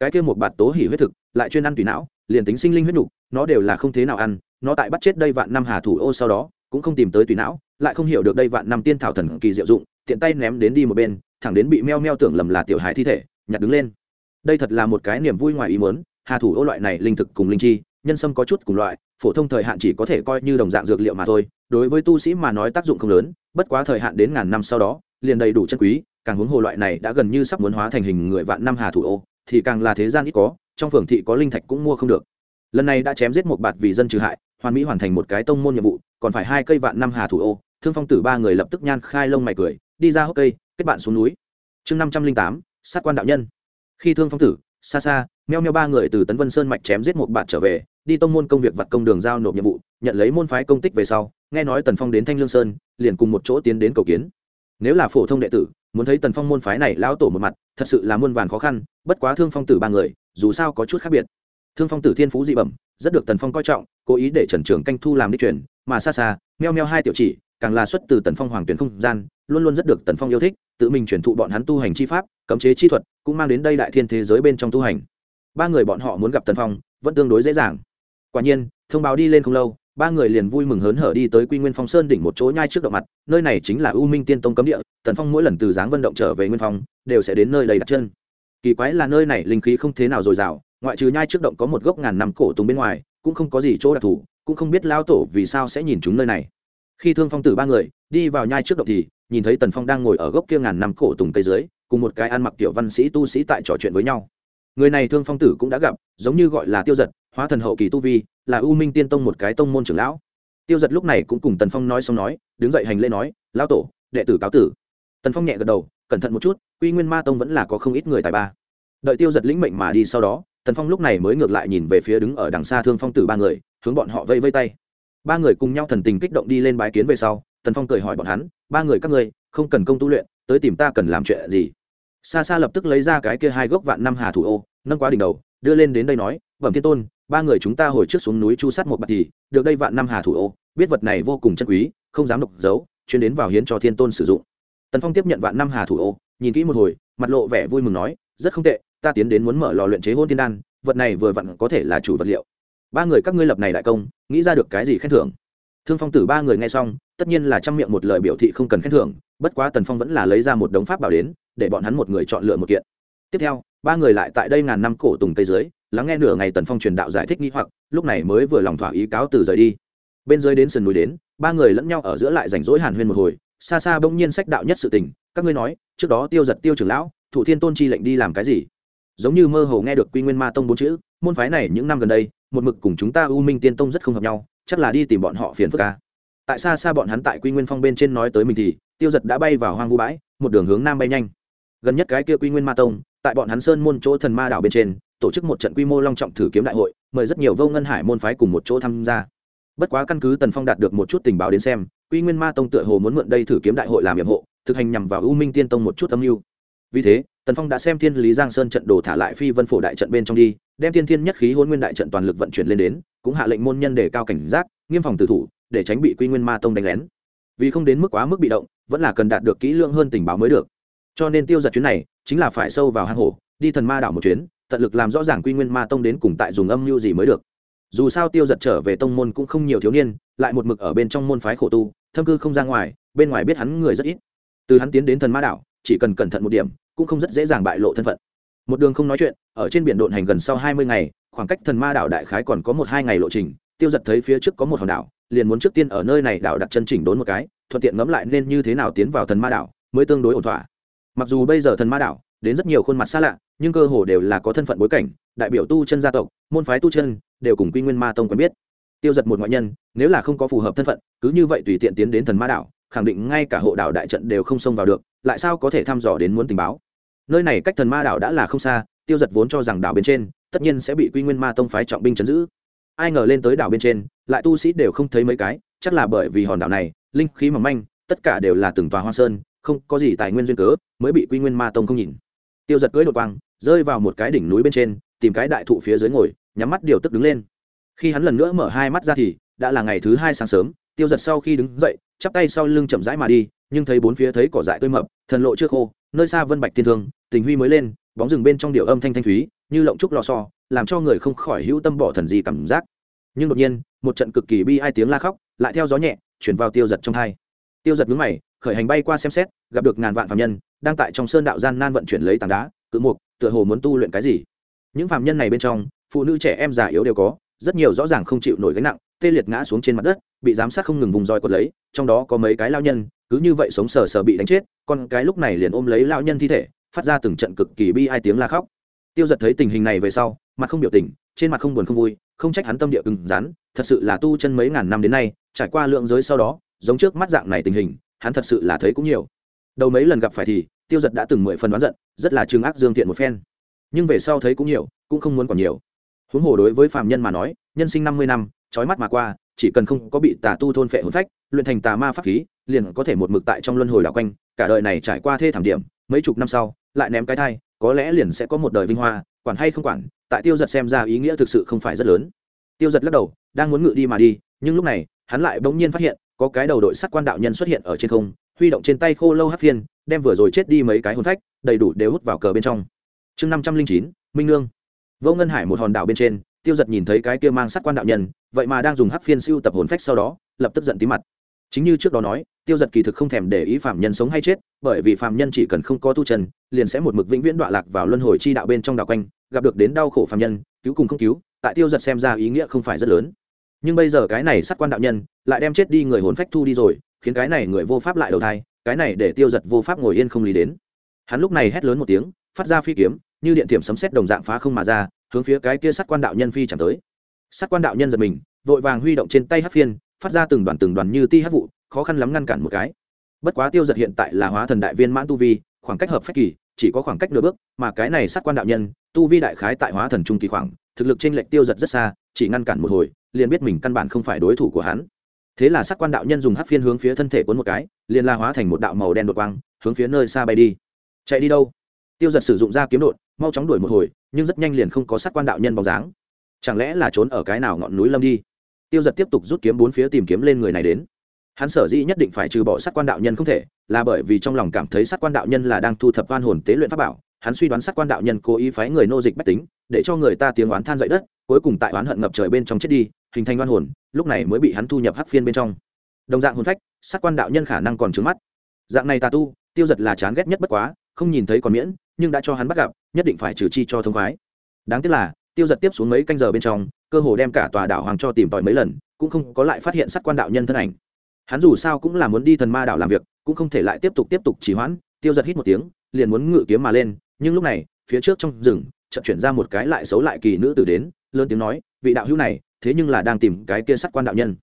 cái kia một bạt tố hỉ huyết thực lại chuyên ăn tùy não liền tính sinh linh huyết nhục nó đều là không thế nào ăn nó tại bắt chết đây vạn năm hà thủ ô sau đó cũng không tìm tới tùy não lại không hiểu được đây vạn năm tiên thảo thần kỳ diệu dụng tiện tay ném đến đi một bên thẳng đến bị meo meo tưởng lầm là tiểu hài thi thể, nhặt đứng lên. Đây thật là một cái niềm vui ngoài ý muốn, hà thủ ô loại này linh thực cùng linh chi, nhân sâm có chút cùng loại, phổ thông thời hạn chỉ có thể coi như đồng dạng dược liệu mà thôi, đối với tu sĩ mà nói tác dụng không lớn, bất quá thời hạn đến ngàn năm sau đó, liền đầy đủ chân quý, càng huống hồ loại này đã gần như sắp muốn hóa thành hình người vạn năm hà thủ ô, thì càng là thế gian ít có, trong phường thị có linh thạch cũng mua không được. Lần này đã chém giết một bạt vì dân trừ hại, hoàn mỹ hoàn thành một cái tông môn nhiệm vụ, còn phải hai cây vạn năm hà thủ ô, thương phong tử ba người lập tức nhan khai lông mày cười, đi ra hốc cây kết bạn xuống núi. Chương năm trăm linh tám, sát quan đạo nhân. Khi thương phong tử, xa xa, meo meo ba người từ tấn vân sơn mạch chém giết một bạn trở về, đi tông môn công việc vặt công đường giao nộp nhiệm vụ, nhận lấy môn phái công tích về sau, nghe nói tần phong đến thanh lương sơn, liền cùng một chỗ tiến đến cầu kiến. Nếu là phổ thông đệ tử, muốn thấy tần phong môn phái này lão tổ một mặt, thật sự là muôn vàn khó khăn, bất quá thương phong tử ba người, dù sao có chút khác biệt. Thương phong tử thiên phú dị bẩm, rất được tần phong coi trọng, cố ý để trần trường canh thu làm đi chuyển mà xa xa, meo meo hai tiểu chỉ, càng là xuất từ tần phong hoàng tuyển không gian luôn luôn rất được tần phong yêu thích, tự mình chuyển thụ bọn hắn tu hành chi pháp, cấm chế chi thuật, cũng mang đến đây đại thiên thế giới bên trong tu hành. Ba người bọn họ muốn gặp tần phong, vẫn tương đối dễ dàng. Quả nhiên, thông báo đi lên không lâu, ba người liền vui mừng hớn hở đi tới quy nguyên phong sơn đỉnh một chỗ nhai trước động mặt, nơi này chính là u minh tiên tông cấm địa, tần phong mỗi lần từ giáng vận động trở về nguyên phong, đều sẽ đến nơi đầy đặt chân. Kỳ quái là nơi này linh khí không thế nào dồi dào, ngoại trừ nhai trước động có một gốc ngàn năm cổ tùng bên ngoài, cũng không có gì chỗ đặc thù, cũng không biết lao tổ vì sao sẽ nhìn chúng nơi này khi thương phong tử ba người đi vào nhai trước động thì nhìn thấy tần phong đang ngồi ở gốc kia ngàn năm cổ tùng cây dưới, cùng một cái ăn mặc tiểu văn sĩ tu sĩ tại trò chuyện với nhau. Người này thương phong tử cũng đã gặp, giống như gọi là tiêu giật, hóa thần hậu kỳ tu vi, là u minh tiên tông một cái tông môn trưởng lão. Tiêu giật lúc này cũng cùng tần phong nói xong nói, đứng dậy hành lễ nói, lão tổ, đệ tử cáo tử. Tần phong nhẹ gật đầu, cẩn thận một chút, quy nguyên ma tông vẫn là có không ít người tài ba. Đợi tiêu giật lĩnh mệnh mà đi sau đó, tần phong lúc này mới ngược lại nhìn về phía đứng ở đằng xa thương phong tử ba người, hướng bọn họ vây vây tay ba người cùng nhau thần tình kích động đi lên bái kiến về sau, tần phong cười hỏi bọn hắn, ba người các ngươi, không cần công tu luyện, tới tìm ta cần làm chuyện gì? Xa xa lập tức lấy ra cái kia hai gốc vạn năm hà thủ ô, nâng quá đỉnh đầu, đưa lên đến đây nói, bẩm thiên tôn, ba người chúng ta hồi trước xuống núi chu sát một bạc thì, được đây vạn năm hà thủ ô, biết vật này vô cùng chân quý, không dám độc giấu chuyên đến vào hiến cho thiên tôn sử dụng. Tần phong tiếp nhận vạn năm hà thủ ô, nhìn kỹ một hồi, mặt lộ vẻ vui mừng nói, rất không tệ, ta tiến đến muốn mở lò luyện chế hôn thiên đan, vật này vừa vặn có thể là chủ vật liệu ba người các ngươi lập này đại công, nghĩ ra được cái gì khen thưởng? Thương phong tử ba người nghe xong, tất nhiên là trong miệng một lời biểu thị không cần khen thưởng, bất quá tần phong vẫn là lấy ra một đống pháp bảo đến, để bọn hắn một người chọn lựa một kiện. Tiếp theo, ba người lại tại đây ngàn năm cổ tùng tây dưới, lắng nghe nửa ngày tần phong truyền đạo giải thích nghi hoặc, lúc này mới vừa lòng thỏa ý cáo từ rời đi. Bên dưới đến sườn núi đến, ba người lẫn nhau ở giữa lại rảnh rỗi hàn huyên một hồi, xa xa bỗng nhiên sách đạo nhất sự tình, các ngươi nói, trước đó tiêu giật tiêu trưởng lão, thủ thiên tôn chi lệnh đi làm cái gì? Giống như mơ hồ nghe được quy nguyên ma tông bốn chữ, môn phái này những năm gần đây một mực cùng chúng ta u minh tiên tông rất không hợp nhau, chắc là đi tìm bọn họ phiền phức ca tại xa xa bọn hắn tại quy nguyên phong bên trên nói tới mình thì, tiêu giật đã bay vào hoang vu bãi, một đường hướng nam bay nhanh. Gần nhất cái kia quy nguyên ma tông, tại bọn hắn sơn môn chỗ thần ma đảo bên trên, tổ chức một trận quy mô long trọng thử kiếm đại hội, mời rất nhiều vô ngân hải môn phái cùng một chỗ tham gia. Bất quá căn cứ tần phong đạt được một chút tình báo đến xem, quy nguyên ma tông tựa hồ muốn mượn đây thử kiếm đại hội làm nhiệm hộ thực hành nhằm vào u minh tiên tông một chút âm mưu vì thế, tần phong đã xem thiên lý giang sơn trận đồ thả lại phi vân phổ đại trận bên trong đi, đem thiên thiên nhất khí hôn nguyên đại trận toàn lực vận chuyển lên đến, cũng hạ lệnh môn nhân để cao cảnh giác, nghiêm phòng tử thủ, để tránh bị quy nguyên ma tông đánh lén. Vì không đến mức quá mức bị động, vẫn là cần đạt được kỹ lưỡng hơn tình báo mới được. Cho nên tiêu giật chuyến này, chính là phải sâu vào hang hổ, đi thần ma đảo một chuyến, tận lực làm rõ ràng quy nguyên ma tông đến cùng tại dùng âm mưu gì mới được. Dù sao tiêu giật trở về tông môn cũng không nhiều thiếu niên, lại một mực ở bên trong môn phái khổ tu, thâm cư không ra ngoài, bên ngoài biết hắn người rất ít. Từ hắn tiến đến thần ma đảo, chỉ cần cẩn thận một điểm cũng không rất dễ dàng bại lộ thân phận. Một đường không nói chuyện, ở trên biển độn hành gần sau hai mươi ngày, khoảng cách thần ma đảo đại khái còn có một hai ngày lộ trình, tiêu giật thấy phía trước có một hòn đảo, liền muốn trước tiên ở nơi này đảo đặt chân chỉnh đốn một cái, thuận tiện ngẫm lại nên như thế nào tiến vào thần ma đảo, mới tương đối ổn thỏa. Mặc dù bây giờ thần ma đảo, đến rất nhiều khuôn mặt xa lạ, nhưng cơ hồ đều là có thân phận bối cảnh, đại biểu tu chân gia tộc, môn phái tu chân, đều cùng quy nguyên ma tông quen biết. Tiêu giật một ngoại nhân, nếu là không có phù hợp thân phận, cứ như vậy tùy tiện tiến đến thần ma đảo, khẳng định ngay cả hộ đảo đại trận đều không xông vào được, lại sao có thể thăm dò đến muốn tình báo? Nơi này cách thần ma đảo đã là không xa, tiêu giật vốn cho rằng đảo bên trên, tất nhiên sẽ bị quy nguyên ma tông phái trọng binh chấn giữ. Ai ngờ lên tới đảo bên trên, lại tu sĩ đều không thấy mấy cái, chắc là bởi vì hòn đảo này, linh khí mỏng manh, tất cả đều là từng tòa hoa sơn, không có gì tài nguyên duyên cớ, mới bị quy nguyên ma tông không nhìn. Tiêu giật cưỡi đột quang, rơi vào một cái đỉnh núi bên trên, tìm cái đại thụ phía dưới ngồi, nhắm mắt điều tức đứng lên. Khi hắn lần nữa mở hai mắt ra thì, đã là ngày thứ hai sáng sớm, tiêu giật sau khi đứng dậy, chắp tay sau lưng chậm rãi mà đi nhưng thấy bốn phía thấy cỏ dại tươi mập, thần lộ chưa khô, nơi xa vân bạch thiên thương, tình huy mới lên, bóng rừng bên trong điệu âm thanh thanh thúy, như lộng trúc lò so làm cho người không khỏi hữu tâm bỏ thần gì cảm giác. Nhưng đột nhiên, một trận cực kỳ bi ai tiếng la khóc, lại theo gió nhẹ, chuyển vào tiêu giật trong hai. Tiêu giật ngứng mày, khởi hành bay qua xem xét, gặp được ngàn vạn phạm nhân, đang tại trong sơn đạo gian nan vận chuyển lấy tảng đá, cự mục, tựa hồ muốn tu luyện cái gì. Những phạm nhân này bên trong, phụ nữ trẻ em già yếu đều có rất nhiều rõ ràng không chịu nổi gánh nặng, tê liệt ngã xuống trên mặt đất, bị giám sát không ngừng vùng roi quật lấy, trong đó có mấy cái lao nhân, cứ như vậy sống sờ sờ bị đánh chết, con cái lúc này liền ôm lấy lao nhân thi thể, phát ra từng trận cực kỳ bi ai tiếng la khóc. Tiêu giật thấy tình hình này về sau, mặt không biểu tình, trên mặt không buồn không vui, không trách hắn tâm địa cứng rắn, thật sự là tu chân mấy ngàn năm đến nay, trải qua lượng giới sau đó, giống trước mắt dạng này tình hình, hắn thật sự là thấy cũng nhiều. Đầu mấy lần gặp phải thì, tiêu giật đã từng mười phần đoán giận, rất là trừng ác dương thiện một phen. Nhưng về sau thấy cũng nhiều, cũng không muốn còn nhiều huống hồ đối với phạm nhân mà nói, nhân sinh năm mươi năm trói mắt mà qua, chỉ cần không có bị tà tu thôn phệ hồn phách, luyện thành tà ma pháp khí, liền có thể một mực tại trong luân hồi đảo quanh, cả đời này trải qua thê thảm điểm, mấy chục năm sau, lại ném cái thai, có lẽ liền sẽ có một đời vinh hoa, quản hay không quản, tại tiêu giật xem ra ý nghĩa thực sự không phải rất lớn. Tiêu giật lắc đầu, đang muốn ngự đi mà đi, nhưng lúc này, hắn lại bỗng nhiên phát hiện, có cái đầu đội sắt quan đạo nhân xuất hiện ở trên không, huy động trên tay khô lâu hát phiên, đem vừa rồi chết đi mấy cái hồn phách, đầy đủ đều hút vào cờ bên trong. Chương năm trăm linh chín, minh nương vô ngân hải một hòn đảo bên trên, tiêu giật nhìn thấy cái kia mang sát quan đạo nhân, vậy mà đang dùng hắc phiên siêu tập hồn phách sau đó, lập tức giận tí mặt. Chính như trước đó nói, tiêu giật kỳ thực không thèm để ý phạm nhân sống hay chết, bởi vì phạm nhân chỉ cần không có tu trần liền sẽ một mực vĩnh viễn đọa lạc vào luân hồi chi đạo bên trong đạo quanh, gặp được đến đau khổ phạm nhân, cứu cùng không cứu, tại tiêu giật xem ra ý nghĩa không phải rất lớn. Nhưng bây giờ cái này sát quan đạo nhân, lại đem chết đi người hồn phách thu đi rồi, khiến cái này người vô pháp lại đầu thai, cái này để tiêu giật vô pháp ngồi yên không lý đến. Hắn lúc này hét lớn một tiếng, phát ra phi kiếm như điện thiểm sấm xét đồng dạng phá không mà ra, hướng phía cái kia sát quan đạo nhân phi chẳng tới. Sát quan đạo nhân giật mình, vội vàng huy động trên tay hát phiên, phát ra từng đoàn từng đoàn như ti hát vụ, khó khăn lắm ngăn cản một cái. Bất quá tiêu giật hiện tại là hóa thần đại viên mãn tu vi, khoảng cách hợp phách kỳ, chỉ có khoảng cách nửa bước, mà cái này sát quan đạo nhân, tu vi đại khái tại hóa thần trung kỳ khoảng, thực lực trên lệch tiêu giật rất xa, chỉ ngăn cản một hồi, liền biết mình căn bản không phải đối thủ của hắn. Thế là sát quan đạo nhân dùng hát phiên hướng phía thân thể cuốn một cái, liền la hóa thành một đạo màu đen đột quang, hướng phía nơi xa bay đi. Chạy đi đâu? Tiêu giật sử dụng ra kiếm đột mau chóng đuổi một hồi, nhưng rất nhanh liền không có sát quan đạo nhân bóng dáng. Chẳng lẽ là trốn ở cái nào ngọn núi lâm đi? Tiêu giật tiếp tục rút kiếm bốn phía tìm kiếm lên người này đến. Hắn sở dĩ nhất định phải trừ bỏ sát quan đạo nhân không thể, là bởi vì trong lòng cảm thấy sát quan đạo nhân là đang thu thập oan hồn tế luyện pháp bảo. Hắn suy đoán sát quan đạo nhân cố ý phái người nô dịch bách tính, để cho người ta tiếng oán than dậy đất, cuối cùng tại oán hận ngập trời bên trong chết đi, hình thành oan hồn, lúc này mới bị hắn thu nhập hắc phiên bên trong. Đồng dạng hồn phách, sát quan đạo nhân khả năng còn trứng mắt. Dạng này tà tu, tiêu giật là chán ghét nhất bất quá không nhìn thấy còn miễn, nhưng đã cho hắn bắt gặp, nhất định phải trừ chi cho thông khoái. Đáng tiếc là, tiêu giật tiếp xuống mấy canh giờ bên trong, cơ hồ đem cả tòa đảo hoàng cho tìm tòi mấy lần, cũng không có lại phát hiện sát quan đạo nhân thân ảnh. Hắn dù sao cũng là muốn đi thần ma đảo làm việc, cũng không thể lại tiếp tục tiếp tục trì hoãn, tiêu giật hít một tiếng, liền muốn ngự kiếm mà lên, nhưng lúc này, phía trước trong rừng, chợt chuyển ra một cái lại xấu lại kỳ nữ tử đến, lớn tiếng nói, vị đạo hữu này, thế nhưng là đang tìm cái kia sát quan đạo nhân.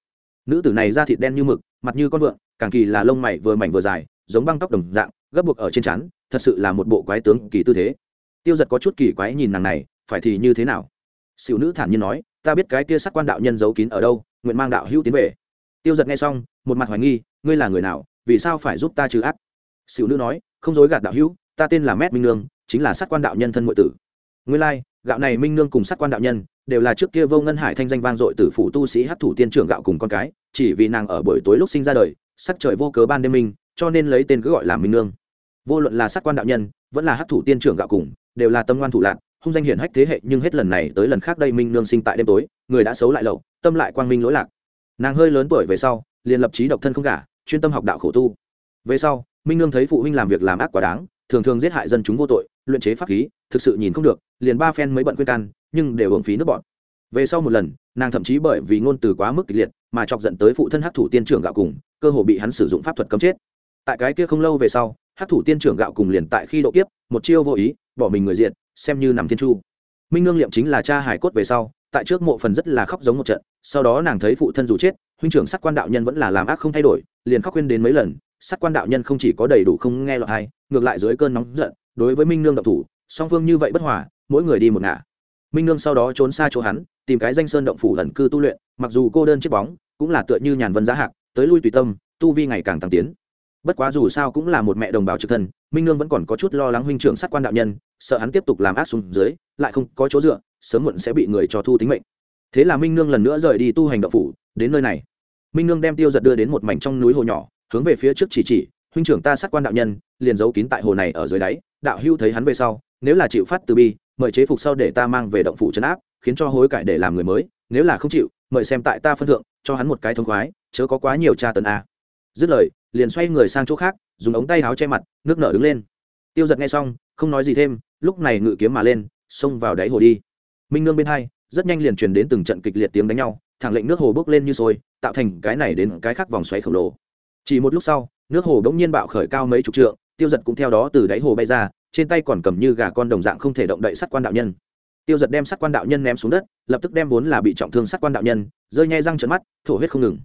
Nữ tử này da thịt đen như mực, mặt như con vượn, càng kỳ là lông mày vừa mảnh vừa dài, giống băng tóc đồng dạng, gấp buộc ở trên trán thật sự là một bộ quái tướng kỳ tư thế. Tiêu giật có chút kỳ quái nhìn nàng này phải thì như thế nào? Xỉu nữ thản nhiên nói ta biết cái kia sát quan đạo nhân giấu kín ở đâu nguyện mang đạo hữu tiến về. Tiêu giật nghe xong một mặt hoài nghi ngươi là người nào vì sao phải giúp ta trừ ác? Xỉu nữ nói không dối gạt đạo hữu ta tên là mét minh nương chính là sát quan đạo nhân thân ngụy tử. Ngươi lai、like, gạo này minh nương cùng sát quan đạo nhân đều là trước kia vô ngân hải thanh danh vang dội từ phủ tu sĩ hát thủ tiên trưởng gạo cùng con cái chỉ vì nàng ở buổi tối lúc sinh ra đời sắc trời vô cớ ban đêm minh cho nên lấy tên cứ gọi là minh nương vô luận là sát quan đạo nhân, vẫn là hát thủ tiên trưởng gạo cùng, đều là tâm ngoan thủ lạc, hung danh hiển hách thế hệ, nhưng hết lần này tới lần khác đây minh nương sinh tại đêm tối, người đã xấu lại lậu, tâm lại quang minh lỗi lạc. Nàng hơi lớn tuổi về sau, liền lập trí độc thân không gả, chuyên tâm học đạo khổ tu. Về sau, minh nương thấy phụ huynh làm việc làm ác quá đáng, thường thường giết hại dân chúng vô tội, luyện chế pháp khí, thực sự nhìn không được, liền ba phen mới bận khuyên can, nhưng đều hưởng phí nước bọn. Về sau một lần, nàng thậm chí bởi vì ngôn từ quá mức kịch liệt, mà chọc dẫn tới phụ thân hắc thủ tiên trưởng gạo cùng, cơ hồ bị hắn sử dụng pháp thuật cấm chết. Tại cái kia không lâu về sau Hát thủ tiên trưởng gạo cùng liền tại khi độ kiếp, một chiêu vô ý, bỏ mình người diện xem như nằm thiên chu. Minh nương liệm chính là cha hải cốt về sau, tại trước mộ phần rất là khóc giống một trận, sau đó nàng thấy phụ thân dù chết, huynh trưởng sắc quan đạo nhân vẫn là làm ác không thay đổi, liền khóc khuyên đến mấy lần sắc quan đạo nhân không chỉ có đầy đủ không nghe lọt hay, ngược lại dưới cơn nóng giận, đối với minh nương độc thủ, song phương như vậy bất hòa, mỗi người đi một ngả. Minh nương sau đó trốn xa chỗ hắn, tìm cái danh sơn động phủ ẩn cư tu luyện, mặc dù cô đơn chiếc bóng, cũng là tựa như nhàn vân giá hạc, tới lui tùy tâm, tu vi ngày càng tăng tiến bất quá dù sao cũng là một mẹ đồng bào trực thân, minh nương vẫn còn có chút lo lắng huynh trưởng sát quan đạo nhân, sợ hắn tiếp tục làm ác xuống dưới, lại không có chỗ dựa, sớm muộn sẽ bị người cho thu tính mệnh. Thế là minh nương lần nữa rời đi tu hành đạo phủ, đến nơi này. Minh nương đem tiêu giật đưa đến một mảnh trong núi hồ nhỏ, hướng về phía trước chỉ chỉ, huynh trưởng ta sát quan đạo nhân, liền giấu kín tại hồ này ở dưới đáy, đạo hưu thấy hắn về sau, nếu là chịu phát từ bi, mời chế phục sau để ta mang về động phủ trấn áp, khiến cho hối cải để làm người mới, nếu là không chịu, mời xem tại ta phân thượng, cho hắn một cái thông khoái, chớ có quá nhiều tra tấn a. Dứt lời liền xoay người sang chỗ khác, dùng ống tay áo che mặt, nước nở đứng lên. Tiêu giật nghe xong, không nói gì thêm, lúc này ngự kiếm mà lên, xông vào đáy hồ đi. Minh nương bên hai, rất nhanh liền truyền đến từng trận kịch liệt tiếng đánh nhau, thẳng lệnh nước hồ bốc lên như sôi, tạo thành cái này đến cái khác vòng xoáy khổng lồ. Chỉ một lúc sau, nước hồ bỗng nhiên bạo khởi cao mấy chục trượng, tiêu giật cũng theo đó từ đáy hồ bay ra, trên tay còn cầm như gà con đồng dạng không thể động đậy sắt quan đạo nhân. Tiêu giật đem sắt quan đạo nhân ném xuống đất, lập tức đem vốn là bị trọng thương sắt quan đạo nhân, rơi nhai răng trận mắt, thổ huyết không ngừng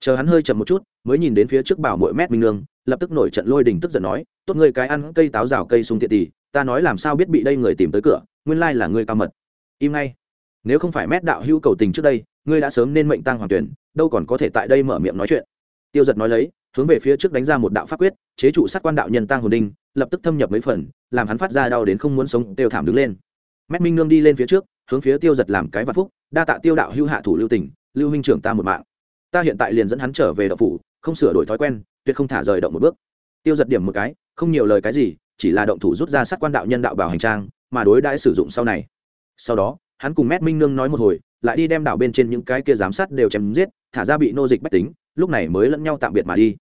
chờ hắn hơi chậm một chút mới nhìn đến phía trước bảo mỗi mét minh Nương, lập tức nổi trận lôi đình tức giận nói tốt người cái ăn cây táo rào cây sung tiện tỳ, ta nói làm sao biết bị đây người tìm tới cửa nguyên lai là người cao mật. Im ngay. Nếu không phải mét đạo hữu cầu tình trước đây ngươi đã sớm nên mệnh tăng hoàng tuyển đâu còn có thể tại đây mở miệng nói chuyện. Tiêu giật nói lấy hướng về phía trước đánh ra một đạo pháp quyết chế trụ sát quan đạo nhân tăng hồn đinh lập tức thâm nhập mấy phần làm hắn phát ra đau đến không muốn sống đều thảm đứng lên. Mét minh nương đi lên phía trước hướng phía tiêu giật làm cái vạn phúc đa tạ tiêu đạo hưu hạ thủ lưu tỉnh lưu huynh trưởng ta một mạng ta hiện tại liền dẫn hắn trở về đậu phủ, không sửa đổi thói quen, tuyệt không thả rời động một bước. Tiêu giật điểm một cái, không nhiều lời cái gì, chỉ là động thủ rút ra sát quan đạo nhân đạo bảo hành trang, mà đối đãi sử dụng sau này. Sau đó, hắn cùng mét minh nương nói một hồi, lại đi đem đảo bên trên những cái kia giám sát đều chém giết, thả ra bị nô dịch bách tính, lúc này mới lẫn nhau tạm biệt mà đi.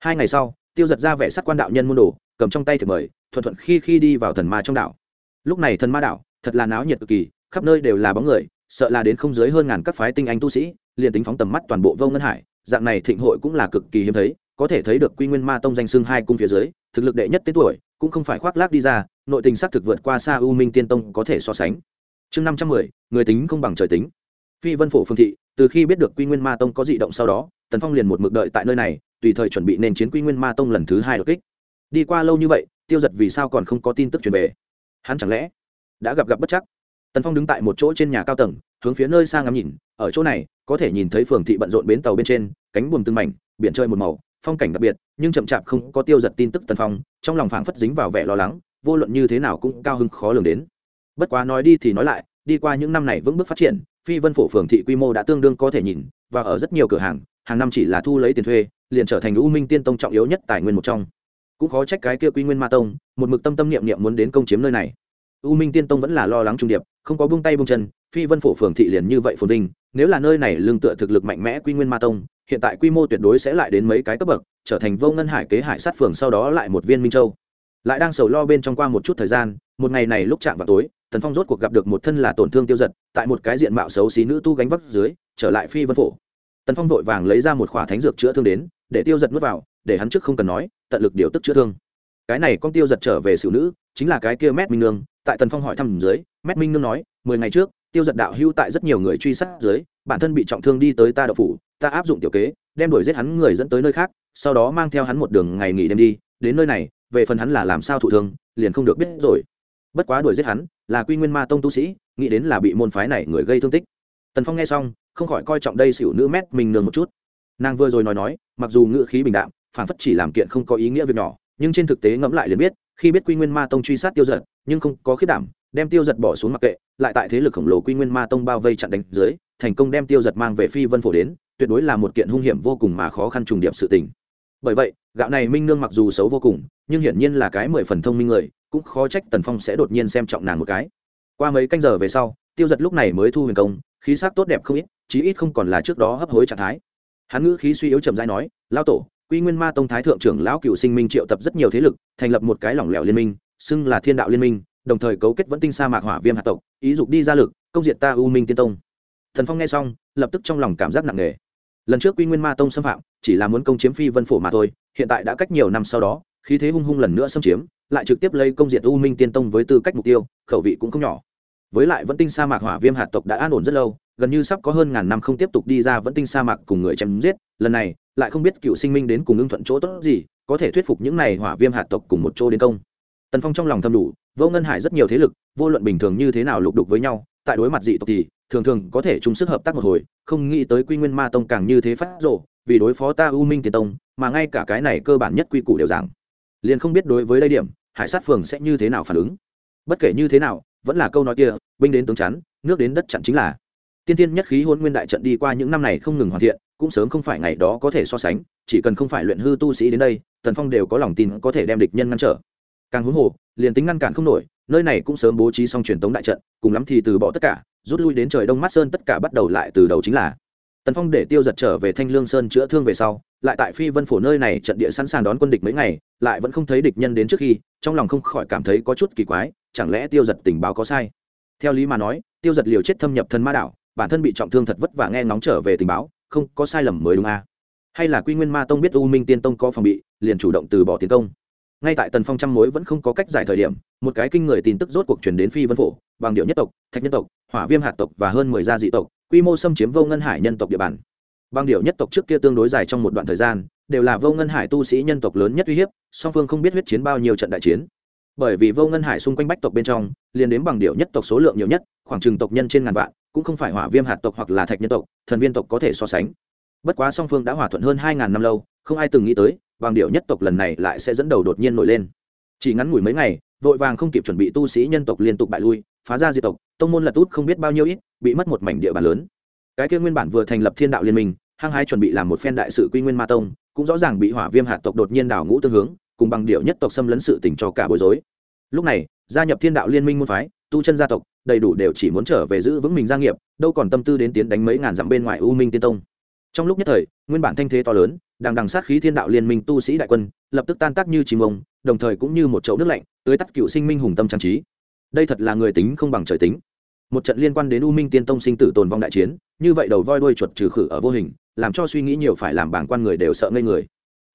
Hai ngày sau, tiêu giật ra vẻ sát quan đạo nhân môn đồ, cầm trong tay thiệp mời, thuận thuận khi khi đi vào thần ma trong đảo. Lúc này thần ma đảo, thật là náo nhiệt cực kỳ, khắp nơi đều là bóng người, sợ là đến không dưới hơn ngàn các phái tinh anh tu sĩ liền tính phóng tầm mắt toàn bộ vô ngân hải, dạng này thịnh hội cũng là cực kỳ hiếm thấy, có thể thấy được quy nguyên ma tông danh xưng hai cung phía dưới, thực lực đệ nhất tên tuổi, cũng không phải khoác lác đi ra, nội tình xác thực vượt qua xa u minh tiên tông có thể so sánh. Chương năm trăm mười, người tính không bằng trời tính. Phi vân phổ phương thị, từ khi biết được quy nguyên ma tông có dị động sau đó, tần phong liền một mực đợi tại nơi này, tùy thời chuẩn bị nền chiến quy nguyên ma tông lần thứ hai đột kích. Đi qua lâu như vậy, tiêu giật vì sao còn không có tin tức truyền về? Hắn chẳng lẽ đã gặp gặp bất chắc? Tần phong đứng tại một chỗ trên nhà cao tầng hướng phía nơi xa ngắm nhìn, ở chỗ này, có thể nhìn thấy phường thị bận rộn bến tàu bên trên, cánh buồm từng mảnh, biển chơi một màu, phong cảnh đặc biệt, nhưng chậm chạp không có tiêu giật tin tức tần phong, trong lòng phảng phất dính vào vẻ lo lắng, vô luận như thế nào cũng cao hứng khó lường đến. Bất quá nói đi thì nói lại, đi qua những năm này vững bước phát triển, phi vân phổ phường thị quy mô đã tương đương có thể nhìn, và ở rất nhiều cửa hàng hàng năm chỉ là thu lấy tiền thuê, liền trở thành u minh tiên tông trọng yếu nhất tài nguyên một trong. Cũng khó trách cái kia quy nguyên ma tông, một mực tâm tâm niệm niệm muốn đến công chiếm nơi này. U minh tiên tông vẫn là lo lắng trung điệp, không có buông tay buông chân phi vân phổ phường thị liền như vậy phồn vinh, nếu là nơi này lương tựa thực lực mạnh mẽ quy nguyên ma tông, hiện tại quy mô tuyệt đối sẽ lại đến mấy cái cấp bậc, trở thành vô ngân hải kế hải sát phường sau đó lại một viên minh châu. Lại đang sầu lo bên trong qua một chút thời gian, một ngày này lúc chạm vào tối, tần phong rốt cuộc gặp được một thân là tổn thương tiêu giật, tại một cái diện mạo xấu xí nữ tu gánh vác dưới, trở lại phi vân phổ. Tần phong vội vàng lấy ra một khỏa thánh dược chữa thương đến, để tiêu giật n vào, để hắn trước không cần nói, tận lực điều tức chữa thương. Cái này con tiêu giật trở về xử nữ, chính là cái kia mét minh nương, tại tần phong hỏi thăm dưới, mét minh nương nói, mười ngày trước tiêu giật đạo hưu tại rất nhiều người truy sát dưới, bản thân bị trọng thương đi tới ta đậu phủ, ta áp dụng tiểu kế, đem đuổi giết hắn người dẫn tới nơi khác, sau đó mang theo hắn một đường ngày nghỉ đêm đi, đến nơi này, về phần hắn là làm sao thụ thương, liền không được biết rồi. Bất quá đuổi giết hắn, là quy nguyên ma tông tu sĩ, nghĩ đến là bị môn phái này người gây thương tích. Tần phong nghe xong, không khỏi coi trọng đây xỉu nữ mét mình nương một chút. Nàng vừa rồi nói nói, mặc dù ngữ khí bình đạm phản phất chỉ làm kiện không có ý nghĩa việc nhỏ, nhưng trên thực tế ngẫm lại liền biết, khi biết quy nguyên ma tông truy sát tiêu giật, nhưng không có khiết đảm đem tiêu giật bỏ xuống mặc kệ, lại tại thế lực khổng lồ quy nguyên ma tông bao vây chặn đánh dưới, thành công đem tiêu giật mang về phi vân phổ đến, tuyệt đối là một kiện hung hiểm vô cùng mà khó khăn trùng điệp sự tình. Bởi vậy, gạo này minh nương mặc dù xấu vô cùng, nhưng hiển nhiên là cái mười phần thông minh người, cũng khó trách tần phong sẽ đột nhiên xem trọng nàng một cái. Qua mấy canh giờ về sau, tiêu giật lúc này mới thu huyền công, khí sắc tốt đẹp không ít, chí ít không còn là trước đó hấp hối trạng thái. Hắn ngữ khí suy yếu trầm dai nói lao tổ, quy nguyên ma tông thái thượng trưởng lão cựu sinh minh triệu tập rất nhiều thế lực, thành lập một cái lỏng lẻo liên minh, xưng là thiên đạo liên minh đồng thời cấu kết vẫn tinh sa mạc hỏa viêm hạt tộc, ý dục đi ra lực, công diệt ta u minh tiên tông. Thần phong nghe xong, lập tức trong lòng cảm giác nặng nề. Lần trước quy nguyên ma tông xâm phạm, chỉ là muốn công chiếm phi vân phổ mà thôi, hiện tại đã cách nhiều năm sau đó, khí thế hung hung lần nữa xâm chiếm, lại trực tiếp lấy công diệt u minh tiên tông với tư cách mục tiêu, khẩu vị cũng không nhỏ. Với lại vẫn tinh sa mạc hỏa viêm hạt tộc đã an ổn rất lâu, gần như sắp có hơn ngàn năm không tiếp tục đi ra vẫn tinh sa mạc cùng người chém giết, lần này, lại không biết cựu sinh minh đến cùng ưng thuận chỗ tốt gì, có thể thuyết phục những này hỏa viêm hạt tộc cùng một chỗ đến công. Tần phong trong lòng thầm đủ vô ngân hải rất nhiều thế lực, vô luận bình thường như thế nào lục đục với nhau, tại đối mặt dị tộc thì thường thường có thể chung sức hợp tác một hồi, không nghĩ tới quy nguyên ma tông càng như thế phát rộ vì đối phó ta u minh tiền tông, mà ngay cả cái này cơ bản nhất quy củ đều giảng. Liền không biết đối với đây điểm, hải sát phường sẽ như thế nào phản ứng. Bất kể như thế nào, vẫn là câu nói kia, binh đến tướng chắn, nước đến đất chặn chính là. Tiên tiên nhất khí hôn nguyên đại trận đi qua những năm này không ngừng hoàn thiện, cũng sớm không phải ngày đó có thể so sánh, chỉ cần không phải luyện hư tu sĩ đến đây, tần phong đều có lòng tin có thể đem địch nhân ngăn trở càng huống hồ, liền tính ngăn cản không nổi, nơi này cũng sớm bố trí xong truyền tống đại trận, cùng lắm thì từ bỏ tất cả, rút lui đến trời đông mát sơn tất cả bắt đầu lại từ đầu chính là. Tần phong để tiêu giật trở về thanh lương sơn chữa thương về sau, lại tại phi vân phổ nơi này trận địa sẵn sàng đón quân địch mấy ngày, lại vẫn không thấy địch nhân đến trước khi, trong lòng không khỏi cảm thấy có chút kỳ quái, chẳng lẽ tiêu giật tình báo có sai? Theo lý mà nói, tiêu giật liều chết thâm nhập thần ma đảo, bản thân bị trọng thương thật vất vả nghe ngóng trở về tình báo, không có sai lầm mới đúng à. hay là quy nguyên ma tông biết u minh tiên tông có phòng bị, liền chủ động từ bỏ tiến công ngay tại tần phong trăm mối vẫn không có cách giải thời điểm, một cái kinh người tin tức rốt cuộc chuyển đến phi vân phổ, bằng điệu nhất tộc, thạch nhân tộc, hỏa viêm hạt tộc và hơn mười gia dị tộc, quy mô xâm chiếm vô ngân hải nhân tộc địa bàn. Bằng điệu nhất tộc trước kia tương đối dài trong một đoạn thời gian, đều là vô ngân hải tu sĩ nhân tộc lớn nhất uy hiếp, song phương không biết huyết chiến bao nhiêu trận đại chiến. Bởi vì vô ngân hải xung quanh bách tộc bên trong, liền đến bằng điệu nhất tộc số lượng nhiều nhất, khoảng chừng tộc nhân trên ngàn vạn, cũng không phải hỏa viêm hạt tộc hoặc là thạch nhân tộc, thần viên tộc có thể so sánh. Bất quá song phương đã hòa thuận hơn hai ngàn năm lâu, không ai từng nghĩ tới bằng điệu nhất tộc lần này lại sẽ dẫn đầu đột nhiên nổi lên. Chỉ ngắn ngủi mấy ngày, vội vàng không kịp chuẩn bị tu sĩ nhân tộc liên tục bại lui, phá ra diệt tộc, tông môn lật út không biết bao nhiêu ít, bị mất một mảnh địa bàn lớn. Cái kia nguyên bản vừa thành lập thiên đạo liên minh, hăng hái chuẩn bị làm một phen đại sự quy nguyên ma tông, cũng rõ ràng bị hỏa viêm hạt tộc đột nhiên đảo ngũ tương hướng, cùng bằng điệu nhất tộc xâm lấn sự tình cho cả bối rối. Lúc này, gia nhập thiên đạo liên minh môn phái, tu chân gia tộc, đầy đủ đều chỉ muốn trở về giữ vững mình gia nghiệp, đâu còn tâm tư đến tiến đánh mấy ngàn dặm bên ngoài u minh tiên tông. Trong lúc nhất thời, nguyên bản thanh thế to lớn đang đằng sát khí thiên đạo liên minh tu sĩ đại quân, lập tức tan tác như chim ông, đồng thời cũng như một chậu nước lạnh tới tắt cựu sinh minh hùng tâm trang trí. Đây thật là người tính không bằng trời tính. Một trận liên quan đến u minh tiên tông sinh tử tồn vong đại chiến, như vậy đầu voi đuôi chuột trừ khử ở vô hình, làm cho suy nghĩ nhiều phải làm bảng quan người đều sợ ngây người.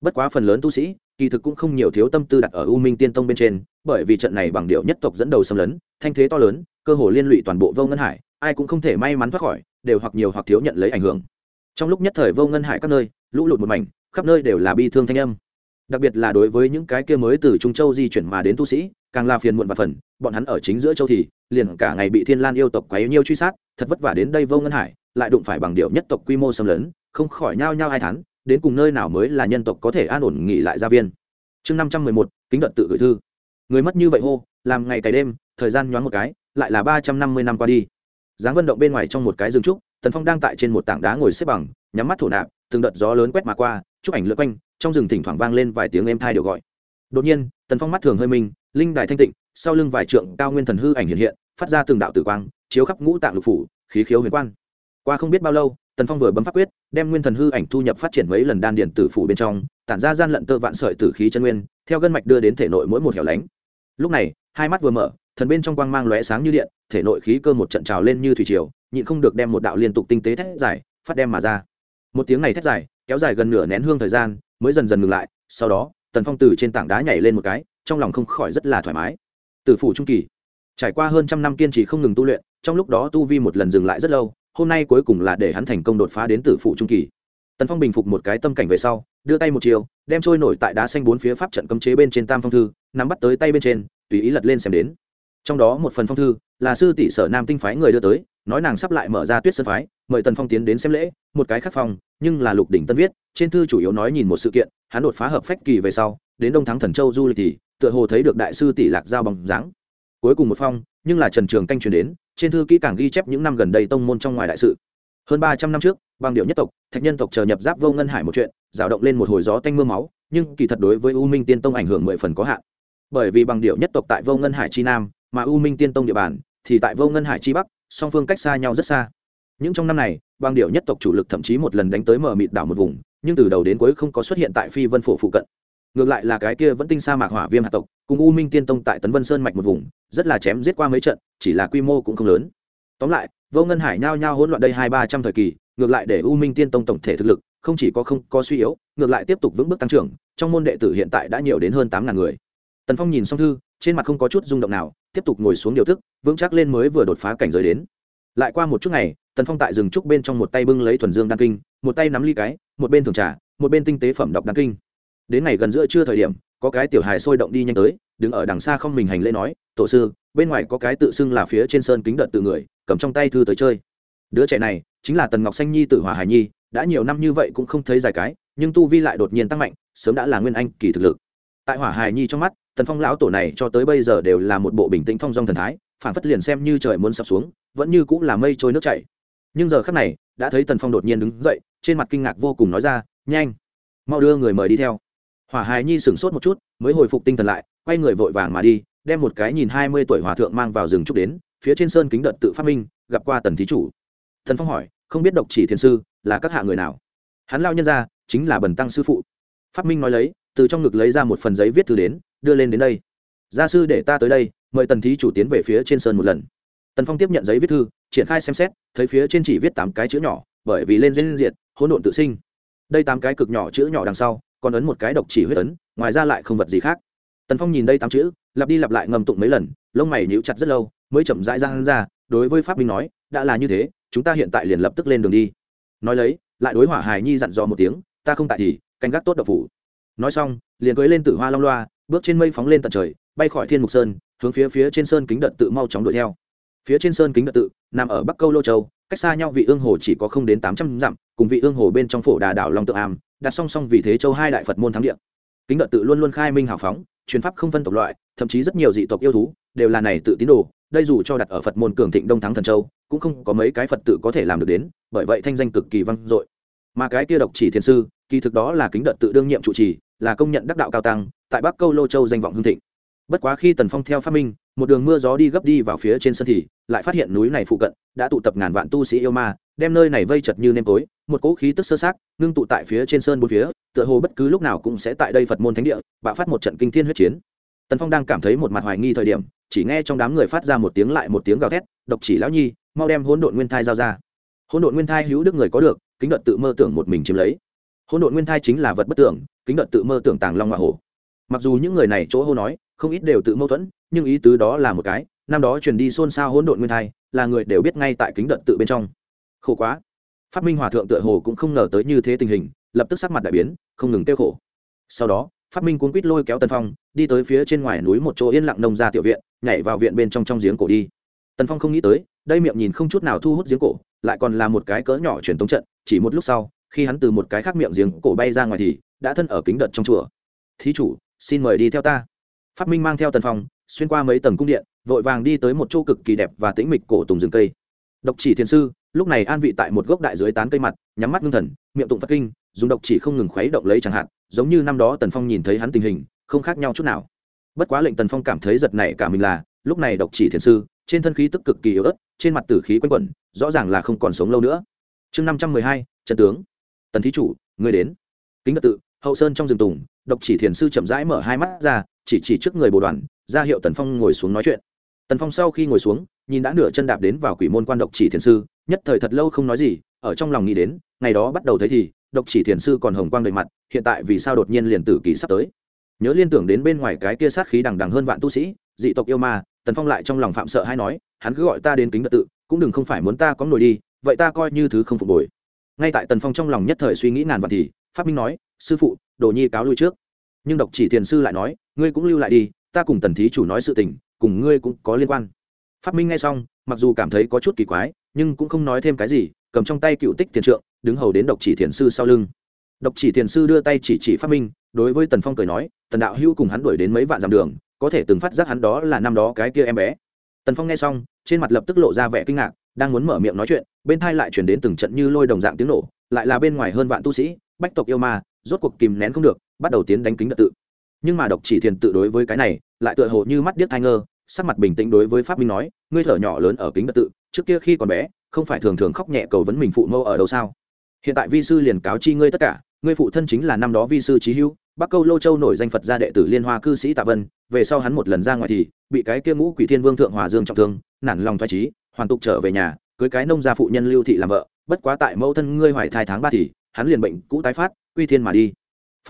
Bất quá phần lớn tu sĩ, kỳ thực cũng không nhiều thiếu tâm tư đặt ở u minh tiên tông bên trên, bởi vì trận này bằng điệu nhất tộc dẫn đầu xâm lấn, thanh thế to lớn, cơ hồ liên lụy toàn bộ vô ngân hải, ai cũng không thể may mắn thoát khỏi, đều hoặc nhiều hoặc thiếu nhận lấy ảnh hưởng. Trong lúc nhất thời vô ngân hải các nơi lũ lụt một mảnh, khắp nơi đều là bi thương thanh âm. Đặc biệt là đối với những cái kia mới từ trung châu di chuyển mà đến tu sĩ, càng là phiền muộn và phần, bọn hắn ở chính giữa châu thì, liền cả ngày bị thiên lan yêu tộc quấy nhiêu truy sát, thật vất vả đến đây vô ngân hải, lại đụng phải bằng điệu nhất tộc quy mô xâm lấn, không khỏi nhao nhao ai thắn đến cùng nơi nào mới là nhân tộc có thể an ổn nghỉ lại gia viên. Chương năm trăm mười một, kính đợt tự gửi thư. Người mất như vậy hô, làm ngày cày đêm, thời gian nhoáng một cái, lại là ba trăm năm mươi năm qua đi. Dáng vận động bên ngoài trong một cái rừng trúc, tần phong đang tại trên một tảng đá ngồi xếp bằng, nhắm mắt thổ nạp từng đợt gió lớn quét mà qua, chúc ảnh lượt quanh, trong rừng thỉnh thoảng vang lên vài tiếng êm thai đều gọi. Đột nhiên, tần phong mắt thường hơi minh linh đài thanh tịnh, sau lưng vài trượng cao nguyên thần hư ảnh hiện hiện, phát ra từng đạo tử quang, chiếu khắp ngũ tạng lục phủ, khí khiếu huyền quan. Qua không biết bao lâu, tần phong vừa bấm pháp quyết, đem nguyên thần hư ảnh thu nhập phát triển mấy lần đan điền tử phủ bên trong, tản ra gian lận tơ vạn sợi tử khí chân nguyên, theo gân mạch đưa đến thể nội mỗi một hẻo lánh. Lúc này, hai mắt vừa mở, thần bên trong quang mang lóe sáng như điện, thể nội khí cơ một trận trào lên như thủy triều, nhịn không được đem một đạo liên tục tinh tế thét dài, phát đem mà ra một tiếng này thét dài, kéo dài gần nửa nén hương thời gian, mới dần dần ngừng lại, sau đó, tần phong từ trên tảng đá nhảy lên một cái, trong lòng không khỏi rất là thoải mái. Tử phủ trung kỳ, trải qua hơn trăm năm kiên trì không ngừng tu luyện, trong lúc đó tu vi một lần dừng lại rất lâu, hôm nay cuối cùng là để hắn thành công đột phá đến tử phụ trung kỳ. Tần phong bình phục một cái tâm cảnh về sau, đưa tay một chiều, đem trôi nổi tại đá xanh bốn phía pháp trận cấm chế bên trên tam phong thư, nắm bắt tới tay bên trên, tùy ý lật lên xem đến. Trong đó một phần phong thư là sư tỷ sở nam tinh phái người đưa tới nói nàng sắp lại mở ra tuyết sơn phái, mời tần phong tiến đến xem lễ, một cái khắc phong, nhưng là lục đỉnh tân viết, trên thư chủ yếu nói nhìn một sự kiện, hắn đột phá hợp phách kỳ về sau, đến đông thắng thần châu du lịch thì, tựa hồ thấy được đại sư tỷ lạc giao bằng dáng. Cuối cùng một phong, nhưng là trần trường canh truyền đến, trên thư kỹ càng ghi chép những năm gần đây tông môn trong ngoài đại sự. Hơn ba trăm năm trước bằng điệu nhất tộc, thạch nhân tộc chờ nhập giáp vô ngân hải một chuyện, rào động lên một hồi gió tanh mưa máu, nhưng kỳ thật đối với u minh tiên tông ảnh hưởng mười phần có hạn. Bởi vì bằng điệu nhất tộc tại vô ngân hải chi nam, mà u minh tiên tông địa bàn, thì tại vô ngân hải chi bắc song phương cách xa nhau rất xa. Những trong năm này, bang điệu nhất tộc chủ lực thậm chí một lần đánh tới mở mịt đảo một vùng, nhưng từ đầu đến cuối không có xuất hiện tại phi vân phổ phụ cận. Ngược lại là cái kia vẫn tinh sa mạc hỏa viêm hạ tộc, cùng u minh tiên tông tại tấn vân sơn mạch một vùng, rất là chém giết qua mấy trận, chỉ là quy mô cũng không lớn. Tóm lại, vô ngân hải nhao nhao hỗn loạn đây hai ba trăm thời kỳ, ngược lại để u minh tiên tông tổng thể thực lực không chỉ có không có suy yếu, ngược lại tiếp tục vững bước tăng trưởng, trong môn đệ tử hiện tại đã nhiều đến hơn tám ngàn người. Tần phong nhìn xong thư, trên mặt không có chút rung động nào, tiếp tục ngồi xuống điều thức vững chắc lên mới vừa đột phá cảnh giới đến. Lại qua một chút ngày, tần phong tại rừng trúc bên trong một tay bưng lấy thuần dương đan kinh, một tay nắm ly cái, một bên thường trà, một bên tinh tế phẩm đọc đan kinh. Đến ngày gần giữa trưa thời điểm, có cái tiểu hài sôi động đi nhanh tới, đứng ở đằng xa không mình hành lễ nói, tổ sư, bên ngoài có cái tự xưng là phía trên sơn kính đợt tự người, cầm trong tay thư tới chơi. Đứa trẻ này, chính là tần ngọc xanh nhi tự hỏa hải nhi, đã nhiều năm như vậy cũng không thấy dài cái, nhưng tu vi lại đột nhiên tăng mạnh, sớm đã là nguyên anh, kỳ thực lực. Tại hỏa hải nhi trong mắt, tần phong lão tổ này cho tới bây giờ đều là một bộ bình tĩnh phong dong thần thái phản phất liền xem như trời muốn sập xuống, vẫn như cũng là mây trôi nước chảy. Nhưng giờ khắc này, đã thấy tần phong đột nhiên đứng dậy, trên mặt kinh ngạc vô cùng nói ra, nhanh, mau đưa người mời đi theo. Hỏa hài nhi sửng sốt một chút, mới hồi phục tinh thần lại, quay người vội vàng mà đi, đem một cái nhìn hai mươi tuổi hòa thượng mang vào rừng trúc đến, phía trên sơn kính đợt tự phát minh, gặp qua tần thí chủ. Thần phong hỏi, không biết độc chỉ thiền sư là các hạ người nào? Hắn lao nhân ra, chính là bần tăng sư phụ. Phát minh nói lấy, từ trong ngực lấy ra một phần giấy viết thư đến, đưa lên đến đây. Gia sư để ta tới đây mời tần thí chủ tiến về phía trên sơn một lần. Tần phong tiếp nhận giấy viết thư, triển khai xem xét, thấy phía trên chỉ viết tám cái chữ nhỏ, bởi vì lên duyên diệt, hỗn độn tự sinh. Đây tám cái cực nhỏ chữ nhỏ đằng sau, còn ấn một cái độc chỉ huyết ấn, ngoài ra lại không vật gì khác. Tần phong nhìn đây tám chữ, lặp đi lặp lại ngầm tụng mấy lần, lông mày nhíu chặt rất lâu, mới chậm rãi ra ra, đối với pháp minh nói, đã là như thế, chúng ta hiện tại liền lập tức lên đường đi. Nói lấy, lại đối hỏa hài nhi dặn dò một tiếng, ta không tại thì, canh gác tốt độc phủ. Nói xong, liền cưới lên tử hoa long loa, bước trên mây phóng lên tận trời, bay khỏi thiên mục sơn hướng phía phía trên sơn kính đợt tự mau chóng đuổi theo. Phía trên sơn kính đợt tự, nằm ở bắc câu lô châu, cách xa nhau vị ương hồ chỉ có không đến tám trăm dặm, cùng vị ương hồ bên trong phổ đà đảo long tự am, đặt song song vì thế châu hai đại phật môn thắng địa. Kính đợt tự luôn luôn khai minh hào phóng, truyền pháp không phân tộc loại, thậm chí rất nhiều dị tộc yêu thú, đều là này tự tín đồ, đây dù cho đặt ở phật môn cường thịnh đông thắng thần châu, cũng không có mấy cái phật tự có thể làm được đến, bởi vậy thanh danh cực kỳ vang dội. Mà cái kia độc chỉ thiền sư, kỳ thực đó là kính đợt tự đương nhiệm trụ trì, là công nhận đắc đạo cao tăng, tại bắc câu lô châu danh vọng hưng thịnh bất quá khi tần phong theo phát minh, một đường mưa gió đi gấp đi vào phía trên sân thì, lại phát hiện núi này phụ cận đã tụ tập ngàn vạn tu sĩ yêu ma, đem nơi này vây chật như nêm tối, một cỗ khí tức sơ sát ngưng tụ tại phía trên sơn bốn phía, tựa hồ bất cứ lúc nào cũng sẽ tại đây phật môn thánh địa, bạo phát một trận kinh thiên huyết chiến. Tần phong đang cảm thấy một mặt hoài nghi thời điểm, chỉ nghe trong đám người phát ra một tiếng lại một tiếng gào thét, độc chỉ lão nhi, mau đem hỗn độn nguyên thai giao ra. Hỗn độn nguyên thai hữu đức người có được, kính đợt tự mơ tưởng một mình chiếm lấy. Hỗn độn nguyên thai chính là vật bất tưởng, kính đợt tự mơ tưởng tàng long hoa hổ. Mặc dù những người này chỗ hô nói không ít đều tự mâu thuẫn, nhưng ý tứ đó là một cái, năm đó truyền đi xôn xao hỗn độn nguyên thai, là người đều biết ngay tại kính đợt tự bên trong. Khổ quá. Phát minh hòa thượng tựa hồ cũng không ngờ tới như thế tình hình, lập tức sắc mặt đại biến, không ngừng tiêu khổ. Sau đó phát minh cuốn quýt lôi kéo tần phong, đi tới phía trên ngoài núi một chỗ yên lặng nông ra tiểu viện, nhảy vào viện bên trong trong giếng cổ đi. Tần phong không nghĩ tới, đây miệng nhìn không chút nào thu hút giếng cổ, lại còn là một cái cỡ nhỏ truyền tống trận, chỉ một lúc sau, khi hắn từ một cái khác miệng giếng cổ bay ra ngoài thì, đã thân ở kính đợt trong chùa. Thí chủ, xin mời đi theo ta phát minh mang theo tần phong, xuyên qua mấy tầng cung điện, vội vàng đi tới một chỗ cực kỳ đẹp và tĩnh mịch cổ tùng rừng cây. Độc chỉ thiền sư, lúc này an vị tại một gốc đại dưới tán cây mặt, nhắm mắt ngưng thần, miệng tụng phật kinh, dùng độc chỉ không ngừng khuấy động lấy chẳng hạn, giống như năm đó tần phong nhìn thấy hắn tình hình, không khác nhau chút nào. Bất quá lệnh tần phong cảm thấy giật này cả mình là, lúc này độc chỉ thiền sư, trên thân khí tức cực kỳ yếu ớt, trên mặt tử khí quanh quẩn, rõ ràng là không còn sống lâu nữa. Chương năm trăm mười hai, trận tướng. Tần thí chủ, người đến. Kính đ tự, hậu sơn trong rừng tùng, độc chỉ thiền sư chậm rãi mở hai mắt ra chỉ chỉ trước người bồ đoàn, ra hiệu tần phong ngồi xuống nói chuyện. Tần phong sau khi ngồi xuống, nhìn đã nửa chân đạp đến vào quỷ môn quan độc chỉ thiền sư, nhất thời thật lâu không nói gì, ở trong lòng nghĩ đến, ngày đó bắt đầu thấy thì, độc chỉ thiền sư còn hồng quang đầy mặt, hiện tại vì sao đột nhiên liền tử kỳ sắp tới. Nhớ liên tưởng đến bên ngoài cái kia sát khí đằng đằng hơn vạn tu sĩ, dị tộc yêu ma, tần phong lại trong lòng phạm sợ hay nói, hắn cứ gọi ta đến kính đợt tự, cũng đừng không phải muốn ta có nổi đi, vậy ta coi như thứ không phục hồi. Ngay tại tần phong trong lòng nhất thời suy nghĩ ngàn vạn thì phát minh nói, sư phụ, đồ nhi cáo lui trước nhưng độc chỉ thiền sư lại nói, ngươi cũng lưu lại đi, ta cùng tần thí chủ nói sự tình, cùng ngươi cũng có liên quan. Phát minh nghe xong, mặc dù cảm thấy có chút kỳ quái, nhưng cũng không nói thêm cái gì, cầm trong tay cựu tích tiền trượng, đứng hầu đến độc chỉ thiền sư sau lưng. Độc chỉ thiền sư đưa tay chỉ chỉ phát minh, đối với tần phong cười nói, tần đạo hữu cùng hắn đuổi đến mấy vạn dặm đường, có thể từng phát giác hắn đó là năm đó cái kia em bé. Tần phong nghe xong, trên mặt lập tức lộ ra vẻ kinh ngạc, đang muốn mở miệng nói chuyện, bên thai lại chuyển đến từng trận như lôi đồng dạng tiếng nổ, lại là bên ngoài hơn vạn tu sĩ, bách tộc yêu ma, rốt cuộc kìm nén không được bắt đầu tiến đánh kính đợt tự. Nhưng mà độc chỉ thiền tự đối với cái này, lại tựa hồ như mắt điếc thai ngơ, sắc mặt bình tĩnh đối với pháp minh nói, ngươi thở nhỏ lớn ở kính đợt tự, trước kia khi còn bé, không phải thường thường khóc nhẹ cầu vấn mình phụ mâu ở đâu sao? Hiện tại vi sư liền cáo chi ngươi tất cả, ngươi phụ thân chính là năm đó vi sư trí hữu, bắc câu lô châu nổi danh phật gia đệ tử liên hoa cư sĩ tạ vân, về sau hắn một lần ra ngoài thì bị cái kia ngũ quỷ thiên vương thượng hòa dương trọng thương, nản lòng thoái trí hoàn tục trở về nhà, cưới cái nông gia phụ nhân lưu thị làm vợ, bất quá tại mẫu thân ngươi hoài thai tháng ba thì, hắn liền bệnh cũ tái phát quy thiên mà đi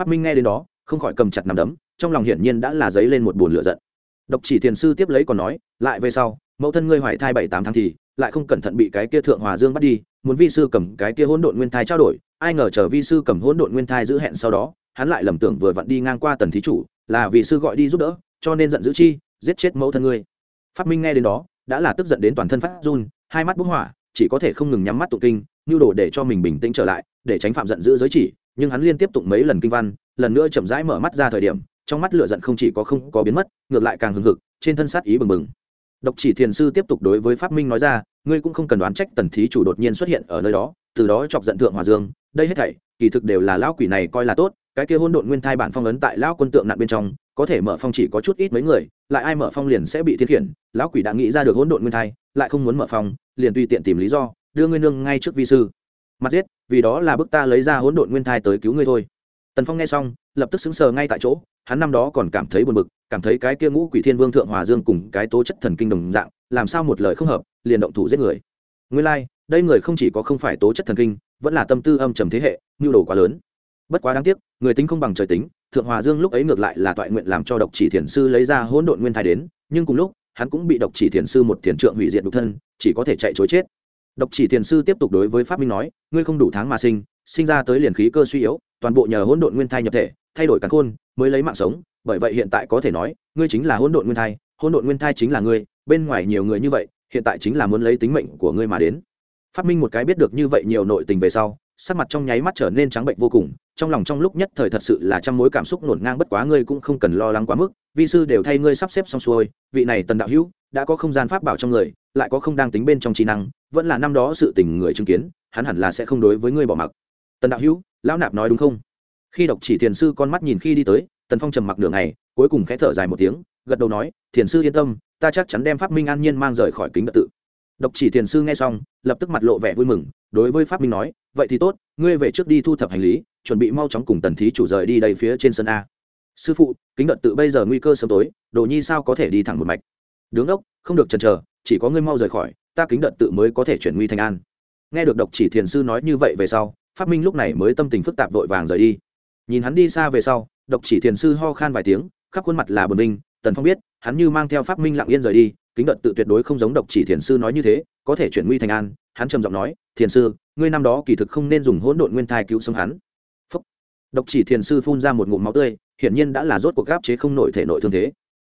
phát minh nghe đến đó, không khỏi cầm chặt nằm đấm, trong lòng hiển nhiên đã là dấy lên một buồn lửa giận. Độc chỉ thiền sư tiếp lấy còn nói, lại về sau, mẫu thân ngươi hoài thai bảy tám tháng thì, lại không cẩn thận bị cái kia thượng hòa dương bắt đi, muốn vi sư cầm cái kia hỗn độn nguyên thai trao đổi, ai ngờ chờ vi sư cầm hỗn độn nguyên thai giữ hẹn sau đó, hắn lại lầm tưởng vừa vặn đi ngang qua tần thí chủ, là vì sư gọi đi giúp đỡ, cho nên giận dữ chi, giết chết mẫu thân ngươi. Phát minh nghe đến đó, đã là tức giận đến toàn thân phát run, hai mắt bốc hỏa, chỉ có thể không ngừng nhắm mắt tụ kinh nhu đồ để cho mình bình tĩnh trở lại, để tránh phạm giận dữ giới chỉ nhưng hắn liên tiếp tụng mấy lần kinh văn, lần nữa chậm rãi mở mắt ra thời điểm, trong mắt lửa giận không chỉ có không có biến mất, ngược lại càng hừng hực, trên thân sát ý bừng bừng. Độc chỉ thiền sư tiếp tục đối với pháp minh nói ra, ngươi cũng không cần đoán trách tần thí chủ đột nhiên xuất hiện ở nơi đó, từ đó chọc giận thượng hòa dương, đây hết thảy, kỳ thực đều là lão quỷ này coi là tốt, cái kia hôn độn nguyên thai bản phong ấn tại lão quân tượng nạn bên trong, có thể mở phong chỉ có chút ít mấy người, lại ai mở phong liền sẽ bị thiên khiển, lão quỷ đã nghĩ ra được hỗn độn nguyên thai, lại không muốn mở phong, liền tùy tiện tìm lý do, đưa ngươi nương ngay trước vi sư mặt giết vì đó là bức ta lấy ra hỗn độn nguyên thai tới cứu ngươi thôi. Tần phong nghe xong lập tức xứng sờ ngay tại chỗ hắn năm đó còn cảm thấy buồn bực cảm thấy cái kia ngũ quỷ thiên vương thượng hòa dương cùng cái tố chất thần kinh đồng dạng làm sao một lời không hợp liền động thủ giết người. Ngươi lai、like, đây người không chỉ có không phải tố chất thần kinh vẫn là tâm tư âm trầm thế hệ nhu đồ quá lớn. Bất quá đáng tiếc người tính không bằng trời tính thượng hòa dương lúc ấy ngược lại là toại nguyện làm cho độc chỉ thiền sư lấy ra hỗn độn nguyên thai đến nhưng cùng lúc hắn cũng bị độc chỉ thiền sư một thiền trượng hủy diệt đục thân chỉ có thể chạy chối chết độc chỉ thiền sư tiếp tục đối với pháp minh nói, ngươi không đủ tháng mà sinh sinh ra tới liền khí cơ suy yếu, toàn bộ nhờ hỗn độn nguyên thai nhập thể, thay đổi cắn khôn, mới lấy mạng sống. Bởi vậy hiện tại có thể nói, ngươi chính là hỗn độn nguyên thai, hỗn độn nguyên thai chính là ngươi, bên ngoài nhiều người như vậy, hiện tại chính là muốn lấy tính mệnh của ngươi mà đến. Phát minh một cái biết được như vậy nhiều nội tình về sau, sắc mặt trong nháy mắt trở nên trắng bệnh vô cùng, trong lòng trong lúc nhất thời thật sự là trăm mối cảm xúc nổn ngang bất quá ngươi cũng không cần lo lắng quá mức, vi sư đều thay ngươi sắp xếp xong xuôi, vị này tần đạo hữu đã có không gian pháp bảo trong người, lại có không đang tính bên trong trí năng, vẫn là năm đó sự tình người chứng kiến, hắn hẳn là sẽ không đối với ngươi bỏ mặc. Tần đạo hữu, lão nạp nói đúng không? Khi đọc chỉ thiền sư con mắt nhìn khi đi tới, tần phong trầm mặc đường này cuối cùng khẽ thở dài một tiếng, gật đầu nói, thiền sư yên tâm, ta chắc chắn đem pháp minh an nhiên mang rời khỏi kính đ tự. Độc chỉ thiền sư nghe xong, lập tức mặt lộ vẻ vui mừng, đối với pháp minh nói, vậy thì tốt, ngươi về trước đi thu thập hành lý, chuẩn bị mau chóng cùng tần thí chủ rời đi đây phía trên sân a. Sư phụ, kính đợt tự bây giờ nguy cơ sớm tối, đồ nhi sao có thể đi thẳng một mạch? Đứng đốc, không được chần chờ, chỉ có ngươi mau rời khỏi, ta kính đợt tự mới có thể chuyển nguy thành an. Nghe được độc chỉ thiền sư nói như vậy về sau, phát minh lúc này mới tâm tình phức tạp vội vàng rời đi. Nhìn hắn đi xa về sau, độc chỉ thiền sư ho khan vài tiếng, khắp khuôn mặt là bờ minh tần phong biết, hắn như mang theo pháp minh lặng yên rời đi, kính đợt tự tuyệt đối không giống độc chỉ thiền sư nói như thế, có thể chuyển nguy thành an, hắn trầm giọng nói, thiền sư, ngươi năm đó kỳ thực không nên dùng hỗn độn nguyên thai cứu sống hắn. Phúc. độc chỉ thiền sư phun ra một ngụm máu tươi, hiển nhiên đã là rốt cuộc gáp chế không nổi thể nội thương thế.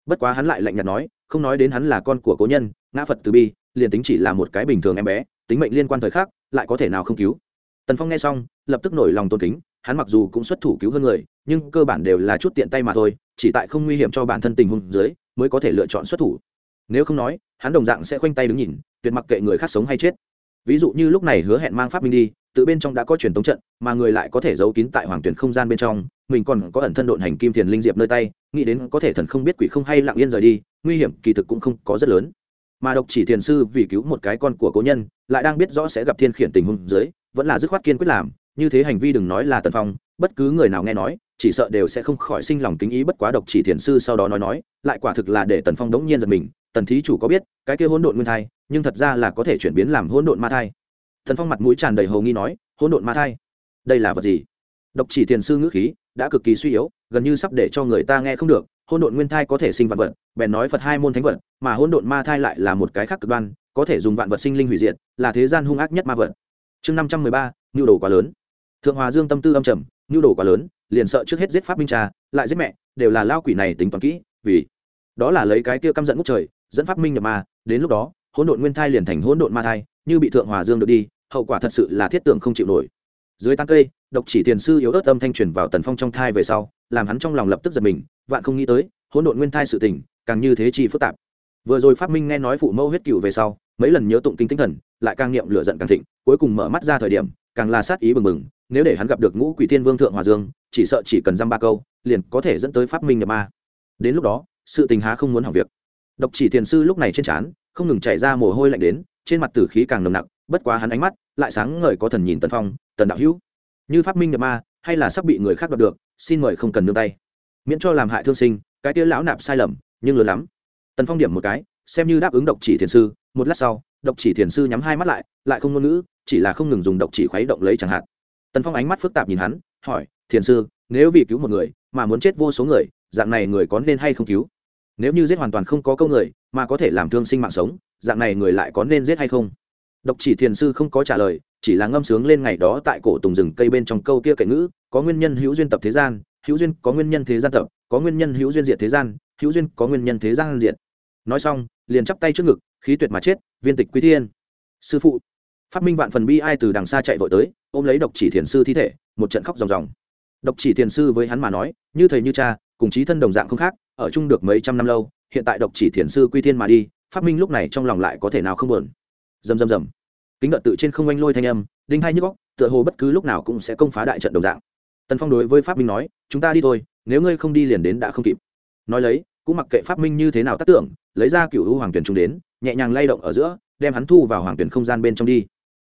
Bất quá hắn lại lạnh nhạt nói không nói đến hắn là con của cố nhân, ngã phật từ bi, liền tính chỉ là một cái bình thường em bé, tính mệnh liên quan thời khắc, lại có thể nào không cứu. Tần phong nghe xong, lập tức nổi lòng tôn kính, hắn mặc dù cũng xuất thủ cứu hơn người, nhưng cơ bản đều là chút tiện tay mà thôi, chỉ tại không nguy hiểm cho bản thân tình huống dưới, mới có thể lựa chọn xuất thủ. Nếu không nói, hắn đồng dạng sẽ khoanh tay đứng nhìn, tuyệt mặc kệ người khác sống hay chết. Ví dụ như lúc này hứa hẹn mang pháp minh đi, tự bên trong đã có truyền tống trận, mà người lại có thể giấu kín tại hoàng tuyển không gian bên trong, mình còn có ẩn thân độn hành kim thiền linh diệp nơi tay nghĩ đến có thể thần không biết quỷ không hay lặng yên rời đi, nguy hiểm kỳ thực cũng không có rất lớn. Mà độc chỉ thiền sư vì cứu một cái con của cố nhân, lại đang biết rõ sẽ gặp thiên khiển tình huống dưới, vẫn là dứt khoát kiên quyết làm, như thế hành vi đừng nói là tần phong, bất cứ người nào nghe nói, chỉ sợ đều sẽ không khỏi sinh lòng kính ý bất quá độc chỉ thiền sư sau đó nói nói, lại quả thực là để tần phong đống nhiên giật mình, tần thí chủ có biết, cái kia hỗn độn nguyên thai, nhưng thật ra là có thể chuyển biến làm hỗn độn ma thai. Tần phong mặt mũi tràn đầy hầu nghi nói, hỗn độn ma thai? Đây là vật gì? Độc chỉ thiền sư ngữ khí đã cực kỳ suy yếu gần như sắp để cho người ta nghe không được, hôn độn nguyên thai có thể sinh vạn vật, bèn nói phật hai môn thánh vật, mà hôn độn ma thai lại là một cái khác cực đoan, có thể dùng vạn vật sinh linh hủy diệt, là thế gian hung ác nhất ma vật. Chương năm trăm mười ba, nhu đồ quá lớn. Thượng hòa dương tâm tư âm trầm, nhu đồ quá lớn, liền sợ trước hết giết pháp minh cha lại giết mẹ, đều là lao quỷ này tính toán kỹ, vì đó là lấy cái kia căm giận ngút trời, dẫn pháp minh nhập ma, đến lúc đó hỗn độn nguyên thai liền thành hỗn độn ma thai, như bị thượng hòa dương được đi, hậu quả thật sự là thiết tưởng không chịu nổi. Dưới tán cây, độc chỉ tiền sư yếu ớt âm thanh truyền vào tần phong trong thai về sau làm hắn trong lòng lập tức giật mình, vạn không nghĩ tới, hỗn độn nguyên thai sự tình, càng như thế chi phức tạp. Vừa rồi pháp minh nghe nói phụ mẫu huyết cựu về sau, mấy lần nhớ tụng kinh tinh thần, lại càng niệm lửa giận càng thịnh, cuối cùng mở mắt ra thời điểm, càng là sát ý bừng bừng, nếu để hắn gặp được ngũ quỷ thiên vương thượng hòa dương, chỉ sợ chỉ cần dăm ba câu, liền có thể dẫn tới pháp minh nhập ma. Đến lúc đó, sự tình há không muốn hỏng việc. Độc chỉ thiền sư lúc này trên trán, không ngừng chảy ra mồ hôi lạnh đến, trên mặt tử khí càng nồng nặc, bất quá hắn ánh mắt lại sáng ngời có thần nhìn tần phong, tần đạo hữu. Như pháp minh nhập ma, hay là sắp bị người khác đọc được xin mời không cần nương tay. Miễn cho làm hại thương sinh, cái tia lão nạp sai lầm, nhưng lớn lắm. Tần phong điểm một cái, xem như đáp ứng độc chỉ thiền sư, một lát sau, độc chỉ thiền sư nhắm hai mắt lại lại không ngôn ngữ, chỉ là không ngừng dùng độc chỉ khuấy động lấy chẳng hạn. Tần phong ánh mắt phức tạp nhìn hắn, hỏi, thiền sư, nếu vì cứu một người, mà muốn chết vô số người, dạng này người có nên hay không cứu? Nếu như giết hoàn toàn không có câu người, mà có thể làm thương sinh mạng sống, dạng này người lại có nên giết hay không? Độc chỉ thiền sư không có trả lời, chỉ là ngâm sướng lên ngày đó tại cổ tùng rừng cây bên trong câu kia kệ ngữ có nguyên nhân hữu duyên tập thế gian, hữu duyên có nguyên nhân thế gian tập, có nguyên nhân hữu duyên diệt thế gian, hữu duyên có nguyên nhân thế gian diệt. Nói xong, liền chắp tay trước ngực, khí tuyệt mà chết, viên tịch quý thiên. Sư phụ phát minh vạn phần bi ai từ đằng xa chạy vội tới, ôm lấy độc chỉ thiền sư thi thể, một trận khóc ròng ròng. Độc chỉ thiền sư với hắn mà nói, như thầy như cha, cùng chí thân đồng dạng không khác, ở chung được mấy trăm năm lâu, hiện tại độc chỉ thiền sư quy thiên mà đi phát minh lúc này trong lòng lại có thể nào không buồn. Rầm rầm rầm. Kính đợt tự trên không oanh lôi thanh âm, đinh hai nhức góc tựa hồ bất cứ lúc nào cũng sẽ công phá đại trận đồng dạng tần phong đối với pháp minh nói, chúng ta đi thôi, nếu ngươi không đi liền đến đã không kịp. Nói lấy, cũng mặc kệ pháp minh như thế nào tác tưởng, lấy ra cựu hữu hoàng tuyển trung đến, nhẹ nhàng lay động ở giữa, đem hắn thu vào hoàng tuyển không gian bên trong đi.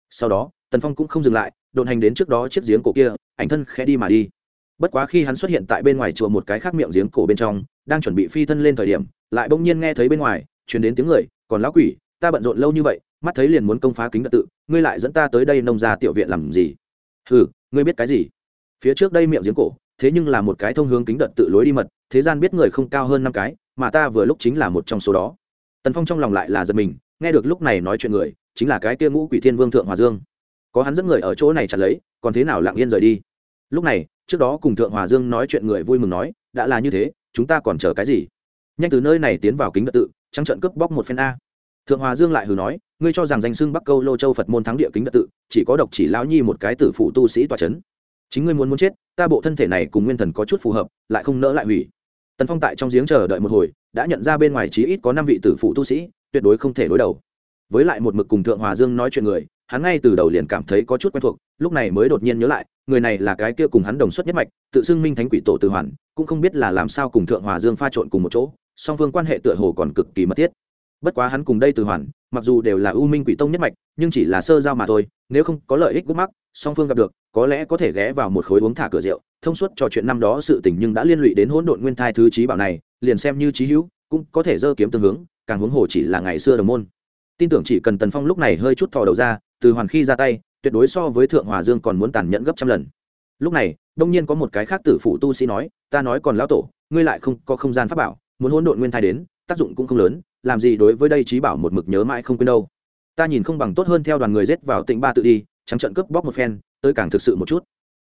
Sau đó, tần phong cũng không dừng lại, đột hành đến trước đó chiếc giếng cổ kia, ảnh thân khẽ đi mà đi. Bất quá khi hắn xuất hiện tại bên ngoài chùa một cái khác miệng giếng cổ bên trong, đang chuẩn bị phi thân lên thời điểm, lại bỗng nhiên nghe thấy bên ngoài chuyển đến tiếng người, còn lão quỷ, ta bận rộn lâu như vậy, mắt thấy liền muốn công phá kính đợt tự, ngươi lại dẫn ta tới đây nông ra tiểu viện làm gì? Hừ, ngươi biết cái gì? Phía trước đây miệng giếng cổ, thế nhưng là một cái thông hướng kính đợt tự lối đi mật, thế gian biết người không cao hơn năm cái, mà ta vừa lúc chính là một trong số đó. Tần phong trong lòng lại là giật mình, nghe được lúc này nói chuyện người, chính là cái kia ngũ quỷ thiên vương thượng hòa dương. Có hắn dẫn người ở chỗ này chặt lấy, còn thế nào lặng yên rời đi? Lúc này, trước đó cùng thượng hòa dương nói chuyện người vui mừng nói, đã là như thế, chúng ta còn chờ cái gì? Nhanh từ nơi này tiến vào kính đợt tự, trắng trận cướp bóc một phen a. Thượng hòa dương lại hừ nói, ngươi cho rằng danh xưng bắc câu lô châu phật môn thắng địa kính đợt tự, chỉ có độc chỉ lão nhi một cái tử phụ tu sĩ tòa c chính ngươi muốn muốn chết, ta bộ thân thể này cùng nguyên thần có chút phù hợp, lại không nỡ lại hủy. Tần phong tại trong giếng chờ đợi một hồi, đã nhận ra bên ngoài chí ít có năm vị tử phụ tu sĩ, tuyệt đối không thể đối đầu. Với lại một mực cùng thượng hòa dương nói chuyện người, hắn ngay từ đầu liền cảm thấy có chút quen thuộc, lúc này mới đột nhiên nhớ lại, người này là cái kia cùng hắn đồng xuất nhất mạch, tự xưng minh thánh quỷ tổ từ hoàn, cũng không biết là làm sao cùng thượng hòa dương pha trộn cùng một chỗ, song phương quan hệ tựa hồ còn cực kỳ mật thiết. Bất quá hắn cùng đây từ hoàn, mặc dù đều là u minh quỷ tông nhất mạch, nhưng chỉ là sơ giao mà thôi nếu không có lợi ích gút mắc, song phương gặp được, có lẽ có thể ghé vào một khối uống thả cửa rượu. Thông suốt trò chuyện năm đó sự tình nhưng đã liên lụy đến hỗn độn nguyên thai thứ trí bảo này, liền xem như trí hữu, cũng có thể dơ kiếm tương hướng, càng huống hồ chỉ là ngày xưa đồng môn. Tin tưởng chỉ cần tần phong lúc này hơi chút thò đầu ra, từ hoàn khi ra tay, tuyệt đối so với thượng hòa dương còn muốn tàn nhẫn gấp trăm lần. Lúc này, đông nhiên có một cái khác tử phụ tu sĩ nói, ta nói còn lão tổ, ngươi lại không có không gian pháp bảo, muốn hỗn độn nguyên thai đến, tác dụng cũng không lớn, làm gì đối với đây trí bảo một mực nhớ mãi không quên đâu ta nhìn không bằng tốt hơn theo đoàn người rết vào tỉnh ba tự đi, trắng trận cướp bóc một phen, tới càng thực sự một chút.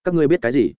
Các ngươi biết cái gì?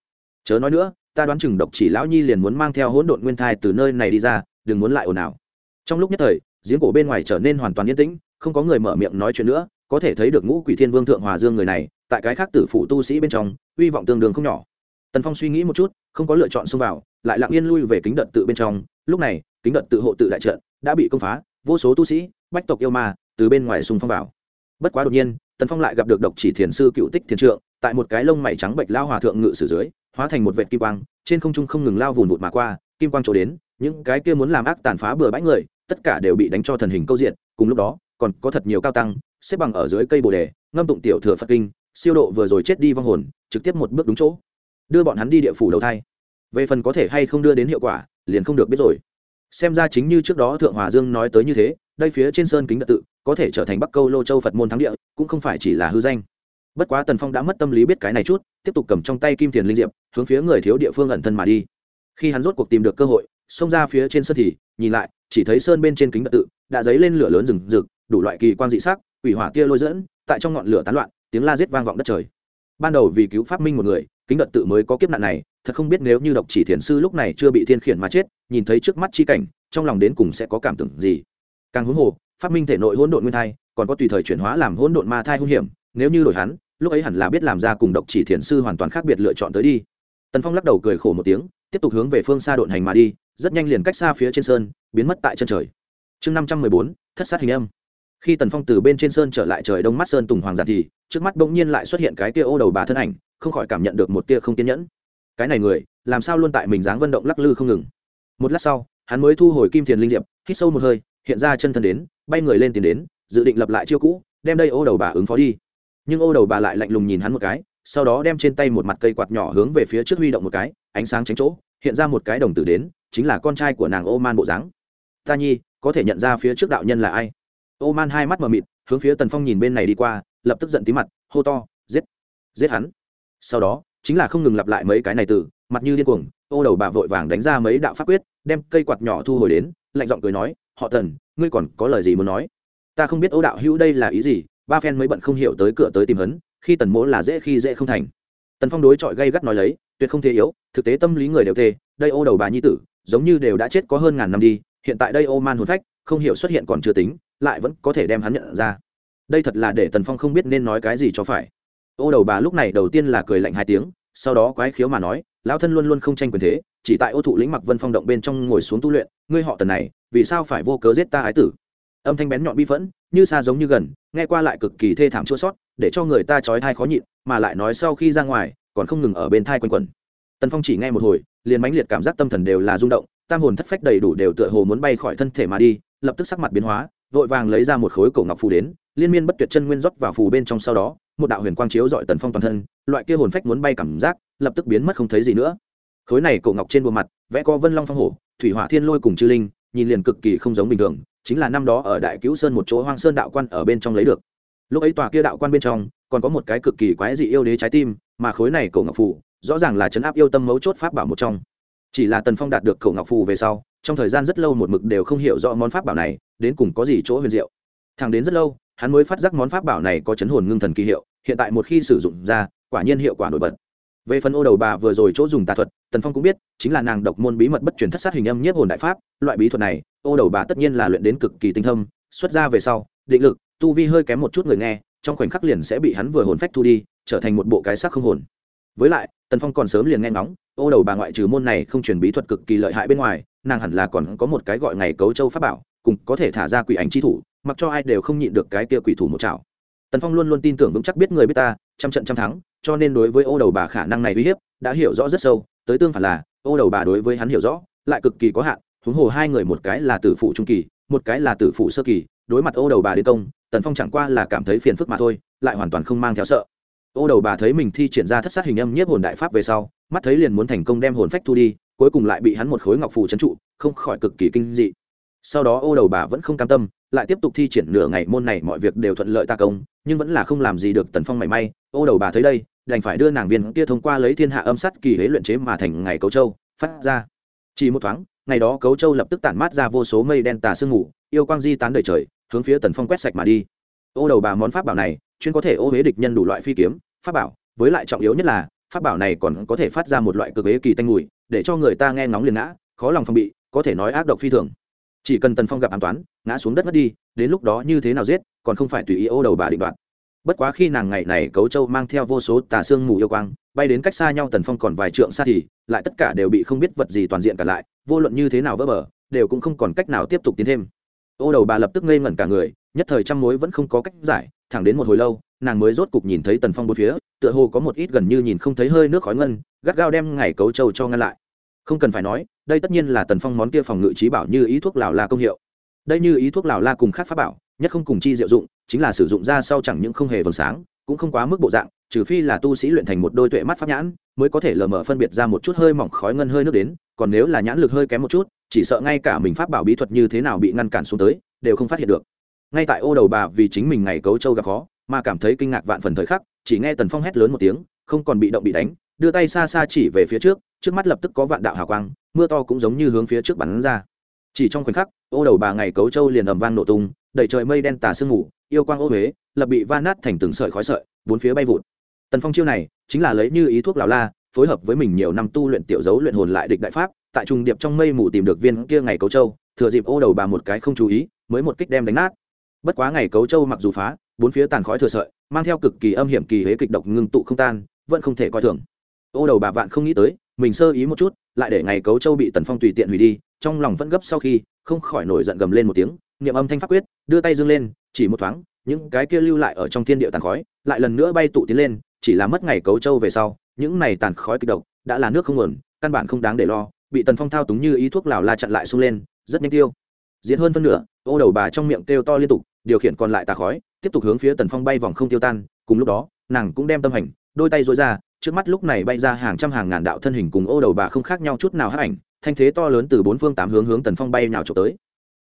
Chớ nói nữa, ta đoán chừng độc chỉ lão nhi liền muốn mang theo hỗn độn nguyên thai từ nơi này đi ra, đừng muốn lại ồn ào. Trong lúc nhất thời, giếng cổ bên ngoài trở nên hoàn toàn yên tĩnh, không có người mở miệng nói chuyện nữa, có thể thấy được ngũ quỷ thiên vương thượng hòa dương người này, tại cái khác tử phụ tu sĩ bên trong hy vọng tương đương không nhỏ. Tần phong suy nghĩ một chút, không có lựa chọn xông vào, lại lặng yên lui về kính đợt tự bên trong. Lúc này, kính đợt tự hộ tự đại trận đã bị công phá, vô số tu sĩ, bách tộc yêu ma từ bên ngoài xung phong vào. Bất quá đột nhiên, tần phong lại gặp được độc chỉ thiền sư cựu tích thiền trượng, tại một cái lông mày trắng bệnh lao hòa thượng ngự sử dưới, hóa thành một vệt kim quang, trên không trung không ngừng lao vùn vụt mà qua, kim quang trổ đến, những cái kia muốn làm ác tàn phá bừa bãi người, tất cả đều bị đánh cho thần hình câu diện, cùng lúc đó, còn có thật nhiều cao tăng, xếp bằng ở dưới cây bồ đề, ngâm tụng tiểu thừa phật kinh, siêu độ vừa rồi chết đi vong hồn, trực tiếp một bước đúng chỗ. Đưa bọn hắn đi địa phủ đầu thai. Về phần có thể hay không đưa đến hiệu quả, liền không được biết rồi. Xem ra chính như trước đó thượng hòa dương nói tới như thế đây phía trên sơn kính đ tự, có thể trở thành bắc câu lô châu phật môn thắng địa, cũng không phải chỉ là hư danh. Bất quá tần phong đã mất tâm lý biết cái này chút, tiếp tục cầm trong tay kim tiền linh diệp, hướng phía người thiếu địa phương ẩn thân mà đi. Khi hắn rốt cuộc tìm được cơ hội, xông ra phía trên sơn thì, nhìn lại, chỉ thấy sơn bên trên kính đ tự, đã dấy lên lửa lớn rừng rực, đủ loại kỳ quan dị sắc ủy hỏa kia lôi dẫn, tại trong ngọn lửa tán loạn, tiếng la giết vang vọng đất trời. Ban đầu vì cứu phát minh một người, kính đợt tự mới có kiếp nạn này, thật không biết nếu như độc chỉ thiền sư lúc này chưa bị thiên khiển mà chết, nhìn thấy trước mắt chi cảnh, trong lòng đến cùng sẽ có cảm tưởng gì càng huống hồ, phát minh thể nội hỗn độn nguyên thai, còn có tùy thời chuyển hóa làm hỗn độn ma thai hung hiểm, nếu như đổi hắn, lúc ấy hẳn là biết làm ra cùng độc chỉ thiền sư hoàn toàn khác biệt lựa chọn tới đi. Tần phong lắc đầu cười khổ một tiếng, tiếp tục hướng về phương xa độn hành mà đi, rất nhanh liền cách xa phía trên sơn, biến mất tại chân trời. Chương năm trăm mười bốn, thất sát hình âm. Khi tần phong từ bên trên sơn trở lại trời đông mắt sơn tùng hoàng giản thì, trước mắt bỗng nhiên lại xuất hiện cái tia ô đầu bà thân ảnh, không khỏi cảm nhận được một tia không kiên nhẫn. Cái này người, làm sao luôn tại mình dáng vận động lắc lư không ngừng? Một lát sau, hắn mới thu hồi kim thiền linh diệp, hít sâu một hơi hiện ra chân thân đến, bay người lên tiền đến, dự định lập lại chiêu cũ, đem đây ô đầu bà ứng phó đi. Nhưng ô đầu bà lại lạnh lùng nhìn hắn một cái, sau đó đem trên tay một mặt cây quạt nhỏ hướng về phía trước huy động một cái, ánh sáng tránh chỗ, hiện ra một cái đồng tử đến, chính là con trai của nàng ô man bộ dáng. Ta nhi, có thể nhận ra phía trước đạo nhân là ai? Ô man hai mắt mờ mịt, hướng phía tần phong nhìn bên này đi qua, lập tức giận tí mặt, hô to, giết giết hắn. Sau đó, chính là không ngừng lặp lại mấy cái này từ mặt như điên cuồng, ô đầu bà vội vàng đánh ra mấy đạo pháp quyết, đem cây quạt nhỏ thu hồi đến, lạnh giọng cười nói, họ tần ngươi còn có lời gì muốn nói? Ta không biết ô đạo hữu đây là ý gì, ba phen mới bận không hiểu tới cửa tới tìm hấn khi tần mỗ là dễ khi dễ không thành. Tần phong đối chọi gây gắt nói lấy, tuyệt không thể yếu, thực tế tâm lý người đều tê, đây ô đầu bà nhi tử, giống như đều đã chết có hơn ngàn năm đi, hiện tại đây ô man hồn phách, không hiểu xuất hiện còn chưa tính, lại vẫn có thể đem hắn nhận ra. Đây thật là để tần phong không biết nên nói cái gì cho phải. Ô đầu bà lúc này đầu tiên là cười lạnh hai tiếng, sau đó quái khiếu mà nói lão thân luôn luôn không tranh quyền thế, chỉ tại ô thụ lĩnh mặc vân phong động bên trong ngồi xuống tu luyện, ngươi họ tần này, vì sao phải vô cớ giết ta ái tử? Âm thanh bén nhọn bi phẫn, như xa giống như gần, nghe qua lại cực kỳ thê thảm chua sót, để cho người ta trói thai khó nhịn, mà lại nói sau khi ra ngoài, còn không ngừng ở bên thai quanh quẩn. Tần phong chỉ nghe một hồi, liền mãnh liệt cảm giác tâm thần đều là rung động, tam hồn thất phách đầy đủ đều tựa hồ muốn bay khỏi thân thể mà đi, lập tức sắc mặt biến hóa, vội vàng lấy ra một khối cổ ngọc phù đến, liên miên bất tuyệt chân nguyên rót vào phù bên trong sau đó, một đạo huyền quang chiếu dọi tần phong toàn thân, loại kia hồn phách muốn bay cảm giác lập tức biến mất không thấy gì nữa. Khối này cổ ngọc trên bộ mặt, vẽ có vân long phong hổ, thủy hỏa thiên lôi cùng chư linh, nhìn liền cực kỳ không giống bình thường, chính là năm đó ở đại cứu sơn một chỗ hoang sơn đạo quan ở bên trong lấy được. Lúc ấy tòa kia đạo quan bên trong, còn có một cái cực kỳ quái dị yêu đế trái tim, mà khối này cổ ngọc phù, rõ ràng là chấn áp yêu tâm mấu chốt pháp bảo một trong. Chỉ là tần phong đạt được cổ ngọc phù về sau, trong thời gian rất lâu một mực đều không hiểu rõ món pháp bảo này, đến cùng có gì chỗ huyền diệu. Thẳng đến rất lâu, hắn mới phát giác món pháp bảo này có chấn hồn ngưng thần kỳ hiệu, hiện tại một khi sử dụng ra, quả nhiên hiệu quả nổi bật về phần ô đầu bà vừa rồi chỗ dùng tà thuật, tần phong cũng biết, chính là nàng độc môn bí mật bất truyền thất sát hình âm nhiếp hồn đại pháp, loại bí thuật này, ô đầu bà tất nhiên là luyện đến cực kỳ tinh thâm xuất ra về sau, định lực, tu vi hơi kém một chút người nghe, trong khoảnh khắc liền sẽ bị hắn vừa hồn phách thu đi, trở thành một bộ cái xác không hồn. Với lại, tần phong còn sớm liền nghe ngóng, ô đầu bà ngoại trừ môn này không truyền bí thuật cực kỳ lợi hại bên ngoài, nàng hẳn là còn có một cái gọi ngày cấu châu pháp bảo, cùng có thể thả ra quỷ ảnh chi thủ, mặc cho ai đều không nhịn được cái kia quỷ thủ một chảo. Tần phong luôn luôn tin tưởng vững chắc biết người biết ta, trăm trận trăm thắng cho nên đối với ô đầu bà khả năng này uy hiếp đã hiểu rõ rất sâu, tới tương phản là, ô đầu bà đối với hắn hiểu rõ, lại cực kỳ có hạn, huống hồ hai người một cái là tử phụ trung kỳ, một cái là tử phụ sơ kỳ, đối mặt ô đầu bà đến công, tần phong chẳng qua là cảm thấy phiền phức mà thôi, lại hoàn toàn không mang theo sợ. Ô đầu bà thấy mình thi triển ra thất sát hình âm nhiếp hồn đại pháp về sau, mắt thấy liền muốn thành công đem hồn phách thu đi, cuối cùng lại bị hắn một khối ngọc phù trấn trụ, không khỏi cực kỳ kinh dị. Sau đó ô đầu bà vẫn không cam tâm lại tiếp tục thi triển nửa ngày môn này mọi việc đều thuận lợi ta công, nhưng vẫn là không làm gì được tần phong mảy may. Ô đầu bà thấy đây, đành phải đưa nàng viên kia thông qua lấy thiên hạ âm sắt kỳ hế luyện chế mà thành ngày cấu châu, phát ra. Chỉ một thoáng, ngày đó cấu châu lập tức tản mát ra vô số mây đen tà sương ngủ yêu quang di tán đời trời, hướng phía tần phong quét sạch mà đi. Ô đầu bà món pháp bảo này, chuyên có thể ô huế địch nhân đủ loại phi kiếm, pháp bảo, với lại trọng yếu nhất là, pháp bảo này còn có thể phát ra một loại cực ế kỳ tanh mùi, để cho người ta nghe ngóng liền ngã, khó lòng phòng bị, có thể nói ác độc phi thường chỉ cần tần phong gặp an toán, ngã xuống đất mất đi, đến lúc đó như thế nào giết, còn không phải tùy ý ô đầu bà định đoạt. Bất quá khi nàng ngày này cấu châu mang theo vô số tà xương mù yêu quang, bay đến cách xa nhau tần phong còn vài trượng xa thì, lại tất cả đều bị không biết vật gì toàn diện cả lại, vô luận như thế nào vỡ bờ, đều cũng không còn cách nào tiếp tục tiến thêm. Ô đầu bà lập tức ngây ngẩn cả người, nhất thời trăm mối vẫn không có cách giải, thẳng đến một hồi lâu, nàng mới rốt cục nhìn thấy tần phong bốn phía, tựa hồ có một ít gần như nhìn không thấy hơi nước khói ngân, gắt gao đem ngày cấu châu cho ngăn lại không cần phải nói, đây tất nhiên là tần phong món kia phòng ngự trí bảo như ý thuốc lào la công hiệu. Đây như ý thuốc lào la cùng khác pháp bảo, nhất không cùng chi diệu dụng, chính là sử dụng ra sau chẳng những không hề vầng sáng, cũng không quá mức bộ dạng, trừ phi là tu sĩ luyện thành một đôi tuệ mắt pháp nhãn, mới có thể lờ mờ phân biệt ra một chút hơi mỏng khói ngân hơi nước đến, còn nếu là nhãn lực hơi kém một chút, chỉ sợ ngay cả mình pháp bảo bí thuật như thế nào bị ngăn cản xuống tới, đều không phát hiện được. Ngay tại ô đầu bà vì chính mình ngày cấu trâu gặp khó, mà cảm thấy kinh ngạc vạn phần thời khắc, chỉ nghe tần phong hét lớn một tiếng, không còn bị động bị đánh đưa tay xa xa chỉ về phía trước trước mắt lập tức có vạn đạo hào quang, mưa to cũng giống như hướng phía trước bắn ra. Chỉ trong khoảnh khắc, ô đầu bà ngày cấu châu liền ầm vang nổ tung đẩy trời mây đen tà sương ngủ yêu quang ô huế, lập bị va nát thành từng sợi khói sợi, bốn phía bay vụt. Tần phong chiêu này, chính là lấy như ý thuốc lào la, phối hợp với mình nhiều năm tu luyện tiểu dấu luyện hồn lại địch đại pháp, tại trung điệp trong mây mù tìm được viên kia ngày cấu châu thừa dịp ô đầu bà một cái không chú ý, mới một kích đem đánh nát. Bất quá ngày cấu châu mặc dù phá, bốn phía tàn khói thừa sợi, mang theo cực kỳ âm hiểm kỳ hế kịch độc ngưng tụ không tan, vẫn không thể coi thường ô đầu bà vạn không nghĩ tới, mình sơ ý một chút, lại để ngày cấu châu bị tần phong tùy tiện hủy đi, trong lòng vẫn gấp sau khi, không khỏi nổi giận gầm lên một tiếng, niệm âm thanh pháp quyết, đưa tay dương lên, chỉ một thoáng, những cái kia lưu lại ở trong thiên địa tàn khói, lại lần nữa bay tụ tiến lên, chỉ là mất ngày cấu châu về sau, những này tàn khói kịch độc, đã là nước không nguồn, căn bản không đáng để lo, bị tần phong thao túng như ý thuốc lào la chặn lại xung lên, rất nhanh tiêu. Diễn hơn phân nửa, ô đầu bà trong miệng kêu to liên tục, điều khiển còn lại tà khói, tiếp tục hướng phía tần phong bay vòng không tiêu tan, cùng lúc đó, nàng cũng đem tâm hành đôi tay dối ra, trước mắt lúc này bay ra hàng trăm hàng ngàn đạo thân hình cùng ô đầu bà không khác nhau chút nào hấp ảnh, thanh thế to lớn từ bốn phương tám hướng hướng tần phong bay nào trộm tới.